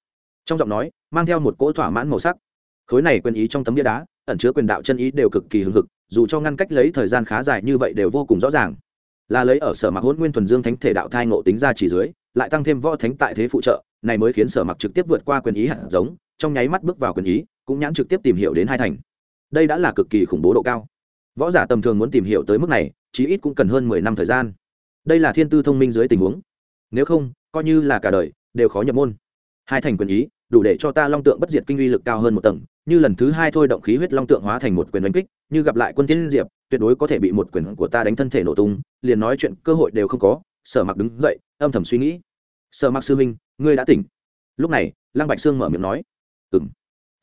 Trong giọng nói, mang theo một cỗ thỏa mãn màu sắc. Khối này quyền ý trong tấm bia đá, ẩn chứa quyền đạo chân ý đều cực kỳ hưng hực, dù cho ngăn cách lấy thời gian khá dài như vậy đều vô cùng rõ ràng. Là lấy ở sở mặc hôn nguyên thuần dương thánh thể đạo thai ngộ tính ra chỉ dưới, lại tăng thêm võ thánh tại thế phụ trợ, này mới khiến sở mặc trực tiếp vượt qua quyền ý hạt giống, trong nháy mắt bước vào quyền ý, cũng nhãn trực tiếp tìm hiểu đến hai thành. Đây đã là cực kỳ khủng bố độ cao. Võ giả tầm thường muốn tìm hiểu tới mức này, chí ít cũng cần hơn mười năm thời gian đây là thiên tư thông minh dưới tình huống. Nếu không, coi như là cả đời, đều khó nhập môn. Hai thành quyền ý, đủ để cho ta long tượng bất diệt kinh uy lực cao hơn một tầng, như lần thứ hai thôi động khí huyết long tượng hóa thành một quyền đánh kích, như gặp lại quân tiên diệp, tuyệt đối có thể bị một quyền của ta đánh thân thể nổ tung, liền nói chuyện cơ hội đều không có, sở mặc đứng dậy, âm thầm suy nghĩ. Sở mặc sư minh ngươi đã tỉnh. Lúc này, lăng bạch sương mở miệng nói. Ừng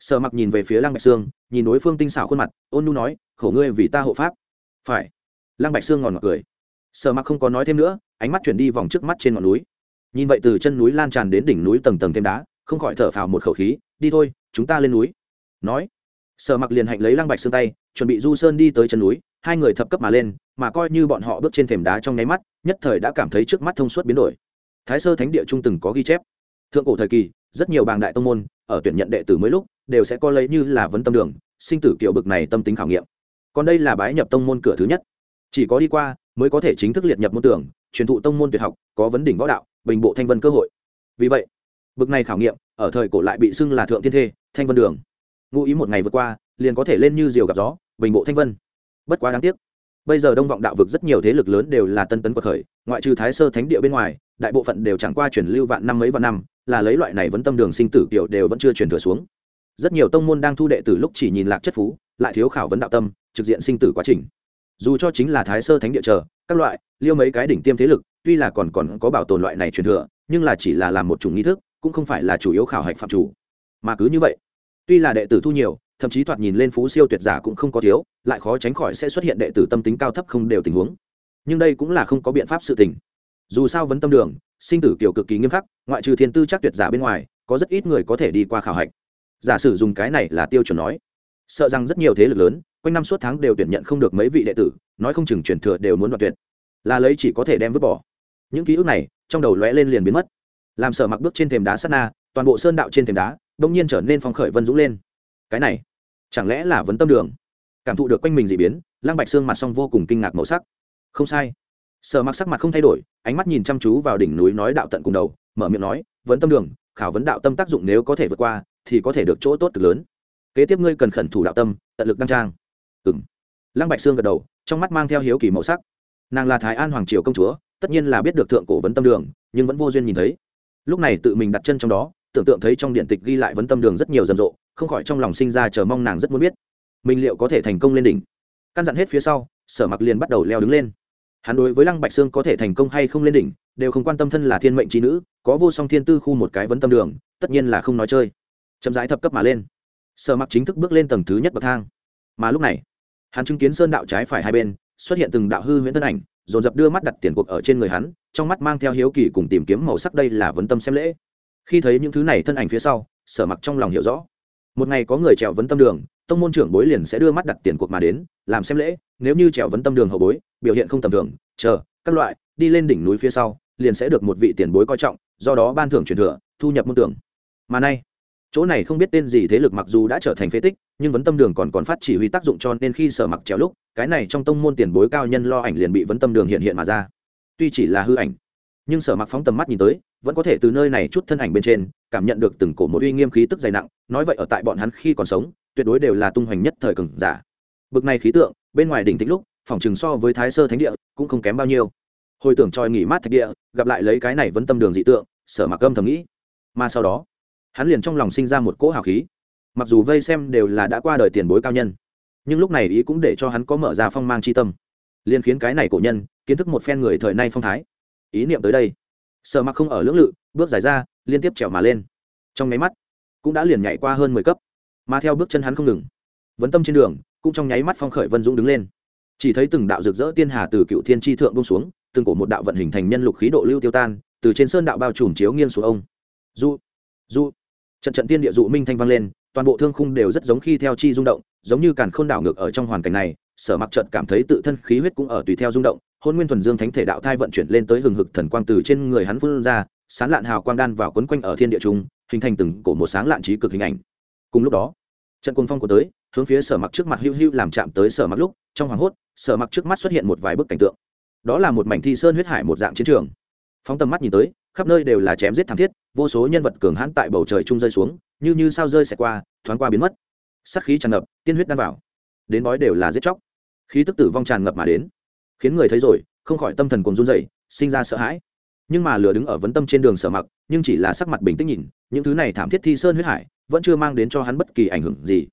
sở mặc nhìn về phía lăng bạch sương, nhìn đối phương tinh xảo khuôn mặt, ôn nu nói, khổ ngươi vì ta hộ pháp. Phải. Lăng bạch sương ngòn ngọt cười sở mặc không có nói thêm nữa, ánh mắt chuyển đi vòng trước mắt trên ngọn núi. Nhìn vậy từ chân núi lan tràn đến đỉnh núi tầng tầng thêm đá, không khỏi thở phào một khẩu khí, đi thôi, chúng ta lên núi. Nói, sở mặc liền hạnh lấy lăng bạch xương tay, chuẩn bị du sơn đi tới chân núi, hai người thập cấp mà lên, mà coi như bọn họ bước trên thềm đá trong nháy mắt, nhất thời đã cảm thấy trước mắt thông suốt biến đổi. Thái sơ thánh địa trung từng có ghi chép. Thượng cổ thời kỳ, rất nhiều bàng đại tông môn, ở tuyển nhận đệ tử mới lúc, đều sẽ có lấy như là vấn tâm đường, sinh tử kiểu bực này tâm tính khảo nghiệm. Còn đây là bái nhập tông môn cửa thứ nhất. Chỉ có đi qua mới có thể chính thức liệt nhập môn tưởng truyền thụ tông môn tuyệt học, có vấn đỉnh võ đạo, bình bộ thanh vân cơ hội. Vì vậy, bực này khảo nghiệm, ở thời cổ lại bị xưng là thượng thiên thê, thanh vân đường. Ngụ ý một ngày vượt qua, liền có thể lên như diều gặp gió, bình bộ thanh vân. Bất quá đáng tiếc, bây giờ đông vọng đạo vực rất nhiều thế lực lớn đều là tân tấn quật khởi, ngoại trừ thái sơ thánh địa bên ngoài, đại bộ phận đều chẳng qua truyền lưu vạn năm mấy vạn năm, là lấy loại này vẫn tâm đường sinh tử kiểu đều vẫn chưa truyền thừa xuống. Rất nhiều tông môn đang thu đệ từ lúc chỉ nhìn lạc chất phú, lại thiếu khảo vấn đạo tâm, trực diện sinh tử quá trình dù cho chính là thái sơ thánh địa chờ, các loại, liêu mấy cái đỉnh tiêm thế lực, tuy là còn còn có bảo tồn loại này truyền thừa, nhưng là chỉ là làm một chủng nghi thức, cũng không phải là chủ yếu khảo hạch phạm chủ. Mà cứ như vậy, tuy là đệ tử thu nhiều, thậm chí thoạt nhìn lên phú siêu tuyệt giả cũng không có thiếu, lại khó tránh khỏi sẽ xuất hiện đệ tử tâm tính cao thấp không đều tình huống. Nhưng đây cũng là không có biện pháp sự tình. Dù sao vấn tâm đường, sinh tử kiểu cực kỳ nghiêm khắc, ngoại trừ thiên tư chắc tuyệt giả bên ngoài, có rất ít người có thể đi qua khảo hạch. Giả sử dùng cái này là tiêu chuẩn nói, sợ rằng rất nhiều thế lực lớn quanh năm suốt tháng đều tuyển nhận không được mấy vị đệ tử, nói không chừng truyền thừa đều muốn đoạt tuyệt. Là lấy chỉ có thể đem vứt bỏ. Những ký ức này, trong đầu lóe lên liền biến mất. Làm sở mặc bước trên thềm đá sát na, toàn bộ sơn đạo trên thềm đá đông nhiên trở nên phong khởi vân dũng lên. Cái này, chẳng lẽ là vấn tâm đường? Cảm thụ được quanh mình d ị biến, lăng bạch xương mặt song vô cùng kinh ngạc màu sắc. Không sai. Sở mặc sắc mặt không thay đổi, ánh mắt nhìn chăm chú vào đỉnh núi nói đạo tận cùng đầu, mở miệng nói, vấn tâm đường, khảo vấn đạo tâm tác dụng nếu có thể vượt qua, thì có thể được chỗ tốt cực lớn. Kế tiếp ngươi cần khẩn thủ đạo tâm, tận lực đăng trang ừ lăng bạch sương gật đầu, trong mắt mang theo hiếu kỳ màu sắc. Nàng là thái an hoàng triều công chúa, tất nhiên là biết được thượng cổ vấn tâm đường, nhưng vẫn vô duyên nhìn thấy. Lúc này tự mình đặt chân trong đó, tưởng tượng thấy trong điện tịch ghi lại vấn tâm đường rất nhiều rầm rộ, không khỏi trong lòng sinh ra chờ mong nàng rất muốn biết. Mình liệu có thể thành công lên đỉnh? Căn dặn hết phía sau, sở mặc liền bắt đầu leo đứng lên. Hắn đối với lăng bạch sương có thể thành công hay không lên đỉnh, đều không quan tâm thân là thiên mệnh trí nữ, có vô song thiên tư khu một cái vấn tâm đường, tất nhiên là không nói chơi. Chậm rãi thập cấp mà lên. Sở mặc chính thức bước lên tầng thứ nhất bậc thang. Mà lúc này hắn chứng kiến sơn đạo trái phải hai bên, xuất hiện từng đạo hư huyễn thân ảnh, dồn dập đưa mắt đặt tiền cuộc ở trên người hắn, trong mắt mang theo hiếu kỳ cùng tìm kiếm màu sắc đây là vấn tâm xem lễ. Khi thấy những thứ này thân ảnh phía sau, sở mặc trong lòng hiểu rõ. Một ngày có người trèo vấn tâm đường, tông môn trưởng bối liền sẽ đưa mắt đặt tiền cuộc mà đến, làm xem lễ, nếu như trèo vấn tâm đường hậu bối, biểu hiện không tầm thường, chờ, các loại, đi lên đỉnh núi phía sau, liền sẽ được một vị tiền bối coi trọng, do đó ban thưởng truyền thừa, thu nhập môn tưởng. Mà nay chỗ này không biết tên gì thế lực mặc dù đã trở thành phế tích, nhưng vấn tâm đường còn còn phát chỉ huy tác dụng cho nên khi sở mặc trèo lúc, cái này trong tông môn tiền bối cao nhân lo ảnh liền bị vấn tâm đường hiện hiện mà ra. Tuy chỉ là hư ảnh, nhưng sở mặc phóng tầm mắt nhìn tới, vẫn có thể từ nơi này chút thân ảnh bên trên, cảm nhận được từng cổ một uy nghiêm khí tức dày nặng, nói vậy ở tại bọn hắn khi còn sống, tuyệt đối đều là tung hoành nhất thời cường giả. Bực này khí tượng, bên ngoài đỉnh tĩnh lúc, phòng chừng so với thái sơ thánh địa cũng không kém bao nhiêu. Hồi tưởng tròi nghỉ mát thạch địa, gặp lại lấy cái này vẫn tâm đường dị tượng, sở mặc âm thầm nghĩ. Mà sau đó hắn liền trong lòng sinh ra một cỗ hào khí. Mặc dù vây xem đều là đã qua đời tiền bối cao nhân, nhưng lúc này ý cũng để cho hắn có mở ra phong mang c h i tâm. Liền khiến cái này cổ nhân kiến thức một phen người thời nay phong thái. Ý niệm tới đây sợ mặc không ở lưỡng lự, bước dài ra, liên tiếp trèo mà lên. Trong nháy mắt, cũng đã liền nhảy qua hơn mười cấp, mà theo bước chân hắn không ngừng, vấn tâm trên đường, cũng trong nháy mắt phong khởi vân dũng đứng lên. Chỉ thấy từng đạo rực rỡ tiên hà từ cựu thiên tri thượng bông xuống, từng cổ một đạo vận hình thành nhân lục khí độ lưu tiêu tan, từ trên sơn đạo bao trùm chiếu nghiêng xuống ông. Du du trận trận tiên địa dụ minh thanh vang lên, toàn bộ thương khung đều rất giống khi theo chi rung động, giống như càn khôn đảo ngược ở trong hoàn cảnh này, sở mặc trận cảm thấy tự thân khí huyết cũng ở tùy theo rung động, hôn nguyên thuần dương thánh thể đạo thai vận chuyển lên tới hừng hực thần quang từ trên người hắn phun ra sán lạn hào quang đan vào quấn quanh ở thiên địa trung, hình thành từng cổ một sáng lạn trí cực hình ảnh. Cùng lúc đó, trận quân phong của tới, hướng phía sở mặc trước mặt hưu hưu làm chạm tới sở mặc lúc, trong hoàng hốt, sở mặc trước mắt xuất hiện một vài bức cảnh tượng. Đó là một mảnh thi sơn huyết hải một dạng chiến trường. Phóng tầm mắt nhìn tới, khắp nơi đều là chém giết thảm thiết vô số nhân vật cường hãn tại bầu trời trung rơi xuống, như như sao rơi xẹt qua, thoáng qua biến mất. Sắc khí tràn ngập, tiên huyết đan vào. Đến bói đều là giết chóc. Khí tức tử vong tràn ngập mà đến. Khiến người thấy rồi, không khỏi tâm thần cùng run dậy sinh ra sợ hãi. Nhưng mà lửa đứng ở vấn tâm trên đường sở mặc, nhưng chỉ là sắc mặt bình tĩnh nhìn, những thứ này thảm thiết thi sơn huyết hải, vẫn chưa mang đến cho hắn bất kỳ ảnh hưởng gì.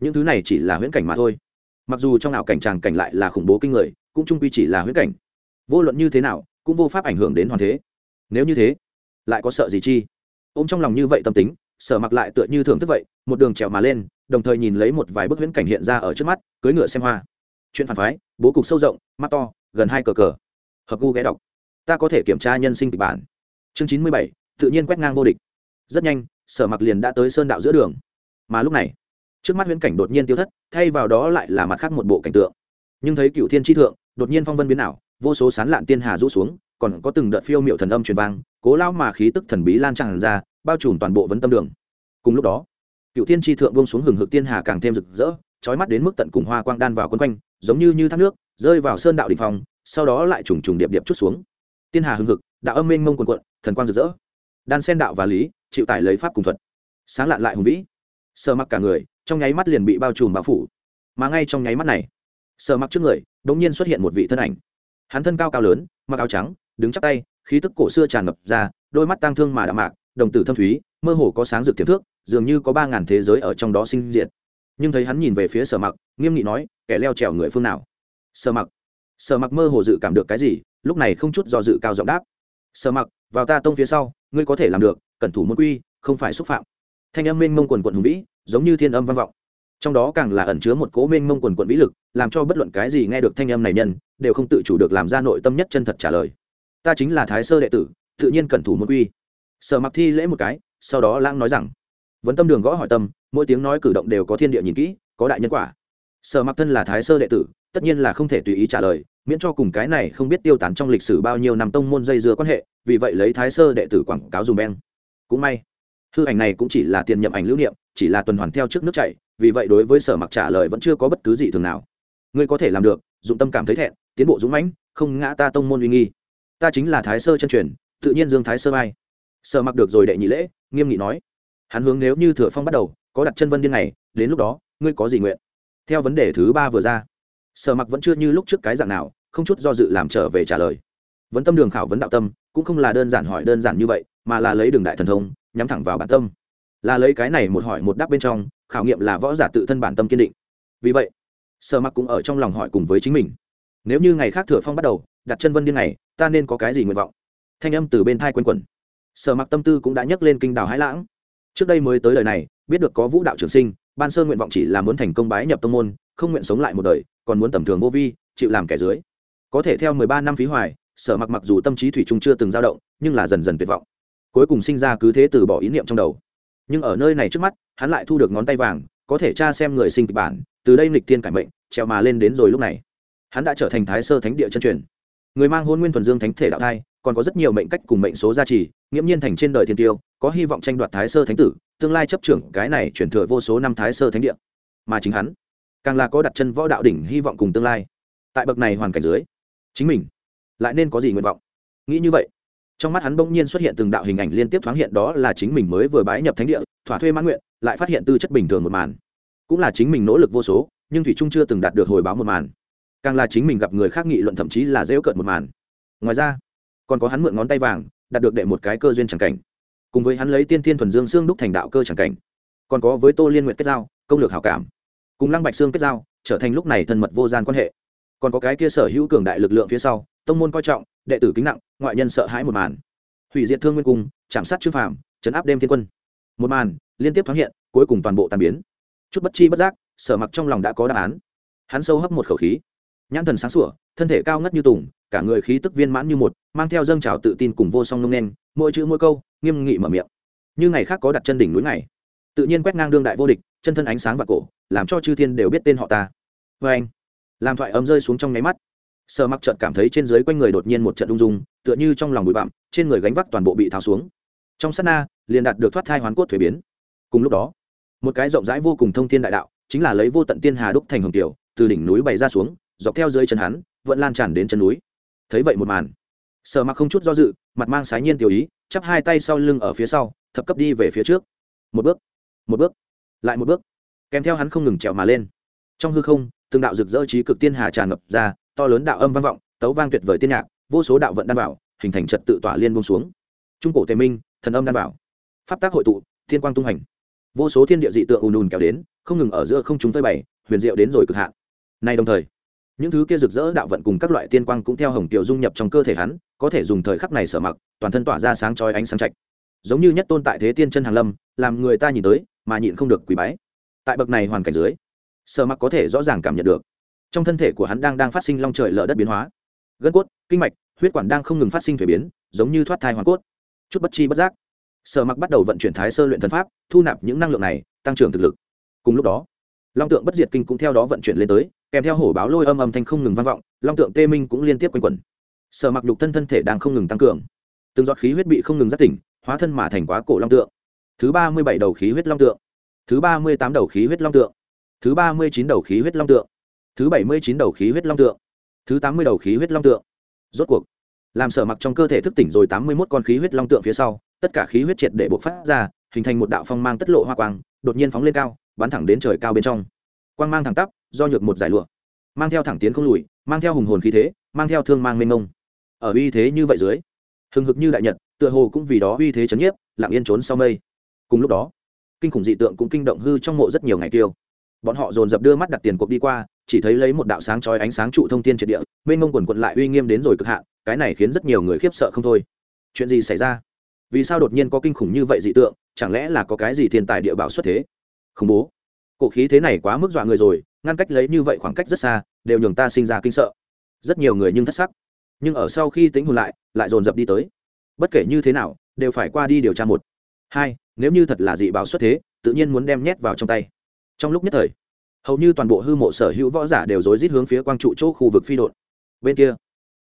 Những thứ này chỉ là huyễn cảnh mà thôi. Mặc dù trong ảo cảnh tràng cảnh lại là khủng bố kinh người, cũng trung quy chỉ là huyễn cảnh. Vô luận như thế nào, cũng vô pháp ảnh hưởng đến hoàn thế. Nếu như thế lại có sợ gì chi? Ô m trong lòng như vậy tâm tính, sở mặc lại tựa như thường thức vậy, một đường trèo mà lên, đồng thời nhìn lấy một vài bức huyễn cảnh hiện ra ở trước mắt cưới ngựa xem hoa. Chuyện phản phái, bố cục sâu rộng, mắt to, gần hai cờ cờ. Hợp gu ghé đọc. Ta có thể kiểm tra nhân sinh kịch bản. Chương chín mươi bảy, tự nhiên quét ngang vô địch. Rất nhanh, sở mặc liền đã tới sơn đạo giữa đường. Mà lúc này, trước mắt huyễn cảnh đột nhiên tiêu thất, thay vào đó lại là mặt khác một bộ cảnh tượng. Nhưng thấy cựu thiên tri thượng, đột nhiên phong vân biến ảo, vô số sán lạn tiên hà rũ xuống, còn có từng đợt phiêu miệu thần âm truyền vang cố lao mà khí tức thần bí lan tràn ra, bao trùm toàn bộ vấn tâm đường. Cùng lúc đó, cựu thiên tri thượng vông xuống hừng hực tiên hà càng thêm rực rỡ trói mắt đến mức tận cùng hoa quang đan vào quân quanh, giống như như thác nước, rơi vào sơn đạo đình phòng sau đó lại trùng trùng điệp điệp chút xuống. Tiên hà hừng hực đạo âm minh mông quần quận thần quang rực rỡ. Đan sen đạo và lý, chịu tải lấy pháp cùng thuật. Sáng lạn lại hùng vĩ. Sợ mặc cả người, trong nháy mắt liền bị bao trùm bao phủ. Mà ngay trong nháy mắt này sợ mặc trước người đ ỗ n g nhiên xuất hiện một vị thân ảnh. Hắn thân cao cao lớn, mặc áo trắng, đứng chắc tay khí tức cổ xưa tràn ngập ra, đôi mắt tang thương mà đạm mạc, đồng tử thâm thúy, mơ hồ có sáng rực tiềm thước dường như có ba ngàn thế giới ở trong đó sinh diệt. nhưng thấy hắn nhìn về phía sở mặc, nghiêm nghị nói, kẻ leo trèo người phương nào? Sở mặc. Sở mặc mơ hồ dự cảm được cái gì, lúc này không chút do dự cao giọng đáp. Sở mặc, vào ta tông phía sau, ngươi có thể làm được, cẩn thủ môn quy, không phải xúc phạm. Thanh âm mênh mông quần quận hùng vĩ, giống như thiên âm vang vọng. Trong đó càng là ẩn chứa một cố mênh mông quần quận vĩ lực, làm cho bất luận cái gì nghe được thanh âm này nhân, đều không tự chủ được làm ra nội tâm nhất chân thật trả lời ta chính là thái sơ đệ tử, tự nhiên cẩn thủ môn quy. Sở mặc thi lễ một cái, sau đó lãng nói rằng, vấn tâm đường gõ hỏi tâm, mỗi tiếng nói cử động đều có thiên địa nhìn kỹ, có đại nhân quả. Sở mặc thân là thái sơ đệ tử, tất nhiên là không thể tùy ý trả lời, miễn cho cùng cái này không biết tiêu tán trong lịch sử bao nhiêu năm tông môn dây dưa quan hệ, vì vậy lấy thái sơ đệ tử quảng cáo dùng beng. Cũng may, hư ảnh này cũng chỉ là tiền nhậm ảnh lưu niệm, chỉ là tuần hoàn theo trước nước chảy, vì vậy đối với sở mặc trả lời vẫn chưa có bất cứ gì thường nào. Ngươi có thể làm được, dụng tâm cảm thấy thẹn, tiến bộ dũng mãnh, không ngã ta tông môn uy nghi ta chính là thái sơ chân truyền, tự nhiên dương thái sơ ai sợ mặc được rồi đệ nhị lễ, nghiêm nghị nói. Hắn hướng nếu như thừa phong bắt đầu, có đặt chân vân điên này, đến lúc đó, ngươi có gì nguyện? Theo vấn đề thứ ba vừa ra, sở mặc vẫn chưa như lúc trước cái dạng nào, không chút do dự làm trở về trả lời. Vấn tâm đường khảo vấn đạo tâm, cũng không là đơn giản hỏi đơn giản như vậy, mà là lấy đường đại thần thông, nhắm thẳng vào bản tâm. Là lấy cái này một hỏi một đáp bên trong, khảo nghiệm là võ giả tự thân bản tâm kiên định. Vì vậy, sở mặc cũng ở trong lòng hỏi cùng với chính mình nếu như ngày khác thừa phong bắt đầu, đặt chân vân điên này, ta nên có cái gì nguyện vọng? Thanh âm từ bên thai quanh quẩn. Sở mặc tâm tư cũng đã nhấc lên kinh đảo hãi lãng. Trước đây mới tới đời này, biết được có vũ đạo trường sinh, ban sơn nguyện vọng chỉ là muốn thành công bái nhập tông môn, không nguyện sống lại một đời, còn muốn tầm thường vô vi, chịu làm kẻ dưới. Có thể theo mười ba năm phí hoài, sở mặc mặc dù tâm trí thủy chung chưa từng dao động, nhưng là dần dần tuyệt vọng. Cuối cùng sinh ra cứ thế từ bỏ ý niệm trong đầu. Nhưng ở nơi này trước mắt, hắn lại thu được ngón tay vàng, có thể tra xem người sinh kịch bản, từ đây lịch tiên cải mệnh trèo mà lên đến rồi lúc này hắn đã trở thành thái sơ thánh địa chân truyền. Người mang hôn nguyên thuần dương thánh thể đạo thai, còn có rất nhiều mệnh cách cùng mệnh số gia trì, nghiễm nhiên thành trên đời thiên tiêu, có hy vọng tranh đoạt thái sơ thánh tử, tương lai chấp trưởng cái này chuyển thừa vô số năm thái sơ thánh địa. Mà chính hắn, càng là có đặt chân võ đạo đỉnh hy vọng cùng tương lai. Tại bậc này hoàn cảnh dưới, chính mình lại nên có gì nguyện vọng? Nghĩ như vậy, trong mắt hắn bỗng nhiên xuất hiện từng đạo hình ảnh liên tiếp thoáng hiện, đó là chính mình mới vừa bái nhập thánh địa, thỏa thuê mãn nguyện, lại phát hiện tư chất bình thường một màn. Cũng là chính mình nỗ lực vô số, nhưng thủy trung chưa từng đạt được hồi báo một màn càng là chính mình gặp người khác nghị luận thậm chí là dễu cợt một màn. Ngoài ra, còn có hắn mượn ngón tay vàng, đạt được đệ một cái cơ duyên c cảnh. Cùng với hắn lấy tiên thiên thuần dương xương đúc thành đạo cơ c cảnh. Còn có với tô liên nguyện kết giao, công lược hảo cảm. Cùng lăng bạch xương kết giao, trở thành lúc này thân mật vô gian quan hệ. Còn có cái kia sở hữu cường đại lực lượng phía sau, tông môn coi trọng, đệ tử kính nặng, ngoại nhân sợ hãi một màn. Hủy diệt thương nguyên cung chạm sát chư phàm chấn áp đêm thiên quân. Một màn liên tiếp thoáng hiện, cuối cùng toàn bộ tàn biến. Chút bất chi bất giác, sở mặc trong lòng đã có đáp án. Hắn sâu hấp một khẩu khí nhãn thần sáng sủa, thân thể cao ngất như tùng, cả người khí tức viên mãn như một, mang theo dâng trào tự tin cùng vô song ngông nên mỗi chữ mỗi câu, nghiêm nghị mở miệng. Như ngày khác có đặt chân đỉnh núi này tự nhiên quét ngang đương đại vô địch, chân thân ánh sáng và cổ, làm cho chư thiên đều biết tên họ ta. Vê anh, làm thoại ấm rơi xuống trong nháy mắt. Sở mặc trợt cảm thấy trên dưới quanh người đột nhiên một trận ung dung, tựa như trong lòng bụi bặm, trên người gánh vác toàn bộ bị tháo xuống. Trong sát na, liền đạt được thoát thai hoán cốt thuế biến. Cùng lúc đó, một cái rộng rãi vô cùng thông thiên đại đạo, chính là lấy vô tận tiên hà đúc thành hồng tiểu, từ đỉnh núi bày ra xuống dọc theo dưới chân hắn, vẫn lan tràn đến chân núi. Thấy vậy một màn, sở mặc không chút do dự, mặt mang sái nhiên tiểu ý, chắp hai tay sau lưng ở phía sau, thập cấp đi về phía trước. Một bước một bước, lại một bước, kèm theo hắn không ngừng trèo mà lên. Trong hư không, từng đạo rực rỡ trí cực tiên hà tràn ngập ra, to lớn đạo âm vang vọng, tấu vang tuyệt vời tiên nhạc, vô số đạo vận đan bảo, hình thành trật tự tỏa liên bông xuống. Trung cổ tề minh, thần âm đan bảo, pháp tác hội tụ, thiên quang tung hành. Vô số thiên địa dị tượng ùn ùn kéo đến, không ngừng ở giữa không chúng phơi bày, huyền diệu đến rồi cực hạn. Nay đồng thời những thứ kia rực rỡ đạo vận cùng các loại tiên quang cũng theo hồng tiểu dung nhập trong cơ thể hắn, có thể dùng thời khắc này sở mặc, toàn thân tỏa ra sáng chói ánh sáng trạch. Giống như nhất tôn tại thế tiên chân hàng lâm, làm người ta nhìn tới, mà nhịn không được quỳ bái. Tại bậc này hoàn cảnh dưới, sở mặc có thể rõ ràng cảm nhận được, trong thân thể của hắn đang đang phát sinh long trời lở đất biến hóa. Gân cốt, kinh mạch, huyết quản đang không ngừng phát sinh thuế biến, giống như thoát thai hoàn cốt. Chút bất chi bất giác, sở mặc bắt đầu vận chuyển thái sơ luyện thần pháp, thu nạp những năng lượng này, tăng trưởng thực lực. Cùng lúc đó, long tượng bất diệt kinh cũng theo đó vận chuyển lên tới kèm theo hổ báo lôi âm âm thanh không ngừng vang vọng, long tượng tê minh cũng liên tiếp quanh quẩn. Sở mặc nhục thân thân thể đang không ngừng tăng cường. Từng giọt khí huyết bị không ngừng giác tỉnh, hóa thân mà thành quá cổ long tượng. Thứ ba mươi bảy đầu khí huyết long tượng. Thứ ba mươi tám đầu khí huyết long tượng. Thứ ba mươi chín đầu khí huyết long tượng. Thứ bảy mươi chín đầu khí huyết long tượng. Thứ tám mươi đầu khí huyết long tượng. Rốt cuộc, làm sở mặc trong cơ thể thức tỉnh rồi tám mươi một con khí huyết long tượng phía sau, tất cả khí huyết triệt để bộc phát ra, hình thành một đạo phong mang tất lộ hoa quang, đột nhiên phóng lên cao, bắn thẳng đến trời cao bên trong. Quang mang thẳng tắp do nhược một giải lụa. Mang theo thẳng tiến không lùi, mang theo hùng hồn khí thế, mang theo thương mang mênh mông. Ở uy thế như vậy dưới, hừng hực như đại nhật, tựa hồ cũng vì đó uy thế chấn nhiếp, lặng yên trốn sau mây. Cùng lúc đó, kinh khủng dị tượng cũng kinh động hư trong mộ rất nhiều ngày tiêu. Bọn họ dồn dập đưa mắt đặt tiền cuộc đi qua, chỉ thấy lấy một đạo sáng chói ánh sáng trụ thông tin triệt địa, mênh mông quần quận lại uy nghiêm đến rồi cực hạn, cái này khiến rất nhiều người khiếp sợ không thôi. Chuyện gì xảy ra? Vì sao đột nhiên có kinh khủng như vậy dị tượng, chẳng lẽ là có cái gì thiên tài địa bảo xuất thế? Khủng bố. Cổ khí thế này quá mức dọa người rồi ngăn cách lấy như vậy khoảng cách rất xa, đều nhường ta sinh ra kinh sợ. Rất nhiều người nhưng thất sắc. Nhưng ở sau khi tính hồn lại lại dồn dập đi tới. Bất kể như thế nào, đều phải qua đi điều tra một. Hai, nếu như thật là dị báo xuất thế, tự nhiên muốn đem nhét vào trong tay. Trong lúc nhất thời, hầu như toàn bộ hư mộ sở hữu võ giả đều rối rít hướng phía quang trụ chỗ khu vực phi đột bên kia,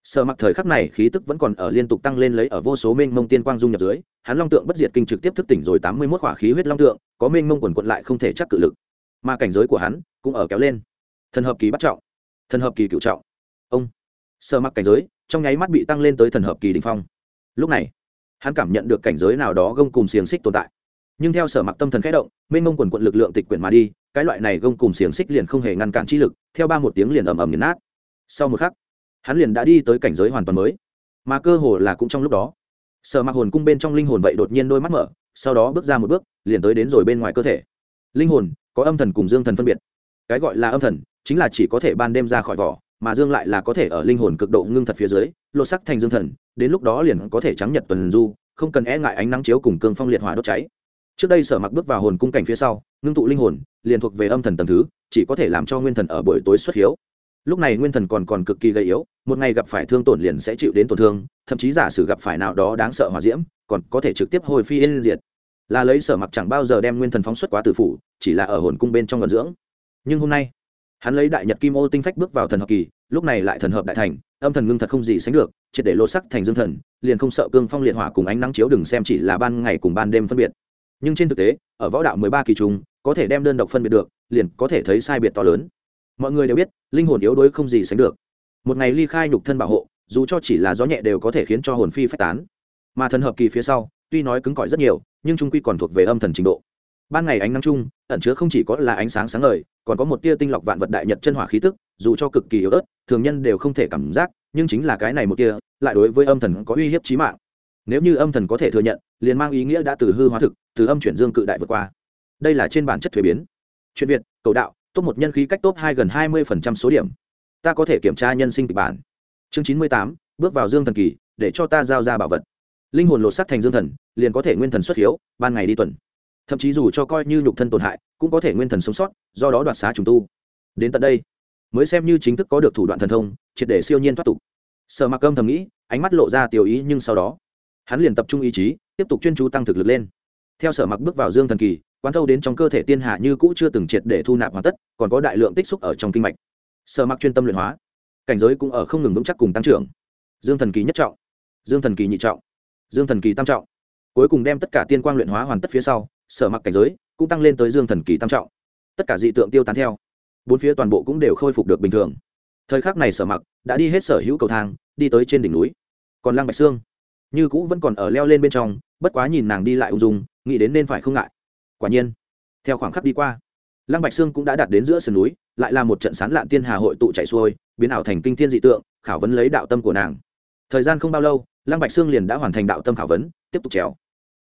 sở mặc thời khắc này khí tức vẫn còn ở liên tục tăng lên lấy ở vô số mênh mông tiên quang dung nhập dưới, hắn long tượng bất diệt kinh trực tiếp thức tỉnh rồi tám mươi mốt khỏa khí huyết long tượng, có mênh mông quần quận lại không thể chắc cự lực. Mà cảnh giới của hắn cũng ở kéo lên. Thần hợp kỳ bắt trọng, thần hợp kỳ cựu trọng. Ông sợ mặc cảnh giới, trong nháy mắt bị tăng lên tới thần hợp kỳ đ ỉ n h phong. Lúc này, hắn cảm nhận được cảnh giới nào đó gông cùng xiềng xích tồn tại. Nhưng theo sở mặc tâm thần k h ẽ động, mênh mông quần quận lực lượng tịch quyển mà đi, cái loại này gông cùng xiềng xích liền không hề ngăn cản chi lực, theo ba một tiếng liền ầm ầm nghiền nát. Sau một khắc, hắn liền đã đi tới cảnh giới hoàn toàn mới. Mà cơ hồ là cũng trong lúc đó, sở mặc hồn cung bên trong linh hồn vậy đột nhiên đôi mắt mở, sau đó bước ra một bước, liền tới đến rồi bên ngoài cơ thể. Linh hồn, có âm thần cùng dương thần phân biệt cái gọi là âm thần, chính là chỉ có thể ban đêm ra khỏi vỏ, mà dương lại là có thể ở linh hồn cực độ ngưng thật phía dưới, lột sắc thành dương thần, đến lúc đó liền có thể trắng nhật tuần du, không cần e ngại ánh nắng chiếu cùng cương phong liệt hỏa đốt cháy. Trước đây sở mặc bước vào hồn cung cảnh phía sau, ngưng tụ linh hồn, liền thuộc về âm thần tầng thứ, chỉ có thể làm cho nguyên thần ở buổi tối xuất hiếu. Lúc này nguyên thần còn còn cực kỳ gây yếu, một ngày gặp phải thương tổn liền sẽ chịu đến tổn thương, thậm chí giả sử gặp phải nào đó đáng sợ hòa diễm, còn có thể trực tiếp hồi phi yên diệt. Là lấy sở mặc chẳng bao giờ đem nguyên thần phóng xuất quá tử phủ, chỉ là ở hồn cung bên trong gần dưỡng nhưng hôm nay hắn lấy đại nhật kim ô tinh phách bước vào thần hợp kỳ, lúc này lại thần hợp đại thành, âm thần ngưng thật không gì sánh được, triệt để lô sắc thành dương thần, liền không sợ cương phong liệt hỏa cùng ánh nắng chiếu đừng xem chỉ là ban ngày cùng ban đêm phân biệt. Nhưng trên thực tế, ở võ đạo mười ba kỳ trung, có thể đem đơn độc phân biệt được, liền có thể thấy sai biệt to lớn. Mọi người đều biết, linh hồn yếu đuối không gì sánh được. Một ngày ly khai nhục thân bảo hộ, dù cho chỉ là gió nhẹ đều có thể khiến cho hồn phi phách tán. Mà thần hợp kỳ phía sau, tuy nói cứng cỏi rất nhiều, nhưng trung quy còn thuộc về âm thần trình độ. Ban ngày ánh nắng chung, ẩn chứa không chỉ có là ánh sáng sáng ngời còn có một tia tinh lọc vạn vật đại nhật chân hỏa khí tức, dù cho cực kỳ yếu ớt, thường nhân đều không thể cảm giác, nhưng chính là cái này một tia, lại đối với âm thần có uy hiếp chí mạng. Nếu như âm thần có thể thừa nhận, liền mang ý nghĩa đã từ hư hóa thực, từ âm chuyển dương cự đại vượt qua. Đây là trên bản chất thuế biến. Chuyện việt, cầu đạo, top một nhân khí cách top hai gần hai mươi số điểm. Ta có thể kiểm tra nhân sinh kịch bản. Chương chín mươi tám, bước vào dương thần kỳ, để cho ta giao ra bảo vật. Linh hồn lột sắc thành dương thần, liền có thể nguyên thần xuất hiếu, ban ngày đi tuần thậm chí dù cho coi như nhục thân tổn hại, cũng có thể nguyên thần sống sót, do đó đoạt xá trùng tu. Đến tận đây, mới xem như chính thức có được thủ đoạn thần thông, triệt để siêu nhiên thoát tục. Sợ mặc âm thầm nghĩ, ánh mắt lộ ra tiểu ý nhưng sau đó, hắn liền tập trung ý chí, tiếp tục chuyên chú tăng thực lực lên. Theo sở mặc bước vào dương thần kỳ, quán thâu đến trong cơ thể tiên hạ như cũ chưa từng triệt để thu nạp hoàn tất, còn có đại lượng tích xúc ở trong kinh mạch. Sở mặc chuyên tâm luyện hóa, cảnh giới cũng ở không ngừng vững chắc cùng tăng trưởng. Dương thần kỳ nhất trọng, dương thần kỳ nhị trọng, dương thần kỳ tam trọng. Cuối cùng đem tất cả tiên quang luyện hóa hoàn tất phía sau sở mặc cảnh giới cũng tăng lên tới dương thần kỳ tam trọng. Tất cả dị tượng tiêu tán theo. Bốn phía toàn bộ cũng đều khôi phục được bình thường. Thời khắc này sở mặc đã đi hết sở hữu cầu thang, đi tới trên đỉnh núi. Còn lăng bạch sương, như cũ vẫn còn ở leo lên bên trong, bất quá nhìn nàng đi lại ung dung, nghĩ đến nên phải không ngại. Quả nhiên, theo khoảng khắc đi qua, lăng bạch sương cũng đã đạt đến giữa sườn núi, lại là một trận sán lạn tiên hà hội tụ chạy xuôi, biến ảo thành kinh thiên dị tượng, khảo vấn lấy đạo tâm của nàng. Thời gian không bao lâu, lăng bạch sương liền đã hoàn thành đạo tâm khảo vấn, tiếp tục trèo.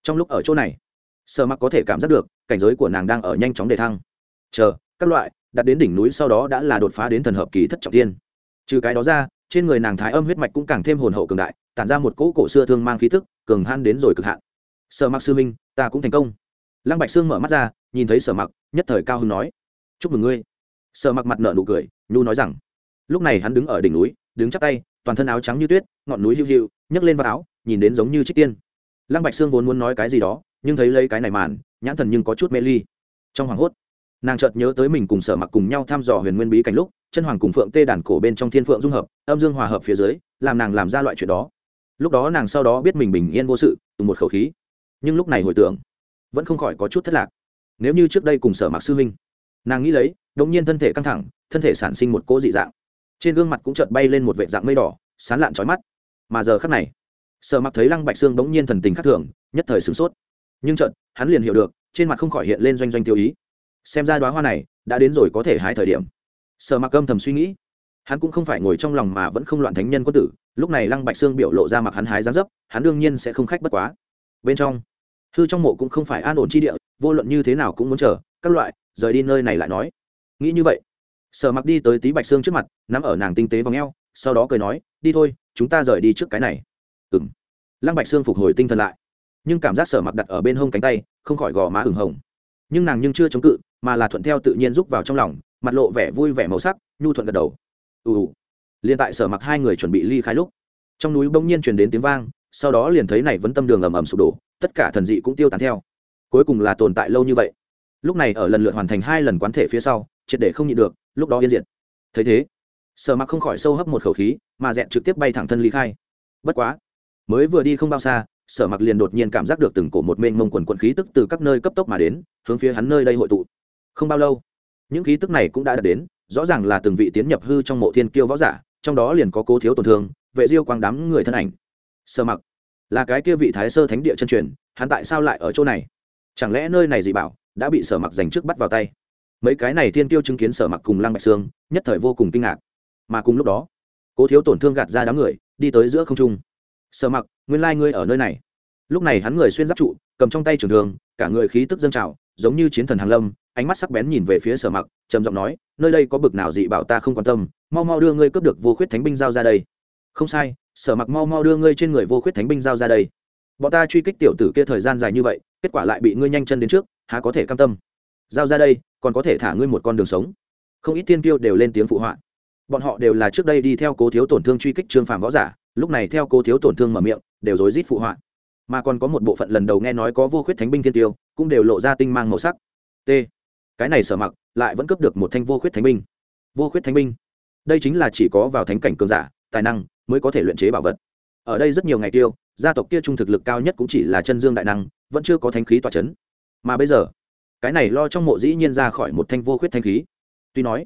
Trong lúc ở chỗ này sở mặc có thể cảm giác được, cảnh giới của nàng đang ở nhanh chóng đề thăng. Chờ, các loại, đặt đến đỉnh núi sau đó đã là đột phá đến thần hợp kỳ thất trọng tiên. Trừ cái đó ra, trên người nàng thái âm huyết mạch cũng càng thêm hồn hậu cường đại, tản ra một cỗ cổ xưa thương mang khí thức cường han đến rồi cực hạn. Sở mặc sư minh ta cũng thành công. Lăng bạch sương mở mắt ra, nhìn thấy sở mặc, nhất thời cao hưng nói, chúc mừng ngươi. Sở mặc mặt nợ nụ cười, nhu nói rằng, lúc này hắn đứng ở đỉnh núi, đứng chắp tay, toàn thân áo trắng như tuyết, ngọn núi hiu hiu, nhấc lên vào áo, nhìn đến giống như trích tiên. Lăng bạch sương vốn muốn nói cái gì đó nhưng thấy lấy cái này màn, nhãn thần nhưng có chút mê ly. Trong hoàng hốt, nàng chợt nhớ tới mình cùng sở mặc cùng nhau thăm dò huyền nguyên bí cảnh lúc, chân hoàng cùng phượng tê đàn cổ bên trong thiên phượng dung hợp, âm dương hòa hợp phía dưới, làm nàng làm ra loại chuyện đó. Lúc đó nàng sau đó biết mình bình yên vô sự từ một khẩu khí. Nhưng lúc này hồi tưởng, vẫn không khỏi có chút thất lạc. Nếu như trước đây cùng sở mặc sư huynh, nàng nghĩ lấy, đột nhiên thân thể căng thẳng, thân thể sản sinh một cỗ dị dạng. Trên gương mặt cũng chợt bay lên một vệ dạng mây đỏ, sán lạn trói mắt. Mà giờ khắc này, sở mặc thấy lăng bạch xương bỗng nhiên thần tình khắc thường, nhất thời sửng sốt nhưng chợt, hắn liền hiểu được, trên mặt không khỏi hiện lên doanh doanh tiêu ý. Xem ra đoá hoa này đã đến rồi có thể hái thời điểm. Sở mặc âm thầm suy nghĩ. Hắn cũng không phải ngồi trong lòng mà vẫn không loạn thánh nhân quân tử, lúc này lăng bạch sương biểu lộ ra mặc hắn hái gián dấp, hắn đương nhiên sẽ không khách bất quá. Bên trong, hư trong mộ cũng không phải an ổn chi địa, vô luận như thế nào cũng muốn chờ, các loại, rời đi nơi này lại nói. Nghĩ như vậy, sở mặc đi tới tí bạch sương trước mặt, nắm ở nàng tinh tế v ò sau đó cười nói, đi thôi, chúng ta rời đi trước cái này. Ừ m lăng bạch sương phục hồi tinh thần lại nhưng cảm giác sở mặc đặt ở bên hông cánh tay, không khỏi gò má ửng hồng. Nhưng nàng nhưng chưa chống cự, mà là thuận theo tự nhiên rúc vào trong lòng, mặt lộ vẻ vui vẻ màu sắc, nhu thuận gật đầu. Ù ù. Liền tại sở mặc hai người chuẩn bị ly khai lúc, trong núi bỗng nhiên truyền đến tiếng vang, sau đó liền thấy này vẫn tâm đường ầm ầm sụp đổ, tất cả thần dị cũng tiêu tán theo. Cuối cùng là tồn tại lâu như vậy. Lúc này ở lần lượt hoàn thành hai lần quán thể phía sau, triệt để không nhịn được, lúc đó yên diệt. Thấy thế, sở mặc không khỏi sâu hấp một khẩu khí, mà dẹn trực tiếp bay thẳng thân ly khai. Bất quá, mới vừa đi không bao xa sở mặc liền đột nhiên cảm giác được từng cổ một mênh mông quần quận khí tức từ các nơi cấp tốc mà đến, hướng phía hắn nơi đây hội tụ. Không bao lâu, những khí tức này cũng đã đạt đến, rõ ràng là từng vị tiến nhập hư trong mộ thiên kiêu võ giả, trong đó liền có cố thiếu tổn thương, vệ diêu quang đám người thân ảnh. Sở mặc, là cái kia vị thái sơ thánh địa chân truyền, hắn tại sao lại ở chỗ này? Chẳng lẽ nơi này dị bảo đã bị sở mặc giành trước bắt vào tay? Mấy cái này thiên tiêu chứng kiến sở mặc cùng lăng bạch sương, nhất thời vô cùng kinh ngạc. Mà cùng lúc đó, cố thiếu tổn thương gạt ra đám người, đi tới giữa không trung sở mặc, nguyên lai ngươi ở nơi này. Lúc này hắn người xuyên giáp trụ, cầm trong tay trường thường cả người khí tức dâng trào, giống như chiến thần hàng lâm, ánh mắt sắc bén nhìn về phía sở mặc, trầm giọng nói, nơi đây có bực nào dị bảo ta không quan tâm, mau mau đưa ngươi cướp được vô khuyết thánh binh giao ra đây. Không sai, sở mặc mau mau đưa ngươi trên người vô khuyết thánh binh giao ra đây. Bọn ta truy kích tiểu tử kia thời gian dài như vậy, kết quả lại bị ngươi nhanh chân đến trước, há có thể cam tâm. Giao ra đây, còn có thể thả ngươi một con đường sống. Không ít tiên tiêu đều lên tiếng phụ họa. Bọn họ đều là trước đây đi theo cố thiếu tổn thương truy kích trương phạm võ giả lúc này theo cô thiếu tổn thương mở miệng, đều rối rít phụ họa. Mà còn có một bộ phận lần đầu nghe nói có vô khuyết thánh binh thiên tiêu, cũng đều lộ ra tinh mang màu sắc. T. Cái này sở mặc, lại vẫn cướp được một thanh vô khuyết thánh binh. Vô khuyết thánh binh? Đây chính là chỉ có vào thánh cảnh cường giả, tài năng, mới có thể luyện chế bảo vật. Ở đây rất nhiều ngày tiêu, gia tộc kia trung thực lực cao nhất cũng chỉ là chân dương đại năng, vẫn chưa có thánh khí tỏa c h ấ n mà bây giờ, cái này lo trong mộ dĩ nhiên ra khỏi một thanh vô khuyết thanh khí. Tuy nói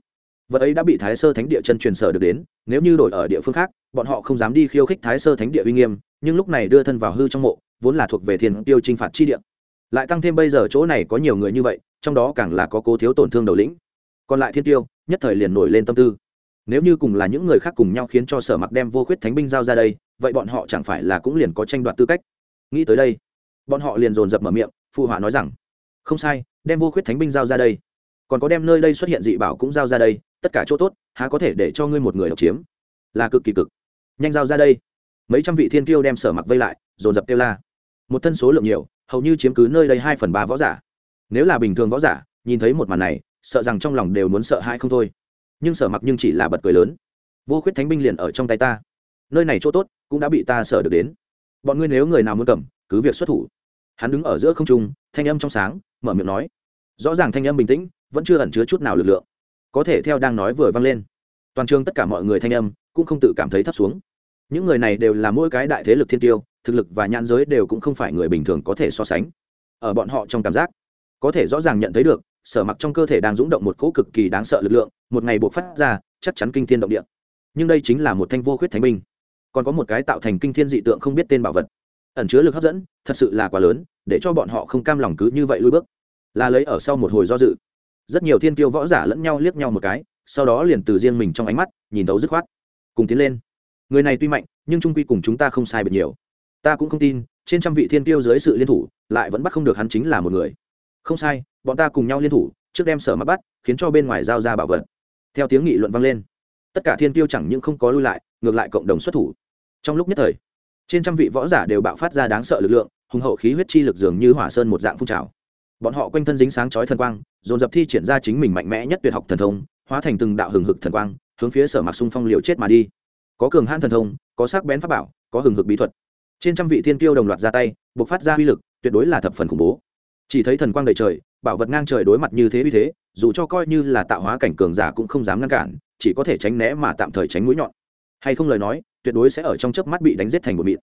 vật ấy đã bị thái sơ thánh địa chân truyền sở được đến, nếu như đổi ở địa phương khác, bọn họ không dám đi khiêu khích thái sơ thánh địa uy nghiêm, nhưng lúc này đưa thân vào hư trong mộ, vốn là thuộc về thiên tiêu t r i n h phạt chi địa. Lại tăng thêm bây giờ chỗ này có nhiều người như vậy, trong đó càng là có cố thiếu tổn thương đầu lĩnh. Còn lại thiên tiêu, nhất thời liền nổi lên tâm tư. Nếu như cùng là những người khác cùng nhau khiến cho sở mặc đem vô khuyết thánh binh giao ra đây, vậy bọn họ chẳng phải là cũng liền có tranh đoạt tư cách? Nghĩ tới đây, bọn họ liền dồn dập mở miệng, phụ họa nói rằng, không sai, đem vô khuyết thánh binh giao ra đây còn có đem nơi đây xuất hiện dị bảo cũng giao ra đây, tất cả chỗ tốt, há có thể để cho ngươi một người độc chiếm? Là cực kỳ cực. Nhanh giao ra đây. Mấy trăm vị thiên kiêu đem sở mặc vây lại, dồn dập kêu la. Một thân số lượng nhiều, hầu như chiếm cứ nơi đây hai phần ba võ giả. Nếu là bình thường võ giả, nhìn thấy một màn này, sợ rằng trong lòng đều muốn sợ hãi không thôi. Nhưng sở mặc nhưng chỉ là bật cười lớn. Vô khuyết thánh binh liền ở trong tay ta. Nơi này chỗ tốt, cũng đã bị ta sở được đến. Bọn ngươi nếu người nào muốn cầm, cứ việc xuất thủ. Hắn đứng ở giữa không trung, thanh âm trong sáng, mở miệng nói. Rõ ràng thanh âm bình tĩnh vẫn chưa ẩn chứa chút nào lực lượng. Có thể theo đang nói vừa vang lên, toàn trường tất cả mọi người thanh âm cũng không tự cảm thấy thấp xuống. Những người này đều là mỗi cái đại thế lực thiên tiêu, thực lực và nhãn giới đều cũng không phải người bình thường có thể so sánh. Ở bọn họ trong cảm giác, có thể rõ ràng nhận thấy được, sở mặc trong cơ thể đang rúng động một cỗ cực kỳ đáng sợ lực lượng, một ngày buộc phát ra, chắc chắn kinh thiên động địa. Nhưng đây chính là một thanh vô khuyết thánh binh. Còn có một cái tạo thành kinh thiên dị tượng không biết tên bảo vật. Ẩn chứa lực hấp dẫn, thật sự là quá lớn, để cho bọn họ không cam lòng cứ như vậy lui bước. Là lấy ở sau một hồi do dự rất nhiều thiên kiêu võ giả lẫn nhau liếc nhau một cái, sau đó liền từ riêng mình trong ánh mắt, nhìn thấu dứt khoát, cùng tiến lên. Người này tuy mạnh, nhưng trung quy cùng chúng ta không sai biệt nhiều. Ta cũng không tin, trên trăm vị thiên kiêu dưới sự liên thủ, lại vẫn bắt không được hắn chính là một người. Không sai, bọn ta cùng nhau liên thủ, trước đem sở mắt bắt, khiến cho bên ngoài giao ra bảo vật. Theo tiếng nghị luận vang lên, tất cả thiên kiêu chẳng những không có lui lại, ngược lại cộng đồng xuất thủ. Trong lúc nhất thời, trên trăm vị võ giả đều bạo phát ra đáng sợ lực lượng, hùng hậu khí huyết chi lực dường như hỏa sơn một dạng phun trào bọn họ quanh thân dính sáng chói thần quang, dồn dập thi triển ra chính mình mạnh mẽ nhất tuyệt học thần thông, hóa thành từng đạo hừng hực thần quang, hướng phía sở mặc xung phong liều chết mà đi. Có cường hãn thần thông, có sắc bén pháp bảo, có hừng hực bí thuật. Trên trăm vị thiên kiêu đồng loạt ra tay buộc phát ra uy lực, tuyệt đối là thập phần khủng bố. Chỉ thấy thần quang đầy trời, bảo vật ngang trời đối mặt như thế uy thế, dù cho coi như là tạo hóa cảnh cường giả cũng không dám ngăn cản, chỉ có thể tránh né mà tạm thời tránh mũi nhọn. Hay không lời nói, tuyệt đối sẽ ở trong chớp mắt bị đánh giết thành một mịn.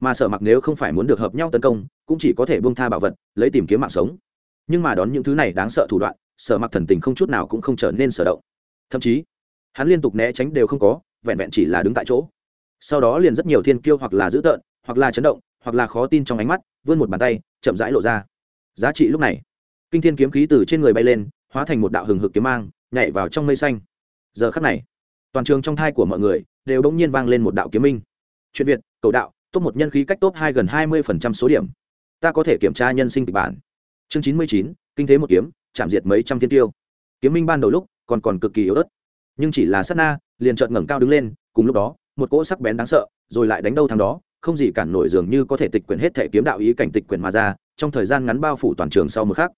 Mà sở mặc nếu không phải muốn được hợp nhau tấn công, cũng chỉ có thể buông tha bảo vật, lấy tìm kiếm mạng sống nhưng mà đón những thứ này đáng sợ thủ đoạn, sở mặc thần tình không chút nào cũng không trở nên sở động. Thậm chí, hắn liên tục né tránh đều không có, vẹn vẹn chỉ là đứng tại chỗ. Sau đó liền rất nhiều thiên kiêu hoặc là dữ tợn, hoặc là chấn động, hoặc là khó tin trong ánh mắt, vươn một bàn tay, chậm rãi lộ ra. Giá trị lúc này, kinh thiên kiếm khí từ trên người bay lên, hóa thành một đạo hừng hực kiếm mang, nhảy vào trong mây xanh. Giờ khắc này, toàn trường trong thai của mọi người đều bỗng nhiên vang lên một đạo kiếm minh. Chuyện việt, cầu đạo, top một nhân khí cách top hai gần hai mươi số điểm. Ta có thể kiểm tra nhân sinh kịch bản chương chín mươi chín, kinh thế một kiếm, chạm diệt mấy trăm thiên tiêu. Kiếm minh ban đầu lúc còn còn cực kỳ yếu ớt, nhưng chỉ là sát na, liền chợt ngẩng cao đứng lên, cùng lúc đó, một cỗ sắc bén đáng sợ, rồi lại đánh đâu thằng đó, không gì cản nổi dường như có thể tịch quyển hết thể kiếm đạo ý cảnh tịch quyển mà ra, trong thời gian ngắn bao phủ toàn trường sau một khắc.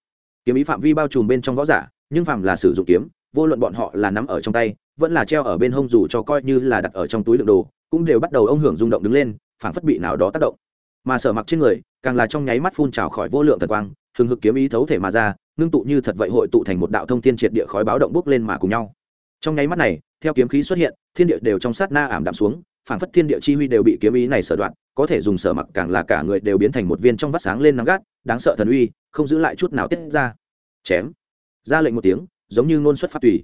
Kiếm ý phạm vi bao trùm bên trong võ giả, nhưng phạm là sử dụng kiếm, vô luận bọn họ là nắm ở trong tay, vẫn là treo ở bên hông dù cho coi như là đặt ở trong túi đựng đồ, cũng đều bắt đầu ông hưởng rung động đứng lên, phảng phất bị nào đó tác động mà sở mặc trên người, càng là trong nháy mắt phun trào khỏi vô lượng thần quang, hừng hực kiếm ý thấu thể mà ra, ngưng tụ như thật vậy hội tụ thành một đạo thông thiên triệt địa khói báo động bốc lên mà cùng nhau. Trong nháy mắt này, theo kiếm khí xuất hiện, thiên địa đều trong sát na ảm đạm xuống, phảng phất thiên địa chi huy đều bị kiếm ý này sở đoạn, có thể dùng sở mặc càng là cả người đều biến thành một viên trong vắt sáng lên nắng gắt, đáng sợ thần uy, không giữ lại chút nào tiết ra. Chém. Ra lệnh một tiếng, giống như ngôn xuất phát tùy.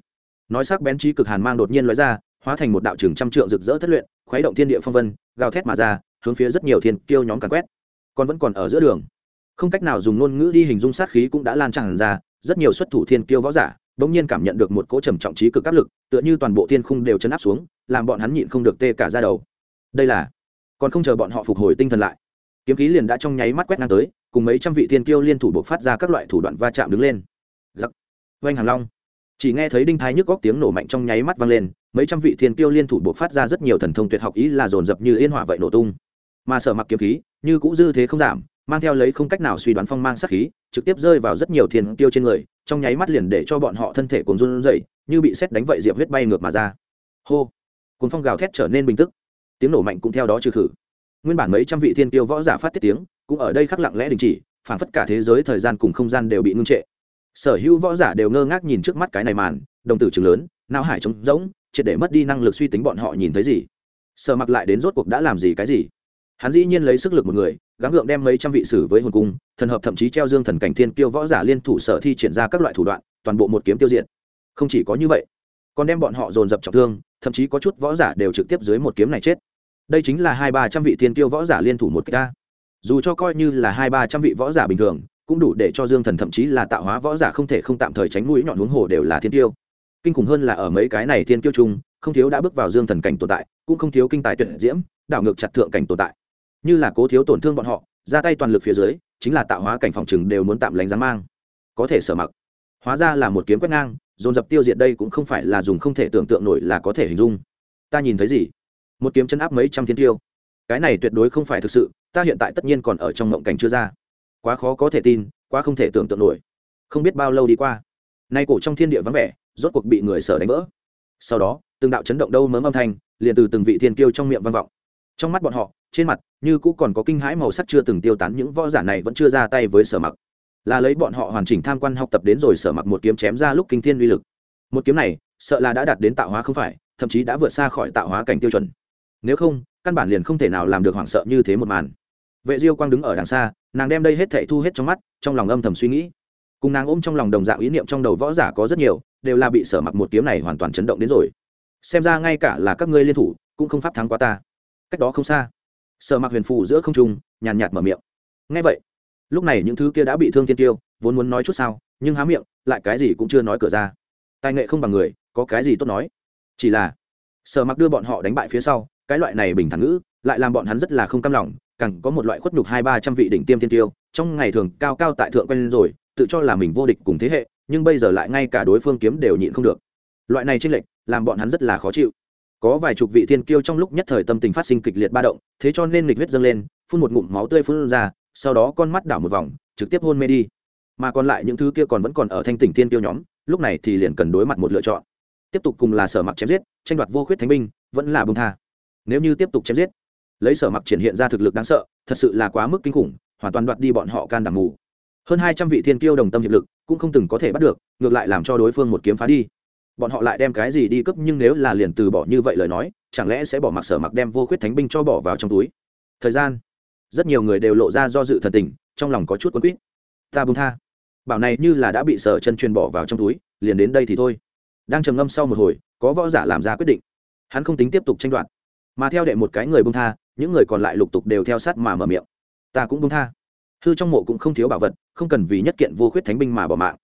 Nói sắc bén trí cực hàn mang đột nhiên lóe ra, hóa thành một đạo trường trăm trượng rực rỡ thất luyện, khuấy động thiên địa phong vân, gào thét mà ra hướng phía rất nhiều thiên kiêu nhóm càn quét, còn vẫn còn ở giữa đường. Không cách nào dùng ngôn ngữ đi hình dung sát khí cũng đã lan tràn ra, rất nhiều xuất thủ thiên kiêu võ giả bỗng nhiên cảm nhận được một cỗ trầm trọng trí cực áp lực, tựa như toàn bộ thiên khung đều chấn áp xuống, làm bọn hắn nhịn không được tê cả ra đầu. Đây là, còn không chờ bọn họ phục hồi tinh thần lại, kiếm khí liền đã trong nháy mắt quét ngang tới, cùng mấy trăm vị thiên kiêu liên thủ buộc phát ra các loại thủ đoạn va chạm đứng lên. Giặc. Oanh hàng long. Chỉ nghe thấy đinh thái nhức góc tiếng nổ mạnh trong nháy mắt vang lên, mấy trăm vị thiên kiêu liên thủ buộc phát ra rất nhiều thần thông tuyệt học, ý là dồn dập như yên hỏa vậy nổ tung mà sở mặc kiếm khí, như cũng dư thế không giảm, mang theo lấy không cách nào suy đoán phong mang sát khí, trực tiếp rơi vào rất nhiều thiên tiêu trên người, trong nháy mắt liền để cho bọn họ thân thể cuốn run rẩy, như bị xét đánh vậy diệp huyết bay ngược mà ra. Hô! Cuốn phong gào thét trở nên bình tức. Tiếng nổ mạnh cũng theo đó trừ khử. Nguyên bản mấy trăm vị thiên tiêu võ giả phát tiết tiếng, cũng ở đây khắc lặng lẽ đình chỉ, phản phất cả thế giới thời gian cùng không gian đều bị ngưng trệ. Sở hữu võ giả đều ngơ ngác nhìn trước mắt cái này màn, đồng tử trường lớn, não hải trống rỗng, triệt để mất đi năng lực suy tính bọn họ nhìn thấy gì. Sở mặc lại đến rốt cuộc đã làm gì cái gì? Hắn dĩ nhiên lấy sức lực một người, gắng gượng đem mấy trăm vị sử với hồn cung, thần hợp thậm chí treo dương thần cảnh thiên kiêu võ giả liên thủ sở thi triển ra các loại thủ đoạn, toàn bộ một kiếm tiêu diệt. Không chỉ có như vậy, còn đem bọn họ dồn dập trọng thương, thậm chí có chút võ giả đều trực tiếp dưới một kiếm này chết. Đây chính là hai ba trăm vị thiên kiêu võ giả liên thủ một kia. dù cho coi như là hai ba trăm vị võ giả bình thường, cũng đủ để cho dương thần thậm chí là tạo hóa võ giả không thể không tạm thời tránh mũi nhọn huống hồ đều là thiên tiêu kinh khủng hơn là ở mấy cái này thiên tiêu chung, không thiếu đã bước vào dương thần cảnh tồn tại, cũng không thiếu kinh tài tuyệt diễm, đảo ngược chặt thượng cảnh tồn tại như là cố thiếu tổn thương bọn họ, ra tay toàn lực phía dưới, chính là tạo hóa cảnh phòng chừng đều muốn tạm lánh giáng mang. Có thể sở mặc. Hóa ra là một kiếm quét ngang, dồn dập tiêu diệt đây cũng không phải là dùng không thể tưởng tượng nổi là có thể hình dung. Ta nhìn thấy gì? Một kiếm chân áp mấy trăm thiên tiêu. Cái này tuyệt đối không phải thực sự, ta hiện tại tất nhiên còn ở trong mộng cảnh chưa ra. Quá khó có thể tin, quá không thể tưởng tượng nổi. Không biết bao lâu đi qua. Nay cổ trong thiên địa vắng vẻ, rốt cuộc bị người sở đánh vỡ. Sau đó, từng đạo chấn động đâu mớm âm thanh, liền từ từng vị thiên kiêu trong miệng vang vọng trong mắt bọn họ, trên mặt, như cũng còn có kinh hãi màu sắc chưa từng tiêu tán, những võ giả này vẫn chưa ra tay với sở mặc. Là lấy bọn họ hoàn chỉnh tham quan học tập đến rồi sở mặc một kiếm chém ra lúc kinh thiên uy lực. Một kiếm này, sợ là đã đạt đến tạo hóa không phải, thậm chí đã vượt xa khỏi tạo hóa cảnh tiêu chuẩn. Nếu không, căn bản liền không thể nào làm được hoảng sợ như thế một màn. Vệ diêu quang đứng ở đằng xa, nàng đem đây hết thảy thu hết trong mắt, trong lòng âm thầm suy nghĩ. Cùng nàng ôm trong lòng đồng dạng ý niệm trong đầu võ giả có rất nhiều, đều là bị sở mặc một kiếm này hoàn toàn chấn động đến rồi. Xem ra ngay cả là các ngươi liên thủ, cũng không pháp thắng qua ta cách đó không xa. Sở mặc huyền phù giữa không trung, nhàn nhạt mở miệng. Ngay vậy, lúc này những thứ kia đã bị thương tiên tiêu vốn muốn nói chút sao, nhưng há miệng, lại cái gì cũng chưa nói cửa ra. Tài nghệ không bằng người, có cái gì tốt nói? Chỉ là, sở mặc đưa bọn họ đánh bại phía sau, cái loại này bình thản ngữ, lại làm bọn hắn rất là không cam lòng, càng có một loại khuất nhục hai ba trăm vị đỉnh tiêm tiên tiêu trong ngày thường cao cao tại thượng quen rồi, tự cho là mình vô địch cùng thế hệ, nhưng bây giờ lại ngay cả đối phương kiếm đều nhịn không được. Loại này tranh lệch, làm bọn hắn rất là khó chịu có vài chục vị thiên kiêu trong lúc nhất thời tâm tình phát sinh kịch liệt ba động, thế cho nên nghịch huyết dâng lên, phun một ngụm máu tươi phun ra, sau đó con mắt đảo một vòng, trực tiếp hôn mê đi. Mà còn lại những thứ kia còn vẫn còn ở thanh tỉnh thiên kiêu nhóm, lúc này thì liền cần đối mặt một lựa chọn. Tiếp tục cùng là sở mặc chém giết, tranh đoạt vô khuyết thánh binh, vẫn là bông tha. Nếu như tiếp tục chém giết, lấy sở mặc triển hiện ra thực lực đáng sợ, thật sự là quá mức kinh khủng, hoàn toàn đoạt đi bọn họ can đảm mù. Hơn hai trăm vị thiên kiêu đồng tâm hiệp lực cũng không từng có thể bắt được, ngược lại làm cho đối phương một kiếm phá đi bọn họ lại đem cái gì đi cướp nhưng nếu là liền từ bỏ như vậy lời nói, chẳng lẽ sẽ bỏ mặc sở mặc đem vô khuyết thánh binh cho bỏ vào trong túi? Thời gian, rất nhiều người đều lộ ra do dự thần tình, trong lòng có chút quân quýt. Ta bung tha. Bảo này như là đã bị sở chân truyền bỏ vào trong túi, liền đến đây thì thôi. Đang trầm ngâm sau một hồi, có võ giả làm ra quyết định. Hắn không tính tiếp tục tranh đoạt, mà theo đệ một cái người bung tha, những người còn lại lục tục đều theo sát mà mở miệng. Ta cũng bung tha. Hư trong mộ cũng không thiếu bảo vật, không cần vì nhất kiện vô khuyết thánh binh mà bỏ mạng.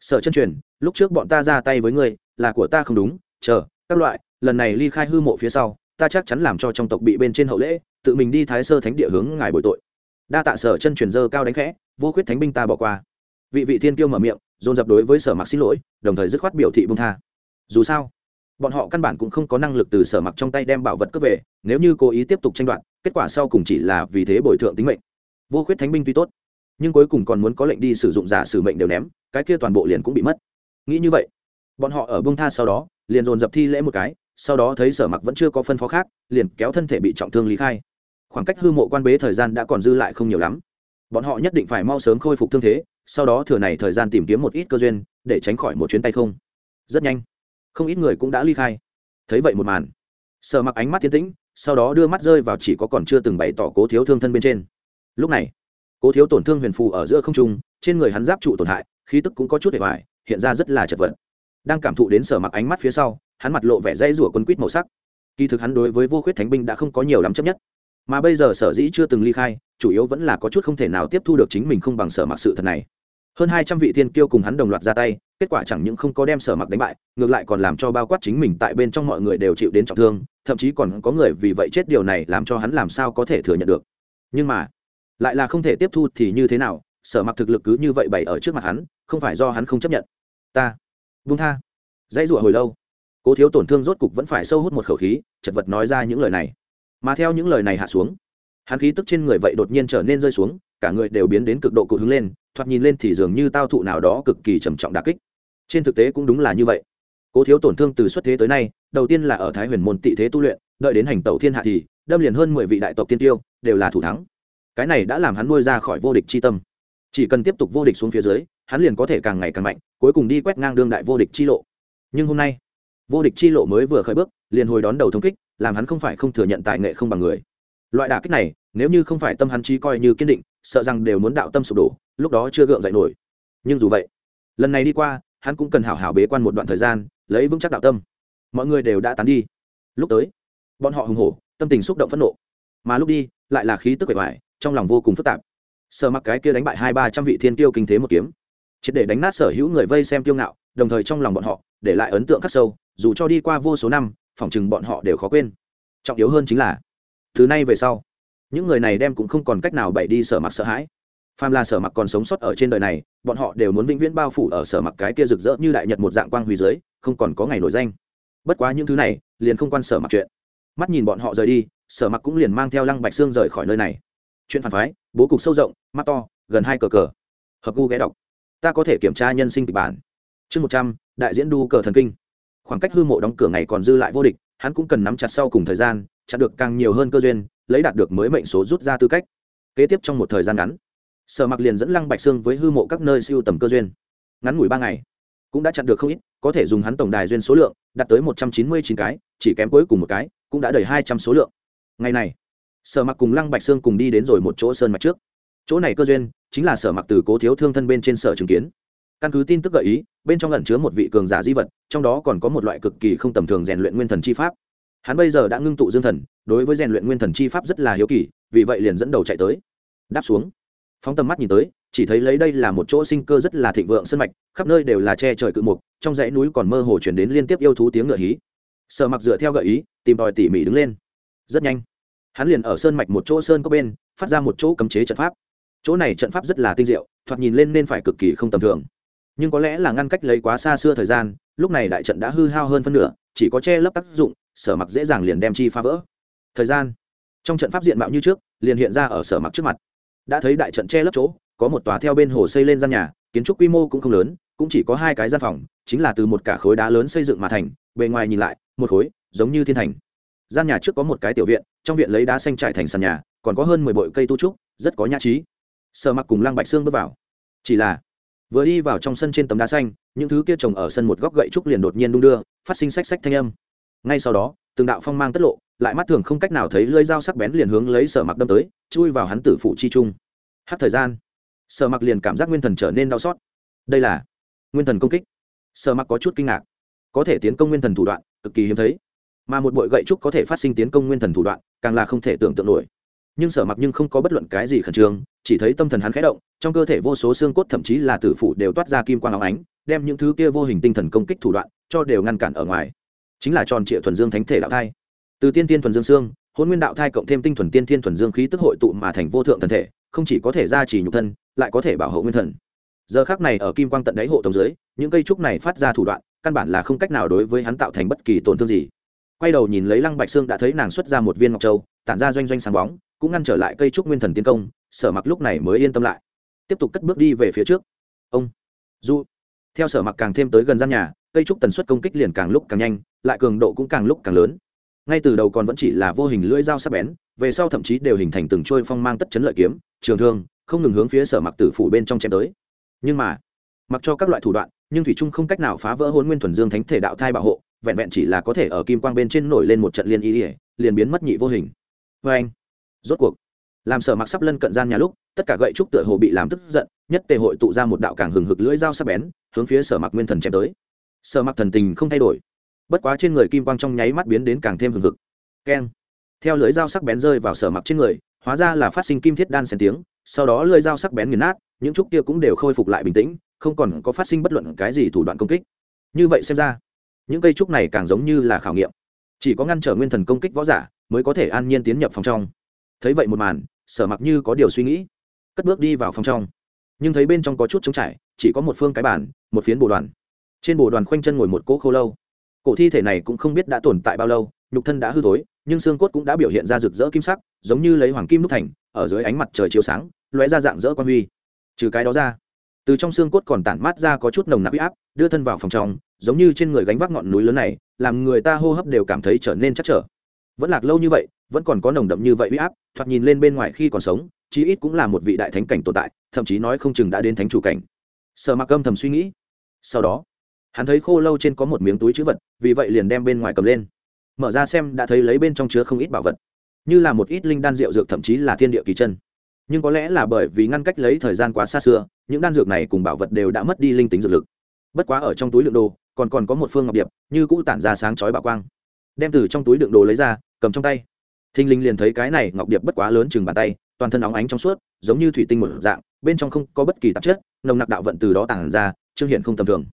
Sở chân truyền, lúc trước bọn ta ra tay với ngươi là của ta không đúng, chờ, các loại, lần này ly khai hư mộ phía sau, ta chắc chắn làm cho trong tộc bị bên trên hậu lễ, tự mình đi thái sơ thánh địa hướng ngài bồi tội. Đa tạ sở chân truyền dơ cao đánh khẽ, vô khuyết thánh binh ta bỏ qua. Vị vị thiên kiêu mở miệng, dồn dập đối với sở mặc xin lỗi, đồng thời dứt khoát biểu thị bông tha. Dù sao, bọn họ căn bản cũng không có năng lực từ sở mặc trong tay đem bảo vật cướp về, nếu như cố ý tiếp tục tranh đoạt, kết quả sau cùng chỉ là vì thế bồi thượng tính mệnh. Vô khuyết thánh binh tuy tốt, nhưng cuối cùng còn muốn có lệnh đi sử dụng giả sử mệnh đều ném, cái kia toàn bộ liền cũng bị mất. Nghĩ như vậy bọn họ ở bông tha sau đó, liền dồn dập thi lễ một cái, sau đó thấy sở mặc vẫn chưa có phân phó khác, liền kéo thân thể bị trọng thương lý khai. Khoảng cách hư mộ quan bế thời gian đã còn dư lại không nhiều lắm. Bọn họ nhất định phải mau sớm khôi phục thương thế, sau đó thừa này thời gian tìm kiếm một ít cơ duyên, để tránh khỏi một chuyến tay không. Rất nhanh, không ít người cũng đã ly khai. Thấy vậy một màn, sở mặc ánh mắt tiến tĩnh, sau đó đưa mắt rơi vào chỉ có còn chưa từng bày tỏ cố thiếu thương thân bên trên. Lúc này, cố thiếu tổn thương huyền phù ở giữa không trung, trên người hắn giáp trụ tổn hại, khí tức cũng có chút để hoài hiện ra rất là chật vật đang cảm thụ đến sở mặc ánh mắt phía sau, hắn mặt lộ vẻ dây rủa quân quýt màu sắc. Kỳ thực hắn đối với vô khuyết thánh binh đã không có nhiều lắm chấp nhất. Mà bây giờ sở dĩ chưa từng ly khai, chủ yếu vẫn là có chút không thể nào tiếp thu được chính mình không bằng sở mặc sự thật này. Hơn hai trăm vị thiên kiêu cùng hắn đồng loạt ra tay, kết quả chẳng những không có đem sở mặc đánh bại, ngược lại còn làm cho bao quát chính mình tại bên trong mọi người đều chịu đến trọng thương, thậm chí còn có người vì vậy chết điều này làm cho hắn làm sao có thể thừa nhận được. Nhưng mà, lại là không thể tiếp thu thì như thế nào, sở mặc thực lực cứ như vậy bày ở trước mặt hắn, không phải do hắn không chấp nhận. Ta vung tha. Dãy rủa hồi lâu, cố thiếu tổn thương rốt cục vẫn phải sâu hút một khẩu khí, chật vật nói ra những lời này. Mà theo những lời này hạ xuống, hắn khí tức trên người vậy đột nhiên trở nên rơi xuống, cả người đều biến đến cực độ cụ hướng lên, thoạt nhìn lên thì dường như tao thụ nào đó cực kỳ trầm trọng đà kích. Trên thực tế cũng đúng là như vậy. Cố thiếu tổn thương từ xuất thế tới nay, đầu tiên là ở thái huyền môn tị thế tu luyện, đợi đến hành tẩu thiên hạ thì, đâm liền hơn mười vị đại tộc tiên tiêu, đều là thủ thắng. Cái này đã làm hắn nuôi ra khỏi vô địch c h i tâm. Chỉ cần tiếp tục vô địch xuống phía dưới hắn liền có thể càng ngày càng mạnh, cuối cùng đi quét ngang đương đại vô địch chi lộ. Nhưng hôm nay, vô địch chi lộ mới vừa khởi bước, liền hồi đón đầu thống kích, làm hắn không phải không thừa nhận tài nghệ không bằng người. Loại đả kích này, nếu như không phải tâm hắn chí coi như kiên định, sợ rằng đều muốn đạo tâm sụp đổ, lúc đó chưa gượng dậy nổi. Nhưng dù vậy, lần này đi qua, hắn cũng cần hảo hảo bế quan một đoạn thời gian, lấy vững chắc đạo tâm. Mọi người đều đã tán đi. Lúc tới, bọn họ hùng hổ, tâm tình xúc động phẫn nộ. Mà lúc đi, lại là khí tức bề ngoài trong lòng vô cùng phức tạp. Sợ mặc cái kia đánh bại hai ba trăm vị thiên tiêu kinh thế một kiếm triệt để đánh nát sở hữu người vây xem tiêu ngạo, đồng thời trong lòng bọn họ, để lại ấn tượng khắc sâu, dù cho đi qua vô số năm, phỏng chừng bọn họ đều khó quên. Trọng yếu hơn chính là, từ nay về sau, những người này đem cũng không còn cách nào bậy đi sở mặc sợ hãi. Phàm là sở mặc còn sống sót ở trên đời này, bọn họ đều muốn vĩnh viễn bao phủ ở sở mặc cái kia rực rỡ như đại nhật một dạng quang huy dưới, không còn có ngày nổi danh. Bất quá những thứ này, liền không quan sở mặc chuyện. Mắt nhìn bọn họ rời đi, sở mặc cũng liền mang theo lăng bạch xương rời khỏi nơi này. Chuyện phản phái, bố cục sâu rộng, mắt to, gần hai cờ cờ. Hợp gu ghé đọc ta có thể kiểm tra nhân sinh kịch bản. Chương một trăm, đại diễn đu cờ thần kinh. Khoảng cách hư mộ đóng cửa ngày còn dư lại vô địch, hắn cũng cần nắm chặt sau cùng thời gian chặt được càng nhiều hơn cơ duyên, lấy đạt được mới mệnh số rút ra tư cách. Kế tiếp trong một thời gian ngắn, sở mặc liền dẫn lăng bạch xương với hư mộ các nơi siêu tầm cơ duyên. Ngắn ngủi ba ngày, cũng đã chặn được không ít, có thể dùng hắn tổng đài duyên số lượng, đạt tới một trăm chín mươi chín cái, chỉ kém cuối cùng một cái, cũng đã đầy hai trăm số lượng. Ngày này, sở mặc cùng lăng bạch sương cùng đi đến rồi một chỗ sơn mạch trước. Chỗ này cơ duyên chính là sở mặc từ cố thiếu thương thân bên trên sở chứng kiến. Căn cứ tin tức gợi ý, bên trong lẩn chứa một vị cường giả di vật, trong đó còn có một loại cực kỳ không tầm thường rèn luyện nguyên thần chi pháp. Hắn bây giờ đã ngưng tụ dương thần, đối với rèn luyện nguyên thần chi pháp rất là hiếu kỳ, vì vậy liền dẫn đầu chạy tới. Đáp xuống. Phóng tầm mắt nhìn tới, chỉ thấy lấy đây là một chỗ sinh cơ rất là thịnh vượng sân mạch, khắp nơi đều là che trời cự mục, trong dãy núi còn mơ hồ chuyển đến liên tiếp yêu thú tiếng ngựa hí. Sở mặc dựa theo gợi ý, tìm tòi tỉ mỉ đứng lên. Rất nhanh. Hắn liền ở sơn mạch một chỗ sơn có bên, phát ra một chỗ cấm chế trận pháp chỗ này trận pháp rất là tinh diệu, thoạt nhìn lên nên phải cực kỳ không tầm thường. Nhưng có lẽ là ngăn cách lấy quá xa xưa thời gian, lúc này đại trận đã hư hao hơn phân nửa, chỉ có che lấp tác dụng, sở mặc dễ dàng liền đem chi phá vỡ. Thời gian. Trong trận pháp diện mạo như trước, liền hiện ra ở sở mặc trước mặt. Đã thấy đại trận che lấp chỗ, có một tòa theo bên hồ xây lên gian nhà, kiến trúc quy mô cũng không lớn, cũng chỉ có hai cái gian phòng, chính là từ một cả khối đá lớn xây dựng mà thành, bề ngoài nhìn lại, một khối, giống như thiên thành. Gian nhà trước có một cái tiểu viện, trong viện lấy đá xanh trải thành sàn nhà, còn có hơn mười bội cây tu trúc, rất có nhã trí. Sở mặc cùng lăng bạch sương bước vào. Chỉ là, vừa đi vào trong sân trên tấm đá xanh, những thứ kia trồng ở sân một góc gậy trúc liền đột nhiên đung đưa, phát sinh sách sách thanh âm. Ngay sau đó, từng đạo phong mang tất lộ, lại mắt thường không cách nào thấy lưỡi dao sắc bén liền hướng lấy sở mặc đâm tới, chui vào hắn tử phụ chi trung. Hát thời gian sở mặc liền cảm giác nguyên thần trở nên đau xót. Đây là nguyên thần công kích. Sở mặc có chút kinh ngạc. Có thể tiến công nguyên thần thủ đoạn, cực kỳ hiếm thấy. Mà một bội gậy trúc có thể phát sinh tiến công nguyên thần thủ đoạn, càng là không thể tưởng tượng nổi nhưng sở mặc nhưng không có bất luận cái gì khẩn trương, chỉ thấy tâm thần hắn khẽ động, trong cơ thể vô số xương cốt thậm chí là tử phụ đều toát ra kim quang áo ánh, đem những thứ kia vô hình tinh thần công kích thủ đoạn cho đều ngăn cản ở ngoài. Chính là tròn trịa thuần dương thánh thể đạo thai. Từ tiên tiên thuần dương xương, hôn nguyên đạo thai cộng thêm tinh thuần tiên tiên thuần dương khí tức hội tụ mà thành vô thượng thần thể, không chỉ có thể gia trì nhục thân, lại có thể bảo hộ nguyên thần. Giờ khác này ở kim quang tận đáy hộ tống dưới, những cây trúc này phát ra thủ đoạn, căn bản là không cách nào đối với hắn tạo thành bất kỳ tổn thương gì quay đầu nhìn lấy lăng bạch sương đã thấy nàng xuất ra một viên ngọc châu, tản ra doanh doanh sáng bóng, cũng ngăn trở lại cây trúc nguyên thần tiến công, sở mặc lúc này mới yên tâm lại. Tiếp tục cất bước đi về phía trước. Ông du theo sở mặc càng thêm tới gần gian nhà, cây trúc tần suất công kích liền càng lúc càng nhanh, lại cường độ cũng càng lúc càng lớn. Ngay từ đầu còn vẫn chỉ là vô hình lưỡi dao sắc bén, về sau thậm chí đều hình thành từng trôi phong mang tất chấn lợi kiếm, trường thương, không ngừng hướng phía sở mặc tử phủ bên trong chém tới. Nhưng mà, mặc cho các loại thủ đoạn, nhưng thủy trung không cách nào phá vỡ hôn nguyên thuần dương thánh thể đạo thai bảo hộ vẹn vẹn chỉ là có thể ở kim quang bên trên nổi lên một trận liên y ỉa, liền biến mất nhị vô hình. Vê anh. Rốt cuộc, làm sở mặc sắp lân cận gian nhà lúc, tất cả gậy trúc tựa hồ bị làm tức giận, nhất tề hội tụ ra một đạo càng hừng hực lưỡi dao sắc bén, hướng phía sở mặc nguyên thần chém tới. Sở mặc thần tình không thay đổi. Bất quá trên người kim quang trong nháy mắt biến đến càng thêm hừng hực. Keng. Theo lưỡi dao sắc bén rơi vào sở mặc trên người, hóa ra là phát sinh kim thiết đan xen tiếng, sau đó lưỡi dao sắc bén nghiền nát, những trúc kia cũng đều khôi phục lại bình tĩnh, không còn có phát sinh bất luận cái gì thủ đoạn công kích. Như vậy xem ra những cây trúc này càng giống như là khảo nghiệm. Chỉ có ngăn trở nguyên thần công kích võ giả mới có thể an nhiên tiến nhập phòng trong. Thấy vậy một màn, sở mặc như có điều suy nghĩ, cất bước đi vào phòng trong. Nhưng thấy bên trong có chút trống trải, chỉ có một phương cái bản một phiến bồ đoàn. Trên bồ đoàn khoanh chân ngồi một cỗ khô lâu. Cổ thi thể này cũng không biết đã tồn tại bao lâu, nhục thân đã hư thối, nhưng xương cốt cũng đã biểu hiện ra rực rỡ kim sắc, giống như lấy hoàng kim đúc thành, ở dưới ánh mặt trời chiếu sáng, lóe ra dạng rỡ quan huy. Trừ cái đó ra, từ trong xương cốt còn tản mát ra có chút nồng nặc huy áp, đưa thân vào phòng trong giống như trên người gánh vác ngọn núi lớn này, làm người ta hô hấp đều cảm thấy trở nên chắc trở. Vẫn lạc lâu như vậy, vẫn còn có nồng đậm như vậy huy áp, thoạt nhìn lên bên ngoài khi còn sống, chí ít cũng là một vị đại thánh cảnh tồn tại, thậm chí nói không chừng đã đến thánh chủ cảnh. Sợ mặc âm thầm suy nghĩ. Sau đó, hắn thấy khô lâu trên có một miếng túi chữ vật, vì vậy liền đem bên ngoài cầm lên. Mở ra xem, đã thấy lấy bên trong chứa không ít bảo vật. Như là một ít linh đan rượu dược thậm chí là thiên địa kỳ chân. Nhưng có lẽ là bởi vì ngăn cách lấy thời gian quá xa xưa, những đan dược này cùng bảo vật đều đã mất đi linh tính dược lực. Bất quá ở trong túi lượng đồ còn còn có một phương ngọc điệp, như cũ tản ra sáng chói bạo quang. Đem từ trong túi đựng đồ lấy ra, cầm trong tay. Thinh linh liền thấy cái này ngọc điệp bất quá lớn chừng bàn tay, toàn thân óng ánh trong suốt, giống như thủy tinh một dạng, bên trong không có bất kỳ tạp chất, nồng nặc đạo vận từ đó tản ra, trương hiện không tầm thường.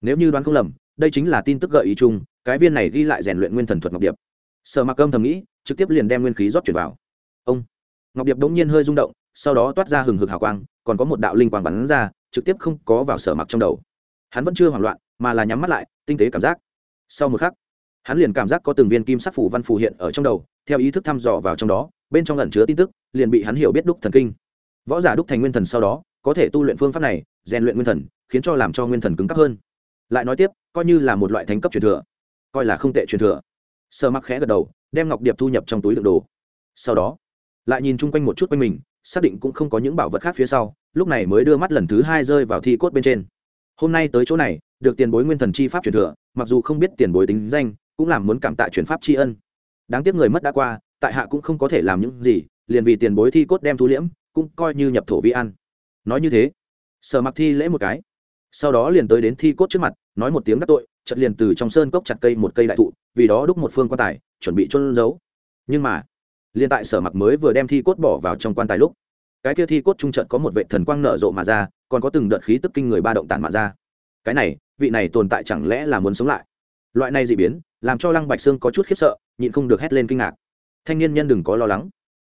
Nếu như đoán không lầm, đây chính là tin tức gợi ý chung, cái viên này ghi lại rèn luyện nguyên thần thuật ngọc điệp. Sở mặc âm thầm nghĩ, trực tiếp liền đem nguyên khí rót chuyển vào. Ông, ngọc điệp đống nhiên hơi rung động, sau đó toát ra hừng hực hào quang, còn có một đạo linh quang bắn ra, trực tiếp không có vào sở mặc trong đầu. Hắn vẫn chưa hoảng loạn mà là nhắm mắt lại, tinh tế cảm giác. Sau một khắc, hắn liền cảm giác có từng viên kim sắc phủ văn phù hiện ở trong đầu, theo ý thức thăm dò vào trong đó, bên trong ẩn chứa tin tức, liền bị hắn hiểu biết đúc thần kinh. Võ giả đúc thành nguyên thần sau đó, có thể tu luyện phương pháp này, rèn luyện nguyên thần, khiến cho làm cho nguyên thần cứng cấp hơn. Lại nói tiếp, coi như là một loại thánh cấp truyền thừa, coi là không tệ truyền thừa. Sơ mắc khẽ gật đầu, đem ngọc điệp thu nhập trong túi đựng đồ. Sau đó, lại nhìn chung quanh một chút quanh mình, xác định cũng không có những bảo vật khác phía sau, lúc này mới đưa mắt lần thứ hai rơi vào thi cốt bên trên. Hôm nay tới chỗ này được tiền bối nguyên thần chi pháp truyền thừa, mặc dù không biết tiền bối tính danh, cũng làm muốn cảm tạ truyền pháp tri ân. Đáng tiếc người mất đã qua, tại hạ cũng không có thể làm những gì, liền vì tiền bối thi cốt đem thu liễm, cũng coi như nhập thổ vi ăn nói như thế, sở mặc thi lễ một cái. Sau đó liền tới đến thi cốt trước mặt, nói một tiếng đắc tội chật liền từ trong sơn cốc chặt cây một cây đại thụ, vì đó đúc một phương quan tài, chuẩn bị trôn giấu. Nhưng mà, liền tại sở mặc mới vừa đem thi cốt bỏ vào trong quan tài lúc, cái kia thi cốt trung trận có một vệ thần quang nở rộ mà ra, còn có từng đợt khí tức kinh người ba động tản mạ ra cái này, vị này tồn tại chẳng lẽ là muốn sống lại? Loại này dị biến, làm cho lăng bạch sương có chút khiếp sợ, nhịn không được hét lên kinh ngạc. Thanh niên nhân đừng có lo lắng.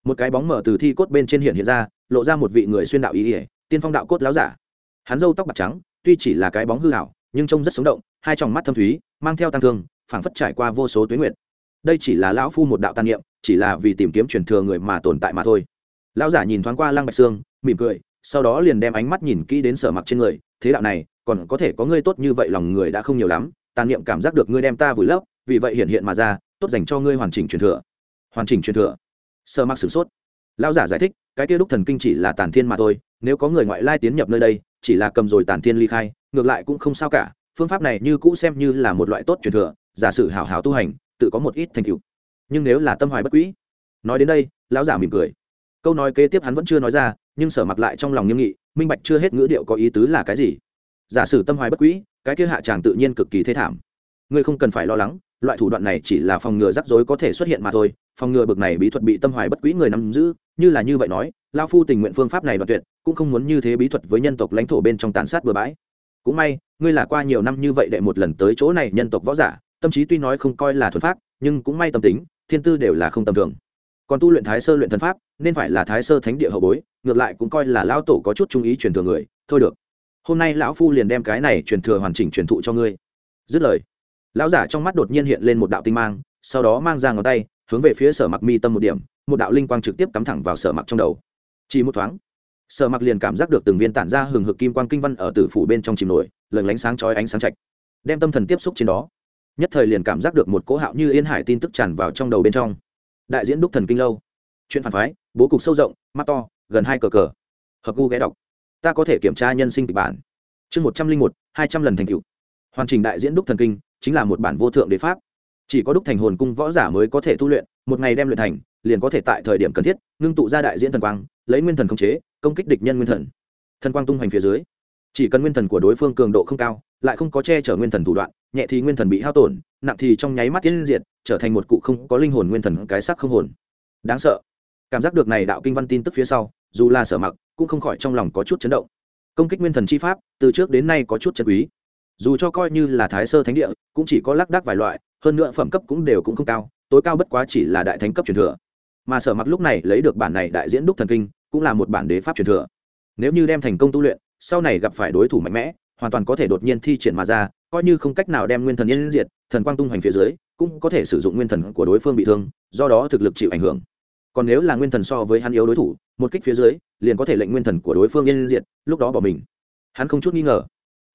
Một cái bóng mở từ thi cốt bên trên hiện hiện ra, lộ ra một vị người xuyên đạo ý ỉa tiên phong đạo cốt láo giả. Hắn râu tóc bạc trắng, tuy chỉ là cái bóng hư hảo nhưng trông rất sống động, hai tròng mắt thâm thúy, mang theo tăng thương, phảng phất trải qua vô số tuyến nguyện đây chỉ là lão phu một đạo tàn niệm, chỉ là vì tìm kiếm truyền thừa người mà tồn tại mà thôi. Lão giả nhìn thoáng qua lăng bạch sương, mỉm cười, sau đó liền đem ánh mắt nhìn kỹ đến sở mặc trên người, thế đạo này còn có thể có ngươi tốt như vậy lòng người đã không nhiều lắm, tàn niệm cảm giác được ngươi đem ta vùi lấp, vì vậy hiện hiện mà ra, tốt dành cho ngươi hoàn chỉnh truyền thừa. Hoàn chỉnh truyền thừa. Sơ mặc sửng sốt. Lão giả giải thích, cái kia đúc thần kinh chỉ là tàn thiên mà thôi, nếu có người ngoại lai tiến nhập nơi đây, chỉ là cầm rồi tàn thiên ly khai, ngược lại cũng không sao cả, phương pháp này như cũ xem như là một loại tốt truyền thừa, giả sử hảo hảo tu hành, tự có một ít thành tựu. Nhưng nếu là tâm hoài bất quỹ nói đến đây, lão giả mỉm cười. Câu nói kế tiếp hắn vẫn chưa nói ra, nhưng sở mặc lại trong lòng nghiêm nghị, minh bạch chưa hết ngữ điệu có ý tứ là cái gì giả sử tâm hoài bất quỹ cái kia hạ tràng tự nhiên cực kỳ thê thảm. Ngươi không cần phải lo lắng, loại thủ đoạn này chỉ là phòng ngừa rắc rối có thể xuất hiện mà thôi, phòng ngừa bực này bí thuật bị tâm hoài bất quỹ người nắm giữ, như là như vậy nói, lao phu tình nguyện phương pháp này đoạn tuyệt, cũng không muốn như thế bí thuật với nhân tộc lãnh thổ bên trong tàn sát bừa bãi. Cũng may, ngươi là qua nhiều năm như vậy đệ một lần tới chỗ này nhân tộc võ giả, tâm trí tuy nói không coi là thuật pháp nhưng cũng may tâm tính, thiên tư đều là không tầm thường. Còn tu luyện thái sơ luyện thần pháp, nên phải là thái sơ thánh địa hậu bối, ngược lại cũng coi là lão tổ có chút trung ý truyền thừa người, thôi được hôm nay lão phu liền đem cái này truyền thừa hoàn chỉnh truyền thụ cho ngươi. Dứt lời, lão giả trong mắt đột nhiên hiện lên một đạo tinh mang, sau đó mang ra ngón tay, hướng về phía sở mặc mi tâm một điểm, một đạo linh quang trực tiếp cắm thẳng vào sở mặc trong đầu. Chỉ một thoáng, sở mặc liền cảm giác được từng viên tản ra hừng hực kim quang kinh văn ở tử phủ bên trong chìm nổi lần lánh sáng chói ánh sáng chạch, đem tâm thần tiếp xúc trên đó. Nhất thời liền cảm giác được một cỗ hạo như yên hải tin tức tràn vào trong đầu bên trong. Đại diễn đúc thần kinh lâu. Chuyện phản phái, bố cục sâu rộng, mắt to, gần hai cờ cờ. Hợp gu ghé đọc ta có thể kiểm tra nhân sinh kịch bản. Chương một trăm linh một, hai trăm lần thành cựu hoàn chỉnh đại diễn đúc thần kinh, chính là một bản vô thượng đế pháp. Chỉ có đúc thành hồn cung võ giả mới có thể tu luyện, một ngày đem luyện thành, liền có thể tại thời điểm cần thiết, ngưng tụ ra đại diễn thần quang, lấy nguyên thần khống chế, công kích địch nhân nguyên thần. Thần quang tung hoành phía dưới, chỉ cần nguyên thần của đối phương cường độ không cao, lại không có che chở nguyên thần thủ đoạn, nhẹ thì nguyên thần bị hao tổn, nặng thì trong nháy mắt tiến diệt, trở thành một cụ không có linh hồn nguyên thần cái sắc không hồn. Đáng sợ. Cảm giác được này đạo kinh văn tin tức phía sau, dù là sở mặc cũng không khỏi trong lòng có chút chấn động. Công kích nguyên thần chi pháp, từ trước đến nay có chút chân quý. Dù cho coi như là thái sơ thánh địa, cũng chỉ có lác đác vài loại, hơn nữa phẩm cấp cũng đều cũng không cao, tối cao bất quá chỉ là đại thánh cấp truyền thừa. Mà sở mặc lúc này lấy được bản này đại diễn đúc thần kinh, cũng là một bản đế pháp truyền thừa. Nếu như đem thành công tu luyện, sau này gặp phải đối thủ mạnh mẽ, hoàn toàn có thể đột nhiên thi triển mà ra, coi như không cách nào đem nguyên thần nhân diệt, thần quang tung hoành phía dưới, cũng có thể sử dụng nguyên thần của đối phương bị thương, do đó thực lực chịu ảnh hưởng còn nếu là nguyên thần so với hắn yếu đối thủ, một kích phía dưới, liền có thể lệnh nguyên thần của đối phương yên diện lúc đó bỏ mình. Hắn không chút nghi ngờ.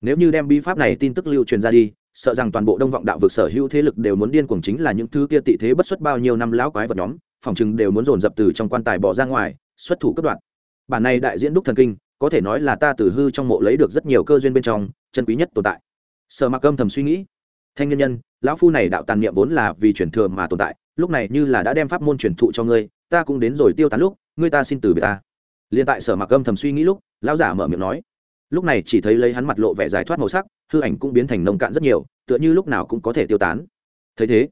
Nếu như đem bi pháp này tin tức lưu truyền ra đi, sợ rằng toàn bộ đông vọng đạo vực sở hữu thế lực đều muốn điên cuồng chính là những thứ kia tị thế bất xuất bao nhiêu năm lão quái vật nhóm, phòng chừng đều muốn dồn dập từ trong quan tài bỏ ra ngoài, xuất thủ cấp đoạn bản này đại diễn đúc thần kinh, có thể nói là ta từ hư trong mộ lấy được rất nhiều cơ duyên bên trong, chân quý nhất tồn tại. Sở mặc âm thầm suy nghĩ. Thanh nhân nhân, lão phu này đạo tàn niệm vốn là vì truyền thừa mà tồn tại lúc này như là đã đem pháp môn truyền thụ cho ngươi, ta cũng đến rồi tiêu tán lúc, ngươi ta xin từ biệt ta. Liên tại sở mặc âm thầm suy nghĩ lúc, lão giả mở miệng nói. Lúc này chỉ thấy lấy hắn mặt lộ vẻ giải thoát màu sắc, hư ảnh cũng biến thành nông cạn rất nhiều, tựa như lúc nào cũng có thể tiêu tán. Thấy thế,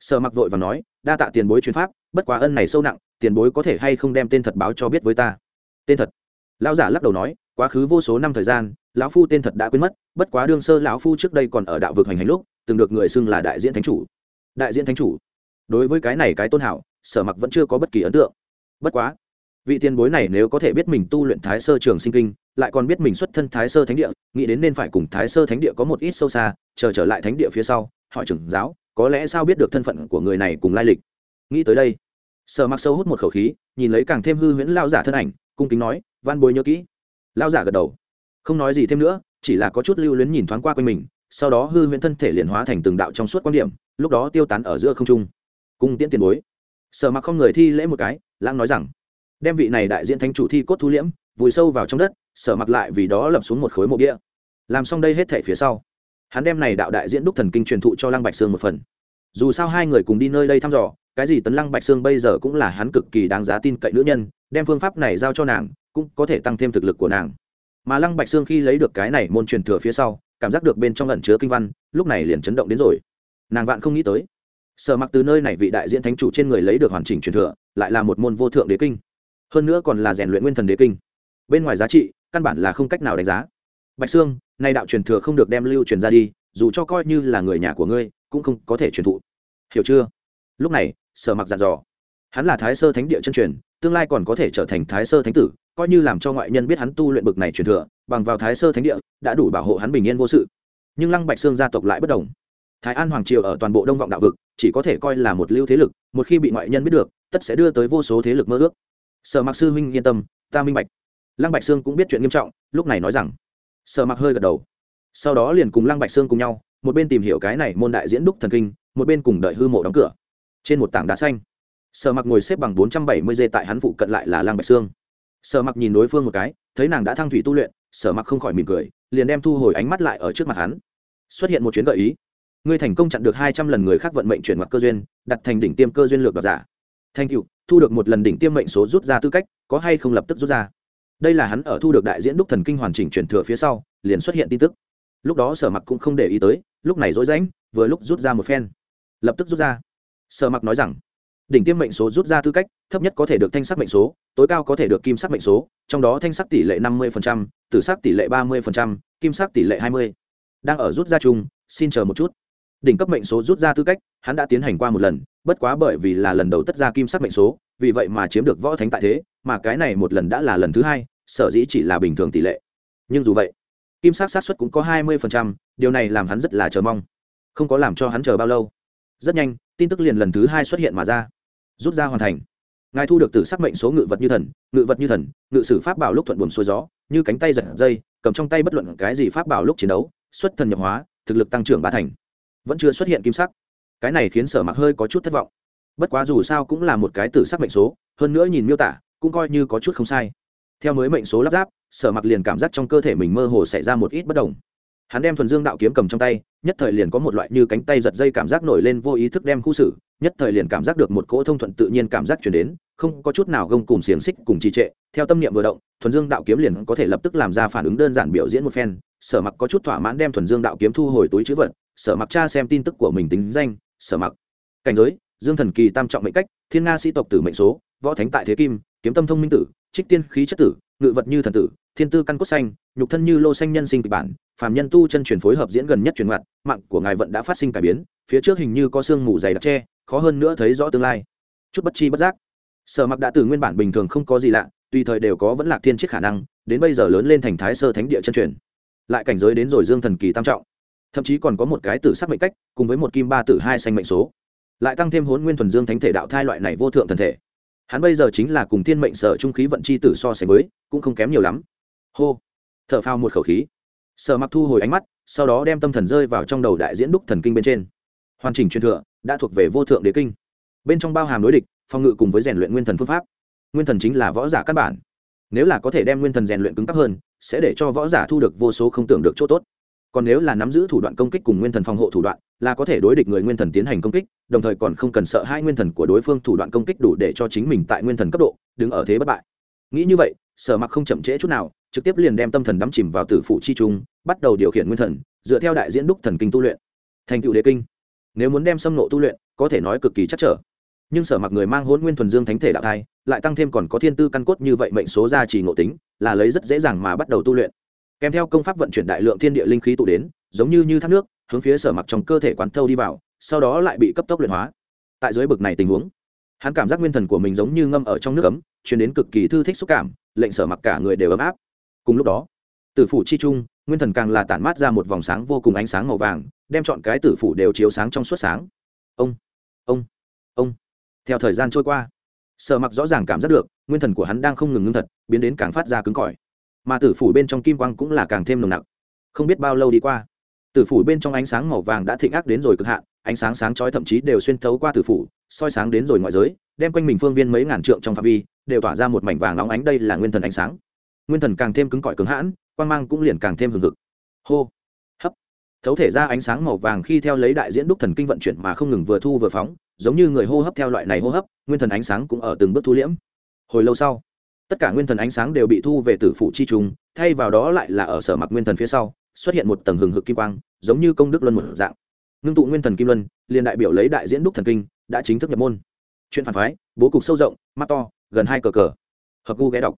sở mặc vội và nói, đa tạ tiền bối truyền pháp, bất quá ân này sâu nặng, tiền bối có thể hay không đem tên thật báo cho biết với ta? Tên thật? Lão giả lắc đầu nói, quá khứ vô số năm thời gian, lão phu tên thật đã quên mất, bất quá đương sơ lão phu trước đây còn ở đạo vực hành hành lúc, từng được người xưng là đại diễn thánh chủ. Đại diễn thánh chủ? Đối với cái này cái tôn hảo, sở mặc vẫn chưa có bất kỳ ấn tượng. Bất quá, vị tiền bối này nếu có thể biết mình tu luyện thái sơ trường sinh kinh, lại còn biết mình xuất thân thái sơ thánh địa, nghĩ đến nên phải cùng thái sơ thánh địa có một ít sâu xa, chờ trở lại thánh địa phía sau, hỏi trưởng giáo, có lẽ sao biết được thân phận của người này cùng lai lịch. Nghĩ tới đây, sở mặc sâu hút một khẩu khí, nhìn lấy càng thêm hư huyễn lao giả thân ảnh, cung kính nói van bối nhớ kỹ. Lao giả gật đầu. Không nói gì thêm nữa, chỉ là có chút lưu luyến nhìn thoáng qua quanh mình, sau đó hư huyễn thân thể liền hóa thành từng đạo trong suốt quan điểm, lúc đó tiêu tán ở giữa không trung cung tiễn tiền bối. Sở mặc không người thi lễ một cái, lãng nói rằng, đem vị này đại diện thánh chủ thi cốt thu liễm, vùi sâu vào trong đất, sở mặc lại vì đó lập xuống một khối mộ bia. Làm xong đây hết thể phía sau, hắn đem này đạo đại diễn đúc thần kinh truyền thụ cho lăng bạch sương một phần. Dù sao hai người cùng đi nơi đây thăm dò, cái gì tấn lăng bạch sương bây giờ cũng là hắn cực kỳ đáng giá tin cậy nữ nhân, đem phương pháp này giao cho nàng, cũng có thể tăng thêm thực lực của nàng. Mà lăng bạch sương khi lấy được cái này môn truyền thừa phía sau, cảm giác được bên trong ẩn chứa kinh văn, lúc này liền chấn động đến rồi. Nàng vạn không nghĩ tới sở mặc từ nơi này vị đại diện thánh chủ trên người lấy được hoàn chỉnh truyền thừa, lại là một môn vô thượng đế kinh. Hơn nữa còn là rèn luyện nguyên thần đế kinh. Bên ngoài giá trị, căn bản là không cách nào đánh giá. Bạch sương, nay đạo truyền thừa không được đem lưu truyền ra đi, dù cho coi như là người nhà của ngươi, cũng không có thể truyền thụ. Hiểu chưa? Lúc này, sở mặc dặn dò. Hắn là thái sơ thánh địa chân truyền, tương lai còn có thể trở thành thái sơ thánh tử, coi như làm cho ngoại nhân biết hắn tu luyện bực này truyền thừa, bằng vào thái sơ thánh địa, đã đủ bảo hộ hắn bình yên vô sự. Nhưng lăng bạch sương gia tộc lại bất đồng thái an hoàng triều ở toàn bộ đông vọng đạo vực, chỉ có thể coi là một lưu thế lực, một khi bị ngoại nhân biết được, tất sẽ đưa tới vô số thế lực mơ ước. Sở mặc sư huynh yên tâm, ta minh bạch. Lăng bạch sương cũng biết chuyện nghiêm trọng, lúc này nói rằng. Sở mặc hơi gật đầu. Sau đó liền cùng lăng bạch sương cùng nhau, một bên tìm hiểu cái này môn đại diễn đúc thần kinh, một bên cùng đợi hư mộ đóng cửa. Trên một tảng đá xanh, sở mặc ngồi xếp bằng bốn trăm bảy mươi dê tại hắn phụ cận lại là lăng bạch sương. Sở mặc nhìn đối phương một cái, thấy nàng đã thăng thủy tu luyện, sở mặc không khỏi mỉm cười, liền đem thu hồi ánh mắt lại ở trước mặt hắn. Xuất hiện một chuyến gợi ý ngươi thành công chặn được hai trăm lần người khác vận mệnh chuyển mặt cơ duyên, đặt thành đỉnh tiêm cơ duyên lược đoạt giả. Thank cựu thu được một lần đỉnh tiêm mệnh số rút ra tư cách, có hay không lập tức rút ra? Đây là hắn ở thu được đại diễn đúc thần kinh hoàn chỉnh chuyển thừa phía sau, liền xuất hiện tin tức. Lúc đó sở mặc cũng không để ý tới, lúc này rối rãnh, vừa lúc rút ra một phen. Lập tức rút ra. Sở mặc nói rằng, đỉnh tiêm mệnh số rút ra tư cách, thấp nhất có thể được thanh sắc mệnh số, tối cao có thể được kim sắc mệnh số, trong đó thanh sắc tỷ lệ năm mươi tử sắc tỷ lệ ba mươi kim sắc tỷ lệ hai mươi. Đang ở rút ra chung, xin chờ một chút đỉnh cấp mệnh số rút ra tư cách, hắn đã tiến hành qua một lần, bất quá bởi vì là lần đầu tất ra kim sắc mệnh số, vì vậy mà chiếm được võ thánh tại thế, mà cái này một lần đã là lần thứ hai, sở dĩ chỉ là bình thường tỷ lệ. Nhưng dù vậy, kim sắc sát xuất cũng có hai mươi điều này làm hắn rất là chờ mong. Không có làm cho hắn chờ bao lâu. Rất nhanh, tin tức liền lần thứ hai xuất hiện mà ra. Rút ra hoàn thành. Ngài thu được từ sắc mệnh số ngự vật như thần, ngự vật như thần, ngự sử pháp bảo lúc thuận buồm xuôi gió, như cánh tay giật dây, cầm trong tay bất luận cái gì pháp bảo lúc chiến đấu, xuất thần nhập hóa, thực lực tăng trưởng ba thành vẫn chưa xuất hiện kim sắc. Cái này khiến sở mặc hơi có chút thất vọng. Bất quá dù sao cũng là một cái tử sắc mệnh số, hơn nữa nhìn miêu tả, cũng coi như có chút không sai. Theo mới mệnh số lắp ráp, sở mặc liền cảm giác trong cơ thể mình mơ hồ xảy ra một ít bất đồng. Hắn đem thuần dương đạo kiếm cầm trong tay, nhất thời liền có một loại như cánh tay giật dây cảm giác nổi lên vô ý thức đem khu xử, nhất thời liền cảm giác được một cỗ thông thuận tự nhiên cảm giác chuyển đến, không có chút nào gông cùng xiềng xích cùng trì trệ. Theo tâm niệm vừa động, thuần dương đạo kiếm liền có thể lập tức làm ra phản ứng đơn giản biểu diễn một phen. Sở mặc có chút thỏa mãn đem thuần dương đạo kiếm thu hồi túi chữ vật sở mặc cha xem tin tức của mình tính danh, sở mặc. Cảnh giới, dương thần kỳ tam trọng mệnh cách, thiên nga sĩ tộc tử mệnh số, võ thánh tại thế kim, kiếm tâm thông minh tử, trích tiên khí chất tử, ngự vật như thần tử, thiên tư căn cốt xanh, nhục thân như lô xanh nhân sinh kịch bản, phàm nhân tu chân chuyển phối hợp diễn gần nhất truyền mặt mạng của ngài vận đã phát sinh cải biến, phía trước hình như có sương mù dày đặc tre khó hơn nữa thấy rõ tương lai. Chút bất chi bất giác. Sở mặc đã từ nguyên bản bình thường không có gì lạ tùy thời đều có vẫn lạc thiên chiết khả năng, đến bây giờ lớn lên thành thái sơ thánh địa chân truyền. Lại cảnh giới đến rồi dương thần kỳ tam trọng thậm chí còn có một cái tử sắc mệnh cách, cùng với một kim ba tử hai xanh mệnh số. Lại tăng thêm hốn nguyên thuần dương thánh thể đạo thai loại này vô thượng thần thể. Hắn bây giờ chính là cùng thiên mệnh sở trung khí vận chi tử so sánh với, cũng không kém nhiều lắm. Hô. Thở phao một khẩu khí. Sở mặc thu hồi ánh mắt, sau đó đem tâm thần rơi vào trong đầu đại diễn đúc thần kinh bên trên. Hoàn chỉnh truyền thừa, đã thuộc về vô thượng đế kinh. Bên trong bao hàm đối địch, phòng ngự cùng với rèn luyện nguyên thần phương pháp. Nguyên thần chính là võ giả căn bản. Nếu là có thể đem nguyên thần rèn luyện cứng cấp hơn, sẽ để cho võ giả thu được vô số không tưởng được chỗ tốt còn nếu là nắm giữ thủ đoạn công kích cùng nguyên thần phòng hộ thủ đoạn, là có thể đối địch người nguyên thần tiến hành công kích, đồng thời còn không cần sợ hai nguyên thần của đối phương thủ đoạn công kích đủ để cho chính mình tại nguyên thần cấp độ, đứng ở thế bất bại. Nghĩ như vậy, sở mặc không chậm trễ chút nào, trực tiếp liền đem tâm thần đắm chìm vào tử phụ chi trung, bắt đầu điều khiển nguyên thần, dựa theo đại diễn đúc thần kinh tu luyện. Thành tựu đế kinh. Nếu muốn đem xâm nộ tu luyện, có thể nói cực kỳ chắc trở. Nhưng sở mặc người mang hôn nguyên thuần dương thánh thể đạo thai, lại tăng thêm còn có thiên tư căn cốt như vậy mệnh số gia trì ngộ tính, là lấy rất dễ dàng mà bắt đầu tu luyện kèm theo công pháp vận chuyển đại lượng thiên địa linh khí tụ đến, giống như như thác nước, hướng phía sở mặc trong cơ thể quán thâu đi vào, sau đó lại bị cấp tốc luyện hóa. Tại dưới bực này tình huống, hắn cảm giác nguyên thần của mình giống như ngâm ở trong nước ấm chuyển đến cực kỳ thư thích xúc cảm, lệnh sở mặc cả người đều ấm áp. Cùng lúc đó, tử phủ chi trung, nguyên thần càng là tản mát ra một vòng sáng vô cùng ánh sáng màu vàng, đem chọn cái tử phủ đều chiếu sáng trong suốt sáng. Ông ông ông. Theo thời gian trôi qua, sở mặc rõ ràng cảm giác được, nguyên thần của hắn đang không ngừng ngưng thật, biến đến càng phát ra cứng cỏi mà tử phủ bên trong kim quang cũng là càng thêm nồng nặc. Không biết bao lâu đi qua, tử phủ bên trong ánh sáng màu vàng đã thịnh ác đến rồi cực hạn, ánh sáng sáng chói thậm chí đều xuyên thấu qua tử phủ, soi sáng đến rồi ngoại giới, đem quanh mình phương viên mấy ngàn trượng trong phạm vi đều tỏa ra một mảnh vàng nóng ánh đây là nguyên thần ánh sáng. Nguyên thần càng thêm cứng cỏi cứng hãn, quang mang cũng liền càng thêm hừng hực. Hô, hấp, thấu thể ra ánh sáng màu vàng khi theo lấy đại diễn đúc thần kinh vận chuyển mà không ngừng vừa thu vừa phóng, giống như người hô hấp theo loại này hô hấp, nguyên thần ánh sáng cũng ở từng bước thu liễm. Hồi lâu sau tất cả nguyên thần ánh sáng đều bị thu về tử phụ chi trùng thay vào đó lại là ở sở mặc nguyên thần phía sau, xuất hiện một tầng hừng hực kim quang, giống như công đức luân một dạng. Ngưng tụ nguyên thần kim luân, liền đại biểu lấy đại diễn đúc thần kinh, đã chính thức nhập môn. Chuyện phản phái, bố cục sâu rộng, mắt to, gần hai cờ cờ. Hợp gu ghé đọc.